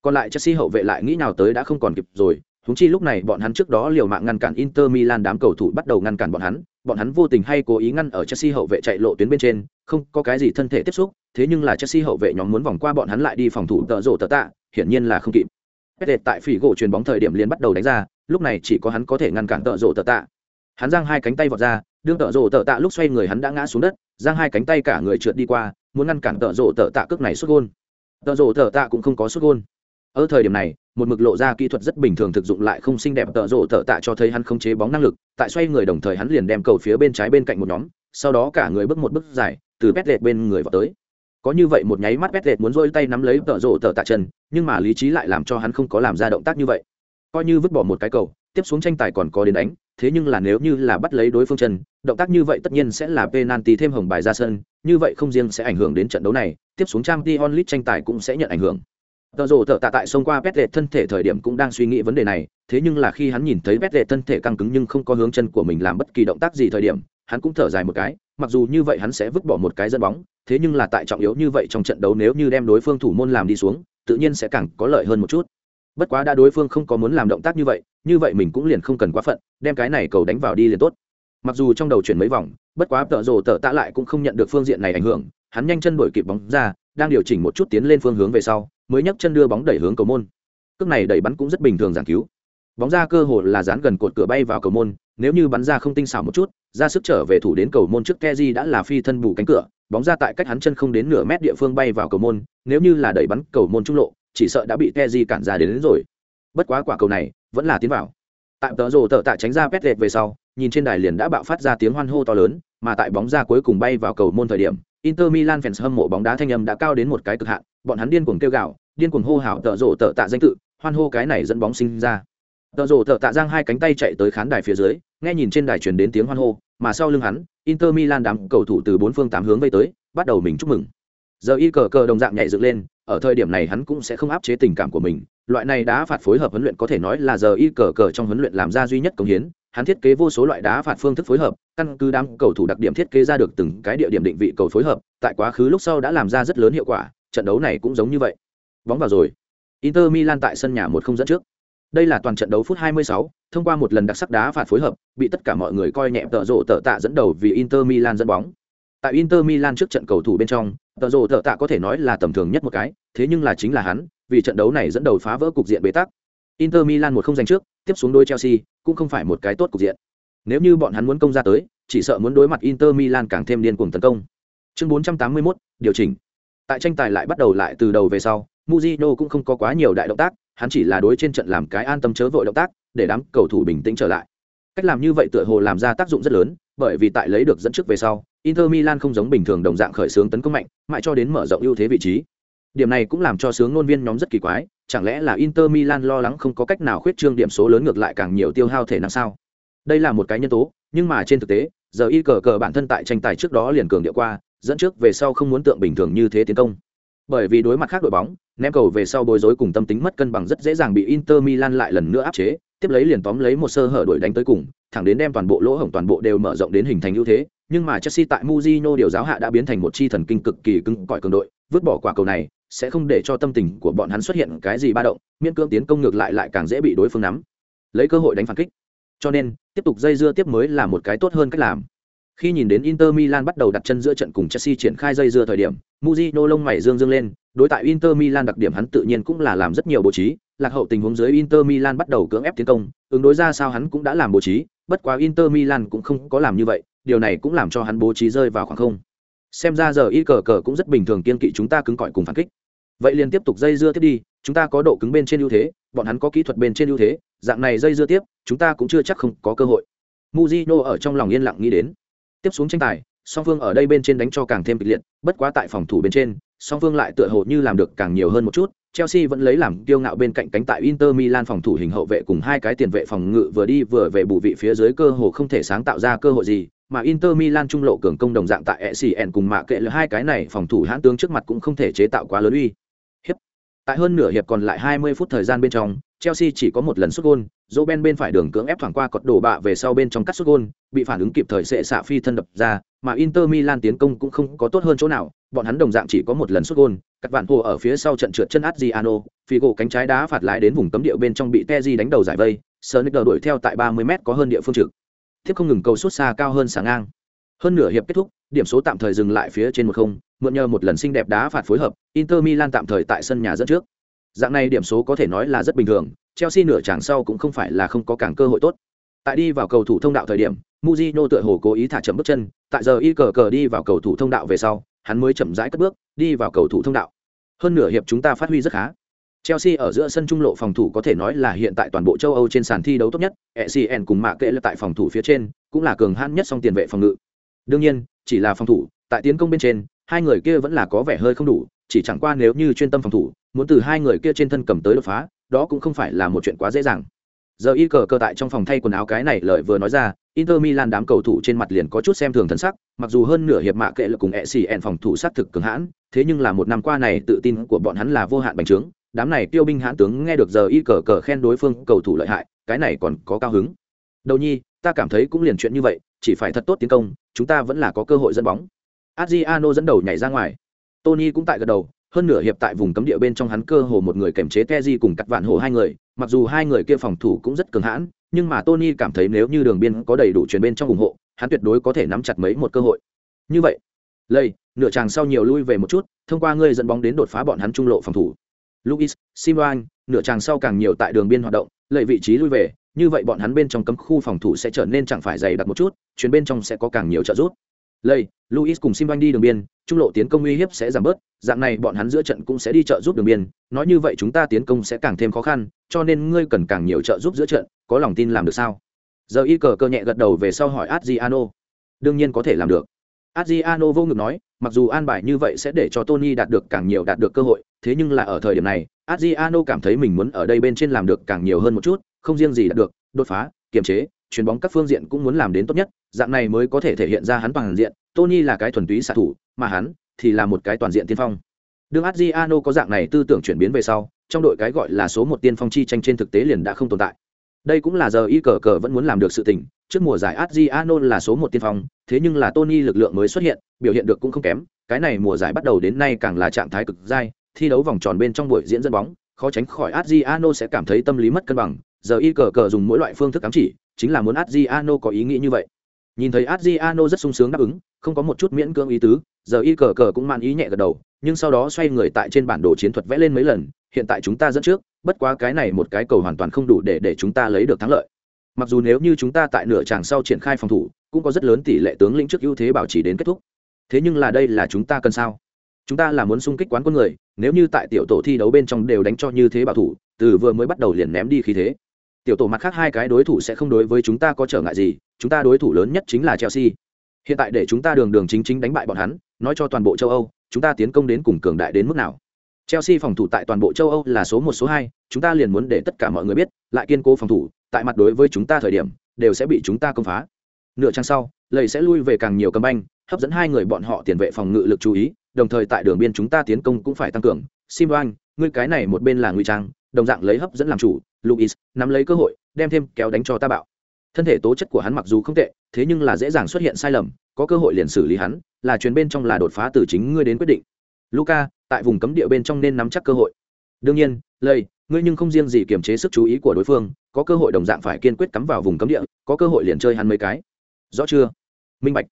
Còn lại Chelsea hậu vệ lại nghĩ nào tới đã không còn kịp rồi, Húng chi lúc này bọn hắn trước đó liều mạng ngăn cản Inter Milan đám cầu thủ bắt đầu ngăn cản bọn hắn, bọn hắn vô tình hay cố ý ngăn ở Chelsea hậu vệ chạy lộ tuyến bên trên, không có cái gì thân thể tiếp xúc, thế nhưng là Chelsea hậu vệ nhóm muốn vòng qua bọn hắn lại đi phòng thủ tợ rồ tợ tạ, hiển nhiên là không kịp. Pettet tại phỉ gỗ chuyền bóng thời điểm liền bắt đầu đánh ra, lúc này chỉ có hắn có thể ngăn cản tợ rồ tợ tạ. Hắn giang hai cánh tay vọt ra, đương tợ rồ tợ tạ lúc xoay người hắn đã ngã xuống đất, giang hai cánh tay cả người trượt đi qua, muốn ngăn cản tợ rồ tợ tạ cước này sút gôn. Tợ rồ tợ tạ cũng không có sút gôn ở thời điểm này một mực lộ ra kỹ thuật rất bình thường thực dụng lại không xinh đẹp tợ rồ tợ tạ cho thấy hắn không chế bóng năng lực tại xoay người đồng thời hắn liền đem cầu phía bên trái bên cạnh một nhóm sau đó cả người bước một bước dài từ Pettet bên người vọt tới có như vậy một nháy mắt bét lệt muốn rôi tay nắm lấy tợ rộ tợ tạ chân, nhưng mà lý trí lại làm cho hắn không có làm ra động tác như vậy. Coi như vứt bỏ một cái cầu, tiếp xuống tranh tài còn có đến đánh, thế nhưng là nếu như là bắt lấy đối phương chân, động tác như vậy tất nhiên sẽ là penalty thêm hồng bài ra sân, như vậy không riêng sẽ ảnh hưởng đến trận đấu này, tiếp xuống trang t onlit tranh tài cũng sẽ nhận ảnh hưởng. Tợ rồ tợ tạ tại xông qua bét lệt thân thể thời điểm cũng đang suy nghĩ vấn đề này, thế nhưng là khi hắn nhìn thấy bét lệ thân thể căng cứng nhưng không có hướng chân của mình làm bất kỳ động tác gì thời điểm hắn cũng thở dài một cái, mặc dù như vậy hắn sẽ vứt bỏ một cái dẫn bóng, thế nhưng là tại trọng yếu như vậy trong trận đấu nếu như đem đối phương thủ môn làm đi xuống, tự nhiên sẽ càng có lợi hơn một chút. Bất quá đã đối phương không có muốn làm động tác như vậy như vậy mình cũng liền không cần quá phận, đem cái này cầu đánh vào đi liền tốt. Mặc dù trong đầu chuyển mấy vòng, bất quá tợ rồ tợ tạ lại cũng không nhận được phương diện này ảnh hưởng, hắn nhanh chân đổi kịp bóng ra, đang điều chỉnh một chút tiến lên phương hướng về sau, mới nhấc chân đưa bóng đẩy hướng cầu môn. Cước này đẩy bắn cũng rất bình thường giảng cứu. Bóng ra cơ hội là dán gần cột cửa bay vào cầu môn, nếu như bắn ra không tinh xảo một chút ra sức trở về thủ đến cầu môn trước keji đã là phi thân bù cánh cửa bóng ra tại cách hắn chân không đến nửa mét địa phương bay vào cầu môn nếu như là đẩy bắn cầu môn trung lộ chỉ sợ đã bị keji cản ra đến, đến rồi bất quá quả cầu này vẫn là tiến vào tại tớ rồ tở tạ tránh ra pét lệch về sau nhìn trên đài liền đã bạo phát ra tiếng hoan hô to lớn mà tại bóng ra cuối cùng bay vào cầu môn thời điểm Inter Milan fans hâm mộ bóng đá thanh âm đã cao đến một cái cực hạn, bọn hắn điên cuồng kêu gào, điên cuồng hô hào tợ rồ tợ tạ danh tự, hoan hô cái này dẫn bóng sinh ra. Tợ rồ tợ tạ giang hai cánh tay chạy tới khán đài phía dưới, nghe nhìn trên đài truyền đến tiếng hoan hô, mà sau lưng hắn, Inter Milan đám cầu thủ từ bốn phương tám hướng vây tới, bắt đầu mình chúc mừng. Giờ y cờ cờ đồng dạng nhảy dựng lên, ở thời điểm này hắn cũng sẽ không áp chế tình cảm của mình, loại này đá phạt phối hợp huấn luyện có thể nói là giờ y cờ cờ trong huấn luyện làm ra duy nhất công hiến, hắn thiết kế vô số loại đá phạt phương thức phối hợp căn cứ đám cầu thủ đặc điểm thiết kế ra được từng cái địa điểm định vị cầu phối hợp tại quá khứ lúc sau đã làm ra rất lớn hiệu quả trận đấu này cũng giống như vậy. Bóng vào rồi. Inter milan tại sân nhà một không dẫn trước. Đây là toàn trận đấu phút 26, thông qua một lần đặc sắc đá phạt phối hợp bị tất cả mọi người coi nhẹ tợ rộ tợ tạ dẫn đầu vì inter milan dẫn bóng tại inter milan trước trận cầu thủ bên trong tợ rộ tợ tạ có thể nói là tầm thường nhất một cái thế nhưng là chính là hắn vì trận đấu này dẫn đầu phá vỡ cục diện bế tắc inter milan một không giành trước tiếp xuống đôi Chelsea cũng không phải một cái tốt cục diện. Nếu như bọn hắn muốn công ra tới, chỉ sợ muốn đối mặt Inter Milan càng thêm điên cuồng tấn công. chương 481, điều chỉnh tại tranh tài lại bắt đầu lại từ đầu về sau Mujino cũng không có quá nhiều đại động tác hắn chỉ là đối trên trận làm cái an tâm chớ vội động tác, để đám cầu thủ bình tĩnh trở lại. Cách làm như vậy tựa hồ làm ra tác dụng rất lớn, bởi vì tại lấy được dẫn trước về sau, inter milan không giống bình thường đồng dạng khởi xướng tấn công mạnh, mãi cho đến mở rộng ưu thế vị trí. Điểm này cũng làm cho sướng ngôn viên nhóm rất kỳ quái, chẳng lẽ là inter milan lo lắng không có cách nào khuyết trương điểm số lớn ngược lại càng nhiều tiêu hao thể năng sao? Đây là một cái nhân tố, nhưng mà trên thực tế, giờ y cờ cờ bản thân tại tranh tài trước đó liền cường điệu qua, dẫn trước về sau không muốn tượng bình thường như thế tiến công bởi vì đối mặt khác đội bóng, ném cầu về sau bối rối cùng tâm tính mất cân bằng rất dễ dàng bị inter milan lại lần nữa áp chế, tiếp lấy liền tóm lấy một sơ hở đuổi đánh tới cùng, thẳng đến đem toàn bộ lỗ hổng toàn bộ đều mở rộng đến hình thành ưu thế. Nhưng mà chelsea tại muzino điều giáo hạ đã biến thành một chi thần kinh cực kỳ cứng cỏi cường đội, vứt bỏ quả cầu này sẽ không để cho tâm tình của bọn hắn xuất hiện cái gì ba động, miễn cưỡng tiến công ngược lại lại càng dễ bị đối phương nắm. Lấy cơ hội đánh phản kích. Cho nên, tiếp tục dây dưa tiếp mới là một cái tốt hơn cách làm khi nhìn đến Inter Milan bắt đầu đặt chân giữa trận cùng Chelsea triển khai dây dưa thời điểm, Mujino lông mày dương dương lên, đối tại Inter Milan đặc điểm hắn tự nhiên cũng là làm rất nhiều bố trí, lạc hậu tình huống dưới Inter Milan bắt đầu cưỡng ép tiến công, ứng đối ra sao hắn cũng đã làm bố trí, bất quá Inter Milan cũng không có làm như vậy, điều này cũng làm cho hắn bố trí rơi vào khoảng không. Xem ra giờ y cờ cờ cũng rất bình thường kiên kỵ chúng ta cứng cỏi cùng phản kích. Vậy liền tiếp tục dây dưa tiếp đi, chúng ta có độ cứng bên trên ưu thế, bọn hắn có kỹ thuật bên trên ưu thế, dạng này dây dưa tiếp, chúng ta cũng chưa chắc không có cơ hội. Mujino ở trong lòng yên lặng nghĩ đến tiếp xuống tranh tài song phương ở đây bên trên đánh cho càng thêm kịch liệt bất quá tại phòng thủ bên trên song phương lại tựa hồ như làm được càng nhiều hơn một chút. Chelsea vẫn lấy làm kiêu ngạo bên cạnh cánh tại inter milan phòng thủ hình hậu vệ cùng hai cái tiền vệ phòng ngự vừa đi vừa về bù vị phía dưới cơ hồ không thể sáng tạo ra cơ hội gì mà inter milan trung lộ cường công đồng dạng tại ecn cùng mạ kệ là hai cái này phòng thủ hãn tướng trước mặt cũng không thể chế tạo quá lớn uy. Hiếp. Tại hơn nửa hiệp còn lại 20 phút thời gian bên trong Chelsea chỉ có một lần xuất gôn, Roben bên phải đường cưỡng ép thoảng qua cột đổ bạ về sau bên trong cắt sút gôn, bị phản ứng kịp thời sẽ xạ phi thân đập ra, mà Inter Milan tiến công cũng không có tốt hơn chỗ nào, bọn hắn đồng dạng chỉ có một lần sút gôn, cắt vạn hồ ở phía sau trận trượt chân Adriano, Figo cánh trái đá phạt lái đến vùng cấm địa bên trong bị Teji đánh đầu giải vây, Sonicer đuổi theo tại 30m có hơn địa phương trực. Tiếp không ngừng cầu sút xa cao hơn sáng ngang. Hơn nửa hiệp kết thúc, điểm số tạm thời dừng lại phía trên một không, mượn nhờ một lần xinh đẹp đá phạt phối hợp, Inter Milan tạm thời tại sân nhà dẫn trước. Dạng này điểm số có thể nói là rất bình thường, Chelsea nửa chẳng sau cũng không phải là không có càng cơ hội tốt. Tại đi vào cầu thủ thông đạo thời điểm, Mujino tựa hồ cố ý thả chậm bước chân, tại giờ y cờ cờ đi vào cầu thủ thông đạo về sau, hắn mới chậm rãi cất bước, đi vào cầu thủ thông đạo. Hơn nửa hiệp chúng ta phát huy rất khá. Chelsea ở giữa sân trung lộ phòng thủ có thể nói là hiện tại toàn bộ châu Âu trên sàn thi đấu tốt nhất, ECN cùng mạ kệ là tại phòng thủ phía trên, cũng là cường hãn nhất song tiền vệ phòng ngự. Đương nhiên, chỉ là phòng thủ, tại tiến công bên trên, hai người kia vẫn là có vẻ hơi không đủ, chỉ chẳng qua nếu như chuyên tâm phòng thủ, muốn từ hai người kia trên thân cầm tới đột phá, đó cũng không phải là một chuyện quá dễ dàng. Giờ y cờ cờ tại trong phòng thay quần áo cái này lời vừa nói ra, inter milan đám cầu thủ trên mặt liền có chút xem thường thần sắc, mặc dù hơn nửa hiệp mạ kệ lực cùng e xì ẹn phòng thủ sát thực cường hãn, thế nhưng là một năm qua này tự tin của bọn hắn là vô hạn bành trướng. Đám này tiêu binh hãn tướng nghe được giờ y cờ cờ khen đối phương cầu thủ lợi hại, cái này còn có cao hứng. Đầu nhi, ta cảm thấy cũng liền chuyện như vậy, chỉ phải thật tốt tiến công, chúng ta vẫn là có cơ hội dẫn bóng. Adriano dẫn đầu nhảy ra ngoài. Tony cũng tại gật đầu hơn nửa hiệp tại vùng cấm địa bên trong hắn cơ hồ một người kèm chế Teji cùng cắt vạn hồ hai người, mặc dù hai người kia phòng thủ cũng rất cường hãn, nhưng mà Tony cảm thấy nếu như đường biên có đầy đủ chuyển bên trong ủng hộ, hắn tuyệt đối có thể nắm chặt mấy một cơ hội. Như vậy, Lây, nửa chàng sau nhiều lui về một chút, thông qua ngươi dẫn bóng đến đột phá bọn hắn trung lộ phòng thủ. Luis, Simon, nửa chàng sau càng nhiều tại đường biên hoạt động, lợi vị trí lui về, như vậy bọn hắn bên trong cấm khu phòng thủ sẽ trở nên chẳng phải dày đặc một chút, chuyến bên trong sẽ có càng nhiều trợ giúp. Lây, Luis cùng Simon đi đường biên, trung lộ tiến công uy hiếp sẽ giảm bớt, dạng này bọn hắn giữa trận cũng sẽ đi trợ giúp đường biên, nói như vậy chúng ta tiến công sẽ càng thêm khó khăn, cho nên ngươi cần càng nhiều trợ giúp giữa trận, có lòng tin làm được sao? Giờ y cờ cơ nhẹ gật đầu về sau hỏi Adriano. Đương nhiên có thể làm được. Adriano vô ngực nói, mặc dù an bài như vậy sẽ để cho Tony đạt được càng nhiều đạt được cơ hội, thế nhưng là ở thời điểm này, Adriano cảm thấy mình muốn ở đây bên trên làm được càng nhiều hơn một chút, không riêng gì đạt được, đột phá, kiềm chế, chuyền bóng các phương diện cũng muốn làm đến tốt nhất, dạng này mới có thể thể hiện ra hắn toàn diện. Tony là cái thuần túy xạ thủ, mà hắn thì là một cái toàn diện tiên phong. Đương Adriano có dạng này tư tưởng chuyển biến về sau, trong đội cái gọi là số một tiên phong chi tranh trên thực tế liền đã không tồn tại. Đây cũng là giờ y cờ cờ vẫn muốn làm được sự tình. Trước mùa giải Adriano là số một tiên phong, thế nhưng là Tony lực lượng mới xuất hiện, biểu hiện được cũng không kém. Cái này mùa giải bắt đầu đến nay càng là trạng thái cực dai, thi đấu vòng tròn bên trong buổi diễn dẫn bóng, khó tránh khỏi Adriano sẽ cảm thấy tâm lý mất cân bằng. Giờ y cờ cờ dùng mỗi loại phương thức cắm chỉ, chính là muốn Adriano có ý nghĩ như vậy. Nhìn thấy Adriano rất sung sướng đáp ứng, không có một chút miễn cưỡng ý tứ, giờ y cờ cờ cũng man ý nhẹ gật đầu, nhưng sau đó xoay người tại trên bản đồ chiến thuật vẽ lên mấy lần, hiện tại chúng ta dẫn trước, bất quá cái này một cái cầu hoàn toàn không đủ để để chúng ta lấy được thắng lợi. Mặc dù nếu như chúng ta tại nửa tràng sau triển khai phòng thủ, cũng có rất lớn tỷ lệ tướng lĩnh trước ưu thế bảo trì đến kết thúc. thế nhưng là đây là chúng ta cần sao chúng ta là muốn xung kích quán quân người nếu như tại tiểu tổ thi đấu bên trong đều đánh cho như thế bảo thủ từ vừa mới bắt đầu liền ném đi khí thế tiểu tổ mặt khác hai cái đối thủ sẽ không đối với chúng ta có trở ngại gì, chúng ta đối thủ lớn nhất chính là chelsea. Hiện tại để chúng ta đường đường chính chính đánh bại bọn hắn, nói cho toàn bộ châu âu, chúng ta tiến công đến cùng cường đại đến mức nào. Chelsea phòng thủ tại toàn bộ châu âu là số một, số hai, chúng ta liền muốn để tất cả mọi người biết, lại kiên cố phòng thủ, tại mặt đối với chúng ta thời điểm, đều sẽ bị chúng ta công phá. Nửa trang sau lầy sẽ lui về càng nhiều cầm banh, hấp dẫn hai người bọn họ tiền vệ phòng ngự lực chú ý, đồng thời tại đường biên chúng ta tiến công cũng phải tăng cường. Simban ngươi cái này một bên là ngụy trang đồng dạng lấy hấp dẫn làm chủ luis nắm lấy cơ hội, đem thêm kéo đánh cho ta bạo. Thân thể tố chất của hắn mặc dù không tệ, thế nhưng là dễ dàng xuất hiện sai lầm, có cơ hội liền xử lý hắn, là chuyến bên trong là đột phá từ chính ngươi đến quyết định. Luca tại vùng cấm địa bên trong nên nắm chắc cơ hội. Đương nhiên lây ngươi nhưng không riêng gì kiềm chế sức chú ý của đối phương, có cơ hội đồng dạng phải kiên quyết cắm vào vùng cấm địa, có cơ hội liền chơi hắn mấy cái. Rõ chưa? Minh bạch.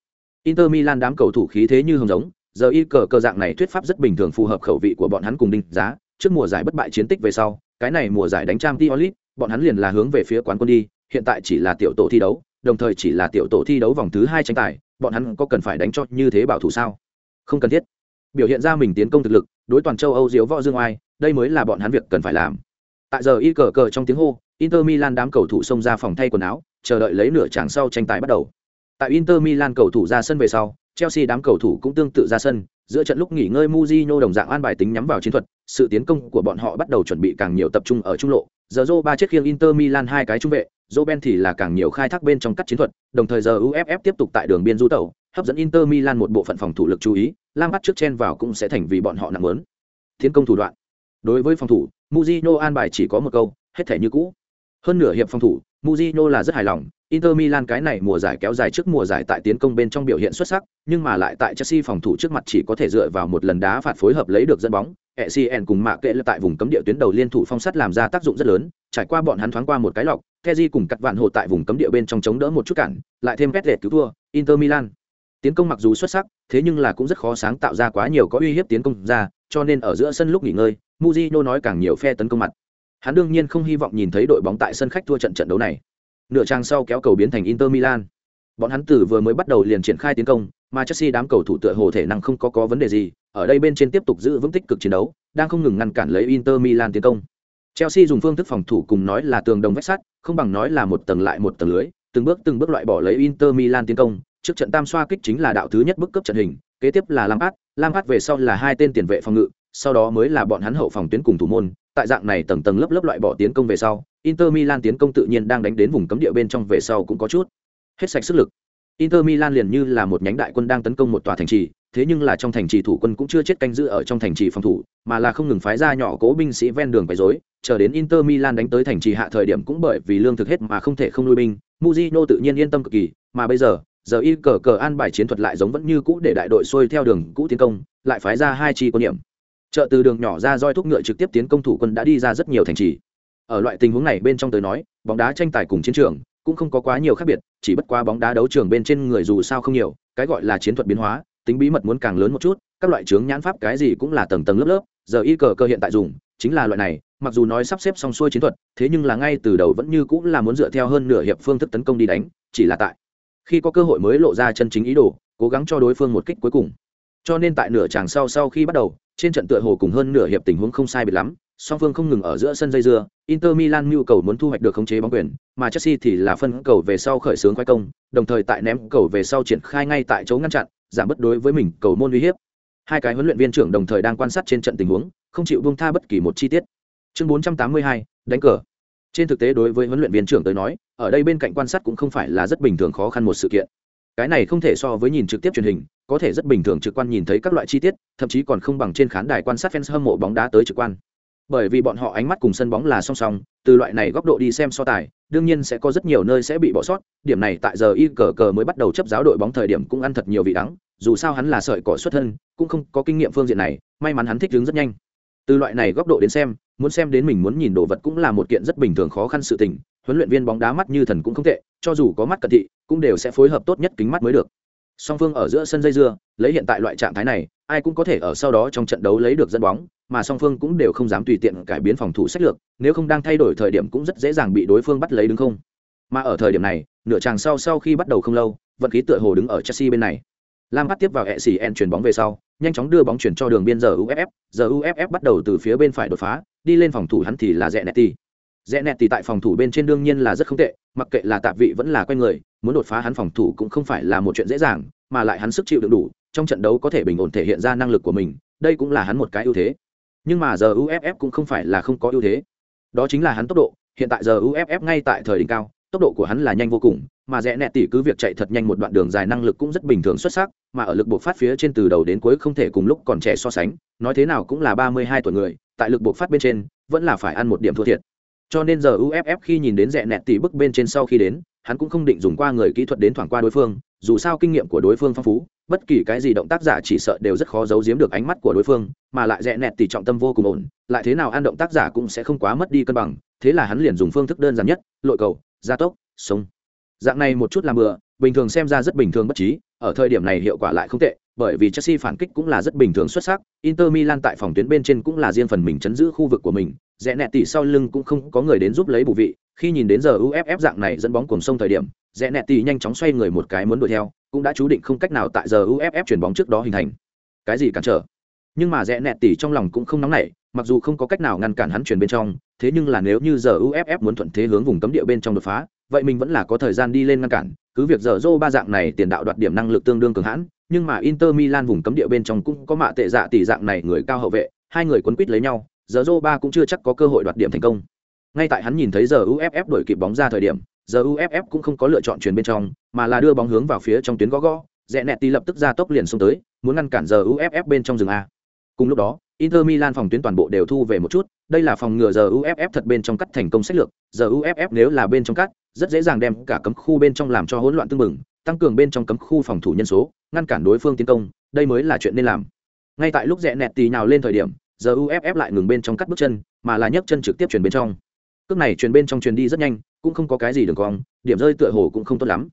Inter milan đám cầu thủ khí thế như hồng giống, giờ y cờ cờ dạng này thuyết pháp rất bình thường phù hợp khẩu vị của bọn hắn cùng đinh giá, trước mùa giải bất bại chiến tích về sau cái này mùa giải đánh trang tiolit bọn hắn liền là hướng về phía quán quân đi, hiện tại chỉ là tiểu tổ thi đấu, đồng thời chỉ là tiểu tổ thi đấu vòng thứ hai tranh tài, bọn hắn có cần phải đánh cho như thế bảo thủ sao? Không cần thiết. Biểu hiện ra mình tiến công thực lực, đối toàn châu âu diếu võ dương oai, đây mới là bọn hắn việc cần phải làm. Tại giờ y cờ cờ trong tiếng hô, inter milan đám cầu thủ xông ra phòng thay quần áo, chờ đợi lấy nửa tràng sau tranh tài bắt đầu. Tại inter milan cầu thủ ra sân về sau, chelsea đám cầu thủ cũng tương tự ra sân giữa trận lúc nghỉ ngơi Mujino đồng dạng an bài tính nhắm vào chiến thuật sự tiến công của bọn họ bắt đầu chuẩn bị càng nhiều tập trung ở trung lộ giờ Zô ba chiếc khiêng Inter Milan hai cái trung vệ, Ben thì là càng nhiều khai thác bên trong cắt chiến thuật, đồng thời giờ UFF tiếp tục tại đường biên du tẩu, hấp dẫn Inter Milan một bộ phận phòng thủ lực chú ý, Lam bắt trước chen vào cũng sẽ thành vì bọn họ nặng muốn. Tiến công thủ đoạn. Đối với phòng thủ, Mujino an bài chỉ có một câu, hết thể như cũ. Hơn nửa hiệp phòng thủ, Mujino là rất hài lòng, Inter Milan cái này mùa giải kéo dài trước mùa giải tại tiến công bên trong biểu hiện xuất sắc, nhưng mà lại tại Chelsea phòng thủ trước mặt chỉ có thể dựa vào một lần đá phạt phối hợp lấy được dẫn bóng. Essien cùng mạ kệ tại vùng cấm địa tuyến đầu liên thủ phong sát làm ra tác dụng rất lớn, trải qua bọn hắn thoáng qua một cái lọc, Kessié cùng cắt vạn hộ tại vùng cấm địa bên trong chống đỡ một chút cản, lại thêm vét cứu thua, Inter Milan. Tiến công mặc dù xuất sắc, thế nhưng là cũng rất khó sáng tạo ra quá nhiều có uy hiếp tiến công ra, cho nên ở giữa sân lúc nghỉ ngơi, Mujino nói càng nhiều phe tấn công mặt. Hắn đương nhiên không hy vọng nhìn thấy đội bóng tại sân khách thua trận trận đấu này nửa trang sau kéo cầu biến thành Inter Milan. Bọn hắn từ vừa mới bắt đầu liền triển khai tiến công, mà Chelsea đám cầu thủ tựa hồ thể năng không có có vấn đề gì, ở đây bên trên tiếp tục giữ vững tích cực chiến đấu, đang không ngừng ngăn cản lấy Inter Milan tiến công. Chelsea dùng phương thức phòng thủ cùng nói là tường đồng vách sắt, không bằng nói là một tầng lại một tầng lưới, từng bước từng bước loại bỏ lấy Inter Milan tiến công, trước trận tam xoa kích chính là đạo thứ nhất bức cấp trận hình, kế tiếp là Lampard, Lampard về sau là hai tên tiền vệ phòng ngự, sau đó mới là bọn hắn hậu phòng tuyến cùng thủ môn, tại dạng này tầng tầng lớp lớp loại bỏ tiến công về sau, Inter Milan tiến công tự nhiên đang đánh đến vùng cấm địa bên trong về sau cũng có chút hết sạch sức lực. Inter Milan liền như là một nhánh đại quân đang tấn công một tòa thành trì, thế nhưng là trong thành trì thủ quân cũng chưa chết canh giữ ở trong thành trì phòng thủ, mà là không ngừng phái ra nhỏ cố binh sĩ ven đường quấy rối, chờ đến Inter Milan đánh tới thành trì hạ thời điểm cũng bởi vì lương thực hết mà không thể không nuôi binh, Mujino tự nhiên yên tâm cực kỳ, mà bây giờ, giờ y cờ cờ an bài chiến thuật lại giống vẫn như cũ để đại đội xuôi theo đường cũ tiến công, lại phái ra hai chi quân nhiệm Chợ từ đường nhỏ ra roi thúc ngựa trực tiếp tiến công thủ quân đã đi ra rất nhiều thành trì. Ở loại tình huống này bên trong tới nói, bóng đá tranh tài cùng chiến trường cũng không có quá nhiều khác biệt, chỉ bất quá bóng đá đấu trường bên trên người dù sao không nhiều, cái gọi là chiến thuật biến hóa, tính bí mật muốn càng lớn một chút, các loại trướng nhãn pháp cái gì cũng là tầng tầng lớp lớp, giờ y cờ cơ hiện tại dùng, chính là loại này, mặc dù nói sắp xếp xong xuôi chiến thuật, thế nhưng là ngay từ đầu vẫn như cũng là muốn dựa theo hơn nửa hiệp phương thức tấn công đi đánh, chỉ là tại khi có cơ hội mới lộ ra chân chính ý đồ, cố gắng cho đối phương một kích cuối cùng. Cho nên tại nửa chàng sau sau khi bắt đầu trên trận tựa hồ cùng hơn nửa hiệp tình huống không sai biệt lắm song phương không ngừng ở giữa sân dây dưa inter milan nhu cầu muốn thu hoạch được khống chế bóng quyền mà chelsea thì là phân cầu về sau khởi xướng khoái công đồng thời tại ném cầu về sau triển khai ngay tại chỗ ngăn chặn giảm bất đối với mình cầu môn uy hiếp. Hai cái huấn luyện viên trưởng đồng thời đang quan sát trên trận tình huống không chịu buông tha bất kỳ một chi tiết. Chương 482, đánh cờ. Trên thực tế đối với huấn luyện viên trưởng tới nói ở đây bên cạnh quan sát cũng không phải là rất bình thường khó khăn một sự kiện. Cái này không thể so với nhìn trực tiếp truyền hình có thể rất bình thường trực quan nhìn thấy các loại chi tiết, thậm chí còn không bằng trên khán đài quan sát fans hâm mộ bóng đá tới trực quan. Bởi vì bọn họ ánh mắt cùng sân bóng là song song, từ loại này góc độ đi xem so tài, đương nhiên sẽ có rất nhiều nơi sẽ bị bỏ sót, điểm này tại giờ y cờ cờ mới bắt đầu chấp giáo đội bóng thời điểm cũng ăn thật nhiều vị đắng, dù sao hắn là sợi cỏ xuất thân, cũng không có kinh nghiệm phương diện này, may mắn hắn thích ứng rất nhanh. Từ loại này góc độ đến xem, muốn xem đến mình muốn nhìn đồ vật cũng là một kiện rất bình thường khó khăn sự tình, huấn luyện viên bóng đá mắt như thần cũng không tệ, cho dù có mắt cận thị, cũng đều sẽ phối hợp tốt nhất kính mắt mới được song phương ở giữa sân dây dưa, lấy hiện tại loại trạng thái này, ai cũng có thể ở sau đó trong trận đấu lấy được dẫn bóng, mà song phương cũng đều không dám tùy tiện cải biến phòng thủ sách lược, nếu không đang thay đổi thời điểm cũng rất dễ dàng bị đối phương bắt lấy đứng không? Mà ở thời điểm này, nửa chàng sau sau khi bắt đầu không lâu, vận khí tựa hồ đứng ở chelsea bên này. Lam bắt tiếp vào hệ xì en chuyền bóng về sau, nhanh chóng đưa bóng chuyển cho đường biên giờ uff giờ uff bắt đầu từ phía bên phải đột phá, đi lên phòng thủ hắn thì là rẽ nẹt tì rẽ nẹt tì tại phòng thủ bên trên đương nhiên là rất không tệ, mặc kệ là tạp vị vẫn là quen người muốn đột phá hắn phòng thủ cũng không phải là một chuyện dễ dàng, mà lại hắn sức chịu đựng đủ, trong trận đấu có thể bình ổn thể hiện ra năng lực của mình, đây cũng là hắn một cái ưu thế. Nhưng mà giờ uff cũng không phải là không có ưu thế. Đó chính là hắn tốc độ, hiện tại giờ uff ngay tại thời đỉnh cao, tốc độ của hắn là nhanh vô cùng, mà rẽ nẹt tỷ cứ việc chạy thật nhanh một đoạn đường dài năng lực cũng rất bình thường xuất sắc, mà ở lực buộc phát phía trên từ đầu đến cuối không thể cùng lúc còn trẻ so sánh, nói thế nào cũng là ba mươi hai tuổi người, tại lực buộc phát bên trên, vẫn là phải ăn một điểm thua thiệt. Cho nên giờ uff khi nhìn đến rẽ nẹt tỷ bức bên trên sau khi đến hắn cũng không định dùng qua người kỹ thuật đến thoảng qua đối phương dù sao kinh nghiệm của đối phương phong phú bất kỳ cái gì động tác giả chỉ sợ đều rất khó giấu giếm được ánh mắt của đối phương mà lại rẽ nẹt tỷ trọng tâm vô cùng ổn lại thế nào ăn động tác giả cũng sẽ không quá mất đi cân bằng thế là hắn liền dùng phương thức đơn giản nhất lội cầu gia tốc sông dạng này một chút làm bừa bình thường xem ra rất bình thường bất trí ở thời điểm này hiệu quả lại không tệ bởi vì Chelsea phản kích cũng là rất bình thường xuất sắc, Inter Milan tại phòng tuyến bên trên cũng là riêng phần mình chấn giữ khu vực của mình, rẽ nẹt tỷ sau lưng cũng không có người đến giúp lấy bù vị, khi nhìn đến giờ UFF dạng này dẫn bóng cuồng sông thời điểm, rẽ nẹt tỷ nhanh chóng xoay người một cái muốn đuổi theo, cũng đã chú định không cách nào tại giờ UFF chuyển bóng trước đó hình thành. Cái gì cản trở? Nhưng mà rẽ nẹt tỷ trong lòng cũng không nóng nảy, mặc dù không có cách nào ngăn cản hắn chuyển bên trong, thế nhưng là nếu như giờ UFF muốn thuận thế hướng vùng cấm địa bên trong đột phá, vậy mình vẫn là có thời gian đi lên ngăn cản, cứ việc giờ Zô ba dạng này tiền đạo đoạt điểm năng lực tương đương cường hãn, nhưng mà Inter Milan vùng cấm địa bên trong cũng có mạ tệ dạ tỷ dạng này người cao hậu vệ, hai người quấn quýt lấy nhau, giờ Zô ba cũng chưa chắc có cơ hội đoạt điểm thành công. Ngay tại hắn nhìn thấy giờ UFF đổi kịp bóng ra thời điểm, giờ UFF cũng không có lựa chọn chuyền bên trong, mà là đưa bóng hướng vào phía trong tuyến gõ gõ, rẽ nẹt tí lập tức ra tốc liền xông tới, muốn ngăn cản giờ UFF bên trong rừng a. Cùng lúc đó, Inter Milan phòng tuyến toàn bộ đều thu về một chút, đây là phòng ngừa giờ UFF thật bên trong cắt thành công sách lược, giờ UFF nếu là bên trong cắt, rất dễ dàng đem cả cấm khu bên trong làm cho hỗn loạn tương mừng, tăng cường bên trong cấm khu phòng thủ nhân số, ngăn cản đối phương tiến công, đây mới là chuyện nên làm. Ngay tại lúc rẽ nẹt tí nào lên thời điểm, giờ UFF lại ngừng bên trong cắt bước chân, mà là nhấc chân trực tiếp chuyển bên trong. Cước này truyền bên trong truyền đi rất nhanh, cũng không có cái gì đường cong, điểm rơi tựa hồ cũng không tốt lắm.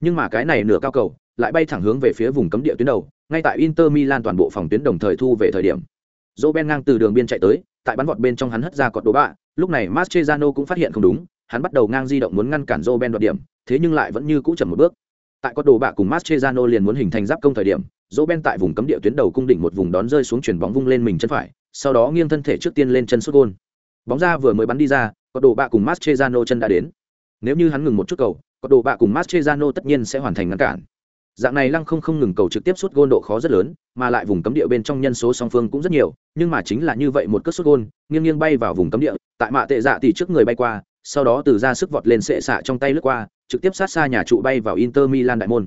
Nhưng mà cái này nửa cao cầu, lại bay thẳng hướng về phía vùng cấm địa tuyến đầu, ngay tại Inter Milan toàn bộ phòng tuyến đồng thời thu về thời điểm. Ben ngang từ đường biên chạy tới, tại bắn vọt bên trong hắn hất ra cọt đồ bạ, lúc này Mascherano cũng phát hiện không đúng, hắn bắt đầu ngang di động muốn ngăn cản Ben đoạt điểm, thế nhưng lại vẫn như cũ chậm một bước. Tại cọt đồ bạ cùng Mascherano liền muốn hình thành giáp công thời điểm, Ben tại vùng cấm địa tuyến đầu cung đỉnh một vùng đón rơi xuống chuyền bóng vung lên mình chân phải, sau đó nghiêng thân thể trước tiên lên chân sút gôn. Bóng ra vừa mới bắn đi ra, có đồ bạ cùng Mascherano chân đã đến. Nếu như hắn ngừng một chút cầu, có đồ bạ cùng Mascherano tất nhiên sẽ hoàn thành ngăn cản dạng này lăng không không ngừng cầu trực tiếp suốt gôn độ khó rất lớn mà lại vùng cấm địa bên trong nhân số song phương cũng rất nhiều nhưng mà chính là như vậy một cất suốt gôn nghiêng nghiêng bay vào vùng cấm địa tại mạ tệ dạ thì trước người bay qua sau đó từ ra sức vọt lên sệ xạ trong tay lướt qua trực tiếp sát xa nhà trụ bay vào inter milan đại môn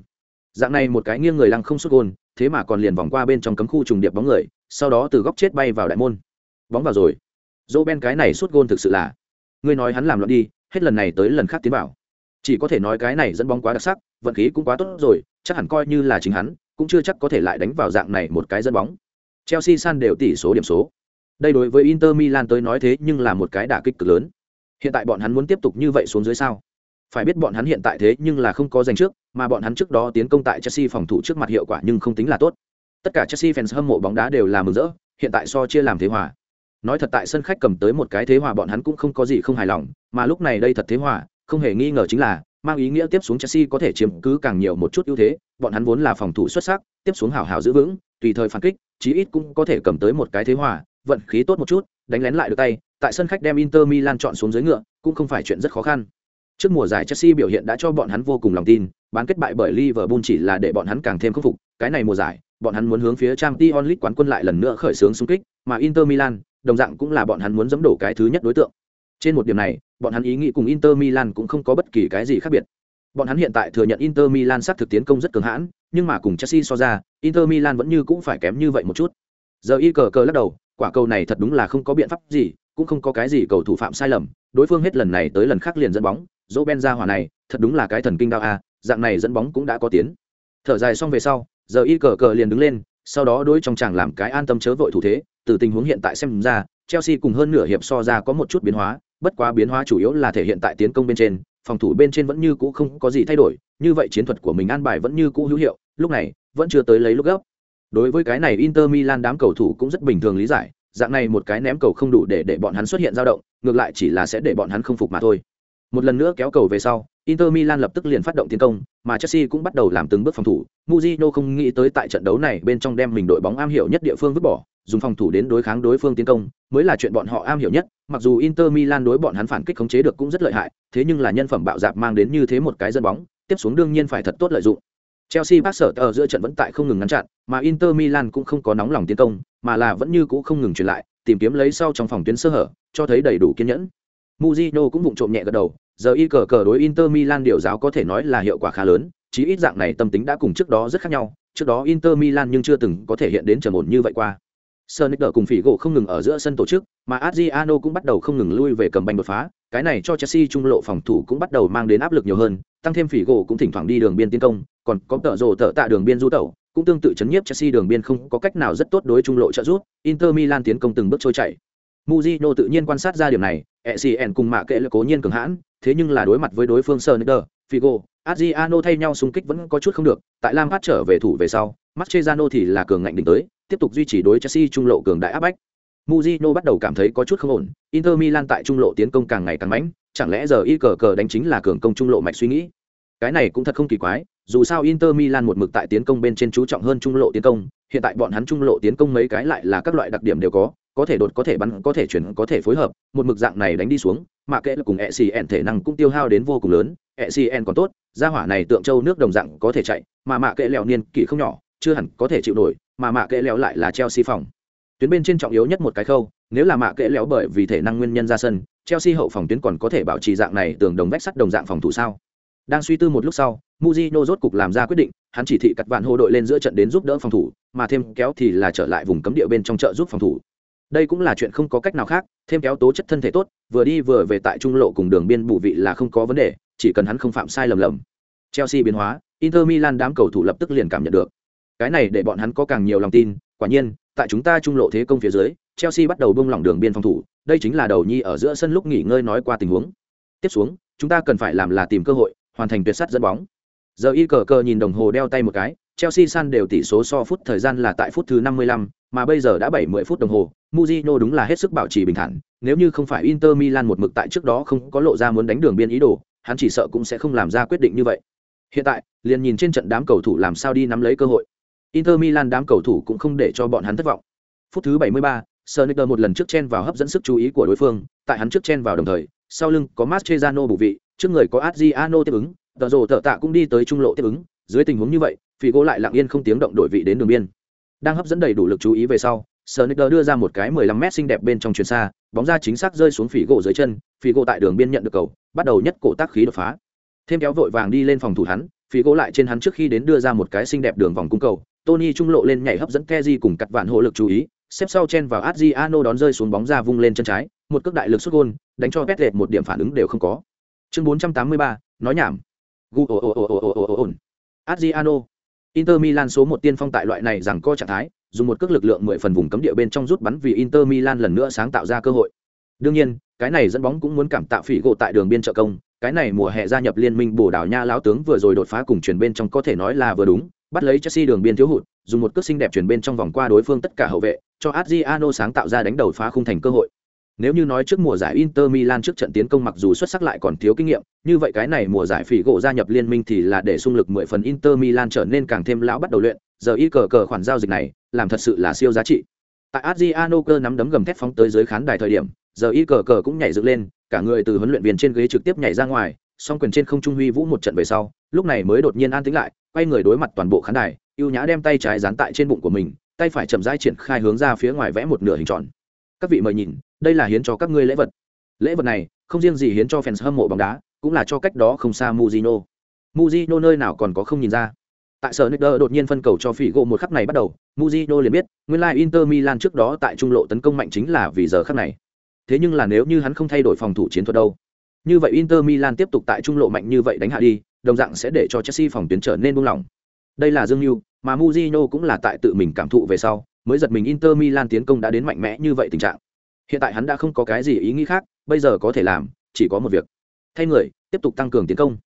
dạng này một cái nghiêng người lăng không suốt gôn, thế mà còn liền vòng qua bên trong cấm khu trùng điệp bóng người, sau đó từ góc chết bay vào đại môn. Bóng vào rồi. Dỗ ben cái này suốt gôn thực sự là, ngươi nói hắn làm loạn đi, hết lần này tới lần khác tiến vào. Chỉ có thể nói cái này dẫn bóng quá đặc sắc, vận khí cũng quá tốt rồi, chắc hẳn coi như là chính hắn, cũng chưa chắc có thể lại đánh vào dạng này một cái dẫn bóng. Chelsea san đều tỷ số điểm số. Đây đối với inter milan tới nói thế nhưng là một cái đả kích cực lớn. Hiện tại bọn hắn muốn tiếp tục như vậy xuống dưới sao? Phải biết bọn hắn hiện tại thế nhưng là không có giành trước mà bọn hắn trước đó tiến công tại chelsea phòng thủ trước mặt hiệu quả nhưng không tính là tốt tất cả chelsea fans hâm mộ bóng đá đều là mừng rỡ hiện tại so chia làm thế hòa nói thật tại sân khách cầm tới một cái thế hòa bọn hắn cũng không có gì không hài lòng mà lúc này đây thật thế hòa không hề nghi ngờ chính là mang ý nghĩa tiếp xuống Chelsea có thể chiếm cứ càng nhiều một chút ưu thế, bọn hắn vốn là phòng thủ xuất sắc, tiếp xuống hảo hảo giữ vững, tùy thời phản kích, chí ít cũng có thể cầm tới một cái thế hòa, vận khí tốt một chút, đánh lén lại được tay, tại sân khách đem Inter Milan chọn xuống dưới ngựa, cũng không phải chuyện rất khó khăn. Trước mùa giải Chelsea biểu hiện đã cho bọn hắn vô cùng lòng tin, bán kết bại bởi Liverpool chỉ là để bọn hắn càng thêm khắc phục, cái này mùa giải, bọn hắn muốn hướng phía Champions League quán quân lại lần nữa khởi xướng xung kích, mà Inter Milan, đồng dạng cũng là bọn hắn muốn giẫm đổ cái thứ nhất đối tượng. Trên một điểm này, bọn hắn ý nghĩ cùng Inter Milan cũng không có bất kỳ cái gì khác biệt. Bọn hắn hiện tại thừa nhận Inter Milan sát thực tiến công rất cường hãn, nhưng mà cùng Chelsea so ra, Inter Milan vẫn như cũng phải kém như vậy một chút. Giờ y cờ cờ lắc đầu, quả cầu này thật đúng là không có biện pháp gì, cũng không có cái gì cầu thủ phạm sai lầm, đối phương hết lần này tới lần khác liền dẫn bóng, dỗ ben ra hỏa này, thật đúng là cái thần kinh đao a, à, dạng này dẫn bóng cũng đã có tiến. Thở dài xong về sau, giờ y cờ cờ liền đứng lên, sau đó đối trong chàng làm cái an tâm chớ vội thủ thế, từ tình huống hiện tại xem ra, Chelsea cùng hơn nửa hiệp so ra có một chút biến hóa, bất quá biến hóa chủ yếu là thể hiện tại tiến công bên trên, phòng thủ bên trên vẫn như cũ không có gì thay đổi, như vậy chiến thuật của mình an bài vẫn như cũ hữu hiệu, lúc này vẫn chưa tới lấy lúc gấp. Đối với cái này Inter Milan đám cầu thủ cũng rất bình thường lý giải, dạng này một cái ném cầu không đủ để để bọn hắn xuất hiện dao động, ngược lại chỉ là sẽ để bọn hắn không phục mà thôi. Một lần nữa kéo cầu về sau, Inter Milan lập tức liền phát động tiến công, mà Chelsea cũng bắt đầu làm từng bước phòng thủ. Mourinho không nghĩ tới tại trận đấu này bên trong đem mình đội bóng am hiểu nhất địa phương vứt bỏ, dùng phòng thủ đến đối kháng đối phương tiến công, mới là chuyện bọn họ am hiểu nhất. Mặc dù Inter Milan đối bọn hắn phản kích khống chế được cũng rất lợi hại, thế nhưng là nhân phẩm bạo dạn mang đến như thế một cái dân bóng, tiếp xuống đương nhiên phải thật tốt lợi dụng. Chelsea bắt sở ở giữa trận vẫn tại không ngừng ngăn chặn, mà Inter Milan cũng không có nóng lòng tiến công, mà là vẫn như cũ không ngừng chuyển lại, tìm kiếm lấy sau trong phòng tuyến sơ hở, cho thấy đầy đủ kiên nhẫn. Mujino cũng vụng trộm nhẹ gật đầu, giờ y cờ cờ đối Inter Milan điều giáo có thể nói là hiệu quả khá lớn, chí ít dạng này tâm tính đã cùng trước đó rất khác nhau, trước đó Inter Milan nhưng chưa từng có thể hiện đến trầm ổn như vậy qua. Sonic cùng phỉ gỗ không ngừng ở giữa sân tổ chức, mà Adriano cũng bắt đầu không ngừng lui về cầm banh đột phá, cái này cho Chelsea trung lộ phòng thủ cũng bắt đầu mang đến áp lực nhiều hơn, tăng thêm phỉ gỗ cũng thỉnh thoảng đi đường biên tiến công, còn có tợ rồ tợ tạ đường biên du tẩu, cũng tương tự chấn nhiếp Chelsea đường biên không có cách nào rất tốt đối trung lộ trợ giúp, Inter Milan tiến công từng bước trôi chảy. Mujino tự nhiên quan sát ra điểm này, ECN cùng mạ kệ là cố nhiên cường hãn, thế nhưng là đối mặt với đối phương Sonicer, Figo, Adriano thay nhau xung kích vẫn có chút không được, tại Lampard trở về thủ về sau, Mascherano thì là cường ngạnh đỉnh tới, tiếp tục duy trì đối Chelsea trung lộ cường đại áp bách. Mujino bắt đầu cảm thấy có chút không ổn, Inter Milan tại trung lộ tiến công càng ngày càng mạnh, chẳng lẽ giờ y cờ cờ đánh chính là cường công trung lộ mạch suy nghĩ. Cái này cũng thật không kỳ quái, dù sao Inter Milan một mực tại tiến công bên trên chú trọng hơn trung lộ tiến công, hiện tại bọn hắn trung lộ tiến công mấy cái lại là các loại đặc điểm đều có, có thể đột có thể bắn có thể chuyển có thể phối hợp một mực dạng này đánh đi xuống mà kệ là cùng e xì ecn thể năng cũng tiêu hao đến vô cùng lớn e xì ecn còn tốt gia hỏa này tượng châu nước đồng dạng có thể chạy mà mạ kệ leo niên kỷ không nhỏ chưa hẳn có thể chịu nổi mà mạ kệ leo lại là chelsea phòng. Tuyến bên trên trọng yếu nhất một cái khâu nếu là mạ kệ leo bởi vì thể năng nguyên nhân ra sân chelsea hậu phòng tuyến còn có thể bảo trì dạng này tường đồng vách sắt đồng dạng phòng thủ sao? Đang suy tư một lúc sau Mujino rốt cục làm ra quyết định, hắn chỉ thị cắt vạn hô đội lên giữa trận đến giúp đỡ phòng thủ, mà thêm kéo thì là trở lại vùng cấm địa bên trong chợ giúp phòng thủ đây cũng là chuyện không có cách nào khác thêm kéo tố chất thân thể tốt vừa đi vừa về tại trung lộ cùng đường biên bù vị là không có vấn đề chỉ cần hắn không phạm sai lầm lầm. Chelsea biến hóa inter milan đám cầu thủ lập tức liền cảm nhận được. Cái này để bọn hắn có càng nhiều lòng tin quả nhiên tại chúng ta trung lộ thế công phía dưới chelsea bắt đầu bông lỏng đường biên phòng thủ đây chính là đầu nhi ở giữa sân lúc nghỉ ngơi nói qua tình huống. Tiếp xuống chúng ta cần phải làm là tìm cơ hội hoàn thành tuyệt sắt dẫn bóng. Giờ y cờ cờ nhìn đồng hồ đeo tay một cái chelsea san đều tỷ số so phút thời gian là tại phút thứ 55, mà bây giờ đã 70 phút đồng hồ Mujino đúng là hết sức bảo trì bình thản, nếu như không phải Inter Milan một mực tại trước đó không có lộ ra muốn đánh đường biên ý đồ, hắn chỉ sợ cũng sẽ không làm ra quyết định như vậy. Hiện tại, liền nhìn trên trận đám cầu thủ làm sao đi nắm lấy cơ hội. Inter Milan đám cầu thủ cũng không để cho bọn hắn thất vọng. Phút thứ 73, Sonicer một lần trước chen vào hấp dẫn sức chú ý của đối phương, tại hắn trước chen vào đồng thời, sau lưng có Mascherano bù vị, trước người có Adriano tiếp ứng, Tờ rồ tợ tạ cũng đi tới trung lộ tiếp ứng, dưới tình huống như vậy, Figo lại lặng yên không tiếng động đổi vị đến đường biên. Đang hấp dẫn đầy đủ lực chú ý về sau, Sonicer đưa ra một cái 15m xinh đẹp bên trong chuyền xa, bóng ra chính xác rơi xuống phỉ gỗ dưới chân, phỉ gỗ tại đường biên nhận được cầu, bắt đầu nhất cổ tác khí đột phá. Thêm kéo vội vàng đi lên phòng thủ hắn, phỉ gỗ lại trên hắn trước khi đến đưa ra một cái xinh đẹp đường vòng cung cầu, Tony trung lộ lên nhảy hấp dẫn Kezi cùng cắt vạn hộ lực chú ý, xếp sau chen vào Adriano đón rơi xuống bóng ra vung lên chân trái, một cước đại lực xuất gôn đánh cho Petlet một điểm phản ứng đều không có. Chương 483, nói nhảm. Gu ồ ồ ồ ồ ồ ồ ồ ồ Inter Milan số một tiên phong tại loại này rằng co trạng thái, dùng một cước lực lượng mười phần vùng cấm địa bên trong rút bắn vì Inter Milan lần nữa sáng tạo ra cơ hội. Đương nhiên, cái này dẫn bóng cũng muốn cảm tạ phỉ gỗ tại đường biên trợ công, cái này mùa hè gia nhập liên minh Bồ Đào Nha lão tướng vừa rồi đột phá cùng chuyển bên trong có thể nói là vừa đúng, bắt lấy Chelsea đường biên thiếu hụt, dùng một cước xinh đẹp chuyển bên trong vòng qua đối phương tất cả hậu vệ, cho Adriano sáng tạo ra đánh đầu phá khung thành cơ hội. Nếu như nói trước mùa giải Inter Milan trước trận tiến công mặc dù xuất sắc lại còn thiếu kinh nghiệm, như vậy cái này mùa giải phỉ gỗ gia nhập liên minh thì là để xung lực 10 phần Inter Milan trở nên càng thêm lão bắt đầu luyện, giờ y cờ cờ khoản giao dịch này, làm thật sự là siêu giá trị. Tại Adriano cơ nắm đấm gầm thét phóng tới dưới khán đài thời điểm, giờ y cờ cờ cũng nhảy dựng lên, cả người từ huấn luyện viên trên ghế trực tiếp nhảy ra ngoài, song quyền trên không trung huy vũ một trận về sau, lúc này mới đột nhiên an tĩnh lại, quay người đối mặt toàn bộ khán đài, ưu nhã đem tay trái dán tại trên bụng của mình, tay phải chậm rãi triển khai hướng ra phía ngoài vẽ một nửa hình tròn. Các vị mời nhìn, đây là hiến cho các ngươi lễ vật lễ vật này không riêng gì hiến cho fans hâm mộ bóng đá cũng là cho cách đó không xa muzino muzino nơi nào còn có không nhìn ra. Tại sở nick đột nhiên phân cầu cho Figo một khắc này bắt đầu, muzino liền biết, nguyên lai like Inter Milan trước đó tại trung lộ tấn công mạnh chính là vì giờ khắc này. Thế nhưng là nếu như hắn không thay đổi phòng thủ chiến thuật đâu, như vậy Inter Milan tiếp tục tại trung lộ mạnh như vậy đánh hạ đi, đồng dạng sẽ để cho Chelsea phòng tuyến trở nên buông lỏng. Đây là Dương mưu mà muzino cũng là tại tự mình cảm thụ về sau, mới giật mình Inter Milan tiến công đã đến mạnh mẽ như vậy tình trạng. Hiện tại hắn đã không có cái gì ý nghĩ khác bây giờ có thể làm chỉ có một việc. Thay người tiếp tục tăng cường tiến công.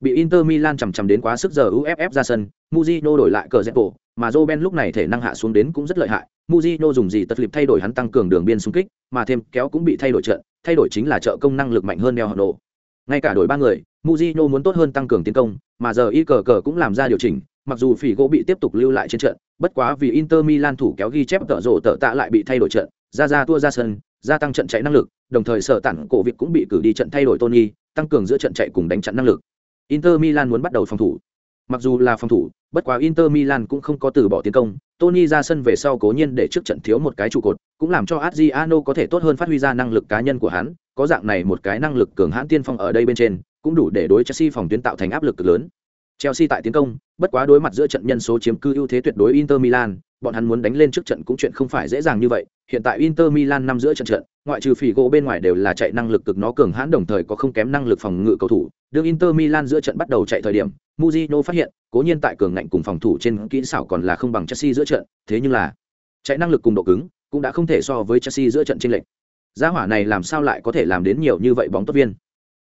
Bị inter milan chầm chậm đến quá sức giờ uff ra sân Mujino đổi lại cờ zepo mà Roben lúc này thể năng hạ xuống đến cũng rất lợi hại. Mujino dùng gì tật lịp thay đổi hắn tăng cường đường biên xung kích mà thêm kéo cũng bị thay đổi trận thay đổi chính là trợ công năng lực mạnh hơn neo Hano. ngay cả đổi ba người Mujino muốn tốt hơn tăng cường tiến công, mà giờ y cờ cờ cũng làm ra điều chỉnh, mặc dù phỉ gỗ bị tiếp tục lưu lại trên trận, bất quá vì Inter Milan thủ kéo ghi chép tợ rổ tợ tạ lại bị thay đổi trận, ra ra tua ra sân, gia tăng trận chạy năng lực, đồng thời sở tản cổ việc cũng bị cử đi trận thay đổi Tony, tăng cường giữa trận chạy cùng đánh chặn năng lực. Inter Milan muốn bắt đầu phòng thủ. Mặc dù là phòng thủ, bất quá Inter Milan cũng không có từ bỏ tiến công, Tony ra sân về sau cố nhiên để trước trận thiếu một cái trụ cột, cũng làm cho Adriano có thể tốt hơn phát huy ra năng lực cá nhân của hắn, có dạng này một cái năng lực cường hãn tiên phong ở đây bên trên, cũng đủ để đối Chelsea phòng tuyến tạo thành áp lực cực lớn. Chelsea tại tiến công, bất quá đối mặt giữa trận nhân số chiếm cư ưu thế tuyệt đối Inter Milan, bọn hắn muốn đánh lên trước trận cũng chuyện không phải dễ dàng như vậy. Hiện tại Inter Milan năm giữa trận trận, ngoại trừ Figo bên ngoài đều là chạy năng lực cực nó cường hãn đồng thời có không kém năng lực phòng ngự cầu thủ. Đương Inter Milan giữa trận bắt đầu chạy thời điểm, Mourinho phát hiện, cố nhiên tại cường ngạnh cùng phòng thủ trên kỹ xảo còn là không bằng Chelsea giữa trận, thế nhưng là chạy năng lực cùng độ cứng cũng đã không thể so với Chelsea giữa trận chênh lệch. Gia hỏa này làm sao lại có thể làm đến nhiều như vậy bóng tốt viên?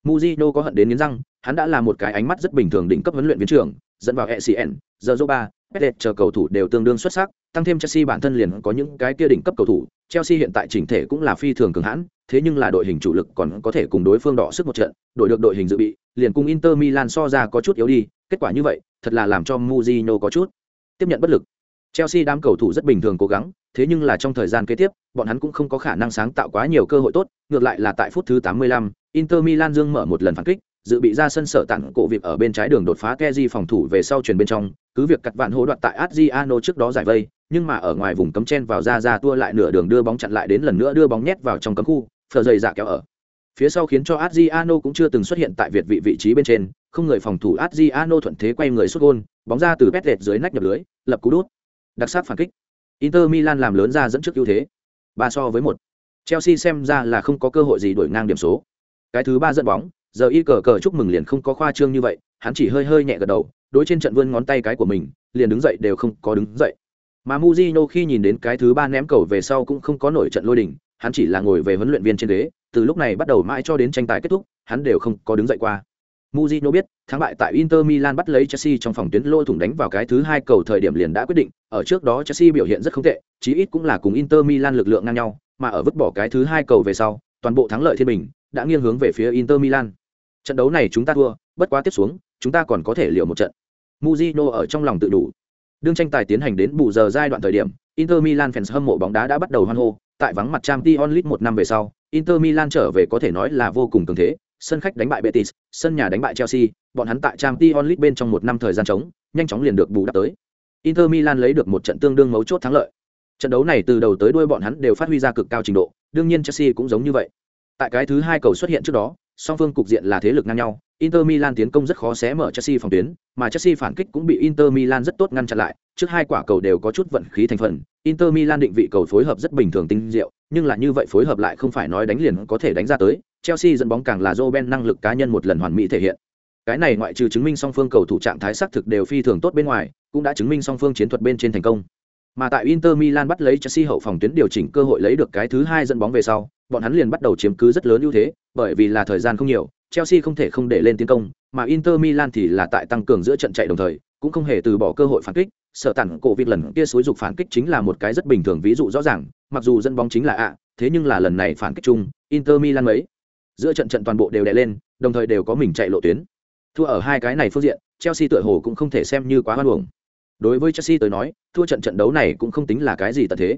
Mujino có hận đến nghiến răng, hắn đã là một cái ánh mắt rất bình thường đỉnh cấp huấn luyện viên trưởng, dẫn vào ECN, giờ Zoba, Pele, chờ cầu thủ đều tương đương xuất sắc, tăng thêm Chelsea bản thân liền có những cái kia đỉnh cấp cầu thủ, Chelsea hiện tại chỉnh thể cũng là phi thường cường hãn, thế nhưng là đội hình chủ lực còn có thể cùng đối phương đọ sức một trận, đội được đội hình dự bị, liền cùng Inter Milan so ra có chút yếu đi, kết quả như vậy, thật là làm cho Mourinho có chút tiếp nhận bất lực. Chelsea đám cầu thủ rất bình thường cố gắng, thế nhưng là trong thời gian kế tiếp, bọn hắn cũng không có khả năng sáng tạo quá nhiều cơ hội tốt, ngược lại là tại phút thứ 85, Inter Milan dương mở một lần phản kích, dự bị ra sân sở tặng cổ việc ở bên trái đường đột phá Keji phòng thủ về sau truyền bên trong, cứ việc cắt vạn hố đoạt tại Adriano trước đó giải vây, nhưng mà ở ngoài vùng cấm chen vào ra ra tua lại nửa đường đưa bóng chặn lại đến lần nữa đưa bóng nhét vào trong cấm khu, phở dày dạ kéo ở. Phía sau khiến cho Adriano cũng chưa từng xuất hiện tại Việt vị vị trí bên trên, không người phòng thủ Adriano thuận thế quay người sút gôn, bóng ra từ Petlet dưới nách nhập lưới, lập cú đút. Đặc sắc phản kích. Inter Milan làm lớn ra dẫn trước ưu thế. ba so với một. Chelsea xem ra là không có cơ hội gì đuổi ngang điểm số. Cái thứ ba dẫn bóng, giờ y cờ cờ chúc mừng liền không có khoa trương như vậy, hắn chỉ hơi hơi nhẹ gật đầu, đối trên trận vươn ngón tay cái của mình, liền đứng dậy đều không có đứng dậy. Mà Mujino khi nhìn đến cái thứ ba ném cầu về sau cũng không có nổi trận lôi đình, hắn chỉ là ngồi về huấn luyện viên trên ghế, từ lúc này bắt đầu mãi cho đến tranh tài kết thúc, hắn đều không có đứng dậy qua. Mujino biết, thắng bại tại Inter Milan bắt lấy Chelsea trong phòng tuyến lôi thủng đánh vào cái thứ hai cầu thời điểm liền đã quyết định, ở trước đó Chelsea biểu hiện rất không tệ, chí ít cũng là cùng Inter Milan lực lượng ngang nhau, mà ở vứt bỏ cái thứ hai cầu về sau, toàn bộ thắng lợi thiên bình đã nghiêng hướng về phía Inter Milan. Trận đấu này chúng ta thua, bất quá tiếp xuống, chúng ta còn có thể liều một trận. muzino ở trong lòng tự đủ. Đương tranh tài tiến hành đến bù giờ giai đoạn thời điểm, Inter Milan fans hâm mộ bóng đá đã bắt đầu hoan hô, tại vắng mặt trang t onlit một năm về sau, Inter Milan trở về có thể nói là vô cùng cường thế, sân khách đánh bại Betis, sân nhà đánh bại Chelsea, bọn hắn tại trang t onlit bên trong một năm thời gian trống, nhanh chóng liền được bù đắp tới. Inter Milan lấy được một trận tương đương mấu chốt thắng lợi. Trận đấu này từ đầu tới đuôi bọn hắn đều phát huy ra cực cao trình độ, đương nhiên Chelsea cũng giống như vậy. Tại cái thứ hai cầu xuất hiện trước đó, song phương cục diện là thế lực ngang nhau, Inter Milan tiến công rất khó xé mở Chelsea phòng tuyến, mà Chelsea phản kích cũng bị Inter Milan rất tốt ngăn chặn lại, trước hai quả cầu đều có chút vận khí thành phần, Inter Milan định vị cầu phối hợp rất bình thường tinh diệu, nhưng là như vậy phối hợp lại không phải nói đánh liền có thể đánh ra tới, Chelsea dẫn bóng càng là Robben năng lực cá nhân một lần hoàn mỹ thể hiện. Cái này ngoại trừ chứng minh song phương cầu thủ trạng thái sắc thực đều phi thường tốt bên ngoài, cũng đã chứng minh song phương chiến thuật bên trên thành công. Mà tại Inter Milan bắt lấy Chelsea hậu phòng tuyến điều chỉnh cơ hội lấy được cái thứ hai dẫn bóng về sau, bọn hắn liền bắt đầu chiếm cứ rất lớn ưu thế, bởi vì là thời gian không nhiều, Chelsea không thể không để lên tiến công, mà Inter Milan thì là tại tăng cường giữa trận chạy đồng thời, cũng không hề từ bỏ cơ hội phản kích, sợ tản cổ việc lần kia xúi dục phản kích chính là một cái rất bình thường ví dụ rõ ràng, mặc dù dẫn bóng chính là ạ, thế nhưng là lần này phản kích chung, Inter Milan mấy giữa trận trận toàn bộ đều đè lên, đồng thời đều có mình chạy lộ tuyến. Thua ở hai cái này phương diện, Chelsea tựa hồ cũng không thể xem như quá hoan uổng. Đối với Chelsea tới nói, thua trận trận đấu này cũng không tính là cái gì tận thế.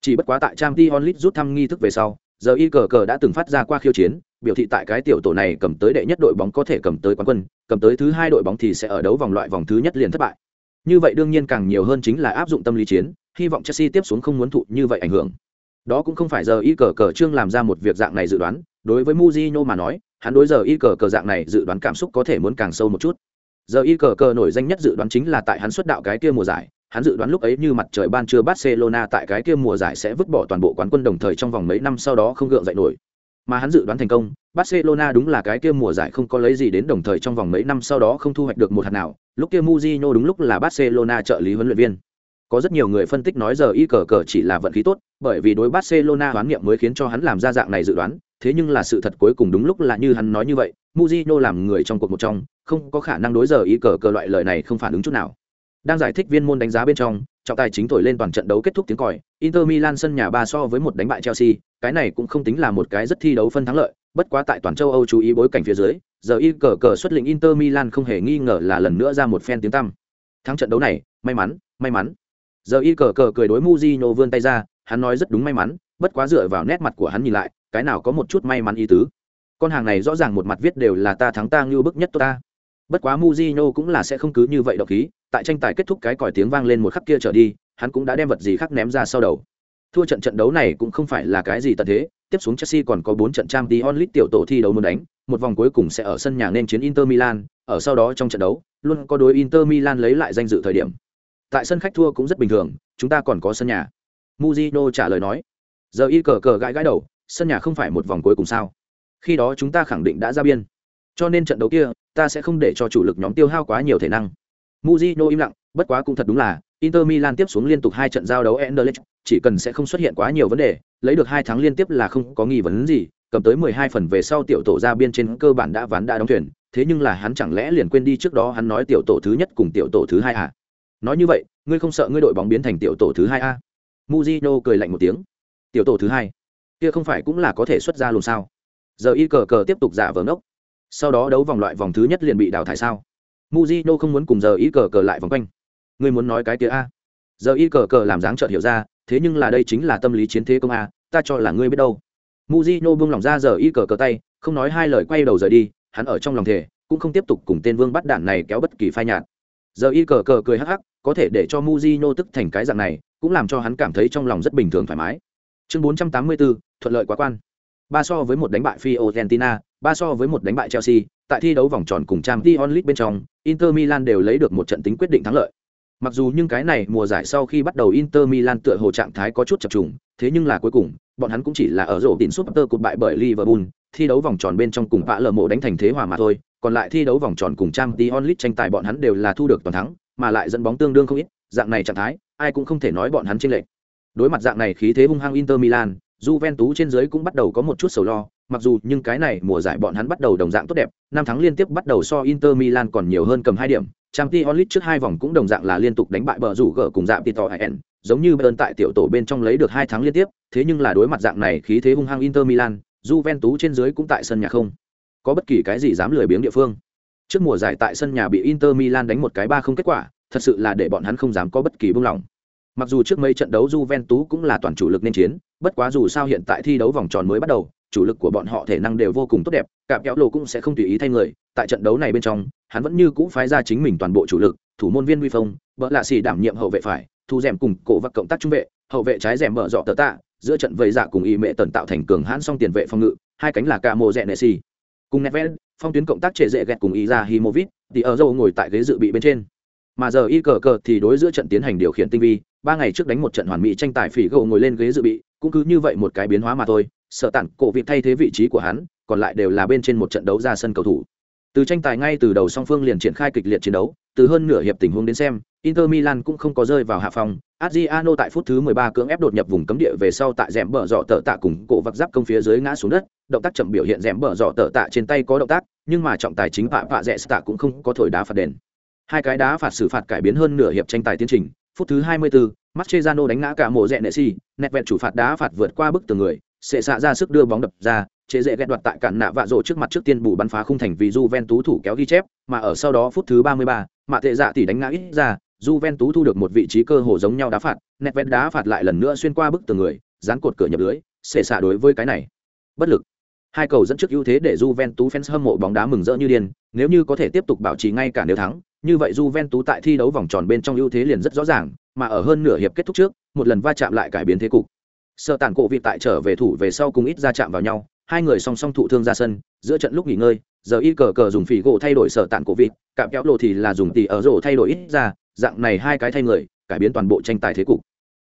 Chỉ bất quá tại Champions League rút thăm nghi thức về sau, giờ y cờ cờ đã từng phát ra qua khiêu chiến, biểu thị tại cái tiểu tổ này cầm tới đệ nhất đội bóng có thể cầm tới quán quân, cầm tới thứ hai đội bóng thì sẽ ở đấu vòng loại vòng thứ nhất liền thất bại. Như vậy đương nhiên càng nhiều hơn chính là áp dụng tâm lý chiến, hy vọng Chelsea tiếp xuống không muốn thụ như vậy ảnh hưởng. Đó cũng không phải giờ y cờ cờ trương làm ra một việc dạng này dự đoán, đối với Mujinho mà nói, hắn đối giờ y cờ cờ dạng này dự đoán cảm xúc có thể muốn càng sâu một chút. Giờ y cờ cờ nổi danh nhất dự đoán chính là tại hắn xuất đạo cái kia mùa giải, hắn dự đoán lúc ấy như mặt trời ban trưa Barcelona tại cái kia mùa giải sẽ vứt bỏ toàn bộ quán quân đồng thời trong vòng mấy năm sau đó không gượng dậy nổi. Mà hắn dự đoán thành công, Barcelona đúng là cái kia mùa giải không có lấy gì đến đồng thời trong vòng mấy năm sau đó không thu hoạch được một hạt nào, lúc kia Mourinho đúng lúc là Barcelona trợ lý huấn luyện viên. Có rất nhiều người phân tích nói giờ y cờ cờ chỉ là vận khí tốt, bởi vì đối Barcelona hoán niệm mới khiến cho hắn làm ra dạng này dự đoán, thế nhưng là sự thật cuối cùng đúng lúc là như hắn nói như vậy, Mujino làm người trong cuộc một trong, không có khả năng đối giờ y cờ cờ loại lời này không phản ứng chút nào. Đang giải thích viên môn đánh giá bên trong, trọng tài chính thổi lên toàn trận đấu kết thúc tiếng còi, Inter Milan sân nhà ba so với một đánh bại Chelsea, cái này cũng không tính là một cái rất thi đấu phân thắng lợi, bất quá tại toàn châu Âu chú ý bối cảnh phía dưới, giờ y cờ cờ xuất lĩnh Inter Milan không hề nghi ngờ là lần nữa ra một phen tiếng tăm. Thắng trận đấu này, may mắn, may mắn. Giờ y cờ cờ cười đối Mujino vươn tay ra, hắn nói rất đúng may mắn, bất quá dựa vào nét mặt của hắn nhìn lại, cái nào có một chút may mắn ý tứ. Con hàng này rõ ràng một mặt viết đều là ta thắng ta ngưu bức nhất tôi ta. Bất quá muzino cũng là sẽ không cứ như vậy đọc khí, tại tranh tài kết thúc cái còi tiếng vang lên một khắc kia trở đi, hắn cũng đã đem vật gì khác ném ra sau đầu. Thua trận trận đấu này cũng không phải là cái gì tận thế, tiếp xuống Chelsea còn có bốn trận Champions League tiểu tổ thi đấu muốn đánh, một vòng cuối cùng sẽ ở sân nhà nên chiến Inter Milan, ở sau đó trong trận đấu, luôn có đối Inter Milan lấy lại danh dự thời điểm. Tại sân khách thua cũng rất bình thường, chúng ta còn có sân nhà. muzino trả lời nói. Giờ y cờ cờ gãi gãi đầu, sân nhà không phải một vòng cuối cùng sao? Khi đó chúng ta khẳng định đã ra biên. Cho nên trận đấu kia, ta sẽ không để cho chủ lực nhóm tiêu hao quá nhiều thể năng. Mujino im lặng, bất quá cũng thật đúng là, Inter Milan tiếp xuống liên tục hai trận giao đấu Anderlecht, chỉ cần sẽ không xuất hiện quá nhiều vấn đề, lấy được hai tháng liên tiếp là không có nghi vấn gì, cầm tới 12 phần về sau tiểu tổ ra biên trên cơ bản đã ván đã đóng thuyền, thế nhưng là hắn chẳng lẽ liền quên đi trước đó hắn nói tiểu tổ thứ nhất cùng tiểu tổ thứ hai à? Nói như vậy, ngươi không sợ ngươi đội bóng biến thành tiểu tổ thứ hai a? À? Mujino cười lạnh một tiếng. Tiểu tổ thứ hai, kia không phải cũng là có thể xuất ra luôn sao? Giờ y cờ cờ tiếp tục giả vờ ngốc. Sau đó đấu vòng loại vòng thứ nhất liền bị đào thải sao? Mujino không muốn cùng giờ y cờ cờ lại vòng quanh. Ngươi muốn nói cái tía a? Giờ y cờ cờ làm dáng trợn hiểu ra, thế nhưng là đây chính là tâm lý chiến thế công a, ta cho là ngươi biết đâu. Mujino buông lỏng ra giờ y cờ cờ tay, không nói hai lời quay đầu rời đi, hắn ở trong lòng thể, cũng không tiếp tục cùng tên vương bắt đạn này kéo bất kỳ phai nhạt. Giờ y cờ cờ cười hắc hắc, có thể để cho Mujino tức thành cái dạng này, cũng làm cho hắn cảm thấy trong lòng rất bình thường thoải mái. Chương 484, thuận lợi quá quan. Ba so với một đánh bại Fiorentina, ba so với một đánh bại Chelsea, tại thi đấu vòng tròn cùng Champions League bên trong, Inter Milan đều lấy được một trận tính quyết định thắng lợi. Mặc dù nhưng cái này mùa giải sau khi bắt đầu Inter Milan tựa hồ trạng thái có chút chập trùng, thế nhưng là cuối cùng, bọn hắn cũng chỉ là ở rổ tiền Super cột bại bởi Liverpool, thi đấu vòng tròn bên trong cùng vạ lờ mộ đánh thành thế hòa mà thôi, còn lại thi đấu vòng tròn cùng Champions League tranh tài bọn hắn đều là thu được toàn thắng, mà lại dẫn bóng tương đương không ít, dạng này trạng thái, ai cũng không thể nói bọn hắn chênh lệch. Đối mặt dạng này khí thế hung hăng Inter Milan, Juventus trên dưới cũng bắt đầu có một chút sầu lo, mặc dù nhưng cái này mùa giải bọn hắn bắt đầu đồng dạng tốt đẹp, năm tháng liên tiếp bắt đầu so Inter Milan còn nhiều hơn cầm hai điểm, Champions League trước hai vòng cũng đồng dạng là liên tục đánh bại bờ rủ gỡ cùng dạng Tito Haen, giống như Bayern tại tiểu tổ bên trong lấy được hai thắng liên tiếp, thế nhưng là đối mặt dạng này khí thế hung hăng Inter Milan, Juventus trên dưới cũng tại sân nhà không có bất kỳ cái gì dám lười biếng địa phương. Trước mùa giải tại sân nhà bị Inter Milan đánh một cái ba không kết quả, thật sự là để bọn hắn không dám có bất kỳ buông lỏng. Mặc dù trước mấy trận đấu Juventus cũng là toàn chủ lực nên chiến, bất quá dù sao hiện tại thi đấu vòng tròn mới bắt đầu, chủ lực của bọn họ thể năng đều vô cùng tốt đẹp, cả kéo lồ cũng sẽ không tùy ý thay người, tại trận đấu này bên trong, hắn vẫn như cũ phái ra chính mình toàn bộ chủ lực, thủ môn viên Huy Phong, bỡ lạ xì đảm nhiệm hậu vệ phải, thu rèm cùng cổ vật cộng tác trung vệ, hậu vệ trái rèm mở rộng tờ tạ, giữa trận vây dạ cùng y mẹ tần tạo thành cường hãn song tiền vệ phòng ngự, hai cánh là cả mồ rẹ nệ xì. Cùng Neves, phong tuyến cộng tác trẻ dễ gẹt cùng Iza Himovic, thì ở dâu ngồi tại ghế dự bị bên trên. Mà giờ y cờ cờ thì đối giữa trận tiến hành điều khiển tinh vi, ba ngày trước đánh một trận hoàn mỹ tranh tài phỉ gỗ ngồi lên ghế dự bị, cũng cứ như vậy một cái biến hóa mà thôi, sợ tản cổ vị thay thế vị trí của hắn, còn lại đều là bên trên một trận đấu ra sân cầu thủ. Từ tranh tài ngay từ đầu song phương liền triển khai kịch liệt chiến đấu, từ hơn nửa hiệp tình huống đến xem, Inter Milan cũng không có rơi vào hạ phòng. Adriano tại phút thứ 13 cưỡng ép đột nhập vùng cấm địa về sau tại rẽm bờ dọ tờ tạ cùng cổ vặc giáp công phía dưới ngã xuống đất, động tác chậm biểu hiện rẽm bờ dọ tờ tạ trên tay có động tác, nhưng mà trọng tài chính vạ vạ rẽ tạ cũng không có thổi đá phạt đền. Hai cái đá phạt xử phạt cải biến hơn nửa hiệp tranh tài tiến trình, phút thứ 24, Mascherano đánh ngã cả mộ rẹ nệ si, nẹt vẹn chủ phạt đá phạt vượt qua bức tường người, sẽ xạ ra sức đưa bóng đập ra, chế dễ ghét đoạt tại cản nạ vạ rổ trước mặt trước tiên bù bắn phá khung thành vì Juventus thủ kéo ghi chép, mà ở sau đó phút thứ 33, mạ tệ dạ tỷ đánh ngã ít ra, Juventus thu được một vị trí cơ hồ giống nhau đá phạt, nẹt vẹn đá phạt lại lần nữa xuyên qua bức tường người, dán cột cửa nhập lưới, sẽ xạ đối với cái này. Bất lực. Hai cầu dẫn trước ưu thế để Juventus fans hâm mộ bóng đá mừng rỡ như điên, nếu như có thể tiếp tục bảo trì ngay cả nếu thắng, như vậy Juventus tại thi đấu vòng tròn bên trong ưu thế liền rất rõ ràng, mà ở hơn nửa hiệp kết thúc trước, một lần va chạm lại cải biến thế cục. Sở tản cổ vị tại trở về thủ về sau cùng ít ra chạm vào nhau, hai người song song thụ thương ra sân, giữa trận lúc nghỉ ngơi, giờ y cờ cờ dùng phỉ gỗ thay đổi sở tản cổ vị, cạm kéo lộ thì là dùng tỷ ở rổ thay đổi ít ra, dạng này hai cái thay người, cải biến toàn bộ tranh tài thế cục.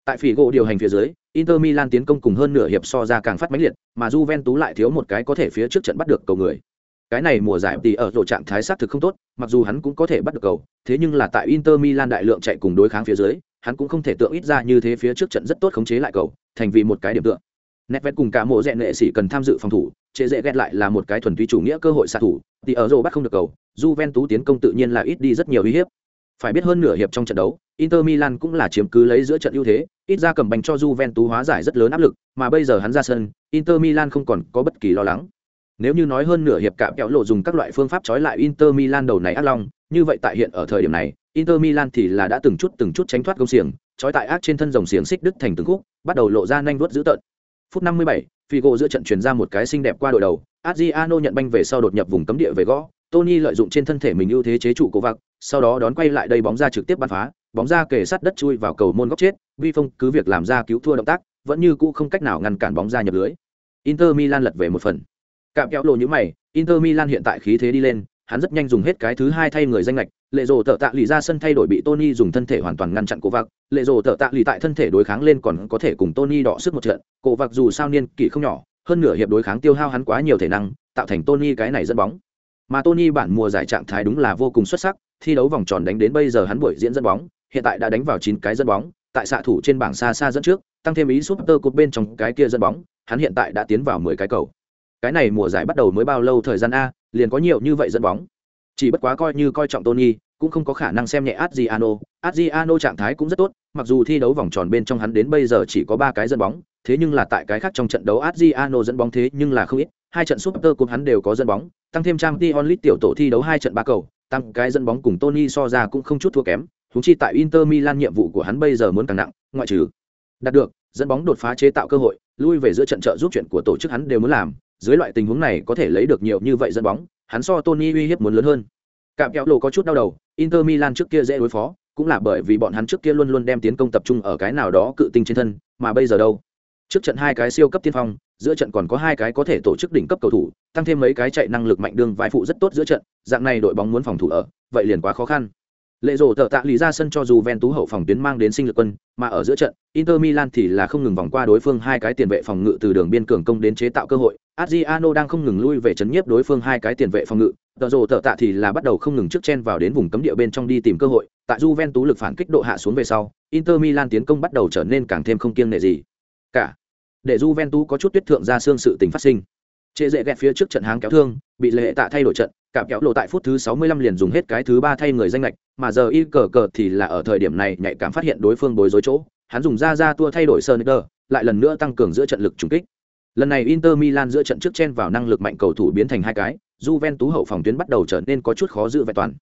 Tại phỉ gỗ điều hành phía dưới, Inter Milan tiến công cùng hơn nửa hiệp so ra càng phát mãnh liệt, mà Juventus lại thiếu một cái có thể phía trước trận bắt được cầu người. Cái này mùa giải thì ở độ trạng thái sát thực không tốt, mặc dù hắn cũng có thể bắt được cầu, thế nhưng là tại Inter Milan đại lượng chạy cùng đối kháng phía dưới, hắn cũng không thể tượng ít ra như thế phía trước trận rất tốt khống chế lại cầu, thành vì một cái điểm tựa. Nedved cùng cả mộ rèn nghệ sĩ cần tham dự phòng thủ, chế dễ ghét lại là một cái thuần túy chủ nghĩa cơ hội xạ thủ, thì ở rổ bắt không được cầu, Juventus tiến công tự nhiên là ít đi rất nhiều uy hiếp. Phải biết hơn nửa hiệp trong trận đấu, Inter Milan cũng là chiếm cứ lấy giữa trận ưu thế, ít ra cầm bành cho Juventus hóa giải rất lớn áp lực, mà bây giờ hắn ra sân, Inter Milan không còn có bất kỳ lo lắng. Nếu như nói hơn nửa hiệp cạm kéo lộ dùng các loại phương pháp trói lại Inter Milan đầu này ác long, như vậy tại hiện ở thời điểm này, Inter Milan thì là đã từng chút từng chút tránh thoát công xiềng, trói tại ác trên thân rồng xiềng xích đứt thành từng khúc, bắt đầu lộ ra nhanh vuốt dữ tợn. Phút 57, Figo giữa trận truyền ra một cái xinh đẹp qua đội đầu, Adriano nhận banh về sau đột nhập vùng cấm địa về gõ, Tony lợi dụng trên thân thể mình ưu thế chế trụ cổ vạc, sau đó đón quay lại đây bóng ra trực tiếp bắn phá, bóng ra kề sát đất chui vào cầu môn góc chết, Vi Phong cứ việc làm ra cứu thua động tác, vẫn như cũ không cách nào ngăn cản bóng ra nhập lưới. Inter Milan lật về một phần. Cạm kéo lộ như mày, Inter Milan hiện tại khí thế đi lên, hắn rất nhanh dùng hết cái thứ hai thay người danh lệch, lệ rồ tợ tạ lì ra sân thay đổi bị Tony dùng thân thể hoàn toàn ngăn chặn cố vạc, lệ rồ tợ tạ lì tại thân thể đối kháng lên còn có thể cùng Tony đọ sức một trận, cố vạc dù sao niên kỷ không nhỏ, hơn nửa hiệp đối kháng tiêu hao hắn quá nhiều thể năng, tạo thành Tony cái này dẫn bóng. Mà Tony bản mùa giải trạng thái đúng là vô cùng xuất sắc, thi đấu vòng tròn đánh đến bây giờ hắn buổi diễn dẫn bóng, hiện tại đã đánh vào chín cái dẫn bóng, tại xạ thủ trên bảng xa xa dẫn trước, tăng thêm ý Super Cup bên trong cái kia dẫn bóng, hắn hiện tại đã tiến vào mười cái cầu. Cái này mùa giải bắt đầu mới bao lâu thời gian a, liền có nhiều như vậy dẫn bóng. Chỉ bất quá coi như coi trọng Tony, cũng không có khả năng xem nhẹ Adriano. Adriano trạng thái cũng rất tốt, mặc dù thi đấu vòng tròn bên trong hắn đến bây giờ chỉ có ba cái dẫn bóng, thế nhưng là tại cái khác trong trận đấu Adriano dẫn bóng thế nhưng là không ít, hai trận Super Cup hắn đều có dẫn bóng, tăng thêm Champions League tiểu tổ thi đấu hai trận ba cầu, tăng cái dẫn bóng cùng Tony so ra cũng không chút thua kém, huống chi tại Inter Milan nhiệm vụ của hắn bây giờ muốn càng nặng, ngoại trừ đạt được dẫn bóng đột phá chế tạo cơ hội, lui về giữa trận trợ giúp chuyện của tổ chức hắn đều muốn làm, dưới loại tình huống này có thể lấy được nhiều như vậy dẫn bóng, hắn so Tony uy hiếp muốn lớn hơn. Cạm kéo lộ có chút đau đầu, Inter Milan trước kia dễ đối phó, cũng là bởi vì bọn hắn trước kia luôn luôn đem tiến công tập trung ở cái nào đó cự tinh trên thân, mà bây giờ đâu? Trước trận hai cái siêu cấp tiên phong, giữa trận còn có hai cái có thể tổ chức đỉnh cấp cầu thủ, tăng thêm mấy cái chạy năng lực mạnh đương vai phụ rất tốt giữa trận, dạng này đội bóng muốn phòng thủ ở, vậy liền quá khó khăn. Lệ rổ tợ tạ lý ra sân cho dù Juventus hậu phòng tuyến mang đến sinh lực quân, mà ở giữa trận, Inter Milan thì là không ngừng vòng qua đối phương hai cái tiền vệ phòng ngự từ đường biên cường công đến chế tạo cơ hội. Adriano đang không ngừng lui về chấn nhiếp đối phương hai cái tiền vệ phòng ngự, tờ rổ tợ tạ thì là bắt đầu không ngừng trước chen vào đến vùng cấm địa bên trong đi tìm cơ hội. Tại Juventus lực phản kích độ hạ xuống về sau, Inter Milan tiến công bắt đầu trở nên càng thêm không kiêng nể gì. Cả để Juventus có chút tuyết thượng ra xương sự tình phát sinh. Trệ dễ gẹt phía trước trận háng kéo thương, bị lệ tạ thay đổi trận, cả kéo lộ tại phút thứ 65 liền dùng hết cái thứ ba thay người danh lệch, mà giờ y cờ cờ thì là ở thời điểm này nhạy cảm phát hiện đối phương bối rối chỗ, hắn dùng ra ra tua thay đổi Sonicer, lại lần nữa tăng cường giữa trận lực trùng kích. Lần này Inter Milan giữa trận trước chen vào năng lực mạnh cầu thủ biến thành hai cái, Juventus hậu phòng tuyến bắt đầu trở nên có chút khó giữ vẹn toàn.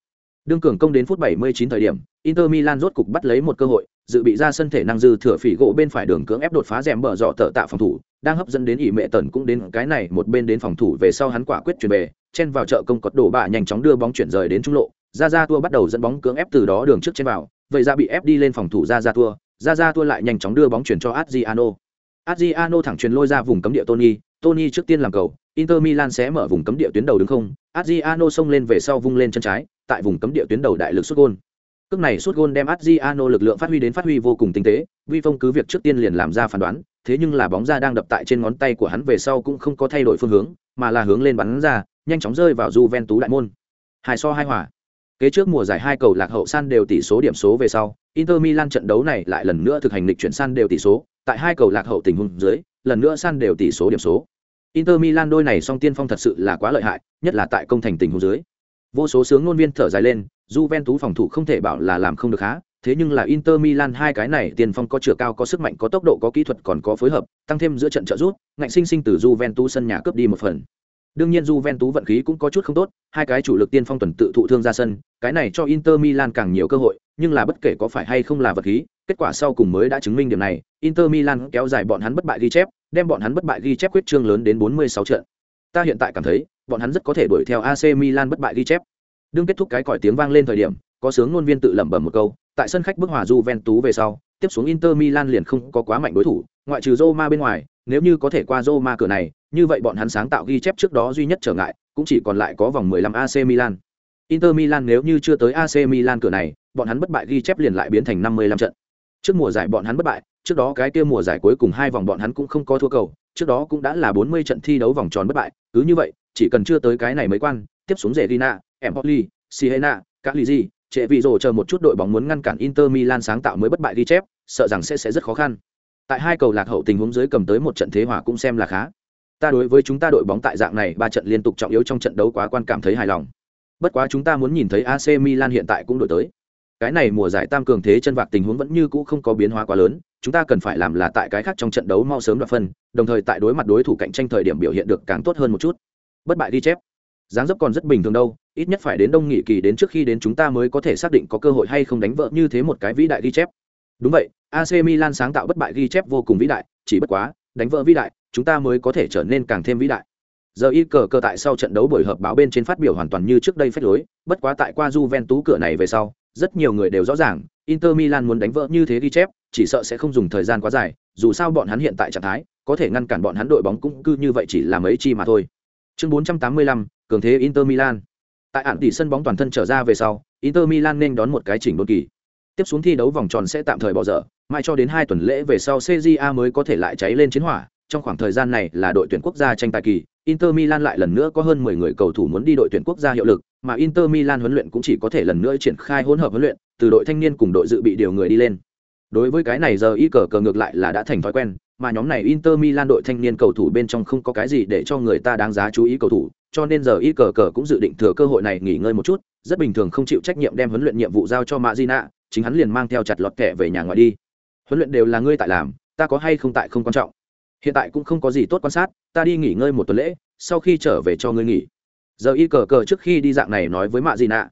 Đương cường công đến phút 79 thời điểm, Inter Milan rốt cục bắt lấy một cơ hội, dự bị ra sân thể năng dư thừa phỉ gỗ bên phải đường cưỡng ép đột phá rèm bờ dọ tờ tạo phòng thủ, đang hấp dẫn đến ỷ mẹ tần cũng đến cái này một bên đến phòng thủ về sau hắn quả quyết chuyển về, chen vào chợ công cọt đổ bạ nhanh chóng đưa bóng chuyển rời đến trung lộ, ra ra tua bắt đầu dẫn bóng cưỡng ép từ đó đường trước trên vào, vậy ra bị ép đi lên phòng thủ ra ra tua, ra ra tua lại nhanh chóng đưa bóng chuyển cho Adriano. Adriano thẳng truyền lôi ra vùng cấm địa Tony, Tony trước tiên làm cầu, Inter Milan sẽ mở vùng cấm địa tuyến đầu đứng không, Adriano xông lên về sau vung lên chân trái, tại vùng cấm địa tuyến đầu đại lực sút gôn. Cước này sút gôn đem Adriano lực lượng phát huy đến phát huy vô cùng tinh tế, Vi Phong cứ việc trước tiên liền làm ra phán đoán, thế nhưng là bóng ra đang đập tại trên ngón tay của hắn về sau cũng không có thay đổi phương hướng, mà là hướng lên bắn ra, nhanh chóng rơi vào Juventus đại môn. Hai so hai hòa. Kế trước mùa giải hai cầu lạc hậu san đều tỷ số điểm số về sau, Inter Milan trận đấu này lại lần nữa thực hành lịch chuyển san đều tỷ số, tại hai cầu lạc hậu tình huống dưới, lần nữa san đều tỷ số điểm số. Inter Milan đôi này song tiên phong thật sự là quá lợi hại, nhất là tại công thành tình huống dưới. Vô số sướng ngôn viên thở dài lên, Juventus phòng thủ không thể bảo là làm không được há, thế nhưng là Inter Milan hai cái này tiền phong có chiều cao có sức mạnh có tốc độ có kỹ thuật còn có phối hợp, tăng thêm giữa trận trợ rút, ngạnh sinh sinh từ Juventus sân nhà cướp đi một phần. Đương nhiên Juventus vận khí cũng có chút không tốt, hai cái chủ lực tiên phong tuần tự thụ thương ra sân, cái này cho Inter Milan càng nhiều cơ hội, nhưng là bất kể có phải hay không là vật khí, kết quả sau cùng mới đã chứng minh điểm này, Inter Milan kéo dài bọn hắn bất bại ghi chép, đem bọn hắn bất bại ghi chép quyết trương lớn đến 46 trận. Ta hiện tại cảm thấy, bọn hắn rất có thể đuổi theo AC Milan bất bại ghi chép. Đương kết thúc cái còi tiếng vang lên thời điểm, có sướng ngôn viên tự lẩm bẩm một câu, tại sân khách bức hòa Juventus về sau, tiếp xuống Inter Milan liền không có quá mạnh đối thủ, ngoại trừ Roma bên ngoài, nếu như có thể qua Roma cửa này, như vậy bọn hắn sáng tạo ghi chép trước đó duy nhất trở ngại, cũng chỉ còn lại có vòng 15 AC Milan. Inter Milan nếu như chưa tới AC Milan cửa này, bọn hắn bất bại ghi chép liền lại biến thành 55 trận. Trước mùa giải bọn hắn bất bại, trước đó cái kia mùa giải cuối cùng hai vòng bọn hắn cũng không có thua cầu, trước đó cũng đã là 40 trận thi đấu vòng tròn bất bại, cứ như vậy, chỉ cần chưa tới cái này mới quan, tiếp xuống Zerina, Empoli, Siena, Cagliari, trệ vị rồ chờ một chút đội bóng muốn ngăn cản Inter Milan sáng tạo mới bất bại ghi chép, sợ rằng sẽ sẽ rất khó khăn. Tại hai cầu lạc hậu tình huống dưới cầm tới một trận thế hòa cũng xem là khá. Ta đối với chúng ta đội bóng tại dạng này ba trận liên tục trọng yếu trong trận đấu quá quan cảm thấy hài lòng. Bất quá chúng ta muốn nhìn thấy AC Milan hiện tại cũng đổi tới. Cái này mùa giải tam cường thế chân vạc tình huống vẫn như cũ không có biến hóa quá lớn, chúng ta cần phải làm là tại cái khác trong trận đấu mau sớm đoạt phân, đồng thời tại đối mặt đối thủ cạnh tranh thời điểm biểu hiện được càng tốt hơn một chút. bất bại ghi chép dáng dấp còn rất bình thường đâu ít nhất phải đến đông nghị kỳ đến trước khi đến chúng ta mới có thể xác định có cơ hội hay không đánh vợ như thế một cái vĩ đại ghi chép. Đúng vậy ac milan sáng tạo bất bại ghi chép vô cùng vĩ đại chỉ bất quá đánh vợ vĩ đại chúng ta mới có thể trở nên càng thêm vĩ đại. Giờ y cờ cờ tại sau trận đấu buổi họp báo bên trên phát biểu hoàn toàn như trước đây phép lối bất quá tại qua Juventus cửa này về sau rất nhiều người đều rõ ràng Inter Milan muốn đánh vỡ như thế ghi chép chỉ sợ sẽ không dùng thời gian quá dài dù sao bọn hắn hiện tại trạng thái có thể ngăn cản bọn hắn đội bóng cũng cứ như vậy chỉ là mấy chi mà thôi. Chương 485, cường thế Inter Milan. Tại ạn tỷ sân bóng toàn thân trở ra về sau Inter Milan nên đón một cái chỉnh đốn kỳ. Tiếp xuống thi đấu vòng tròn sẽ tạm thời bỏ dở mai cho đến hai tuần lễ về sau CJA mới có thể lại cháy lên chiến hỏa. Trong khoảng thời gian này là đội tuyển quốc gia tranh tài kỳ Inter Milan lại lần nữa có hơn 10 người cầu thủ muốn đi đội tuyển quốc gia hiệu lực, mà Inter Milan huấn luyện cũng chỉ có thể lần nữa triển khai hỗn hợp huấn luyện, từ đội thanh niên cùng đội dự bị điều người đi lên. Đối với cái này giờ y cờ cờ ngược lại là đã thành thói quen, mà nhóm này Inter Milan đội thanh niên cầu thủ bên trong không có cái gì để cho người ta đáng giá chú ý cầu thủ, cho nên giờ y cờ cờ cũng dự định thừa cơ hội này nghỉ ngơi một chút, rất bình thường không chịu trách nhiệm đem huấn luyện nhiệm vụ giao cho Mạn Di Nạ, chính hắn liền mang theo chặt lọt kẻ về nhà ngoài đi. Huấn luyện đều là ngươi tại làm, ta có hay không tại không quan trọng. Hiện tại cũng không có gì tốt quan sát, ta đi nghỉ ngơi một tuần lễ, sau khi trở về cho ngươi nghỉ giờ y cờ cờ trước khi đi dạng này nói với mạ Di nạ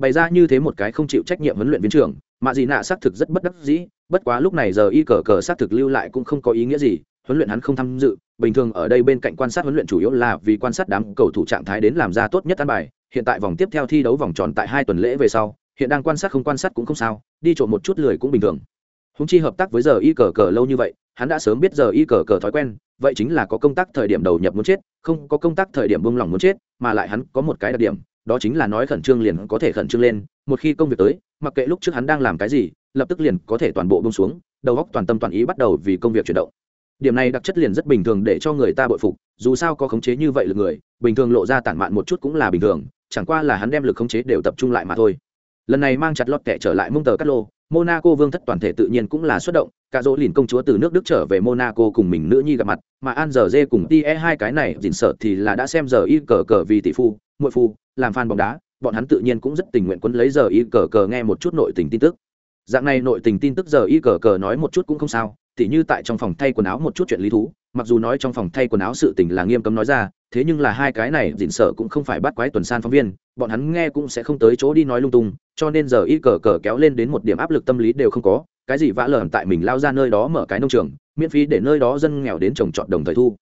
bày ra như thế một cái không chịu trách nhiệm huấn luyện viên trưởng mạ dị nạ xác thực rất bất đắc dĩ bất quá lúc này giờ y cờ cờ xác thực lưu lại cũng không có ý nghĩa gì huấn luyện hắn không tham dự, bình thường ở đây bên cạnh quan sát huấn luyện chủ yếu là vì quan sát đám cầu thủ trạng thái đến làm ra tốt nhất ăn bài. Hiện tại vòng tiếp theo thi đấu vòng tròn tại hai tuần lễ về sau, hiện đang quan sát không quan sát cũng không sao, đi trộm một chút lười cũng bình thường. Húng chi hợp tác với giờ y cờ cờ lâu như vậy, hắn đã sớm biết giờ y cờ cờ thói quen, vậy chính là có công tác thời điểm đầu nhập muốn chết, không có công tác thời điểm buông lỏng muốn chết, mà lại hắn có một cái đặc điểm, đó chính là nói khẩn trương liền có thể khẩn trương lên. Một khi công việc tới, mặc kệ lúc trước hắn đang làm cái gì, lập tức liền có thể toàn bộ bông xuống, đầu óc toàn tâm toàn ý bắt đầu vì công việc chuyển động điểm này đặc chất liền rất bình thường để cho người ta bội phục, dù sao có khống chế như vậy lực người, bình thường lộ ra tản mạn một chút cũng là bình thường, chẳng qua là hắn đem lực khống chế đều tập trung lại mà thôi. Lần này mang chặt lọt kẻ trở lại mông tờ cát lô, monaco vương thất toàn thể tự nhiên cũng là xuất động, cả dỗ lìn công chúa từ nước đức trở về monaco cùng mình nữ nhi gặp mặt, mà an giờ dê cùng tie hai cái này dình sợ thì là đã xem giờ y cờ cờ vì tỷ phu, muội phu, làm fan bóng đá, bọn hắn tự nhiên cũng rất tình nguyện quân lấy giờ y cờ cờ nghe một chút nội tình tin tức. Dạng này nội tình tin tức giờ y cờ cờ nói một chút cũng không sao tỉ như tại trong phòng thay quần áo một chút chuyện lý thú, mặc dù nói trong phòng thay quần áo sự tình là nghiêm cấm nói ra, thế nhưng là hai cái này dịn sợ cũng không phải bắt quái tuần san phóng viên, bọn hắn nghe cũng sẽ không tới chỗ đi nói lung tung, cho nên giờ y cờ cờ kéo lên đến một điểm áp lực tâm lý đều không có, cái gì vã lởn tại mình lao ra nơi đó mở cái nông trường, miễn phí để nơi đó dân nghèo đến trồng trọt đồng thời thu.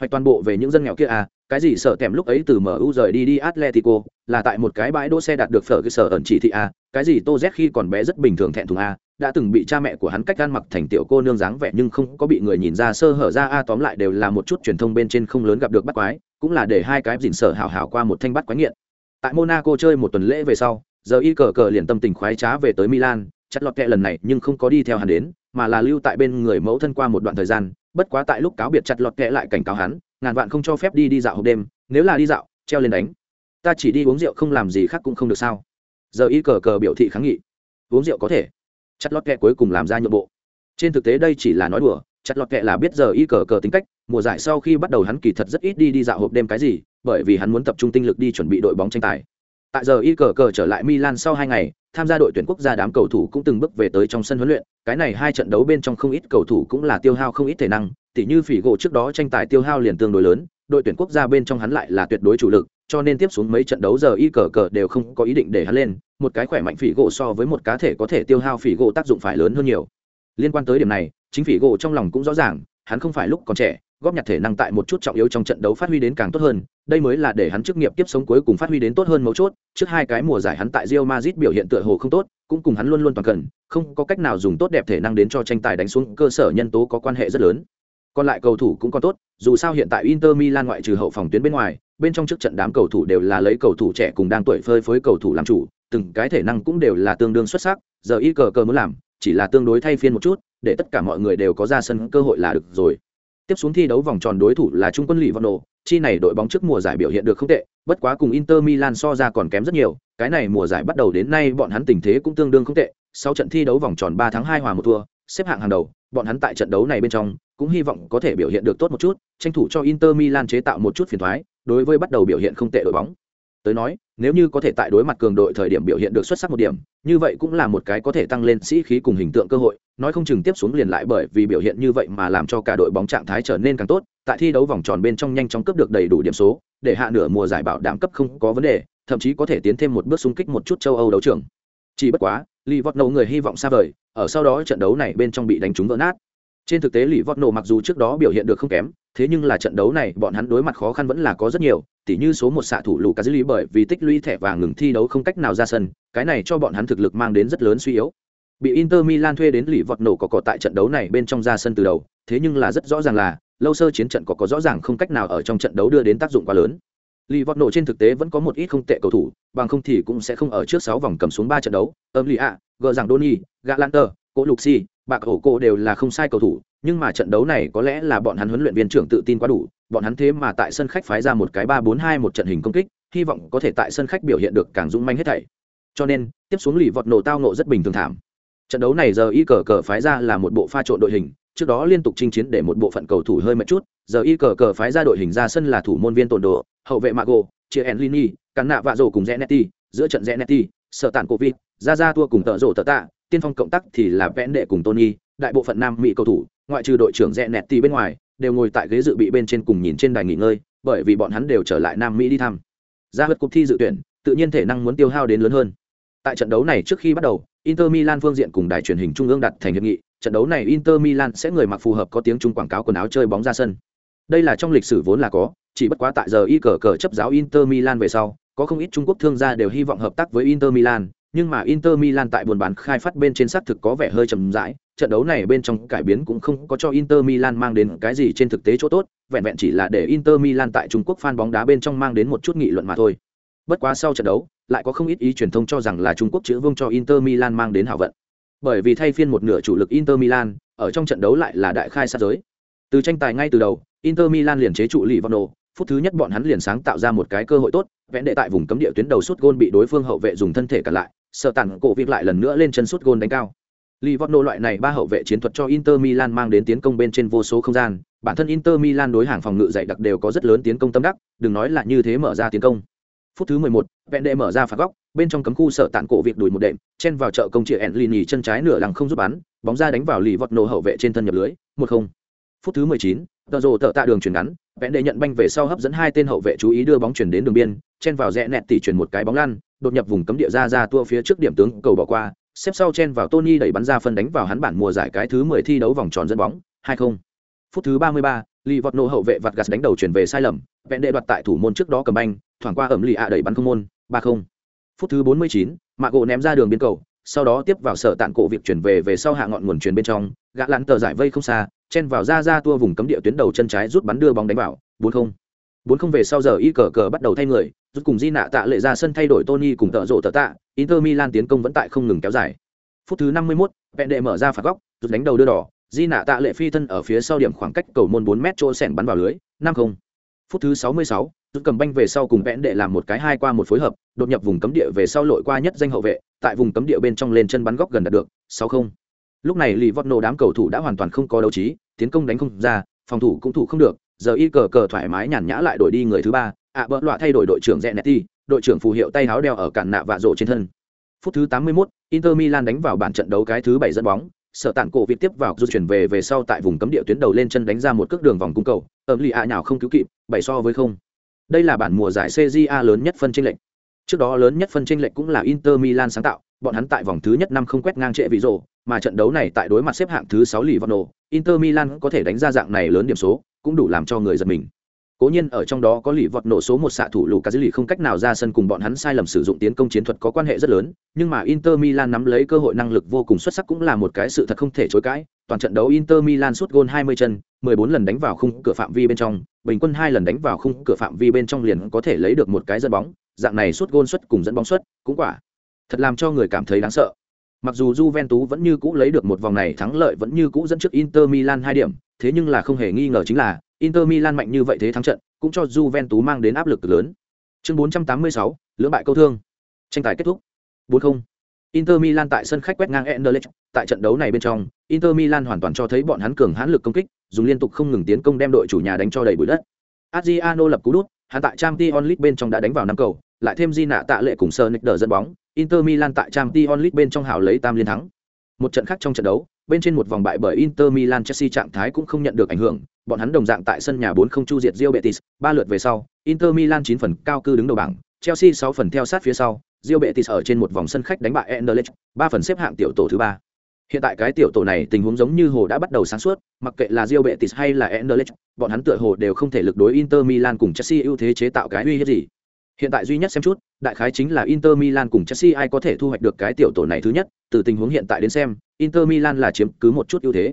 Hoạch toàn bộ về những dân nghèo kia à cái gì sợ tèm lúc ấy từ mu rời đi đi atletico, là tại một cái bãi đỗ xe đạt được phở cái sở ẩn chỉ thị a, cái gì tô z khi còn bé rất bình thường thẹn thùng a, đã từng bị cha mẹ của hắn cách gan mặc thành tiểu cô nương dáng vẻ nhưng không có bị người nhìn ra sơ hở ra a, tóm lại đều là một chút truyền thông bên trên không lớn gặp được bắt quái, cũng là để hai cái dình sở hào hào qua một thanh bắt quái nghiện. Tại monaco chơi một tuần lễ về sau, giờ y cờ cờ liền tâm tình khoái trá về tới milan, chặt lọt kẹ lần này nhưng không có đi theo hắn đến, mà là lưu tại bên người mẫu thân qua một đoạn thời gian, bất quá tại lúc cáo biệt chặt lọt kẹ lại cảnh cáo hắn ngàn vạn không cho phép đi đi dạo hộp đêm, nếu là đi dạo, treo lên đánh. Ta chỉ đi uống rượu không làm gì khác cũng không được sao? Giờ y cờ cờ biểu thị kháng nghị. Uống rượu có thể. Chặt lọt kẹ cuối cùng làm ra nhượng bộ. Trên thực tế đây chỉ là nói đùa, chặt lọt kệ là biết giờ y cờ cờ tính cách, mùa giải sau khi bắt đầu hắn kỳ thật rất ít đi đi dạo hộp đêm cái gì, bởi vì hắn muốn tập trung tinh lực đi chuẩn bị đội bóng tranh tài tại giờ y cờ cờ trở lại milan sau hai ngày, tham gia đội tuyển quốc gia đám cầu thủ cũng từng bước về tới trong sân huấn luyện. Cái này hai trận đấu bên trong không ít cầu thủ cũng là tiêu hao không ít thể năng, tỉ như phỉ gỗ trước đó tranh tài tiêu hao liền tương đối lớn, đội tuyển quốc gia bên trong hắn lại là tuyệt đối chủ lực, cho nên tiếp xuống mấy trận đấu giờ y cờ cờ đều không có ý định để hắn lên. Một cái khỏe mạnh phỉ gỗ so với một cá thể có thể tiêu hao phỉ gỗ tác dụng phải lớn hơn nhiều. Liên quan tới điểm này, chính phỉ gỗ trong lòng cũng rõ ràng, hắn không phải lúc còn trẻ góp nhặt thể năng tại một chút trọng yếu trong trận đấu phát huy đến càng tốt hơn, đây mới là để hắn chức nghiệp tiếp sống cuối cùng phát huy đến tốt hơn mấu chốt, trước hai cái mùa giải hắn tại Real Madrid biểu hiện tựa hồ không tốt, cũng cùng hắn luôn luôn toàn cần, không có cách nào dùng tốt đẹp thể năng đến cho tranh tài đánh xuống, cơ sở nhân tố có quan hệ rất lớn. Còn lại cầu thủ cũng còn tốt, dù sao hiện tại Inter Milan ngoại trừ hậu phòng tuyến bên ngoài, bên trong trước trận đám cầu thủ đều là lấy cầu thủ trẻ cùng đang tuổi phơi phới cầu thủ làm chủ, từng cái thể năng cũng đều là tương đương xuất sắc, giờ y cờ cờ muốn làm, chỉ là tương đối thay phiên một chút, để tất cả mọi người đều có ra sân, cơ hội là được rồi tiếp xuống thi đấu vòng tròn đối thủ là trung quân lì vọng nổ chi này đội bóng trước mùa giải biểu hiện được không tệ, bất quá cùng inter milan so ra còn kém rất nhiều. Cái này mùa giải bắt đầu đến nay bọn hắn tình thế cũng tương đương không tệ. Sau trận thi đấu vòng tròn ba tháng hai hòa một thua, xếp hạng hàng đầu, bọn hắn tại trận đấu này bên trong cũng hy vọng có thể biểu hiện được tốt một chút, tranh thủ cho inter milan chế tạo một chút phiền thoái, đối với bắt đầu biểu hiện không tệ đội bóng. Tới nói nếu như có thể tại đối mặt cường đội thời điểm biểu hiện được xuất sắc một điểm, như vậy cũng là một cái có thể tăng lên sĩ khí cùng hình tượng cơ hội. Nói không chừng tiếp xuống liền lại bởi vì biểu hiện như vậy mà làm cho cả đội bóng trạng thái trở nên càng tốt. Tại thi đấu vòng tròn bên trong nhanh chóng cấp được đầy đủ điểm số, để hạ nửa mùa giải bảo đảm cấp không có vấn đề, thậm chí có thể tiến thêm một bước xung kích một chút châu âu đấu trường. Chỉ bất quá lì vọt nổ người hy vọng xa vời, ở sau đó trận đấu này bên trong bị đánh trúng vỡ nát. Trên thực tế lì vọt nổ mặc dù trước đó biểu hiện được không kém thế nhưng là trận đấu này, bọn hắn đối mặt khó khăn vẫn là có rất nhiều, tỉ như số một xạ thủ lù cá dư lý bởi vì tích lũy thẻ vàng ngừng thi đấu không cách nào ra sân, cái này cho bọn hắn thực lực mang đến rất lớn suy yếu. Bị inter milan thuê đến lì vọt nổ có cỏ tại trận đấu này bên trong ra sân từ đầu, thế nhưng là rất rõ ràng là, lâu sơ chiến trận có có rõ ràng không cách nào ở trong trận đấu đưa đến tác dụng quá lớn. Lì vọt nổ trên thực tế vẫn có một ít không tệ cầu thủ, bằng không thì cũng sẽ không ở trước sáu vòng cầm xuống ba trận đấu. Âm lì ạ gờ rằng doni galanter cỗ lục si bạc ổ cô đều là không sai cầu thủ nhưng mà trận đấu này có lẽ là bọn hắn huấn luyện viên trưởng tự tin quá đủ, bọn hắn thế mà tại sân khách phái ra một cái ba bốn hai một trận hình công kích, hy vọng có thể tại sân khách biểu hiện được càng dũng manh hết thảy. Cho nên, tiếp xuống lì vọt nổ tao nộ rất bình thường thảm. Trận đấu này giờ y cờ cờ phái ra là một bộ pha trộn đội hình, trước đó liên tục chinh chiến để một bộ phận cầu thủ hơi mệt chút, giờ y cờ cờ phái ra đội hình ra sân là thủ môn viên tồn độ hậu vệ mago, chia enlini cắn nạ vạ rổ cùng zenetti, giữa trận zenetti sợ tản covid ra ra tua cùng tợ rổ tợ tạ, tiên phong cộng tác thì là vẽn đệ cùng tony, đại bộ phận nam mỹ cầu thủ ngoại trừ đội trưởng rẽ nẹt tì bên ngoài, đều ngồi tại ghế dự bị bên trên cùng nhìn trên đài nghỉ ngơi, bởi vì bọn hắn đều trở lại nam mỹ đi thăm. Ra hất cuộc thi dự tuyển, tự nhiên thể năng muốn tiêu hao đến lớn hơn. Tại trận đấu này trước khi bắt đầu, inter milan phương diện cùng đài truyền hình trung ương đặt thành hiệp nghị, trận đấu này inter milan sẽ người mặc phù hợp có tiếng trung quảng cáo quần áo chơi bóng ra sân. Đây là trong lịch sử vốn là có, chỉ bất quá tại giờ y cờ cờ chấp giáo inter milan về sau, có không ít trung quốc thương gia đều hy vọng hợp tác với inter milan nhưng mà inter milan tại buôn bán khai phát bên trên xác thực có vẻ hơi chậm rãi, trận đấu này bên trong cải biến cũng không có cho inter milan mang đến cái gì trên thực tế chỗ tốt, vẹn vẹn chỉ là để inter milan tại trung quốc fan bóng đá bên trong mang đến một chút nghị luận mà thôi. Bất quá sau trận đấu, lại có không ít ý truyền thông cho rằng là trung quốc chữ vương cho inter milan mang đến hảo vận. Bởi vì thay phiên một nửa chủ lực inter milan, ở trong trận đấu lại là đại khai sát giới. Từ tranh tài ngay từ đầu, inter milan liền chế trụ lì vano phút thứ nhất bọn hắn liền sáng tạo ra một cái cơ hội tốt vẽ đệ tại vùng cấm địa tuyến đầu sút gôn bị đối phương hậu vệ dùng thân thể cản lại sợ tản cổ vịt lại lần nữa lên chân suốt gôn đánh cao Livorno loại này ba hậu vệ chiến thuật cho Inter Milan mang đến tiến công bên trên vô số không gian, bản thân Inter Milan đối hàng phòng ngự dày đặc đều có rất lớn tiến công tâm đắc, đừng nói là như thế mở ra tiến công. Phút thứ 11, Vẹn đệ mở ra phạt góc, bên trong cấm khu sợ tản cổ việc đuổi một đệm, chen vào trợ công chĩa Enlini chân trái nửa lằng không giúp bắn, bóng ra đánh vào Livorno hậu vệ trên thân nhập lưới, 1-0. Phút thứ 19, Tờ rồ tợ tạ đường chuyển ngắn, Vẹn đệ nhận banh về sau hấp dẫn hai tên hậu vệ chú ý đưa bóng chuyển đến đường biên, chen vào rẽ nẹt tỉ chuyển một cái bóng lăn, đột nhập vùng cấm địa ra ra tua phía trước điểm tướng cầu bỏ qua, xếp sau chen vào Tony đẩy bắn ra phân đánh vào hắn bản mùa giải cái thứ 10 thi đấu vòng tròn dẫn bóng, 2-0. Phút thứ 33, Livorno hậu vệ vặt gạt đánh đầu chuyển về sai lầm, vẹn đệ đoạt tại thủ môn trước đó cầm banh, thoảng qua ẩm lì ạ đẩy bắn không môn, 3-0. Phút thứ 49, Mạc gỗ ném ra đường biên cầu, sau đó tiếp vào sở tạn cổ việc chuyển về về sau hạ ngọn nguồn chuyển bên trong, gã lăn tờ giải vây không xa, chen vào ra ra tua vùng cấm địa tuyến đầu chân trái rút bắn đưa bóng đánh vào, 4-0. 4-0 về sau giờ y cờ cờ bắt đầu thay người, rút cùng Di nạ tạ lệ ra sân thay đổi Tony cùng tợ rộ tợ tạ, Inter Milan tiến công vẫn tại không ngừng kéo dài. Phút thứ 51, vẹn đệ mở ra phạt góc, rút đánh đầu đưa đỏ, Di nạ tạ lệ phi thân ở phía sau điểm khoảng cách cầu môn 4 mét chỗ sẹn bắn vào lưới, 5-0. Phút thứ 66, rút cầm banh về sau cùng vẹn đệ làm một cái hai qua một phối hợp, đột nhập vùng cấm địa về sau lội qua nhất danh hậu vệ, tại vùng cấm địa bên trong lên chân bắn góc gần đạt được, 6-0. Lúc này lì vọt nổ đám cầu thủ đã hoàn toàn không có đấu trí, tiến công đánh không ra, phòng thủ cũng thủ không được, giờ y cờ cờ thoải mái nhàn nhã lại đổi đi người thứ ba, ạ bỡ loạ thay đổi đội trưởng Zenetti, đội trưởng phù hiệu tay áo đeo ở cản nạ vạ rổ trên thân. Phút thứ 81, Inter Milan đánh vào bản trận đấu cái thứ 7 dẫn bóng, sở tản cổ vịt tiếp vào rút chuyển về về sau tại vùng cấm địa tuyến đầu lên chân đánh ra một cước đường vòng cung cầu, ẩm lì ạ nào không cứu kịp, bảy so với không. Đây là bản mùa giải CJA lớn nhất phân tranh lệch. Trước đó lớn nhất phân tranh lệch cũng là Inter Milan sáng tạo, bọn hắn tại vòng thứ nhất năm không quét ngang trệ vị rổ, mà trận đấu này tại đối mặt xếp hạng thứ 6 Livorno, Inter Milan có thể đánh ra dạng này lớn điểm số, cũng đủ làm cho người giật mình. Cố nhiên ở trong đó có lì vọt nổ số một xạ thủ Lucas Lì không cách nào ra sân cùng bọn hắn sai lầm sử dụng tiến công chiến thuật có quan hệ rất lớn, nhưng mà Inter Milan nắm lấy cơ hội năng lực vô cùng xuất sắc cũng là một cái sự thật không thể chối cãi. Toàn trận đấu Inter Milan sút gôn 20 chân, 14 lần đánh vào khung cửa phạm vi bên trong, bình quân hai lần đánh vào khung cửa phạm vi bên trong liền có thể lấy được một cái dẫn bóng, dạng này sút gôn suất cùng dẫn bóng suất, cũng quả thật làm cho người cảm thấy đáng sợ. Mặc dù Juventus vẫn như cũ lấy được một vòng này thắng lợi vẫn như cũ dẫn trước Inter Milan 2 điểm, thế nhưng là không hề nghi ngờ chính là Inter Milan mạnh như vậy thế thắng trận, cũng cho Juventus mang đến áp lực lớn. Chương 486, lưỡng bại câu thương. Tranh tài kết thúc. 4-0. Inter Milan tại sân khách quét ngang Anderlecht, tại trận đấu này bên trong, Inter Milan hoàn toàn cho thấy bọn hắn cường hãn lực công kích, dùng liên tục không ngừng tiến công đem đội chủ nhà đánh cho đầy bụi đất. Adriano lập cú đút, hắn tại Champions League bên trong đã đánh vào năm cầu, lại thêm Di nạ tạ lệ cùng Sonic đỡ dẫn bóng, Inter Milan tại Champions League bên trong hào lấy tam liên thắng. Một trận khác trong trận đấu, bên trên một vòng bại bởi Inter Milan Chelsea trạng thái cũng không nhận được ảnh hưởng, bọn hắn đồng dạng tại sân nhà 4 không chu diệt Real Betis, ba lượt về sau, Inter Milan 9 phần cao cư đứng đầu bảng, Chelsea 6 phần theo sát phía sau, Real Betis ở trên một vòng sân khách đánh bại Anderlecht, 3 phần xếp hạng tiểu tổ thứ 3. Hiện tại cái tiểu tổ này tình huống giống như hồ đã bắt đầu sáng suốt, mặc kệ là Real Betis hay là Anderlecht, bọn hắn tựa hồ đều không thể lực đối Inter Milan cùng Chelsea ưu thế chế tạo cái uy hiếp gì. Hiện tại duy nhất xem chút, đại khái chính là Inter Milan cùng Chelsea ai có thể thu hoạch được cái tiểu tổ này thứ nhất, từ tình huống hiện tại đến xem, Inter Milan là chiếm cứ một chút ưu thế.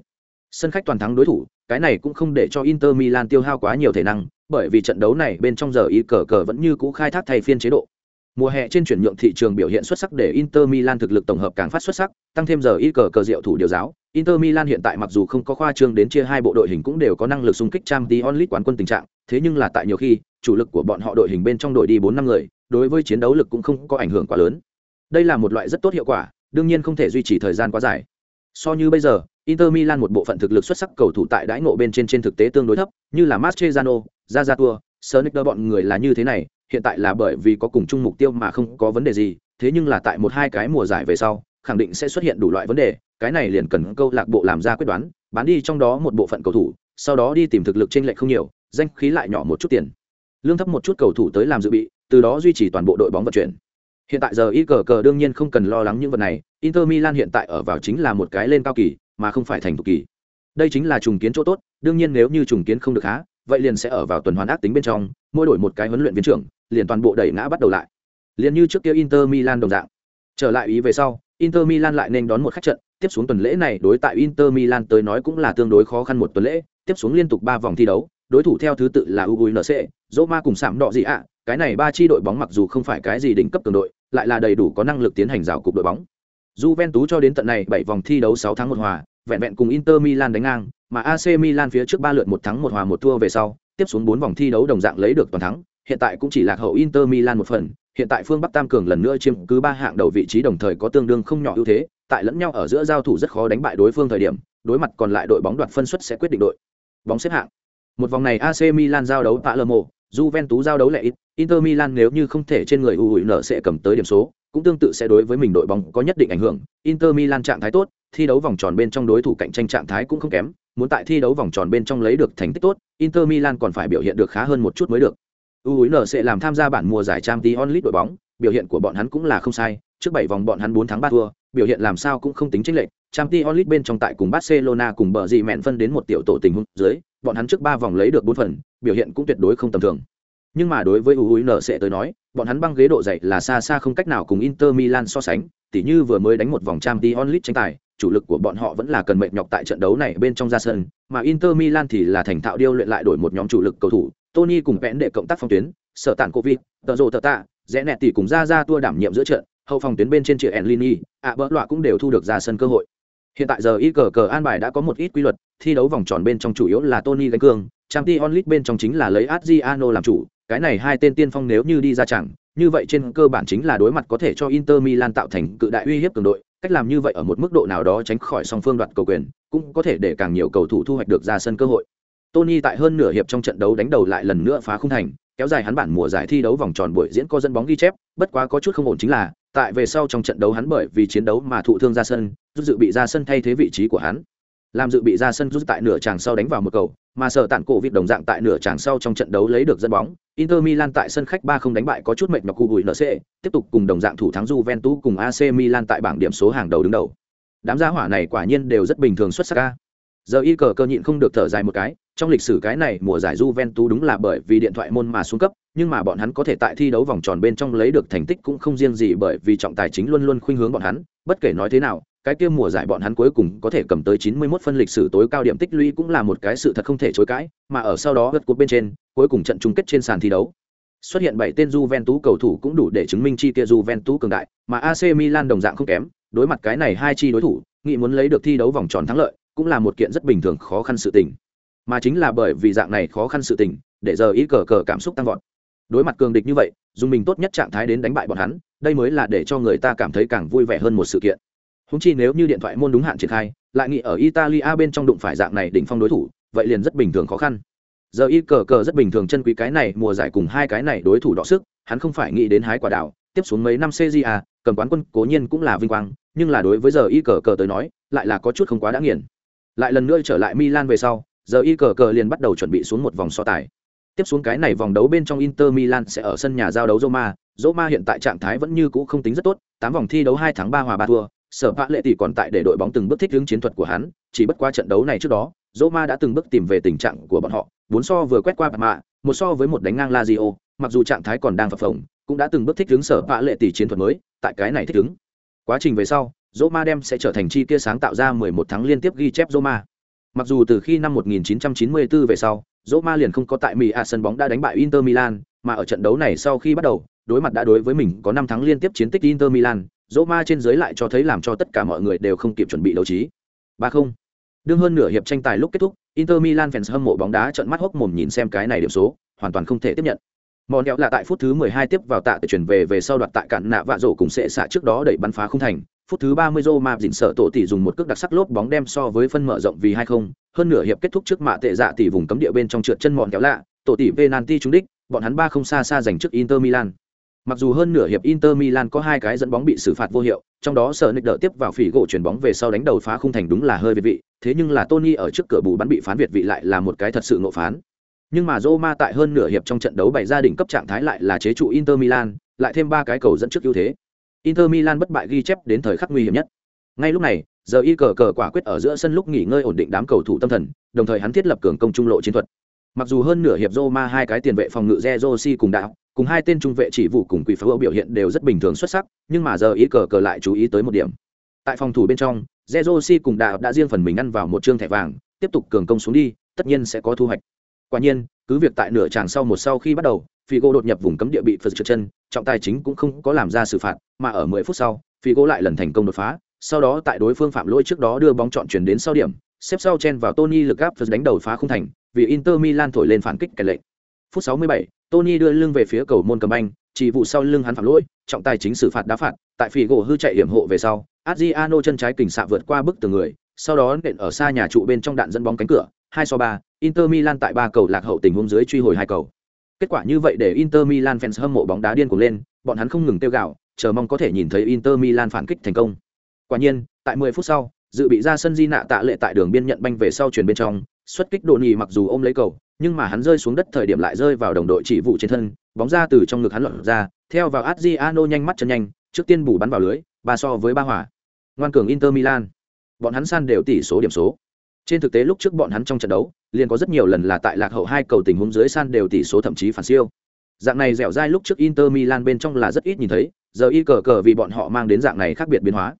Sân khách toàn thắng đối thủ, cái này cũng không để cho Inter Milan tiêu hao quá nhiều thể năng, bởi vì trận đấu này bên trong giờ y cờ cờ vẫn như cũ khai thác thay phiên chế độ. Mùa hè trên chuyển nhượng thị trường biểu hiện xuất sắc để Inter Milan thực lực tổng hợp càng phát xuất sắc, tăng thêm giờ y cờ cờ diệu thủ điều giáo, Inter Milan hiện tại mặc dù không có khoa trương đến chia hai bộ đội hình cũng đều có năng lực xung kích Champions League quán quân tình trạng, thế nhưng là tại nhiều khi, chủ lực của bọn họ đội hình bên trong đội đi bốn năm người, đối với chiến đấu lực cũng không có ảnh hưởng quá lớn. Đây là một loại rất tốt hiệu quả, đương nhiên không thể duy trì thời gian quá dài. So như bây giờ, Inter Milan một bộ phận thực lực xuất sắc cầu thủ tại đãi ngộ bên trên trên thực tế tương đối thấp, như là Mascherano, Zazatua, Sonicer bọn người là như thế này, hiện tại là bởi vì có cùng chung mục tiêu mà không có vấn đề gì, thế nhưng là tại một hai cái mùa giải về sau, khẳng định sẽ xuất hiện đủ loại vấn đề, cái này liền cần câu lạc bộ làm ra quyết đoán, bán đi trong đó một bộ phận cầu thủ, sau đó đi tìm thực lực trên lệch không nhiều, danh khí lại nhỏ một chút tiền. Lương thấp một chút cầu thủ tới làm dự bị, từ đó duy trì toàn bộ đội bóng vận chuyển. Hiện tại giờ y cờ cờ đương nhiên không cần lo lắng những vật này, Inter Milan hiện tại ở vào chính là một cái lên cao kỳ, mà không phải thành thục kỳ. Đây chính là trùng kiến chỗ tốt, đương nhiên nếu như trùng kiến không được há, vậy liền sẽ ở vào tuần hoàn ác tính bên trong, mỗi đổi một cái huấn luyện viên trưởng, liền toàn bộ đẩy ngã bắt đầu lại. Liền như trước kia Inter Milan đồng dạng. Trở lại ý về sau, Inter Milan lại nên đón một khách trận, tiếp xuống tuần lễ này đối tại Inter Milan tới nói cũng là tương đối khó khăn một tuần lễ, tiếp xuống liên tục ba vòng thi đấu, đối thủ theo thứ tự là UNC, Roma cùng Sạm Đỏ gì ạ, cái này ba chi đội bóng mặc dù không phải cái gì đỉnh cấp cường đội, lại là đầy đủ có năng lực tiến hành rào cục đội bóng. Juventus cho đến tận này 7 vòng thi đấu 6 thắng 1 hòa, vẹn vẹn cùng Inter Milan đánh ngang, mà AC Milan phía trước 3 lượt 1 thắng 1 hòa 1 thua về sau, tiếp xuống 4 vòng thi đấu đồng dạng lấy được toàn thắng, hiện tại cũng chỉ lạc hậu Inter Milan một phần, hiện tại phương Bắc Tam cường lần nữa chiếm cứ ba hạng đầu vị trí đồng thời có tương đương không nhỏ ưu thế, tại lẫn nhau ở giữa giao thủ rất khó đánh bại đối phương thời điểm, đối mặt còn lại đội bóng đoạt phân suất sẽ quyết định đội. Bóng xếp hạng. Một vòng này AC Milan giao đấu Palermo, Juventus giao đấu lệ ít, Inter Milan nếu như không thể trên người UUN sẽ cầm tới điểm số, cũng tương tự sẽ đối với mình đội bóng có nhất định ảnh hưởng. Inter Milan trạng thái tốt, thi đấu vòng tròn bên trong đối thủ cạnh tranh trạng thái cũng không kém, muốn tại thi đấu vòng tròn bên trong lấy được thành tích tốt, Inter Milan còn phải biểu hiện được khá hơn một chút mới được. UUN sẽ làm tham gia bản mùa giải Champions League đội bóng, biểu hiện của bọn hắn cũng là không sai, trước 7 vòng bọn hắn 4 thắng 3 thua, biểu hiện làm sao cũng không tính chênh lệch. Champions League bên trong tại cùng Barcelona cùng bờ gì mẹn phân đến một tiểu tổ tình huống dưới, bọn hắn trước 3 vòng lấy được 4 phần, biểu hiện cũng tuyệt đối không tầm thường nhưng mà đối với UUN sẽ tới nói, bọn hắn băng ghế độ dày là xa xa không cách nào cùng Inter Milan so sánh, tỉ như vừa mới đánh một vòng Champions League tranh tài, chủ lực của bọn họ vẫn là cần mệt nhọc tại trận đấu này bên trong ra sân, mà Inter Milan thì là thành thạo điêu luyện lại đổi một nhóm chủ lực cầu thủ, Tony cùng vẽn để cộng tác phong tuyến, sở tản Covid, tờ rồ tờ tạ, rẽ nẹt tỷ cùng ra ra tua đảm nhiệm giữa trận, hậu phòng tuyến bên trên triệu Enlini, ạ bỡ loạ cũng đều thu được ra sân cơ hội. Hiện tại giờ ít cờ cờ an bài đã có một ít quy luật, thi đấu vòng tròn bên trong chủ yếu là Tony gánh cương, Champions League bên trong chính là lấy Adriano làm chủ, cái này hai tên tiên phong nếu như đi ra chẳng, như vậy trên cơ bản chính là đối mặt có thể cho Inter Milan tạo thành cự đại uy hiếp cường đội, cách làm như vậy ở một mức độ nào đó tránh khỏi song phương đoạt cầu quyền, cũng có thể để càng nhiều cầu thủ thu hoạch được ra sân cơ hội. Tony tại hơn nửa hiệp trong trận đấu đánh đầu lại lần nữa phá không thành, kéo dài hắn bản mùa giải thi đấu vòng tròn buổi diễn có dẫn bóng ghi chép, bất quá có chút không ổn chính là, tại về sau trong trận đấu hắn bởi vì chiến đấu mà thụ thương ra sân, rút dự bị ra sân thay thế vị trí của hắn. Làm dự bị ra sân rút tại nửa chàng sau đánh vào một cầu, mà sở tạn cổ vịt đồng dạng tại nửa tràng sau trong trận đấu lấy được dẫn bóng. Inter Milan tại sân khách 3 không đánh bại có chút mệt nhọc cụ bùi NC, tiếp tục cùng đồng dạng thủ thắng Juventus cùng AC Milan tại bảng điểm số hàng đầu đứng đầu. Đám gia hỏa này quả nhiên đều rất bình thường xuất sắc ca. Giờ y cờ cơ nhịn không được thở dài một cái, trong lịch sử cái này mùa giải Juventus đúng là bởi vì điện thoại môn mà xuống cấp, nhưng mà bọn hắn có thể tại thi đấu vòng tròn bên trong lấy được thành tích cũng không riêng gì bởi vì trọng tài chính luôn luôn khuynh hướng bọn hắn, bất kể nói thế nào, cái kia mùa giải bọn hắn cuối cùng có thể cầm tới 91 phân lịch sử tối cao điểm tích lũy cũng là một cái sự thật không thể chối cãi, mà ở sau đó gật cột bên trên, cuối cùng trận chung kết trên sàn thi đấu. Xuất hiện 7 tên Juventus cầu thủ cũng đủ để chứng minh chi kia Juventus cường đại, mà AC Milan đồng dạng không kém, đối mặt cái này hai chi đối thủ, nghĩ muốn lấy được thi đấu vòng tròn thắng lợi, cũng là một kiện rất bình thường khó khăn sự tình. Mà chính là bởi vì dạng này khó khăn sự tình, để giờ ít cờ cờ cảm xúc tăng vọt. Đối mặt cường địch như vậy, dùng mình tốt nhất trạng thái đến đánh bại bọn hắn, đây mới là để cho người ta cảm thấy càng vui vẻ hơn một sự kiện húng chi nếu như điện thoại môn đúng hạn triển khai, lại nghĩ ở italia bên trong đụng phải dạng này đỉnh phong đối thủ, vậy liền rất bình thường khó khăn. Giờ y cờ cờ rất bình thường chân quý cái này, mùa giải cùng hai cái này đối thủ đọ sức, hắn không phải nghĩ đến hái quả đảo tiếp xuống mấy năm cja cầm quán quân cố nhiên cũng là vinh quang, nhưng là đối với giờ y cờ cờ tới nói, lại là có chút không quá đã nghiền. Lại lần nữa trở lại milan về sau, giờ y cờ cờ liền bắt đầu chuẩn bị xuống một vòng so tài. Tiếp xuống cái này vòng đấu bên trong inter milan sẽ ở sân nhà giao đấu roma roma hiện tại trạng thái vẫn như cũ không tính rất tốt, tám vòng thi đấu hai tháng ba hòa ba thua sở vạ lệ tỷ còn tại để đội bóng từng bước thích hướng chiến thuật của hắn, chỉ bất qua trận đấu này trước đó, roma đã từng bước tìm về tình trạng của bọn họ bốn so vừa quét qua bạc mạ một so với một đánh ngang lazio, mặc dù trạng thái còn đang phập phồng, cũng đã từng bước thích hướng sở vạ lệ tỷ chiến thuật mới, tại cái này thích ứng. Quá trình về sau, roma đem sẽ trở thành chi kia sáng tạo ra 11 tháng liên tiếp ghi chép roma. Mặc dù từ khi năm 1994 về sau, roma liền không có tại mỹ a sân bóng đã đánh bại inter milan, mà ở trận đấu này sau khi bắt đầu, đối mặt đã đối với mình có năm tháng liên tiếp chiến tích inter milan roma trên dưới lại cho thấy làm cho tất cả mọi người đều không kịp chuẩn bị đấu trí. Ba không. Đương hơn nửa hiệp tranh tài lúc kết thúc inter milan fans hâm mộ bóng đá trận mắt hốc mồm nhìn xem cái này điểm số hoàn toàn không thể tiếp nhận. Mòn kẹo là tại phút thứ 12 tiếp vào tạ để chuyển về về sau đoạt tại cản nạ vạ rổ cùng sệ xạ trước đó đẩy bắn phá không thành. Phút thứ 30 Roma dịn sợ tổ tỷ dùng một cước đặc sắc lốp bóng đem so với phân mở rộng vì 2-0, hơn nửa hiệp kết thúc trước mạ tệ dạ tỷ vùng cấm địa bên trong trượt chân mòn kéo lạ, tổ tỷ penalty trúng đích, bọn hắn ba không xa xa giành trước Inter Milan. Mặc dù hơn nửa hiệp Inter Milan có hai cái dẫn bóng bị xử phạt vô hiệu, trong đó sở nịch đỡ tiếp vào phỉ gỗ chuyển bóng về sau đánh đầu phá khung thành đúng là hơi việt vị, thế nhưng là Tony ở trước cửa bù bắn bị phán việt vị lại là một cái thật sự ngộ phán. Nhưng mà Roma tại hơn nửa hiệp trong trận đấu bày ra đỉnh cấp trạng thái lại là chế trụ Inter Milan, lại thêm ba cái cầu dẫn trước ưu thế. Inter Milan bất bại ghi chép đến thời khắc nguy hiểm nhất. Ngay lúc này, giờ y cờ cờ quả quyết ở giữa sân lúc nghỉ ngơi ổn định đám cầu thủ tâm thần, đồng thời hắn thiết lập cường công trung lộ chiến thuật. Mặc dù hơn nửa hiệp Roma hai cái tiền vệ phòng ngự Zerosi cùng đạo, cùng hai tên trung vệ chỉ vụ cùng quỷ pháo biểu hiện đều rất bình thường xuất sắc, nhưng mà giờ ý cờ cờ lại chú ý tới một điểm. Tại phòng thủ bên trong, Zerosi cùng đạo đã riêng phần mình ăn vào một trương thẻ vàng, tiếp tục cường công xuống đi, tất nhiên sẽ có thu hoạch. Quả nhiên, cứ việc tại nửa tràng sau một sau khi bắt đầu, Figo đột nhập vùng cấm địa bị phật trượt chân, trọng tài chính cũng không có làm ra xử phạt, mà ở 10 phút sau, Figo lại lần thành công đột phá, sau đó tại đối phương phạm lỗi trước đó đưa bóng chọn chuyển đến sau điểm, xếp sau chen vào Tony lực gáp đánh đầu phá không thành, vì Inter Milan thổi lên phản kích kẻ lệnh. Phút 67, Tony đưa lưng về phía cầu môn cầm banh, chỉ vụ sau lưng hắn phạm lỗi, trọng tài chính xử phạt đá phạt, tại Figo hư chạy hiểm hộ về sau, Adriano chân trái kình xạ vượt qua bức tường người, sau đó nện ở xa nhà trụ bên trong đạn dẫn bóng cánh cửa, 2 so 3, Inter Milan tại ba cầu lạc hậu tình huống dưới truy hồi hai cầu. Kết quả như vậy để Inter Milan fans hâm mộ bóng đá điên cuồng lên, bọn hắn không ngừng tiêu gạo, chờ mong có thể nhìn thấy Inter Milan phản kích thành công. Quả nhiên, tại 10 phút sau, dự bị ra sân Di nạ tạ lệ tại đường biên nhận banh về sau chuyển bên trong, xuất kích độ nhì mặc dù ôm lấy cầu, nhưng mà hắn rơi xuống đất thời điểm lại rơi vào đồng đội chỉ vụ trên thân, bóng ra từ trong ngực hắn lọt ra, theo vào Adriano nhanh mắt chân nhanh, trước tiên bù bắn vào lưới, ba so với ba hỏa. Ngoan cường Inter Milan. Bọn hắn san đều tỷ số điểm số. Trên thực tế lúc trước bọn hắn trong trận đấu, liền có rất nhiều lần là tại lạc hậu hai cầu tình huống dưới san đều tỷ số thậm chí phản siêu. Dạng này dẻo dai lúc trước Inter Milan bên trong là rất ít nhìn thấy, giờ y cờ cờ vì bọn họ mang đến dạng này khác biệt biến hóa.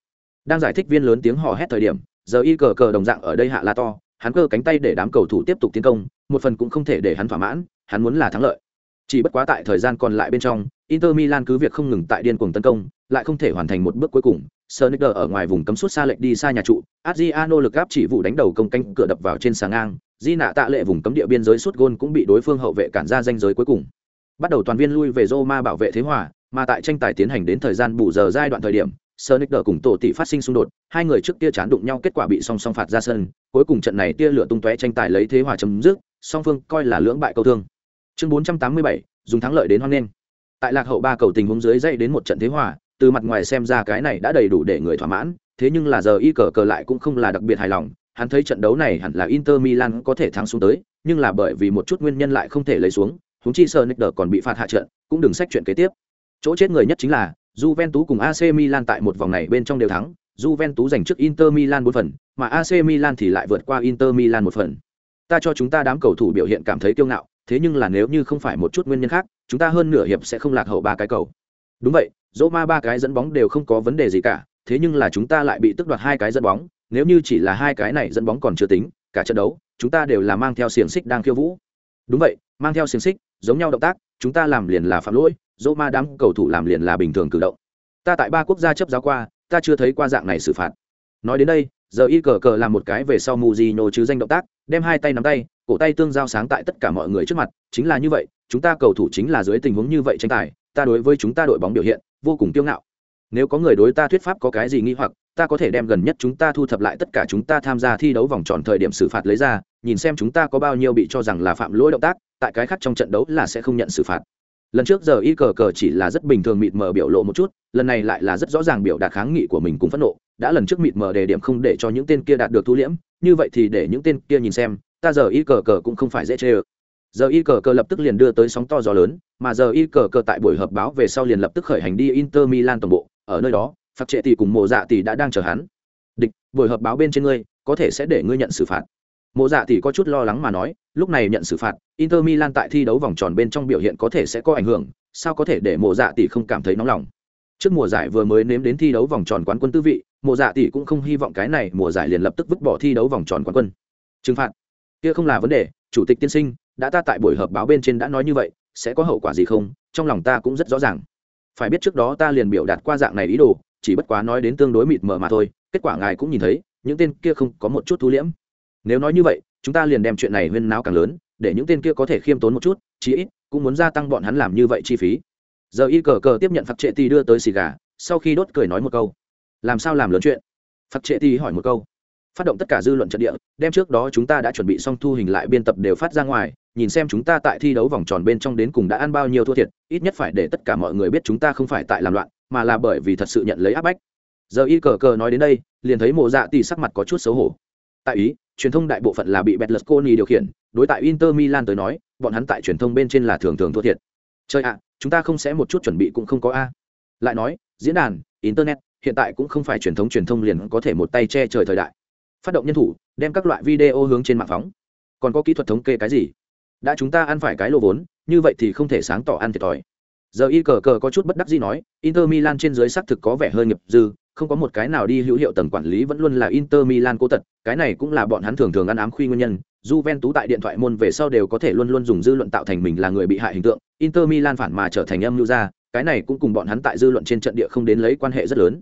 Đang giải thích viên lớn tiếng hò hét thời điểm, giờ y cờ cờ đồng dạng ở đây hạ la to, hắn cơ cánh tay để đám cầu thủ tiếp tục tiến công, một phần cũng không thể để hắn thỏa mãn, hắn muốn là thắng lợi. Chỉ bất quá tại thời gian còn lại bên trong, Inter Milan cứ việc không ngừng tại điên cuồng tấn công, lại không thể hoàn thành một bước cuối cùng. Sonicer ở ngoài vùng cấm sút xa lệch đi xa nhà trụ, Adriano lực áp chỉ vụ đánh đầu công canh cửa đập vào trên sáng ngang, Di nạ tạ lệ vùng cấm địa biên giới sút gôn cũng bị đối phương hậu vệ cản ra danh giới cuối cùng. Bắt đầu toàn viên lui về Roma bảo vệ thế hòa, mà tại tranh tài tiến hành đến thời gian bù giờ giai đoạn thời điểm, Sonicer cùng tổ tỷ phát sinh xung đột, hai người trước kia chán đụng nhau kết quả bị song song phạt ra sân, cuối cùng trận này tia lửa tung tóe tranh tài lấy thế hòa chấm dứt, song phương coi là lưỡng bại câu thương. Chương 487, dùng thắng lợi đến hoan nghênh. Tại lạc hậu ba cầu tình huống dưới dây đến một trận thế hòa, từ mặt ngoài xem ra cái này đã đầy đủ để người thỏa mãn, thế nhưng là giờ y cờ cờ lại cũng không là đặc biệt hài lòng, hắn thấy trận đấu này hẳn là Inter Milan có thể thắng xuống tới, nhưng là bởi vì một chút nguyên nhân lại không thể lấy xuống, Húng chi Sonicer còn bị phạt hạ trận, cũng đừng sách chuyện kế tiếp. Chỗ chết người nhất chính là Juventus cùng AC Milan tại một vòng này bên trong đều thắng, Juventus giành trước Inter Milan 4 phần, mà AC Milan thì lại vượt qua Inter Milan một phần. Ta cho chúng ta đám cầu thủ biểu hiện cảm thấy kiêu ngạo, thế nhưng là nếu như không phải một chút nguyên nhân khác, chúng ta hơn nửa hiệp sẽ không lạc hậu ba cái cầu. Đúng vậy, Roma ba cái dẫn bóng đều không có vấn đề gì cả, thế nhưng là chúng ta lại bị tức đoạt hai cái dẫn bóng, nếu như chỉ là hai cái này dẫn bóng còn chưa tính, cả trận đấu, chúng ta đều là mang theo xiềng xích đang khiêu vũ. Đúng vậy, mang theo xiềng xích, giống nhau động tác, chúng ta làm liền là phạm lỗi, Roma đám cầu thủ làm liền là bình thường cử động. Ta tại ba quốc gia chấp giáo qua, ta chưa thấy qua dạng này xử phạt. Nói đến đây, giờ y cờ cờ làm một cái về sau mù gì nhô chứ danh động tác, đem hai tay nắm tay, cổ tay tương giao sáng tại tất cả mọi người trước mặt, chính là như vậy, chúng ta cầu thủ chính là dưới tình huống như vậy tranh tài, ta đối với chúng ta đội bóng biểu hiện vô cùng kiêu ngạo. Nếu có người đối ta thuyết pháp có cái gì nghi hoặc, ta có thể đem gần nhất chúng ta thu thập lại tất cả chúng ta tham gia thi đấu vòng tròn thời điểm xử phạt lấy ra, nhìn xem chúng ta có bao nhiêu bị cho rằng là phạm lỗi động tác, tại cái khác trong trận đấu là sẽ không nhận xử phạt lần trước giờ y cờ cờ chỉ là rất bình thường mịt mờ biểu lộ một chút, lần này lại là rất rõ ràng biểu đạt kháng nghị của mình cũng phẫn nộ. Đã lần trước mịt mờ đề điểm không để cho những tên kia đạt được thu liễm, như vậy thì để những tên kia nhìn xem, ta giờ y cờ cờ cũng không phải dễ chê ơ. Giờ y cờ cờ lập tức liền đưa tới sóng to gió lớn, mà giờ y cờ cờ tại buổi họp báo về sau liền lập tức khởi hành đi inter milan toàn bộ. Ở nơi đó phạt trệ tỷ cùng mộ dạ tỷ đã đang chờ hắn. Địch, buổi họp báo bên trên ngươi, có thể sẽ để ngươi nhận xử phạt mộ dạ tỷ có chút lo lắng mà nói, lúc này nhận xử phạt, inter milan tại thi đấu vòng tròn bên trong biểu hiện có thể sẽ có ảnh hưởng, sao có thể để mộ dạ tỷ không cảm thấy nóng lòng? Trước mùa giải vừa mới nếm đến thi đấu vòng tròn quán quân tư vị, mộ dạ tỷ cũng không hy vọng cái này mùa giải liền lập tức vứt bỏ thi đấu vòng tròn quán quân. Trừng phạt? Kia không là vấn đề, chủ tịch tiên sinh, đã ta tại buổi họp báo bên trên đã nói như vậy, sẽ có hậu quả gì không? Trong lòng ta cũng rất rõ ràng. Phải biết trước đó ta liền biểu đạt qua dạng này ý đồ, chỉ bất quá nói đến tương đối mịt mờ mà thôi, kết quả ngài cũng nhìn thấy, những tên kia không có một chút thu liễm nếu nói như vậy, chúng ta liền đem chuyện này huyên náo càng lớn, để những tên kia có thể khiêm tốn một chút, chí ít cũng muốn gia tăng bọn hắn làm như vậy chi phí. Giờ y cờ cờ tiếp nhận phạt trệ ti đưa tới xì gà, sau khi đốt cười nói một câu. Làm sao làm lớn chuyện? Phạt trệ ti hỏi một câu. Phát động tất cả dư luận trận địa, đem trước đó chúng ta đã chuẩn bị xong thu hình lại biên tập đều phát ra ngoài, nhìn xem chúng ta tại thi đấu vòng tròn bên trong đến cùng đã ăn bao nhiêu thua thiệt, ít nhất phải để tất cả mọi người biết chúng ta không phải tại làm loạn, mà là bởi vì thật sự nhận lấy áp bách. Giờ y cờ cờ nói đến đây, liền thấy mộ dạ tỷ sắc mặt có chút xấu hổ. Tại ý truyền thông đại bộ phận là bị betlesconi điều khiển, đối tại inter milan tới nói, bọn hắn tại truyền thông bên trên là thường thường thua thiệt. Chơi ạ, chúng ta không sẽ một chút chuẩn bị cũng không có a. Lại nói, diễn đàn, internet, hiện tại cũng không phải truyền thống truyền thông liền có thể một tay che trời thời đại. Phát động nhân thủ, đem các loại video hướng trên mạng phóng. Còn có kỹ thuật thống kê cái gì? Đã chúng ta ăn phải cái lô vốn, như vậy thì không thể sáng tỏ ăn thiệt thòi. Giờ y cờ cờ có chút bất đắc dĩ nói, inter milan trên dưới xác thực có vẻ hơi nghiệp dư không có một cái nào đi hữu hiệu tầng quản lý vẫn luôn là inter milan cố tật cái này cũng là bọn hắn thường thường ăn ám khuy nguyên nhân Juventus tại điện thoại môn về sau đều có thể luôn luôn dùng dư luận tạo thành mình là người bị hại hình tượng, Inter Milan phản mà trở thành âm lưu ra, cái này cũng cùng bọn hắn tại dư luận trên trận địa không đến lấy quan hệ rất lớn.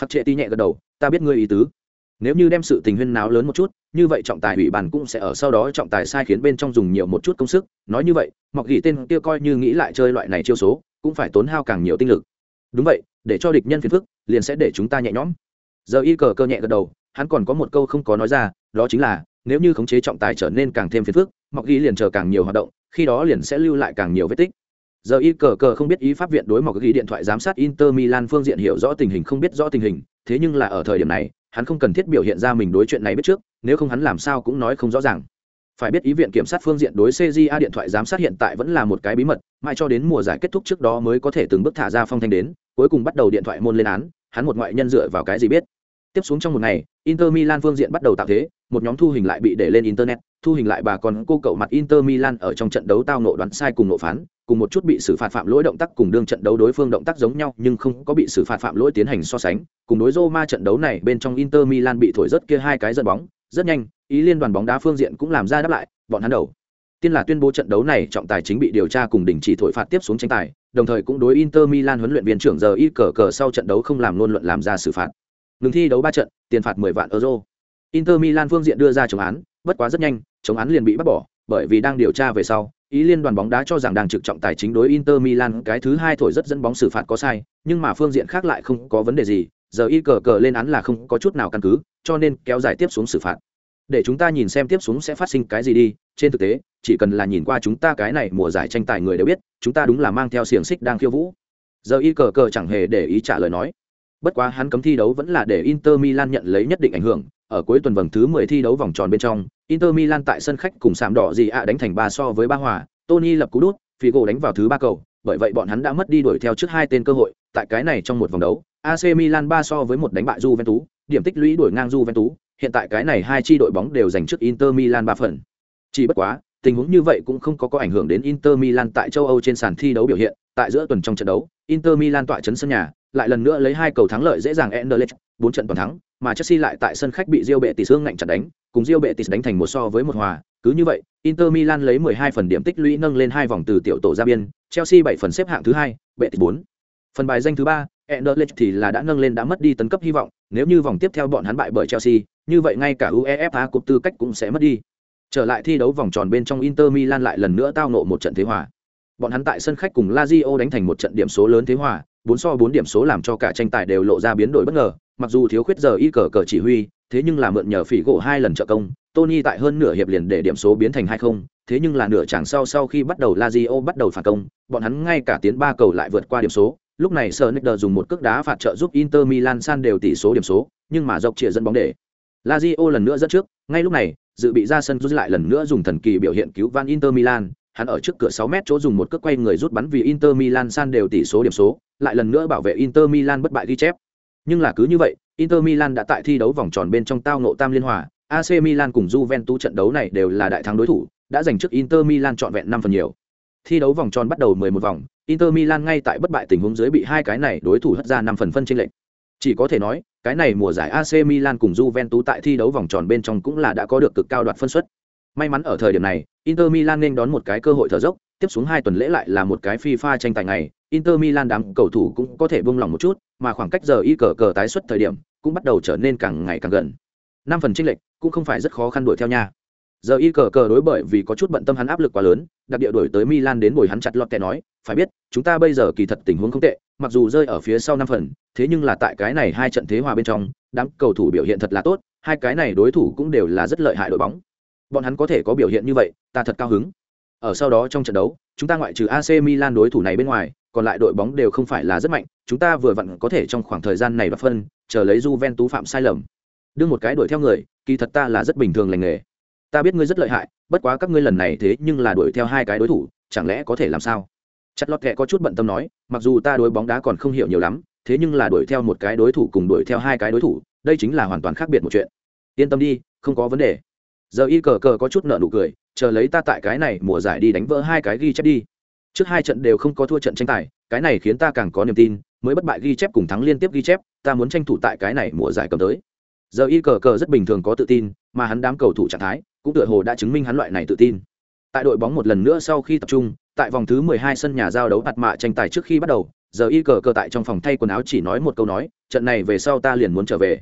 Phát trệ Ti nhẹ gật đầu, ta biết ngươi ý tứ. Nếu như đem sự tình huyên náo lớn một chút, như vậy trọng tài ủy bàn cũng sẽ ở sau đó trọng tài sai khiến bên trong dùng nhiều một chút công sức, nói như vậy, mọc gỉ tên kia coi như nghĩ lại chơi loại này chiêu số, cũng phải tốn hao càng nhiều tinh lực. Đúng vậy, để cho địch nhân phiền phức, liền sẽ để chúng ta nhẹ nhõm. Giờ y cờ cơ nhẹ gật đầu, hắn còn có một câu không có nói ra, đó chính là nếu như khống chế trọng tài trở nên càng thêm phiền phức mọc ghi liền chờ càng nhiều hoạt động khi đó liền sẽ lưu lại càng nhiều vết tích giờ y cờ cờ không biết ý pháp viện đối mọc ghi điện thoại giám sát inter milan phương diện hiểu rõ tình hình không biết rõ tình hình thế nhưng là ở thời điểm này hắn không cần thiết biểu hiện ra mình đối chuyện này biết trước nếu không hắn làm sao cũng nói không rõ ràng phải biết ý viện kiểm sát phương diện đối cja điện thoại giám sát hiện tại vẫn là một cái bí mật, mãi cho đến mùa giải kết thúc trước đó mới có thể từng bước thả ra phong thanh đến, cuối cùng bắt đầu điện thoại môn lên án, hắn một ngoại nhân dựa vào cái gì biết. Tiếp xuống trong một ngày, inter milan phương diện bắt đầu tạo thế, một nhóm thu hình lại bị để lên internet, thu hình lại bà còn cô cậu mặt inter milan ở trong trận đấu tao nộ đoán sai cùng nộ phán, cùng một chút bị xử phạt phạm lỗi động tác cùng đương trận đấu đối phương động tác giống nhau, nhưng không có bị xử phạt phạm lỗi tiến hành so sánh, cùng đối Roma trận đấu này bên trong inter milan bị thổi rất kia hai cái giận bóng, rất nhanh ý liên đoàn bóng đá phương diện cũng làm ra đáp lại, bọn hắn đầu tiên là tuyên bố trận đấu này trọng tài chính bị điều tra cùng đình chỉ thổi phạt tiếp xuống tranh tài, đồng thời cũng đối inter milan huấn luyện viên trưởng giờ y cờ cờ sau trận đấu không làm luôn luận làm ra xử phạt. Ngừng thi đấu ba trận, tiền phạt 10 vạn euro. Inter milan phương diện đưa ra chống án, bất quá rất nhanh, chống án liền bị bắt bỏ, bởi vì đang điều tra về sau, ý liên đoàn bóng đá cho rằng đang trực trọng tài chính đối inter milan cái thứ hai thổi rất dẫn bóng xử phạt có sai, nhưng mà phương diện khác lại không có vấn đề gì giờ y cờ cờ lên án là không có chút nào căn cứ, cho nên kéo dài tiếp xuống xử phạt để chúng ta nhìn xem tiếp xuống sẽ phát sinh cái gì đi. Trên thực tế chỉ cần là nhìn qua chúng ta cái này mùa giải tranh tài người đều biết chúng ta đúng là mang theo xiềng xích đang khiêu vũ. Giờ y cờ cờ chẳng hề để ý trả lời nói. Bất quá hắn cấm thi đấu vẫn là để inter milan nhận lấy nhất định ảnh hưởng. Ở cuối tuần vòng thứ 10 thi đấu vòng tròn bên trong, Inter Milan tại sân khách cùng sạm đỏ gì ạ đánh thành ba so với ba hòa, Tony lập cú đút, Figo đánh vào thứ ba cầu, bởi vậy bọn hắn đã mất đi đuổi theo trước hai tên cơ hội, tại cái này trong một vòng đấu, AC Milan ba so với một đánh bại Juventus, điểm tích lũy đuổi ngang Juventus, hiện tại cái này hai chi đội bóng đều giành trước Inter Milan ba phần. Chỉ bất quá, tình huống như vậy cũng không có có ảnh hưởng đến Inter Milan tại châu Âu trên sàn thi đấu biểu hiện, tại giữa tuần trong trận đấu, Inter Milan tọa trấn sân nhà, lại lần nữa lấy hai cầu thắng lợi dễ dàng Anderlecht, bốn trận toàn thắng, mà Chelsea lại tại sân khách bị Real Betis xương ngạnh chặt đánh, cùng Real Betis đánh thành một so với một hòa, cứ như vậy, Inter Milan lấy 12 phần điểm tích lũy nâng lên hai vòng từ tiểu tổ ra biên, Chelsea 7 phần xếp hạng thứ hai, Betis 4. Phần bài danh thứ ba, Anderlecht thì là đã nâng lên đã mất đi tấn cấp hy vọng, nếu như vòng tiếp theo bọn hắn bại bởi Chelsea, như vậy ngay cả UEFA Cup tư cách cũng sẽ mất đi. Trở lại thi đấu vòng tròn bên trong Inter Milan lại lần nữa tao nộ một trận thế hòa. Bọn hắn tại sân khách cùng Lazio đánh thành một trận điểm số lớn thế hòa, 4 so 4 điểm số làm cho cả tranh tài đều lộ ra biến đổi bất ngờ, mặc dù thiếu khuyết giờ y cờ cờ chỉ huy thế nhưng là mượn nhờ phỉ gỗ hai lần trợ công tony tại hơn nửa hiệp liền để điểm số biến thành hai không thế nhưng là nửa chẳng sau sau khi bắt đầu lazio bắt đầu phản công bọn hắn ngay cả tiến ba cầu lại vượt qua điểm số lúc này sơ dùng một cước đá phạt trợ giúp inter milan san đều tỷ số điểm số nhưng mà dọc chĩa dẫn bóng để Lazio lần nữa dẫn trước, ngay lúc này, dự bị ra sân rút lại lần nữa dùng thần kỳ biểu hiện cứu van Inter Milan, hắn ở trước cửa 6 mét chỗ dùng một cước quay người rút bắn vì Inter Milan san đều tỷ số điểm số, lại lần nữa bảo vệ Inter Milan bất bại ghi chép. Nhưng là cứ như vậy, Inter Milan đã tại thi đấu vòng tròn bên trong tao ngộ tam liên hòa, AC Milan cùng Juventus trận đấu này đều là đại thắng đối thủ, đã giành trước Inter Milan trọn vẹn 5 phần nhiều. Thi đấu vòng tròn bắt đầu 11 vòng, Inter Milan ngay tại bất bại tình huống dưới bị hai cái này đối thủ hất ra 5 phần phân chênh lệnh. Chỉ có thể nói, cái này mùa giải AC Milan cùng Juventus tại thi đấu vòng tròn bên trong cũng là đã có được cực cao đoạt phân suất. May mắn ở thời điểm này, Inter Milan nên đón một cái cơ hội thở dốc, tiếp xuống hai tuần lễ lại là một cái FIFA tranh tài ngày, Inter Milan đám cầu thủ cũng có thể buông lòng một chút, mà khoảng cách giờ y cờ cờ tái xuất thời điểm cũng bắt đầu trở nên càng ngày càng gần. Năm phần chênh lệch cũng không phải rất khó khăn đuổi theo nha. Giờ y cờ cờ đối bởi vì có chút bận tâm hắn áp lực quá lớn, đặc địa đuổi tới Milan đến bồi hắn chặt lọt kẻ nói, phải biết, chúng ta bây giờ kỳ thật tình huống không tệ, mặc dù rơi ở phía sau năm phần, thế nhưng là tại cái này hai trận thế hòa bên trong, đám cầu thủ biểu hiện thật là tốt, hai cái này đối thủ cũng đều là rất lợi hại đội bóng. Bọn hắn có thể có biểu hiện như vậy, ta thật cao hứng. Ở sau đó trong trận đấu, chúng ta ngoại trừ AC Milan đối thủ này bên ngoài, còn lại đội bóng đều không phải là rất mạnh, chúng ta vừa vặn có thể trong khoảng thời gian này đoạt phân, chờ lấy Juventus phạm sai lầm. Đưa một cái đuổi theo người, kỳ thật ta là rất bình thường lành nghề. Ta biết ngươi rất lợi hại, bất quá các ngươi lần này thế nhưng là đuổi theo hai cái đối thủ, chẳng lẽ có thể làm sao? Chặt lót kệ có chút bận tâm nói, mặc dù ta đối bóng đá còn không hiểu nhiều lắm, thế nhưng là đuổi theo một cái đối thủ cùng đuổi theo hai cái đối thủ, đây chính là hoàn toàn khác biệt một chuyện. Yên tâm đi, không có vấn đề. Giờ y cờ cờ có chút nợ nụ cười, chờ lấy ta tại cái này mùa giải đi đánh vỡ hai cái ghi chép đi. Trước hai trận đều không có thua trận tranh tài, cái này khiến ta càng có niềm tin, mới bất bại ghi chép cùng thắng liên tiếp ghi chép, ta muốn tranh thủ tại cái này mùa giải cầm tới. Giờ y cờ cờ rất bình thường có tự tin, mà hắn đám cầu thủ trạng thái cũng tựa hồ đã chứng minh hắn loại này tự tin. Tại đội bóng một lần nữa sau khi tập trung, tại vòng thứ 12 sân nhà giao đấu hạt mạ tranh tài trước khi bắt đầu, giờ y cờ cờ tại trong phòng thay quần áo chỉ nói một câu nói, trận này về sau ta liền muốn trở về.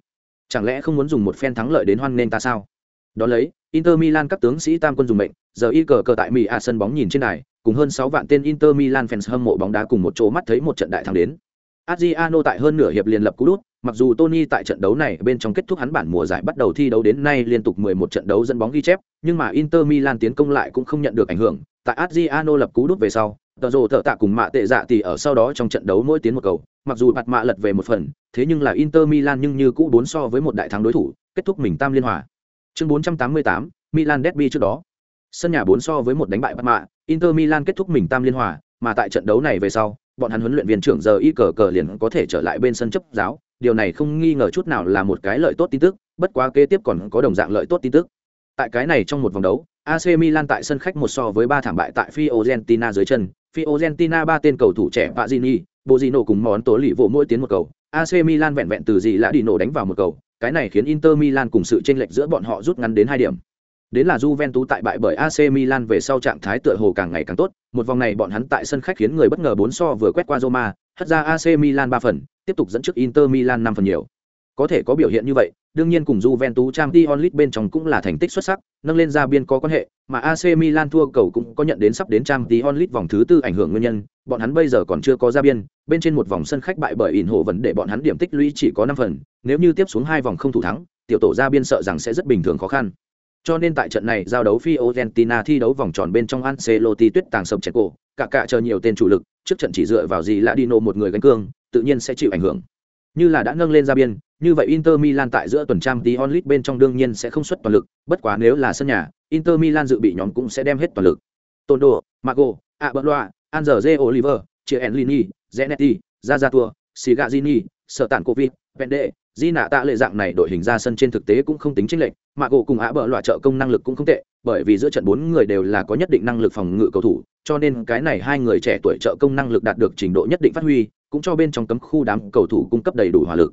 Chẳng lẽ không muốn dùng một phen thắng lợi đến hoan nên ta sao? đ ó lấy, Inter Milan các tướng sĩ tam quân dùng mệnh, giờ y cờ cờ tại Mỹ A sân bóng nhìn trên này, cùng hơn sáu vạn tên Inter Milan fans hâm mộ bóng đá cùng một chỗ mắt thấy một trận đại thắng đến. Adriano tại hơn nửa hiệp liền lập cú đút, mặc dù Tony tại trận đấu này bên trong kết thúc hắn bản mùa giải bắt đầu thi đấu đến nay liên tục 11 trận đấu dẫn bóng ghi chép, nhưng mà Inter Milan tiến công lại cũng không nhận được ảnh hưởng. Tại Adriano lập cú đút về sau, tờ rồ thợ tạ cùng mạ tệ dạ thì ở sau đó trong trận đấu mỗi tiến một cầu, mặc dù bạt mạ lật về một phần, thế nhưng là Inter Milan nhưng như cũ bốn so với một đại thắng đối thủ, kết thúc mình tam liên hòa. Chương 488, Milan derby trước đó. Sân nhà bốn so với một đánh bại bạt mạ, Inter Milan kết thúc mình tam liên hòa, mà tại trận đấu này về sau, bọn hắn huấn luyện viên trưởng giờ y cờ cờ liền có thể trở lại bên sân chấp giáo, điều này không nghi ngờ chút nào là một cái lợi tốt tin tức, bất quá kế tiếp còn có đồng dạng lợi tốt tin tức. Tại cái này trong một vòng đấu, AC Milan tại sân khách một so với ba thảm bại tại Fiorentina dưới chân, Fiorentina ba tên cầu thủ trẻ Pazzini, Bozino cùng món tố lì vụ mỗi tiến một cầu, AC Milan vẹn vẹn từ gì lạ đi nổ đánh vào một cầu, cái này khiến Inter Milan cùng sự chênh lệch giữa bọn họ rút ngắn đến hai điểm. Đến là Juventus tại bại bởi AC Milan về sau trạng thái tựa hồ càng ngày càng tốt, một vòng này bọn hắn tại sân khách khiến người bất ngờ 4 so vừa quét qua Roma, hất ra AC Milan 3 phần, tiếp tục dẫn trước Inter Milan 5 phần nhiều. Có thể có biểu hiện như vậy, đương nhiên cùng Juventus Champions League bên trong cũng là thành tích xuất sắc, nâng lên ra biên có quan hệ, mà AC Milan thua cầu cũng có nhận đến sắp đến Champions League vòng thứ tư ảnh hưởng nguyên nhân, bọn hắn bây giờ còn chưa có ra biên, bên trên một vòng sân khách bại bởi ỉn hộ vấn để bọn hắn điểm tích lũy chỉ có 5 phần, nếu như tiếp xuống hai vòng không thủ thắng, tiểu tổ ra biên sợ rằng sẽ rất bình thường khó khăn. Cho nên tại trận này giao đấu Fiorentina thi đấu vòng tròn bên trong Ancelotti tuyết tàng sập chẹt cổ, cả cả chờ nhiều tên chủ lực, trước trận chỉ dựa vào gì là Dino một người gánh cương, tự nhiên sẽ chịu ảnh hưởng. Như là đã nâng lên ra biên, như vậy Inter Milan tại giữa tuần trang tí onlit bên trong đương nhiên sẽ không xuất toàn lực, bất quá nếu là sân nhà, Inter Milan dự bị nhóm cũng sẽ đem hết toàn lực. Tondo, Mago, Abloa, Anzerze Oliver, Chiellini, Zanetti, Zazatua, Sigazini, Sở Tản Covid, Vende, Di nạ tạ lệ dạng này đội hình ra sân trên thực tế cũng không tính chênh lệch, mà gỗ cùng ạ bờ loại trợ công năng lực cũng không tệ, bởi vì giữa trận bốn người đều là có nhất định năng lực phòng ngự cầu thủ, cho nên cái này hai người trẻ tuổi trợ công năng lực đạt được trình độ nhất định phát huy, cũng cho bên trong cấm khu đám cầu thủ cung cấp đầy đủ hỏa lực.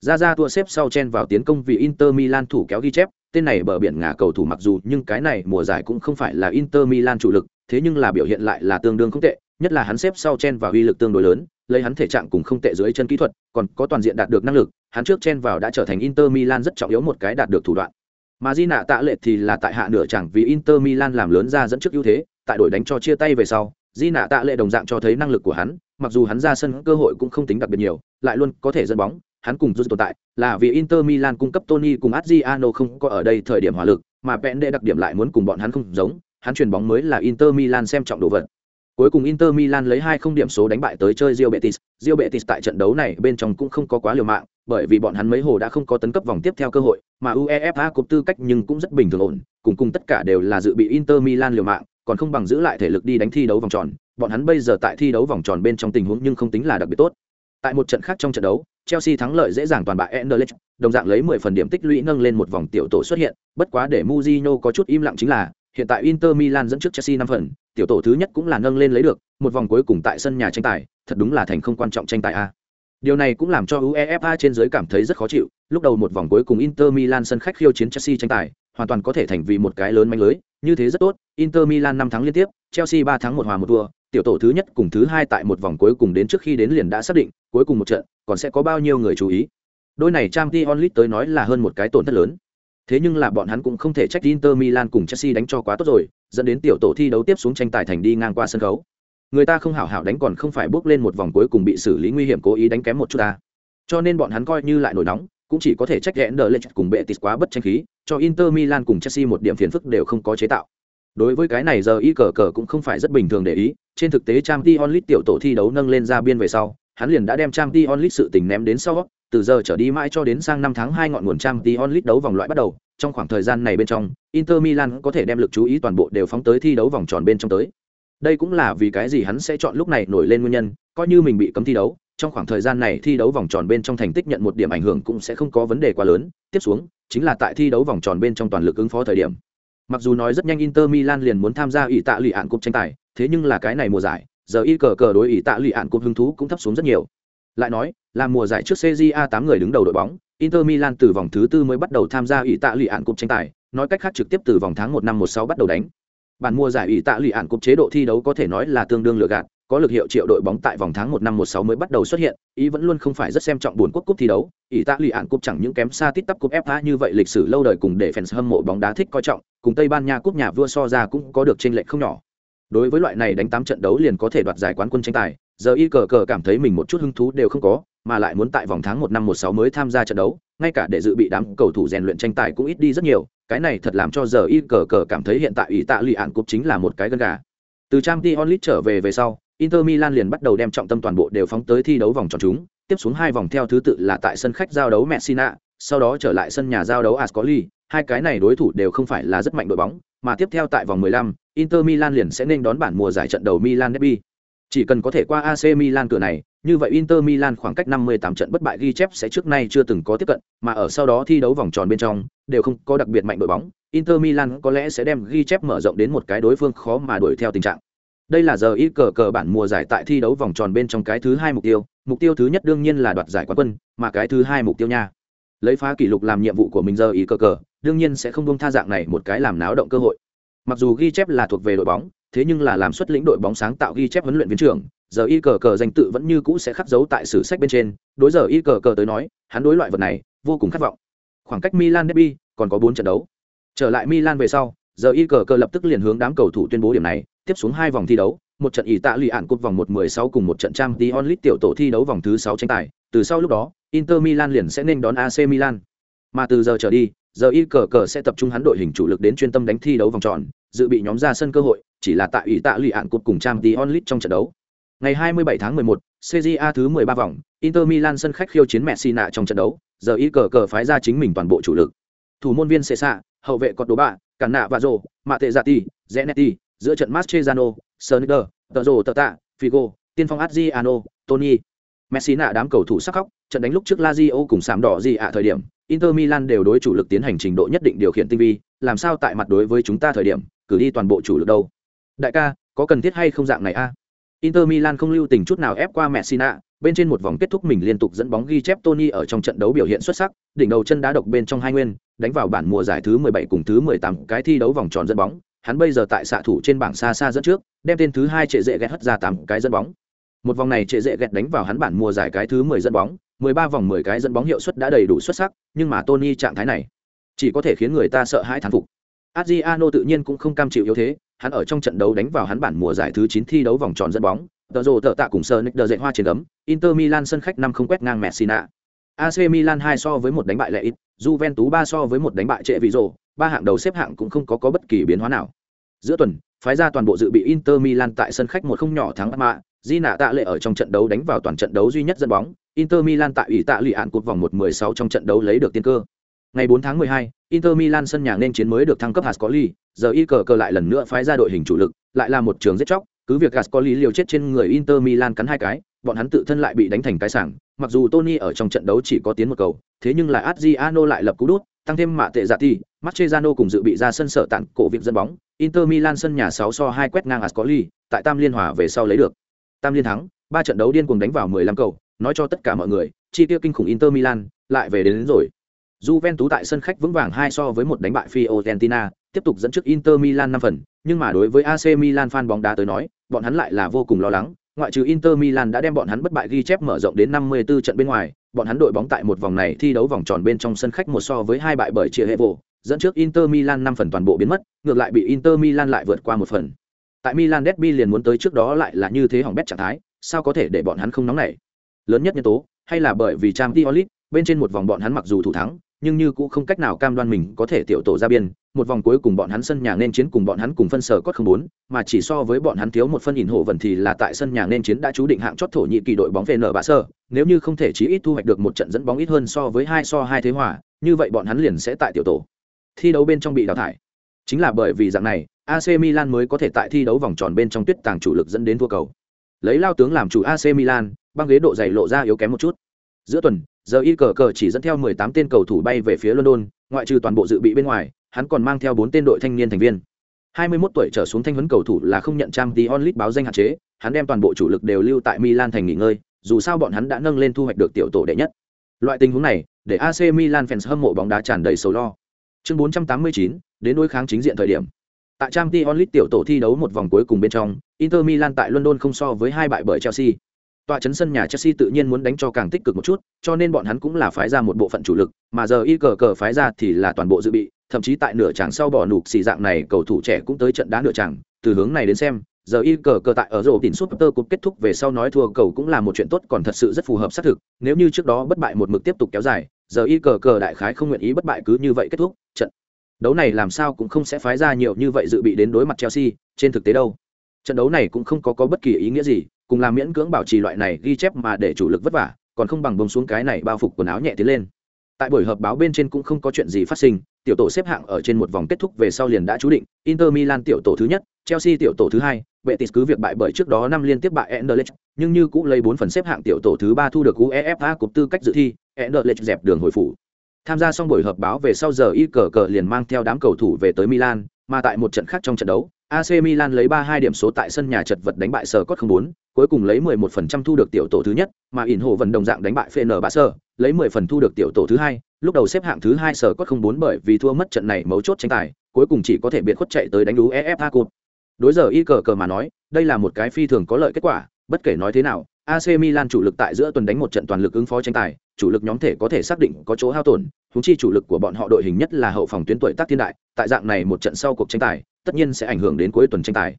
Ra ra tua xếp sau chen vào tiến công vì Inter Milan thủ kéo ghi chép, tên này bờ biển ngả cầu thủ mặc dù nhưng cái này mùa giải cũng không phải là Inter Milan chủ lực, thế nhưng là biểu hiện lại là tương đương không tệ, nhất là hắn xếp sau chen vào uy lực tương đối lớn, lấy hắn thể trạng cùng không tệ dưới chân kỹ thuật, còn có toàn diện đạt được năng lực, hắn trước chen vào đã trở thành Inter Milan rất trọng yếu một cái đạt được thủ đoạn. Mà Di nạ tạ lệ thì là tại hạ nửa chẳng vì Inter Milan làm lớn ra dẫn trước ưu thế, tại đội đánh cho chia tay về sau, Di nạ tạ lệ đồng dạng cho thấy năng lực của hắn, mặc dù hắn ra sân cơ hội cũng không tính đặc biệt nhiều, lại luôn có thể dẫn bóng, hắn cùng Juve tồn tại, là vì Inter Milan cung cấp Tony cùng Adriano không có ở đây thời điểm hỏa lực, mà vẹn đệ đặc điểm lại muốn cùng bọn hắn không giống, hắn chuyển bóng mới là Inter Milan xem trọng đồ vật. Cuối cùng Inter Milan lấy hai không điểm số đánh bại tới chơi Real Betis. Real Betis tại trận đấu này bên trong cũng không có quá liều mạng, bởi vì bọn hắn mấy hồ đã không có tấn cấp vòng tiếp theo cơ hội, mà UEFA Cup tư cách nhưng cũng rất bình thường ổn, cùng cùng tất cả đều là dự bị Inter Milan liều mạng, còn không bằng giữ lại thể lực đi đánh thi đấu vòng tròn. Bọn hắn bây giờ tại thi đấu vòng tròn bên trong tình huống nhưng không tính là đặc biệt tốt. Tại một trận khác trong trận đấu, Chelsea thắng lợi dễ dàng toàn bại Anderlecht, đồng dạng lấy 10 phần điểm tích lũy nâng lên một vòng tiểu tổ xuất hiện, bất quá để Mourinho có chút im lặng chính là, hiện tại Inter Milan dẫn trước Chelsea 5 phần, tiểu tổ thứ nhất cũng là nâng lên lấy được, một vòng cuối cùng tại sân nhà tranh tài, thật đúng là thành không quan trọng tranh tài a. Điều này cũng làm cho UEFA trên dưới cảm thấy rất khó chịu, lúc đầu một vòng cuối cùng Inter Milan sân khách khiêu chiến Chelsea tranh tài, hoàn toàn có thể thành vì một cái lớn manh lưới, như thế rất tốt, Inter Milan 5 thắng liên tiếp, Chelsea 3 thắng một hòa một thua, tiểu tổ thứ nhất cùng thứ hai tại một vòng cuối cùng đến trước khi đến liền đã xác định, cuối cùng một trận, còn sẽ có bao nhiêu người chú ý. Đôi này Champions League tới nói là hơn một cái tổn thất lớn. Thế nhưng là bọn hắn cũng không thể trách Inter Milan cùng Chelsea đánh cho quá tốt rồi, dẫn đến tiểu tổ thi đấu tiếp xuống tranh tài thành đi ngang qua sân khấu. Người ta không hảo hảo đánh còn không phải bước lên một vòng cuối cùng bị xử lý nguy hiểm cố ý đánh kém một chút ta. Cho nên bọn hắn coi như lại nổi nóng, cũng chỉ có thể trách Real lên cùng bệ tịt quá bất tranh khí, cho Inter Milan cùng Chelsea một điểm phiền phức đều không có chế tạo. Đối với cái này giờ y cờ cờ cũng không phải rất bình thường để ý, trên thực tế Champions League tiểu tổ thi đấu nâng lên ra biên về sau, hắn liền đã đem trang Champions onlit sự tình ném đến sau, từ giờ trở đi mãi cho đến sang năm tháng hai ngọn nguồn trang Champions onlit đấu vòng loại bắt đầu, trong khoảng thời gian này bên trong, Inter Milan có thể đem lực chú ý toàn bộ đều phóng tới thi đấu vòng tròn bên trong tới. Đây cũng là vì cái gì hắn sẽ chọn lúc này nổi lên nguyên nhân, coi như mình bị cấm thi đấu, trong khoảng thời gian này thi đấu vòng tròn bên trong thành tích nhận một điểm ảnh hưởng cũng sẽ không có vấn đề quá lớn, tiếp xuống chính là tại thi đấu vòng tròn bên trong toàn lực ứng phó thời điểm. Mặc dù nói rất nhanh Inter Milan liền muốn tham gia ủy tạ lụy ạn cúp tranh tài, thế nhưng là cái này mùa giải, giờ y cờ cờ đối Ý tạ lụy ạn cúp hứng thú cũng thấp xuống rất nhiều. Lại nói, là mùa giải trước CJA tám người đứng đầu đội bóng, Inter Milan từ vòng thứ tư mới bắt đầu tham gia Ý tạ lụy ạn cúp tranh tài, nói cách khác trực tiếp từ vòng tháng một năm 16 bắt đầu đánh. Bản mùa giải ủy tạ lụy ạn cúp chế độ thi đấu có thể nói là tương đương lựa gạt, có lực hiệu triệu đội bóng tại vòng tháng một năm 16 mới bắt đầu xuất hiện, ý vẫn luôn không phải rất xem trọng buồn quốc cúp thi đấu, ý tạ lụy ạn cúp chẳng những kém xa tít tắp cúp FA như vậy lịch sử lâu đời cùng để fans hâm mộ bóng đá thích coi trọng, cùng Tây Ban Nha cúp nhà vua so ra cũng có được chênh lệch không nhỏ. Đối với loại này đánh tám trận đấu liền có thể đoạt giải quán quân tranh tài, giờ y cờ cờ cảm thấy mình một chút hứng thú đều không có, mà lại muốn tại vòng tháng một năm 16 mới tham gia trận đấu, ngay cả để dự bị đám cầu thủ rèn luyện tranh tài cũng ít đi rất nhiều, cái này thật làm cho giờ y cờ cờ cảm thấy hiện tại ý tạ lụy ạn cục chính là một cái gân gà. Từ trang t onlit trở về về sau, Inter Milan liền bắt đầu đem trọng tâm toàn bộ đều phóng tới thi đấu vòng tròn chúng, tiếp xuống hai vòng theo thứ tự là tại sân khách giao đấu Messina, sau đó trở lại sân nhà giao đấu Ascoli, hai cái này đối thủ đều không phải là rất mạnh đội bóng, mà tiếp theo tại vòng 15, Inter Milan liền sẽ nên đón bản mùa giải trận đầu Milan Derby. Chỉ cần có thể qua AC Milan cửa này, như vậy Inter Milan khoảng cách 58 trận bất bại ghi chép sẽ trước nay chưa từng có tiếp cận, mà ở sau đó thi đấu vòng tròn bên trong, đều không có đặc biệt mạnh đội bóng, Inter Milan có lẽ sẽ đem ghi chép mở rộng đến một cái đối phương khó mà đuổi theo tình trạng. Đây là giờ ít cờ cờ bản mùa giải tại thi đấu vòng tròn bên trong cái thứ hai mục tiêu, mục tiêu thứ nhất đương nhiên là đoạt giải quán quân, mà cái thứ hai mục tiêu nha. Lấy phá kỷ lục làm nhiệm vụ của mình giờ ít cờ cờ, đương nhiên sẽ không buông tha dạng này một cái làm náo động cơ hội. Mặc dù ghi chép là thuộc về đội bóng, thế nhưng là làm xuất lĩnh đội bóng sáng tạo ghi chép huấn luyện viên trưởng, giờ y cờ cờ danh tự vẫn như cũ sẽ khắc dấu tại sử sách bên trên, đối giờ y cờ cờ tới nói, hắn đối loại vật này vô cùng khát vọng. Khoảng cách Milan derby còn có 4 trận đấu. Trở lại Milan về sau, giờ y cờ cờ lập tức liền hướng đám cầu thủ tuyên bố điểm này, tiếp xuống hai vòng thi đấu, một trận ỷ tạ lì ạn cúp vòng một mười sáu cùng một trận trang tí onlit tiểu tổ thi đấu vòng thứ sáu tranh tài, từ sau lúc đó, Inter Milan liền sẽ nên đón AC Milan. Mà từ giờ trở đi, giờ y cờ cờ sẽ tập trung hắn đội hình chủ lực đến chuyên tâm đánh thi đấu vòng tròn, dự bị nhóm ra sân cơ hội, chỉ là tại ủy tạ lì ạn cột cùng trang tí onlit trong trận đấu. Ngày 27 tháng 11, CJA thứ 13 vòng, Inter Milan sân khách khiêu chiến Messina trong trận đấu, giờ y cờ cờ phái ra chính mình toàn bộ chủ lực. Thủ môn viên Cesa, hậu vệ Cọt Đồ Bạ, Cản Nạ và Rồ, Mạ Tệ Giati, Zenetti, giữa trận Mascherano, Sonicer, Tờ Rồ Tờ Tạ, Figo, Tiên phong Adriano, Tony. Messi nạ đám cầu thủ sắc khóc, trận đánh lúc trước Lazio cùng sạm đỏ gì ạ thời điểm, Inter Milan đều đối chủ lực tiến hành trình độ nhất định điều khiển tinh vi, làm sao tại mặt đối với chúng ta thời điểm, cử đi toàn bộ chủ lực đâu. Đại ca, có cần thiết hay không dạng này a? Inter Milan không lưu tình chút nào ép qua Messi nạ, bên trên một vòng kết thúc mình liên tục dẫn bóng ghi chép Tony ở trong trận đấu biểu hiện xuất sắc, đỉnh đầu chân đá độc bên trong hai nguyên, đánh vào bản mùa giải thứ 17 cùng thứ 18 cái thi đấu vòng tròn dẫn bóng, hắn bây giờ tại xạ thủ trên bảng xa xa dẫn trước, đem tên thứ hai trệ dễ ghét hất ra tám cái dẫn bóng. Một vòng này trệ dễ gẹt đánh vào hắn bản mùa giải cái thứ 10 dẫn bóng, 13 vòng 10 cái dẫn bóng hiệu suất đã đầy đủ xuất sắc, nhưng mà Tony trạng thái này chỉ có thể khiến người ta sợ hãi thán phục. Adriano tự nhiên cũng không cam chịu yếu thế, hắn ở trong trận đấu đánh vào hắn bản mùa giải thứ 9 thi đấu vòng tròn dẫn bóng, tờ rồ tờ tạ cùng sơ nick đờ dậy hoa trên ấm. Inter Milan sân khách năm không quét ngang Messina. AC Milan 2 so với một đánh bại lệ ít, Juventus 3 so với một đánh bại trệ vị rồ, ba hạng đầu xếp hạng cũng không có có bất kỳ biến hóa nào. Giữa tuần, phái ra toàn bộ dự bị Inter Milan tại sân khách một không nhỏ thắng Parma, Di nạ tạ lệ ở trong trận đấu đánh vào toàn trận đấu duy nhất dẫn bóng, Inter Milan tại ủy tạ lì án cột vòng 1-16 trong trận đấu lấy được tiên cơ. Ngày 4 tháng 12, Inter Milan sân nhà nên chiến mới được thăng cấp Ascoli, giờ y cờ cờ lại lần nữa phái ra đội hình chủ lực, lại là một trường giết chóc, cứ việc Ascoli liều chết trên người Inter Milan cắn hai cái, bọn hắn tự thân lại bị đánh thành cái sảng, mặc dù Tony ở trong trận đấu chỉ có tiến một cầu, thế nhưng là Adriano lại lập cú đút, tăng thêm mạ tệ giả ti, Mascherano cùng dự bị ra sân sở tặng cổ viện dẫn bóng, Inter Milan sân nhà 6 so 2 quét ngang Ascoli, tại Tam Liên hòa về sau lấy được. Tam Liên thắng, ba trận đấu điên cuồng đánh vào 15 cầu, nói cho tất cả mọi người, chi tiêu kinh khủng Inter Milan lại về đến, đến rồi. Juventus tại sân khách vững vàng 2 so với một đánh bại Fiorentina, tiếp tục dẫn trước Inter Milan 5 phần, nhưng mà đối với AC Milan fan bóng đá tới nói, bọn hắn lại là vô cùng lo lắng, ngoại trừ Inter Milan đã đem bọn hắn bất bại ghi chép mở rộng đến 54 trận bên ngoài, bọn hắn đội bóng tại một vòng này thi đấu vòng tròn bên trong sân khách một so với hai bại bởi chia hệ vụ, dẫn trước Inter Milan 5 phần toàn bộ biến mất, ngược lại bị Inter Milan lại vượt qua một phần. Tại Milan derby liền muốn tới trước đó lại là như thế hỏng bét trạng thái, sao có thể để bọn hắn không nóng nảy? Lớn nhất nhân tố, hay là bởi vì Champions League, bên trên một vòng bọn hắn mặc dù thủ thắng, nhưng như cũng không cách nào cam đoan mình có thể tiểu tổ ra biên, một vòng cuối cùng bọn hắn sân nhà nên chiến cùng bọn hắn cùng phân sở cốt không bốn, mà chỉ so với bọn hắn thiếu một phân nhìn hộ vần thì là tại sân nhà nên chiến đã chú định hạng chót thổ nhị kỳ đội bóng về nở Bạ Sơ, nếu như không thể chí ít thu hoạch được một trận dẫn bóng ít hơn so với hai so hai thế hòa, như vậy bọn hắn liền sẽ tại tiểu tổ thi đấu bên trong bị đào thải. Chính là bởi vì dạng này, AC Milan mới có thể tại thi đấu vòng tròn bên trong tuyết tàng chủ lực dẫn đến thua cầu. Lấy lao tướng làm chủ AC Milan, băng ghế độ dày lộ ra yếu kém một chút. Giữa tuần, giờ y cờ cờ chỉ dẫn theo 18 tên cầu thủ bay về phía London, ngoại trừ toàn bộ dự bị bên ngoài, hắn còn mang theo 4 tên đội thanh niên thành viên. 21 tuổi trở xuống thanh huấn cầu thủ là không nhận trang tí onlit báo danh hạn chế, hắn đem toàn bộ chủ lực đều lưu tại Milan thành nghỉ ngơi, dù sao bọn hắn đã nâng lên thu hoạch được tiểu tổ đệ nhất. Loại tình huống này, để AC Milan fans hâm mộ bóng đá tràn đầy sầu lo. Chương 489, đến đối kháng chính diện thời điểm. Tại trang Champions League tiểu tổ thi đấu một vòng cuối cùng bên trong, Inter Milan tại London không so với hai bại bởi Chelsea. Tọa chấn sân nhà Chelsea tự nhiên muốn đánh cho càng tích cực một chút, cho nên bọn hắn cũng là phái ra một bộ phận chủ lực, mà giờ y cờ cờ phái ra thì là toàn bộ dự bị, thậm chí tại nửa chàng sau bỏ nục xì dạng này cầu thủ trẻ cũng tới trận đá nửa chàng, từ hướng này đến xem, giờ y cờ cờ tại ở rổ tỉnh suốt tơ cục kết thúc về sau nói thua cầu cũng là một chuyện tốt còn thật sự rất phù hợp xác thực, nếu như trước đó bất bại một mực tiếp tục kéo dài, giờ y cờ cờ đại khái không nguyện ý bất bại cứ như vậy kết thúc, trận. Đấu này làm sao cũng không sẽ phái ra nhiều như vậy dự bị đến đối mặt Chelsea, trên thực tế đâu. Trận đấu này cũng không có có bất kỳ ý nghĩa gì, cùng làm miễn cưỡng bảo trì loại này ghi chép mà để chủ lực vất vả, còn không bằng bông xuống cái này bao phục quần áo nhẹ tiến lên. Tại buổi họp báo bên trên cũng không có chuyện gì phát sinh, tiểu tổ xếp hạng ở trên một vòng kết thúc về sau liền đã chú định, Inter Milan tiểu tổ thứ nhất, Chelsea tiểu tổ thứ hai, Betis cứ việc bại bởi trước đó năm liên tiếp bại Anderlecht, nhưng như cũng lấy 4 phần xếp hạng tiểu tổ thứ ba thu được UEFA cúp tư cách dự thi, Anderlecht dẹp đường hồi phủ. Tham gia xong buổi họp báo về sau giờ y cờ cờ liền mang theo đám cầu thủ về tới Milan, mà tại một trận khác trong trận đấu, AC Milan lấy 3-2 điểm số tại sân nhà chật vật đánh bại Sở Cốt 04, cuối cùng lấy 11% thu được tiểu tổ thứ nhất, mà ỉn hộ vận đồng dạng đánh bại Fenerbahce, lấy 10 phần thu được tiểu tổ thứ hai, lúc đầu xếp hạng thứ hai Sở Cốt 04 bởi vì thua mất trận này mấu chốt tranh tài, cuối cùng chỉ có thể biệt khuất chạy tới đánh đú EFA Cup. Đối giờ y cờ cờ mà nói, đây là một cái phi thường có lợi kết quả, bất kể nói thế nào, AC Milan chủ lực tại giữa tuần đánh một trận toàn lực ứng phó tranh tài, chủ lực nhóm thể có thể xác định có chỗ hao tổn, huống chi chủ lực của bọn họ đội hình nhất là hậu phòng tuyến tuổi tác thiên đại, tại dạng này một trận sau cuộc tranh tài, tất nhiên sẽ ảnh hưởng đến cuối tuần tranh tài.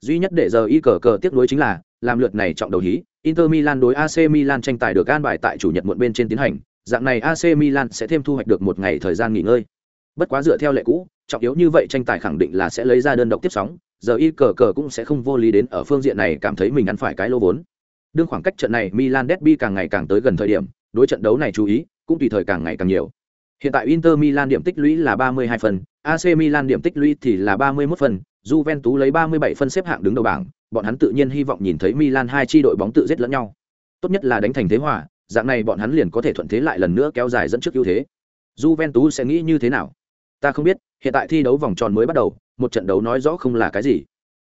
Duy nhất để giờ y cờ cờ tiếc nuối chính là, làm lượt này trọng đầu hí, Inter Milan đối AC Milan tranh tài được an bài tại chủ nhật muộn bên trên tiến hành, dạng này AC Milan sẽ thêm thu hoạch được một ngày thời gian nghỉ ngơi. Bất quá dựa theo lệ cũ, trọng yếu như vậy tranh tài khẳng định là sẽ lấy ra đơn độc tiếp sóng, giờ y cờ cờ cũng sẽ không vô lý đến ở phương diện này cảm thấy mình ăn phải cái lô vốn. Đương khoảng cách trận này Milan derby càng ngày càng tới gần thời điểm, đối trận đấu này chú ý cũng tùy thời càng ngày càng nhiều. Hiện tại Inter Milan điểm tích lũy là 32 phần, AC Milan điểm tích lũy thì là 31 phần, Juventus lấy 37 phân xếp hạng đứng đầu bảng, bọn hắn tự nhiên hy vọng nhìn thấy Milan hai chi đội bóng tự giết lẫn nhau. Tốt nhất là đánh thành thế hòa, dạng này bọn hắn liền có thể thuận thế lại lần nữa kéo dài dẫn trước ưu thế. Juventus sẽ nghĩ như thế nào? Ta không biết, hiện tại thi đấu vòng tròn mới bắt đầu, một trận đấu nói rõ không là cái gì.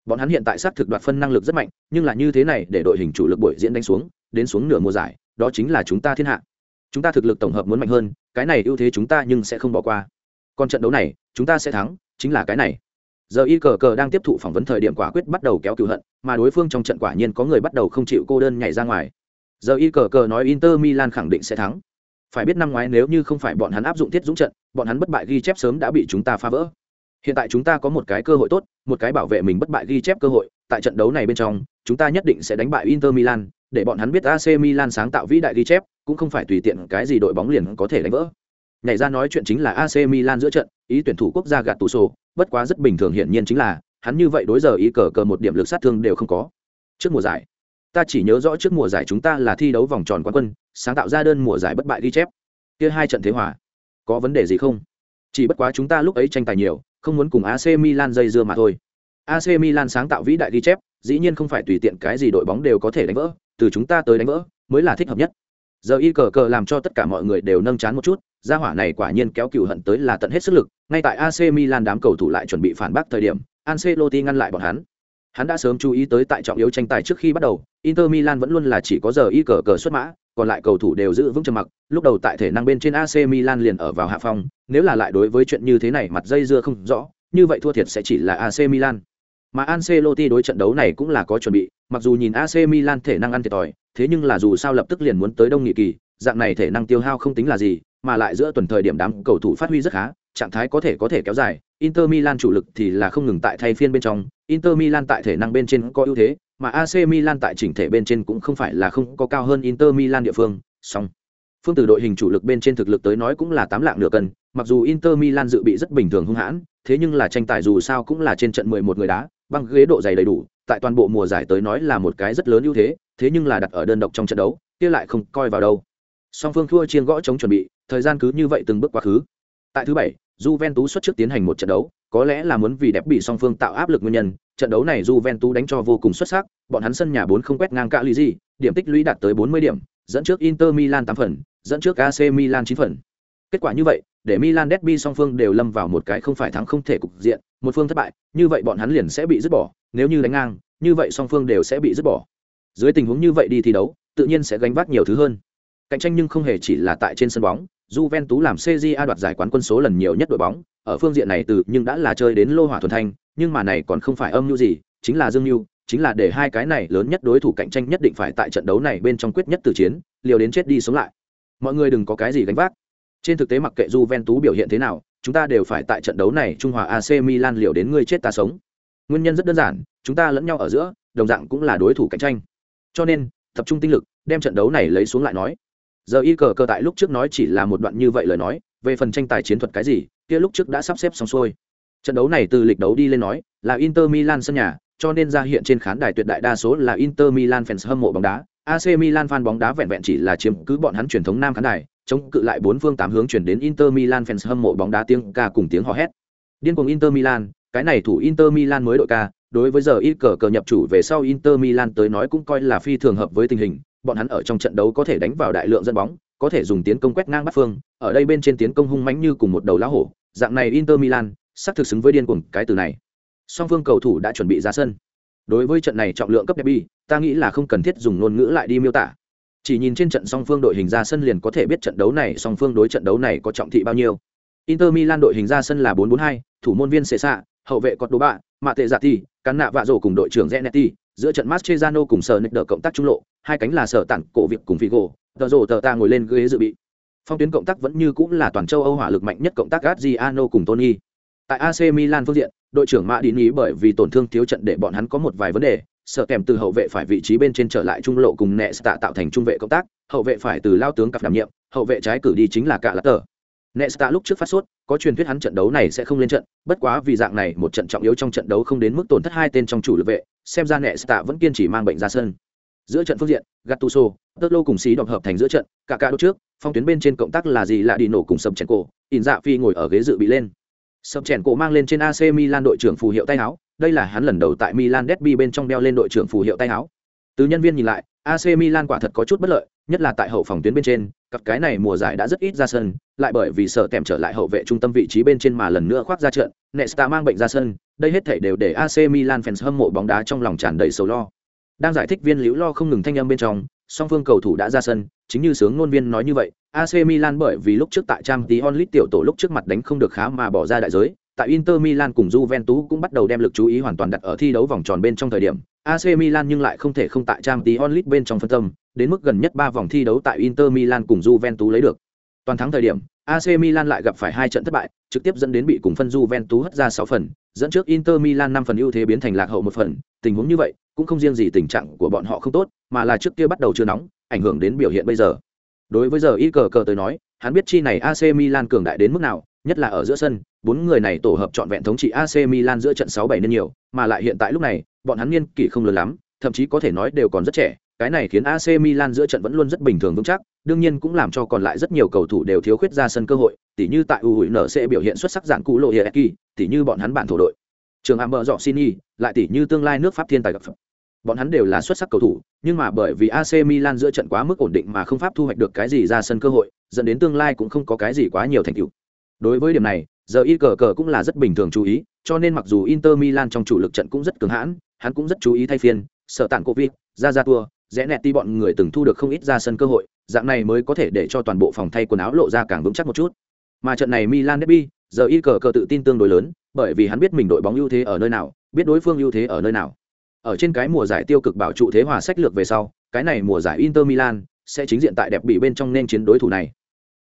Bọn hắn hiện tại sát thực đoạt phân năng lực rất mạnh, nhưng là như thế này để đội hình chủ lực buổi diễn đánh xuống, đến xuống nửa mùa giải, đó chính là chúng ta thiên hạ. Chúng ta thực lực tổng hợp muốn mạnh hơn, cái này ưu thế chúng ta nhưng sẽ không bỏ qua. Còn trận đấu này, chúng ta sẽ thắng, chính là cái này. Giờ y cờ cờ đang tiếp thụ phỏng vấn thời điểm quả quyết bắt đầu kéo cựu hận mà đối phương trong trận quả nhiên có người bắt đầu không chịu cô đơn nhảy ra ngoài. Giờ y cờ cờ nói inter milan khẳng định sẽ thắng. Phải biết năm ngoái nếu như không phải bọn hắn áp dụng thiết dũng trận bọn hắn bất bại ghi chép sớm đã bị chúng ta phá vỡ. Hiện tại chúng ta có một cái cơ hội tốt một cái bảo vệ mình bất bại ghi chép cơ hội tại trận đấu này bên trong chúng ta nhất định sẽ đánh bại inter milan để bọn hắn biết ac milan sáng tạo vĩ đại ghi chép cũng không phải tùy tiện cái gì đội bóng liền có thể đánh vỡ. Nhảy ra nói chuyện chính là AC Milan giữa trận, ý tuyển thủ quốc gia gạt tủ sổ, bất quá rất bình thường hiển nhiên chính là hắn như vậy đối giờ ý cờ cờ một điểm lực sát thương đều không có. Trước mùa giải ta chỉ nhớ rõ trước mùa giải chúng ta là thi đấu vòng tròn quán quân sáng tạo ra đơn mùa giải bất bại ghi chép. Kia hai trận thế hòa có vấn đề gì không? Chỉ bất quá chúng ta lúc ấy tranh tài nhiều không muốn cùng AC Milan dây dưa mà thôi. AC Milan sáng tạo vĩ đại ghi chép dĩ nhiên không phải tùy tiện cái gì đội bóng đều có thể đánh vỡ từ chúng ta tới đánh vỡ mới là thích hợp nhất giờ y cờ cờ làm cho tất cả mọi người đều nâng chán một chút, gia hỏa này quả nhiên kéo cựu hận tới là tận hết sức lực, ngay tại AC Milan đám cầu thủ lại chuẩn bị phản bác thời điểm, Ancelotti ngăn lại bọn hắn. Hắn đã sớm chú ý tới tại trọng yếu tranh tài trước khi bắt đầu, Inter Milan vẫn luôn là chỉ có giờ y cờ cờ xuất mã, còn lại cầu thủ đều giữ vững trầm mặc, lúc đầu tại thể năng bên trên AC Milan liền ở vào hạ phong, nếu là lại đối với chuyện như thế này mặt dây dưa không rõ, như vậy thua thiệt sẽ chỉ là AC Milan. Mà Ancelotti đối trận đấu này cũng là có chuẩn bị, mặc dù nhìn AC Milan thể năng ăn thiệt thòi thế nhưng là dù sao lập tức liền muốn tới đông nghị kỳ, dạng này thể năng tiêu hao không tính là gì, mà lại giữa tuần thời điểm đám cầu thủ phát huy rất khá, trạng thái có thể có thể kéo dài. Inter Milan chủ lực thì là không ngừng tại thay phiên bên trong. Inter Milan tại thể năng bên trên có ưu thế, mà AC Milan tại chỉnh thể bên trên cũng không phải là không có cao hơn Inter Milan địa phương. Song phương từ đội hình chủ lực bên trên thực lực tới nói cũng là tám lạng nửa cân, mặc dù Inter Milan dự bị rất bình thường hung hãn, thế nhưng là tranh tài dù sao cũng là trên trận 11 người đá, băng ghế độ dày đầy đủ tại toàn bộ mùa giải tới nói là một cái rất lớn ưu thế thế nhưng là đặt ở đơn độc trong trận đấu, kia lại không coi vào đâu. Song phương thua chiên gõ chống chuẩn bị, thời gian cứ như vậy từng bước quá khứ. Tại thứ bảy, Juventus xuất trước tiến hành một trận đấu, có lẽ là muốn vì đẹp bị song phương tạo áp lực nguyên nhân, trận đấu này Juventus đánh cho vô cùng xuất sắc, bọn hắn sân nhà 4 không quét ngang cả lì gì điểm tích lũy đạt tới 40 điểm, dẫn trước Inter Milan 8 phần, dẫn trước AC Milan 9 phần kết quả như vậy, để Milan Derby song phương đều lâm vào một cái không phải thắng không thể cục diện, một phương thất bại, như vậy bọn hắn liền sẽ bị dứt bỏ, nếu như đánh ngang, như vậy song phương đều sẽ bị dứt bỏ. Dưới tình huống như vậy đi thi đấu, tự nhiên sẽ gánh vác nhiều thứ hơn. Cạnh tranh nhưng không hề chỉ là tại trên sân bóng, Juventus làm CJA đoạt giải quán quân số lần nhiều nhất đội bóng, ở phương diện này từ nhưng đã là chơi đến lô hỏa thuần thanh, nhưng mà này còn không phải âm mưu gì, chính là dương mưu, chính là để hai cái này lớn nhất đối thủ cạnh tranh nhất định phải tại trận đấu này bên trong quyết nhất từ chiến, liều đến chết đi sống lại. Mọi người đừng có cái gì gánh vác trên thực tế mặc kệ Juventus biểu hiện thế nào chúng ta đều phải tại trận đấu này Trung Hòa AC Milan liều đến ngươi chết ta sống. Nguyên nhân rất đơn giản, chúng ta lẫn nhau ở giữa, đồng dạng cũng là đối thủ cạnh tranh. Cho nên, tập trung tinh lực, đem trận đấu này lấy xuống lại nói. Giờ y cờ cờ tại lúc trước nói chỉ là một đoạn như vậy lời nói, về phần tranh tài chiến thuật cái gì, kia lúc trước đã sắp xếp xong xuôi. Trận đấu này từ lịch đấu đi lên nói, là Inter Milan sân nhà, cho nên ra hiện trên khán đài tuyệt đại đa số là Inter Milan fans hâm mộ bóng đá, AC Milan fan bóng đá vẹn vẹn chỉ là chiếm cứ bọn hắn truyền thống nam khán đài, chống cự lại bốn phương tám hướng chuyển đến Inter Milan fans hâm mộ bóng đá tiếng ca cùng tiếng hò hét. Điên cuồng Inter Milan, cái này thủ Inter Milan mới đội ca, đối với giờ ít cờ cờ nhập chủ về sau Inter Milan tới nói cũng coi là phi thường hợp với tình hình, bọn hắn ở trong trận đấu có thể đánh vào đại lượng dân bóng, có thể dùng tiến công quét ngang bắt phương, ở đây bên trên tiến công hung mãnh như cùng một đầu lá hổ, dạng này Inter Milan, sắp thực xứng với điên cuồng cái từ này. Song phương cầu thủ đã chuẩn bị ra sân. Đối với trận này trọng lượng cấp derby, ta nghĩ là không cần thiết dùng ngôn ngữ lại đi miêu tả, chỉ nhìn trên trận song phương đội hình ra sân liền có thể biết trận đấu này song phương đối trận đấu này có trọng thị bao nhiêu. Inter milan đội hình ra sân là 442, thủ môn viên xệ xạ hậu vệ cọt đồ bạ mạ tệ giả ti cắn nạ vạ rổ cùng đội trưởng Zanetti, giữa trận mastrezano cùng sở nịch đỡ cộng tác trung lộ hai cánh là sở tản cổ việc cùng figo. Tờ rổ tờ ta ngồi lên ghế dự bị. Phong tuyến cộng tác vẫn như cũng là toàn châu âu hỏa lực mạnh nhất cộng tác Gazziano cùng Tony tại AC Milan phương diện đội trưởng mạ Đi bởi vì tổn thương thiếu trận để bọn hắn có một vài vấn đề sợ kèm từ hậu vệ phải vị trí bên trên trở lại trung lộ cùng nẹ tạ tạo thành trung vệ công tác, hậu vệ phải từ lao tướng cặp đảm nhiệm, hậu vệ trái cử đi chính là cả lá tờ. Nẹ tạ lúc trước phát sốt, có truyền thuyết hắn trận đấu này sẽ không lên trận, bất quá vì dạng này một trận trọng yếu trong trận đấu không đến mức tổn thất hai tên trong chủ lực vệ, xem ra nẹ tạ vẫn kiên trì mang bệnh ra sân. Giữa trận phương diện, gattuso tớt lô cùng xí đọc hợp thành giữa trận, cả cả đốt trước, phong tuyến bên trên cộng tác là gì là đi nổ cùng sầm chèn cổ in dạ phi ngồi ở ghế dự bị lên. Sầm chèn cổ mang lên trên ac milan đội trưởng phù hiệu tay áo đây là hắn lần đầu tại Milan Derby bên trong đeo lên đội trưởng phù hiệu tay áo. Từ nhân viên nhìn lại, AC Milan quả thật có chút bất lợi, nhất là tại hậu phòng tuyến bên trên, cặp cái này mùa giải đã rất ít ra sân, lại bởi vì sợ tèm trở lại hậu vệ trung tâm vị trí bên trên mà lần nữa khoác ra trận, Nesta mang bệnh ra sân, đây hết thảy đều để AC Milan fans hâm mộ bóng đá trong lòng tràn đầy sầu lo. Đang giải thích viên liễu lo không ngừng thanh âm bên trong, song phương cầu thủ đã ra sân, chính như sướng ngôn viên nói như vậy, AC Milan bởi vì lúc trước tại Champions League tiểu tổ lúc trước mặt đánh không được khá mà bỏ ra đại giới, tại Inter Milan cùng Juventus cũng bắt đầu đem lực chú ý hoàn toàn đặt ở thi đấu vòng tròn bên trong thời điểm, AC Milan nhưng lại không thể không tại Champions League bên trong phân tâm, đến mức gần nhất 3 vòng thi đấu tại Inter Milan cùng Juventus lấy được. Toàn thắng thời điểm, AC Milan lại gặp phải hai trận thất bại, trực tiếp dẫn đến bị cùng phân Juventus hất ra 6 phần, dẫn trước Inter Milan 5 phần ưu thế biến thành lạc hậu một phần, tình huống như vậy, cũng không riêng gì tình trạng của bọn họ không tốt, mà là trước kia bắt đầu chưa nóng, ảnh hưởng đến biểu hiện bây giờ. Đối với giờ ít cờ cờ tới nói, hắn biết chi này AC Milan cường đại đến mức nào, nhất là ở giữa sân, bốn người này tổ hợp trọn vẹn thống trị AC Milan giữa trận 6-7 nên nhiều, mà lại hiện tại lúc này, bọn hắn niên kỷ không lớn lắm, thậm chí có thể nói đều còn rất trẻ, cái này khiến AC Milan giữa trận vẫn luôn rất bình thường vững chắc, đương nhiên cũng làm cho còn lại rất nhiều cầu thủ đều thiếu khuyết ra sân cơ hội, tỉ như tại UNC biểu hiện xuất sắc dạng cũ lộ Hieki, tỉ như bọn hắn bạn thổ đội. Trường Amber Sini, lại tỉ như tương lai nước Pháp thiên tài gặp Bọn hắn đều là xuất sắc cầu thủ, nhưng mà bởi vì AC Milan giữa trận quá mức ổn định mà không pháp thu hoạch được cái gì ra sân cơ hội, dẫn đến tương lai cũng không có cái gì quá nhiều thành tựu. Đối với điểm này, giờ y cờ cờ cũng là rất bình thường chú ý, cho nên mặc dù Inter Milan trong chủ lực trận cũng rất cứng hãn, hắn cũng rất chú ý thay phiên, sợ tản Covid, ra ra tour, rẽ nẹt ti bọn người từng thu được không ít ra sân cơ hội, dạng này mới có thể để cho toàn bộ phòng thay quần áo lộ ra càng vững chắc một chút. Mà trận này Milan derby, giờ y cờ cờ tự tin tương đối lớn, bởi vì hắn biết mình đội bóng ưu thế ở nơi nào, biết đối phương ưu thế ở nơi nào. Ở trên cái mùa giải tiêu cực bảo trụ thế hòa sách lược về sau, cái này mùa giải Inter Milan sẽ chính diện tại đẹp bị bên trong nên chiến đối thủ này.